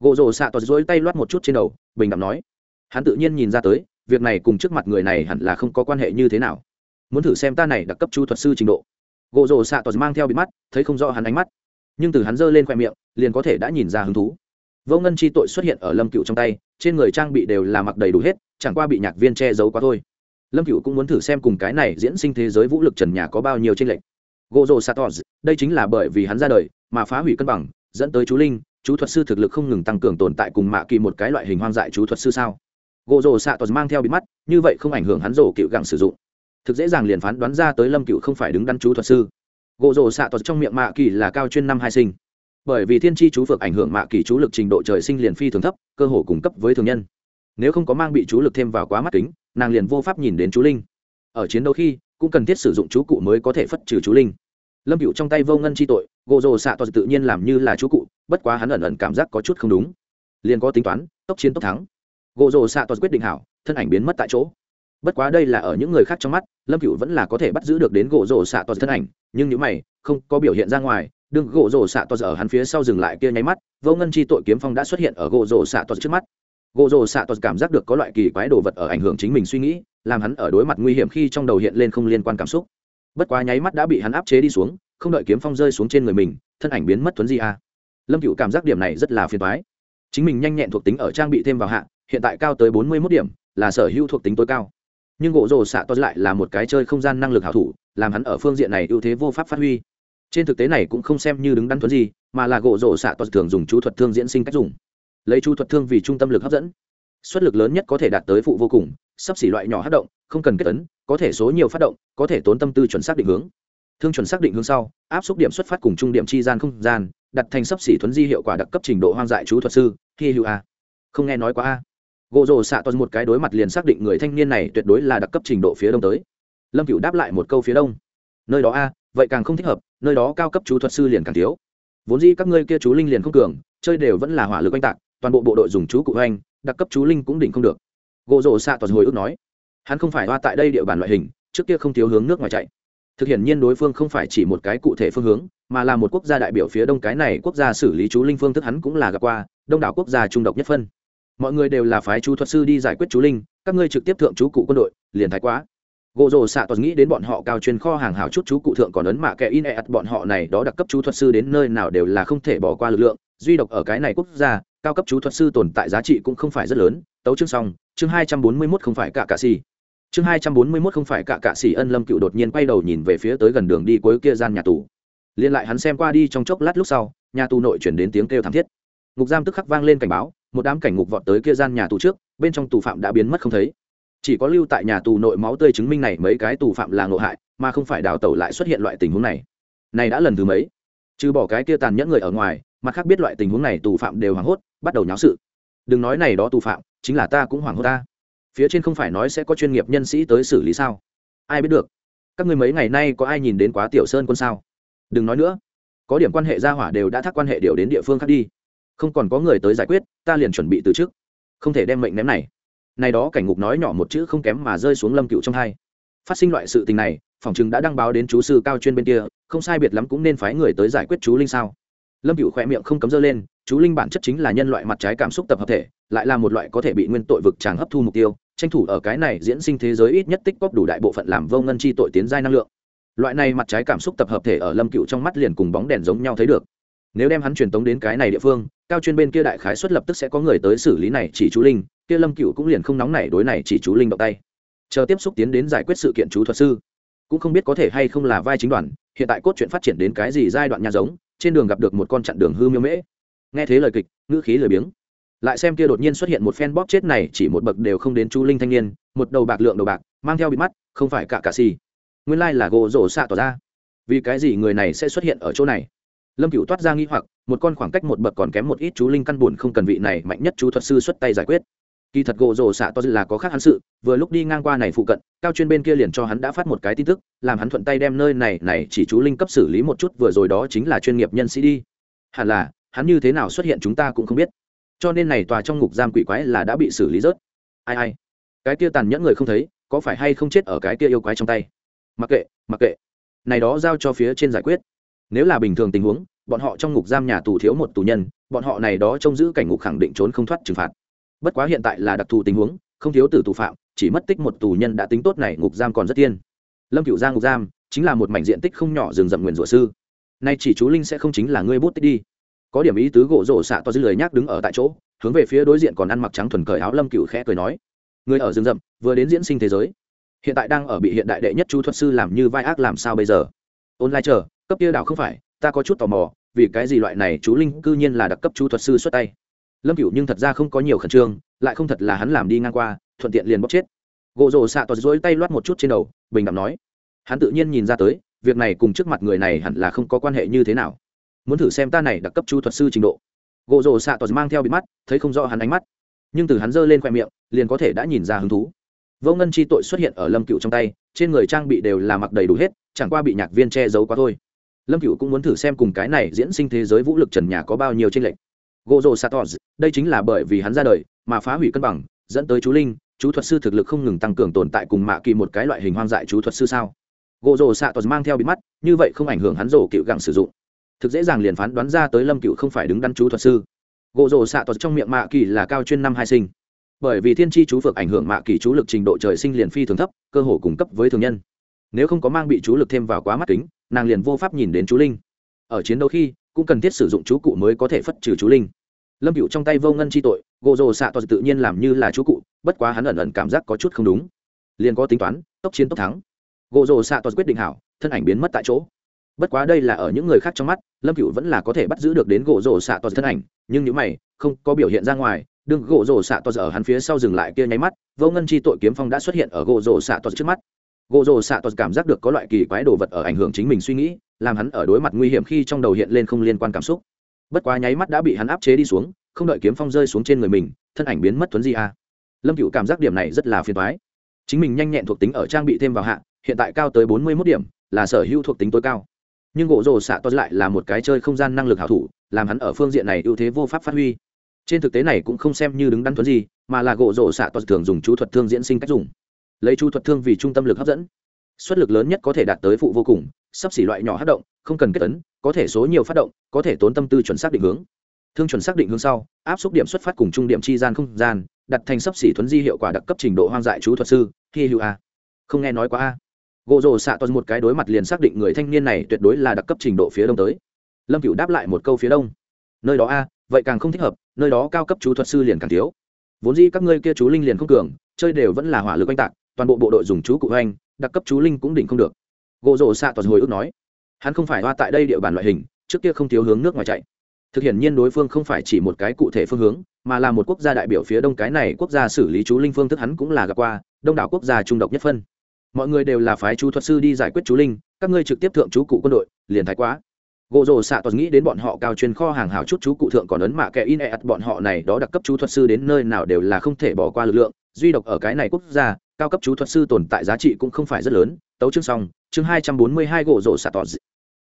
Gỗ rổ xạ toàn dối tay loát một chút trên đầu, bình đẳng nói, hắn tự nhiên nhìn ra tới, việc này cùng trước mặt người này hẳn là không có quan hệ như thế nào. Muốn thử xem ta này đặc cấp chú thuật sư trình độ. Gỗ rổ xạ toàn mang theo bị mắt, thấy không rõ hắn ánh mắt. Nhưng từ hắn giơ lên khoe miệng, liền có thể đã nhìn ra hứng thú. Vô ngân chi tội xuất hiện ở lâm cựu trong tay, trên người trang bị đều là mặc đầy đủ hết, chẳng qua bị nhạc viên che giấu quá thôi lâm cựu cũng muốn thử xem cùng cái này diễn sinh thế giới vũ lực trần nhà có bao nhiêu tranh lệch. Gỗ rồ satos, đây chính là bởi vì hắn ra đời mà phá hủy cân bằng, dẫn tới chú linh, chú thuật sư thực lực không ngừng tăng cường tồn tại cùng mạ kỳ một cái loại hình hoang dại chú thuật sư sao? Gỗ rồ satos mang theo bị mắt, như vậy không ảnh hưởng hắn rổ cựu gặng sử dụng. Thực dễ dàng liền phán đoán ra tới lâm cựu không phải đứng đắn chú thuật sư. Gỗ rồ satos trong miệng mạ kỳ là cao chuyên năm hai sinh. Bởi vì thiên tri chú phược ảnh hưởng mạ kỳ chú lực trình độ trời sinh liền phi thường thấp, cơ hồ cung cấp với thường nhân. Nếu không có mang bị chú lực thêm vào quá mắt kính nàng liền vô pháp nhìn đến chú linh. Ở chiến đấu khi, cũng cần thiết sử dụng chú cụ mới có thể phất trừ chú linh. Lâm cựu trong tay vô ngân chi tội gộ rồ xạ toàn tự nhiên làm như là chú cụ, bất quá hắn ẩn ẩn cảm giác có chút không đúng. Liền có tính toán, tốc chiến tốc thắng. Gộ rồ xạ toàn quyết định hảo, thân ảnh biến mất tại chỗ. Bất quá đây là ở những người khác trong mắt, lâm cựu vẫn là có thể bắt giữ được đến gỗ rồ xạ toàn thân ảnh, nhưng nếu mày, không có biểu hiện ra ngoài đừng gỗ rồ xạ toàn ở hắn phía sau dừng lại kia nháy mắt, vô ngân chi tội kiếm phong đã xuất hiện ở gỗ rồ xạ toàn trước mắt gỗ rồ xạ tuật cảm giác được có loại kỳ quái đồ vật ở ảnh hưởng chính mình suy nghĩ, làm hắn ở đối mặt nguy hiểm khi trong đầu hiện lên không liên quan cảm xúc. Bất quá nháy mắt đã bị hắn áp chế đi xuống, không đợi kiếm phong rơi xuống trên người mình, thân ảnh biến mất thuấn di a. Lâm cựu cảm giác điểm này rất là phiền thoái chính mình nhanh nhẹn thuộc tính ở trang bị thêm vào hạ, hiện tại cao tới bốn mươi mốt điểm, là sở hữu thuộc tính tối cao. Nhưng gỗ rồ xạ tuật lại là một cái chơi không gian năng lực hảo thủ, làm hắn ở phương diện này ưu thế vô pháp phát huy. Trên thực tế này cũng không xem như đứng đắn thuấn gì mà là gỗ rồ xạ to thường dùng chú thuật thương diễn sinh cách dùng lấy chu thuật thương vì trung tâm lực hấp dẫn. Xuất lực lớn nhất có thể đạt tới phụ vô cùng, sắp xỉ loại nhỏ hát động, không cần kết tấn có thể số nhiều phát động, có thể tốn tâm tư chuẩn xác định hướng. Thương chuẩn xác định hướng sau, áp xúc điểm xuất phát cùng trung điểm chi gian không gian, đặt thành sắp xỉ thuấn di hiệu quả đặc cấp trình độ hoang dại chú thuật sư, hi hữu a. Không nghe nói quá a. Gỗ rồ xạ toàn một cái đối mặt liền xác định người thanh niên này tuyệt đối là đặc cấp trình độ phía đông tới. Lâm cựu đáp lại một câu phía đông. Nơi đó a, vậy càng không thích hợp, nơi đó cao cấp chú thuật sư liền càng thiếu. Vốn dĩ các ngươi kia chú linh liền không cường, chơi đều vẫn là hỏa lực oanh tạc toàn bộ bộ đội dùng chú cụ hoành, đặc cấp chú linh cũng đỉnh không được. Gỗ rồ xạ toàn hồi ức nói, hắn không phải hoa tại đây địa bàn loại hình, trước kia không thiếu hướng nước ngoài chạy. Thực hiện nhiên đối phương không phải chỉ một cái cụ thể phương hướng, mà là một quốc gia đại biểu phía đông cái này quốc gia xử lý chú linh phương thức hắn cũng là gặp qua, đông đảo quốc gia trung độc nhất phân. Mọi người đều là phái chú thuật sư đi giải quyết chú linh, các ngươi trực tiếp thượng chú cụ quân đội, liền thái quá. Gỗ rồ xạ toàn nghĩ đến bọn họ cao chuyên kho hàng hào chút chú cụ thượng còn ấn mạ kẻ in e ẹt bọn họ này đó đặc cấp chú thuật sư đến nơi nào đều là không thể bỏ qua lực lượng, duy độc ở cái này quốc gia cao cấp chú thuật sư tồn tại giá trị cũng không phải rất lớn, tấu chương xong, chương hai trăm bốn mươi mốt không phải cả cạ xì. Chương hai trăm bốn mươi mốt không phải cả cạ xì ân lâm cựu đột nhiên quay đầu nhìn về phía tới gần đường đi cuối kia gian nhà tù. Liên lại hắn xem qua đi trong chốc lát lúc sau, nhà tù nội chuyển đến tiếng kêu thảm thiết. Ngục giam tức khắc vang lên cảnh báo, một đám cảnh ngục vọt tới kia gian nhà tù trước, bên trong tù phạm đã biến mất không thấy. Chỉ có lưu tại nhà tù nội máu tươi chứng minh này mấy cái tù phạm là ngộ hại, mà không phải đào tẩu lại xuất hiện loại tình huống này. Này đã lần thứ mấy? Trừ bỏ cái kia tàn nhẫn người ở ngoài mặt khác biết loại tình huống này tù phạm đều hoảng hốt, bắt đầu nháo sự. Đừng nói này đó tù phạm, chính là ta cũng hoảng hốt ta. Phía trên không phải nói sẽ có chuyên nghiệp nhân sĩ tới xử lý sao? Ai biết được? Các ngươi mấy ngày nay có ai nhìn đến quá tiểu sơn quân sao? Đừng nói nữa. Có điểm quan hệ gia hỏa đều đã thác quan hệ điều đến địa phương khác đi. Không còn có người tới giải quyết, ta liền chuẩn bị từ chức không thể đem mệnh ném này. Này đó cảnh ngục nói nhỏ một chữ không kém mà rơi xuống lâm cựu trong hai. Phát sinh loại sự tình này, phòng chừng đã đăng báo đến chú sư cao chuyên bên kia, không sai biệt lắm cũng nên phái người tới giải quyết chú linh sao? Lâm cựu khỏe miệng không cấm dơ lên, chú linh bản chất chính là nhân loại mặt trái cảm xúc tập hợp thể, lại là một loại có thể bị nguyên tội vực tràng hấp thu mục tiêu. Tranh thủ ở cái này diễn sinh thế giới ít nhất tích góp đủ đại bộ phận làm vô ngân chi tội tiến giai năng lượng. Loại này mặt trái cảm xúc tập hợp thể ở lâm cựu trong mắt liền cùng bóng đèn giống nhau thấy được. Nếu đem hắn truyền tống đến cái này địa phương, cao chuyên bên kia đại khái xuất lập tức sẽ có người tới xử lý này chỉ chú linh, kia lâm cựu cũng liền không nóng nảy đối này chỉ chú linh động tay. Chờ tiếp xúc tiến đến giải quyết sự kiện chú thuật sư. Cũng không biết có thể hay không là vai chính đoàn, hiện tại cốt truyện phát triển đến cái gì giai đoạn nhà giống trên đường gặp được một con chặn đường hư miêu mễ. Nghe thế lời kịch, ngữ khí lười biếng. Lại xem kia đột nhiên xuất hiện một phen bóp chết này, chỉ một bậc đều không đến chú linh thanh niên, một đầu bạc lượng đầu bạc, mang theo bị mắt, không phải cả cà xì. Nguyên lai là gỗ rổ xạ tỏ ra. Vì cái gì người này sẽ xuất hiện ở chỗ này? Lâm cựu toát ra nghi hoặc, một con khoảng cách một bậc còn kém một ít chú linh căn buồn không cần vị này, mạnh nhất chú thuật sư xuất tay giải quyết kỳ thật gỗ rổ xạ to là có khác hắn sự, vừa lúc đi ngang qua này phụ cận, cao chuyên bên kia liền cho hắn đã phát một cái tin tức, làm hắn thuận tay đem nơi này này chỉ chú linh cấp xử lý một chút, vừa rồi đó chính là chuyên nghiệp nhân sĩ đi. Hẳn là, hắn như thế nào xuất hiện chúng ta cũng không biết. Cho nên này tòa trong ngục giam quỷ quái là đã bị xử lý rớt. Ai ai, cái kia tàn nhẫn người không thấy, có phải hay không chết ở cái kia yêu quái trong tay? Mặc kệ mặc kệ. Này đó giao cho phía trên giải quyết. Nếu là bình thường tình huống, bọn họ trong ngục giam nhà tù thiếu một tù nhân, bọn họ này đó trông giữ cảnh ngục khẳng định trốn không thoát trừng phạt bất quá hiện tại là đặc thù tình huống, không thiếu tử tù phạm, chỉ mất tích một tù nhân đã tính tốt này, ngục giam còn rất tiên lâm cựu giang ngục giam, chính là một mảnh diện tích không nhỏ rừng rậm nguyền rủa sư. Nay chỉ chú linh sẽ không chính là ngươi bút tích đi. Có điểm ý tứ gỗ rổ xạ to dư lời nhác đứng ở tại chỗ, hướng về phía đối diện còn ăn mặc trắng thuần cởi áo lâm cựu khẽ cười nói người ở rừng rậm, vừa đến diễn sinh thế giới, hiện tại đang ở bị hiện đại đệ nhất chú thuật sư làm như vai ác làm sao bây giờ? Online chờ, cấp kia đảo không phải, ta có chút tò mò, vì cái gì loại này chú linh cư nhiên là đặc cấp chú thuật sư xuất tay? Lâm cựu nhưng thật ra không có nhiều khẩn trương, lại không thật là hắn làm đi ngang qua, thuận tiện liền bóc chết. Gỗ rổ xạ toạt dối tay loắt một chút trên đầu, bình đẳng nói, hắn tự nhiên nhìn ra tới, việc này cùng trước mặt người này hẳn là không có quan hệ như thế nào. Muốn thử xem ta này đặc cấp Chu thuật sư trình độ. Gỗ rổ xạ toạt mang theo bị mắt, thấy không rõ hắn ánh mắt. Nhưng từ hắn giơ lên khoe miệng, liền có thể đã nhìn ra hứng thú. Vô ngân chi tội xuất hiện ở lâm cựu trong tay, trên người trang bị đều là mặc đầy đủ hết, chẳng qua bị nhạc viên che giấu quá thôi. Lâm cựu cũng muốn thử xem cùng cái này diễn sinh thế giới vũ lực trần nhà có bao nhiêu tranh lệch gỗ rồ satos đây chính là bởi vì hắn ra đời mà phá hủy cân bằng, dẫn tới chú linh, chú thuật sư thực lực không ngừng tăng cường tồn tại cùng mạ kỳ một cái loại hình hoang dại chú thuật sư sao? Gỗ rồ satos mang theo bị mắt, như vậy không ảnh hưởng hắn rổ cựu gặng sử dụng. Thực dễ dàng liền phán đoán ra tới lâm cựu không phải đứng đắn chú thuật sư. Gỗ rồ satos trong miệng mạ kỳ là cao chuyên năm hai sinh. Bởi vì thiên tri chú phược ảnh hưởng mạ kỳ chú lực trình độ trời sinh liền phi thường thấp, cơ hồ cung cấp với thường nhân. Nếu không có mang bị chú lực thêm vào quá mắt kính, nàng liền vô pháp nhìn đến chú linh. Ở chiến đấu khi cũng cần thiết sử dụng chú cụ mới có thể phất trừ chú linh. Lâm cựu trong tay vô ngân chi tội gỗ rồ xạ to tự nhiên làm như là chú cụ, bất quá hắn ẩn ẩn cảm giác có chút không đúng. Liền có tính toán, tốc chiến tốc thắng. Gỗ rồ xạ to quyết định hảo, thân ảnh biến mất tại chỗ. Bất quá đây là ở những người khác trong mắt, lâm cựu vẫn là có thể bắt giữ được đến gỗ rồ xạ to thân ảnh, nhưng những mày, không có biểu hiện ra ngoài đừng gỗ rồ xạ to ở hắn phía sau dừng lại kia nháy mắt, vô ngân chi tội kiếm phong đã xuất hiện ở gỗ rồ xạ to trước mắt. Gỗ rồ xạ to cảm giác được có loại kỳ quái đồ vật ở ảnh hưởng chính mình suy nghĩ làm hắn ở đối mặt nguy hiểm khi trong đầu hiện lên không liên quan cảm xúc. Bất quá nháy mắt đã bị hắn áp chế đi xuống, không đợi kiếm phong rơi xuống trên người mình, thân ảnh biến mất thuấn di a. Lâm cựu cảm giác điểm này rất là phiền thoái chính mình nhanh nhẹn thuộc tính ở trang bị thêm vào hạ, hiện tại cao tới bốn mươi mốt điểm, là sở hữu thuộc tính tối cao. Nhưng gỗ rồ xạ to lại là một cái chơi không gian năng lực hảo thủ, làm hắn ở phương diện này ưu thế vô pháp phát huy. Trên thực tế này cũng không xem như đứng đắn thuấn gì mà là gỗ rổ xạ to thường dùng chú thuật thương diễn sinh cách dùng. Lấy chú thuật thương vì trung tâm lực hấp dẫn suất lực lớn nhất có thể đạt tới phụ vô cùng sắp xỉ loại nhỏ hát động, không cần kết tấn có thể số nhiều phát động, có thể tốn tâm tư chuẩn xác định hướng. Thương chuẩn xác định hướng sau, áp xúc điểm xuất phát cùng trung điểm chi gian không gian, đặt thành sắp xỉ thuấn di hiệu quả đặc cấp trình độ hoang dại chú thuật sư, hi hữu a. Không nghe nói quá a. Gộ rồ xạ toàn một cái đối mặt liền xác định người thanh niên này tuyệt đối là đặc cấp trình độ phía đông tới. Lâm cựu đáp lại một câu phía đông. Nơi đó a, vậy càng không thích hợp, nơi đó cao cấp chú thuật sư liền càng thiếu. Vốn dĩ các ngươi kia chú linh liền không cường, chơi đều vẫn là hỏa lực oanh tạc, toàn bộ bộ đội dùng chú cụ oanh, đặc cấp chú linh cũng đỉnh không được gỗ rồ xạ toàn hồi ức nói, hắn không phải hoa tại đây địa bàn loại hình, trước kia không thiếu hướng nước ngoài chạy. Thực hiện nhiên đối phương không phải chỉ một cái cụ thể phương hướng, mà là một quốc gia đại biểu phía đông cái này quốc gia xử lý chú linh phương thức hắn cũng là gặp qua, đông đảo quốc gia trung độc nhất phân. Mọi người đều là phái chú thuật sư đi giải quyết chú linh, các ngươi trực tiếp thượng chú cụ quân đội, liền thái quá. Gỗ rồ xạ toàn nghĩ đến bọn họ cao chuyên kho hàng hào chút chú cụ thượng còn ấn mạ kẻ in e ẹt bọn họ này đó đặc cấp chú thuật sư đến nơi nào đều là không thể bỏ qua lực lượng, duy độc ở cái này quốc gia, cao cấp chú thuật sư tồn tại giá trị cũng không phải rất lớn, tấu chương xong chương hai trăm bốn mươi hai gỗ rổ xạ toàn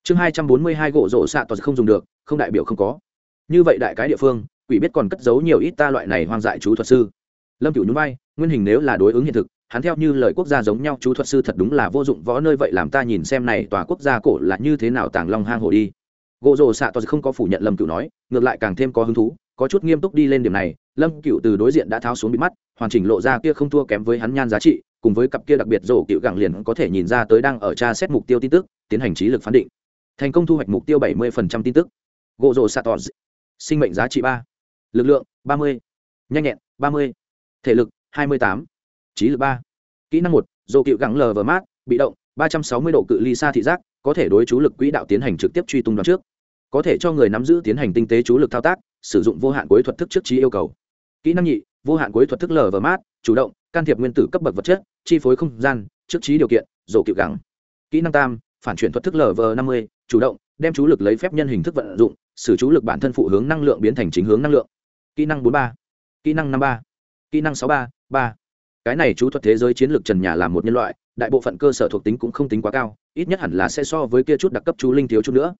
chương hai trăm bốn mươi hai gỗ rổ xạ toàn không dùng được, không đại biểu không có. Như vậy đại cái địa phương, quỷ biết còn cất giấu nhiều ít ta loại này hoang dại chú thuật sư. Lâm cửu nhún vai, nguyên hình nếu là đối ứng hiện thực, hắn theo như lời quốc gia giống nhau, chú thuật sư thật đúng là vô dụng, võ nơi vậy làm ta nhìn xem này tòa quốc gia cổ là như thế nào tàng long hang hồ đi. Gỗ rồ xạ toàn không có phủ nhận lâm cửu nói, ngược lại càng thêm có hứng thú, có chút nghiêm túc đi lên điểm này. Lâm cửu từ đối diện đã tháo xuống bị mắt, hoàn chỉnh lộ ra kia không thua kém với hắn nhan giá trị cùng với cặp kia đặc biệt rổ cựu gặng liền có thể nhìn ra tới đang ở tra xét mục tiêu tin tức, tiến hành trí lực phán định thành công thu hoạch mục tiêu 70% tin tức gỗ rổ xạ tỏ sinh mệnh giá trị ba, lực lượng 30. nhanh nhẹn 30. thể lực 28. trí lực ba, kỹ năng một dồ cựu gắng lờ vờ mát, bị động 360 độ cự ly xa thị giác, có thể đối chú lực quỹ đạo tiến hành trực tiếp truy tung đoạn trước có thể cho người nắm giữ tiến hành tinh tế chú lực thao tác, sử dụng vô hạn cuối thuật thức trước trí yêu cầu kỹ năng nhị, vô hạn cuối thuật thức lờ vờ mát chủ động, can thiệp nguyên tử cấp bậc vật chất, chi phối không gian, trước trí điều kiện, rổ cựu gắng kỹ năng tam, phản chuyển thuật thức lv năm mươi, chủ động, đem chú lực lấy phép nhân hình thức vận dụng, sử chú lực bản thân phụ hướng năng lượng biến thành chính hướng năng lượng. Kỹ năng bốn ba, kỹ năng năm ba, kỹ năng sáu ba ba. Cái này chú thuật thế giới chiến lược trần nhà là một nhân loại, đại bộ phận cơ sở thuộc tính cũng không tính quá cao, ít nhất hẳn là sẽ so với kia chút đặc cấp chú linh thiếu chút nữa.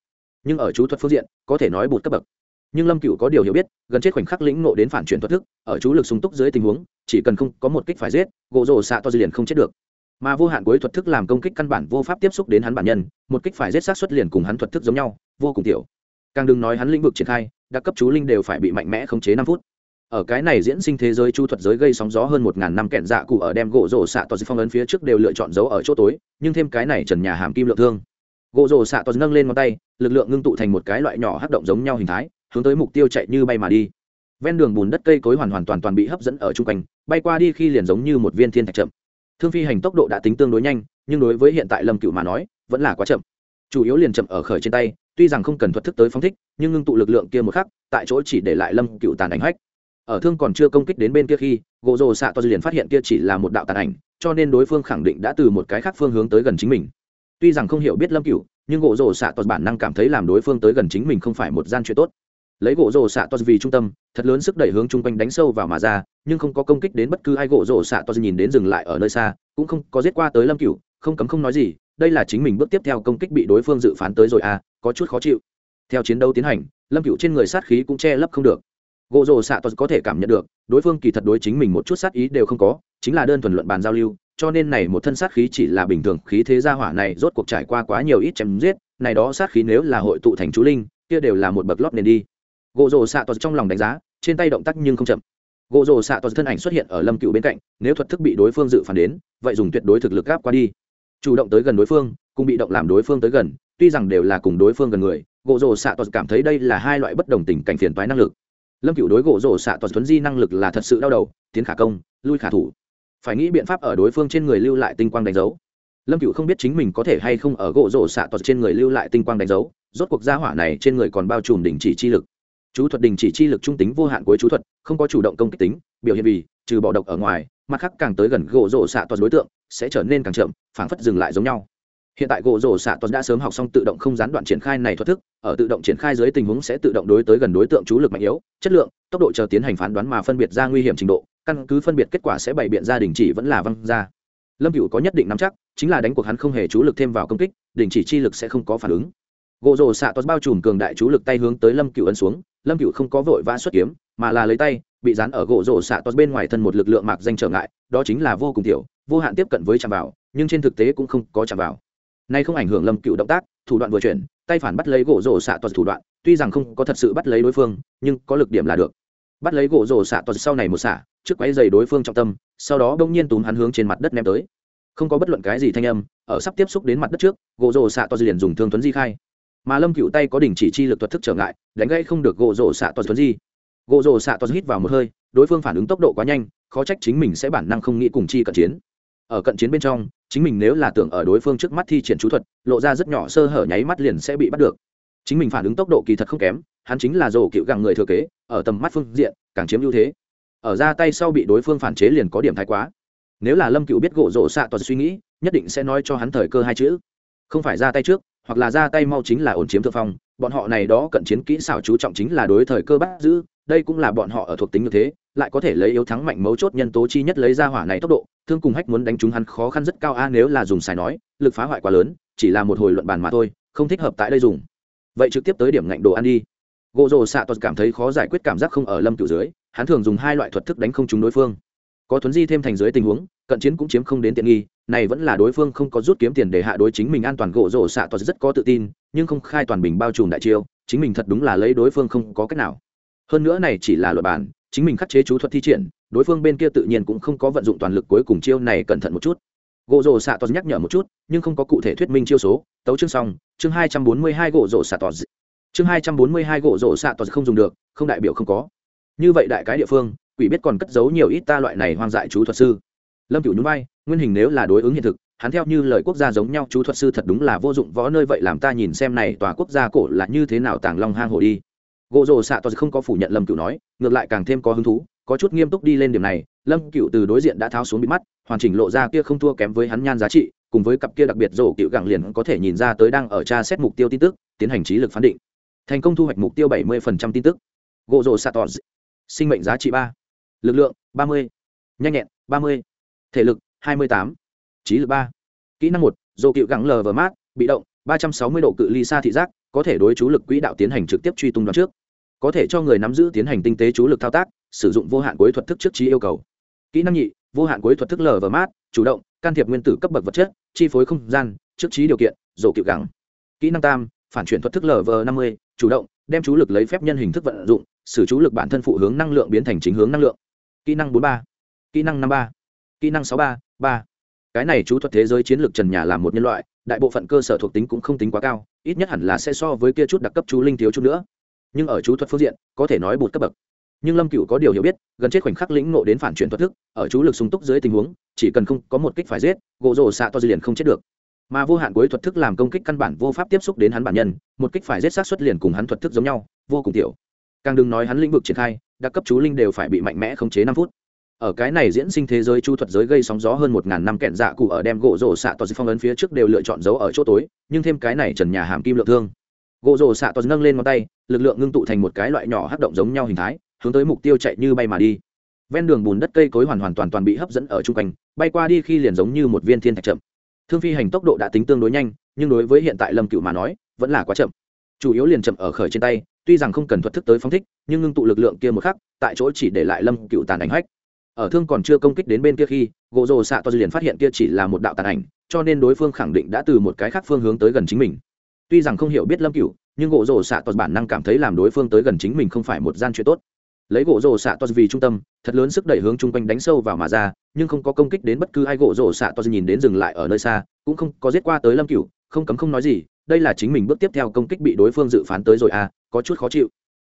Nhưng ở chú thuật phương diện, có thể nói bụt cấp bậc nhưng lâm cựu có điều hiểu biết, gần chết khoảnh khắc lĩnh nộ đến phản chuyển thuật thức, ở chú lực sung túc dưới tình huống, chỉ cần không có một kích phải giết, gỗ rồ xạ to liền không chết được. Mà vô hạn cuối thuật thức làm công kích căn bản vô pháp tiếp xúc đến hắn bản nhân, một kích phải giết sát xuất liền cùng hắn thuật thức giống nhau, vô cùng tiểu. Càng đừng nói hắn lĩnh vực triển khai, đặc cấp chú linh đều phải bị mạnh mẽ khống chế năm phút. Ở cái này diễn sinh thế giới chu thuật giới gây sóng gió hơn một ngàn năm kẹn dạ cụ ở đem gỗ rổ xạ to dư phong ấn phía trước đều lựa chọn giấu ở chỗ tối, nhưng thêm cái này trần nhà hàm kim lượng thương. Gỗ rổ xạ to dư nâng lên ngón tay, lực lượng ngưng tụ thành một cái loại nhỏ hắc động giống nhau hình thái hướng tới mục tiêu chạy như bay mà đi. Ven đường bùn đất cây cối hoàn hoàn toàn toàn bị hấp dẫn ở chung quanh, bay qua đi khi liền giống như một viên thiên thạch chậm. Thương phi hành tốc độ đã tính tương đối nhanh, nhưng đối với hiện tại lâm cựu mà nói, vẫn là quá chậm. Chủ yếu liền chậm ở khởi trên tay, tuy rằng không cần thuật thức tới phóng thích, nhưng ngưng tụ lực lượng kia một khắc, tại chỗ chỉ để lại lâm cựu tàn ảnh hách. Ở thương còn chưa công kích đến bên kia khi, gỗ rồ xạ to liền phát hiện kia chỉ là một đạo tàn ảnh, cho nên đối phương khẳng định đã từ một cái khác phương hướng tới gần chính mình. Tuy rằng không hiểu biết lâm cựu nhưng gỗ rồ xạ to bản năng cảm thấy làm đối phương tới gần chính mình không phải một gian chuyện tốt lấy gỗ rổ xạ to vì trung tâm, thật lớn sức đẩy hướng chung quanh đánh sâu vào mà ra, nhưng không có công kích đến bất cứ ai. Gỗ rổ xạ to nhìn đến dừng lại ở nơi xa, cũng không có giết qua tới lâm cựu không cấm không nói gì, đây là chính mình bước tiếp theo công kích bị đối phương dự phán tới rồi à có chút khó chịu. Theo chiến đấu tiến hành, lâm cựu trên người sát khí cũng che lấp không được. Gỗ rổ xạ to có thể cảm nhận được, đối phương kỳ thật đối chính mình một chút sát ý đều không có, chính là đơn thuần luận bàn giao lưu, cho nên này một thân sát khí chỉ là bình thường khí thế gia hỏa này rốt cuộc trải qua quá nhiều ít chém giết, này đó sát khí nếu là hội tụ thành chú linh, kia đều là một bậc lót nền đi gỗ rồ xạ tos trong lòng đánh giá, trên tay động tác nhưng không chậm. Gỗ rồ xạ tos thân ảnh xuất hiện ở lâm cựu bên cạnh, nếu thuật thức bị đối phương dự phản đến, vậy dùng tuyệt đối thực lực gáp qua đi. Chủ động tới gần đối phương, cùng bị động làm đối phương tới gần, tuy rằng đều là cùng đối phương gần người, gỗ rồ xạ tos cảm thấy đây là hai loại bất đồng tình cảnh phiền toái năng lực. Lâm cựu đối gỗ rổ xạ tos thuấn di năng lực là thật sự đau đầu, tiến khả công, lui khả thủ. Phải nghĩ biện pháp ở đối phương trên người lưu lại tinh quang đánh dấu. Lâm cựu không biết chính mình có thể hay không ở gỗ rổ xạ tos trên người lưu lại tinh quang đánh dấu, rốt cuộc gia hỏa này trên người còn bao trùm đình chỉ chi lực chú thuật đình chỉ chi lực trung tính vô hạn cuối chú thuật, không có chủ động công kích tính, biểu hiện vì, trừ bỏ độc ở ngoài, mặt khác càng tới gần gỗ rổ xạ toàn đối tượng, sẽ trở nên càng chậm, phảng phất dừng lại giống nhau. Hiện tại gỗ rổ xạ toàn đã sớm học xong tự động không gián đoạn triển khai này thoát thức, ở tự động triển khai dưới tình huống sẽ tự động đối tới gần đối tượng chú lực mạnh yếu, chất lượng, tốc độ chờ tiến hành phán đoán mà phân biệt ra nguy hiểm trình độ, căn cứ phân biệt kết quả sẽ bày biện ra đình chỉ vẫn là văng ra. Lâm cựu có nhất định nắm chắc, chính là đánh cuộc hắn không hề chú lực thêm vào công kích, đình chỉ chi lực sẽ không có phản ứng. Gỗ rổ xạ toàn bao trùm cường đại chú lực tay hướng tới lâm cựu ấn xuống lâm cựu không có vội vã xuất kiếm, mà là lấy tay, bị dán ở gỗ rổ xạ toát bên ngoài thân một lực lượng mạc danh trở ngại, đó chính là vô cùng tiểu, vô hạn tiếp cận với chạm vào, nhưng trên thực tế cũng không có chạm vào. Nay không ảnh hưởng lâm cựu động tác, thủ đoạn vừa chuyển, tay phản bắt lấy gỗ rổ xạ toát thủ đoạn, tuy rằng không có thật sự bắt lấy đối phương, nhưng có lực điểm là được. Bắt lấy gỗ rổ xạ toát sau này một xạ trước quấy giày đối phương trọng tâm, sau đó bỗng nhiên túm hắn hướng trên mặt đất ném tới. Không có bất luận cái gì thanh âm, ở sắp tiếp xúc đến mặt đất trước, gỗ rổ xạ toát liền dùng thương tuấn di khai mà lâm cựu tay có đỉnh chỉ chi lực thuật thức trở ngại, đánh gãy không được gỗ rổ xạ toàn tuấn di. Gỗ rổ xạ toàn hít vào một hơi, đối phương phản ứng tốc độ quá nhanh, khó trách chính mình sẽ bản năng không nghĩ cùng chi cận chiến. Ở cận chiến bên trong, chính mình nếu là tưởng ở đối phương trước mắt thi triển chú thuật, lộ ra rất nhỏ sơ hở nháy mắt liền sẽ bị bắt được. Chính mình phản ứng tốc độ kỳ thật không kém, hắn chính là rổ cựu gặng người thừa kế, ở tầm mắt phương diện, càng chiếm ưu thế. Ở ra tay sau bị đối phương phản chế liền có điểm thái quá. Nếu là lâm cựu biết gỗ rổ xạ toàn suy nghĩ, nhất định sẽ nói cho hắn thời cơ hai chữ. Không phải ra tay trước hoặc là ra tay mau chính là ổn chiếm thượng phong, bọn họ này đó cận chiến kỹ xảo chú trọng chính là đối thời cơ bắt giữ, đây cũng là bọn họ ở thuộc tính như thế, lại có thể lấy yếu thắng mạnh mấu chốt nhân tố chi nhất lấy ra hỏa này tốc độ, thương cùng hách muốn đánh chúng hắn khó khăn rất cao a, nếu là dùng xài nói, lực phá hoại quá lớn, chỉ là một hồi luận bàn mà thôi, không thích hợp tại đây dùng. Vậy trực tiếp tới điểm ngạnh đồ ăn đi. Gỗ rồ xạ tuật cảm thấy khó giải quyết cảm giác không ở lâm cựu dưới, hắn thường dùng hai loại thuật thức đánh không trúng đối phương. Có thuấn di thêm thành dưới tình huống, cận chiến cũng chiếm không đến tiện nghi này vẫn là đối phương không có rút kiếm tiền để hạ đối chính mình an toàn gỗ rổ xạ to rất có tự tin, nhưng không khai toàn bình bao trùm đại chiêu, chính mình thật đúng là lấy đối phương không có cách nào. Hơn nữa này chỉ là luật bản, chính mình khắc chế chú thuật thi triển, đối phương bên kia tự nhiên cũng không có vận dụng toàn lực cuối cùng chiêu này cẩn thận một chút. Gỗ rổ xạ to nhắc nhở một chút, nhưng không có cụ thể thuyết minh chiêu số, tấu chương xong, chương hai trăm bốn mươi hai gỗ rổ xạ to chương hai trăm bốn mươi hai gỗ rổ xạ to không dùng được, không đại biểu không có. Như vậy đại cái địa phương, quỷ biết còn cất giấu nhiều ít ta loại này hoang dại chú thuật sư. Lâm cửu nhún vai nguyên hình nếu là đối ứng hiện thực, hắn theo như lời quốc gia giống nhau, chú thuật sư thật đúng là vô dụng, võ nơi vậy làm ta nhìn xem này tòa quốc gia cổ là như thế nào tàng long hang hồ đi. Gỗ rồ xạ toàn không có phủ nhận lâm cửu nói, ngược lại càng thêm có hứng thú, có chút nghiêm túc đi lên điểm này, lâm cửu từ đối diện đã tháo xuống bị mắt, hoàn chỉnh lộ ra kia không thua kém với hắn nhan giá trị, cùng với cặp kia đặc biệt rổ cựu gặng liền có thể nhìn ra tới đang ở tra xét mục tiêu tin tức, tiến hành trí lực phán định. Thành công thu hoạch mục tiêu bảy mươi tin tức. Gỗ rồ xạ toàn sinh mệnh giá trị ba. Lực lượng ba mươi. Nhanh nhẹn ba mươi. Thể lực hai mươi tám, trí lực ba, kỹ năng một dồ cựu gắng lờ vờ mát, bị động, ba trăm sáu mươi độ cự ly xa thị giác, có thể đối chú lực quỹ đạo tiến hành trực tiếp truy tung đoạn trước. Có thể cho người nắm giữ tiến hành tinh tế chú lực thao tác, sử dụng vô hạn cuối thuật thức trước trí yêu cầu. Kỹ năng nhị, vô hạn cuối thuật thức lờ vờ mát, chủ động, can thiệp nguyên tử cấp bậc vật chất, chi phối không gian, trước trí điều kiện dồ cựu gắng. Kỹ năng tam, phản chuyển thuật thức lv năm mươi, chủ động, đem chú lực lấy phép nhân hình thức vận dụng, sử chú lực bản thân phụ hướng năng lượng biến thành chính hướng năng lượng. Kỹ năng bốn ba, kỹ năng năm ba kỹ năng sáu ba ba. Cái này chú thuật thế giới chiến lược trần nhà là một nhân loại, đại bộ phận cơ sở thuộc tính cũng không tính quá cao, ít nhất hẳn là sẽ so với kia chút đặc cấp chú linh thiếu chút nữa. Nhưng ở chú thuật phương diện, có thể nói bột cấp bậc. Nhưng lâm cựu có điều hiểu biết, gần chết khoảnh khắc lĩnh nộ đến phản chuyển thuật thức, ở chú lực sung túc dưới tình huống, chỉ cần không có một kích phải giết, gỗ rổ xạ to dư liền không chết được. Mà vô hạn cuối thuật thức làm công kích căn bản vô pháp tiếp xúc đến hắn bản nhân, một kích phải giết sát xuất liền cùng hắn thuật thức giống nhau, vô cùng tiểu. Càng đừng nói hắn lĩnh vực triển khai, đặc cấp chú linh đều phải bị mạnh mẽ khống chế năm phút ở cái này diễn sinh thế giới chu thuật giới gây sóng gió hơn một ngàn năm kẹn dạ cụ ở đem gỗ rổ xạ toàn phong ấn phía trước đều lựa chọn giấu ở chỗ tối, nhưng thêm cái này trần nhà hàm kim lượng thương. Gỗ rổ xạ toàn nâng lên ngón tay, lực lượng ngưng tụ thành một cái loại nhỏ hắc động giống nhau hình thái, hướng tới mục tiêu chạy như bay mà đi. Ven đường bùn đất cây cối hoàn hoàn toàn toàn bị hấp dẫn ở chung quanh, bay qua đi khi liền giống như một viên thiên thạch chậm. Thương phi hành tốc độ đã tính tương đối nhanh, nhưng đối với hiện tại lâm cựu mà nói, vẫn là quá chậm. Chủ yếu liền chậm ở khởi trên tay, tuy rằng không cần thuật thức tới phong thích, nhưng ngưng tụ lực lượng kia một khắc, tại chỗ chỉ để lại lâm cựu tàn đánh hách ở thương còn chưa công kích đến bên kia khi, gỗ rồ xạ to liền phát hiện kia chỉ là một đạo tàn ảnh, cho nên đối phương khẳng định đã từ một cái khác phương hướng tới gần chính mình. Tuy rằng không hiểu biết lâm cựu nhưng gỗ rồ xạ to bản năng cảm thấy làm đối phương tới gần chính mình không phải một gian chuyện tốt. Lấy gỗ rồ xạ to vì trung tâm, thật lớn sức đẩy hướng chung quanh đánh sâu vào mà ra, nhưng không có công kích đến bất cứ ai, gỗ rồ xạ to nhìn đến dừng lại ở nơi xa, cũng không có giết qua tới lâm cựu không cấm không nói gì, đây là chính mình bước tiếp theo công kích bị đối phương dự phán tới rồi à có chút khó chịu.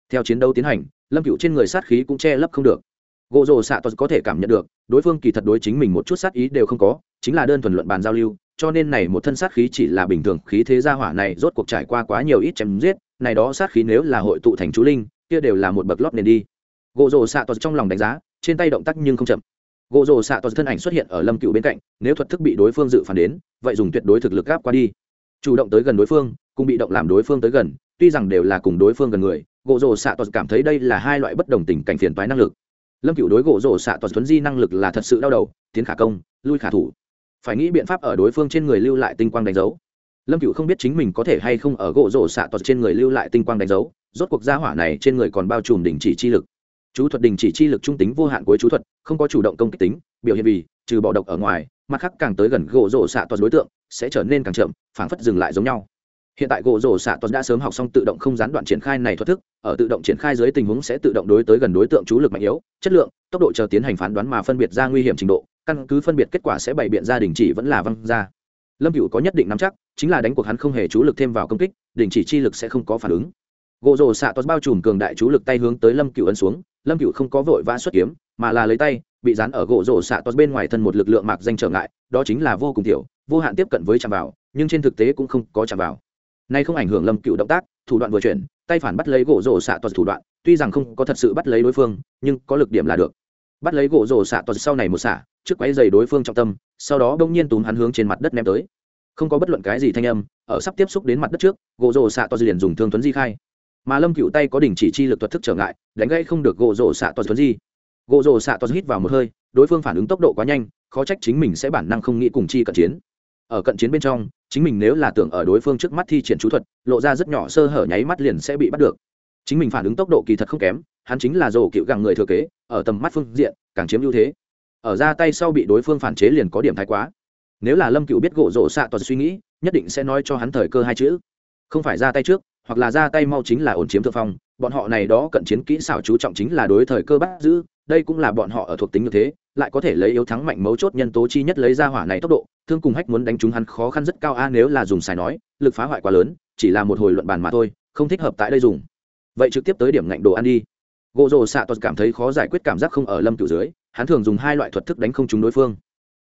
Theo chiến đấu tiến hành, lâm cựu trên người sát khí cũng che lấp không được gỗ rồ xạ tos có thể cảm nhận được, đối phương kỳ thật đối chính mình một chút sát ý đều không có, chính là đơn thuần luận bàn giao lưu, cho nên này một thân sát khí chỉ là bình thường khí thế gia hỏa này rốt cuộc trải qua quá nhiều ít chém giết, này đó sát khí nếu là hội tụ thành chú linh, kia đều là một bậc lót nền đi. Gỗ rồ xạ tos trong lòng đánh giá, trên tay động tác nhưng không chậm. Gỗ rồ xạ toàn thân ảnh xuất hiện ở lâm cựu bên cạnh, nếu thuật thức bị đối phương dự phản đến, vậy dùng tuyệt đối thực lực gáp qua đi. Chủ động tới gần đối phương, cùng bị động làm đối phương tới gần, tuy rằng đều là cùng đối phương gần người, gỗ rồ xạ toàn cảm thấy đây là hai loại bất đồng tình cảnh phiền toái năng lực lâm cựu đối gỗ rổ xạ toàn thuấn di năng lực là thật sự đau đầu, tiến khả công, lui khả thủ. Phải nghĩ biện pháp ở đối phương trên người lưu lại tinh quang đánh dấu. Lâm cựu không biết chính mình có thể hay không ở gỗ rổ xạ toàn trên người lưu lại tinh quang đánh dấu, rốt cuộc gia hỏa này trên người còn bao trùm đình chỉ chi lực. Chú thuật đình chỉ chi lực trung tính vô hạn cuối chú thuật, không có chủ động công kích tính, biểu hiện vì, trừ bỏ độc ở ngoài, mặt khác càng tới gần gỗ rổ xạ toàn đối tượng, sẽ trở nên càng chậm, phảng phất dừng lại giống nhau hiện tại gỗ rổ xạ toàn đã sớm học xong tự động không gián đoạn triển khai này thoát thức, ở tự động triển khai dưới tình huống sẽ tự động đối tới gần đối tượng chú lực mạnh yếu, chất lượng, tốc độ chờ tiến hành phán đoán mà phân biệt ra nguy hiểm trình độ, căn cứ phân biệt kết quả sẽ bày biện ra đình chỉ vẫn là văng ra. Lâm cựu có nhất định nắm chắc, chính là đánh cuộc hắn không hề chú lực thêm vào công kích, đình chỉ chi lực sẽ không có phản ứng. Gỗ rổ xạ toát bao trùm cường đại chú lực tay hướng tới lâm cựu ấn xuống, lâm cựu không có vội vã xuất kiếm, mà là lấy tay, bị dán ở gỗ rổ xạ toát bên ngoài thân một lực lượng mạc danh trở ngại, đó chính là vô cùng tiểu, vô hạn tiếp cận với chạm vào, nhưng trên thực tế cũng không có chạm vào nay không ảnh hưởng lâm cựu động tác, thủ đoạn vừa chuyển, tay phản bắt lấy gỗ rổ xạ toàn thủ đoạn, tuy rằng không có thật sự bắt lấy đối phương, nhưng có lực điểm là được. Bắt lấy gỗ rổ xạ toàn sau này một xả, trước quấy giày đối phương trọng tâm, sau đó bỗng nhiên túm hắn hướng trên mặt đất ném tới. Không có bất luận cái gì thanh âm, ở sắp tiếp xúc đến mặt đất trước, gỗ rổ xạ toàn liền dùng thương tuấn di khai. Mà lâm cựu tay có đỉnh chỉ chi lực thuật thức trở ngại, đánh gây không được gỗ rổ xạ toàn tuấn di. Gỗ rổ xạ toàn hít vào một hơi, đối phương phản ứng tốc độ quá nhanh, khó trách chính mình sẽ bản năng không nghĩ cùng chi cận chiến. Ở cận chiến bên trong chính mình nếu là tưởng ở đối phương trước mắt thi triển chú thuật, lộ ra rất nhỏ sơ hở nháy mắt liền sẽ bị bắt được. Chính mình phản ứng tốc độ kỳ thật không kém, hắn chính là rổ cựu gặng người thừa kế, ở tầm mắt phương diện, càng chiếm ưu thế. Ở ra tay sau bị đối phương phản chế liền có điểm thái quá. Nếu là lâm cựu biết gỗ rổ xạ toàn suy nghĩ, nhất định sẽ nói cho hắn thời cơ hai chữ. Không phải ra tay trước, hoặc là ra tay mau chính là ổn chiếm thượng phong, bọn họ này đó cận chiến kỹ xảo chú trọng chính là đối thời cơ bắt giữ đây cũng là bọn họ ở thuộc tính như thế, lại có thể lấy yếu thắng mạnh mấu chốt nhân tố chi nhất lấy ra hỏa này tốc độ, thương cùng hách muốn đánh chúng hắn khó khăn rất cao a, nếu là dùng xài nói, lực phá hoại quá lớn, chỉ là một hồi luận bàn mà thôi, không thích hợp tại đây dùng. Vậy trực tiếp tới điểm ngạnh đồ ăn đi. Gỗ rồ xạ tuật cảm thấy khó giải quyết cảm giác không ở lâm cựu dưới, hắn thường dùng hai loại thuật thức đánh không trúng đối phương.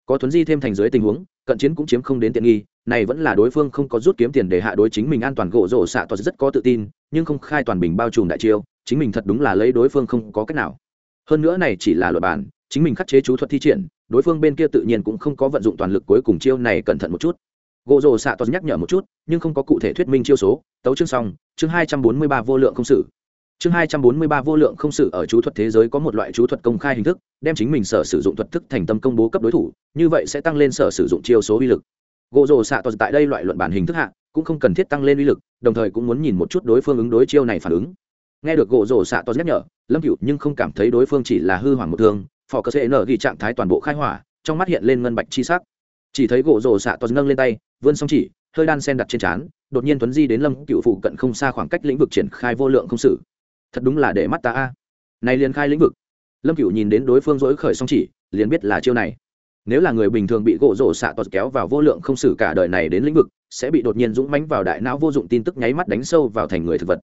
Có thuấn di thêm thành dưới tình huống, cận chiến cũng chiếm không đến tiện nghi, này vẫn là đối phương không có rút kiếm tiền để hạ đối chính mình an toàn, gỗ rổ xạ toàn rất có tự tin, nhưng không khai toàn bình bao trùm đại chiêu, chính mình thật đúng là lấy đối phương không có cách nào hơn nữa này chỉ là luật bản, chính mình khắc chế chú thuật thi triển, đối phương bên kia tự nhiên cũng không có vận dụng toàn lực cuối cùng chiêu này cẩn thận một chút. Gỗ rồ xạ tos nhắc nhở một chút, nhưng không có cụ thể thuyết minh chiêu số, tấu chương xong, chương hai trăm bốn mươi ba vô lượng không sử. Chương hai trăm bốn mươi ba vô lượng không sử ở chú thuật thế giới có một loại chú thuật công khai hình thức, đem chính mình sở sử dụng thuật thức thành tâm công bố cấp đối thủ, như vậy sẽ tăng lên sở sử dụng chiêu số uy lực. Gỗ rồ xạ tos tại đây loại luận bản hình thức hạ, cũng không cần thiết tăng lên uy lực, đồng thời cũng muốn nhìn một chút đối phương ứng đối chiêu này phản ứng nghe được gỗ rổ xạ to nhắc nhở, lâm cựu nhưng không cảm thấy đối phương chỉ là hư hoàng một thương, phò cơ sẽ nở ghi trạng thái toàn bộ khai hỏa, trong mắt hiện lên ngân bạch chi sắc. Chỉ thấy gỗ rổ xạ to nâng lên tay, vươn xong chỉ, hơi đan sen đặt trên trán, đột nhiên tuấn di đến lâm cựu phụ cận không xa khoảng cách lĩnh vực triển khai vô lượng không sử thật đúng là để mắt ta a. Này liền khai lĩnh vực. Lâm cựu nhìn đến đối phương dỗi khởi song chỉ, liền biết là chiêu này. Nếu là người bình thường bị gỗ rổ xạ tọt kéo vào vô lượng không xử cả đời này đến lĩnh vực, sẽ bị đột nhiên dũng mánh vào đại não vô dụng tin tức nháy mắt đánh sâu vào thành người thực vật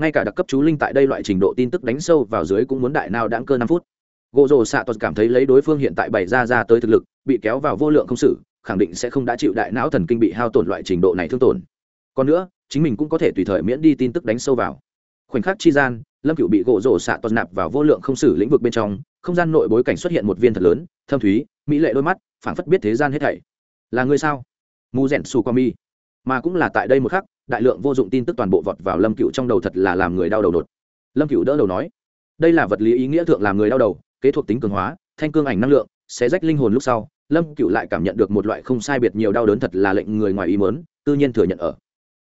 ngay cả đặc cấp chú linh tại đây loại trình độ tin tức đánh sâu vào dưới cũng muốn đại não đáng cơ năm phút. Gỗ rồ xạ tọt cảm thấy lấy đối phương hiện tại bày ra ra tới thực lực, bị kéo vào vô lượng không xử, khẳng định sẽ không đã chịu đại não thần kinh bị hao tổn loại trình độ này thương tổn. Còn nữa, chính mình cũng có thể tùy thời miễn đi tin tức đánh sâu vào. Khoảnh khắc chi gian, lâm cựu bị gỗ rổ xạ toàn nạp vào vô lượng không xử lĩnh vực bên trong, không gian nội bối cảnh xuất hiện một viên thật lớn, thâm thúy, mỹ lệ đôi mắt, phảng phất biết thế gian hết thảy. Là người sao? Mu dẹn su qua mi mà cũng là tại đây một khắc đại lượng vô dụng tin tức toàn bộ vọt vào lâm cựu trong đầu thật là làm người đau đầu đột. Lâm cựu đỡ đầu nói, đây là vật lý ý nghĩa thượng làm người đau đầu, kế thuộc tính cường hóa, thanh cương ảnh năng lượng, sẽ rách linh hồn lúc sau, lâm cựu lại cảm nhận được một loại không sai biệt nhiều đau đớn thật là lệnh người ngoài ý mớn tư nhiên thừa nhận ở.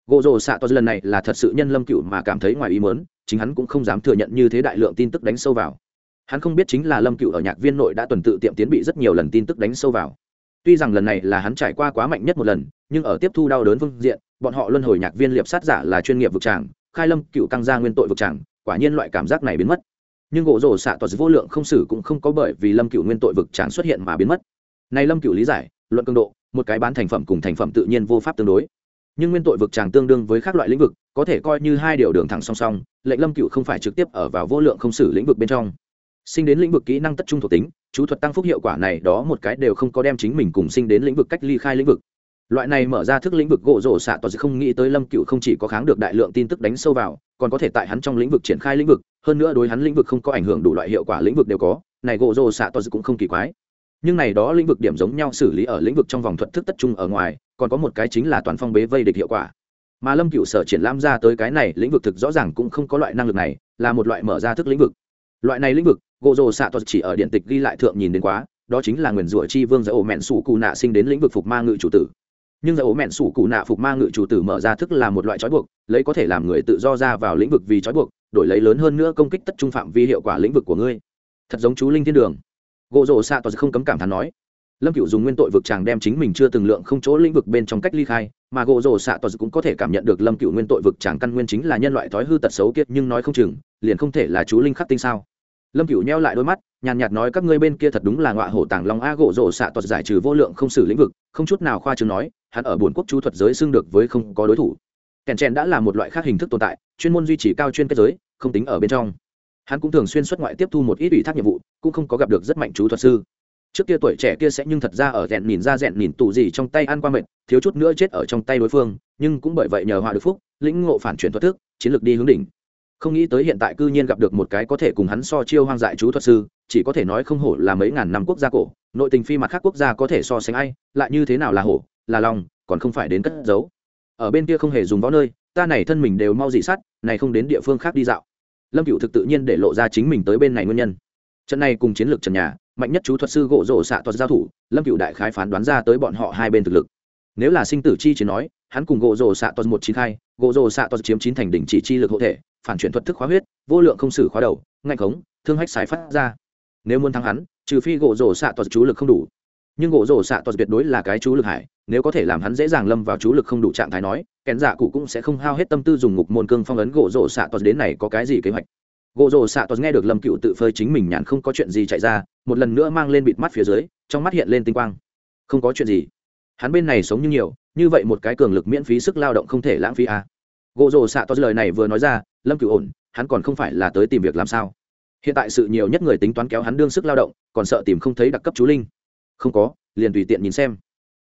Gỗ rồ xạ toa lần này là thật sự nhân lâm cựu mà cảm thấy ngoài ý mớn chính hắn cũng không dám thừa nhận như thế đại lượng tin tức đánh sâu vào. Hắn không biết chính là lâm cựu ở nhạc viên nội đã tuần tự tiệm tiến bị rất nhiều lần tin tức đánh sâu vào. Tuy rằng lần này là hắn trải qua quá mạnh nhất một lần, nhưng ở tiếp thu đau đớn phương diện bọn họ luân hồi nhạc viên liệp sát giả là chuyên nghiệp vực tràng, khai lâm cựu căng gia nguyên tội vực tràng, quả nhiên loại cảm giác này biến mất. Nhưng gỗ rổ xạ toa vô lượng không xử cũng không có bởi vì lâm cựu nguyên tội vực tràng xuất hiện mà biến mất. Này lâm cựu lý giải, luận cường độ, một cái bán thành phẩm cùng thành phẩm tự nhiên vô pháp tương đối. Nhưng nguyên tội vực tràng tương đương với các loại lĩnh vực, có thể coi như hai điều đường thẳng song song, lệnh lâm cựu không phải trực tiếp ở vào vô lượng không xử lĩnh vực bên trong. Sinh đến lĩnh vực kỹ năng tất trung thuộc tính, chú thuật tăng phúc hiệu quả này đó một cái đều không có đem chính mình cùng sinh đến lĩnh vực cách ly khai lĩnh vực loại này mở ra thức lĩnh vực gỗ rổ xạ toàn không nghĩ tới lâm cựu không chỉ có kháng được đại lượng tin tức đánh sâu vào, còn có thể tại hắn trong lĩnh vực triển khai lĩnh vực, hơn nữa đối hắn lĩnh vực không có ảnh hưởng đủ loại hiệu quả lĩnh vực đều có, này gỗ rổ xạ toàn cũng không kỳ quái. Nhưng này đó lĩnh vực điểm giống nhau xử lý ở lĩnh vực trong vòng thuật thức tất trung ở ngoài, còn có một cái chính là toàn phong bế vây địch hiệu quả. Mà lâm cựu sở triển lãm ra tới cái này lĩnh vực thực rõ ràng cũng không có loại năng lực này, là một loại mở ra thức lĩnh vực. Loại này lĩnh vực, gỗ rồ xạ thuật chỉ ở điện tịch ghi lại thượng nhìn đến quá, đó chính là nguyền rủa chi vương giải ổ mẹn sủ cụ nạ sinh đến lĩnh vực phục ma ngự chủ tử nhưng giải ố mẹn sủ cụ nạ phục ma ngự chủ tử mở ra thức là một loại trói buộc, lấy có thể làm người tự do ra vào lĩnh vực vì trói buộc, đổi lấy lớn hơn nữa công kích tất trung phạm vi hiệu quả lĩnh vực của ngươi. Thật giống chú linh thiên đường. Gỗ rổ xạ toàn không cấm cảm thán nói. Lâm cựu dùng nguyên tội vực chàng đem chính mình chưa từng lượng không chỗ lĩnh vực bên trong cách ly khai, mà gỗ rổ xạ toàn cũng có thể cảm nhận được lâm cựu nguyên tội vực chàng căn nguyên chính là nhân loại thói hư tật xấu kiệt nhưng nói không chừng, liền không thể là chú linh khắc tinh sao. Lâm cựu neo lại đôi mắt, nhàn nhạt nói các ngươi bên kia thật đúng là ngọa hổ tàng long a gỗ rổ xạ toàn giải trừ vô lượng không xử lĩnh vực, không chút nào khoa chừng nói hắn ở buồn quốc chú thuật giới xưng được với không có đối thủ. Kèn chèn đã là một loại khác hình thức tồn tại, chuyên môn duy trì cao chuyên kết giới, không tính ở bên trong. Hắn cũng thường xuyên xuất ngoại tiếp thu một ít ủy thác nhiệm vụ, cũng không có gặp được rất mạnh chú thuật sư. Trước kia tuổi trẻ kia sẽ nhưng thật ra ở rèn nhìn ra rèn nhìn tù gì trong tay ăn qua mệt, thiếu chút nữa chết ở trong tay đối phương, nhưng cũng bởi vậy nhờ họa được phúc, lĩnh ngộ phản chuyển thuật thức, chiến lược đi hướng đỉnh. Không nghĩ tới hiện tại cư nhiên gặp được một cái có thể cùng hắn so chiêu hoang dại chú thuật sư, chỉ có thể nói không hổ là mấy ngàn năm quốc gia cổ, nội tình phi mặt khác quốc gia có thể so sánh ai, lại như thế nào là hổ là lòng còn không phải đến cất giấu. Ở bên kia không hề dùng võ nơi ta này thân mình đều mau dị sát này không đến địa phương khác đi dạo. Lâm cựu thực tự nhiên để lộ ra chính mình tới bên này nguyên nhân. Trận này cùng chiến lược trần nhà mạnh nhất chú thuật sư gỗ rổ xạ thuật giao thủ lâm cựu đại khái phán đoán ra tới bọn họ hai bên thực lực. Nếu là sinh tử chi chỉ nói hắn cùng gỗ rổ xạ thuật một chín hai, gỗ rổ xạ thuật chiếm chín thành đỉnh chỉ chi lực hộ thể phản chuyển thuật thức khóa huyết vô lượng không xử khóa đầu ngạnh khống thương hách xài phát ra. Nếu muốn thắng hắn trừ phi gỗ rổ xạ thuật chú lực không đủ nhưng gỗ rổ xạ thuật tuyệt đối là cái chú lực hải, nếu có thể làm hắn dễ dàng lâm vào chú lực không đủ trạng thái nói kèn dạ cụ cũng sẽ không hao hết tâm tư dùng ngục môn cương phong ấn gỗ rổ xạ thuật đến này có cái gì kế hoạch. Gỗ rổ xạ thuật nghe được lâm cựu tự phơi chính mình nhàn không có chuyện gì chạy ra, một lần nữa mang lên bịt mắt phía dưới, trong mắt hiện lên tinh quang. Không có chuyện gì. Hắn bên này sống như nhiều, như vậy một cái cường lực miễn phí sức lao động không thể lãng phí à. gỗ rổ xạ thuật lời này vừa nói ra, lâm cựu ổn, hắn còn không phải là tới tìm việc làm sao. Hiện tại sự nhiều nhất người tính toán kéo hắn đương sức lao động, còn sợ tìm không thấy đặc cấp chú linh không có, liền tùy tiện nhìn xem.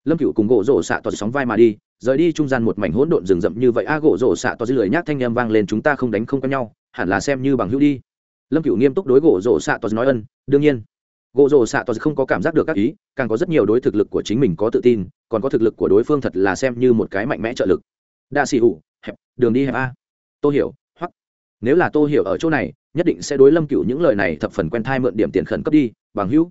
Lâm cựu cùng gỗ rổ xạ toa sóng vai mà đi, rời đi trung gian một mảnh hỗn độn rừng rậm như vậy. A, gỗ rổ xạ toa lười nhác thanh â m vang lên, chúng ta không đánh không có nhau, hẳn là xem như bằng hữu đi. Lâm cựu nghiêm túc đối gỗ rổ xạ toa nói ân, đương nhiên. Gỗ rổ xạ toa không có cảm giác được các ý, càng có rất nhiều đối thực lực của chính mình có tự tin, còn có thực lực của đối phương thật là xem như một cái mạnh mẽ trợ lực. Đa xì ủ hẹp, đường đi hẹp a. Tôi hiểu, hoặc. Nếu là tôi hiểu ở chỗ này, nhất định sẽ đối lâm cựu những lời này thập phần quen thai mượn điểm tiền khẩn cấp đi, bằng hữu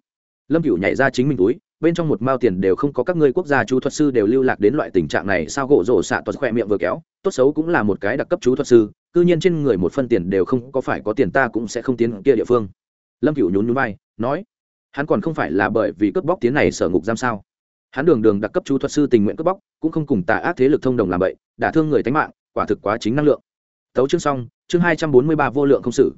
lâm cựu nhảy ra chính mình túi bên trong một mao tiền đều không có các ngươi quốc gia chú thuật sư đều lưu lạc đến loại tình trạng này sao gỗ rổ xạ tuật khoe miệng vừa kéo tốt xấu cũng là một cái đặc cấp chú thuật sư cư nhiên trên người một phân tiền đều không có phải có tiền ta cũng sẽ không tiến kia địa phương. Lâm cựu nhún nhún vai nói hắn còn không phải là bởi vì cướp bóc tiến này sở ngục giam sao? Hắn đường đường đặc cấp chú thuật sư tình nguyện cướp bóc cũng không cùng tà ác thế lực thông đồng làm vậy, đả thương người tánh mạng quả thực quá chính năng lượng. Tấu chương xong chương hai trăm bốn mươi ba vô lượng không sử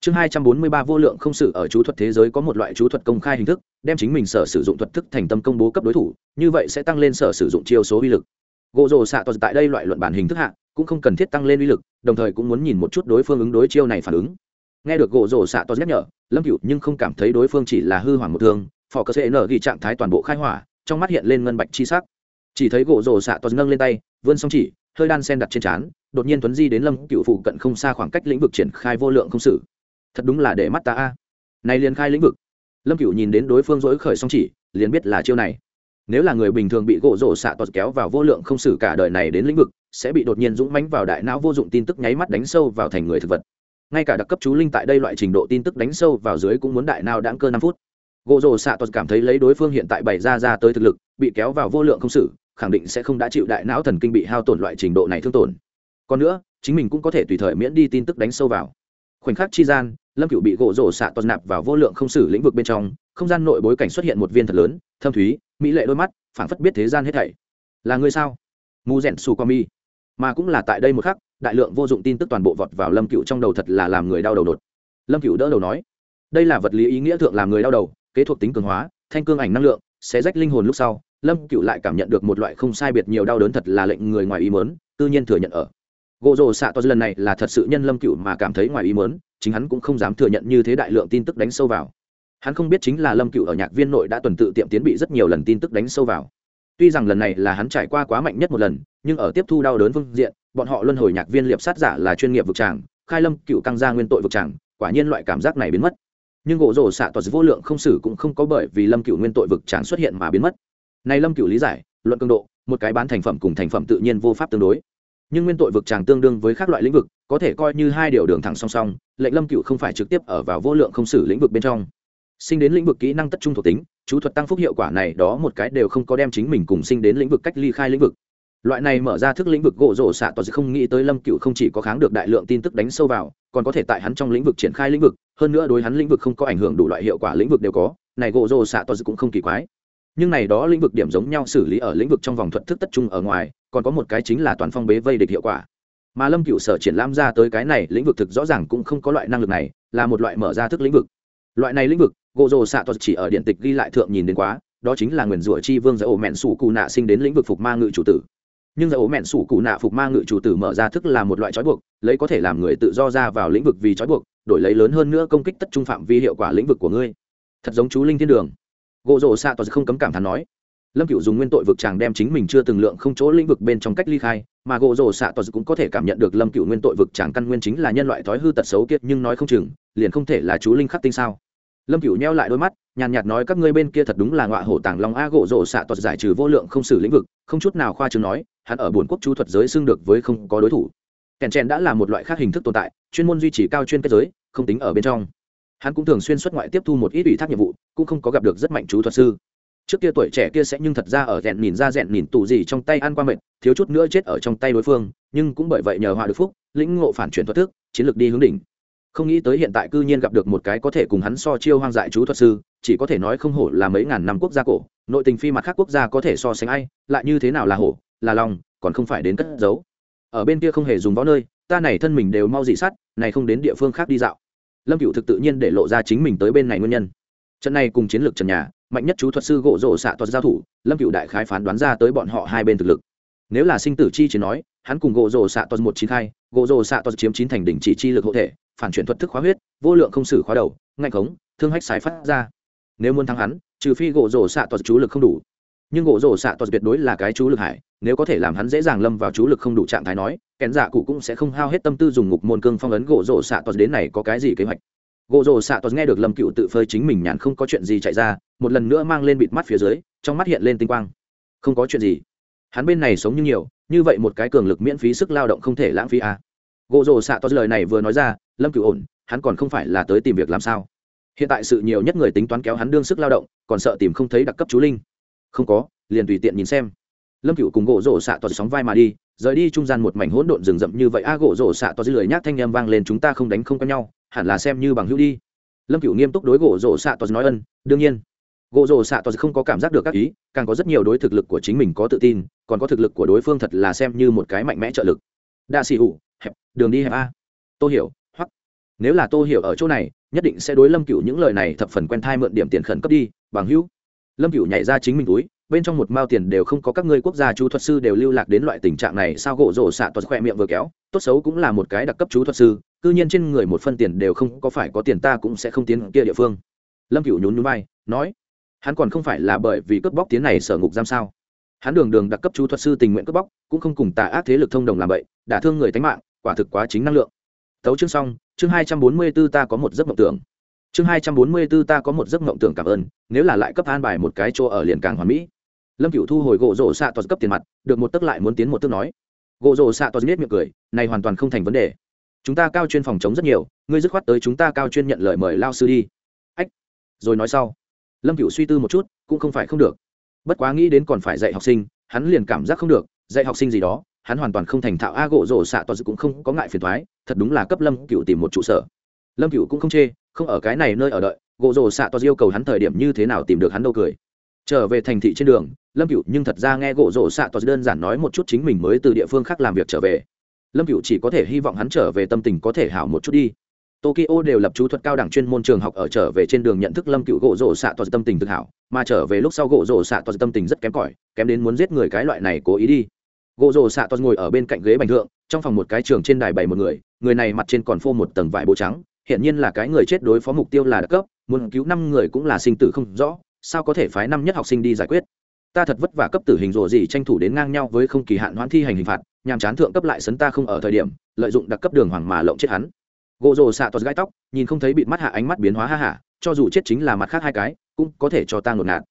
chương hai trăm bốn mươi ba vô lượng không sử ở chú thuật thế giới có một loại chú thuật công khai hình thức, đem chính mình sở sử dụng thuật thức thành tâm công bố cấp đối thủ, như vậy sẽ tăng lên sở sử dụng chiêu số uy lực. Gỗ rồ xạ toàn tại đây loại luận bản hình thức hạ, cũng không cần thiết tăng lên uy lực, đồng thời cũng muốn nhìn một chút đối phương ứng đối chiêu này phản ứng. Nghe được gỗ rổ xạ to nhắc nhở, lâm cựu nhưng không cảm thấy đối phương chỉ là hư hoảng một thương, phò cơ sẽ nở ghi trạng thái toàn bộ khai hỏa, trong mắt hiện lên ngân bạch chi sắc. Chỉ thấy gỗ rổ xạ to nâng lên tay, vươn xong chỉ, hơi đan sen đặt trên trán, đột nhiên tuấn di đến lâm cựu phụ cận không xa khoảng cách lĩnh vực triển khai vô lượng không sử thật đúng là để mắt ta a. Này liền khai lĩnh vực. Lâm cựu nhìn đến đối phương dỗi khởi song chỉ, liền biết là chiêu này. Nếu là người bình thường bị gỗ rổ xạ toạt kéo vào vô lượng không xử cả đời này đến lĩnh vực, sẽ bị đột nhiên dũng mánh vào đại não vô dụng tin tức nháy mắt đánh sâu vào thành người thực vật. Ngay cả đặc cấp chú linh tại đây loại trình độ tin tức đánh sâu vào dưới cũng muốn đại não đáng cơ năm phút. Gỗ rổ xạ tuật cảm thấy lấy đối phương hiện tại bày ra ra tới thực lực, bị kéo vào vô lượng không xử, khẳng định sẽ không đã chịu đại não thần kinh bị hao tổn loại trình độ này thương tổn. Còn nữa, chính mình cũng có thể tùy thời miễn đi tin tức đánh sâu vào. Khoảnh khắc chi gian lâm cựu bị gỗ rổ xạ toàn nạp vào vô lượng không xử lĩnh vực bên trong, không gian nội bối cảnh xuất hiện một viên thật lớn, thâm thúy, mỹ lệ đôi mắt, phảng phất biết thế gian hết thảy. Là người sao? Mu rèn su qua mi mà cũng là tại đây một khắc, đại lượng vô dụng tin tức toàn bộ vọt vào lâm cựu trong đầu thật là làm người đau đầu đột. Lâm cựu đỡ đầu nói, đây là vật lý ý nghĩa thượng làm người đau đầu, kế thuộc tính cường hóa, thanh cương ảnh năng lượng, sẽ rách linh hồn lúc sau, lâm cựu lại cảm nhận được một loại không sai biệt nhiều đau đớn thật là lệnh người ngoài ý mớn tự nhiên thừa nhận ở. Gỗ rồ xạ to lần này là thật sự nhân lâm cựu mà cảm thấy ngoài ý mớn chính hắn cũng không dám thừa nhận như thế đại lượng tin tức đánh sâu vào. Hắn không biết chính là lâm cựu ở nhạc viên nội đã tuần tự tiệm tiến bị rất nhiều lần tin tức đánh sâu vào. Tuy rằng lần này là hắn trải qua quá mạnh nhất một lần, nhưng ở tiếp thu đau đớn phương diện, bọn họ luân hồi nhạc viên liệp sát giả là chuyên nghiệp vực tràng, khai lâm cựu căng ra nguyên tội vực tràng, quả nhiên loại cảm giác này biến mất. Nhưng gỗ rổ xạ toàn vô lượng không xử cũng không có bởi vì lâm cựu nguyên tội vực tràng xuất hiện mà biến mất. Này lâm cựu lý giải, luận cường độ, một cái bán thành phẩm cùng thành phẩm tự nhiên vô pháp tương đối nhưng nguyên tội vực tràng tương đương với các loại lĩnh vực, có thể coi như hai điều đường thẳng song song, lệnh lâm cựu không phải trực tiếp ở vào vô lượng không xử lĩnh vực bên trong. Sinh đến lĩnh vực kỹ năng tất trung thuộc tính, chú thuật tăng phúc hiệu quả này đó một cái đều không có đem chính mình cùng sinh đến lĩnh vực cách ly khai lĩnh vực. Loại này mở ra thức lĩnh vực gỗ rổ xạ toàn không nghĩ tới lâm cựu không chỉ có kháng được đại lượng tin tức đánh sâu vào, còn có thể tại hắn trong lĩnh vực triển khai lĩnh vực, hơn nữa đối hắn lĩnh vực không có ảnh hưởng đủ loại hiệu quả lĩnh vực đều có, này gỗ rổ xạ toàn cũng không kỳ quái nhưng này đó lĩnh vực điểm giống nhau xử lý ở lĩnh vực trong vòng thuật thức tất trung ở ngoài, còn có một cái chính là toàn phong bế vây địch hiệu quả. Mà lâm cựu sở triển lãm ra tới cái này lĩnh vực thực rõ ràng cũng không có loại năng lực này, là một loại mở ra thức lĩnh vực. Loại này lĩnh vực gộ rồ xạ toàn chỉ ở điện tịch ghi lại thượng nhìn đến quá, đó chính là nguyền rủa chi vương giải ổ mẹn sủ cụ nạ sinh đến lĩnh vực phục ma ngự chủ tử. Nhưng giải ổ mẹn sủ cụ nạ phục ma ngự chủ tử mở ra thức là một loại trói buộc, lấy có thể làm người tự do ra vào lĩnh vực vì trói buộc, đổi lấy lớn hơn nữa công kích tất trung phạm vi hiệu quả lĩnh vực của ngươi. Thật giống chú linh thiên đường gỗ rổ xạ toàn không cấm cảm thán nói, lâm cựu dùng nguyên tội vực chàng đem chính mình chưa từng lượng không chỗ lĩnh vực bên trong cách ly khai, mà gỗ rổ xạ toàn cũng có thể cảm nhận được lâm cựu nguyên tội vực chàng căn nguyên chính là nhân loại thói hư tật xấu kiệt nhưng nói không chừng, liền không thể là chú linh khắc tinh sao. Lâm cựu neo lại đôi mắt, nhàn nhạt nói, các ngươi bên kia thật đúng là ngọa hổ tàng long a, gỗ rổ xạ toàn giải trừ vô lượng không xử lĩnh vực, không chút nào khoa chứng nói, hắn ở bồn quốc chú thuật giới xưng được với không có đối thủ. Kèn chèn đã là một loại khác hình thức tồn tại, chuyên môn duy trì cao chuyên kết giới, không tính ở bên trong hắn cũng thường xuyên xuất ngoại tiếp thu một ít ủy thác nhiệm vụ, cũng không có gặp được rất mạnh chú thuật sư. Trước kia tuổi trẻ kia sẽ nhưng thật ra ở rèn nhìn ra rèn nhìn tù gì trong tay ăn qua mệt, thiếu chút nữa chết ở trong tay đối phương, nhưng cũng bởi vậy nhờ họa được phúc, lĩnh ngộ phản chuyển thuật thức, chiến lược đi hướng đỉnh. Không nghĩ tới hiện tại cư nhiên gặp được một cái có thể cùng hắn so chiêu hoang dại chú thuật sư, chỉ có thể nói không hổ là mấy ngàn năm quốc gia cổ, nội tình phi mặt khác quốc gia có thể so sánh ai, lại như thế nào là hổ, là lòng còn không phải đến cất giấu. Ở bên kia không hề dùng võ nơi, ta này thân mình đều mau dị sắt, này không đến địa phương khác đi dạo lâm cựu thực tự nhiên để lộ ra chính mình tới bên này nguyên nhân. Trận này cùng chiến lược trần nhà, mạnh nhất chú thuật sư gỗ rổ xạ thuật giao thủ, lâm cựu đại khái phán đoán ra tới bọn họ hai bên thực lực. Nếu là sinh tử chi chiến nói, hắn cùng gỗ rổ xạ thuật một chín hai, gỗ rổ xạ thuật chiếm chín thành đỉnh chỉ chi lực hộ thể, phản chuyển thuật thức khóa huyết, vô lượng không xử khóa đầu, ngạnh khống, thương hách xài phát ra. Nếu muốn thắng hắn, trừ phi gỗ rổ xạ thuật chú lực không đủ nhưng gỗ rổ xạ thuật tuyệt đối là cái chú lực hải, nếu có thể làm hắn dễ dàng lâm vào chú lực không đủ trạng thái nói kèn dạ cụ cũng sẽ không hao hết tâm tư dùng ngục môn cương phong ấn gỗ rổ xạ thuật đến này có cái gì kế hoạch. Gỗ rổ xạ toàn nghe được lâm cựu tự phơi chính mình nhàn không có chuyện gì chạy ra, một lần nữa mang lên bịt mắt phía dưới, trong mắt hiện lên tinh quang. Không có chuyện gì. Hắn bên này sống như nhiều, như vậy một cái cường lực miễn phí sức lao động không thể lãng phí à. gỗ rổ xạ toàn lời này vừa nói ra, lâm cựu ổn, hắn còn không phải là tới tìm việc làm sao. Hiện tại sự nhiều nhất người tính toán kéo hắn đương sức lao động, còn sợ tìm không thấy đặc cấp chú linh không có, liền tùy tiện nhìn xem. Lâm cựu cùng gỗ rổ xạ toàn sóng vai mà đi, rời đi trung gian một mảnh hỗn độn rừng rậm như vậy. A, gỗ rổ xạ toàn lười nhác thanh em vang lên, chúng ta không đánh không có nhau, hẳn là xem như bằng hữu đi. Lâm cựu nghiêm túc đối gỗ rổ xạ toàn nói ân, đương nhiên. Gỗ rổ xạ toàn không có cảm giác được các ý, càng có rất nhiều đối thực lực của chính mình có tự tin, còn có thực lực của đối phương thật là xem như một cái mạnh mẽ trợ lực. Đa xì ủ hẹp, đường đi hẹp a. Tô hiểu hoặc nếu là tô hiểu ở chỗ này, nhất định sẽ đối lâm cựu những lời này thập phần quen thai mượn điểm tiền khẩn cấp đi, bằng hữu lâm cựu nhảy ra chính mình túi, bên trong một mao tiền đều không có các ngươi quốc gia chú thuật sư đều lưu lạc đến loại tình trạng này, sao gỗ rổ xạ tuật khoe miệng vừa kéo, tốt xấu cũng là một cái đặc cấp chú thuật sư, cư nhiên trên người một phân tiền đều không có phải có tiền ta cũng sẽ không tiến kia địa phương. Lâm cửu nhún nhún vai, nói, hắn còn không phải là bởi vì cướp bóc tiến này sở ngục giam sao? Hắn đường đường đặc cấp chú thuật sư tình nguyện cướp bóc, cũng không cùng tà ác thế lực thông đồng làm vậy, đả thương người tánh mạng, quả thực quá chính năng lượng. Tấu chương xong, chương hai trăm bốn mươi 244 ta có một giấc mộng tưởng chương hai trăm bốn mươi bốn ta có một giấc mộng tưởng cảm ơn, nếu là lại cấp an bài một cái chỗ ở liền càng hoàn mỹ. Lâm Cựu thu hồi gỗ rổ xạ tos cấp tiền mặt, được một tức lại muốn tiến một tức nói. Gỗ rổ xạ tos biết miệng cười, này hoàn toàn không thành vấn đề. Chúng ta cao chuyên phòng chống rất nhiều, ngươi dứt khoát tới chúng ta cao chuyên nhận lời mời lao sư đi. Ách, rồi nói sau. Lâm cựu suy tư một chút, cũng không phải không được. Bất quá nghĩ đến còn phải dạy học sinh, hắn liền cảm giác không được, dạy học sinh gì đó, hắn hoàn toàn không thành thạo a gỗ rổ xạ tos cũng không có ngại phiền thoái thật đúng là cấp lâm cựu tìm một trụ sở. Lâm cựu cũng không chê không ở cái này nơi ở đợi, gỗ rổ xạ toa yêu cầu hắn thời điểm như thế nào tìm được hắn đâu cười. Trở về thành thị trên đường, lâm cựu nhưng thật ra nghe gỗ rổ xạ toa đơn giản nói một chút chính mình mới từ địa phương khác làm việc trở về. Lâm cựu chỉ có thể hy vọng hắn trở về tâm tình có thể hảo một chút đi. Tokyo đều lập chú thuật cao đẳng chuyên môn trường học ở trở về trên đường nhận thức lâm cựu gỗ rổ xạ toa tâm tình thực hảo, mà trở về lúc sau gỗ rổ xạ toa tâm tình rất kém cỏi, kém đến muốn giết người cái loại này cố ý đi. Gỗ rổ xạ toa ngồi ở bên cạnh ghế bành thượng, trong phòng một cái trường trên đài bảy một người người này mặt trên còn phô một tầng vải bộ trắng hiện nhiên là cái người chết đối phó mục tiêu là đặc cấp, muốn cứu năm người cũng là sinh tử không rõ, sao có thể phái năm nhất học sinh đi giải quyết? Ta thật vất vả cấp tử hình rồ gì tranh thủ đến ngang nhau với không kỳ hạn hoãn thi hành hình phạt nhằm chán thượng cấp lại sấn ta không ở thời điểm, lợi dụng đặc cấp đường hoàng mà lộng chết hắn. Gỗ rồ xạ toạt gai tóc, nhìn không thấy bị mắt hạ ánh mắt biến hóa ha hả, cho dù chết chính là mặt khác hai cái, cũng có thể cho ta ngột ngạt.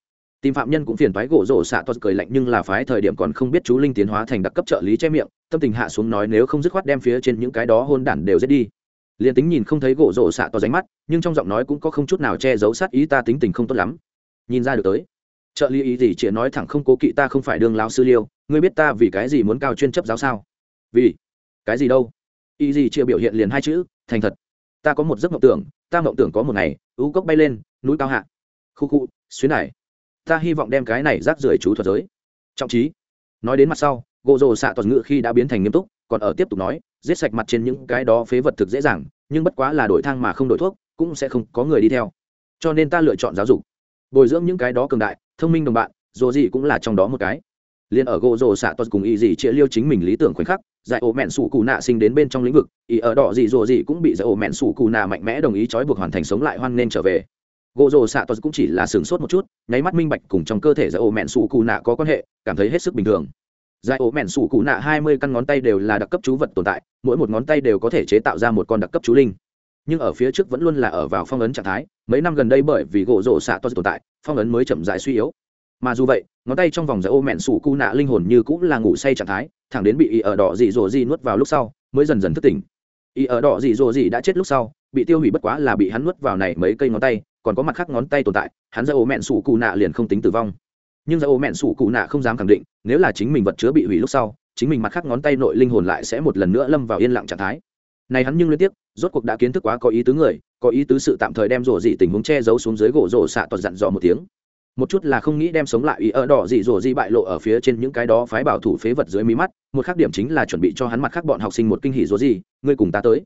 Tìm phạm nhân cũng phiền thoái gỗ rổ xạ toa cười lạnh nhưng là phái thời điểm còn không biết chú linh tiến hóa thành đặc cấp trợ lý che miệng, tâm tình hạ xuống nói nếu không dứt khoát đem phía trên những cái đó hôn đản đều giết đi liền tính nhìn không thấy gỗ rổ xạ to ránh mắt, nhưng trong giọng nói cũng có không chút nào che giấu sát ý ta tính tình không tốt lắm. Nhìn ra được tới. Trợ lý ý gì chỉ nói thẳng không cố kỵ ta không phải đương lão sư liêu, ngươi biết ta vì cái gì muốn cao chuyên chấp giáo sao? Vì cái gì đâu? Ý gì chia biểu hiện liền hai chữ, thành thật. Ta có một giấc mộng tưởng, ta mộng tưởng có một ngày, ú cốc bay lên, núi cao hạ. Khu khu, xuyến này. Ta hy vọng đem cái này rác rưởi chú thuật giới. Trọng trí, nói đến mặt sau, gỗ rồ xạ toàn ngự khi đã biến thành nghiêm túc, còn ở tiếp tục nói giết sạch mặt trên những cái đó phế vật thực dễ dàng, nhưng bất quá là đổi thang mà không đổi thuốc, cũng sẽ không có người đi theo. Cho nên ta lựa chọn giáo dục. Bồi dưỡng những cái đó cường đại, thông minh đồng bạn, dù gì cũng là trong đó một cái. Liền ở gỗ rồ xạ toàn cùng y gì chia liêu chính mình lý tưởng khoảnh khắc, giải ổ mẹn sủ cụ nạ sinh đến bên trong lĩnh vực, y ở đỏ gì rồ gì cũng bị giải ổ mẹn sủ cụ nạ mạnh mẽ đồng ý trói buộc hoàn thành sống lại hoan nên trở về. Gỗ rồ xạ toàn cũng chỉ là sửng sốt một chút, nháy mắt minh bạch cùng trong cơ thể giải ổ mẹn sủ cụ nạ có quan hệ, cảm thấy hết sức bình thường giải ổ mẹn sủ cụ nạ hai mươi căn ngón tay đều là đặc cấp chú vật tồn tại, mỗi một ngón tay đều có thể chế tạo ra một con đặc cấp chú linh. Nhưng ở phía trước vẫn luôn là ở vào phong ấn trạng thái, mấy năm gần đây bởi vì gỗ rổ xạ to tồn tại, phong ấn mới chậm dại suy yếu. Mà dù vậy, ngón tay trong vòng giải ô mẹn sủ cu nạ linh hồn như cũng là ngủ say trạng thái, thẳng đến bị y ở đỏ dị dỗ dị nuốt vào lúc sau, mới dần dần thức tỉnh. Y ở đỏ dị dỗ dị đã chết lúc sau, bị tiêu hủy bất quá là bị hắn nuốt vào này mấy cây ngón tay, còn có mặt khác ngón tay tồn tại, hắn giải ô mẹn sủ cụ nạ liền không tính tử vong nhưng do ô mẹn sủ cụ nạ không dám khẳng định, nếu là chính mình vật chứa bị hủy lúc sau, chính mình mặt khác ngón tay nội linh hồn lại sẽ một lần nữa lâm vào yên lặng trạng thái. Này hắn nhưng liên tiếp, rốt cuộc đã kiến thức quá có ý tứ người, có ý tứ sự tạm thời đem rổ dị tình huống che giấu xuống dưới gỗ rổ xạ toàn dặn dò một tiếng. Một chút là không nghĩ đem sống lại ý ở đỏ dị rổ dị bại lộ ở phía trên những cái đó phái bảo thủ phế vật dưới mí mắt, một khác điểm chính là chuẩn bị cho hắn mặt khác bọn học sinh một kinh hỉ rổ dị, ngươi cùng ta tới.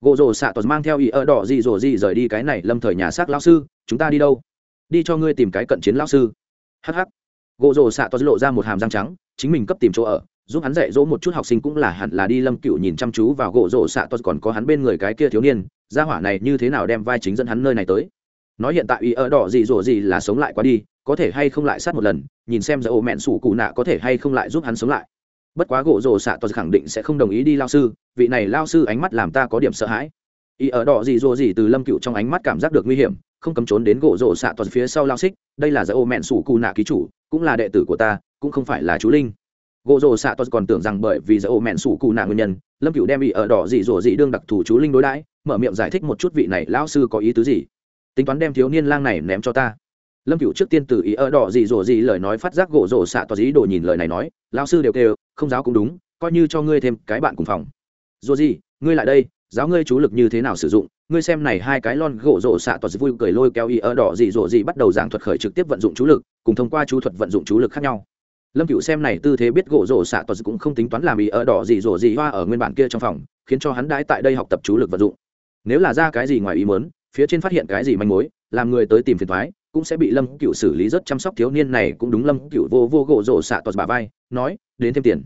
Gỗ rổ xạ toàn mang theo ý ở đỏ dị rổ dị rời đi cái này lâm thời nhà xác lao sư, chúng ta đi đâu? Đi cho ngươi tìm cái cận chiến lao sư. Hh gỗ rổ xạ to lộ ra một hàm răng trắng, chính mình cấp tìm chỗ ở, giúp hắn dạy dỗ một chút học sinh cũng là hẳn là đi lâm cựu nhìn chăm chú vào gỗ rổ xạ tos còn có hắn bên người cái kia thiếu niên, gia hỏa này như thế nào đem vai chính dẫn hắn nơi này tới. Nói hiện tại ý ở đỏ gì rổ gì là sống lại quá đi, có thể hay không lại sát một lần, nhìn xem giữa ô mẹn sủ cụ nạ có thể hay không lại giúp hắn sống lại. Bất quá gỗ rổ xạ tos khẳng định sẽ không đồng ý đi lao sư, vị này lao sư ánh mắt làm ta có điểm sợ hãi. Ý ở đỏ gì rổ gì từ lâm cựu trong ánh mắt cảm giác được nguy hiểm không cấm trốn đến gỗ rổ xạ toàn phía sau lao xích, đây là giải ô mẹn sủ cụ nạ ký chủ, cũng là đệ tử của ta, cũng không phải là chú linh. Gỗ rổ xạ toàn còn tưởng rằng bởi vì giải ô mẹn sủ cụ nạ nguyên nhân, lâm cựu đem bị ở đỏ dị dỗ dị đương đặc thù chú linh đối đãi, mở miệng giải thích một chút vị này lão sư có ý tứ gì. Tính toán đem thiếu niên lang này ném cho ta. Lâm cựu trước tiên từ ý ở đỏ dị dỗ dị lời nói phát giác gỗ rổ xạ toàn dĩ đồ nhìn lời này nói, lão sư đều kêu, không giáo cũng đúng, coi như cho ngươi thêm cái bạn cùng phòng. Dỗ dị, ngươi lại đây, giáo ngươi chú lực như thế nào sử dụng ngươi xem này hai cái lon gỗ rổ xạ toa vui cười lôi kéo ý ở đỏ dị dỗ dị bắt đầu giảng thuật khởi trực tiếp vận dụng chú lực, cùng thông qua chú thuật vận dụng chú lực khác nhau. Lâm cựu xem này tư thế biết gỗ rổ xạ tos cũng không tính toán làm ý ở đỏ gì rổ gì hoa ở nguyên bản kia trong phòng, khiến cho hắn đãi tại đây học tập chú lực vật dụng. Nếu là ra cái gì ngoài ý mớn phía trên phát hiện cái gì manh mối, làm người tới tìm phiền thoái cũng sẽ bị lâm cựu xử lý rất chăm sóc thiếu niên này cũng đúng lâm cựu vô vô gỗ rổ xạ tos bà vai, nói, đến thêm tiền.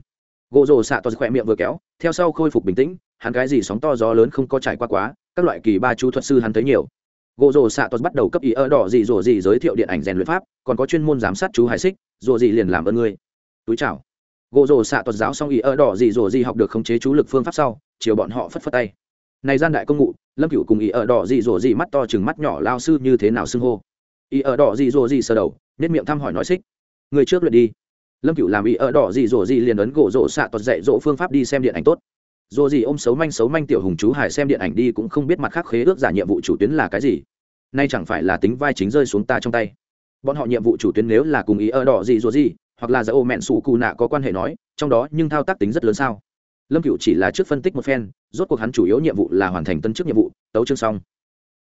Gỗ rổ xạ tos khỏe miệng vừa kéo, theo sau khôi phục bình tĩnh, hắn cái gì sóng to gió lớn không có trải qua quá các loại kỳ ba chú thuật sư hắn thấy nhiều. Gỗ rồ xạ tuật bắt đầu cấp ý ở đỏ gì, rồ gì giới thiệu điện ảnh rèn luyện pháp, còn có chuyên môn giám sát chú hải xích, rồ gì liền làm ơn ngươi. Túi chào. Gỗ rồ xạ tuật giáo xong ý ở đỏ gì, rồ gì học được khống chế chú lực phương pháp sau, chiều bọn họ phất phất tay. Này gian đại công ngụ lâm cửu cùng ý ở đỏ gì, rồ gì mắt to chừng mắt nhỏ lao sư như thế nào xưng hô? Ý ở đỏ gì, rồ gì sờ đầu nết miệng thăm hỏi nói xích. Người trước luyện đi. Lâm cửu làm ý ở đỏ gì, rồ gì liền ấn gỗ rồ xạ tuật dạy dỗ phương pháp đi xem điện ảnh tốt dù gì ôm xấu manh xấu manh tiểu hùng chú hải xem điện ảnh đi cũng không biết mặt khác khế ước giả nhiệm vụ chủ tuyến là cái gì. Nay chẳng phải là tính vai chính rơi xuống ta trong tay. Bọn họ nhiệm vụ chủ tuyến nếu là cùng ý ở đỏ gì rồi gì, hoặc là giả ô mẹn sủ cù nạ có quan hệ nói, trong đó nhưng thao tác tính rất lớn sao? Lâm cựu chỉ là trước phân tích một phen, rốt cuộc hắn chủ yếu nhiệm vụ là hoàn thành tân chức nhiệm vụ, tấu chương xong.